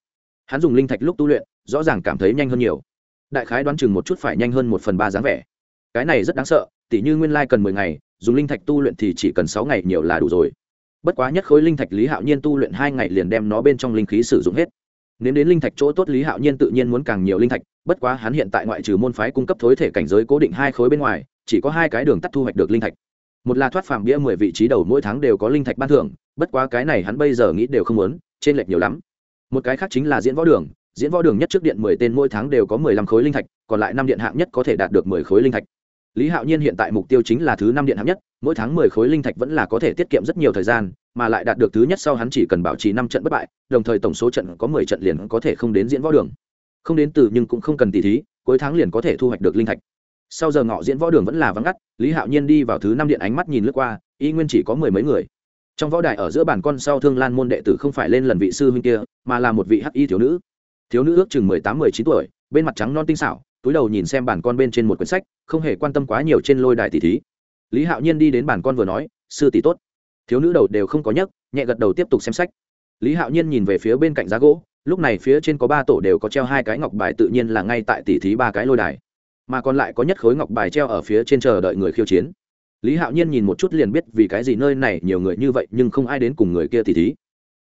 Hắn dùng linh thạch lúc tu luyện, rõ ràng cảm thấy nhanh hơn nhiều. Đại khái đoán chừng một chút phải nhanh hơn một phần ba dáng vẻ. Cái này rất đáng sợ, tỉ như nguyên lai cần mười ngày dùng linh thạch tu luyện thì chỉ cần sáu ngày nhiều là đủ rồi. Bất quá nhất khối linh thạch lý hạo nhiên tu luyện hai ngày liền đem nó bên trong linh khí sử dụng hết. Nếu đến linh thạch chỗ tốt lý hạo nhiên tự nhiên muốn càng nhiều linh thạch, bất quá hắn hiện tại ngoại trừ môn phái cung cấp thối thể cảnh giới cố định hai khối bên ngoài, chỉ có hai cái đường tắt thu hoạch được linh thạch. Một là thoát phàm bia mười vị trí đầu mỗi tháng đều có linh thạch ban thưởng, bất quá cái này hắn bây giờ nghĩ đều không muốn trên lệch nhiều lắm. Một cái khác chính là diễn võ đường, diễn võ đường nhất trước điện mười tên mỗi tháng đều có mười lăm khối linh thạch, còn lại năm điện hạng nhất có thể đạt được mười khối linh thạch lý hạo nhiên hiện tại mục tiêu chính là thứ năm điện hạng nhất, mỗi tháng mười khối linh thạch vẫn là có thể tiết kiệm rất nhiều thời gian, mà lại đạt được thứ nhất sau hắn chỉ cần bảo trì năm trận bất bại, đồng thời tổng số trận có mười trận liền có thể không đến diễn võ đường. Không đến từ nhưng cũng không cần tỉ thí, cuối tháng liền có thể thu hoạch được linh thạch. Sau giờ ngọ diễn võ đường vẫn là vắng ngắt, lý hạo nhiên đi vào thứ năm điện ánh mắt nhìn lướt qua, y nguyên chỉ có mười mấy người. Trong võ đài ở giữa bàn con sau thương lan môn đệ tử không phải lên lần vị sư huynh kia, mà là một vị hắc y thiếu nữ. Thiếu nữ ước chừng mười tám, mười chín tuổi, bên mặt trắng non tinh xảo túi đầu nhìn xem bản con bên trên một quyển sách, không hề quan tâm quá nhiều trên lôi đài tỷ thí. Lý hạo nhiên đi đến bản con vừa nói, sư tỷ tốt. Thiếu nữ đầu đều không có nhấc, nhẹ gật đầu tiếp tục xem sách. Lý hạo nhiên nhìn về phía bên cạnh giá gỗ, lúc này phía trên có ba tổ đều có treo hai cái ngọc bài tự nhiên là ngay tại tỷ thí ba cái lôi đài. Mà còn lại có nhất khối ngọc bài treo ở phía trên chờ đợi người khiêu chiến. Lý hạo nhiên nhìn một chút liền biết vì cái gì nơi này nhiều người như vậy nhưng không ai đến cùng người kia tỷ thí.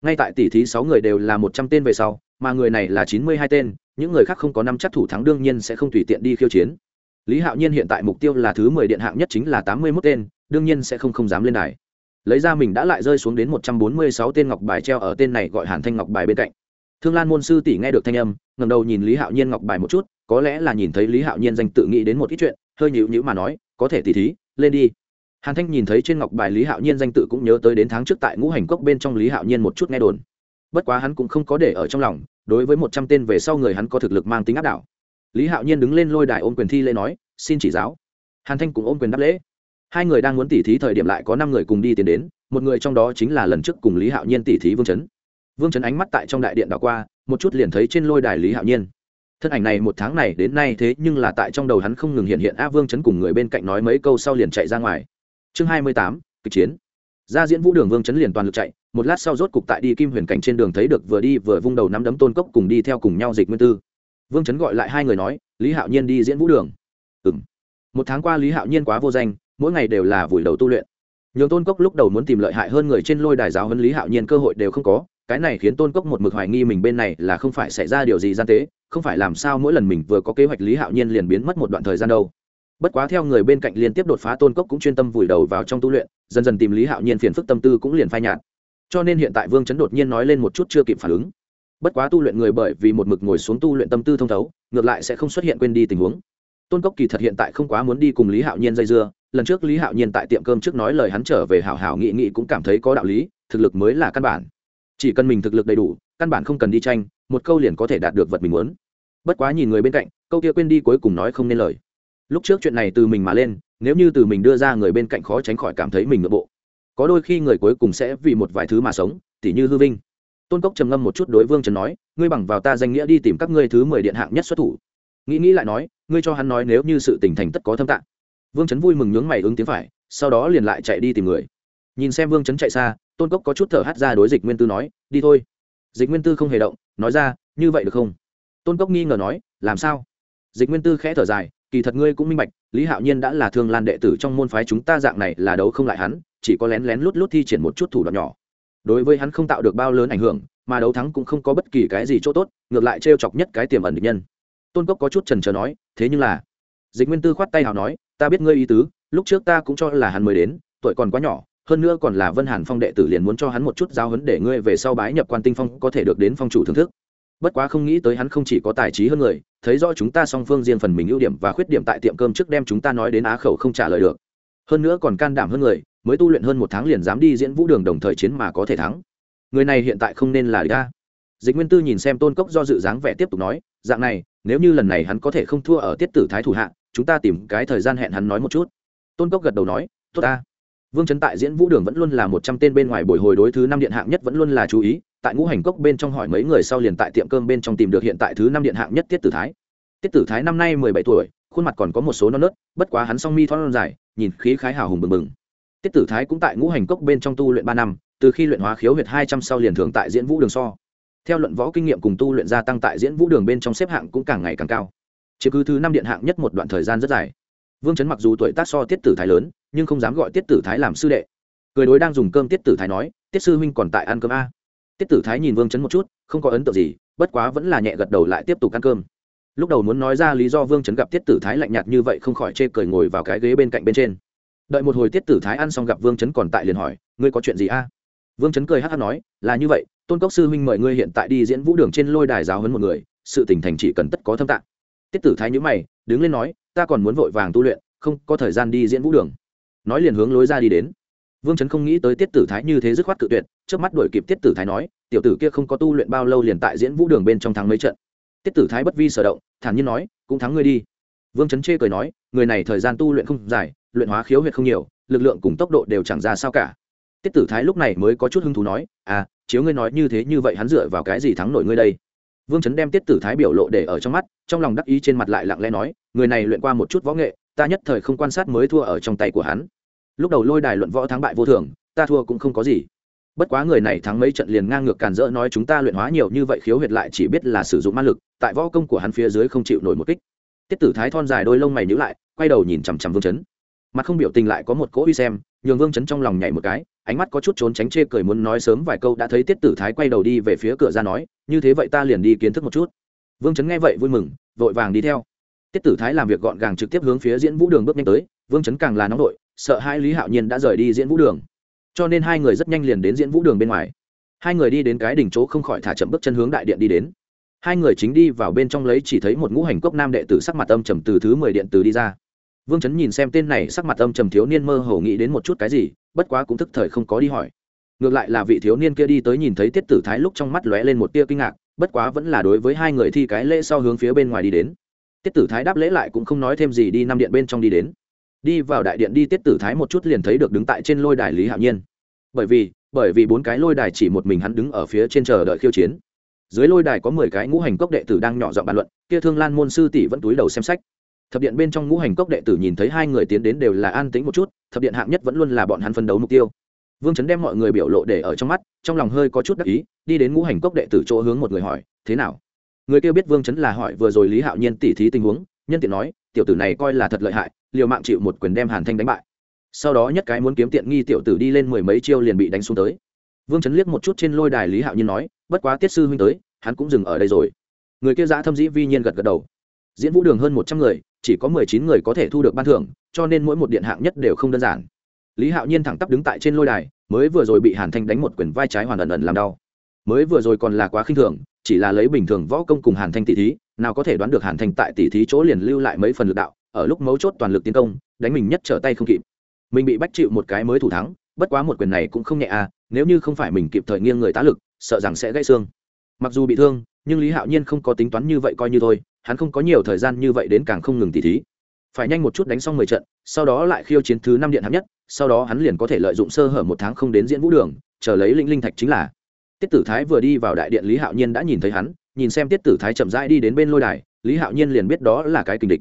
Ngay tại tỷ thí sáu người đều là một trăm tên về sau, mà người này là chín mươi hai tên những người khác không có năm chắc thủ thắng đương nhiên sẽ không tùy tiện đi khiêu chiến. Lý hạo nhiên hiện tại mục tiêu là thứ mười điện hạng nhất chính là tám mươi mốt tên, đương nhiên sẽ không không dám lên đài. Lấy ra mình đã lại rơi xuống đến một trăm bốn mươi sáu tên ngọc bài treo ở tên này gọi hàn thanh ngọc bài bên cạnh. Thương lan môn sư tỷ nghe được thanh âm ngầm đầu nhìn lý hạo nhiên ngọc bài một chút, có lẽ là nhìn thấy lý hạo nhiên danh tự nghĩ đến một ít chuyện, hơi nhịu nhữ mà nói, có thể tỉ thí, lên đi. Hàn thanh nhìn thấy trên ngọc bài lý hạo nhiên danh tự cũng nhớ tới đến tháng trước tại ngũ hành cốc bên trong lý hạo nhiên một chút nghe đồn. Bất quá hắn cũng không có để ở trong lòng đối với một trăm tên về sau người hắn có thực lực mang tính áp đảo. Lý hạo nhiên đứng lên lôi đài ôm quyền thi lễ nói, xin chỉ giáo. Hàn thanh cũng ôm quyền đáp lễ. Hai người đang muốn tỉ thí thời điểm lại có năm người cùng đi tiến đến, một người trong đó chính là lần trước cùng lý hạo nhiên tỉ thí vương chấn. Vương chấn ánh mắt tại trong đại điện đảo qua, một chút liền thấy trên lôi đài lý hạo nhiên. Thân ảnh này một tháng này đến nay thế nhưng là tại trong đầu hắn không ngừng hiện hiện, a vương chấn cùng người bên cạnh nói mấy câu sau liền chạy ra ngoài. Chương hai mươi tám, kịch chiến. Ra diễn vũ đường vương chấn liền toàn lực chạy một lát sau rốt cục tại đi kim huyền cảnh trên đường thấy được vừa đi vừa vung đầu nắm đấm tôn cốc cùng đi theo cùng nhau dịch nguyên tư. Vương chấn gọi lại hai người nói, lý hạo nhiên đi diễn vũ đường. Ừ m một tháng qua lý hạo nhiên quá vô danh, mỗi ngày đều là vùi đầu tu luyện. Nhường tôn cốc lúc đầu muốn tìm lợi hại hơn người trên lôi đài giáo hơn lý hạo nhiên cơ hội đều không có, cái này khiến tôn cốc một mực hoài nghi mình bên này là không phải xảy ra điều gì gian tế, không phải làm sao mỗi lần mình vừa có kế hoạch lý hạo nhiên liền biến mất một đoạn thời gian đâu. Bất quá theo người bên cạnh liên tiếp đột phá tôn cốc cũng chuyên tâm vùi đầu vào trong tu luyện, dần dần tìm lý hạo nhiên phiền phức tâm tư cũng liền phai nhạt cho nên hiện tại vương chấn đột nhiên nói lên một chút chưa kịp phản ứng. Bất quá tu luyện người bởi vì một mực ngồi xuống tu luyện tâm tư thông thấu, ngược lại sẽ không xuất hiện quên đi tình huống. Tôn cốc kỳ thật hiện tại không quá muốn đi cùng lý hạo nhiên dây dưa, lần trước lý hạo nhiên tại tiệm cơm trước nói lời hắn trở về hảo hảo nghị nghị cũng cảm thấy có đạo lý, thực lực mới là căn bản. Chỉ cần mình thực lực đầy đủ, căn bản không cần đi tranh, một câu liền có thể đạt được vật mình muốn. Bất quá nhìn người bên cạnh, câu kia quên đi cuối cùng nói không nên lời. Lúc trước chuyện này từ mình mà lên, nếu như từ mình đưa ra người bên cạnh khó tránh khỏi cảm thấy mình ngựa bộ có đôi khi người cuối cùng sẽ vì một vài thứ mà sống, tỉ như hư vinh. Tôn cốc trầm ngâm một chút đối vương trần nói, ngươi bằng vào ta danh nghĩa đi tìm các ngươi thứ mười điện hạng nhất xuất thủ. Nghĩ nghĩ lại nói, ngươi cho hắn nói nếu như sự tình thành tất có thâm tạng. Vương trấn vui mừng nhướng mày ứng tiếng phải, sau đó liền lại chạy đi tìm người. Nhìn xem vương trấn chạy xa, tôn cốc có chút thở hắt ra đối dịch nguyên tư nói, đi thôi. Dịch nguyên tư không hề động, nói ra, như vậy được không? Tôn cốc nghi ngờ nói, làm sao? Dịch nguyên tư khẽ thở dài, kỳ thật ngươi cũng minh bạch, lý hạo nhiên đã là thương lan đệ tử trong môn phái chúng ta dạng này là đấu không lại hắn chỉ có lén lén lút lút thi triển một chút thủ đoạn nhỏ. Đối với hắn không tạo được bao lớn ảnh hưởng, mà đấu thắng cũng không có bất kỳ cái gì chỗ tốt, ngược lại trêu chọc nhất cái tiềm ẩn địch nhân. Tôn cốc có chút trần trờ nói, thế nhưng là dịch nguyên tư khoát tay hào nói, ta biết ngươi ý tứ, lúc trước ta cũng cho là hắn mới đến, tuổi còn quá nhỏ, hơn nữa còn là vân hàn phong đệ tử liền muốn cho hắn một chút giao hấn để ngươi về sau bái nhập quan tinh phong có thể được đến phong chủ thưởng thức. Bất quá không nghĩ tới hắn không chỉ có tài trí hơn người, thấy rõ chúng ta song phương riêng phần mình ưu điểm và khuyết điểm tại tiệm cơm trước đem chúng ta nói đến á khẩu không trả lời được hơn nữa còn can đảm hơn người, mới tu luyện hơn một tháng liền dám đi diễn vũ đường đồng thời chiến mà có thể thắng. Người này hiện tại không nên là ta. Dịch nguyên tư nhìn xem tôn cốc do dự dáng vẻ tiếp tục nói, dạng này, nếu như lần này hắn có thể không thua ở tiết tử thái thủ hạ, chúng ta tìm cái thời gian hẹn hắn nói một chút. Tôn cốc gật đầu nói, tốt ta. Vương trấn tại diễn vũ đường vẫn luôn là một trăm tên bên ngoài bồi hồi đối thứ năm điện hạng nhất vẫn luôn là chú ý, tại ngũ hành cốc bên trong hỏi mấy người sau liền tại tiệm cơm bên trong tìm được hiện tại thứ năm điện hạng nhất tiết tử thái. Tiết tử thái năm nay mười bảy tuổi khuôn mặt còn có một số non nớt, bất quá hắn song mi thon dài, nhìn khí khái hào hùng bừng bừng. Tiết tử thái cũng tại ngũ hành cốc bên trong tu luyện ba năm, từ khi luyện hóa khiếu huyệt hai trăm sau liền thường tại diễn vũ đường so. Theo luận võ kinh nghiệm cùng tu luyện gia tăng tại diễn vũ đường bên trong xếp hạng cũng càng ngày càng cao. Chỉ cứ thứ năm điện hạng nhất một đoạn thời gian rất dài. Vương chấn mặc dù tuổi tác so tiết tử thái lớn, nhưng không dám gọi tiết tử thái làm sư đệ. Cười đối đang dùng cơm tiết tử thái nói, tiết sư huynh còn tại ăn cơm a? Tiết tử thái nhìn vương chấn một chút, không có ấn tượng gì, bất quá vẫn là nhẹ gật đầu lại tiếp tục ăn cơm lúc đầu muốn nói ra lý do vương chấn gặp tiết tử thái lạnh nhạt như vậy không khỏi chê cười ngồi vào cái ghế bên cạnh bên trên. Đợi một hồi tiết tử thái ăn xong gặp vương chấn còn tại liền hỏi, ngươi có chuyện gì a? Vương chấn cười hát hát nói, là như vậy, tôn cốc sư huynh mời ngươi hiện tại đi diễn vũ đường trên lôi đài giáo hấn một người, sự tình thành chỉ cần tất có thâm tạng. Tiết tử thái nhữ mày, đứng lên nói, ta còn muốn vội vàng tu luyện, không có thời gian đi diễn vũ đường. Nói liền hướng lối ra đi đến. Vương trấn không nghĩ tới tiết tử thái như thế dứt khoát cự tuyệt, trước mắt đuổi kịp tiết tử thái nói, tiểu tử kia không có tu luyện bao lâu liền tại diễn vũ đường bên trong thắng mấy trận tiết tử thái bất vi sở động, thản nhiên nói, cũng thắng ngươi đi. Vương trấn chê cười nói, người này thời gian tu luyện không dài, luyện hóa khiếu huyệt không nhiều, lực lượng cùng tốc độ đều chẳng ra sao cả. Tiết tử thái lúc này mới có chút hứng thú nói à chiếu ngươi nói như thế như vậy hắn dựa vào cái gì thắng nổi ngươi đây? Vương trấn đem tiết tử thái biểu lộ để ở trong mắt, trong lòng đắc ý trên mặt lại lặng lẽ nói, người này luyện qua một chút võ nghệ, ta nhất thời không quan sát mới thua ở trong tay của hắn. Lúc đầu lôi đài luận võ thắng bại vô thường, ta thua cũng không có gì bất quá người này thắng mấy trận liền ngang ngược càn rỡ nói chúng ta luyện hóa nhiều như vậy khiếu huyệt lại chỉ biết là sử dụng ma lực, tại võ công của hắn phía dưới không chịu nổi một kích. Tiết tử thái thon dài đôi lông mày nhữ lại, quay đầu nhìn chằm chằm vương chấn. Mặt không biểu tình lại có một cỗ uy xem, nhường vương chấn trong lòng nhảy một cái, ánh mắt có chút trốn tránh chê cười muốn nói sớm vài câu đã thấy tiết tử thái quay đầu đi về phía cửa ra nói, như thế vậy ta liền đi kiến thức một chút. Vương chấn nghe vậy vui mừng, vội vàng đi theo. Tiết tử thái làm việc gọn gàng trực tiếp hướng phía diễn vũ đường bước nhanh tới, vương chấn càng là nóng đội sợ hai lý hạo nhiên đã rời đi diễn vũ đường cho nên hai người rất nhanh liền đến diễn vũ đường bên ngoài. Hai người đi đến cái đỉnh chỗ không khỏi thả chậm bước chân hướng đại điện đi đến. Hai người chính đi vào bên trong lấy chỉ thấy một ngũ hành cốc nam đệ tử sắc mặt âm trầm từ thứ mười điện tử đi ra. Vương chấn nhìn xem tên này sắc mặt âm trầm thiếu niên mơ hồ nghĩ đến một chút cái gì, bất quá cũng thức thời không có đi hỏi. Ngược lại là vị thiếu niên kia đi tới nhìn thấy tiết tử thái lúc trong mắt lóe lên một tia kinh ngạc, bất quá vẫn là đối với hai người thi cái lễ sau hướng phía bên ngoài đi đến. Tiết tử thái đáp lễ lại cũng không nói thêm gì đi năm điện bên trong đi đến đi vào đại điện đi tiết tử thái một chút liền thấy được đứng tại trên lôi đài lý hạo nhiên. Bởi vì bởi vì bốn cái lôi đài chỉ một mình hắn đứng ở phía trên chờ đợi khiêu chiến. Dưới lôi đài có mười cái ngũ hành cốc đệ tử đang nhỏ giọng bàn luận, kia thương lan môn sư tỷ vẫn túi đầu xem sách. Thập điện bên trong ngũ hành cốc đệ tử nhìn thấy hai người tiến đến đều là an tĩnh một chút, thập điện hạng nhất vẫn luôn là bọn hắn phân đấu mục tiêu. Vương chấn đem mọi người biểu lộ để ở trong mắt, trong lòng hơi có chút đắc ý, đi đến ngũ hành cốc đệ tử chỗ hướng một người hỏi, thế nào? Người kia biết vương chấn là hỏi vừa rồi lý hạo nhiên tỉ thí tình huống, nhân tiện nói tiểu tử này coi là thật lợi hại, liều mạng chịu một quyền đem hàn thanh đánh bại. Sau đó nhất cái muốn kiếm tiện nghi tiểu tử đi lên mười mấy chiêu liền bị đánh xuống tới. Vương chấn liếc một chút trên lôi đài lý hạo nhiên nói, bất quá tiết sư huynh tới, hắn cũng dừng ở đây rồi. Người kia giã thâm dĩ vi nhiên gật gật đầu. Diễn vũ đường hơn một trăm người, chỉ có mười chín người có thể thu được ban thưởng, cho nên mỗi một điện hạng nhất đều không đơn giản. Lý hạo nhiên thẳng tắp đứng tại trên lôi đài, mới vừa rồi bị hàn thanh đánh một quyền vai trái hoàn ẩn ẩn làm đau. Mới vừa rồi còn là quá khinh thường, chỉ là lấy bình thường võ công cùng hàn thanh tỷ thí nào có thể đoán được hàn thành tại tỷ thí chỗ liền lưu lại mấy phần lực đạo, ở lúc mấu chốt toàn lực tiến công, đánh mình nhất trở tay không kịp. Mình bị bách chịu một cái mới thủ thắng, bất quá một quyền này cũng không nhẹ à nếu như không phải mình kịp thời nghiêng người tá lực, sợ rằng sẽ gãy xương. Mặc dù bị thương, nhưng lý hạo nhiên không có tính toán như vậy coi như thôi, hắn không có nhiều thời gian như vậy đến càng không ngừng tỉ thí. Phải nhanh một chút đánh xong mười trận, sau đó lại khiêu chiến thứ năm điện hạng nhất, sau đó hắn liền có thể lợi dụng sơ hở một tháng không đến diễn vũ đường, chờ lấy linh linh thạch chính là. Tiết tử thái vừa đi vào đại điện lý hạo nhiên đã nhìn thấy hắn nhìn xem tiết tử thái chậm rãi đi đến bên lôi đài, lý hạo nhiên liền biết đó là cái kình địch.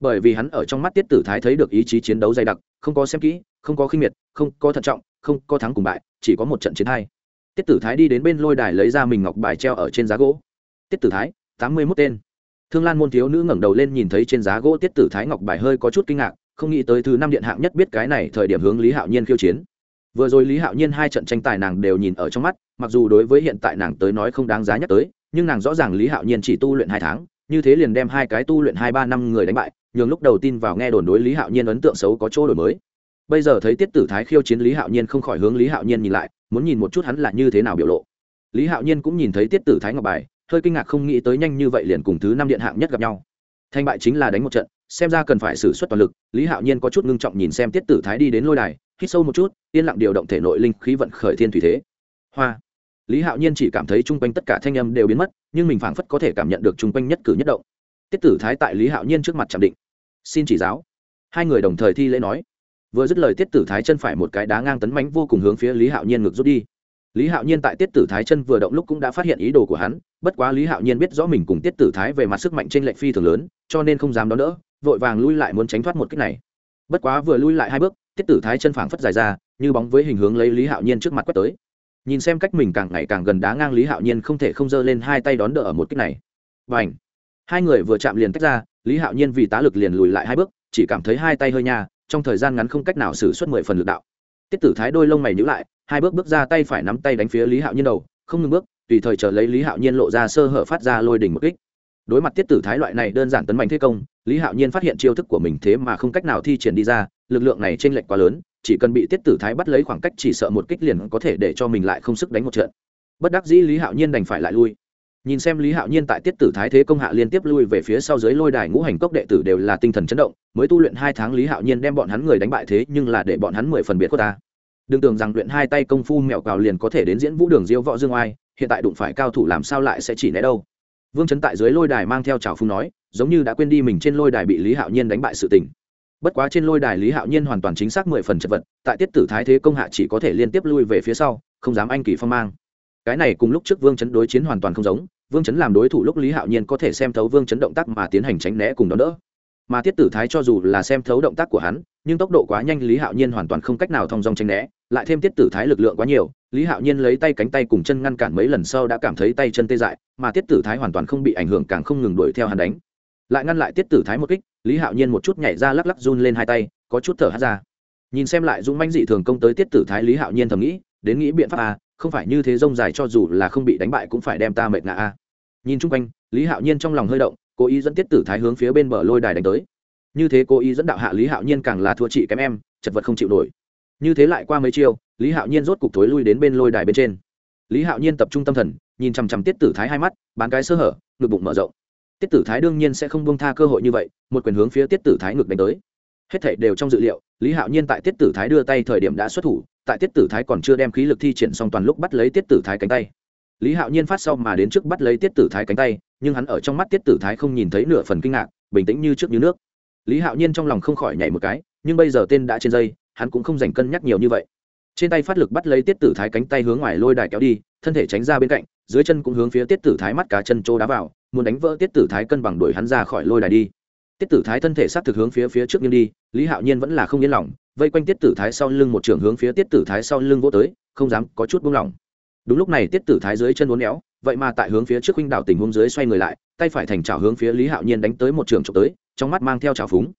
Bởi vì hắn ở trong mắt tiết tử thái thấy được ý chí chiến đấu dày đặc, không có xem kỹ, không có khinh miệt, không có thận trọng, không có thắng cùng bại, chỉ có một trận chiến hai tiết tử thái đi đến bên lôi đài lấy ra mình ngọc bài treo ở trên giá gỗ. Tiết tử thái, tám mươi mốt tên. Thương lan môn thiếu nữ ngẩng đầu lên nhìn thấy trên giá gỗ tiết tử thái ngọc bài hơi có chút kinh ngạc, không nghĩ tới thứ năm điện hạng nhất biết cái này thời điểm hướng lý hạo nhiên khiêu chiến. Vừa rồi lý hạo nhiên hai trận tranh tài nàng đều nhìn ở trong mắt, mặc dù đối với hiện tại nàng tới nói không đáng giá nhắc tới nhưng nàng rõ ràng lý hạo nhiên chỉ tu luyện hai tháng, như thế liền đem hai cái tu luyện hai ba năm người đánh bại, nhường lúc đầu tin vào nghe đồn đối lý hạo nhiên ấn tượng xấu có chỗ đổi mới. Bây giờ thấy tiết tử thái khiêu chiến lý hạo nhiên không khỏi hướng lý hạo nhiên nhìn lại, muốn nhìn một chút hắn là như thế nào biểu lộ. Lý hạo nhiên cũng nhìn thấy tiết tử thái ngọc bài, hơi kinh ngạc không nghĩ tới nhanh như vậy liền cùng thứ năm điện hạng nhất gặp nhau. Thanh bại chính là đánh một trận, xem ra cần phải xử suất toàn lực, lý hạo nhiên có chút ngưng trọng nhìn xem tiết tử thái đi đến lôi đài, hít sâu một chút, yên lặng điều động thể nội linh khí vận khởi thiên thủy thế. Hoa! Lý hạo nhiên chỉ cảm thấy chung quanh tất cả thanh âm đều biến mất, nhưng mình phảng phất có thể cảm nhận được chung quanh nhất cử nhất động. Tiết tử thái tại lý hạo nhiên trước mặt chạm định. Xin chỉ giáo. Hai người đồng thời thi lễ nói. Vừa dứt lời tiết tử thái chân phải một cái đá ngang tấn mánh vô cùng hướng phía lý hạo nhiên ngược rút đi. Lý hạo nhiên tại tiết tử thái chân vừa động lúc cũng đã phát hiện ý đồ của hắn, bất quá lý hạo nhiên biết rõ mình cùng tiết tử thái về mặt sức mạnh trên lệnh phi thường lớn, cho nên không dám đón đỡ, vội vàng lui lại muốn tránh thoát một cách này. Bất quá vừa lui lại hai bước, tiết tử thái chân phảng phất dài ra, như bóng với hình hướng lấy lý hạo nhiên trước mặt quét tới nhìn xem cách mình càng ngày càng gần đá ngang lý hạo nhiên không thể không giơ lên hai tay đón đỡ ở một cách này. Và ảnh hai người vừa chạm liền tách ra, lý hạo nhiên vì tá lực liền lùi lại hai bước, chỉ cảm thấy hai tay hơi nha, trong thời gian ngắn không cách nào xử suất mười phần lực đạo. Tiết tử thái đôi lông mày nhữ lại, hai bước bước ra tay phải nắm tay đánh phía lý hạo nhiên đầu, không ngừng bước, tùy thời chờ lấy lý hạo nhiên lộ ra sơ hở phát ra lôi đỉnh một kích đối mặt tiết tử thái loại này đơn giản tấn mạnh thế công, lý hạo nhiên phát hiện chiêu thức của mình thế mà không cách nào thi triển đi ra, lực lượng này t r ê n lệch quá lớn, chỉ cần bị tiết tử thái bắt lấy khoảng cách chỉ sợ một kích liền có thể để cho mình lại không sức đánh một trận. Bất đắc dĩ lý hạo nhiên đành phải lại lui. Nhìn xem lý hạo nhiên tại tiết tử thái thế công hạ liên tiếp lui về phía sau dưới lôi đài ngũ hành cốc đệ tử đều là tinh thần chấn động, mới tu luyện hai tháng lý hạo nhiên đem bọn hắn người đánh bại thế nhưng là để bọn hắn mười phần biệt của ta. Đừng tưởng rằng luyện hai tay công phu mẹo cào liền có thể đến diễn vũ đường diêu võ dương oai, hiện tại đụng phải cao thủ làm sao lại sẽ chỉ né đâu vương chấn tại dưới lôi đài mang theo trào phung nói, giống như đã quên đi mình trên lôi đài bị lý hạo nhiên đánh bại sự tình. Bất quá trên lôi đài lý hạo nhiên hoàn toàn chính xác mười phần chật vật, tại tiết tử thái thế công hạ chỉ có thể liên tiếp lui về phía sau, không dám anh kỳ phong mang. Cái này cùng lúc trước vương chấn đối chiến hoàn toàn không giống, vương chấn làm đối thủ lúc lý hạo nhiên có thể xem thấu vương chấn động tác mà tiến hành tránh né cùng đó đỡ. Mà tiết tử thái cho dù là xem thấu động tác của hắn, nhưng tốc độ quá nhanh lý hạo nhiên hoàn toàn không cách nào thong dong tranh né, lại thêm tiết tử thái lực lượng quá nhiều lý hạo nhiên lấy tay cánh tay cùng chân ngăn cản mấy lần sau đã cảm thấy tay chân tê dại, mà tiết tử thái hoàn toàn không bị ảnh hưởng càng không ngừng đuổi theo hắn đánh. Lại ngăn lại tiết tử thái một kích, lý hạo nhiên một chút nhảy ra lắc lắc run lên hai tay, có chút thở hát ra. Nhìn xem lại dũng manh dị thường công tới tiết tử thái, lý hạo nhiên thầm nghĩ, đến nghĩ biện pháp a không phải như thế rông dài cho dù là không bị đánh bại cũng phải đem ta mệt ngã a nhìn chung quanh, lý hạo nhiên trong lòng hơi động, cố ý dẫn tiết tử thái hướng phía bên bờ lôi đài đánh tới. Như thế cố ý dẫn đạo hạ lý hạo nhiên càng là thua chị kém em, chật vật không chịu nổi. Như thế lại qua mấy chiêu lý hạo nhiên rốt cục thối lui đến bên lôi đài bên trên. Lý hạo nhiên tập trung tâm thần, nhìn chằm chằm tiết tử thái hai mắt, bán cái sơ hở, ngực bụng mở rộng. Tiết tử thái đương nhiên sẽ không buông tha cơ hội như vậy, một quyền hướng phía tiết tử thái ngực đánh tới. Hết thảy đều trong dự liệu, lý hạo nhiên tại tiết tử thái đưa tay thời điểm đã xuất thủ, tại tiết tử thái còn chưa đem khí lực thi triển xong toàn lúc bắt lấy tiết tử thái cánh tay. Lý hạo nhiên phát sau mà đến trước bắt lấy tiết tử thái cánh tay, nhưng hắn ở trong mắt tiết tử thái không nhìn thấy nửa phần kinh ngạc, bình tĩnh như trước như nước. Lý hạo nhiên trong lòng không khỏi nhảy một cái, nhưng bây giờ tên đã trên dây, hắn cũng không dành cân nhắc nhiều như vậy trên tay phát lực bắt lấy tiết tử thái cánh tay hướng ngoài lôi đài kéo đi, thân thể tránh ra bên cạnh, dưới chân cũng hướng phía tiết tử thái mắt cá chân trô đá vào, muốn đánh vỡ tiết tử thái cân bằng đuổi hắn ra khỏi lôi đài đi. Tiết tử thái thân thể sát thực hướng phía phía trước nghiêng đi, lý hạo nhiên vẫn là không yên lòng, vây quanh tiết tử thái sau lưng một trường hướng phía tiết tử thái sau lưng vô tới, không dám có chút buông lỏng. Đúng lúc này tiết tử thái dưới chân uốn éo, vậy mà tại hướng phía trước huynh đảo tình huống dưới xoay người lại, tay phải thành trào hướng phía lý hạo nhiên đánh tới một trường trộm tới, trong mắt mang theo trào phúng.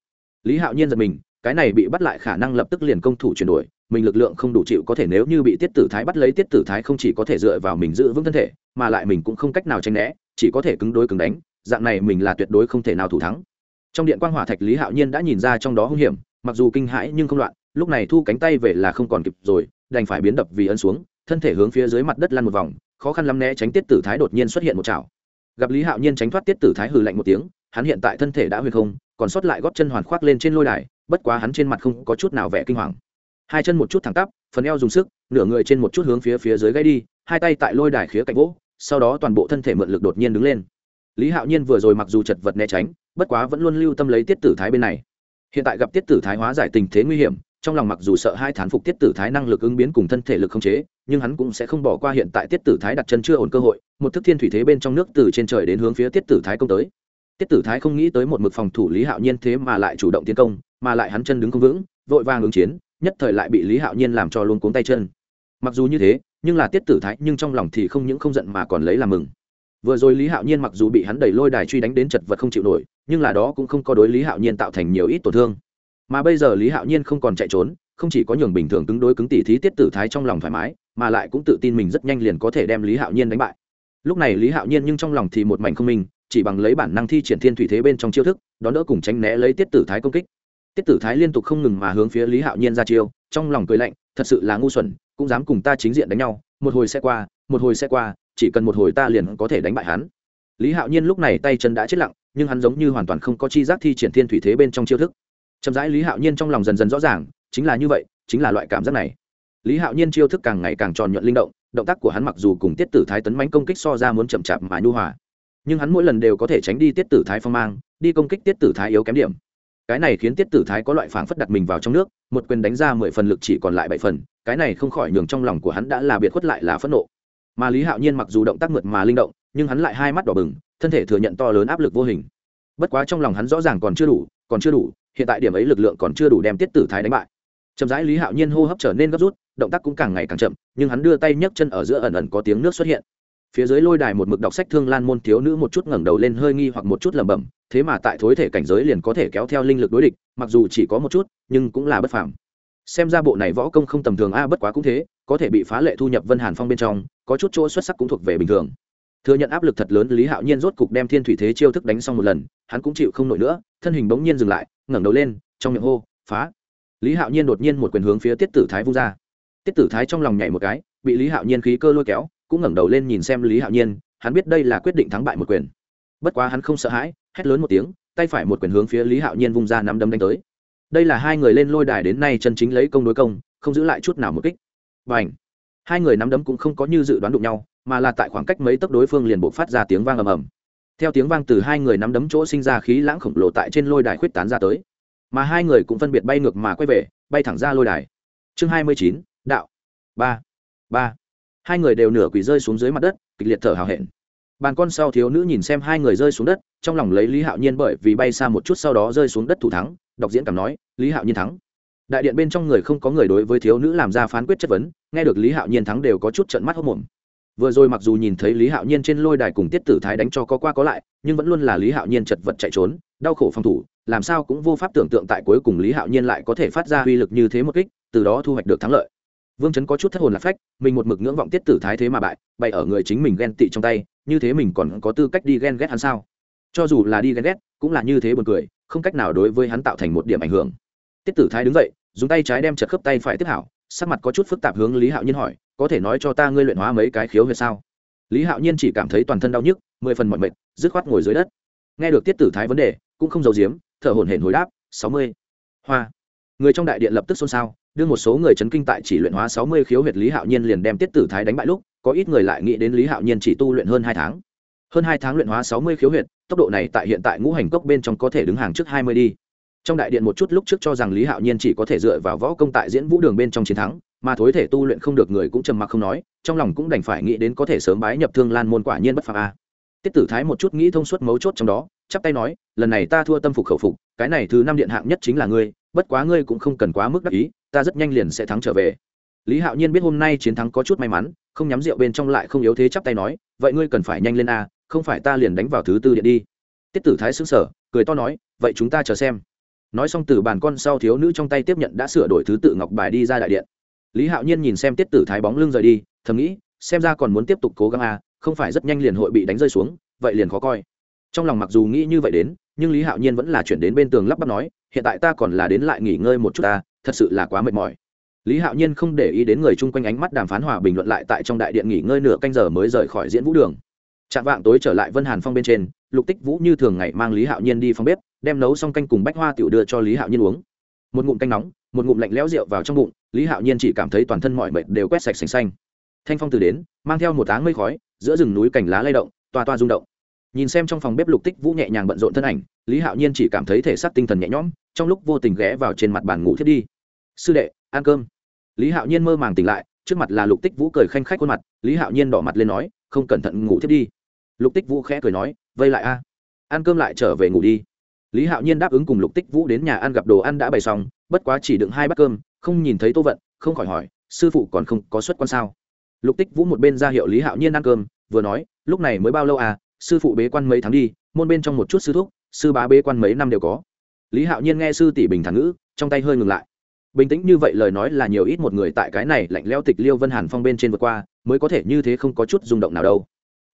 Lý hạo nhiên giật mình cái này bị bắt lại khả năng lập tức liền công thủ chuyển đổi, mình lực lượng không đủ chịu có thể nếu như bị tiết tử thái bắt lấy tiết tử thái không chỉ có thể dựa vào mình giữ vững thân thể, mà lại mình cũng không cách nào tranh né, chỉ có thể cứng đối cứng đánh, dạng này mình là tuyệt đối không thể nào thủ thắng. Trong điện quan hỏa thạch lý hạo nhiên đã nhìn ra trong đó hung hiểm, mặc dù kinh hãi nhưng không loạn, lúc này thu cánh tay về là không còn kịp rồi, đành phải biến đập vì ấn xuống, thân thể hướng phía dưới mặt đất lăn một vòng, khó khăn lắm né tránh tiết tử thái đột nhiên xuất hiện một chảo. Gặp lý hạo nhiên tránh thoát tiết tử thái hừ lạnh một tiếng, hắn hiện tại thân thể đã huyền không, còn sót lại góp chân hoàn khoác lên trên lôi đài bất quá hắn trên mặt không có chút nào vẻ kinh hoàng. Hai chân một chút thẳng tắp, phần eo dùng sức, nửa người trên một chút hướng phía phía dưới gãy đi, hai tay tại lôi đài khía cạnh gỗ sau đó toàn bộ thân thể mượn lực đột nhiên đứng lên. Lý hạo nhiên vừa rồi mặc dù chật vật né tránh, bất quá vẫn luôn lưu tâm lấy tiết tử thái bên này. Hiện tại gặp tiết tử thái hóa giải tình thế nguy hiểm, trong lòng mặc dù sợ hai thán phục tiết tử thái năng lực ứng biến cùng thân thể lực không chế, nhưng hắn cũng sẽ không bỏ qua hiện tại tiết tử thái đặt chân chưa ổn cơ hội, một thức thiên thủy thế bên trong nước từ trên trời đến hướng phía tiết tử thái công tới. Tiết tử thái không nghĩ tới một mực phòng thủ lý hạo nhiên thế mà lại chủ động tiến công mà lại hắn chân đứng không vững, vội vàng ứng chiến, nhất thời lại bị lý hạo nhiên làm cho luôn cuống tay chân. Mặc dù như thế, nhưng là tiết tử thái nhưng trong lòng thì không những không giận mà còn lấy làm mừng. Vừa rồi lý hạo nhiên mặc dù bị hắn đẩy lôi đài truy đánh đến chật vật không chịu nổi, nhưng là đó cũng không có đối lý hạo nhiên tạo thành nhiều ít tổn thương. Mà bây giờ lý hạo nhiên không còn chạy trốn, không chỉ có nhường bình thường cứng đối cứng tỉ thí tiết tử thái trong lòng thoải mái, mà lại cũng tự tin mình rất nhanh liền có thể đem lý hạo nhiên đánh bại. Lúc này lý hạo nhiên nhưng trong lòng thì một mảnh không minh, chỉ bằng lấy bản năng thi triển thiên thủy thế bên trong chiêu thức, đón đỡ cùng tránh né lấy tiết tử thái công kích tiết tử thái liên tục không ngừng mà hướng phía lý hạo nhiên ra chiêu, trong lòng cười lạnh, thật sự là ngu xuẩn, cũng dám cùng ta chính diện đánh nhau, một hồi sẽ qua, một hồi sẽ qua, chỉ cần một hồi ta liền có thể đánh bại hắn. Lý hạo nhiên lúc này tay chân đã chết lặng, nhưng hắn giống như hoàn toàn không có chi giác thi triển thiên thủy thế bên trong chiêu thức. Chậm rãi lý hạo nhiên trong lòng dần dần rõ ràng, chính là như vậy, chính là loại cảm giác này. Lý hạo nhiên chiêu thức càng ngày càng tròn nhuận linh động động tác của hắn mặc dù cùng tiết tử thái tấn mánh công kích so ra muốn chậm chạp mà nhu hòa, nhưng hắn mỗi lần đều có thể tránh đi tiết tử thái phong mang, đi công kích tiết tử thái yếu kém điểm cái này khiến tiết tử thái có loại phảng phất đặt mình vào trong nước, một quyền đánh ra mười phần lực chỉ còn lại bảy phần, cái này không khỏi nhường trong lòng của hắn đã là biệt khuất lại là phẫn nộ. Mà lý hạo nhiên mặc dù động tác mượt mà linh động, nhưng hắn lại hai mắt đỏ bừng, thân thể thừa nhận to lớn áp lực vô hình. Bất quá trong lòng hắn rõ ràng còn chưa đủ, còn chưa đủ, hiện tại điểm ấy lực lượng còn chưa đủ đem tiết tử thái đánh bại. Chậm rãi lý hạo nhiên hô hấp trở nên gấp rút, động tác cũng càng ngày càng chậm, nhưng hắn đưa tay nhấc chân ở giữa ẩn ẩn có tiếng nước xuất hiện phía dưới lôi đài một mực đọc sách thương lan môn thiếu nữ một chút ngẩng đầu lên hơi nghi hoặc một chút lẩm bẩm, thế mà tại thối thể cảnh giới liền có thể kéo theo linh lực đối địch, mặc dù chỉ có một chút, nhưng cũng là bất phàm. Xem ra bộ này võ công không tầm thường a, bất quá cũng thế, có thể bị phá lệ thu nhập vân hàn phong bên trong, có chút chỗ xuất sắc cũng thuộc về bình thường. Thừa nhận áp lực thật lớn, lý hạo nhiên rốt cục đem thiên thủy thế chiêu thức đánh xong một lần, hắn cũng chịu không nổi nữa, thân hình bỗng nhiên dừng lại, ngẩng đầu lên, trong miệng hô, phá! Lý hạo nhiên đột nhiên một quyền hướng phía tiết tử thái vung ra. Tiết tử thái trong lòng nhảy một cái, bị lý hạo nhiên khí cơ lôi kéo cũng ngẩng đầu lên nhìn xem lý hạo nhiên, hắn biết đây là quyết định thắng bại một quyền. Bất quá hắn không sợ hãi, hét lớn một tiếng, tay phải một quyền hướng phía lý hạo nhiên vung ra nắm đấm đánh tới. Đây là hai người lên lôi đài đến nay chân chính lấy công đối công, không giữ lại chút nào một kích. Và ảnh hai người nắm đấm cũng không có như dự đoán đụng nhau, mà là tại khoảng cách mấy tấc đối phương liền bộ phát ra tiếng vang ầm ầm. Theo tiếng vang từ hai người nắm đấm chỗ sinh ra khí lãng khổng lồ tại trên lôi đài khuyết tán ra tới. Mà hai người cũng phân biệt bay ngược mà quay về, bay thẳng ra lôi đài. Chương hai mươi chín, đạo. Ba. Ba hai người đều nửa quỳ rơi xuống dưới mặt đất, kịch liệt thở hào hẹn. Bàn con sau thiếu nữ nhìn xem hai người rơi xuống đất, trong lòng lấy lý hạo nhiên bởi vì bay xa một chút sau đó rơi xuống đất thủ thắng, đọc diễn cảm nói, lý hạo nhiên thắng. Đại điện bên trong người không có người đối với thiếu nữ làm ra phán quyết chất vấn, nghe được lý hạo nhiên thắng đều có chút trận mắt hốc mồm vừa rồi mặc dù nhìn thấy lý hạo nhiên trên lôi đài cùng tiết tử thái đánh cho có qua có lại, nhưng vẫn luôn là lý hạo nhiên chật vật chạy trốn, đau khổ phòng thủ, làm sao cũng vô pháp tưởng tượng tại cuối cùng lý hạo nhiên lại có thể phát ra uy lực như thế một kích, từ đó thu hoạch được thắng lợi vương chấn có chút thất hồn lạc phách, mình một mực ngưỡng vọng tiết tử thái thế mà bại bại ở người chính mình ghen tị trong tay, như thế mình còn có tư cách đi ghen ghét hắn sao? Cho dù là đi ghen ghét, cũng là như thế buồn cười, không cách nào đối với hắn tạo thành một điểm ảnh hưởng. Tiết tử thái đứng dậy, dùng tay trái đem chật khớp tay phải tiếp hảo, sắc mặt có chút phức tạp hướng lý hạo nhiên hỏi, có thể nói cho ta ngươi luyện hóa mấy cái khiếu huyệt sao? Lý hạo nhiên chỉ cảm thấy toàn thân đau nhức, mười phần mọi mệt, dứt khoát ngồi dưới đất. Nghe được tiết tử thái vấn đề, cũng không giàu giếm, thở hổn hển hồi đáp, sáu mươi. Hoa người trong đại điện lập tức xôn xao, đưa một số người chấn kinh tại chỉ luyện hóa sáu mươi khiếu huyệt lý hạo nhiên liền đem tiết tử thái đánh bại lúc, có ít người lại nghĩ đến lý hạo nhiên chỉ tu luyện hơn hai tháng. Hơn hai tháng luyện hóa sáu mươi khiếu huyệt, tốc độ này tại hiện tại ngũ hành cốc bên trong có thể đứng hàng trước hai mươi đi. Trong đại điện một chút lúc trước cho rằng lý hạo nhiên chỉ có thể dựa vào võ công tại diễn vũ đường bên trong chiến thắng, mà thối thể tu luyện không được người cũng trầm mặc không nói, trong lòng cũng đành phải nghĩ đến có thể sớm bái nhập thương lan môn quả nhiên bất phạt a. Tiết tử thái một chút nghĩ thông suốt mấu chốt trong đó, chắp tay nói, lần này ta thua tâm phục khẩu phục, cái này thứ năm điện hạng nhất chính là ngươi bất quá ngươi cũng không cần quá mức đắc ý, ta rất nhanh liền sẽ thắng trở về. Lý hạo nhiên biết hôm nay chiến thắng có chút may mắn, không nhắm rượu bên trong lại không yếu thế chắp tay nói, vậy ngươi cần phải nhanh lên a, không phải ta liền đánh vào thứ tư điện đi. Tiết tử thái xứng sở cười to nói, vậy chúng ta chờ xem. Nói xong từ bàn con sau thiếu nữ trong tay tiếp nhận đã sửa đổi thứ tự ngọc bài đi ra đại điện. Lý hạo nhiên nhìn xem tiết tử thái bóng lưng rời đi, thầm nghĩ, xem ra còn muốn tiếp tục cố gắng à không phải rất nhanh liền hội bị đánh rơi xuống, vậy liền khó coi. Trong lòng mặc dù nghĩ như vậy đến, nhưng lý hạo nhiên vẫn là chuyển đến bên tường lắp bắp nói hiện tại ta còn là đến lại nghỉ ngơi một chút ta, thật sự là quá mệt mỏi. Lý hạo nhiên không để ý đến người chung quanh ánh mắt đàm phán hòa bình luận lại tại trong đại điện nghỉ ngơi nửa canh giờ mới rời khỏi diễn vũ đường. Chạm vạng tối trở lại vân hàn phong bên trên, lục tích vũ như thường ngày mang lý hạo nhiên đi phòng bếp, đem nấu xong canh cùng bách hoa tiểu đưa cho lý hạo nhiên uống. Một ngụm canh nóng, một ngụm lạnh lẽo rượu vào trong bụng, lý hạo nhiên chỉ cảm thấy toàn thân mọi mệt đều quét sạch sành xanh. Thanh phong từ đến, mang theo một áng mây khói, giữa rừng núi cành lá lay động, toa toa rung động nhìn xem trong phòng bếp lục tích vũ nhẹ nhàng bận rộn thân ảnh, lý hạo nhiên chỉ cảm thấy thể xác tinh thần nhẹ nhõm, trong lúc vô tình ghé vào trên mặt bàn ngủ thiết đi. Sư đệ, ăn cơm. Lý hạo nhiên mơ màng tỉnh lại, trước mặt là lục tích vũ cười khanh khách khuôn mặt, lý hạo nhiên đỏ mặt lên nói, không cẩn thận ngủ thiết đi. Lục tích vũ khẽ cười nói, vây lại a. Ăn cơm lại trở về ngủ đi. Lý hạo nhiên đáp ứng cùng lục tích vũ đến nhà ăn gặp đồ ăn đã bày xong, bất quá chỉ đựng hai bát cơm, không nhìn thấy tô vận, không khỏi hỏi, sư phụ còn không có xuất quan sao? Lục tích vũ một bên ra hiệu lý hạo nhiên ăn cơm, vừa nói, lúc này mới bao lâu à? Sư phụ bế quan mấy tháng đi, môn bên trong một chút sư thúc, sư bá bế quan mấy năm đều có. Lý hạo nhiên nghe sư tỷ bình thản ngữ, trong tay hơi ngừng lại. Bình tĩnh như vậy lời nói là nhiều ít một người tại cái này lạnh leo tịch liêu vân hàn phong bên trên vượt qua, mới có thể như thế không có chút rung động nào đâu.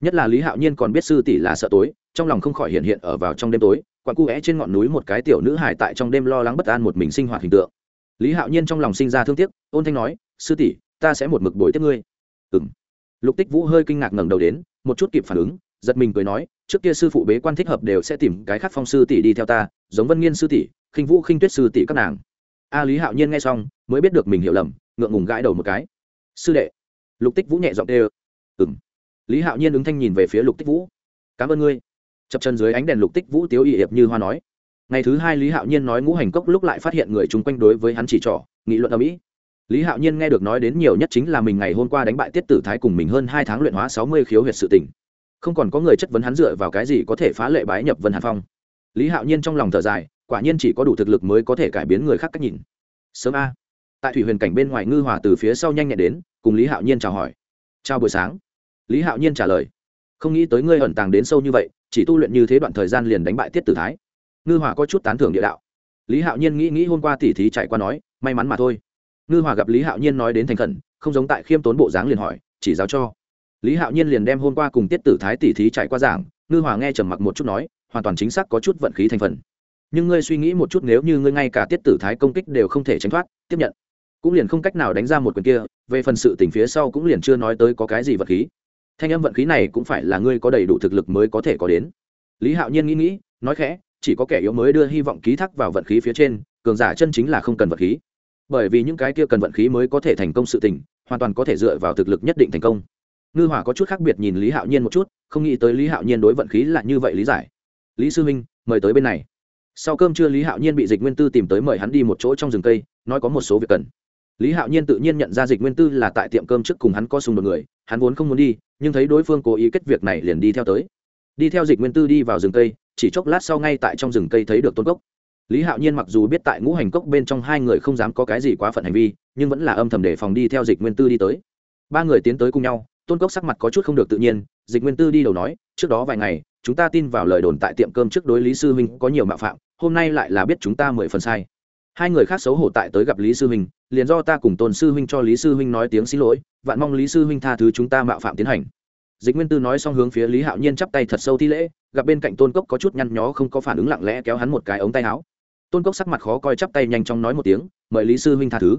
Nhất là lý hạo nhiên còn biết sư tỷ là sợ tối, trong lòng không khỏi hiện hiện ở vào trong đêm tối, quặn cu vẽ trên ngọn núi một cái tiểu nữ hải tại trong đêm lo lắng bất an một mình sinh hoạt hình tượng. Lý hạo nhiên trong lòng sinh ra thương tiếc, ôn thanh nói, sư tỷ, ta sẽ một mực bồi tiếp ngươi. Ừ m lục tích vũ hơi kinh ngạc ngẩng đầu đến, một chút kịp phản ứng giật mình cười nói, trước kia sư phụ bế quan thích hợp đều sẽ tìm cái khác phong sư tỷ đi theo ta, giống vân nghiên sư tỷ, khinh vũ khinh tuyết sư tỷ các nàng. A lý hạo nhiên nghe xong, mới biết được mình hiểu lầm, ngượng ngùng gãi đầu một cái. Sư đệ. Lục tích vũ nhẹ giọng đê ừ m lý hạo nhiên ứng thanh nhìn về phía lục tích vũ. Cảm ơn ngươi. Chập chân dưới ánh đèn lục tích vũ tiếu ỵ hiệp như hoa nói. Ngày thứ hai lý hạo nhiên nói ngũ hành cốc lúc lại phát hiện người chung quanh đối với hắn chỉ trỏ, nghị luận ở mỹ lý hạo nhiên nghe được nói đến nhiều nhất chính là mình ngày hôm qua đánh bại tiết tử thái cùng mình hơn hai tháng luyện hóa sáu mươi khiếu huyệt sự tỉnh không còn có người chất vấn hắn dựa vào cái gì có thể phá lệ bái nhập vân hàn phong. Lý hạo nhiên trong lòng thở dài, quả nhiên chỉ có đủ thực lực mới có thể cải biến người khác cách nhìn. Sớm a. Tại thủy huyền cảnh bên ngoài ngư hòa từ phía sau nhanh nhẹn đến, cùng lý hạo nhiên chào hỏi. Chào buổi sáng. Lý hạo nhiên trả lời. Không nghĩ tới ngươi ẩn tàng đến sâu như vậy, chỉ tu luyện như thế đoạn thời gian liền đánh bại tiết tử thái. Ngư hòa có chút tán thưởng địa đạo. Lý hạo nhiên nghĩ nghĩ hôm qua tỉ thí chạy qua nói, may mắn mà thôi. Ngư hòa gặp lý hạo nhiên nói đến thành khẩn, không giống tại khiêm tốn bộ dáng liền hỏi, chỉ giáo cho lý hạo nhiên liền đem hôm qua cùng tiết tử thái tỷ thí chạy qua giảng, ngư hòa nghe trầm mặc một chút nói, hoàn toàn chính xác có chút vận khí thành phần. Nhưng ngươi suy nghĩ một chút nếu như ngươi ngay cả tiết tử thái công kích đều không thể tránh thoát, tiếp nhận. Cũng liền không cách nào đánh ra một quyền kia, về phần sự tình phía sau cũng liền chưa nói tới có cái gì vật khí. Thanh âm vận khí này cũng phải là ngươi có đầy đủ thực lực mới có thể có đến. Lý hạo nhiên nghĩ nghĩ, nói khẽ, chỉ có kẻ yếu mới đưa hy vọng ký thác vào vận khí phía trên, cường giả chân chính là không cần vận khí. Bởi vì những cái kia cần vận khí mới có thể thành công sự tình, hoàn toàn có thể dựa vào thực lực nhất định thành công ngư hỏa có chút khác biệt nhìn lý hạo nhiên một chút, không nghĩ tới lý hạo nhiên đối vận khí là như vậy lý giải. Lý sư minh mời tới bên này. Sau cơm trưa lý hạo nhiên bị dịch nguyên tư tìm tới mời hắn đi một chỗ trong rừng cây, nói có một số việc cần. Lý hạo nhiên tự nhiên nhận ra dịch nguyên tư là tại tiệm cơm trước cùng hắn có xung đột người, hắn vốn không muốn đi, nhưng thấy đối phương cố ý kết việc này liền đi theo tới. Đi theo dịch nguyên tư đi vào rừng cây, chỉ chốc lát sau ngay tại trong rừng cây thấy được tôn cốc. Lý hạo nhiên mặc dù biết tại ngũ hành cốc bên trong hai người không dám có cái gì quá phận hành vi, nhưng vẫn là âm thầm để phòng đi theo dịch nguyên tư đi tới. Ba người tiến tới cùng nhau tôn cốc sắc mặt có chút không được tự nhiên, dịch nguyên tư đi đầu nói, trước đó vài ngày, chúng ta tin vào lời đồn tại tiệm cơm trước đối lý sư huynh có nhiều mạo phạm, hôm nay lại là biết chúng ta mười phần sai. Hai người khác xấu hổ tại tới gặp lý sư huynh, liền do ta cùng tôn sư huynh cho lý sư huynh nói tiếng xin lỗi, vạn mong lý sư huynh tha thứ chúng ta mạo phạm tiến hành. Dịch nguyên tư nói xong hướng phía lý hạo nhiên chắp tay thật sâu thi lễ, gặp bên cạnh tôn cốc có chút nhăn nhó không có phản ứng lặng lẽ kéo hắn một cái ống tay áo. Tôn cốc sắc mặt khó coi chắp tay nhanh chóng nói một tiếng, mời lý sư huynh tha thứ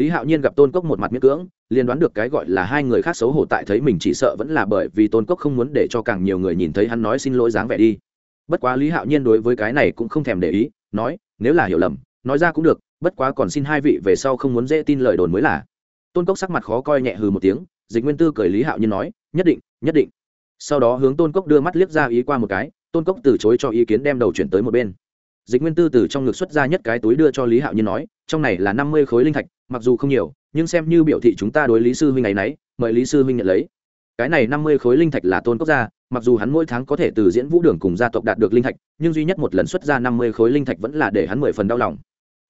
lý hạo nhiên gặp tôn cốc một mặt miễn cưỡng, liền đoán được cái gọi là hai người khác xấu hổ tại thấy mình chỉ sợ vẫn là bởi vì tôn cốc không muốn để cho càng nhiều người nhìn thấy hắn nói xin lỗi dáng vẻ đi. Bất quá lý hạo nhiên đối với cái này cũng không thèm để ý, nói, nếu là hiểu lầm, nói ra cũng được, bất quá còn xin hai vị về sau không muốn dễ tin lời đồn mới là. Tôn cốc sắc mặt khó coi nhẹ hừ một tiếng, dịch nguyên tư cười lý hạo nhiên nói, nhất định nhất định. Sau đó hướng tôn cốc đưa mắt liếc ra ý qua một cái, tôn cốc từ chối cho ý kiến đem đầu chuyển tới một bên. Dịch nguyên tư từ trong ngực xuất ra nhất cái túi đưa cho lý hạo nhiên nói, trong này là năm mươi khối linh thạch mặc dù không nhiều, nhưng xem như biểu thị chúng ta đối lý sư huynh ngày nấy, mời lý sư huynh nhận lấy. Cái này năm mươi khối linh thạch là tôn cốc gia, mặc dù hắn mỗi tháng có thể từ diễn vũ đường cùng gia tộc đạt được linh thạch, nhưng duy nhất một lần xuất ra năm mươi khối linh thạch vẫn là để hắn mười phần đau lòng.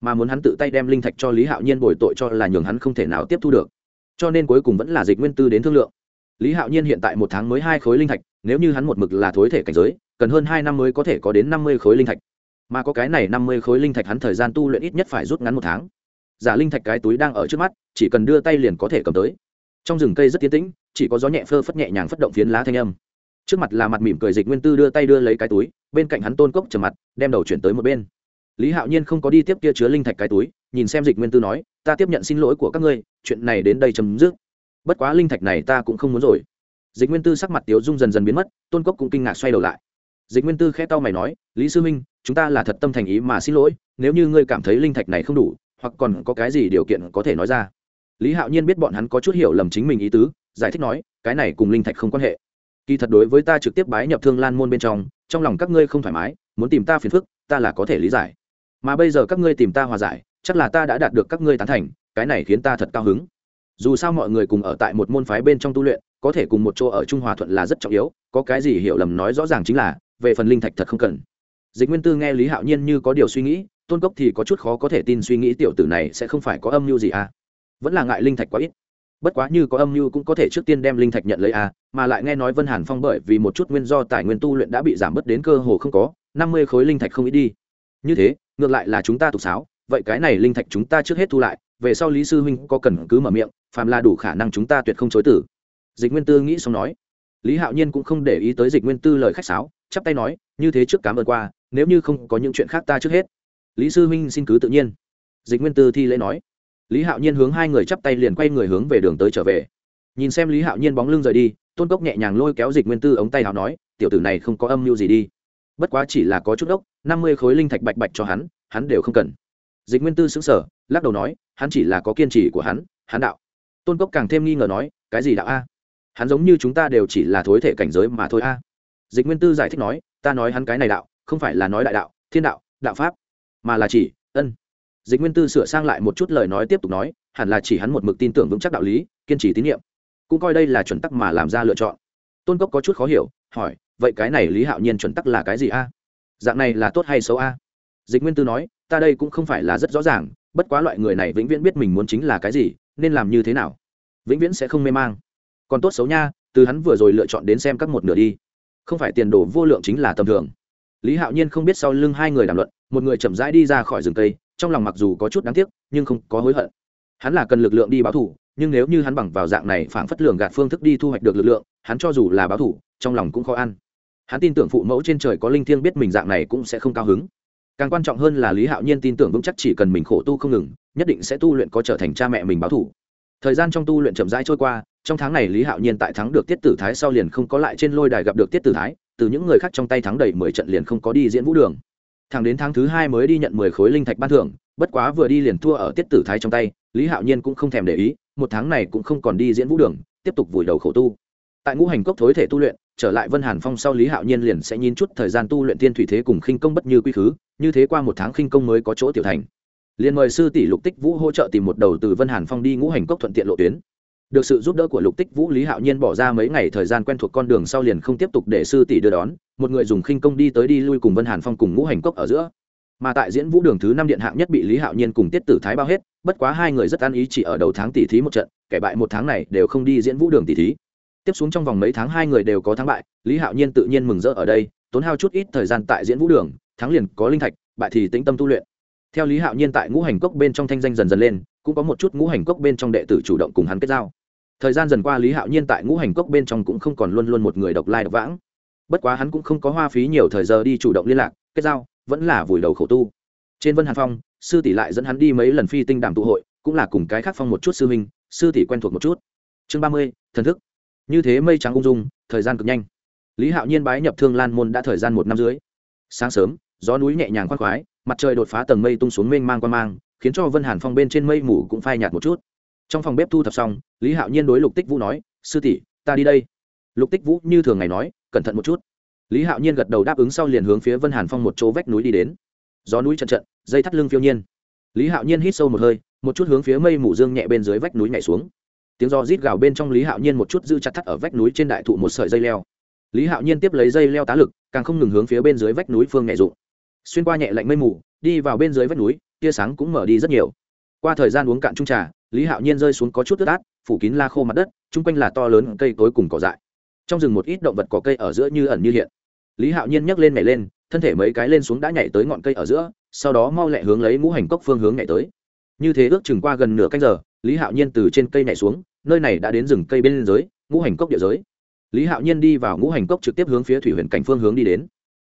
Mà muốn hắn tự tay đem linh thạch cho lý hạo nhiên bồi tội cho là nhường hắn không thể nào tiếp thu được. Cho nên cuối cùng vẫn là dịch nguyên tư đến thương lượng. Lý hạo nhiên hiện tại một tháng mới hai khối linh thạch, nếu như hắn một mực là thối thể cảnh giới, cần hơn hai năm mới có thể có đến năm mươi khối linh thạch. Mà có cái này năm mươi khối linh thạch hắn thời gian tu luyện ít nhất phải rút ngắn một tháng giả linh thạch cái túi đang ở trước mắt, chỉ cần đưa tay liền có thể cầm tới. Trong rừng cây rất tiến tĩnh, chỉ có gió nhẹ phơ phất nhẹ nhàng phất động phiến lá thanh âm. Trước mặt là mặt mỉm cười dịch nguyên tư đưa tay đưa lấy cái túi, bên cạnh hắn tôn cốc trầm mặt, đem đầu chuyển tới một bên. Lý hạo nhiên không có đi tiếp kia chứa linh thạch cái túi, nhìn xem dịch nguyên tư nói, ta tiếp nhận xin lỗi của các ngươi, chuyện này đến đây chấm dứt. Bất quá linh thạch này ta cũng không muốn rồi. Dịch nguyên tư sắc mặt tiếu dung dần dần biến mất, tôn cốc cũng kinh ngạc xoay đầu lại. Dịch nguyên tư khẽ tao mày nói, lý sư minh, chúng ta là thật tâm thành ý mà xin lỗi, nếu như ngươi cảm thấy linh thạch này không đủ hoặc còn có cái gì điều kiện có thể nói ra. Lý hạo nhiên biết bọn hắn có chút hiểu lầm chính mình ý tứ, giải thích nói, cái này cùng linh thạch không quan hệ. Kỳ thật đối với ta trực tiếp bái nhập thương lan môn bên trong trong lòng các ngươi không thoải mái, muốn tìm ta phiền phức, ta là có thể lý giải. Mà bây giờ các ngươi tìm ta hòa giải, chắc là ta đã đạt được các ngươi tán thành, cái này khiến ta thật cao hứng. Dù sao mọi người cùng ở tại một môn phái bên trong tu luyện, có thể cùng một chỗ ở trung hòa thuận là rất trọng yếu, có cái gì hiểu lầm nói rõ ràng chính là, về phần linh thạch thật không cần. Dịch nguyên tư nghe lý hạo nhiên như có điều suy nghĩ tôn cốc thì có chút khó có thể tin suy nghĩ tiểu tử này sẽ không phải có âm mưu gì à. Vẫn là ngại linh thạch quá ít. Bất quá như có âm mưu cũng có thể trước tiên đem linh thạch nhận lấy à mà lại nghe nói vân hàn phong bởi vì một chút nguyên do tài nguyên tu luyện đã bị giảm bớt đến cơ hồ không có, năm mươi khối linh thạch không ít đi. Như thế, ngược lại là chúng ta tục sáo, vậy cái này linh thạch chúng ta trước hết thu lại, về sau lý sư huynh có cần cứ mở miệng, phàm là đủ khả năng chúng ta tuyệt không chối tử dịch nguyên tư nghĩ xong nói. Lý hạo nhiên cũng không để ý tới dịch nguyên tư lời khách sáo, chắp tay nói, như thế trước cảm ơn qua, nếu như không có những chuyện khác ta trước hết lý sư Minh xin cứ tự nhiên. Dịch nguyên tư thi lễ nói. Lý hạo nhiên hướng hai người chắp tay liền quay người hướng về đường tới trở về. Nhìn xem lý hạo nhiên bóng lưng rời đi, tôn cốc nhẹ nhàng lôi kéo dịch nguyên tư ống tay hào nói, tiểu tử này không có âm mưu gì đi. Bất quá chỉ là có chút ốc năm mươi khối linh thạch bạch bạch cho hắn hắn đều không cần. Dịch nguyên tư xứng sở lắc đầu nói, hắn chỉ là có kiên trì của hắn hắn đạo. Tôn cốc càng thêm nghi ngờ nói, cái gì đạo a? Hắn giống như chúng ta đều chỉ là thối thể cảnh giới mà thôi a. Dịch nguyên tư giải thích nói, ta nói hắn cái này đạo, không phải là nói đại đạo, thiên đạo đạo pháp mà là chỉ, ân. Dịch nguyên tư sửa sang lại một chút lời nói tiếp tục nói, hẳn là chỉ hắn một mực tin tưởng vững chắc đạo lý, kiên trì tín nhiệm. Cũng coi đây là chuẩn tắc mà làm ra lựa chọn. Tôn cốc có chút khó hiểu, hỏi, vậy cái này lý hạo nhiên chuẩn tắc là cái gì a? Dạng này là tốt hay xấu a? Dịch nguyên tư nói, ta đây cũng không phải là rất rõ ràng, bất quá loại người này vĩnh viễn biết mình muốn chính là cái gì, nên làm như thế nào? Vĩnh viễn sẽ không mê mang. Còn tốt xấu nha, từ hắn vừa rồi lựa chọn đến xem các một nửa đi. Không phải tiền đồ vô lượng chính là tầm thường. Lý hạo nhiên không biết sau lưng hai người đàm luận một người chậm rãi đi ra khỏi rừng cây, trong lòng mặc dù có chút đáng tiếc, nhưng không có hối hận. Hắn là cần lực lượng đi báo thủ, nhưng nếu như hắn bằng vào dạng này phảng phất lường gạt phương thức đi thu hoạch được lực lượng, hắn cho dù là báo thủ, trong lòng cũng khó ăn. Hắn tin tưởng phụ mẫu trên trời có linh thiêng biết mình dạng này cũng sẽ không cao hứng. Càng quan trọng hơn là lý hạo nhiên tin tưởng vững chắc chỉ cần mình khổ tu không ngừng, nhất định sẽ tu luyện có trở thành cha mẹ mình báo thủ. Thời gian trong tu luyện chậm rãi trôi qua, trong tháng này lý hạo nhiên tại thắng được tiết tử thái sau liền không có lại trên lôi đài gặp được tiết tử thái, từ những người khác trong tay thắng đầy mười trận liền không có đi diễn vũ đường thẳng đến tháng thứ hai mới đi nhận mười khối linh thạch ban thưởng, bất quá vừa đi liền thua ở tiết tử thái trong tay, lý hạo nhiên cũng không thèm để ý, một tháng này cũng không còn đi diễn vũ đường, tiếp tục vùi đầu khổ tu. Tại ngũ hành cốc thối thể tu luyện, trở lại vân hàn phong sau lý hạo nhiên liền sẽ nhìn chút thời gian tu luyện tiên thủy thế cùng khinh công bất như quy khứ, như thế qua một tháng khinh công mới có chỗ tiểu thành. Liền mời sư tỷ lục tích vũ hỗ trợ tìm một đầu từ vân hàn phong đi ngũ hành cốc thuận tiện lộ tuyến. Được sự giúp đỡ của lục tích vũ, lý hạo nhiên bỏ ra mấy ngày thời gian quen thuộc con đường sau liền không tiếp tục để sư tỷ đưa đón một người dùng khinh công đi tới đi lui cùng vân hàn phong cùng ngũ hành cốc ở giữa. Mà tại diễn vũ đường thứ năm điện hạng nhất bị lý hạo nhiên cùng tiết tử thái bao hết, bất quá hai người rất ăn ý chỉ ở đầu tháng tỷ thí một trận, kẻ bại một tháng này đều không đi diễn vũ đường tỷ thí. Tiếp xuống trong vòng mấy tháng hai người đều có thắng bại, lý hạo nhiên tự nhiên mừng rỡ ở đây, tốn hao chút ít thời gian tại diễn vũ đường, thắng liền có linh thạch, bại thì tĩnh tâm tu luyện. Theo lý hạo nhiên tại ngũ hành cốc bên trong thanh danh dần dần lên, cũng có một chút ngũ hành cốc bên trong đệ tử chủ động cùng hắn kết giao. Thời gian dần qua lý hạo nhiên tại ngũ hành cốc bên trong cũng không còn luôn luôn một người độc lai độc vãng bất quá hắn cũng không có hoa phí nhiều thời giờ đi chủ động liên lạc, kết giao, vẫn là vùi đầu khổ tu. Trên vân hàn phong, sư tỷ lại dẫn hắn đi mấy lần phi tinh đàm tụ hội, cũng là cùng cái khác phong một chút sư huynh, sư tỷ quen thuộc một chút. Chương ba mươi, thần thức. Như thế mây trắng ung dung, thời gian cực nhanh. Lý hạo nhiên bái nhập thương lan môn đã thời gian một năm dưới sáng sớm, gió núi nhẹ nhàng khoác khoái, mặt trời đột phá tầng mây tung xuống mênh mang qua mang, khiến cho vân hàn phong bên trên mây mù cũng phai nhạt một chút. Trong phòng bếp thu thập xong, lý hạo nhiên đối lục tích vũ nói, sư tỷ, ta đi đây. Lục tích vũ như thường ngày nói cẩn thận một chút. Lý hạo nhiên gật đầu đáp ứng sau liền hướng phía vân hàn phong một chỗ vách núi đi đến. Gió núi trận trận, dây thắt lưng phiêu nhiên. Lý hạo nhiên hít sâu một hơi, một chút hướng phía mây mù dương nhẹ bên dưới vách núi nhảy xuống. Tiếng do rít gào bên trong lý hạo nhiên một chút giữ chặt thắt ở vách núi trên đại thụ một sợi dây leo. Lý hạo nhiên tiếp lấy dây leo tá lực, càng không ngừng hướng phía bên dưới vách núi phương nhẹ rụng. xuyên qua nhẹ lạnh mây mù, đi vào bên dưới vách núi, tia sáng cũng mở đi rất nhiều. Qua thời gian uống cạn trung trà, lý hạo nhiên rơi xuống có chút ướt át, phủ kín la khô mặt đất, chung quanh là to lớn cây cối cùng cỏ dại trong rừng một ít động vật có cây ở giữa như ẩn như hiện. Lý hạo nhiên nhấc lên nhảy lên, thân thể mấy cái lên xuống đã nhảy tới ngọn cây ở giữa, sau đó mau lẹ hướng lấy ngũ hành cốc phương hướng nhảy tới. Như thế ước chừng qua gần nửa canh giờ, lý hạo nhiên từ trên cây nhảy xuống, nơi này đã đến rừng cây bên giới ngũ hành cốc địa giới. Lý hạo nhiên đi vào ngũ hành cốc trực tiếp hướng phía thủy huyền cảnh phương hướng đi đến.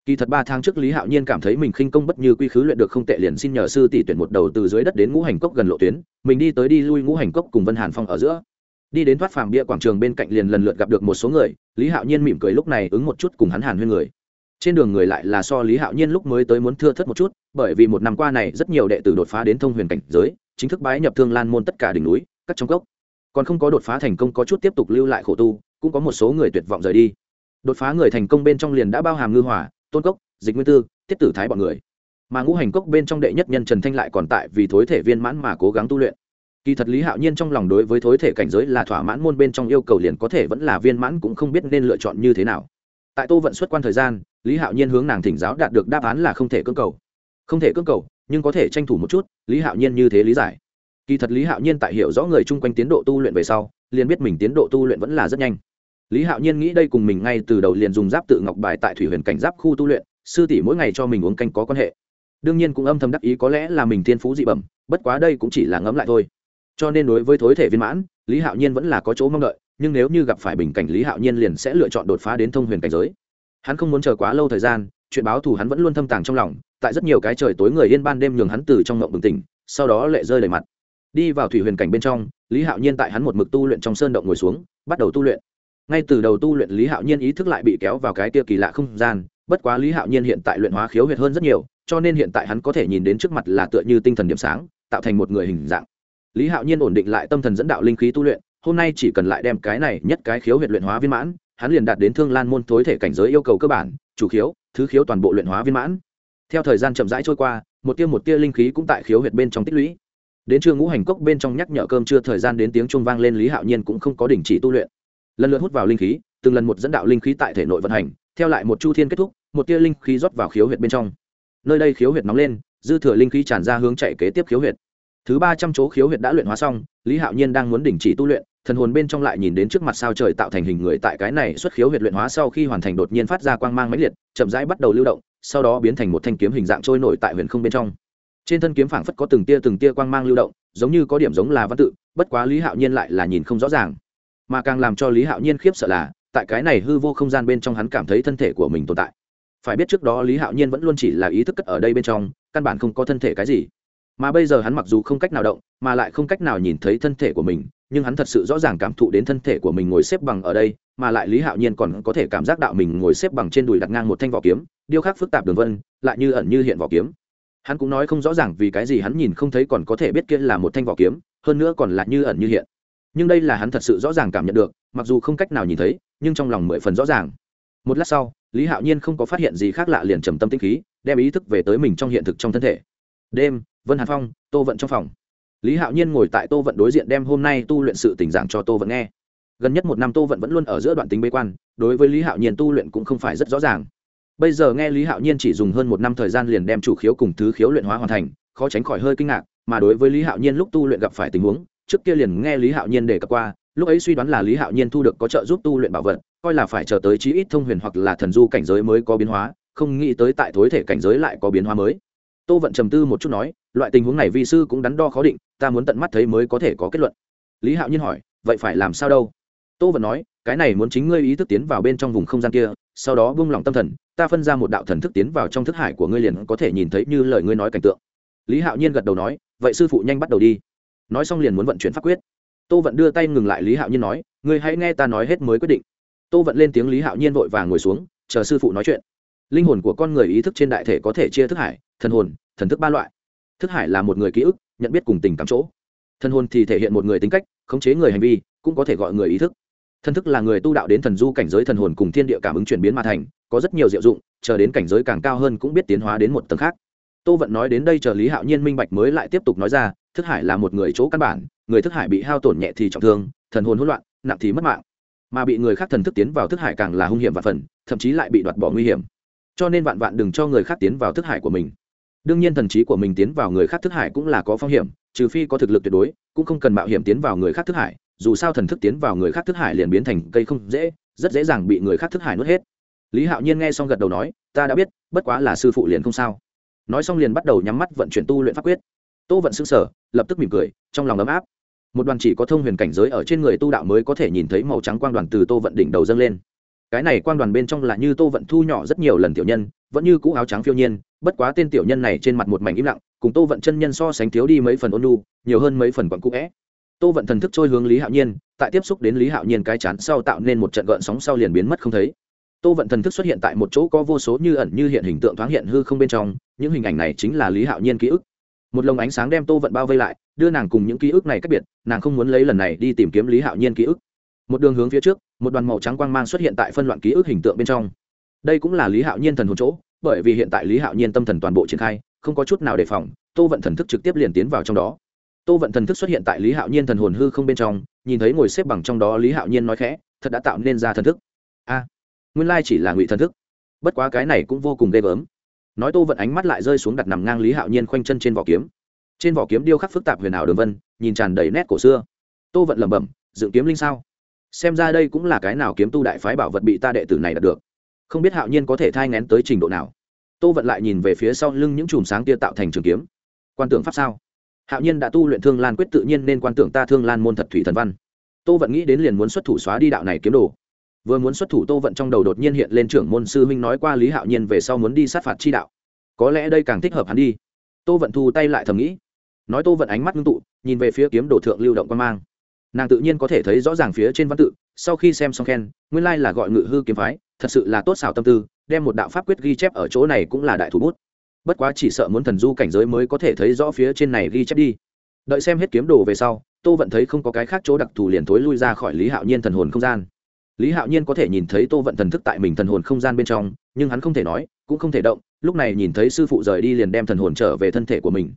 Kỳ thật ba tháng trước lý hạo nhiên cảm thấy mình khinh công bất như quy khứ luyện được không tệ liền xin nhờ sư tỷ tuyển một đầu từ dưới đất đến ngũ hành cốc gần lộ tuyến, mình đi tới đi lui ngũ hành cốc cùng vân hàn phong ở giữa đi đến thoát phàm bia quảng trường bên cạnh liền lần lượt gặp được một số người, lý hạo nhiên mỉm cười lúc này ứng một chút cùng hắn hàn huyên người. Trên đường người lại là so lý hạo nhiên lúc mới tới muốn thưa thất một chút, bởi vì một năm qua này rất nhiều đệ tử đột phá đến thông huyền cảnh giới, chính thức bái nhập thương lan môn tất cả đỉnh núi cắt trong cốc. Còn không có đột phá thành công có chút tiếp tục lưu lại khổ tu, cũng có một số người tuyệt vọng rời đi. Đột phá người thành công bên trong liền đã bao hàm ngư hỏa tôn cốc, dịch nguyên tư, tiết tử thái bọn người. Mà ngũ hành cốc bên trong đệ nhất nhân trần thanh lại còn tại vì thối thể viên mãn mà cố gắng tu luyện kỳ thật lý hạo nhiên trong lòng đối với thối thể cảnh giới là thỏa mãn môn bên trong yêu cầu liền có thể vẫn là viên mãn cũng không biết nên lựa chọn như thế nào. Tại tô vận xuất quan thời gian, lý hạo nhiên hướng nàng thỉnh giáo đạt được đáp án là không thể cưỡng cầu. Không thể cưỡng cầu, nhưng có thể tranh thủ một chút, lý hạo nhiên như thế lý giải. Kỳ thật lý hạo nhiên tại hiểu rõ người chung quanh tiến độ tu luyện về sau, liền biết mình tiến độ tu luyện vẫn là rất nhanh. Lý hạo nhiên nghĩ đây cùng mình ngay từ đầu liền dùng giáp tự ngọc bài tại thủy huyền cảnh giáp khu tu luyện, sư tỷ mỗi ngày cho mình uống canh có quan hệ. Đương nhiên cũng âm thầm đắc ý có lẽ là mình thiên phú dị bẩm, bất quá đây cũng chỉ là ngẫm lại thôi cho nên đối với thối thể viên mãn, lý hạo nhiên vẫn là có chỗ mong đợi, nhưng nếu như gặp phải bình cảnh, lý hạo nhiên liền sẽ lựa chọn đột phá đến thông huyền cảnh giới. Hắn không muốn chờ quá lâu thời gian, chuyện báo thù hắn vẫn luôn thâm tàng trong lòng, tại rất nhiều cái trời tối người yên ban đêm nhường hắn từ trong ngộng bừng tỉnh, sau đó lệ rơi đầy mặt. Đi vào thủy huyền cảnh bên trong, lý hạo nhiên tại hắn một mực tu luyện trong sơn động ngồi xuống, bắt đầu tu luyện. Ngay từ đầu tu luyện, lý hạo nhiên ý thức lại bị kéo vào cái tia kỳ lạ không gian, bất quá lý hạo nhiên hiện tại luyện hóa khiếu huyệt hơn rất nhiều, cho nên hiện tại hắn có thể nhìn đến trước mặt là tựa như tinh thần điểm sáng, tạo thành một người hình dạng lý hạo nhiên ổn định lại tâm thần dẫn đạo linh khí tu luyện, hôm nay chỉ cần lại đem cái này nhất cái khiếu huyệt luyện hóa viên mãn, hắn liền đạt đến thương lan môn thối thể cảnh giới yêu cầu cơ bản, chủ khiếu, thứ khiếu toàn bộ luyện hóa viên mãn. Theo thời gian chậm rãi trôi qua, một tia một tia linh khí cũng tại khiếu huyệt bên trong tích lũy. Đến trưa ngũ hành cốc bên trong nhắc nhở cơm chưa thời gian đến tiếng trung vang lên, lý hạo nhiên cũng không có đình chỉ tu luyện. Lần lượt hút vào linh khí, từng lần một dẫn đạo linh khí tại thể nội vận hành, theo lại một chu thiên kết thúc, một tia linh khí rót vào khiếu huyệt bên trong. Nơi đây khiếu huyệt nóng lên, dư thừa linh khí tràn ra hướng chạy kế tiếp khiếu huyệt thứ ba trăm chỗ khiếu huyệt đã luyện hóa xong, lý hạo nhiên đang muốn đình chỉ tu luyện, thần hồn bên trong lại nhìn đến trước mặt sao trời tạo thành hình người tại cái này xuất khiếu huyệt luyện hóa sau khi hoàn thành đột nhiên phát ra quang mang mãnh liệt, chậm rãi bắt đầu lưu động, sau đó biến thành một thanh kiếm hình dạng trôi nổi tại huyền không bên trong. Trên thân kiếm phảng phất có từng tia từng tia quang mang lưu động, giống như có điểm giống là văn tự, bất quá lý hạo nhiên lại là nhìn không rõ ràng. Mà càng làm cho lý hạo nhiên khiếp sợ là, tại cái này hư vô không gian bên trong hắn cảm thấy thân thể của mình tồn tại. Phải biết trước đó lý hạo nhiên vẫn luôn chỉ là ý thức cất ở đây bên trong, căn bản không có thân thể cái gì mà bây giờ hắn mặc dù không cách nào động, mà lại không cách nào nhìn thấy thân thể của mình, nhưng hắn thật sự rõ ràng cảm thụ đến thân thể của mình ngồi xếp bằng ở đây, mà lại lý hạo nhiên còn có thể cảm giác đạo mình ngồi xếp bằng trên đùi đặt ngang một thanh vỏ kiếm, điêu khắc phức tạp đường vân, lại như ẩn như hiện vỏ kiếm. Hắn cũng nói không rõ ràng vì cái gì hắn nhìn không thấy còn có thể biết kia là một thanh vỏ kiếm, hơn nữa còn là như ẩn như hiện. Nhưng đây là hắn thật sự rõ ràng cảm nhận được, mặc dù không cách nào nhìn thấy, nhưng trong lòng mười phần rõ ràng. Một lát sau, lý hạo nhiên không có phát hiện gì khác lạ liền trầm tâm tinh khí, đem ý thức về tới mình trong hiện thực trong thân thể. Đêm vân hàn phong, tô vận trong phòng. Lý hạo nhiên ngồi tại tô vận đối diện đem hôm nay tu luyện sự tình giảng cho tô vận nghe. Gần nhất một năm tô vận vẫn luôn ở giữa đoạn tính bế quan, đối với lý hạo nhiên tu luyện cũng không phải rất rõ ràng. Bây giờ nghe lý hạo nhiên chỉ dùng hơn một năm thời gian liền đem chủ khiếu cùng thứ khiếu luyện hóa hoàn thành, khó tránh khỏi hơi kinh ngạc, mà đối với lý hạo nhiên lúc tu luyện gặp phải tình huống, trước kia liền nghe lý hạo nhiên đề cập qua, lúc ấy suy đoán là lý hạo nhiên thu được có trợ giúp tu luyện bảo vật, coi là phải chờ tới chí ít thông huyền hoặc là thần du cảnh giới mới có biến hóa, không nghĩ tới tại thối thể cảnh giới lại có biến hóa mới. Tô vận trầm tư một chút nói loại tình huống này vi sư cũng đắn đo khó định, ta muốn tận mắt thấy mới có thể có kết luận. Lý hạo nhiên hỏi, vậy phải làm sao đâu? Tô vận nói, cái này muốn chính ngươi ý thức tiến vào bên trong vùng không gian kia, sau đó buông lỏng tâm thần, ta phân ra một đạo thần thức tiến vào trong thức hải của ngươi liền có thể nhìn thấy như lời ngươi nói cảnh tượng. Lý hạo nhiên gật đầu nói, vậy sư phụ nhanh bắt đầu đi. Nói xong liền muốn vận chuyển pháp quyết. Tô vận đưa tay ngừng lại lý hạo nhiên nói, ngươi hãy nghe ta nói hết mới quyết định. Tô vận lên tiếng lý hạo nhiên vội vàng ngồi xuống, chờ sư phụ nói chuyện. Linh hồn của con người ý thức trên đại thể có thể chia thức hải, thần hồn, thần thức ba loại thức hải là một người ký ức, nhận biết cùng tình cảm chỗ. Thần hồn thì thể hiện một người tính cách, khống chế người hành vi, cũng có thể gọi người ý thức. Thần thức là người tu đạo đến thần du cảnh giới thần hồn cùng thiên địa cảm ứng chuyển biến mà thành, có rất nhiều diệu dụng, chờ đến cảnh giới càng cao hơn cũng biết tiến hóa đến một tầng khác. Tô vận nói đến đây chờ lý hạo nhiên minh bạch mới lại tiếp tục nói ra, thức hải là một người chỗ căn bản, người thức hải bị hao tổn nhẹ thì trọng thương, thần hồn hỗn loạn, nặng thì mất mạng. Mà bị người khác thần thức tiến vào thức hải càng là hung hiểm và phần, thậm chí lại bị đoạt bỏ nguy hiểm. Cho nên vạn vạn đừng cho người khác tiến vào thức hải của mình đương nhiên thần trí của mình tiến vào người khác thức hải cũng là có phong hiểm, trừ phi có thực lực tuyệt đối, cũng không cần mạo hiểm tiến vào người khác thức hải, dù sao thần thức tiến vào người khác thức hải liền biến thành cây không dễ, rất dễ dàng bị người khác thức hải nuốt hết. Lý hạo nhiên nghe xong gật đầu nói, ta đã biết, bất quá là sư phụ liền không sao. Nói xong liền bắt đầu nhắm mắt vận chuyển tu luyện pháp quyết. Tô vận xưng sở lập tức mỉm cười, trong lòng ấm áp. Một đoàn chỉ có thông huyền cảnh giới ở trên người tu đạo mới có thể nhìn thấy màu trắng quang đoàn từ tô vận đỉnh đầu dâng lên. Cái này quang đoàn bên trong là như tô vận thu nhỏ rất nhiều lần tiểu nhân vẫn như cũ áo trắng phiêu nhiên, bất quá tên tiểu nhân này trên mặt một mảnh im lặng, cùng tô vận chân nhân so sánh thiếu đi mấy phần ôn lu nhiều hơn mấy phần quặn cũ vẽ tô vận thần thức trôi hướng lý hạo nhiên, tại tiếp xúc đến lý hạo nhiên cái chán sau tạo nên một trận gợn sóng sau liền biến mất không thấy. Tô vận thần thức xuất hiện tại một chỗ có vô số như ẩn như hiện hình tượng thoáng hiện hư không bên trong, những hình ảnh này chính là lý hạo nhiên ký ức. Một lồng ánh sáng đem tô vận bao vây lại, đưa nàng cùng những ký ức này cách biệt, nàng không muốn lấy lần này đi tìm kiếm lý hạo nhiên ký ức. Một đường hướng phía trước, một đoàn màu trắng quang mang xuất hiện tại phân loạn ký ức hình tượng bên trong đây cũng là lý hạo nhiên thần hồn chỗ, bởi vì hiện tại lý hạo nhiên tâm thần toàn bộ triển khai, không có chút nào đề phòng, tô vận thần thức trực tiếp liền tiến vào trong đó. Tô vận thần thức xuất hiện tại lý hạo nhiên thần hồn hư không bên trong, nhìn thấy ngồi xếp bằng trong đó lý hạo nhiên nói khẽ, thật đã tạo nên ra thần thức. A, nguyên lai chỉ là ngụy thần thức. Bất quá cái này cũng vô cùng ghê gớm. Nói tô vận ánh mắt lại rơi xuống đặt nằm ngang lý hạo nhiên khoanh chân trên vỏ kiếm. Trên vỏ kiếm điêu khắc phức tạp huyền ảo đường vân, nhìn tràn đầy nét cổ xưa. Tô vận lẩm bẩm, dựng kiếm linh sao? Xem ra đây cũng là cái nào kiếm tu đại phái bảo vật bị ta đệ tử này đạt được? Không biết hạo nhiên có thể thai ngén tới trình độ nào. Tô vận lại nhìn về phía sau lưng những chùm sáng kia tạo thành trường kiếm. Quan tưởng pháp sao? Hạo nhiên đã tu luyện thương lan quyết tự nhiên nên quan tưởng ta thương lan môn thật thủy thần văn. Tô vận nghĩ đến liền muốn xuất thủ xóa đi đạo này kiếm đồ. Vừa muốn xuất thủ tô vận trong đầu đột nhiên hiện lên trưởng môn sư huynh nói qua lý hạo nhiên về sau muốn đi sát phạt chi đạo. Có lẽ đây càng thích hợp hắn đi. Tô vận thu tay lại thầm nghĩ. Nói tô vận ánh mắt ngưng tụ, nhìn về phía kiếm đồ thượng lưu động quan mang nàng tự nhiên có thể thấy rõ ràng phía trên văn tự, sau khi xem xong khen, nguyên lai là gọi ngự hư kiếm phái, thật sự là tốt xảo tâm tư, đem một đạo pháp quyết ghi chép ở chỗ này cũng là đại thủ bút. Bất quá chỉ sợ muốn thần du cảnh giới mới có thể thấy rõ phía trên này ghi chép đi. Đợi xem hết kiếm đồ về sau, tô vận thấy không có cái khác chỗ đặc thù liền thối lui ra khỏi lý hạo nhiên thần hồn không gian. Lý hạo nhiên có thể nhìn thấy tô vận thần thức tại mình thần hồn không gian bên trong, nhưng hắn không thể nói, cũng không thể động, lúc này nhìn thấy sư phụ rời đi liền đem thần hồn trở về thân thể của mình.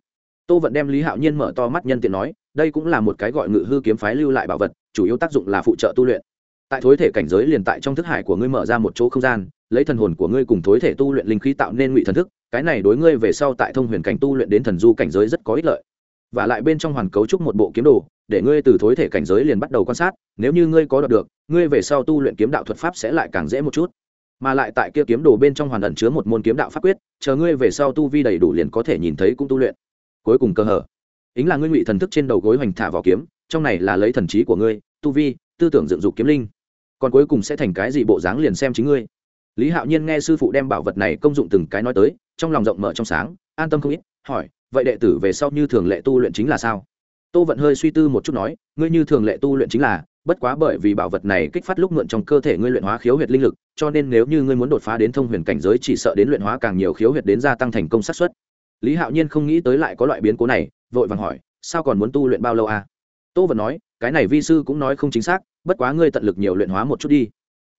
Tô vận đem lý hạo nhiên mở to mắt nhân tiện nói đây cũng là một cái gọi ngự hư kiếm phái lưu lại bảo vật, chủ yếu tác dụng là phụ trợ tu luyện. Tại thối thể cảnh giới liền tại trong thức hải của ngươi mở ra một chỗ không gian, lấy thần hồn của ngươi cùng thối thể tu luyện linh khí tạo nên ngụy thần thức, cái này đối ngươi về sau tại thông huyền cảnh tu luyện đến thần du cảnh giới rất có ích lợi. Và lại bên trong hoàn cấu trúc một bộ kiếm đồ, để ngươi từ thối thể cảnh giới liền bắt đầu quan sát, nếu như ngươi có đọc được, ngươi về sau tu luyện kiếm đạo thuật pháp sẽ lại càng dễ một chút. Mà lại tại kia kiếm đồ bên trong hoàn ẩn chứa một môn kiếm đạo pháp quyết, chờ ngươi về sau tu vi đầy đủ liền có thể nhìn thấy cũng tu luyện. Cuối cùng cơ hở ính là ngươi ngụy thần thức trên đầu gối hoành thả vào kiếm, trong này là lấy thần trí của ngươi, tu vi, tư tưởng dựng dục kiếm linh. Còn cuối cùng sẽ thành cái gì bộ dáng liền xem chính ngươi. Lý hạo nhiên nghe sư phụ đem bảo vật này công dụng từng cái nói tới, trong lòng rộng mở trong sáng, an tâm không ít, hỏi, vậy đệ tử về sau như thường lệ tu luyện chính là sao? Tô vận hơi suy tư một chút nói, ngươi như thường lệ tu luyện chính là, bất quá bởi vì bảo vật này kích phát lúc mượn trong cơ thể ngươi luyện hóa khiếu huyệt linh lực, cho nên nếu như ngươi muốn đột phá đến thông huyền cảnh giới chỉ sợ đến luyện hóa càng nhiều khiếu huyệt đến gia tăng thành công sát xuất lý hạo nhiên không nghĩ tới lại có loại biến cố này, vội vàng hỏi, sao còn muốn tu luyện bao lâu à? Tô vận nói, cái này vi sư cũng nói không chính xác, bất quá ngươi tận lực nhiều luyện hóa một chút đi.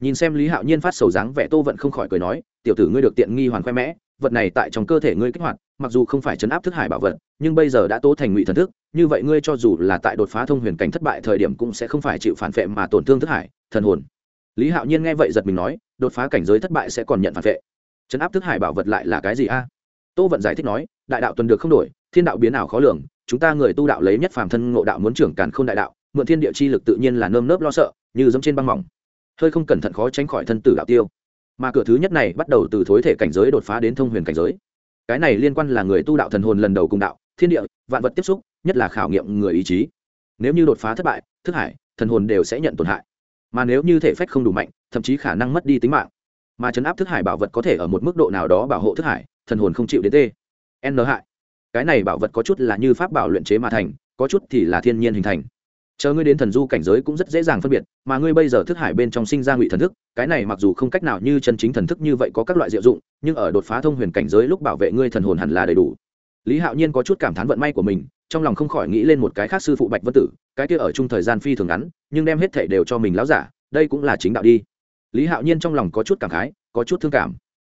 Nhìn xem lý hạo nhiên phát sầu dáng vẻ, tô vận không khỏi cười nói, tiểu tử ngươi được tiện nghi hoàn khoe mẽ, vật này tại trong cơ thể ngươi kích hoạt, mặc dù không phải chấn áp thức hải bảo vật, nhưng bây giờ đã tố thành ngụy thần thức, như vậy ngươi cho dù là tại đột phá thông huyền cảnh thất bại thời điểm cũng sẽ không phải chịu phản vệ mà tổn thương thức hải, thần hồn. Lý hạo nhiên nghe vậy giật mình nói, đột phá cảnh giới thất bại sẽ còn nhận phản vệ. Chấn áp thức hải bảo vật lại là cái gì a? Tô vận giải thích nói, đại đạo tuần được không đổi, thiên đạo biến ảo khó lường, chúng ta người tu đạo lấy nhất phàm thân ngộ đạo muốn trưởng càn không đại đạo, mượn thiên địa chi lực tự nhiên là nơm nớp lo sợ, như giống trên băng mỏng. Hơi không cẩn thận khó tránh khỏi thân tử đạo tiêu. Mà cửa thứ nhất này bắt đầu từ thối thể cảnh giới đột phá đến thông huyền cảnh giới. Cái này liên quan là người tu đạo thần hồn lần đầu cùng đạo, thiên địa, vạn vật tiếp xúc, nhất là khảo nghiệm người ý chí. Nếu như đột phá thất bại, thức hải, thần hồn đều sẽ nhận tổn hại. Mà nếu như thể phách không đủ mạnh, thậm chí khả năng mất đi tính mạng. Mà chấn áp thức hải bảo vật có thể ở một mức độ nào đó bảo hộ thức hải thần hồn không chịu đến tê. N hại. Cái này bảo vật có chút là như pháp bảo luyện chế mà thành, có chút thì là thiên nhiên hình thành. Chờ ngươi đến thần du cảnh giới cũng rất dễ dàng phân biệt, mà ngươi bây giờ thức hải bên trong sinh ra ngụy thần thức, cái này mặc dù không cách nào như chân chính thần thức như vậy có các loại diệu dụng, nhưng ở đột phá thông huyền cảnh giới lúc bảo vệ ngươi thần hồn hẳn là đầy đủ. Lý hạo nhiên có chút cảm thán vận may của mình, trong lòng không khỏi nghĩ lên một cái khác sư phụ bạch vân tử, cái kia ở chung thời gian phi thường ngắn, nhưng đem hết thể đều cho mình láo giả, đây cũng là chính đạo đi. Lý hạo nhiên trong lòng có chút cảm khái, có chút thương cảm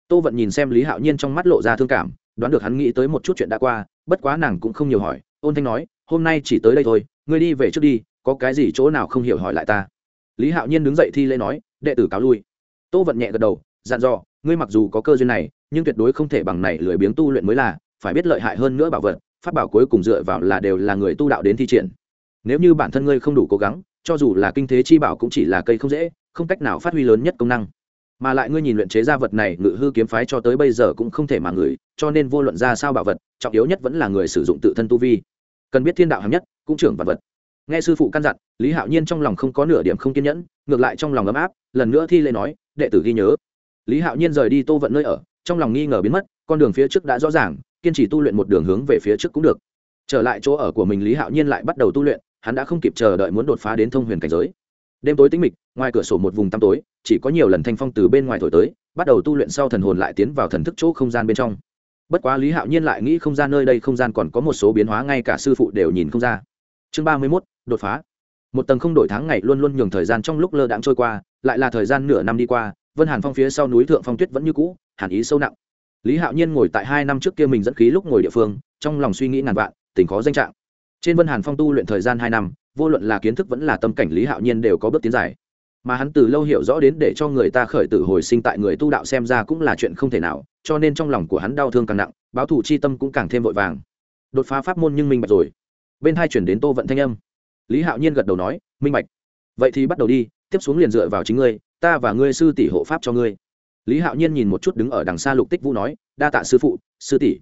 tô vận nhìn xem lý hạo nhiên trong mắt lộ ra thương cảm, đoán được hắn nghĩ tới một chút chuyện đã qua, bất quá nàng cũng không nhiều hỏi, ôn thanh nói, hôm nay chỉ tới đây thôi, ngươi đi về trước đi, có cái gì chỗ nào không hiểu hỏi lại ta? Lý hạo nhiên đứng dậy thi lễ nói, đệ tử cáo lui. Tô vận nhẹ gật đầu, dặn dò, ngươi mặc dù có cơ duyên này, nhưng tuyệt đối không thể bằng này lười biếng tu luyện mới là, phải biết lợi hại hơn nữa bảo vật phát bảo cuối cùng dựa vào là đều là người tu đạo đến thi triển. Nếu như bản thân ngươi không đủ cố gắng, cho dù là kinh thế chi bảo cũng chỉ là cây không dễ, không cách nào phát huy lớn nhất công năng mà lại ngươi nhìn luyện chế ra vật này, ngự hư kiếm phái cho tới bây giờ cũng không thể mà ngửi, cho nên vô luận ra sao bảo vật, trọng yếu nhất vẫn là người sử dụng tự thân tu vi. Cần biết thiên đạo hàm nhất, cũng trưởng vật vật. Nghe sư phụ căn dặn, lý hạo nhiên trong lòng không có nửa điểm không kiên nhẫn, ngược lại trong lòng ấm áp, lần nữa thi lễ nói, đệ tử ghi nhớ. Lý hạo nhiên rời đi tô vận nơi ở, trong lòng nghi ngờ biến mất, con đường phía trước đã rõ ràng, kiên trì tu luyện một đường hướng về phía trước cũng được. Trở lại chỗ ở của mình, lý hạo nhiên lại bắt đầu tu luyện, hắn đã không kịp chờ đợi muốn đột phá đến thông huyền cảnh giới đêm tối tĩnh mịch, ngoài cửa sổ một vùng tăm tối, chỉ có nhiều lần thanh phong từ bên ngoài thổi tới, bắt đầu tu luyện sau thần hồn lại tiến vào thần thức chỗ không gian bên trong. Bất quá lý hạo nhiên lại nghĩ không gian nơi đây không gian còn có một số biến hóa ngay cả sư phụ đều nhìn không ra. Chương ba mươi mốt, đột phá. Một tầng không đổi tháng ngày luôn luôn nhường thời gian trong lúc lơ đãng trôi qua, lại là thời gian nửa năm đi qua, vân hàn phong phía sau núi thượng phong tuyết vẫn như cũ, hàn ý sâu nặng. Lý hạo nhiên ngồi tại hai năm trước kia mình dẫn khí lúc ngồi địa phương, trong lòng suy nghĩ ngàn vạn tỉnh khó danh trạng. Trên vân hàn phong tu luyện thời gian hai năm vô luận là kiến thức vẫn là tâm cảnh lý hạo nhiên đều có bước tiến dài. Mà hắn từ lâu hiểu rõ đến để cho người ta khởi tử hồi sinh tại người tu đạo xem ra cũng là chuyện không thể nào, cho nên trong lòng của hắn đau thương càng nặng, báo thù chi tâm cũng càng thêm vội vàng. Đột phá pháp môn nhưng minh bạch rồi. Bên hai chuyển đến tô vận thanh âm. Lý hạo nhiên gật đầu nói, minh bạch. Vậy thì bắt đầu đi, tiếp xuống liền dựa vào chính ngươi, ta và ngươi sư tỷ hộ pháp cho ngươi. Lý hạo nhiên nhìn một chút đứng ở đằng xa lục tích vũ nói, đa tạ sư phụ, sư tỷ.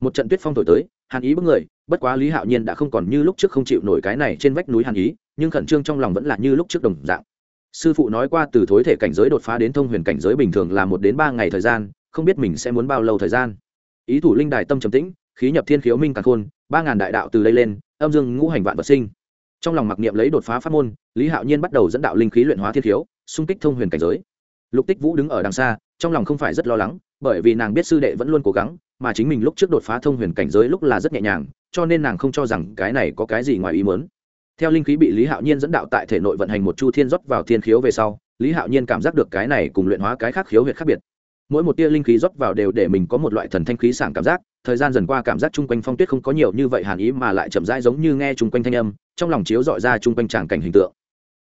Một trận tuyết phong thổi tới hàn ý bức người, bất quá lý hạo nhiên đã không còn như lúc trước không chịu nổi cái này trên vách núi hàn ý, nhưng khẩn trương trong lòng vẫn là như lúc trước đồng dạng. Sư phụ nói qua từ thối thể cảnh giới đột phá đến thông huyền cảnh giới bình thường là một đến ba ngày thời gian, không biết mình sẽ muốn bao lâu thời gian. Ý thủ linh đài tâm trầm tĩnh, khí nhập thiên khiếu minh càng khôn, ba ngàn đại đạo từ đây lên, âm dương ngũ hành vạn vật sinh. Trong lòng mặc niệm lấy đột phá pháp môn, lý hạo nhiên bắt đầu dẫn đạo linh khí luyện hóa thiên khiếu, xung kích thông huyền cảnh giới. Lục tích vũ đứng ở đằng xa, trong lòng không phải rất lo lắng, bởi vì nàng biết sư đệ vẫn luôn cố gắng mà chính mình lúc trước đột phá thông huyền cảnh giới lúc là rất nhẹ nhàng, cho nên nàng không cho rằng cái này có cái gì ngoài ý mớn theo linh khí bị lý hạo nhiên dẫn đạo tại thể nội vận hành một chu thiên rót vào thiên khiếu về sau, lý hạo nhiên cảm giác được cái này cùng luyện hóa cái khác khiếu huyệt khác biệt. Mỗi một tia linh khí rót vào đều để mình có một loại thần thanh khí sảng cảm giác, thời gian dần qua cảm giác chung quanh phong tuyết không có nhiều như vậy hàn ý mà lại chậm rãi giống như nghe chung quanh thanh âm, trong lòng chiếu dọi ra chung quanh tràng cảnh hình tượng.